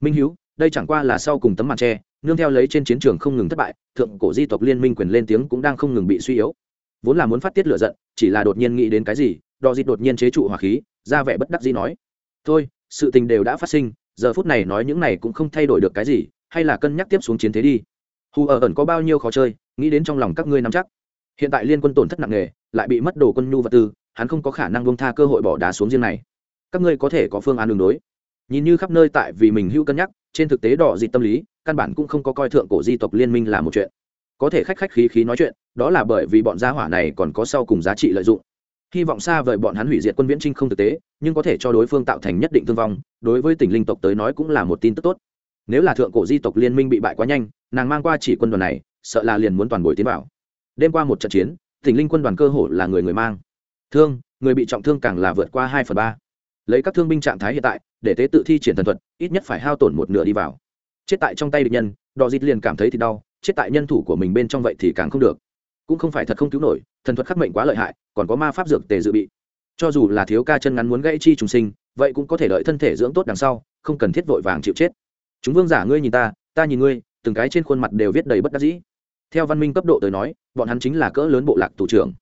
Minh hiếu, đây chẳng qua là sau cùng tấm màn tre nương theo lấy trên chiến trường không ngừng thất bại, thượng cổ di tộc liên minh quyền lên tiếng cũng đang không ngừng bị suy yếu. Vốn là muốn phát tiết lửa giận, chỉ là đột nhiên nghĩ đến cái gì đò dịt đột nhiên chế trụ hỏa khí, ra vẻ bất đắc dĩ nói, thôi, sự tình đều đã phát sinh, giờ phút này nói những này cũng không thay đổi được cái gì, hay là cân nhắc tiếp xuống chiến thế đi. Hù ở ẩn có bao nhiêu khó chơi, nghĩ đến trong lòng các ngươi nắm chắc. Hiện tại liên quân tổn thất nặng nề, lại bị mất đồ quân nhu vật tư hắn không có khả năng bông tha cơ hội bỏ đá xuống riêng này. Các ngươi có thể có phương án đường đối. Nhìn như khắp nơi tại vì mình hữu cân nhắc, trên thực tế đỏ dị tâm lý, căn bản cũng không có coi thượng cổ di tộc liên minh là một chuyện. Có thể khách khách khí khí nói chuyện, đó là bởi vì bọn gia hỏa này còn có sau cùng giá trị lợi dụng. Hy vọng xa vời bọn hắn hủy diệt quân viễn trinh không thực tế, nhưng có thể cho đối phương tạo thành nhất định thương vong, đối với tỉnh linh tộc tới nói cũng là một tin tức tốt. Nếu là thượng cổ di tộc liên minh bị bại quá nhanh, nàng mang qua chỉ quân đoàn này, sợ là liền muốn toàn bồi tiến vào. Đêm qua một trận chiến, tỉnh linh quân đoàn cơ hồ là người người mang thương, người bị trọng thương càng là vượt qua hai phần ba. Lấy các thương binh trạng thái hiện tại, để tế tự thi triển thần thuật, ít nhất phải hao tổn một nửa đi vào. Chết tại trong tay địch nhân đò dịt liền cảm thấy thì đau, chết tại nhân thủ của mình bên trong vậy thì càng không được. Cũng không phải thật không cứu nổi, thần thuật khắc mệnh quá lợi hại, còn có ma pháp dược tề dự bị. Cho dù là thiếu ca chân ngắn muốn gãy chi trùng sinh, vậy cũng có thể đợi thân thể dưỡng tốt đằng sau, không cần thiết vội vàng chịu chết. Chúng vương giả ngươi nhìn ta ta nhìn ngươi, từng cái trên khuôn mặt đều viết đầy bất đắc dĩ. Theo văn minh cấp độ tới nói, bọn hắn chính là cỡ lớn bộ lạc thủ trưởng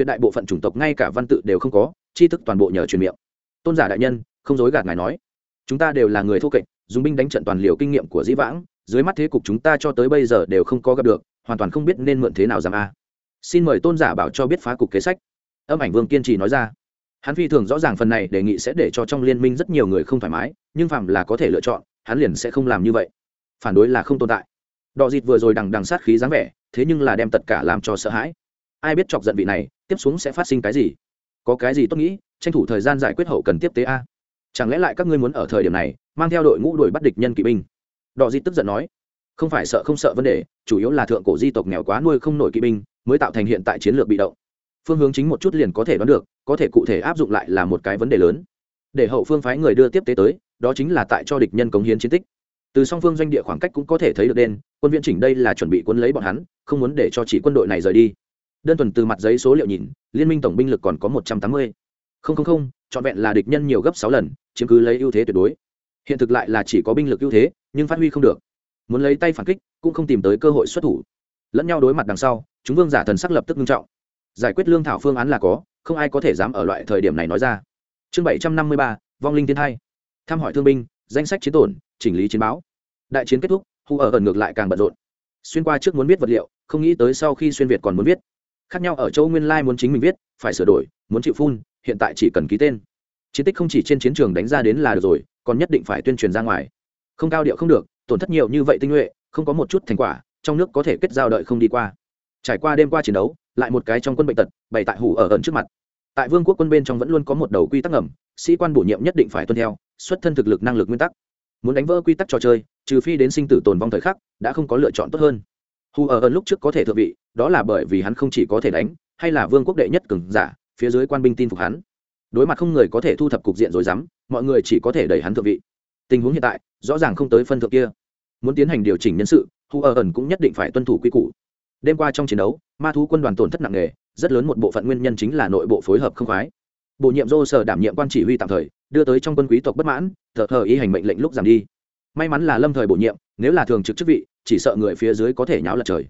tuyệt đại bộ phận chủng tộc ngay cả văn tự đều không có, tri thức toàn bộ nhờ truyền miệng. Tôn giả đại nhân, không dối gạt ngài nói. Chúng ta đều là người thô kệch, dùng binh đánh trận toàn liều kinh nghiệm của dĩ vãng, dưới mắt thế cục chúng ta cho tới bây giờ đều không có gặp được, hoàn toàn không biết nên mượn thế nào giảm a. Xin mời tôn giả bảo cho biết phá cục kế sách. Âm ảnh vương kiên trì nói ra. Hắn phi thường rõ ràng phần này đề nghị sẽ để cho trong liên minh rất nhiều người không thoải mái, nhưng phạm là có thể lựa chọn, hắn liền sẽ không làm như vậy. Phản đối là không tồn tại. Đọ dịt vừa rồi đằng đằng sát khí dáng vẻ, thế nhưng là đem tất cả làm cho sợ hãi. Ai biết chọc giận vị này tiếp xuống sẽ phát sinh cái gì? Có cái gì tốt nghĩ, tranh thủ thời gian giải quyết hậu cần tiếp tế a? Chẳng lẽ lại các ngươi muốn ở thời điểm này, mang theo đội ngũ đuổi bắt địch nhân kỵ binh? Đỏ di tức giận nói, không phải sợ không sợ vấn đề, chủ yếu là thượng cổ di tộc nghèo quá nuôi không nổi kỵ binh, mới tạo thành hiện tại chiến lược bị động. Phương hướng chính một chút liền có thể đoán được, có thể cụ thể áp dụng lại là một cái vấn đề lớn. Để hậu phương phái người đưa tiếp tế tới, đó chính là tại cho địch nhân cống hiến chiến tích. Từ song phương doanh địa khoảng cách cũng có thể thấy được đen, quân viện chỉnh đây là chuẩn bị quân lấy bọn hắn, không muốn để cho chỉ quân đội này rời đi đơn thuần từ mặt giấy số liệu nhìn, liên minh tổng binh lực còn có một trăm tám mươi. Không không không, trọn vẹn là địch nhân nhiều gấp sáu lần, chiếm cứ lấy ưu thế tuyệt đối. Hiện thực lại là chỉ có binh lực ưu thế, nhưng phát huy không được. Muốn lấy tay phản kích, cũng không tìm tới cơ hội xuất thủ. Lẫn nhau đối mặt đằng sau, chúng vương giả thần sắc lập tức nghiêm trọng. Giải quyết lương thảo phương án là có, không ai có thể dám ở loại thời điểm này nói ra. Chương bảy trăm năm mươi ba, vong linh thiên hai thăm hỏi thương binh, danh sách chiến tổn, chỉnh lý chiến báo. Đại chiến kết thúc, hu ở ẩn ngược lại càng bận rộn. Xuyên qua trước muốn viết vật liệu, không nghĩ tới sau khi xuyên việt còn muốn viết khác nhau ở châu nguyên lai muốn chính mình viết, phải sửa đổi, muốn chịu phun, hiện tại chỉ cần ký tên. Chiến tích không chỉ trên chiến trường đánh ra đến là được rồi, còn nhất định phải tuyên truyền ra ngoài. Không cao điệu không được, tổn thất nhiều như vậy tinh nhuệ, không có một chút thành quả, trong nước có thể kết giao đợi không đi qua. Trải qua đêm qua chiến đấu, lại một cái trong quân bệnh tật, bày tại hủ ở ẩn trước mặt. Tại vương quốc quân bên trong vẫn luôn có một đầu quy tắc ngầm, sĩ quan bổ nhiệm nhất định phải tuân theo, xuất thân thực lực năng lực nguyên tắc. Muốn đánh vỡ quy tắc trò chơi, trừ phi đến sinh tử tồn vong thời khắc, đã không có lựa chọn tốt hơn. Hù ở ẩn lúc trước có thể thượng vị đó là bởi vì hắn không chỉ có thể đánh, hay là vương quốc đệ nhất cường giả, phía dưới quan binh tin phục hắn. Đối mặt không người có thể thu thập cục diện rồi dám, mọi người chỉ có thể đẩy hắn thượng vị. Tình huống hiện tại, rõ ràng không tới phân thượng kia. Muốn tiến hành điều chỉnh nhân sự, hu ở ẩn cũng nhất định phải tuân thủ quy củ. Đêm qua trong chiến đấu, ma thú quân đoàn tổn thất nặng nề, rất lớn một bộ phận nguyên nhân chính là nội bộ phối hợp không khoái. Bổ nhiệm dô sở đảm nhiệm quan chỉ huy tạm thời, đưa tới trong quân quý tộc bất mãn, thờ thờ ý hành mệnh lệnh lúc giảm đi. May mắn là lâm thời bổ nhiệm, nếu là thường trực chức vị, chỉ sợ người phía dưới có thể nháo lật trời.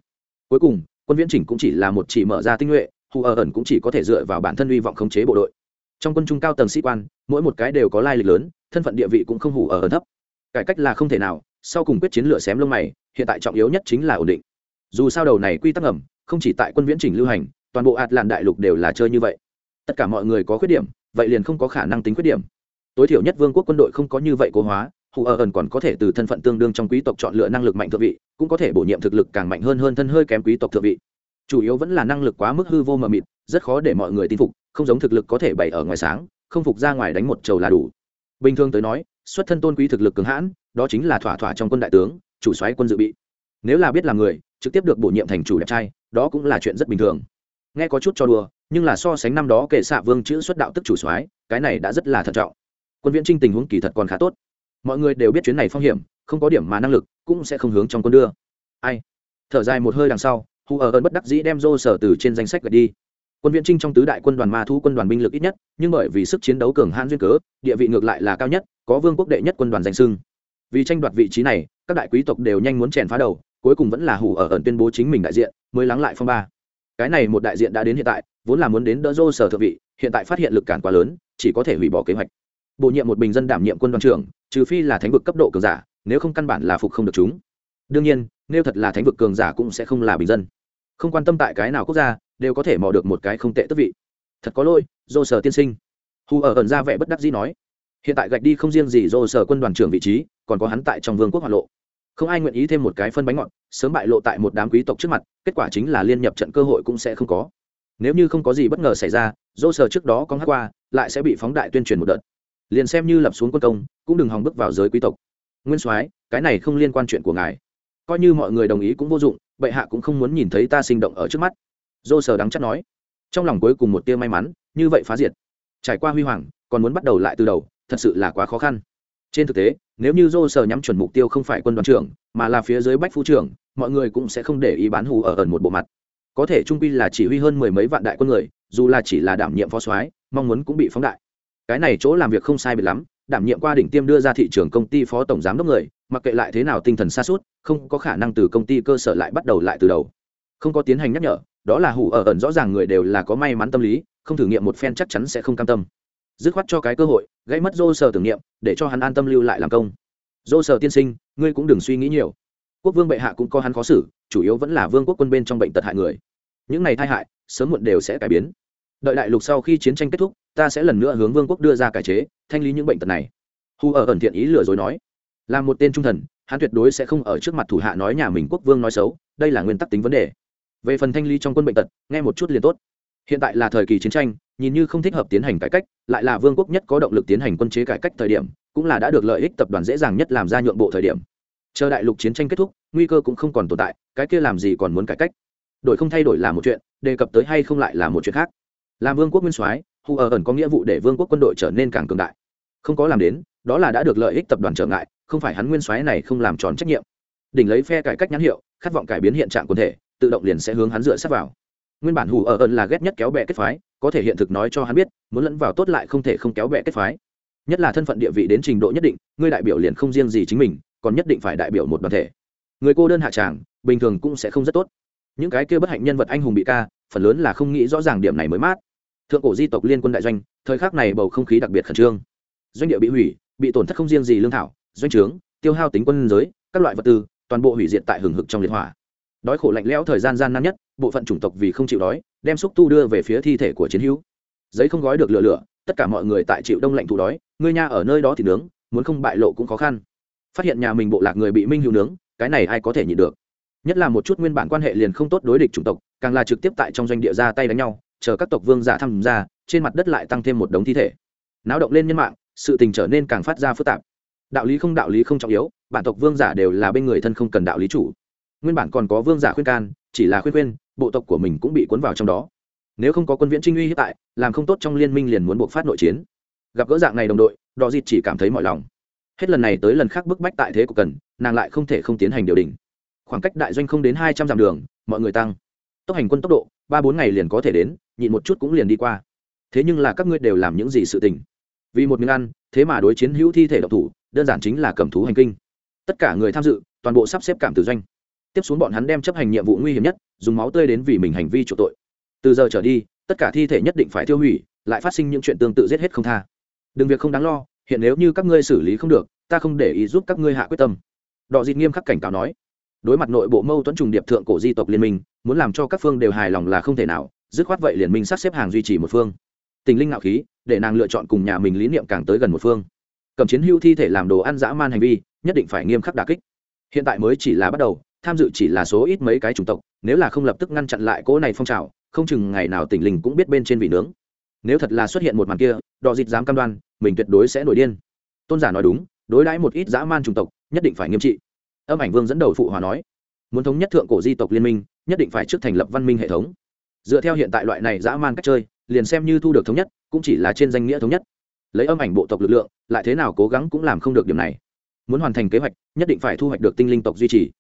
Cuối cùng quân viễn chỉnh cũng chỉ là một chỉ mở ra tinh nhuệ, hù ở ẩn cũng chỉ có thể dựa vào bản thân hy vọng khống chế bộ đội. Trong quân trung cao tầng sĩ quan, mỗi một cái đều có lai lịch lớn, thân phận địa vị cũng không hủ ở ẩn thấp. Cải cách là không thể nào, sau cùng quyết chiến lửa xém lông mày, hiện tại trọng yếu nhất chính là ổn định. Dù sao đầu này quy tắc ẩm không chỉ tại quân viễn chỉnh lưu hành, toàn bộ ạt làn đại lục đều là chơi như vậy. Tất cả mọi người có khuyết điểm, vậy liền không có khả năng tính khuyết điểm. Tối thiểu nhất vương quốc quân đội không có như vậy cố hóa hù ở ẩn còn có thể từ thân phận tương đương trong quý tộc chọn lựa năng lực mạnh thượng vị, cũng có thể bổ nhiệm thực lực càng mạnh hơn hơn thân hơi kém quý tộc thượng vị. Chủ yếu vẫn là năng lực quá mức hư vô mờ mịt, rất khó để mọi người tin phục, không giống thực lực có thể bày ở ngoài sáng, không phục ra ngoài đánh một trầu là đủ. Bình thường tới nói, xuất thân tôn quý thực lực cường hãn, đó chính là thỏa thỏa trong quân đại tướng, chủ soái quân dự bị. Nếu là biết là người, trực tiếp được bổ nhiệm thành chủ đẹp trai, đó cũng là chuyện rất bình thường. Nghe có chút cho đùa, nhưng là so sánh năm đó kể xạ vương chữ xuất đạo tức chủ soái, cái này đã rất là thận trọng. Quân viễn trinh tình huống kỳ thật còn khá tốt mọi người đều biết chuyến này phong hiểm, không có điểm mà năng lực, cũng sẽ không hướng trong quân đưa. Ai? Thở dài một hơi đằng sau, hù ở ơn bất đắc dĩ đem dô sở từ trên danh sách gạch đi. Quân viễn trinh trong tứ đại quân đoàn ma thu quân đoàn binh lực ít nhất, nhưng bởi vì sức chiến đấu cường hãn duyên cớ, địa vị ngược lại là cao nhất, có vương quốc đệ nhất quân đoàn danh sưng vì tranh đoạt vị trí này, các đại quý tộc đều nhanh muốn chèn phá đầu, cuối cùng vẫn là hủ ở ẩn tuyên bố chính mình đại diện, mới lắng lại phong ba. Cái này một đại diện đã đến hiện tại, vốn là muốn đến đỡ dô sở thượng vị, hiện tại phát hiện lực cản quá lớn, chỉ có thể hủy bỏ kế hoạch bổ nhiệm một bình dân đảm nhiệm quân đoàn trưởng, trừ phi là thánh vực cấp độ cường giả, nếu không căn bản là phục không được chúng. Đương nhiên, nếu thật là thánh vực cường giả cũng sẽ không là bình dân. Không quan tâm tại cái nào quốc gia, đều có thể mò được một cái không tệ tức vị. Thật có lỗi, dô sở tiên sinh. Hù ở ẩn ra vẻ bất đắc dĩ nói. Hiện tại gạch đi không riêng gì dô sở quân đoàn trưởng vị trí, còn có hắn tại trong vương quốc hoạt lộ. Không ai nguyện ý thêm một cái phân bánh ngọt, sớm bại lộ tại một đám quý tộc trước mặt, kết quả chính là liên nhập trận cơ hội cũng sẽ không có. Nếu như không có gì bất ngờ xảy ra, dô sở trước đó có hát qua, lại sẽ bị phóng đại tuyên truyền một đợt liền xem như lập xuống quân công, cũng đừng hòng bước vào giới quý tộc. Nguyên soái, cái này không liên quan chuyện của ngài. Coi như mọi người đồng ý cũng vô dụng, bệ hạ cũng không muốn nhìn thấy ta sinh động ở trước mắt. Dô sờ đắng chắc nói. Trong lòng cuối cùng một tia may mắn, như vậy phá diệt. Trải qua huy hoàng, còn muốn bắt đầu lại từ đầu, thật sự là quá khó khăn. Trên thực tế, nếu như dô sờ nhắm chuẩn mục tiêu không phải quân đoàn trưởng, mà là phía dưới bách phu trưởng, mọi người cũng sẽ không để ý bán hù ở ẩn một bộ mặt. Có thể trung quy là chỉ huy hơn mười mấy vạn đại quân người, dù là chỉ là đảm nhiệm phó soái, mong muốn cũng bị phóng đại cái này chỗ làm việc không sai biệt lắm, đảm nhiệm qua đỉnh tiêm đưa ra thị trường công ty phó tổng giám đốc người, mặc kệ lại thế nào tinh thần xa suốt, không có khả năng từ công ty cơ sở lại bắt đầu lại từ đầu. Không có tiến hành nhắc nhở, đó là hủ ở ẩn rõ ràng người đều là có may mắn tâm lý, không thử nghiệm một phen chắc chắn sẽ không cam tâm. Dứt khoát cho cái cơ hội gây mất dô sở tưởng niệm, để cho hắn an tâm lưu lại làm công. Dô sở tiên sinh, ngươi cũng đừng suy nghĩ nhiều. Quốc vương bệ hạ cũng có hắn khó xử, chủ yếu vẫn là vương quốc quân bên trong bệnh tật hại người. Những này tai hại, sớm muộn đều sẽ cải biến đợi đại lục sau khi chiến tranh kết thúc, ta sẽ lần nữa hướng vương quốc đưa ra cải chế, thanh lý những bệnh tật này. Hu ở ẩn thiện ý lừa dối nói. Là một tên trung thần, hắn tuyệt đối sẽ không ở trước mặt thủ hạ nói nhà mình quốc vương nói xấu, đây là nguyên tắc tính vấn đề. Về phần thanh lý trong quân bệnh tật, nghe một chút liền tốt. Hiện tại là thời kỳ chiến tranh, nhìn như không thích hợp tiến hành cải cách, lại là vương quốc nhất có động lực tiến hành quân chế cải cách thời điểm, cũng là đã được lợi ích tập đoàn dễ dàng nhất làm ra nhượng bộ thời điểm. Chờ đại lục chiến tranh kết thúc, nguy cơ cũng không còn tồn tại, cái kia làm gì còn muốn cải cách? Đổi không thay đổi là một chuyện, đề cập tới hay không lại là một chuyện khác làm vương quốc nguyên soái, hù ở ẩn có nghĩa vụ để vương quốc quân đội trở nên càng cường đại. Không có làm đến, đó là đã được lợi ích tập đoàn trở ngại, không phải hắn nguyên soái này không làm tròn trách nhiệm. Đỉnh lấy phe cải cách nhãn hiệu, khát vọng cải biến hiện trạng quần thể, tự động liền sẽ hướng hắn dựa sát vào. Nguyên bản hù ở ẩn là ghét nhất kéo bè kết phái, có thể hiện thực nói cho hắn biết, muốn lẫn vào tốt lại không thể không kéo bè kết phái. Nhất là thân phận địa vị đến trình độ nhất định, ngươi đại biểu liền không riêng gì chính mình, còn nhất định phải đại biểu một đoàn thể. Người cô đơn hạ tràng, bình thường cũng sẽ không rất tốt. Những cái kia bất hạnh nhân vật anh hùng bị ca, phần lớn là không nghĩ rõ ràng điểm này mới mát thượng cổ di tộc liên quân đại doanh, thời khắc này bầu không khí đặc biệt khẩn trương. Doanh địa bị hủy, bị tổn thất không riêng gì lương thảo, doanh trướng, tiêu hao tính quân giới, các loại vật tư, toàn bộ hủy diệt tại hừng hực trong liệt hỏa đói khổ lạnh lẽo thời gian gian nan nhất, bộ phận chủng tộc vì không chịu đói, đem xúc tu đưa về phía thi thể của chiến hữu. Giấy không gói được lửa lửa, tất cả mọi người tại chịu đông lạnh thụ đói, Người nha ở nơi đó thì nướng, muốn không bại lộ cũng khó khăn. Phát hiện nhà mình bộ lạc người bị minh hữu nướng, cái này ai có thể nhịn được? Nhất là một chút nguyên bản quan hệ liền không tốt đối địch chủng tộc, càng là trực tiếp tại trong doanh địa ra tay đánh nhau chờ các tộc vương giả tham gia, trên mặt đất lại tăng thêm một đống thi thể. Náo động lên nhân mạng, sự tình trở nên càng phát ra phức tạp. Đạo lý không đạo lý không trọng yếu, bản tộc vương giả đều là bên người thân không cần đạo lý chủ. Nguyên bản còn có vương giả khuyên can, chỉ là khuyên khuyên, bộ tộc của mình cũng bị cuốn vào trong đó. Nếu không có quân viễn trinh uy hiện tại, làm không tốt trong liên minh liền muốn buộc phát nội chiến. Gặp gỡ dạng này đồng đội đò dịt chỉ cảm thấy mọi lòng. Hết lần này tới lần khác bức bách tại thế của cần, nàng lại không thể không tiến hành điều đình. Khoảng cách đại doanh không đến hai trăm dặm đường, mọi người tăng. Tốc hành quân tốc độ ba bốn ngày liền có thể đến, nhịn một chút cũng liền đi qua. Thế nhưng là các ngươi đều làm những gì sự tình? Vì một miếng ăn, thế mà đối chiến hữu thi thể độc thủ, đơn giản chính là cầm thú hành kinh. Tất cả người tham dự, toàn bộ sắp xếp cảm tử doanh. Tiếp xuống bọn hắn đem chấp hành nhiệm vụ nguy hiểm nhất, dùng máu tươi đến vì mình hành vi chủ tội. Từ giờ trở đi, tất cả thi thể nhất định phải tiêu hủy, lại phát sinh những chuyện tương tự giết hết không tha. Đừng việc không đáng lo, hiện nếu như các ngươi xử lý không được, ta không để ý giúp các ngươi hạ quyết tâm. Đọ dịt nghiêm khắc cảnh cáo nói đối mặt nội bộ mâu thuẫn trùng điệp thượng cổ di tộc liên minh, muốn làm cho các phương đều hài lòng là không thể nào, dứt khoát vậy liền minh sắp xếp hàng duy trì một phương. Tình linh ngạo khí, để nàng lựa chọn cùng nhà mình lý niệm càng tới gần một phương. Cầm chiến hưu thi thể làm đồ ăn dã man hành vi, nhất định phải nghiêm khắc đà kích. Hiện tại mới chỉ là bắt đầu, tham dự chỉ là số ít mấy cái chủng tộc, nếu là không lập tức ngăn chặn lại cỗ này phong trào, không chừng ngày nào tỉnh linh cũng biết bên trên vị nướng. Nếu thật là xuất hiện một màn kia đò dịt dám cam đoan, mình tuyệt đối sẽ nổi điên. Tôn giả nói đúng, đối đãi một ít dã man chủng tộc, nhất định phải nghiêm trị âm ảnh vương dẫn đầu phụ hòa nói, muốn thống nhất thượng cổ di tộc liên minh, nhất định phải trước thành lập văn minh hệ thống. Dựa theo hiện tại loại này dã man cách chơi, liền xem như thu được thống nhất, cũng chỉ là trên danh nghĩa thống nhất. Lấy âm ảnh bộ tộc lực lượng, lại thế nào cố gắng cũng làm không được điểm này. Muốn hoàn thành kế hoạch, nhất định phải thu hoạch được tinh linh tộc duy trì.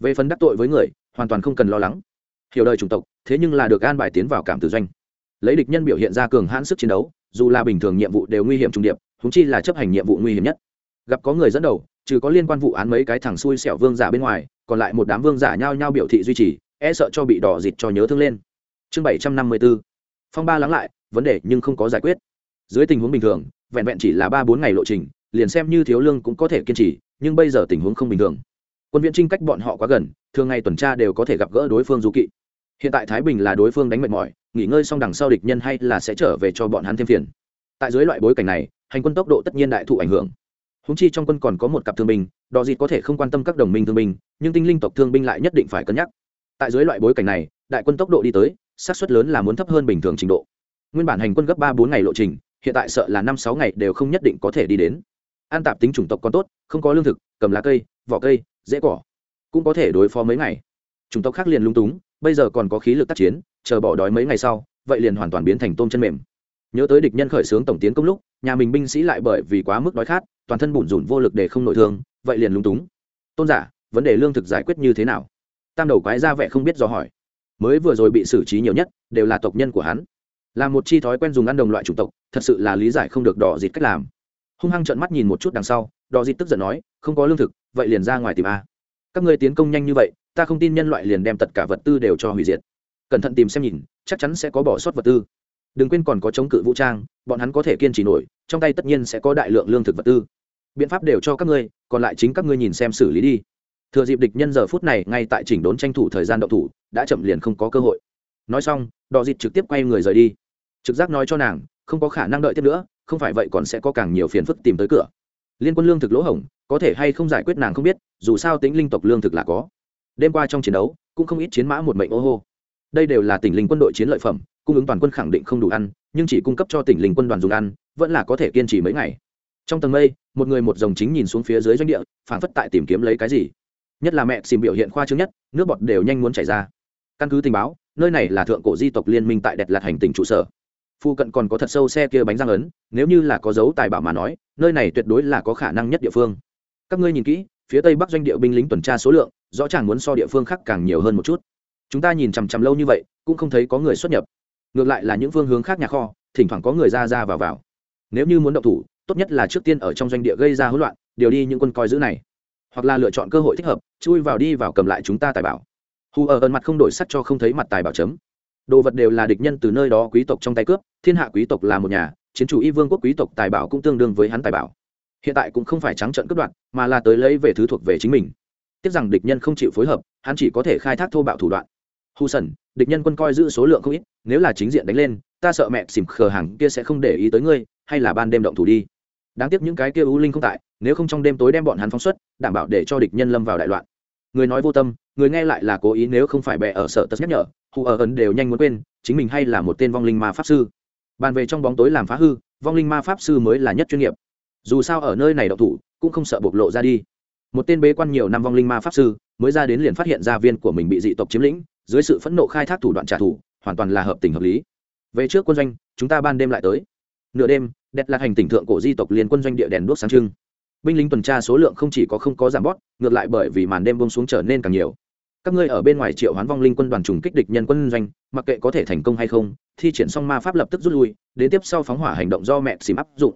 Về phần đắc tội với người, hoàn toàn không cần lo lắng. Hiểu đời chủng tộc, thế nhưng là được an bài tiến vào cảm tử doanh. Lấy địch nhân biểu hiện ra cường hãn sức chiến đấu, dù là bình thường nhiệm vụ đều nguy hiểm trung điệp húng chi là chấp hành nhiệm vụ nguy hiểm nhất. Gặp có người dẫn đầu trừ có liên quan vụ án mấy cái thằng xui xẻo vương giả bên ngoài, còn lại một đám vương giả nhao nhao biểu thị duy trì e sợ cho bị đỏ dịt cho nhớ thương lên. Chương bảy trăm năm mươi b ố phong ba lắng lại, vấn đề nhưng không có giải quyết. Dưới tình huống bình thường, vẹn vẹn chỉ là ba bốn ngày lộ trình, liền xem như thiếu lương cũng có thể kiên trì, nhưng bây giờ tình huống không bình thường. Quân viện trinh cách bọn họ quá gần, thường ngày tuần tra đều có thể gặp gỡ đối phương du kỵ. Hiện tại thái bình là đối phương đánh mệt mỏi, nghỉ ngơi xong đằng sau địch nhân hay là sẽ trở về cho bọn hắn thêm phiền. Tại dưới loại bối cảnh này, hành quân tốc độ tất nhiên đại thụ ảnh hưởng húng chi trong quân còn có một cặp thương binh, đò dịt có thể không quan tâm các đồng minh thương binh, nhưng tinh linh tộc thương binh lại nhất định phải cân nhắc. Tại dưới loại bối cảnh này, đại quân tốc độ đi tới, xác suất lớn là muốn thấp hơn bình thường trình độ. Nguyên bản hành quân gấp ba bốn ngày lộ trình, hiện tại sợ là năm sáu ngày đều không nhất định có thể đi đến. An tạp tính chủng tộc còn tốt, không có lương thực, cầm lá cây, vỏ cây, dễ cỏ, cũng có thể đối phó mấy ngày. Chủng tộc khác liền lung túng, bây giờ còn có khí lực tác chiến, chờ bỏ đói mấy ngày sau, vậy liền hoàn toàn biến thành tôm chân mềm. Nhớ tới địch nhân khởi xướng tổng tiến công lúc nhà mình binh sĩ lại bởi vì quá mức đói khát, toàn thân bủn rủn vô lực để không nội thương, vậy liền lúng túng. Tôn giả, vấn đề lương thực giải quyết như thế nào? Tam đầu quái ra vẻ không biết do hỏi. Mới vừa rồi bị xử trí nhiều nhất, đều là tộc nhân của hắn. Là một chi thói quen dùng ăn đồng loại chủng tộc, thật sự là lý giải không được đỏ dịt cách làm. Hung hăng trợn mắt nhìn một chút đằng sau, đỏ dịt tức giận nói, không có lương thực, vậy liền ra ngoài tìm a. Các ngươi tiến công nhanh như vậy, ta không tin nhân loại liền đem tất cả vật tư đều cho hủy diệt. Cẩn thận tìm xem nhìn, chắc chắn sẽ có bỏ sót vật tư đừng quên còn có chống cự vũ trang, bọn hắn có thể kiên trì nổi, trong tay tất nhiên sẽ có đại lượng lương thực vật tư. Biện pháp đều cho các ngươi, còn lại chính các ngươi nhìn xem xử lý đi. Thừa dịp địch nhân giờ phút này ngay tại chỉnh đốn tranh thủ thời gian động thủ, đã chậm liền không có cơ hội. Nói xong đò dịt trực tiếp quay người rời đi. Trực giác nói cho nàng, không có khả năng đợi tiếp nữa, không phải vậy còn sẽ có càng nhiều phiền phức tìm tới cửa. Liên quân lương thực lỗ hổng, có thể hay không giải quyết nàng không biết, dù sao tính linh tộc lương thực là có. Đêm qua trong chiến đấu, cũng không ít chiến mã một mệnh ô hô. Đây đều là tỉnh linh quân đội chiến lợi phẩm cung ứng toàn quân khẳng định không đủ ăn, nhưng chỉ cung cấp cho tỉnh linh quân đoàn dùng ăn, vẫn là có thể kiên trì mấy ngày. Trong tầng mây, một người một dòng chính nhìn xuống phía dưới doanh địa phản phất tại tìm kiếm lấy cái gì. Nhất là mẹ xìm biểu hiện khoa trương nhất, nước bọt đều nhanh muốn chảy ra. Căn cứ tình báo, nơi này là thượng cổ di tộc liên minh tại đẹp lạt hành tỉnh trụ sở. Phu cận còn có thật sâu xe kia bánh răng ấn, nếu như là có dấu tài bảo mà nói, nơi này tuyệt đối là có khả năng nhất địa phương. Các ngươi nhìn kỹ, phía tây bắc doanh địa binh lính tuần tra số lượng, rõ ràng muốn so địa phương khác càng nhiều hơn một chút. Chúng ta nhìn chằm chằm lâu như vậy, cũng không thấy có người xuất nhập ngược lại là những phương hướng khác nhà kho, thỉnh thoảng có người ra ra vào vào. Nếu như muốn động thủ, tốt nhất là trước tiên ở trong doanh địa gây ra hỗn loạn, điều đi những quân coi giữ này. Hoặc là lựa chọn cơ hội thích hợp, chui vào đi vào cầm lại chúng ta tài bảo. Hù ở ẩn mặt không đổi sắc cho không thấy mặt tài bảo chấm. Đồ vật đều là địch nhân từ nơi đó quý tộc trong tay cướp, thiên hạ quý tộc là một nhà, chiến chủ y vương quốc quý tộc tài bảo cũng tương đương với hắn tài bảo. Hiện tại cũng không phải trắng trận cướp đoạt, mà là tới lấy về thứ thuộc về chính mình. Tiếc rằng địch nhân không chịu phối hợp, hắn chỉ có thể khai thác thô bạo thủ đoạn. Hu sần địch nhân quân coi giữ số lượng không ít, nếu là chính diện đánh lên, ta sợ mẹ xỉm khờ hàng kia sẽ không để ý tới ngươi, hay là ban đêm động thủ đi. Đáng tiếc những cái kia u linh không tại, nếu không trong đêm tối đem bọn hắn phóng xuất, đảm bảo để cho địch nhân lâm vào đại loạn. Người nói vô tâm, người nghe lại là cố ý nếu không phải bè ở sợ tật nhắc nhở, hù ở ấn đều nhanh muốn quên, chính mình hay là một tên vong linh ma pháp sư. Bàn về trong bóng tối làm phá hư, vong linh ma pháp sư mới là nhất chuyên nghiệp. Dù sao ở nơi này động thủ, cũng không sợ bộc lộ ra đi. Một tên bế quan nhiều năm vong linh ma pháp sư, mới ra đến liền phát hiện ra viên của mình bị dị tộc chiếm lĩnh dưới sự phẫn nộ khai thác thủ đoạn trả thù, hoàn toàn là hợp tình hợp lý. Về trước quân doanh, chúng ta ban đêm lại tới. Nửa đêm, đẹp là hành tỉnh thượng cổ di tộc liên quân doanh địa đèn đuốc sáng trưng. Binh lính tuần tra số lượng không chỉ có không có giảm bót, ngược lại bởi vì màn đêm bông xuống trở nên càng nhiều. Các ngươi ở bên ngoài triệu hoán vong linh quân đoàn trùng kích địch nhân quân doanh, mặc kệ có thể thành công hay không, thi triển xong ma pháp lập tức rút lui, đến tiếp sau phóng hỏa hành động do mẹ xìm áp dụng.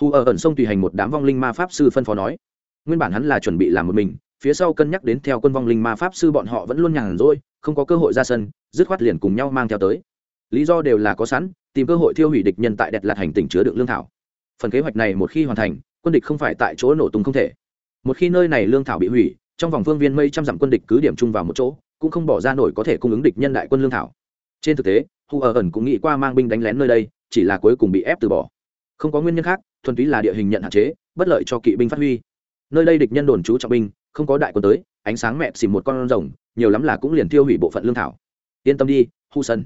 Hù ở ẩn sông tùy hành một đám vong linh ma pháp sư phân phó nói. Nguyên bản hắn là chuẩn bị làm một mình, phía sau cân nhắc đến theo quân vong linh ma pháp sư bọn họ vẫn luôn nhàn rỗi không có cơ hội ra sân, dứt khoát liền cùng nhau mang theo tới. Lý do đều là có sẵn, tìm cơ hội thiêu hủy địch nhân tại đẹp lạt hành tỉnh chứa đựng lương thảo. Phần kế hoạch này một khi hoàn thành, quân địch không phải tại chỗ nổ tung không thể. Một khi nơi này lương thảo bị hủy, trong vòng phương viên mây trăm dặm quân địch cứ điểm chung vào một chỗ, cũng không bỏ ra nổi có thể cung ứng địch nhân đại quân lương thảo. Trên thực tế, hu ở ẩn cũng nghĩ qua mang binh đánh lén nơi đây, chỉ là cuối cùng bị ép từ bỏ. Không có nguyên nhân khác, thuần túy là địa hình nhận hạn chế, bất lợi cho kỵ binh phát huy. Nơi đây địch nhân đồn trú trọng binh, không có đại quân tới, ánh sáng mẹ xìm một con rồng nhiều lắm là cũng liền tiêu hủy bộ phận lương thảo. Yên tâm đi, hu sân.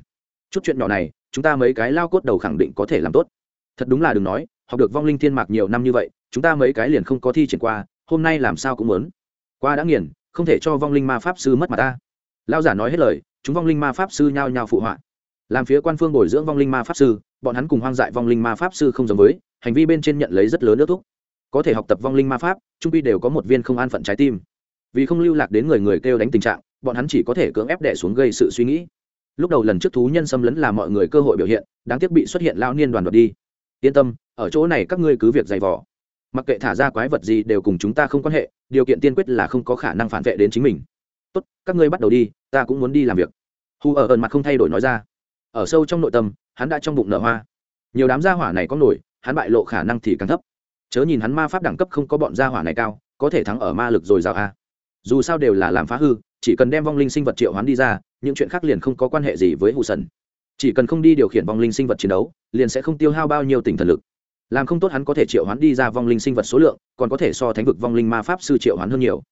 Chút chuyện nhỏ này, chúng ta mấy cái lao cốt đầu khẳng định có thể làm tốt. Thật đúng là đừng nói, học được vong linh thiên mạc nhiều năm như vậy, chúng ta mấy cái liền không có thi triển qua, hôm nay làm sao cũng muốn. Qua đã nghiền, không thể cho vong linh ma pháp sư mất mặt ta. Lao giả nói hết lời, chúng vong linh ma pháp sư nhao nhao phụ họa. Làm phía quan phương bồi dưỡng vong linh ma pháp sư, bọn hắn cùng hoang dại vong linh ma pháp sư không giống với, hành vi bên trên nhận lấy rất lớn nước thúc. Có thể học tập vong linh ma pháp, trung pi đều có một viên không an phận trái tim. Vì không lưu lạc đến người người kêu đánh tình trạng bọn hắn chỉ có thể cưỡng ép đẻ xuống gây sự suy nghĩ. Lúc đầu lần trước thú nhân xâm lấn là mọi người cơ hội biểu hiện, đáng tiếc bị xuất hiện lao niên đoàn đoạt đi. Yên tâm, ở chỗ này các ngươi cứ việc dày vỏ mặc kệ thả ra quái vật gì đều cùng chúng ta không quan hệ, điều kiện tiên quyết là không có khả năng phản vệ đến chính mình. Tốt, các ngươi bắt đầu đi, ta cũng muốn đi làm việc. Hu ở ẩn mặt không thay đổi nói ra. Ở sâu trong nội tâm, hắn đã trong bụng nở hoa. Nhiều đám gia hỏa này có nổi, hắn bại lộ khả năng thì càng thấp. Chớ nhìn hắn ma pháp đẳng cấp không có bọn gia hỏa này cao, có thể thắng ở ma lực rồi rào a. Dù sao đều là làm phá hư chỉ cần đem vong linh sinh vật triệu hoán đi ra, những chuyện khác liền không có quan hệ gì với hù sần. Chỉ cần không đi điều khiển vong linh sinh vật chiến đấu, liền sẽ không tiêu hao bao nhiêu tỉnh thần lực. Làm không tốt hắn có thể triệu hoán đi ra vong linh sinh vật số lượng, còn có thể so thánh vực vong linh ma pháp sư triệu hoán hơn nhiều.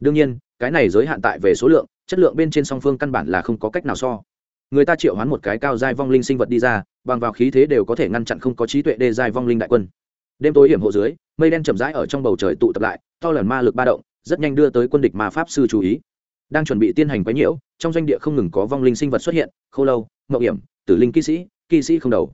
Đương nhiên, cái này giới hạn tại về số lượng, chất lượng bên trên song phương căn bản là không có cách nào so. Người ta triệu hoán một cái cao giai vong linh sinh vật đi ra, bằng vào khí thế đều có thể ngăn chặn không có trí tuệ đê giai vong linh đại quân. Đêm tối hiểm hộ dưới, mây đen chậm rãi ở trong bầu trời tụ tập lại, to lần ma lực ba động, rất nhanh đưa tới quân địch ma pháp sư chú ý đang chuẩn bị tiến hành quấy nhiễu, trong doanh địa không ngừng có vong linh sinh vật xuất hiện, Khô lâu, mậu hiểm tử linh kỵ sĩ kỵ sĩ không đầu.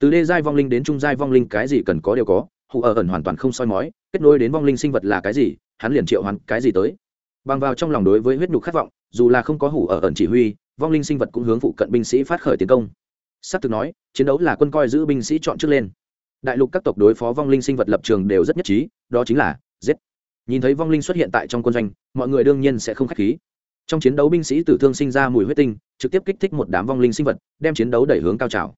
Từ đê giai vong linh đến trung giai vong linh cái gì cần có đều có hụ ở ẩn hoàn toàn không soi mói, kết nối đến vong linh sinh vật là cái gì, hắn liền triệu hắn cái gì tới. Bằng vào trong lòng đối với huyết nhục khát vọng, dù là không có hủ ở ẩn chỉ huy, vong linh sinh vật cũng hướng phụ cận binh sĩ phát khởi tiến công. S ắ c thực nói, chiến đấu là quân coi giữ binh sĩ chọn trước lên. Đại lục các tộc đối phó vong linh sinh vật lập trường đều rất nhất trí, đó chính là giết. Nhìn thấy vong linh xuất hiện tại trong quân doanh, mọi người đương nhiên sẽ không k h á c h khí trong chiến đấu binh sĩ tử thương sinh ra mùi huyết tinh, trực tiếp kích thích một đám vong linh sinh vật, đem chiến đấu đẩy hướng cao trào.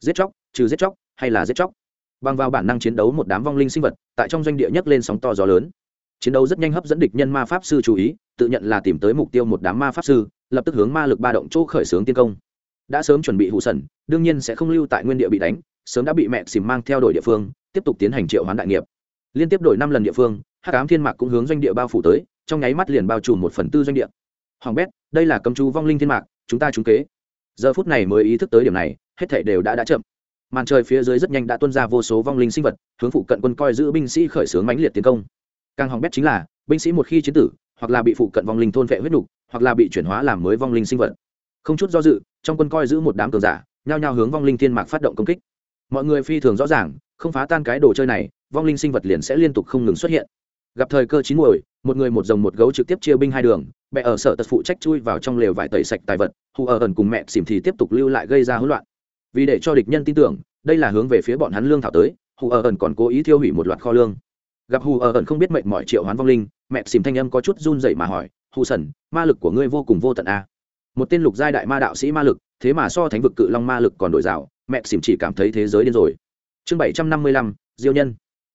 Giết chóc, trừ giết chóc, hay là giết chóc? Bằng vào bản năng chiến đấu một đám vong linh sinh vật, tại trong doanh địa nhấc lên sóng to gió lớn. Chiến đấu rất nhanh hấp dẫn địch nhân ma pháp sư chú ý, tự nhận là tìm tới mục tiêu một đám ma pháp sư, lập tức hướng ma lực ba động chỗ khởi xướng tiến công. Đã sớm chuẩn bị hụ sẩn đương nhiên sẽ không lưu tại nguyên địa bị đánh, sớm đã bị mẹ xìm mang theo đội địa phương, tiếp tục tiến hành triệu hoán đại nghiệp. Liên tiếp đổi năm lần địa phương hát cám thiên mạc cũng hướng doanh địa bao phủ tới, trong nháy mắt liền bao trùm một phần tư doanh địa hoàng bét, đây là cấm chú vong linh thiên mạc, chúng ta trúng kế. Giờ phút này mới ý thức tới điểm này, hết thảy đều đã đã chậm. Màn trời phía dưới rất nhanh đã tuôn ra vô số vong linh sinh vật, hướng phụ cận quân coi giữ binh sĩ khởi xướng mãnh liệt tiến công. Càng hỏng bét chính là, binh sĩ một khi chiến tử, hoặc là bị phụ cận vong linh thôn vệ huyết đủ hoặc là bị chuyển hóa làm mới vong linh sinh vật. Không chút do dự, trong quân coi giữ một đám cường giả, nhao nhao hướng vong linh thiên mạc phát động công kích. Mọi người phi thường rõ ràng, không phá tan cái đồ chơi này, vong linh sinh vật liền sẽ liên tục không ngừng xuất hiện gặp thời cơ chín muồi, một người một rồng một gấu trực tiếp chia binh hai đường mẹ ở sở tật phụ trách chui vào trong lều vải tẩy sạch tài vật, hù ở ẩn cùng mẹ xỉm thì tiếp tục lưu lại gây ra hỗn loạn. Vì để cho địch nhân tin tưởng, đây là hướng về phía bọn hắn lương thảo tới, hù ở ẩn còn cố ý thiêu hủy một loạt kho lương. Gặp hù ở ẩn không biết mệnh mọi triệu hoán vong linh, mẹ xỉm thanh âm có chút run dậy mà hỏi, hù sẩn ma lực của ngươi vô cùng vô tận a. À? một tên lục giai đại ma đạo sĩ ma lực, thế mà so thánh vực cự long ma lực còn đổi rào mẹ xỉm chỉ cảm thấy thế giới điên rồi. Chương bảy trăm năm mươi lăm, diêu nhân.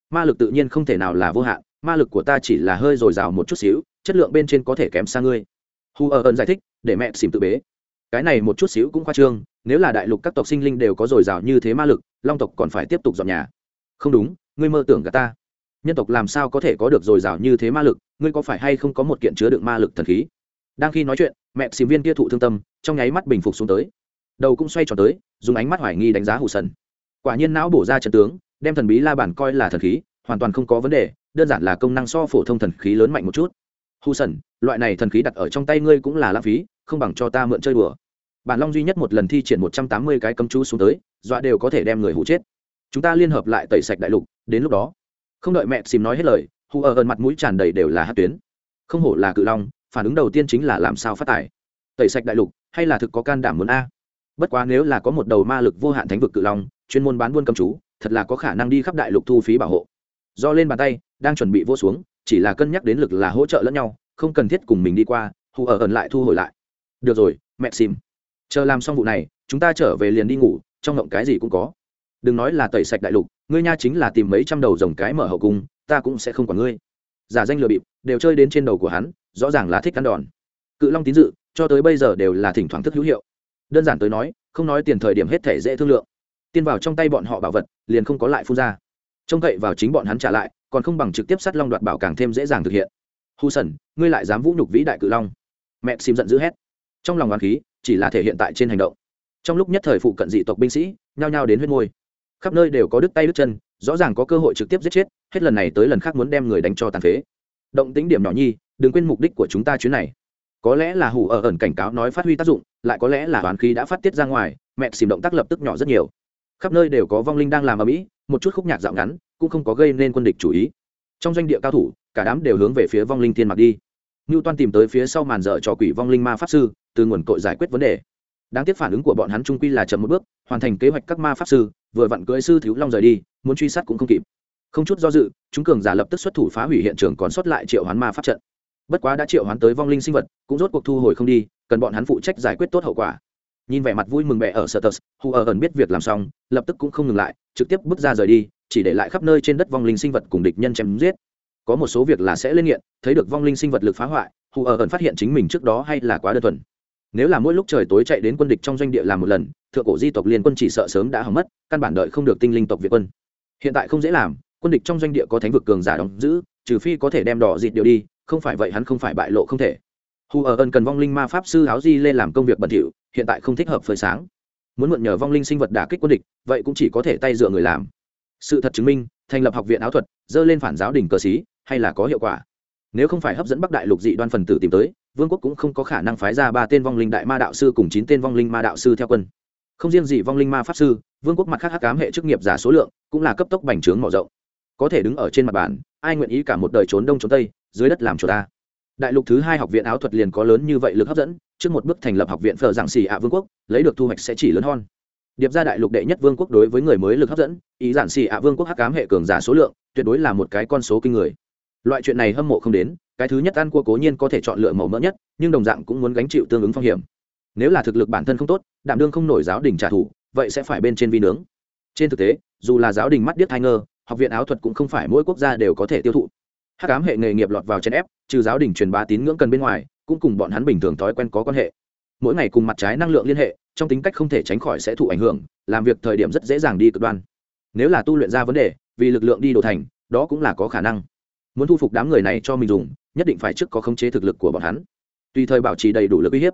Ma lực tự nhiên không thể nào là vô hạn ma lực của ta chỉ là hơi dồi dào một chút xíu, chất lượng bên trên có thể kém xa ngươi. Hu ở ẩn giải thích, để mẹ xỉm tự bế. Cái này một chút xíu cũng khoa trương, nếu là đại lục các tộc sinh linh đều có dồi dào như thế ma lực, long tộc còn phải tiếp tục dọn nhà. Không đúng, ngươi mơ tưởng cả ta. Nhân tộc làm sao có thể có được dồi dào như thế ma lực, ngươi có phải hay không có một kiện chứa đựng ma lực thần khí? Đang khi nói chuyện, mẹ xìm viên kia thụ thương tâm, trong nháy mắt bình phục xuống tới. Đầu cũng xoay tròn tới, dùng ánh mắt hoài nghi đánh giá hủ sần. Quả nhiên não bổ ra trận tướng, đem thần bí la bản coi là thần khí, hoàn toàn không có vấn đề đơn giản là công năng so phổ thông thần khí lớn mạnh một chút. Hù sần, loại này thần khí đặt ở trong tay ngươi cũng là lãng phí, không bằng cho ta mượn chơi đùa. Bản long duy nhất một lần thi triển một trăm tám mươi cái cấm chú xuống tới, dọa đều có thể đem người hụ chết. Chúng ta liên hợp lại tẩy sạch đại lục, đến lúc đó, không đợi mẹ xìm nói hết lời hù ở gần mặt mũi tràn đầy đều là hát tuyến. Không hổ là cự long, phản ứng đầu tiên chính là làm sao phát tài. Tẩy sạch đại lục, hay là thực có can đảm muốn a? Bất quá nếu là có một đầu ma lực vô hạn thánh vực cự long, chuyên môn bán buôn cầm chú, thật là có khả năng đi khắp đại lục thu phí bảo hộ. Do lên bàn tay đang chuẩn bị vô xuống, chỉ là cân nhắc đến lực là hỗ trợ lẫn nhau, không cần thiết cùng mình đi qua, hù ở ẩn lại thu hồi lại. Được rồi, mẹ xìm. Chờ làm xong vụ này, chúng ta trở về liền đi ngủ, trong ngộng cái gì cũng có. Đừng nói là tẩy sạch đại lục, ngươi nha chính là tìm mấy trăm đầu dòng cái mở hậu cung, ta cũng sẽ không quản ngươi. Giả danh lừa bịp, đều chơi đến trên đầu của hắn, rõ ràng là thích ăn đòn. Cự long tín dự, cho tới bây giờ đều là thỉnh thoảng thức hữu hiệu. Đơn giản tới nói, không nói tiền thời điểm hết thể dễ thương lượng. Tiên vào trong tay bọn họ bảo vật, liền không có lại phun ra trông cậy vào chính bọn hắn trả lại, còn không bằng trực tiếp sát long đoạt bảo càng thêm dễ dàng thực hiện. Hù sần ngươi lại dám vũ nhục vĩ đại cự long. Mẹ xìm giận dữ hét. Trong lòng đoàn khí, chỉ là thể hiện tại trên hành động. Trong lúc nhất thời phụ cận dị tộc binh sĩ, nhao nhao đến huyết ngôi khắp nơi đều có đứt tay đứt chân, rõ ràng có cơ hội trực tiếp giết chết, hết lần này tới lần khác muốn đem người đánh cho tàn phế. Động tính điểm nhỏ nhi, đừng quên mục đích của chúng ta chuyến này. Có lẽ là hủ ở ẩn cảnh cáo nói phát huy tác dụng, lại có lẽ là toán khí đã phát tiết ra ngoài, mẹ xìm động tác lập tức nhỏ rất nhiều khắp nơi đều có vong linh đang làm ở mỹ, một chút khúc nhạc dạo ngắn, cũng không có gây nên quân địch chủ ý. Trong doanh địa cao thủ, cả đám đều hướng về phía vong linh thiên mặc đi. Ngưu toan tìm tới phía sau màn dở trò quỷ vong linh ma pháp sư, từ nguồn cội giải quyết vấn đề. Đáng tiếc phản ứng của bọn hắn trung quy là chậm một bước, hoàn thành kế hoạch các ma pháp sư, vừa vặn cưới sư thiếu long rời đi, muốn truy sát cũng không kịp. Không chút do dự, chúng cường giả lập tức xuất thủ phá hủy hiện trường còn sót lại triệu hoán ma pháp trận. Bất quá đã triệu hoán tới vong linh sinh vật, cũng rốt cuộc thu hồi không đi, cần bọn hắn phụ trách giải quyết tốt hậu quả nhìn vẻ mặt vui mừng bẹ ở sở tờ Hù ở ẩn biết việc làm xong, lập tức cũng không ngừng lại, trực tiếp bước ra rời đi, chỉ để lại khắp nơi trên đất vong linh sinh vật cùng địch nhân chém giết. Có một số việc là sẽ lên nghiện, thấy được vong linh sinh vật lực phá hoại, Hù ở ẩn phát hiện chính mình trước đó hay là quá đơn thuần. Nếu là mỗi lúc trời tối chạy đến quân địch trong doanh địa làm một lần, thượng cổ di tộc liên quân chỉ sợ sớm đã hỏng mất, căn bản đợi không được tinh linh tộc việt quân. Hiện tại không dễ làm, quân địch trong doanh địa có thánh vực cường giả đóng giữ, trừ phi có thể đem đỏ dịt điều đi, không phải vậy hắn không phải bại lộ không thể. Hù ở ẩn cần vong linh ma pháp sư áo di lên làm công việc bẩn thỉu hiện tại không thích hợp phơi sáng. Muốn mượn nhờ vong linh sinh vật đả kích quân địch, vậy cũng chỉ có thể tay dựa người làm. Sự thật chứng minh, thành lập học viện áo thuật, dơ lên phản giáo đình cờ xí, hay là có hiệu quả. Nếu không phải hấp dẫn bắc đại lục dị đoan phần tử tìm tới, vương quốc cũng không có khả năng phái ra ba tên vong linh đại ma đạo sư cùng chín tên vong linh ma đạo sư theo quân. Không riêng gì vong linh ma pháp sư, vương quốc mặt khác hắc cám hệ chức nghiệp giả số lượng cũng là cấp tốc bành trướng mở rộng. Có thể đứng ở trên mặt bàn, ai nguyện ý cả một đời trốn đông trốn tây, dưới đất làm chỗ ta? Đại lục thứ hai học viện áo thuật liền có lớn như vậy lực hấp dẫn, trước một bước thành lập học viện phở giảng xì ạ vương quốc, lấy được thu hoạch sẽ chỉ lớn hơn. Điệp ra đại lục đệ nhất vương quốc đối với người mới lực hấp dẫn, ý giản xì ạ vương quốc hắc cám hệ cường giả số lượng, tuyệt đối là một cái con số kinh người. Loại chuyện này hâm mộ không đến, cái thứ nhất ăn cua cố nhiên có thể chọn lựa màu mỡ nhất, nhưng đồng dạng cũng muốn gánh chịu tương ứng phong hiểm. Nếu là thực lực bản thân không tốt, đảm đương không nổi giáo đình trả thù, vậy sẽ phải bên trên vi nướng. Trên thực tế, dù là giáo đình mắt điếc hai ngơ, học viện áo thuật cũng không phải mỗi quốc gia đều có thể tiêu thụ hát cám hệ nghề nghiệp lọt vào chèn ép, trừ giáo đình truyền bá tín ngưỡng cần bên ngoài, cũng cùng bọn hắn bình thường thói quen có quan hệ. Mỗi ngày cùng mặt trái năng lượng liên hệ, trong tính cách không thể tránh khỏi sẽ thụ ảnh hưởng, làm việc thời điểm rất dễ dàng đi cực đoan. Nếu là tu luyện ra vấn đề, vì lực lượng đi đồ thành, đó cũng là có khả năng. Muốn thu phục đám người này cho mình dùng, nhất định phải trước có khống chế thực lực của bọn hắn. Tùy thời bảo trì đầy đủ lực uy hiếp.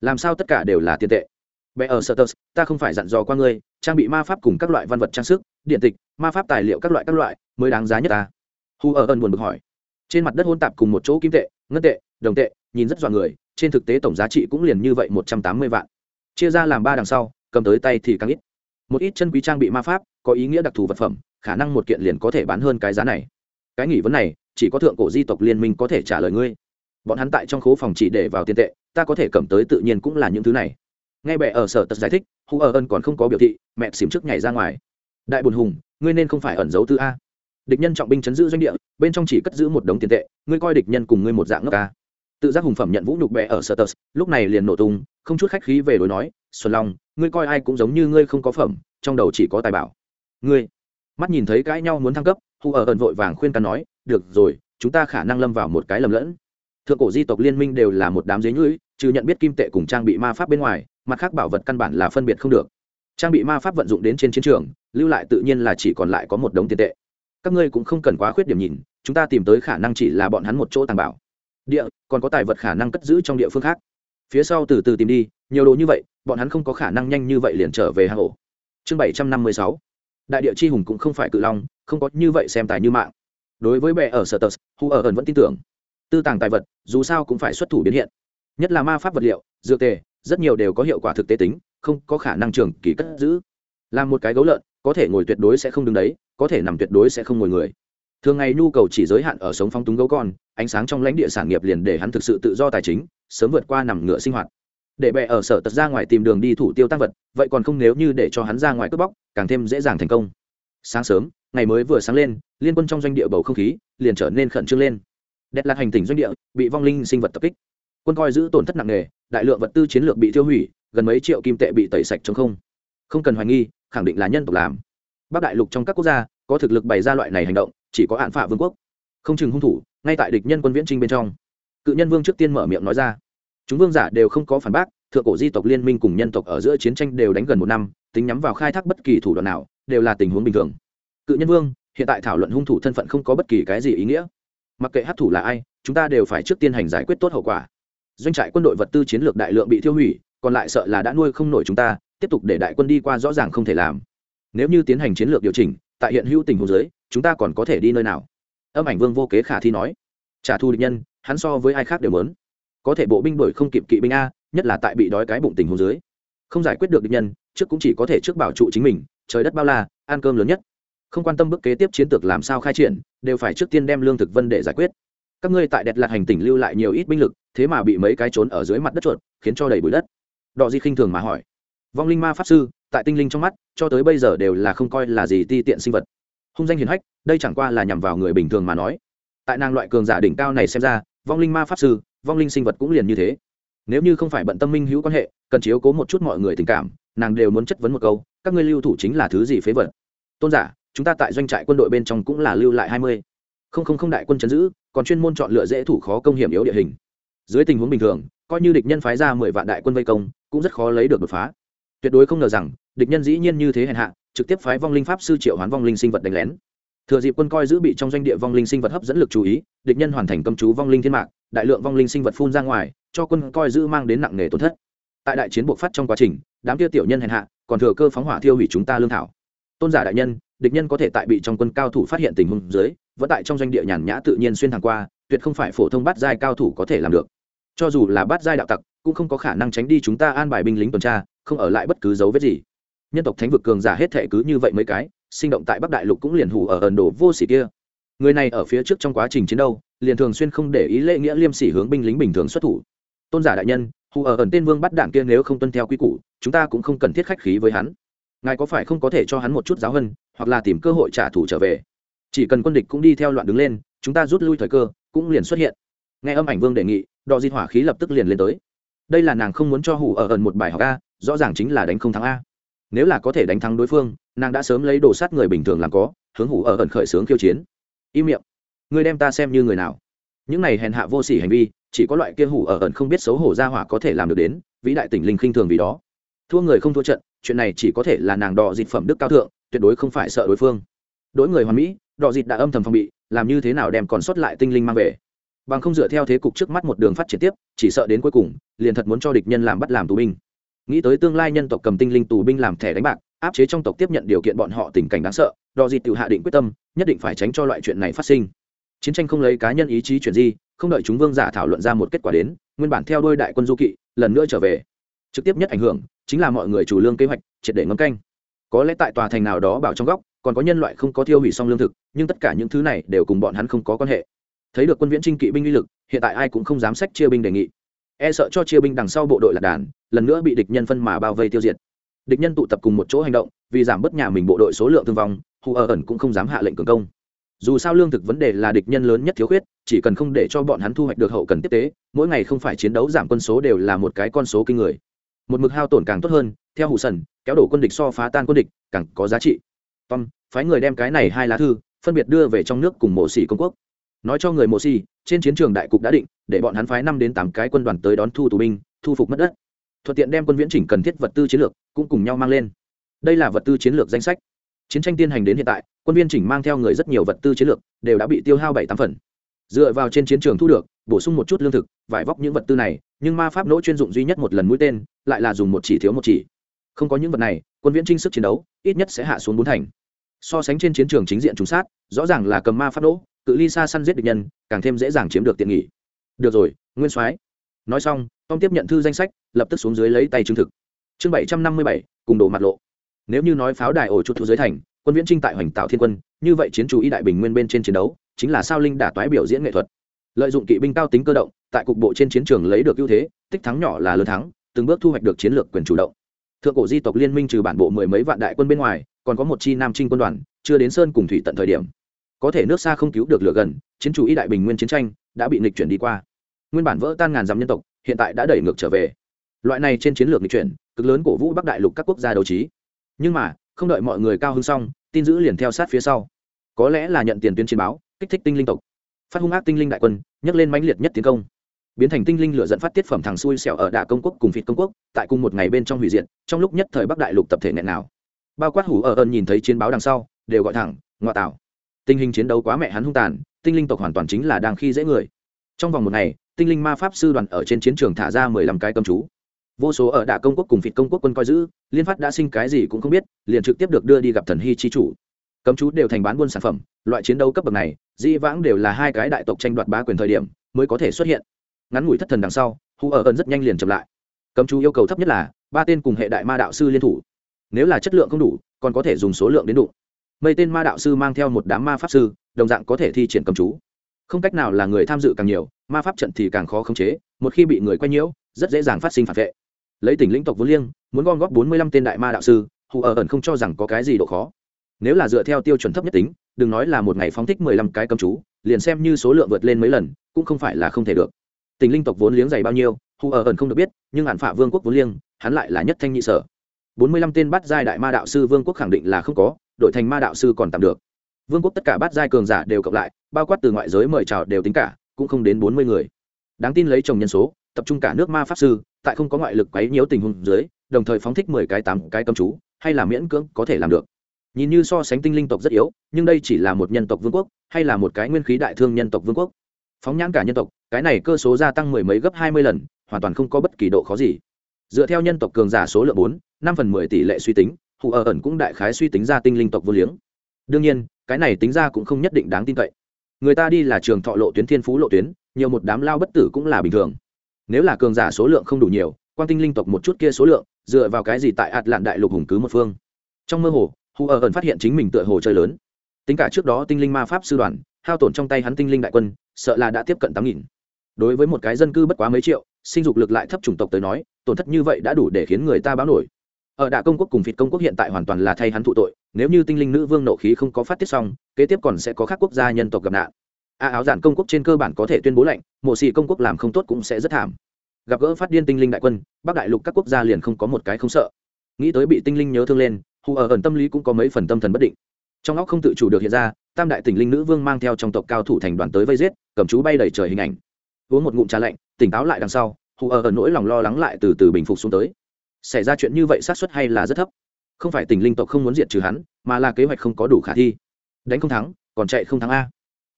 Làm sao tất cả đều là tiền tệ? Bé ở sở ta không phải dặn dò qua ngươi, trang bị ma pháp cùng các loại văn vật trang sức, điện tịch, ma pháp tài liệu các loại các loại, mới đáng giá nhất ta. Hu ở ân buồn bực hỏi trên mặt đất hôn tạp cùng một chỗ kim tệ, ngân tệ, đồng tệ, nhìn rất dọa người, trên thực tế tổng giá trị cũng liền như vậy một trăm tám mươi vạn. Chia ra làm ba đằng sau, cầm tới tay thì càng ít. Một ít chân quý trang bị ma pháp, có ý nghĩa đặc thù vật phẩm, khả năng một kiện liền có thể bán hơn cái giá này. Cái nghỉ vấn này, chỉ có thượng cổ di tộc liên minh có thể trả lời ngươi. Bọn hắn tại trong khố phòng chỉ để vào tiền tệ, ta có thể cầm tới tự nhiên cũng là những thứ này. Ngay bệ ở sở tật giải thích, hu ở ân còn không có biểu thị, mẹ xìm trước nhảy ra ngoài. Đại bùn hùng, ngươi nên không phải ẩn giấu tư a địch nhân trọng binh chấn giữ doanh địa, bên trong chỉ cất giữ một đống tiền tệ, ngươi coi địch nhân cùng ngươi một dạng ngốc ca. Tự giác hùng phẩm nhận vũ nhục bệ ở sở tật lúc này liền nổ tung, không chút khách khí về đối nói, xuân long, ngươi coi ai cũng giống như ngươi không có phẩm, trong đầu chỉ có tài bảo. Ngươi mắt nhìn thấy cãi nhau muốn thăng cấp hù ở ẩn vội vàng khuyên can nói, được rồi, chúng ta khả năng lâm vào một cái lầm lẫn. Thượng cổ di tộc liên minh đều là một đám dế nhũi, trừ nhận biết kim tệ cùng trang bị ma pháp bên ngoài, mặt khác bảo vật căn bản là phân biệt không được. Trang bị ma pháp vận dụng đến trên chiến trường, lưu lại tự nhiên là chỉ còn lại có một đống tiền tệ các ngươi cũng không cần quá khuyết điểm nhìn, chúng ta tìm tới khả năng chỉ là bọn hắn một chỗ tàng bảo. Địa, còn có tài vật khả năng cất giữ trong địa phương khác. Phía sau từ từ tìm đi, nhiều đồ như vậy, bọn hắn không có khả năng nhanh như vậy liền trở về hang ổ. Chương bảy trăm năm mươi sáu. Đại địa chi hùng cũng không phải cự long, không có như vậy xem tài như mạng. Đối với bệ ở sở tờ, hu ở ẩn vẫn tin tưởng. Tư tàng tài vật, dù sao cũng phải xuất thủ biến hiện. Nhất là ma pháp vật liệu, dược tề, rất nhiều đều có hiệu quả thực tế tính, không có khả năng trường kỳ cất giữ. Làm một cái gấu lợn có thể ngồi tuyệt đối sẽ không đứng đấy, có thể nằm tuyệt đối sẽ không ngồi người. Thường ngày nhu cầu chỉ giới hạn ở sống phong túng gấu con, ánh sáng trong lãnh địa sản nghiệp liền để hắn thực sự tự do tài chính, sớm vượt qua nằm ngựa sinh hoạt. Để bệ ở sở tật ra ngoài tìm đường đi thủ tiêu tăng vật, vậy còn không nếu như để cho hắn ra ngoài cướp bóc, càng thêm dễ dàng thành công. Sáng sớm, ngày mới vừa sáng lên, liên quân trong doanh địa bầu không khí liền trở nên khẩn trương lên. Đẹp là hành tỉnh doanh địa, bị vong linh sinh vật tập kích. Quân coi giữ tổn thất nặng nề, đại lượng vật tư chiến lược bị tiêu hủy, gần mấy triệu kim tệ bị tẩy sạch trong không. Không cần hoài nghi khẳng định là nhân tộc làm. Bắc đại lục trong các quốc gia, có thực lực bày ra loại này hành động, chỉ có hạn phạ vương quốc. Không chừng hung thủ, ngay tại địch nhân quân viễn trinh bên trong. Cự nhân vương trước tiên mở miệng nói ra. Chúng vương giả đều không có phản bác, thượng cổ di tộc liên minh cùng nhân tộc ở giữa chiến tranh đều đánh gần một năm, tính nhắm vào khai thác bất kỳ thủ đoạn nào, đều là tình huống bình thường. Cự nhân vương, hiện tại thảo luận hung thủ thân phận không có bất kỳ cái gì ý nghĩa. Mặc kệ hát thủ là ai, chúng ta đều phải trước tiên hành giải quyết tốt hậu quả. Doanh trại quân đội vật tư chiến lược đại lượng bị thiêu hủy, còn lại sợ là đã nuôi không nổi chúng ta tiếp tục để đại quân đi qua rõ ràng không thể làm. Nếu như tiến hành chiến lược điều chỉnh, tại hiện hữu tình huống dưới, chúng ta còn có thể đi nơi nào? Âm ảnh vương vô kế khả thi nói. Trả thù địch nhân, hắn so với ai khác đều lớn có thể bộ binh đuổi không kịp kỵ binh a, nhất là tại bị đói cái bụng tình huống dưới. Không giải quyết được địch nhân, trước cũng chỉ có thể trước bảo trụ chính mình, trời đất bao la, ăn cơm lớn nhất. Không quan tâm bước kế tiếp chiến lược làm sao khai triển, đều phải trước tiên đem lương thực vân để giải quyết. Các ngươi tại đẹp lạc hành tỉnh lưu lại nhiều ít binh lực, thế mà bị mấy cái trốn ở dưới mặt đất chuột, khiến cho đầy bụi đất. Đọ di khinh thường mà hỏi vong linh ma pháp sư, tại tinh linh trong mắt, cho tới bây giờ đều là không coi là gì ti tiện sinh vật. Hung danh hiền hách, đây chẳng qua là nhằm vào người bình thường mà nói. Tại nàng loại cường giả đỉnh cao này xem ra, vong linh ma pháp sư, vong linh sinh vật cũng liền như thế. Nếu như không phải bận tâm minh hữu quan hệ, cần chiếu cố một chút mọi người tình cảm, nàng đều muốn chất vấn một câu, các ngươi lưu thủ chính là thứ gì phế vật? Tôn giả, chúng ta tại doanh trại quân đội bên trong cũng là lưu lại hai mươi. Không không không đại quân chấn giữ, còn chuyên môn chọn lựa dễ thủ khó công hiểm yếu địa hình. Dưới tình huống bình thường, coi như địch nhân phái ra mười vạn đại quân vây công, cũng rất khó lấy được đột phá tuyệt đối không ngờ rằng, địch nhân dĩ nhiên như thế hèn hạ, trực tiếp phái vong linh pháp sư triệu hoán vong linh sinh vật đánh lén. Thừa dịp quân coi giữ bị trong doanh địa vong linh sinh vật hấp dẫn lực chú ý, địch nhân hoàn thành công chú vong linh thiên mạc, đại lượng vong linh sinh vật phun ra ngoài, cho quân coi giữ mang đến nặng nề tổn thất. Tại đại chiến buộc phát trong quá trình, đám tiêu tiểu nhân hèn hạ, còn thừa cơ phóng hỏa thiêu hủy chúng ta lương thảo. Tôn giả đại nhân, địch nhân có thể tại bị trong quân cao thủ phát hiện tình huống dưới, vẫn tại trong doanh địa nhàn nhã tự nhiên xuyên thẳng qua, tuyệt không phải phổ thông bắt giai cao thủ có thể làm được. Cho dù là bắt giai đạo tặc, cũng không có khả năng tránh đi chúng ta an bài binh lính tuần tra không ở lại bất cứ dấu vết gì. Nhân tộc thánh vực cường giả hết thệ cứ như vậy mấy cái, sinh động tại bắc đại lục cũng liền hủ ở ẩn đồ vô sỉ kia. Người này ở phía trước trong quá trình chiến đấu, liền thường xuyên không để ý lễ nghĩa liêm sỉ hướng binh lính bình thường xuất thủ. Tôn giả đại nhân, hù ở ẩn tên vương bắt đảng kia nếu không tuân theo quy củ, chúng ta cũng không cần thiết khách khí với hắn. Ngài có phải không có thể cho hắn một chút giáo hơn hoặc là tìm cơ hội trả thù trở về? Chỉ cần quân địch cũng đi theo loạn đứng lên, chúng ta rút lui thời cơ, cũng liền xuất hiện. Nghe âm ảnh vương đề nghị đò di hỏa khí lập tức liền lên tới. Đây là nàng không muốn cho hủ ở ẩn một bài học a rõ ràng chính là đánh không thắng a. Nếu là có thể đánh thắng đối phương, nàng đã sớm lấy đồ sát người bình thường làm có, hướng hủ ở ẩn khởi xướng khiêu chiến. Im miệng. Người đem ta xem như người nào? Những này hèn hạ vô sỉ hành vi, chỉ có loại kia hủ ở ẩn không biết xấu hổ ra hỏa có thể làm được đến, vĩ đại tỉnh linh khinh thường vì đó. Thua người không thua trận, chuyện này chỉ có thể là nàng đò dịt phẩm đức cao thượng, tuyệt đối không phải sợ đối phương. Đối người hoàn mỹ đò dịt đã âm thầm phòng bị, làm như thế nào đem còn sót lại tinh linh mang về? Bằng không dựa theo thế cục trước mắt một đường phát triển tiếp, chỉ sợ đến cuối cùng, liền thật muốn cho địch nhân làm bắt làm tù binh nghĩ tới tương lai nhân tộc cầm tinh linh tù binh làm thẻ đánh bạc, áp chế trong tộc tiếp nhận điều kiện bọn họ tình cảnh đáng sợ đò dịt tự hạ định quyết tâm, nhất định phải tránh cho loại chuyện này phát sinh. Chiến tranh không lấy cá nhân ý chí chuyển di, không đợi chúng vương giả thảo luận ra một kết quả đến, nguyên bản theo đôi đại quân du kỵ, lần nữa trở về. Trực tiếp nhất ảnh hưởng, chính là mọi người chủ lương kế hoạch, triệt để ngâm canh. Có lẽ tại tòa thành nào đó bảo trong góc, còn có nhân loại không có tiêu hủy xong lương thực, nhưng tất cả những thứ này đều cùng bọn hắn không có quan hệ. Thấy được quân viễn trinh kỵ binh uy lực, hiện tại ai cũng không dám sách chia binh đề nghị. E sợ cho chia binh đằng sau bộ đội lạc đàn lần nữa bị địch nhân phân mà bao vây tiêu diệt. Địch nhân tụ tập cùng một chỗ hành động, vì giảm bớt nhà mình bộ đội số lượng thương vong, hù ở ẩn cũng không dám hạ lệnh cường công. Dù sao lương thực vấn đề là địch nhân lớn nhất thiếu khuyết, chỉ cần không để cho bọn hắn thu hoạch được hậu cần tiếp tế, mỗi ngày không phải chiến đấu giảm quân số đều là một cái con số kinh người. Một mực hao tổn càng tốt hơn, theo hủ sần kéo đổ quân địch so phá tan quân địch, càng có giá trị. Tom, phái người đem cái này hai lá thư, phân biệt đưa về trong nước cùng mộ xỉ công quốc. Nói cho người mộ xỉ, trên chiến trường đại cục đã định, để bọn hắn phái năm đến tám cái quân đoàn tới đón thu tù binh, thu phục mất đất thuận tiện đem quân viễn chỉnh cần thiết vật tư chiến lược cũng cùng nhau mang lên. Đây là vật tư chiến lược danh sách. Chiến tranh tiến hành đến hiện tại, quân viên chỉnh mang theo người rất nhiều vật tư chiến lược đều đã bị tiêu hao bảy tám phần. Dựa vào trên chiến trường thu được, bổ sung một chút lương thực, vải vóc những vật tư này, nhưng ma pháp nỗ chuyên dụng duy nhất một lần mũi tên, lại là dùng một chỉ thiếu một chỉ. Không có những vật này, quân viễn trinh sức chiến đấu ít nhất sẽ hạ xuống bốn thành. So sánh trên chiến trường chính diện trúng sát, rõ ràng là cầm ma pháp nỗ, cự ly xa săn giết địch nhân, càng thêm dễ dàng chiếm được tiện nghỉ được rồi, nguyên soái. Nói xong, tom tiếp nhận thư danh sách lập tức xuống dưới lấy tay chứng thực. Chương bảy trăm năm mươi bảy, cùng đổ mặt lộ. Nếu như nói pháo đài ổ chuột thu dưới thành, quân viễn trinh tại hoành tạo thiên quân, như vậy chiến chủ y đại bình nguyên bên trên chiến đấu, chính là sao linh đả toái biểu diễn nghệ thuật. Lợi dụng kỵ binh cao tính cơ động, tại cục bộ trên chiến trường lấy được ưu thế, tích thắng nhỏ là lớn thắng, từng bước thu hoạch được chiến lược quyền chủ động. Thượng cổ di tộc liên minh trừ bản bộ mười mấy vạn đại quân bên ngoài, còn có một chi nam trinh quân đoàn, chưa đến sơn cùng thủy tận thời điểm. Có thể nước xa không cứu được lửa gần, chiến chủ y đại bình nguyên chiến tranh đã bị nghịch chuyển đi qua. Nguyên bản vỡ tan ngàn dặm nhân tộc, hiện tại đã đẩy ngược trở về loại này trên chiến lược nghịch chuyển, cực lớn cổ vũ bắc đại lục các quốc gia đấu trí. Nhưng mà, không đợi mọi người cao hứng xong, tin giữ liền theo sát phía sau. Có lẽ là nhận tiền tuyến chiến báo, kích thích tinh linh tộc. Phát hung ác tinh linh đại quân, nhấc lên mãnh liệt nhất tiến công. Biến thành tinh linh lửa dẫn phát tiết phẩm thằng xui xẻo ở đà công quốc cùng phịt công quốc, tại cùng một ngày bên trong hủy diệt, trong lúc nhất thời bắc đại lục tập thể nghẹn nào bao quát hủ ở ơn nhìn thấy chiến báo đằng sau, đều gọi thẳng ngoại tảo tình hình chiến đấu quá mẹ hắn hung tàn, tinh linh tộc hoàn toàn chính là đang khi dễ người. Trong vòng một ngày, tinh linh ma pháp sư đoàn ở trên chiến trường thả ra mười lăm cái cầm chú vô số ở đạ công quốc cùng phịt công quốc quân coi giữ, liên phát đã sinh cái gì cũng không biết, liền trực tiếp được đưa đi gặp thần hy chi chủ. Cấm chú đều thành bán buôn sản phẩm, loại chiến đấu cấp bậc này, dĩ vãng đều là hai cái đại tộc tranh đoạt bá quyền thời điểm mới có thể xuất hiện. Ngắn ngủi thất thần đằng sau, hù ở ẩn rất nhanh liền chậm lại. Cấm chú yêu cầu thấp nhất là, ba tên cùng hệ đại ma đạo sư liên thủ. Nếu là chất lượng không đủ, còn có thể dùng số lượng đến đủ mây tên ma đạo sư mang theo một đám ma pháp sư, đồng dạng có thể thi triển cấm chú. Không cách nào là người tham dự càng nhiều, ma pháp trận thì càng khó khống chế, một khi bị người quay nhiễu, rất dễ dàng phát sinh phản vệ lấy tỉnh lĩnh tộc vốn liêng, muốn gom góp bốn mươi lăm tên đại ma đạo sư, hù ở ẩn không cho rằng có cái gì độ khó. Nếu là dựa theo tiêu chuẩn thấp nhất tính, đừng nói là một ngày phóng thích mười lăm cái cấm chú, liền xem như số lượng vượt lên mấy lần, cũng không phải là không thể được. Tình linh tộc vốn liếng dày bao nhiêu, hù ở ẩn không được biết, nhưng hạn phạ vương quốc vốn liêng, hắn lại là nhất thanh nhị sở. bốn mươi lăm tên bắt giai đại ma đạo sư vương quốc khẳng định là không có đội thành ma đạo sư còn tạm được. Vương quốc tất cả bắt giai cường giả đều cộng lại, bao quát từ ngoại giới mời chào đều tính cả, cũng không đến bốn mươi người. Đáng tin lấy chồng nhân số tập trung cả nước ma pháp sư, tại không có ngoại lực quấy nhiễu tình huống dưới, đồng thời phóng thích mười cái tám cái cấm chú, hay là miễn cưỡng có thể làm được. Nhìn như so sánh tinh linh tộc rất yếu, nhưng đây chỉ là một nhân tộc vương quốc, hay là một cái nguyên khí đại thương nhân tộc vương quốc. Phóng nhãn cả nhân tộc, cái này cơ số gia tăng mười mấy gấp hai mươi lần, hoàn toàn không có bất kỳ độ khó gì. Dựa theo nhân tộc cường giả số lượng bốn, năm phần mười tỷ lệ suy tính hụ ở ẩn cũng đại khái suy tính ra tinh linh tộc vô liếng. Đương nhiên, cái này tính ra cũng không nhất định đáng tin cậy. Người ta đi là trường thọ lộ tuyến, thiên phú lộ tuyến, nhiều một đám lao bất tử cũng là bình thường nếu là cường giả số lượng không đủ nhiều quan tinh linh tộc một chút kia số lượng, dựa vào cái gì tại ạt lạn đại lục hùng cứ một phương? Trong mơ hồ hù ở ẩn phát hiện chính mình tựa hồ chơi lớn. Tính cả trước đó tinh linh ma pháp sư đoàn, hao tổn trong tay hắn tinh linh đại quân, sợ là đã tiếp cận tám nghìn. Đối với một cái dân cư bất quá mấy triệu, sinh dục lực lại thấp chủng tộc tới nói, tổn thất như vậy đã đủ để khiến người ta báo nổi. Ở đạ công quốc cùng phịt công quốc hiện tại hoàn toàn là thay hắn thụ tội, nếu như tinh linh nữ vương nộ khí không có phát tiết xong, kế tiếp còn sẽ có các quốc gia nhân tộc gặp nạn a áo giản công quốc trên cơ bản có thể tuyên bố lệnh, mộ xì công quốc làm không tốt cũng sẽ rất thảm. Gặp gỡ phát điên tinh linh đại quân, bắc đại lục các quốc gia liền không có một cái không sợ. Nghĩ tới bị tinh linh nhớ thương lên, hù ở ẩn tâm lý cũng có mấy phần tâm thần bất định. Trong óc không tự chủ được hiện ra, tam đại tỉnh linh nữ vương mang theo trong tộc cao thủ thành đoàn tới vây giết, cầm chú bay đầy trời hình ảnh. Uống một ngụm trà lạnh, tỉnh táo lại đằng sau, hù ở ẩn nỗi lòng lo lắng lại từ từ bình phục xuống tới. Xảy ra chuyện như vậy xác suất hay là rất thấp. Không phải tỉnh linh tộc không muốn diệt trừ hắn, mà là kế hoạch không có đủ khả thi. Đánh không thắng, còn chạy không thắng a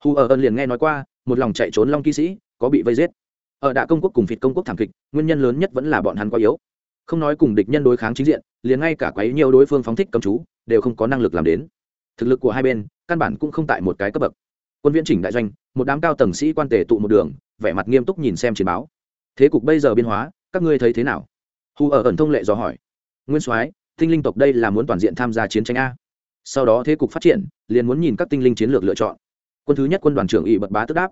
hù ở ẩn liền nghe nói qua, một lòng chạy trốn long kỵ sĩ, có bị vây giết. Ở đạ công quốc cùng phịt công quốc thảm kịch, nguyên nhân lớn nhất vẫn là bọn hắn quá yếu. Không nói cùng địch nhân đối kháng chính diện, liền ngay cả quấy nhiều đối phương phóng thích cầm chú, đều không có năng lực làm đến. Thực lực của hai bên, căn bản cũng không tại một cái cấp bậc. Quân viễn chỉnh đại doanh, một đám cao tầng sĩ quan tề tụ một đường, vẻ mặt nghiêm túc nhìn xem chiến báo. Thế cục bây giờ biên hóa, các ngươi thấy thế nào? Hù ở ẩn thông lệ dò hỏi. Nguyên soái, tinh linh tộc đây là muốn toàn diện tham gia chiến tranh a. Sau đó thế cục phát triển, liền muốn nhìn các tinh linh chiến lược lựa chọn quân thứ nhất quân đoàn trưởng ỵ bật bá tức đáp.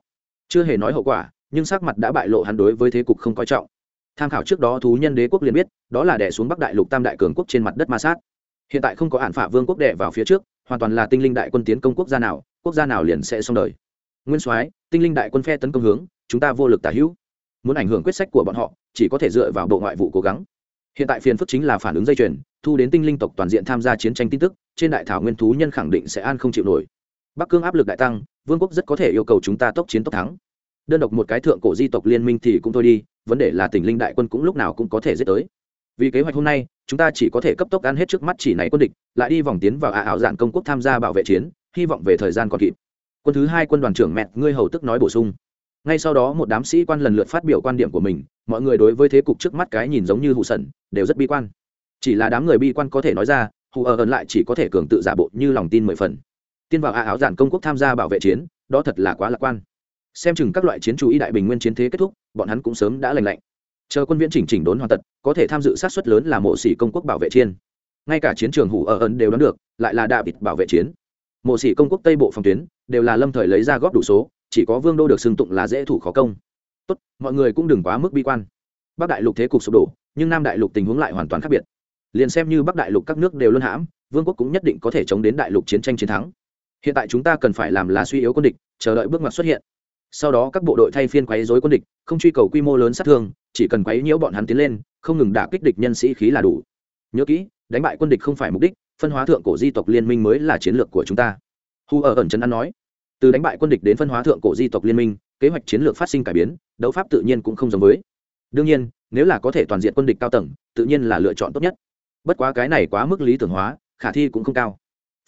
Chưa hề nói hậu quả, nhưng sắc mặt đã bại lộ hắn đối với thế cục không coi trọng. Tham khảo trước đó thú nhân đế quốc liền biết, đó là đẻ xuống bắc đại lục tam đại cường quốc trên mặt đất ma sát. Hiện tại không có hạn phả vương quốc đẻ vào phía trước, hoàn toàn là tinh linh đại quân tiến công quốc gia nào, quốc gia nào liền sẽ xong đời. Nguyên soái, tinh linh đại quân phe tấn công hướng, chúng ta vô lực tả hữu. Muốn ảnh hưởng quyết sách của bọn họ, chỉ có thể dựa vào bộ ngoại vụ cố gắng. Hiện tại phiền phức chính là phản ứng dây chuyền, thu đến tinh linh tộc toàn diện tham gia chiến tranh tin tức, trên đại thảo nguyên thú nhân khẳng định sẽ an không chịu nổi bắc cương áp lực đại tăng, vương quốc rất có thể yêu cầu chúng ta tốc chiến tốc thắng. Đơn độc một cái thượng cổ di tộc liên minh thì cũng thôi đi, vấn đề là tỉnh linh đại quân cũng lúc nào cũng có thể giết tới. Vì kế hoạch hôm nay, chúng ta chỉ có thể cấp tốc ăn hết trước mắt chỉ này quân địch, lại đi vòng tiến vào ả ảo dạn công quốc tham gia bảo vệ chiến, hy vọng về thời gian còn kịp. Quân thứ hai quân đoàn trưởng mẹ ngươi hầu tức nói bổ sung. Ngay sau đó một đám sĩ quan lần lượt phát biểu quan điểm của mình, mọi người đối với thế cục trước mắt cái nhìn giống như hụ sẩn đều rất bi quan. Chỉ là đám người bi quan có thể nói ra hù ở ẩn lại chỉ có thể cường tự giả bộ như lòng tin mười phần tiên vào a áo giản công quốc tham gia bảo vệ chiến, đó thật là quá lạc quan. Xem chừng các loại chiến chú ý đại bình nguyên chiến thế kết thúc, bọn hắn cũng sớm đã lành lạnh. Chờ quân viễn chỉnh chỉnh đốn hoàn tật, có thể tham dự sát xuất lớn là mộ sĩ công quốc bảo vệ chiến. ngay cả chiến trường hủ ở ẩn đều đón được, lại là đạ vịt bảo vệ chiến. Mộ sĩ công quốc tây bộ phòng tuyến, đều là lâm thời lấy ra góp đủ số, chỉ có vương đô được xưng tụng là dễ thủ khó công. Tốt, mọi người cũng đừng quá mức bi quan. Bắc đại lục thế cục sụp đổ, nhưng nam đại lục tình huống lại hoàn toàn khác biệt. Liền xem như bắc đại lục các nước đều luân hãm, vương quốc cũng nhất định có thể chống đến đại lục chiến tranh chiến thắng hiện tại chúng ta cần phải làm là suy yếu quân địch, chờ đợi bước ngoặt xuất hiện. Sau đó các bộ đội thay phiên quấy rối quân địch, không truy cầu quy mô lớn sát thương, chỉ cần quấy nhiễu bọn hắn tiến lên, không ngừng đả kích địch nhân sĩ khí là đủ. Nhớ kỹ, đánh bại quân địch không phải mục đích, phân hóa thượng cổ di tộc liên minh mới là chiến lược của chúng ta. Hu ở ẩn trấn an nói. Từ đánh bại quân địch đến phân hóa thượng cổ di tộc liên minh, kế hoạch chiến lược phát sinh cải biến, đấu pháp tự nhiên cũng không giống với. Đương nhiên, nếu là có thể toàn diện quân địch cao tầng, tự nhiên là lựa chọn tốt nhất. Bất quá cái này quá mức lý tưởng hóa, khả thi cũng không cao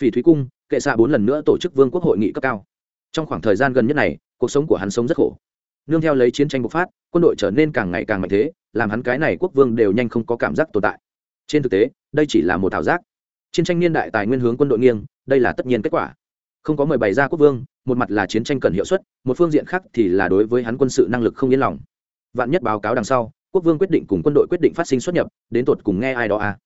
phỉ thúy cung, kệ xạ bốn lần nữa tổ chức vương quốc hội nghị cấp cao. Trong khoảng thời gian gần nhất này, cuộc sống của hắn sống rất khổ. Nương theo lấy chiến tranh bộc phát, quân đội trở nên càng ngày càng mạnh thế, làm hắn cái này quốc vương đều nhanh không có cảm giác tồn tại. Trên thực tế, đây chỉ là một thảo giác. Chiến tranh niên đại tài nguyên hướng quân đội nghiêng, đây là tất nhiên kết quả. Không có mời bày ra quốc vương, một mặt là chiến tranh cần hiệu suất, một phương diện khác thì là đối với hắn quân sự năng lực không yên lòng. Vạn nhất báo cáo đằng sau, quốc vương quyết định cùng quân đội quyết định phát sinh xuất nhập, đến tột cùng nghe ai đó à?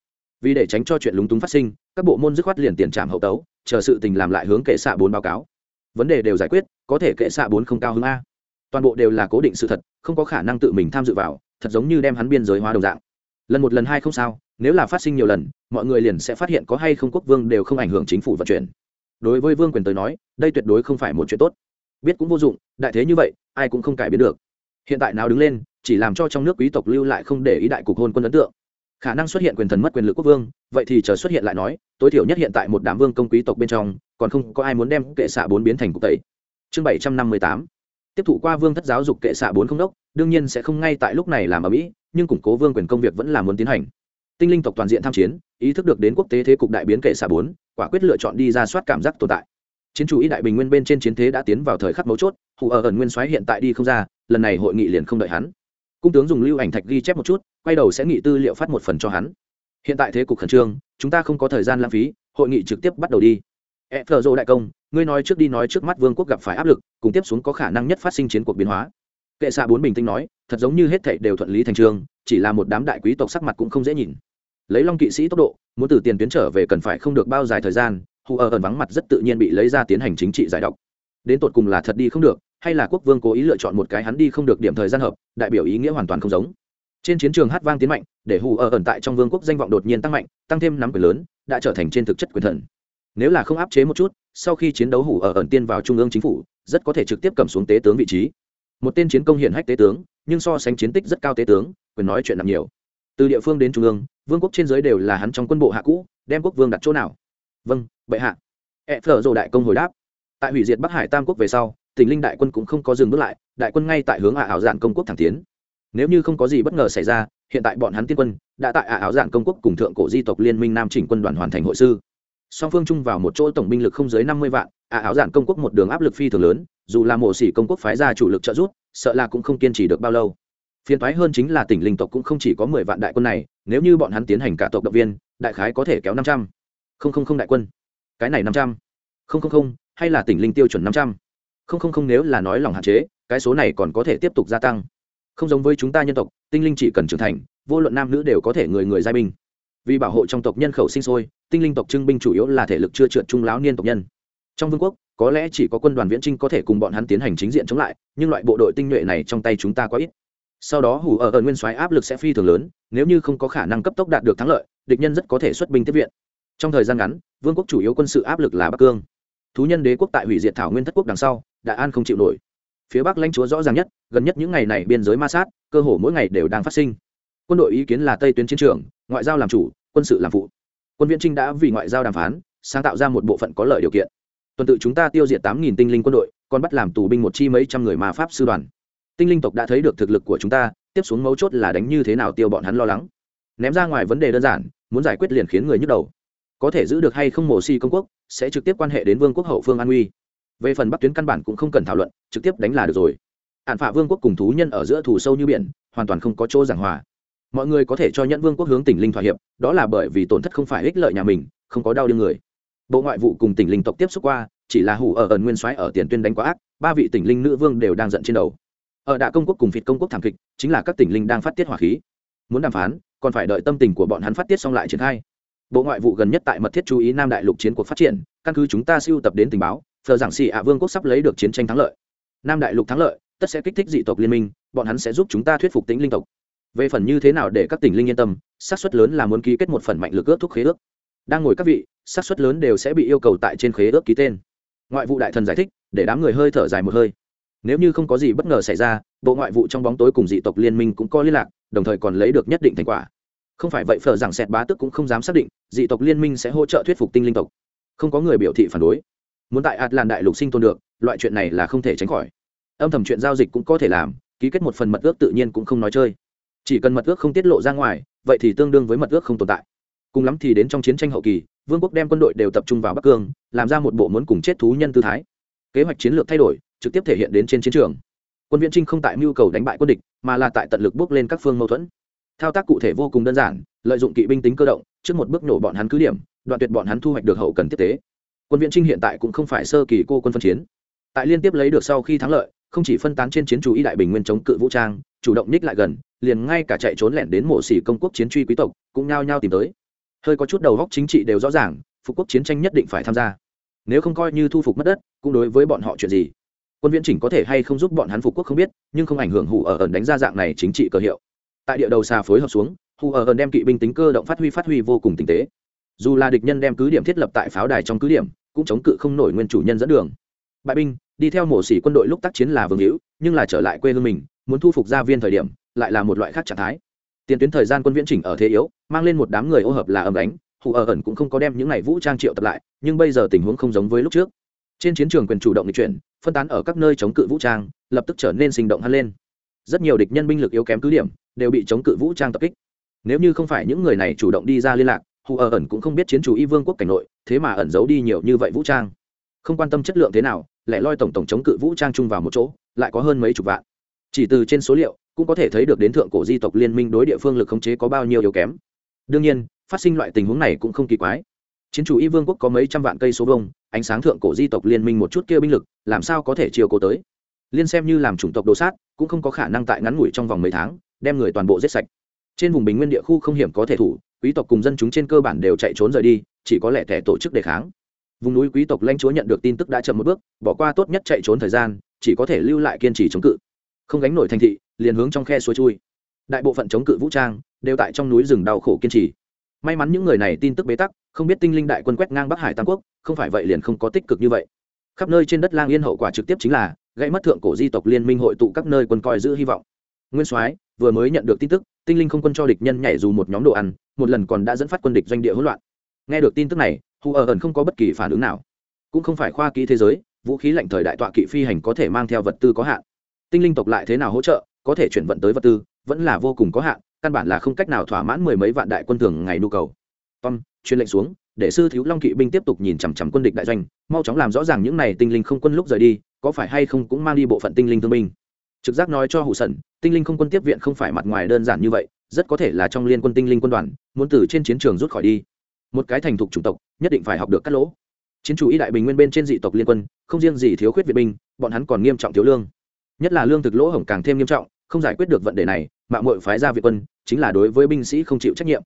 Vì để tránh cho chuyện lúng túng phát sinh, các bộ môn dứt khoát liền tiền trảm hậu tấu, chờ sự tình làm lại hướng kệ xạ bốn báo cáo. Vấn đề đều giải quyết, có thể kệ xạ bốn không cao hơn a. Toàn bộ đều là cố định sự thật, không có khả năng tự mình tham dự vào, thật giống như đem hắn biên giới hóa đồng dạng. Lần một lần hai không sao, nếu là phát sinh nhiều lần, mọi người liền sẽ phát hiện có hay không quốc vương đều không ảnh hưởng chính phủ vận chuyển. Đối với vương quyền tới nói, đây tuyệt đối không phải một chuyện tốt. Biết cũng vô dụng, đại thế như vậy, ai cũng không cải biến được. Hiện tại nào đứng lên, chỉ làm cho trong nước quý tộc lưu lại không để ý đại cục hôn quân ấn tượng khả năng xuất hiện quyền thần mất quyền lực quốc vương, vậy thì chờ xuất hiện lại nói, tối thiểu nhất hiện tại một đám vương công quý tộc bên trong, còn không có ai muốn đem kệ xạ bốn biến thành cục tẩy. Chương bảy trăm năm mươi tám. Tiếp thụ qua vương thất giáo dục kệ xạ bốn không đốc, đương nhiên sẽ không ngay tại lúc này làm ở mỹ, nhưng củng cố vương quyền công việc vẫn là muốn tiến hành. Tinh linh tộc toàn diện tham chiến, ý thức được đến quốc tế thế cục đại biến kệ xạ bốn, quả quyết lựa chọn đi ra soát cảm giác tồn tại. Chiến chủ ý đại bình nguyên bên trên chiến thế đã tiến vào thời khắc mấu chốt, hù ở ẩn nguyên soái hiện tại đi không ra, lần này hội nghị liền không đợi hắn cung tướng dùng lưu ảnh thạch ghi chép một chút, quay đầu sẽ nghị tư liệu phát một phần cho hắn. Hiện tại thế cục khẩn trương, chúng ta không có thời gian lãng phí, hội nghị trực tiếp bắt đầu đi. E thờ dô đại công, ngươi nói trước đi nói trước mắt vương quốc gặp phải áp lực, cùng tiếp xuống có khả năng nhất phát sinh chiến cuộc biến hóa. Kệ xạ bốn bình tĩnh nói, thật giống như hết thảy đều thuận lý thành trường, chỉ là một đám đại quý tộc sắc mặt cũng không dễ nhìn. Lấy long kỵ sĩ tốc độ, muốn từ tiền tuyến trở về cần phải không được bao dài thời gian hù ở ẩn vắng mặt rất tự nhiên bị lấy ra tiến hành chính trị giải độc. Đến tột cùng là thật đi không được hay là quốc vương cố ý lựa chọn một cái hắn đi không được điểm thời gian hợp, đại biểu ý nghĩa hoàn toàn không giống. Trên chiến trường hát vang tiến mạnh, để hù ở ẩn tại trong vương quốc danh vọng đột nhiên tăng mạnh, tăng thêm nắm quyền lớn, đã trở thành trên thực chất quyền thần. Nếu là không áp chế một chút, sau khi chiến đấu hủ ở ẩn tiên vào trung ương chính phủ, rất có thể trực tiếp cầm xuống tế tướng vị trí. Một tên chiến công hiển hách tế tướng, nhưng so sánh chiến tích rất cao tế tướng, quyền nói chuyện nặng nhiều. Từ địa phương đến trung ương, vương quốc trên giới đều là hắn trong quân bộ hạ cũ, đem quốc vương đặt chỗ nào? Vâng bệ hạ. E phở dồ đại công hồi đáp. Tại hủy diệt bắc hải tam quốc về sau tỉnh linh đại quân cũng không có dừng bước lại, đại quân ngay tại hướng ả ảo dạn công quốc thẳng tiến. Nếu như không có gì bất ngờ xảy ra, hiện tại bọn hắn tiên quân đã tại ả ảo dạn công quốc cùng thượng cổ di tộc liên minh nam chỉnh quân đoàn hoàn thành hội sư. Song phương chung vào một chỗ tổng binh lực không dưới năm mươi vạn, ả ảo dạn công quốc một đường áp lực phi thường lớn, dù là mộ sĩ công quốc phái ra chủ lực trợ giúp, sợ là cũng không kiên trì được bao lâu. Phiền toái hơn chính là tỉnh linh tộc cũng không chỉ có mười vạn đại quân này, nếu như bọn hắn tiến hành cả tộc động viên, đại khái có thể kéo năm trăm. Không không không đại quân. Cái này năm trăm. Không không không, hay là tỉnh linh tiêu chuẩn năm trăm không không không nếu là nói lòng hạn chế, cái số này còn có thể tiếp tục gia tăng. Không giống với chúng ta nhân tộc, tinh linh chỉ cần trưởng thành, vô luận nam nữ đều có thể người người giai binh. Vì bảo hộ trong tộc nhân khẩu sinh sôi, tinh linh tộc trưng binh chủ yếu là thể lực chưa trượt trung lão niên tộc nhân. Trong vương quốc, có lẽ chỉ có quân đoàn viễn trinh có thể cùng bọn hắn tiến hành chính diện chống lại, nhưng loại bộ đội tinh nhuệ này trong tay chúng ta quá ít. Sau đó hủ ở ở nguyên soái áp lực sẽ phi thường lớn, nếu như không có khả năng cấp tốc đạt được thắng lợi, địch nhân rất có thể xuất binh tiếp viện. Trong thời gian ngắn, vương quốc chủ yếu quân sự áp lực là bắc cương thú nhân đế quốc tại hủy diệt thảo nguyên thất quốc đằng sau đại an không chịu nổi. Phía bắc lãnh chúa rõ ràng nhất, gần nhất những ngày này biên giới ma sát, cơ hồ mỗi ngày đều đang phát sinh. Quân đội ý kiến là tây tuyến chiến trường, ngoại giao làm chủ, quân sự làm phụ. Quân viễn trinh đã vì ngoại giao đàm phán, sáng tạo ra một bộ phận có lợi điều kiện. Tuần tự chúng ta tiêu diệt tám nghìn tinh linh quân đội, còn bắt làm tù binh một chi mấy trăm người ma pháp sư đoàn. Tinh linh tộc đã thấy được thực lực của chúng ta, tiếp xuống mấu chốt là đánh như thế nào tiêu bọn hắn lo lắng. Ném ra ngoài vấn đề đơn giản, muốn giải quyết liền khiến người nhức đầu có thể giữ được hay không mổ si công quốc, sẽ trực tiếp quan hệ đến vương quốc hậu phương an uy. Về phần bắc tuyến căn bản cũng không cần thảo luận, trực tiếp đánh là được rồi. Hạn phạ vương quốc cùng thú nhân ở giữa thủ sâu như biển, hoàn toàn không có chỗ giảng hòa. Mọi người có thể cho nhận vương quốc hướng tỉnh linh thỏa hiệp, đó là bởi vì tổn thất không phải ích lợi nhà mình, không có đau đương người. Bộ ngoại vụ cùng tỉnh linh tộc tiếp xúc qua, chỉ là hủ ở ẩn nguyên soái ở tiền tuyên đánh quá ác, ba vị tỉnh linh nữ vương đều đang giận trên đầu. Ở đạ công quốc cùng phịt công quốc thảm kịch, chính là các tỉnh linh đang phát tiết hỏa khí. Muốn đàm phán, còn phải đợi tâm tình của bọn hắn phát tiết xong lại triển khai bộ ngoại vụ gần nhất tại mật thiết chú ý nam đại lục chiến cuộc phát triển, căn cứ chúng ta siêu tập đến tình báo, thờ giảng xì ạ vương quốc sắp lấy được chiến tranh thắng lợi. Nam đại lục thắng lợi, tất sẽ kích thích dị tộc liên minh, bọn hắn sẽ giúp chúng ta thuyết phục tính linh tộc. Về phần như thế nào để các tỉnh linh yên tâm, xác suất lớn là muốn ký kết một phần mạnh lực ước thúc khế ước. Đang ngồi các vị, xác suất lớn đều sẽ bị yêu cầu tại trên khế ước ký tên. Ngoại vụ đại thần giải thích, để đám người hơi thở dài một hơi. Nếu như không có gì bất ngờ xảy ra, bộ ngoại vụ trong bóng tối cùng dị tộc liên minh cũng có liên lạc, đồng thời còn lấy được nhất định thành quả không phải vậy phở rằng sẹt bá tức cũng không dám xác định, dị tộc liên minh sẽ hỗ trợ thuyết phục tinh linh tộc. Không có người biểu thị phản đối. Muốn tại làn đại lục sinh tồn được, loại chuyện này là không thể tránh khỏi. Âm thầm chuyện giao dịch cũng có thể làm, ký kết một phần mật ước tự nhiên cũng không nói chơi. Chỉ cần mật ước không tiết lộ ra ngoài, vậy thì tương đương với mật ước không tồn tại. Cùng lắm thì đến trong chiến tranh hậu kỳ, vương quốc đem quân đội đều tập trung vào bắc cương, làm ra một bộ muốn cùng chết thú nhân tư thái. Kế hoạch chiến lược thay đổi, trực tiếp thể hiện đến trên chiến trường. Quân viễn trinh không tại mưu cầu đánh bại quân địch, mà là tại tận lực bước lên các phương mâu thuẫn thao tác cụ thể vô cùng đơn giản, lợi dụng kỵ binh tính cơ động, trước một bước nổ bọn hắn cứ điểm, đoạn tuyệt bọn hắn thu hoạch được hậu cần tiếp tế. Quân viễn trinh hiện tại cũng không phải sơ kỳ cô quân phân chiến. Tại liên tiếp lấy được sau khi thắng lợi, không chỉ phân tán trên chiến chú y đại bình nguyên chống cự vũ trang, chủ động ních lại gần, liền ngay cả chạy trốn lẻn đến mộ xỉ công quốc chiến truy quý tộc, cũng nhao nhao tìm tới. Hơi có chút đầu góc chính trị đều rõ ràng, phục quốc chiến tranh nhất định phải tham gia. Nếu không coi như thu phục mất đất, cũng đối với bọn họ chuyện gì? Quân viễn chỉnh có thể hay không giúp bọn hắn phục quốc không biết, nhưng không ảnh hưởng hủ ở ẩn đánh ra dạng này chính trị cờ hiệu tại địa đầu xa phối hợp xuống Hù ở ẩn đem kỵ binh tính cơ động phát huy phát huy vô cùng tinh tế. Dù là địch nhân đem cứ điểm thiết lập tại pháo đài trong cứ điểm, cũng chống cự không nổi nguyên chủ nhân dẫn đường. Bại binh, đi theo mổ xỉ quân đội lúc tác chiến là vương hữu, nhưng là trở lại quê hương mình, muốn thu phục gia viên thời điểm, lại là một loại khác trạng thái. Tiền tuyến thời gian quân viễn chỉnh ở thế yếu, mang lên một đám người ô hợp là ầm đánh hù ở ẩn cũng không có đem những ngày vũ trang triệu tập lại, nhưng bây giờ tình huống không giống với lúc trước. Trên chiến trường quyền chủ động di chuyển, phân tán ở các nơi chống cự vũ trang, lập tức trở nên sinh động hơn lên rất nhiều địch nhân binh lực yếu kém cứ điểm, đều bị chống cự vũ trang tập kích. Nếu như không phải những người này chủ động đi ra liên lạc, hù ở ẩn cũng không biết chiến chủ y vương quốc cảnh nội, thế mà ẩn giấu đi nhiều như vậy vũ trang. Không quan tâm chất lượng thế nào lại loi tổng tổng chống cự vũ trang chung vào một chỗ, lại có hơn mấy chục vạn. Chỉ từ trên số liệu, cũng có thể thấy được đến thượng cổ di tộc liên minh đối địa phương lực khống chế có bao nhiêu yếu kém. Đương nhiên, phát sinh loại tình huống này cũng không kỳ quái. Chiến chủ y vương quốc có mấy trăm vạn cây số vông ánh sáng thượng cổ di tộc liên minh một chút kia binh lực, làm sao có thể chiều cố tới? Liên xem như làm chủng tộc đồ sát, cũng không có khả năng tại ngắn ngủi trong vòng mấy tháng, đem người toàn bộ giết sạch. Trên vùng bình nguyên địa khu không hiểm có thể thủ, quý tộc cùng dân chúng trên cơ bản đều chạy trốn rời đi, chỉ có lẽ thẻ tổ chức đề kháng. Vùng núi quý tộc lãnh chúa nhận được tin tức đã chậm một bước, bỏ qua tốt nhất chạy trốn thời gian, chỉ có thể lưu lại kiên trì chống cự. Không gánh nổi thành thị, liền hướng trong khe suối chui. Đại bộ phận chống cự vũ trang đều tại trong núi rừng đau khổ kiên trì. May mắn những người này tin tức bế tắc, không biết tinh linh đại quân quét ngang bắc hải tam quốc, không phải vậy liền không có tích cực như vậy. Khắp nơi trên đất lang yên hậu quả trực tiếp chính là gây mất thượng cổ di tộc liên minh hội tụ các nơi quân coi giữ hy vọng. Nguyên soái vừa mới nhận được tin tức, tinh linh không quân cho địch nhân nhảy dù một nhóm đồ ăn, một lần còn đã dẫn phát quân địch doanh địa hỗn loạn. Nghe được tin tức này, hù ở ẩn không có bất kỳ phản ứng nào. Cũng không phải khoa kỹ thế giới, vũ khí lạnh thời đại tọa kỵ phi hành có thể mang theo vật tư có hạn. Tinh linh tộc lại thế nào hỗ trợ, có thể chuyển vận tới vật tư, vẫn là vô cùng có hạn, căn bản là không cách nào thỏa mãn mười mấy vạn đại quân thường ngày nhu cầu. Tom, truyền lệnh xuống, để sư thiếu long kỵ binh tiếp tục nhìn chằm chằm quân địch đại doanh, mau chóng làm rõ ràng những này tinh linh không quân lúc rời đi có phải hay không cũng mang đi bộ phận tinh linh thương binh? Trực giác nói cho hụ sẩn, tinh linh không quân tiếp viện không phải mặt ngoài đơn giản như vậy, rất có thể là trong liên quân tinh linh quân đoàn, muốn từ trên chiến trường rút khỏi đi. Một cái thành thục chủng tộc, nhất định phải học được cắt lỗ. Chiến chủ y đại bình nguyên bên trên dị tộc liên quân, không riêng gì thiếu khuyết việt binh, bọn hắn còn nghiêm trọng thiếu lương. Nhất là lương thực lỗ hổng càng thêm nghiêm trọng, không giải quyết được vấn đề này mạng mội phái ra việt quân, chính là đối với binh sĩ không chịu trách nhiệm.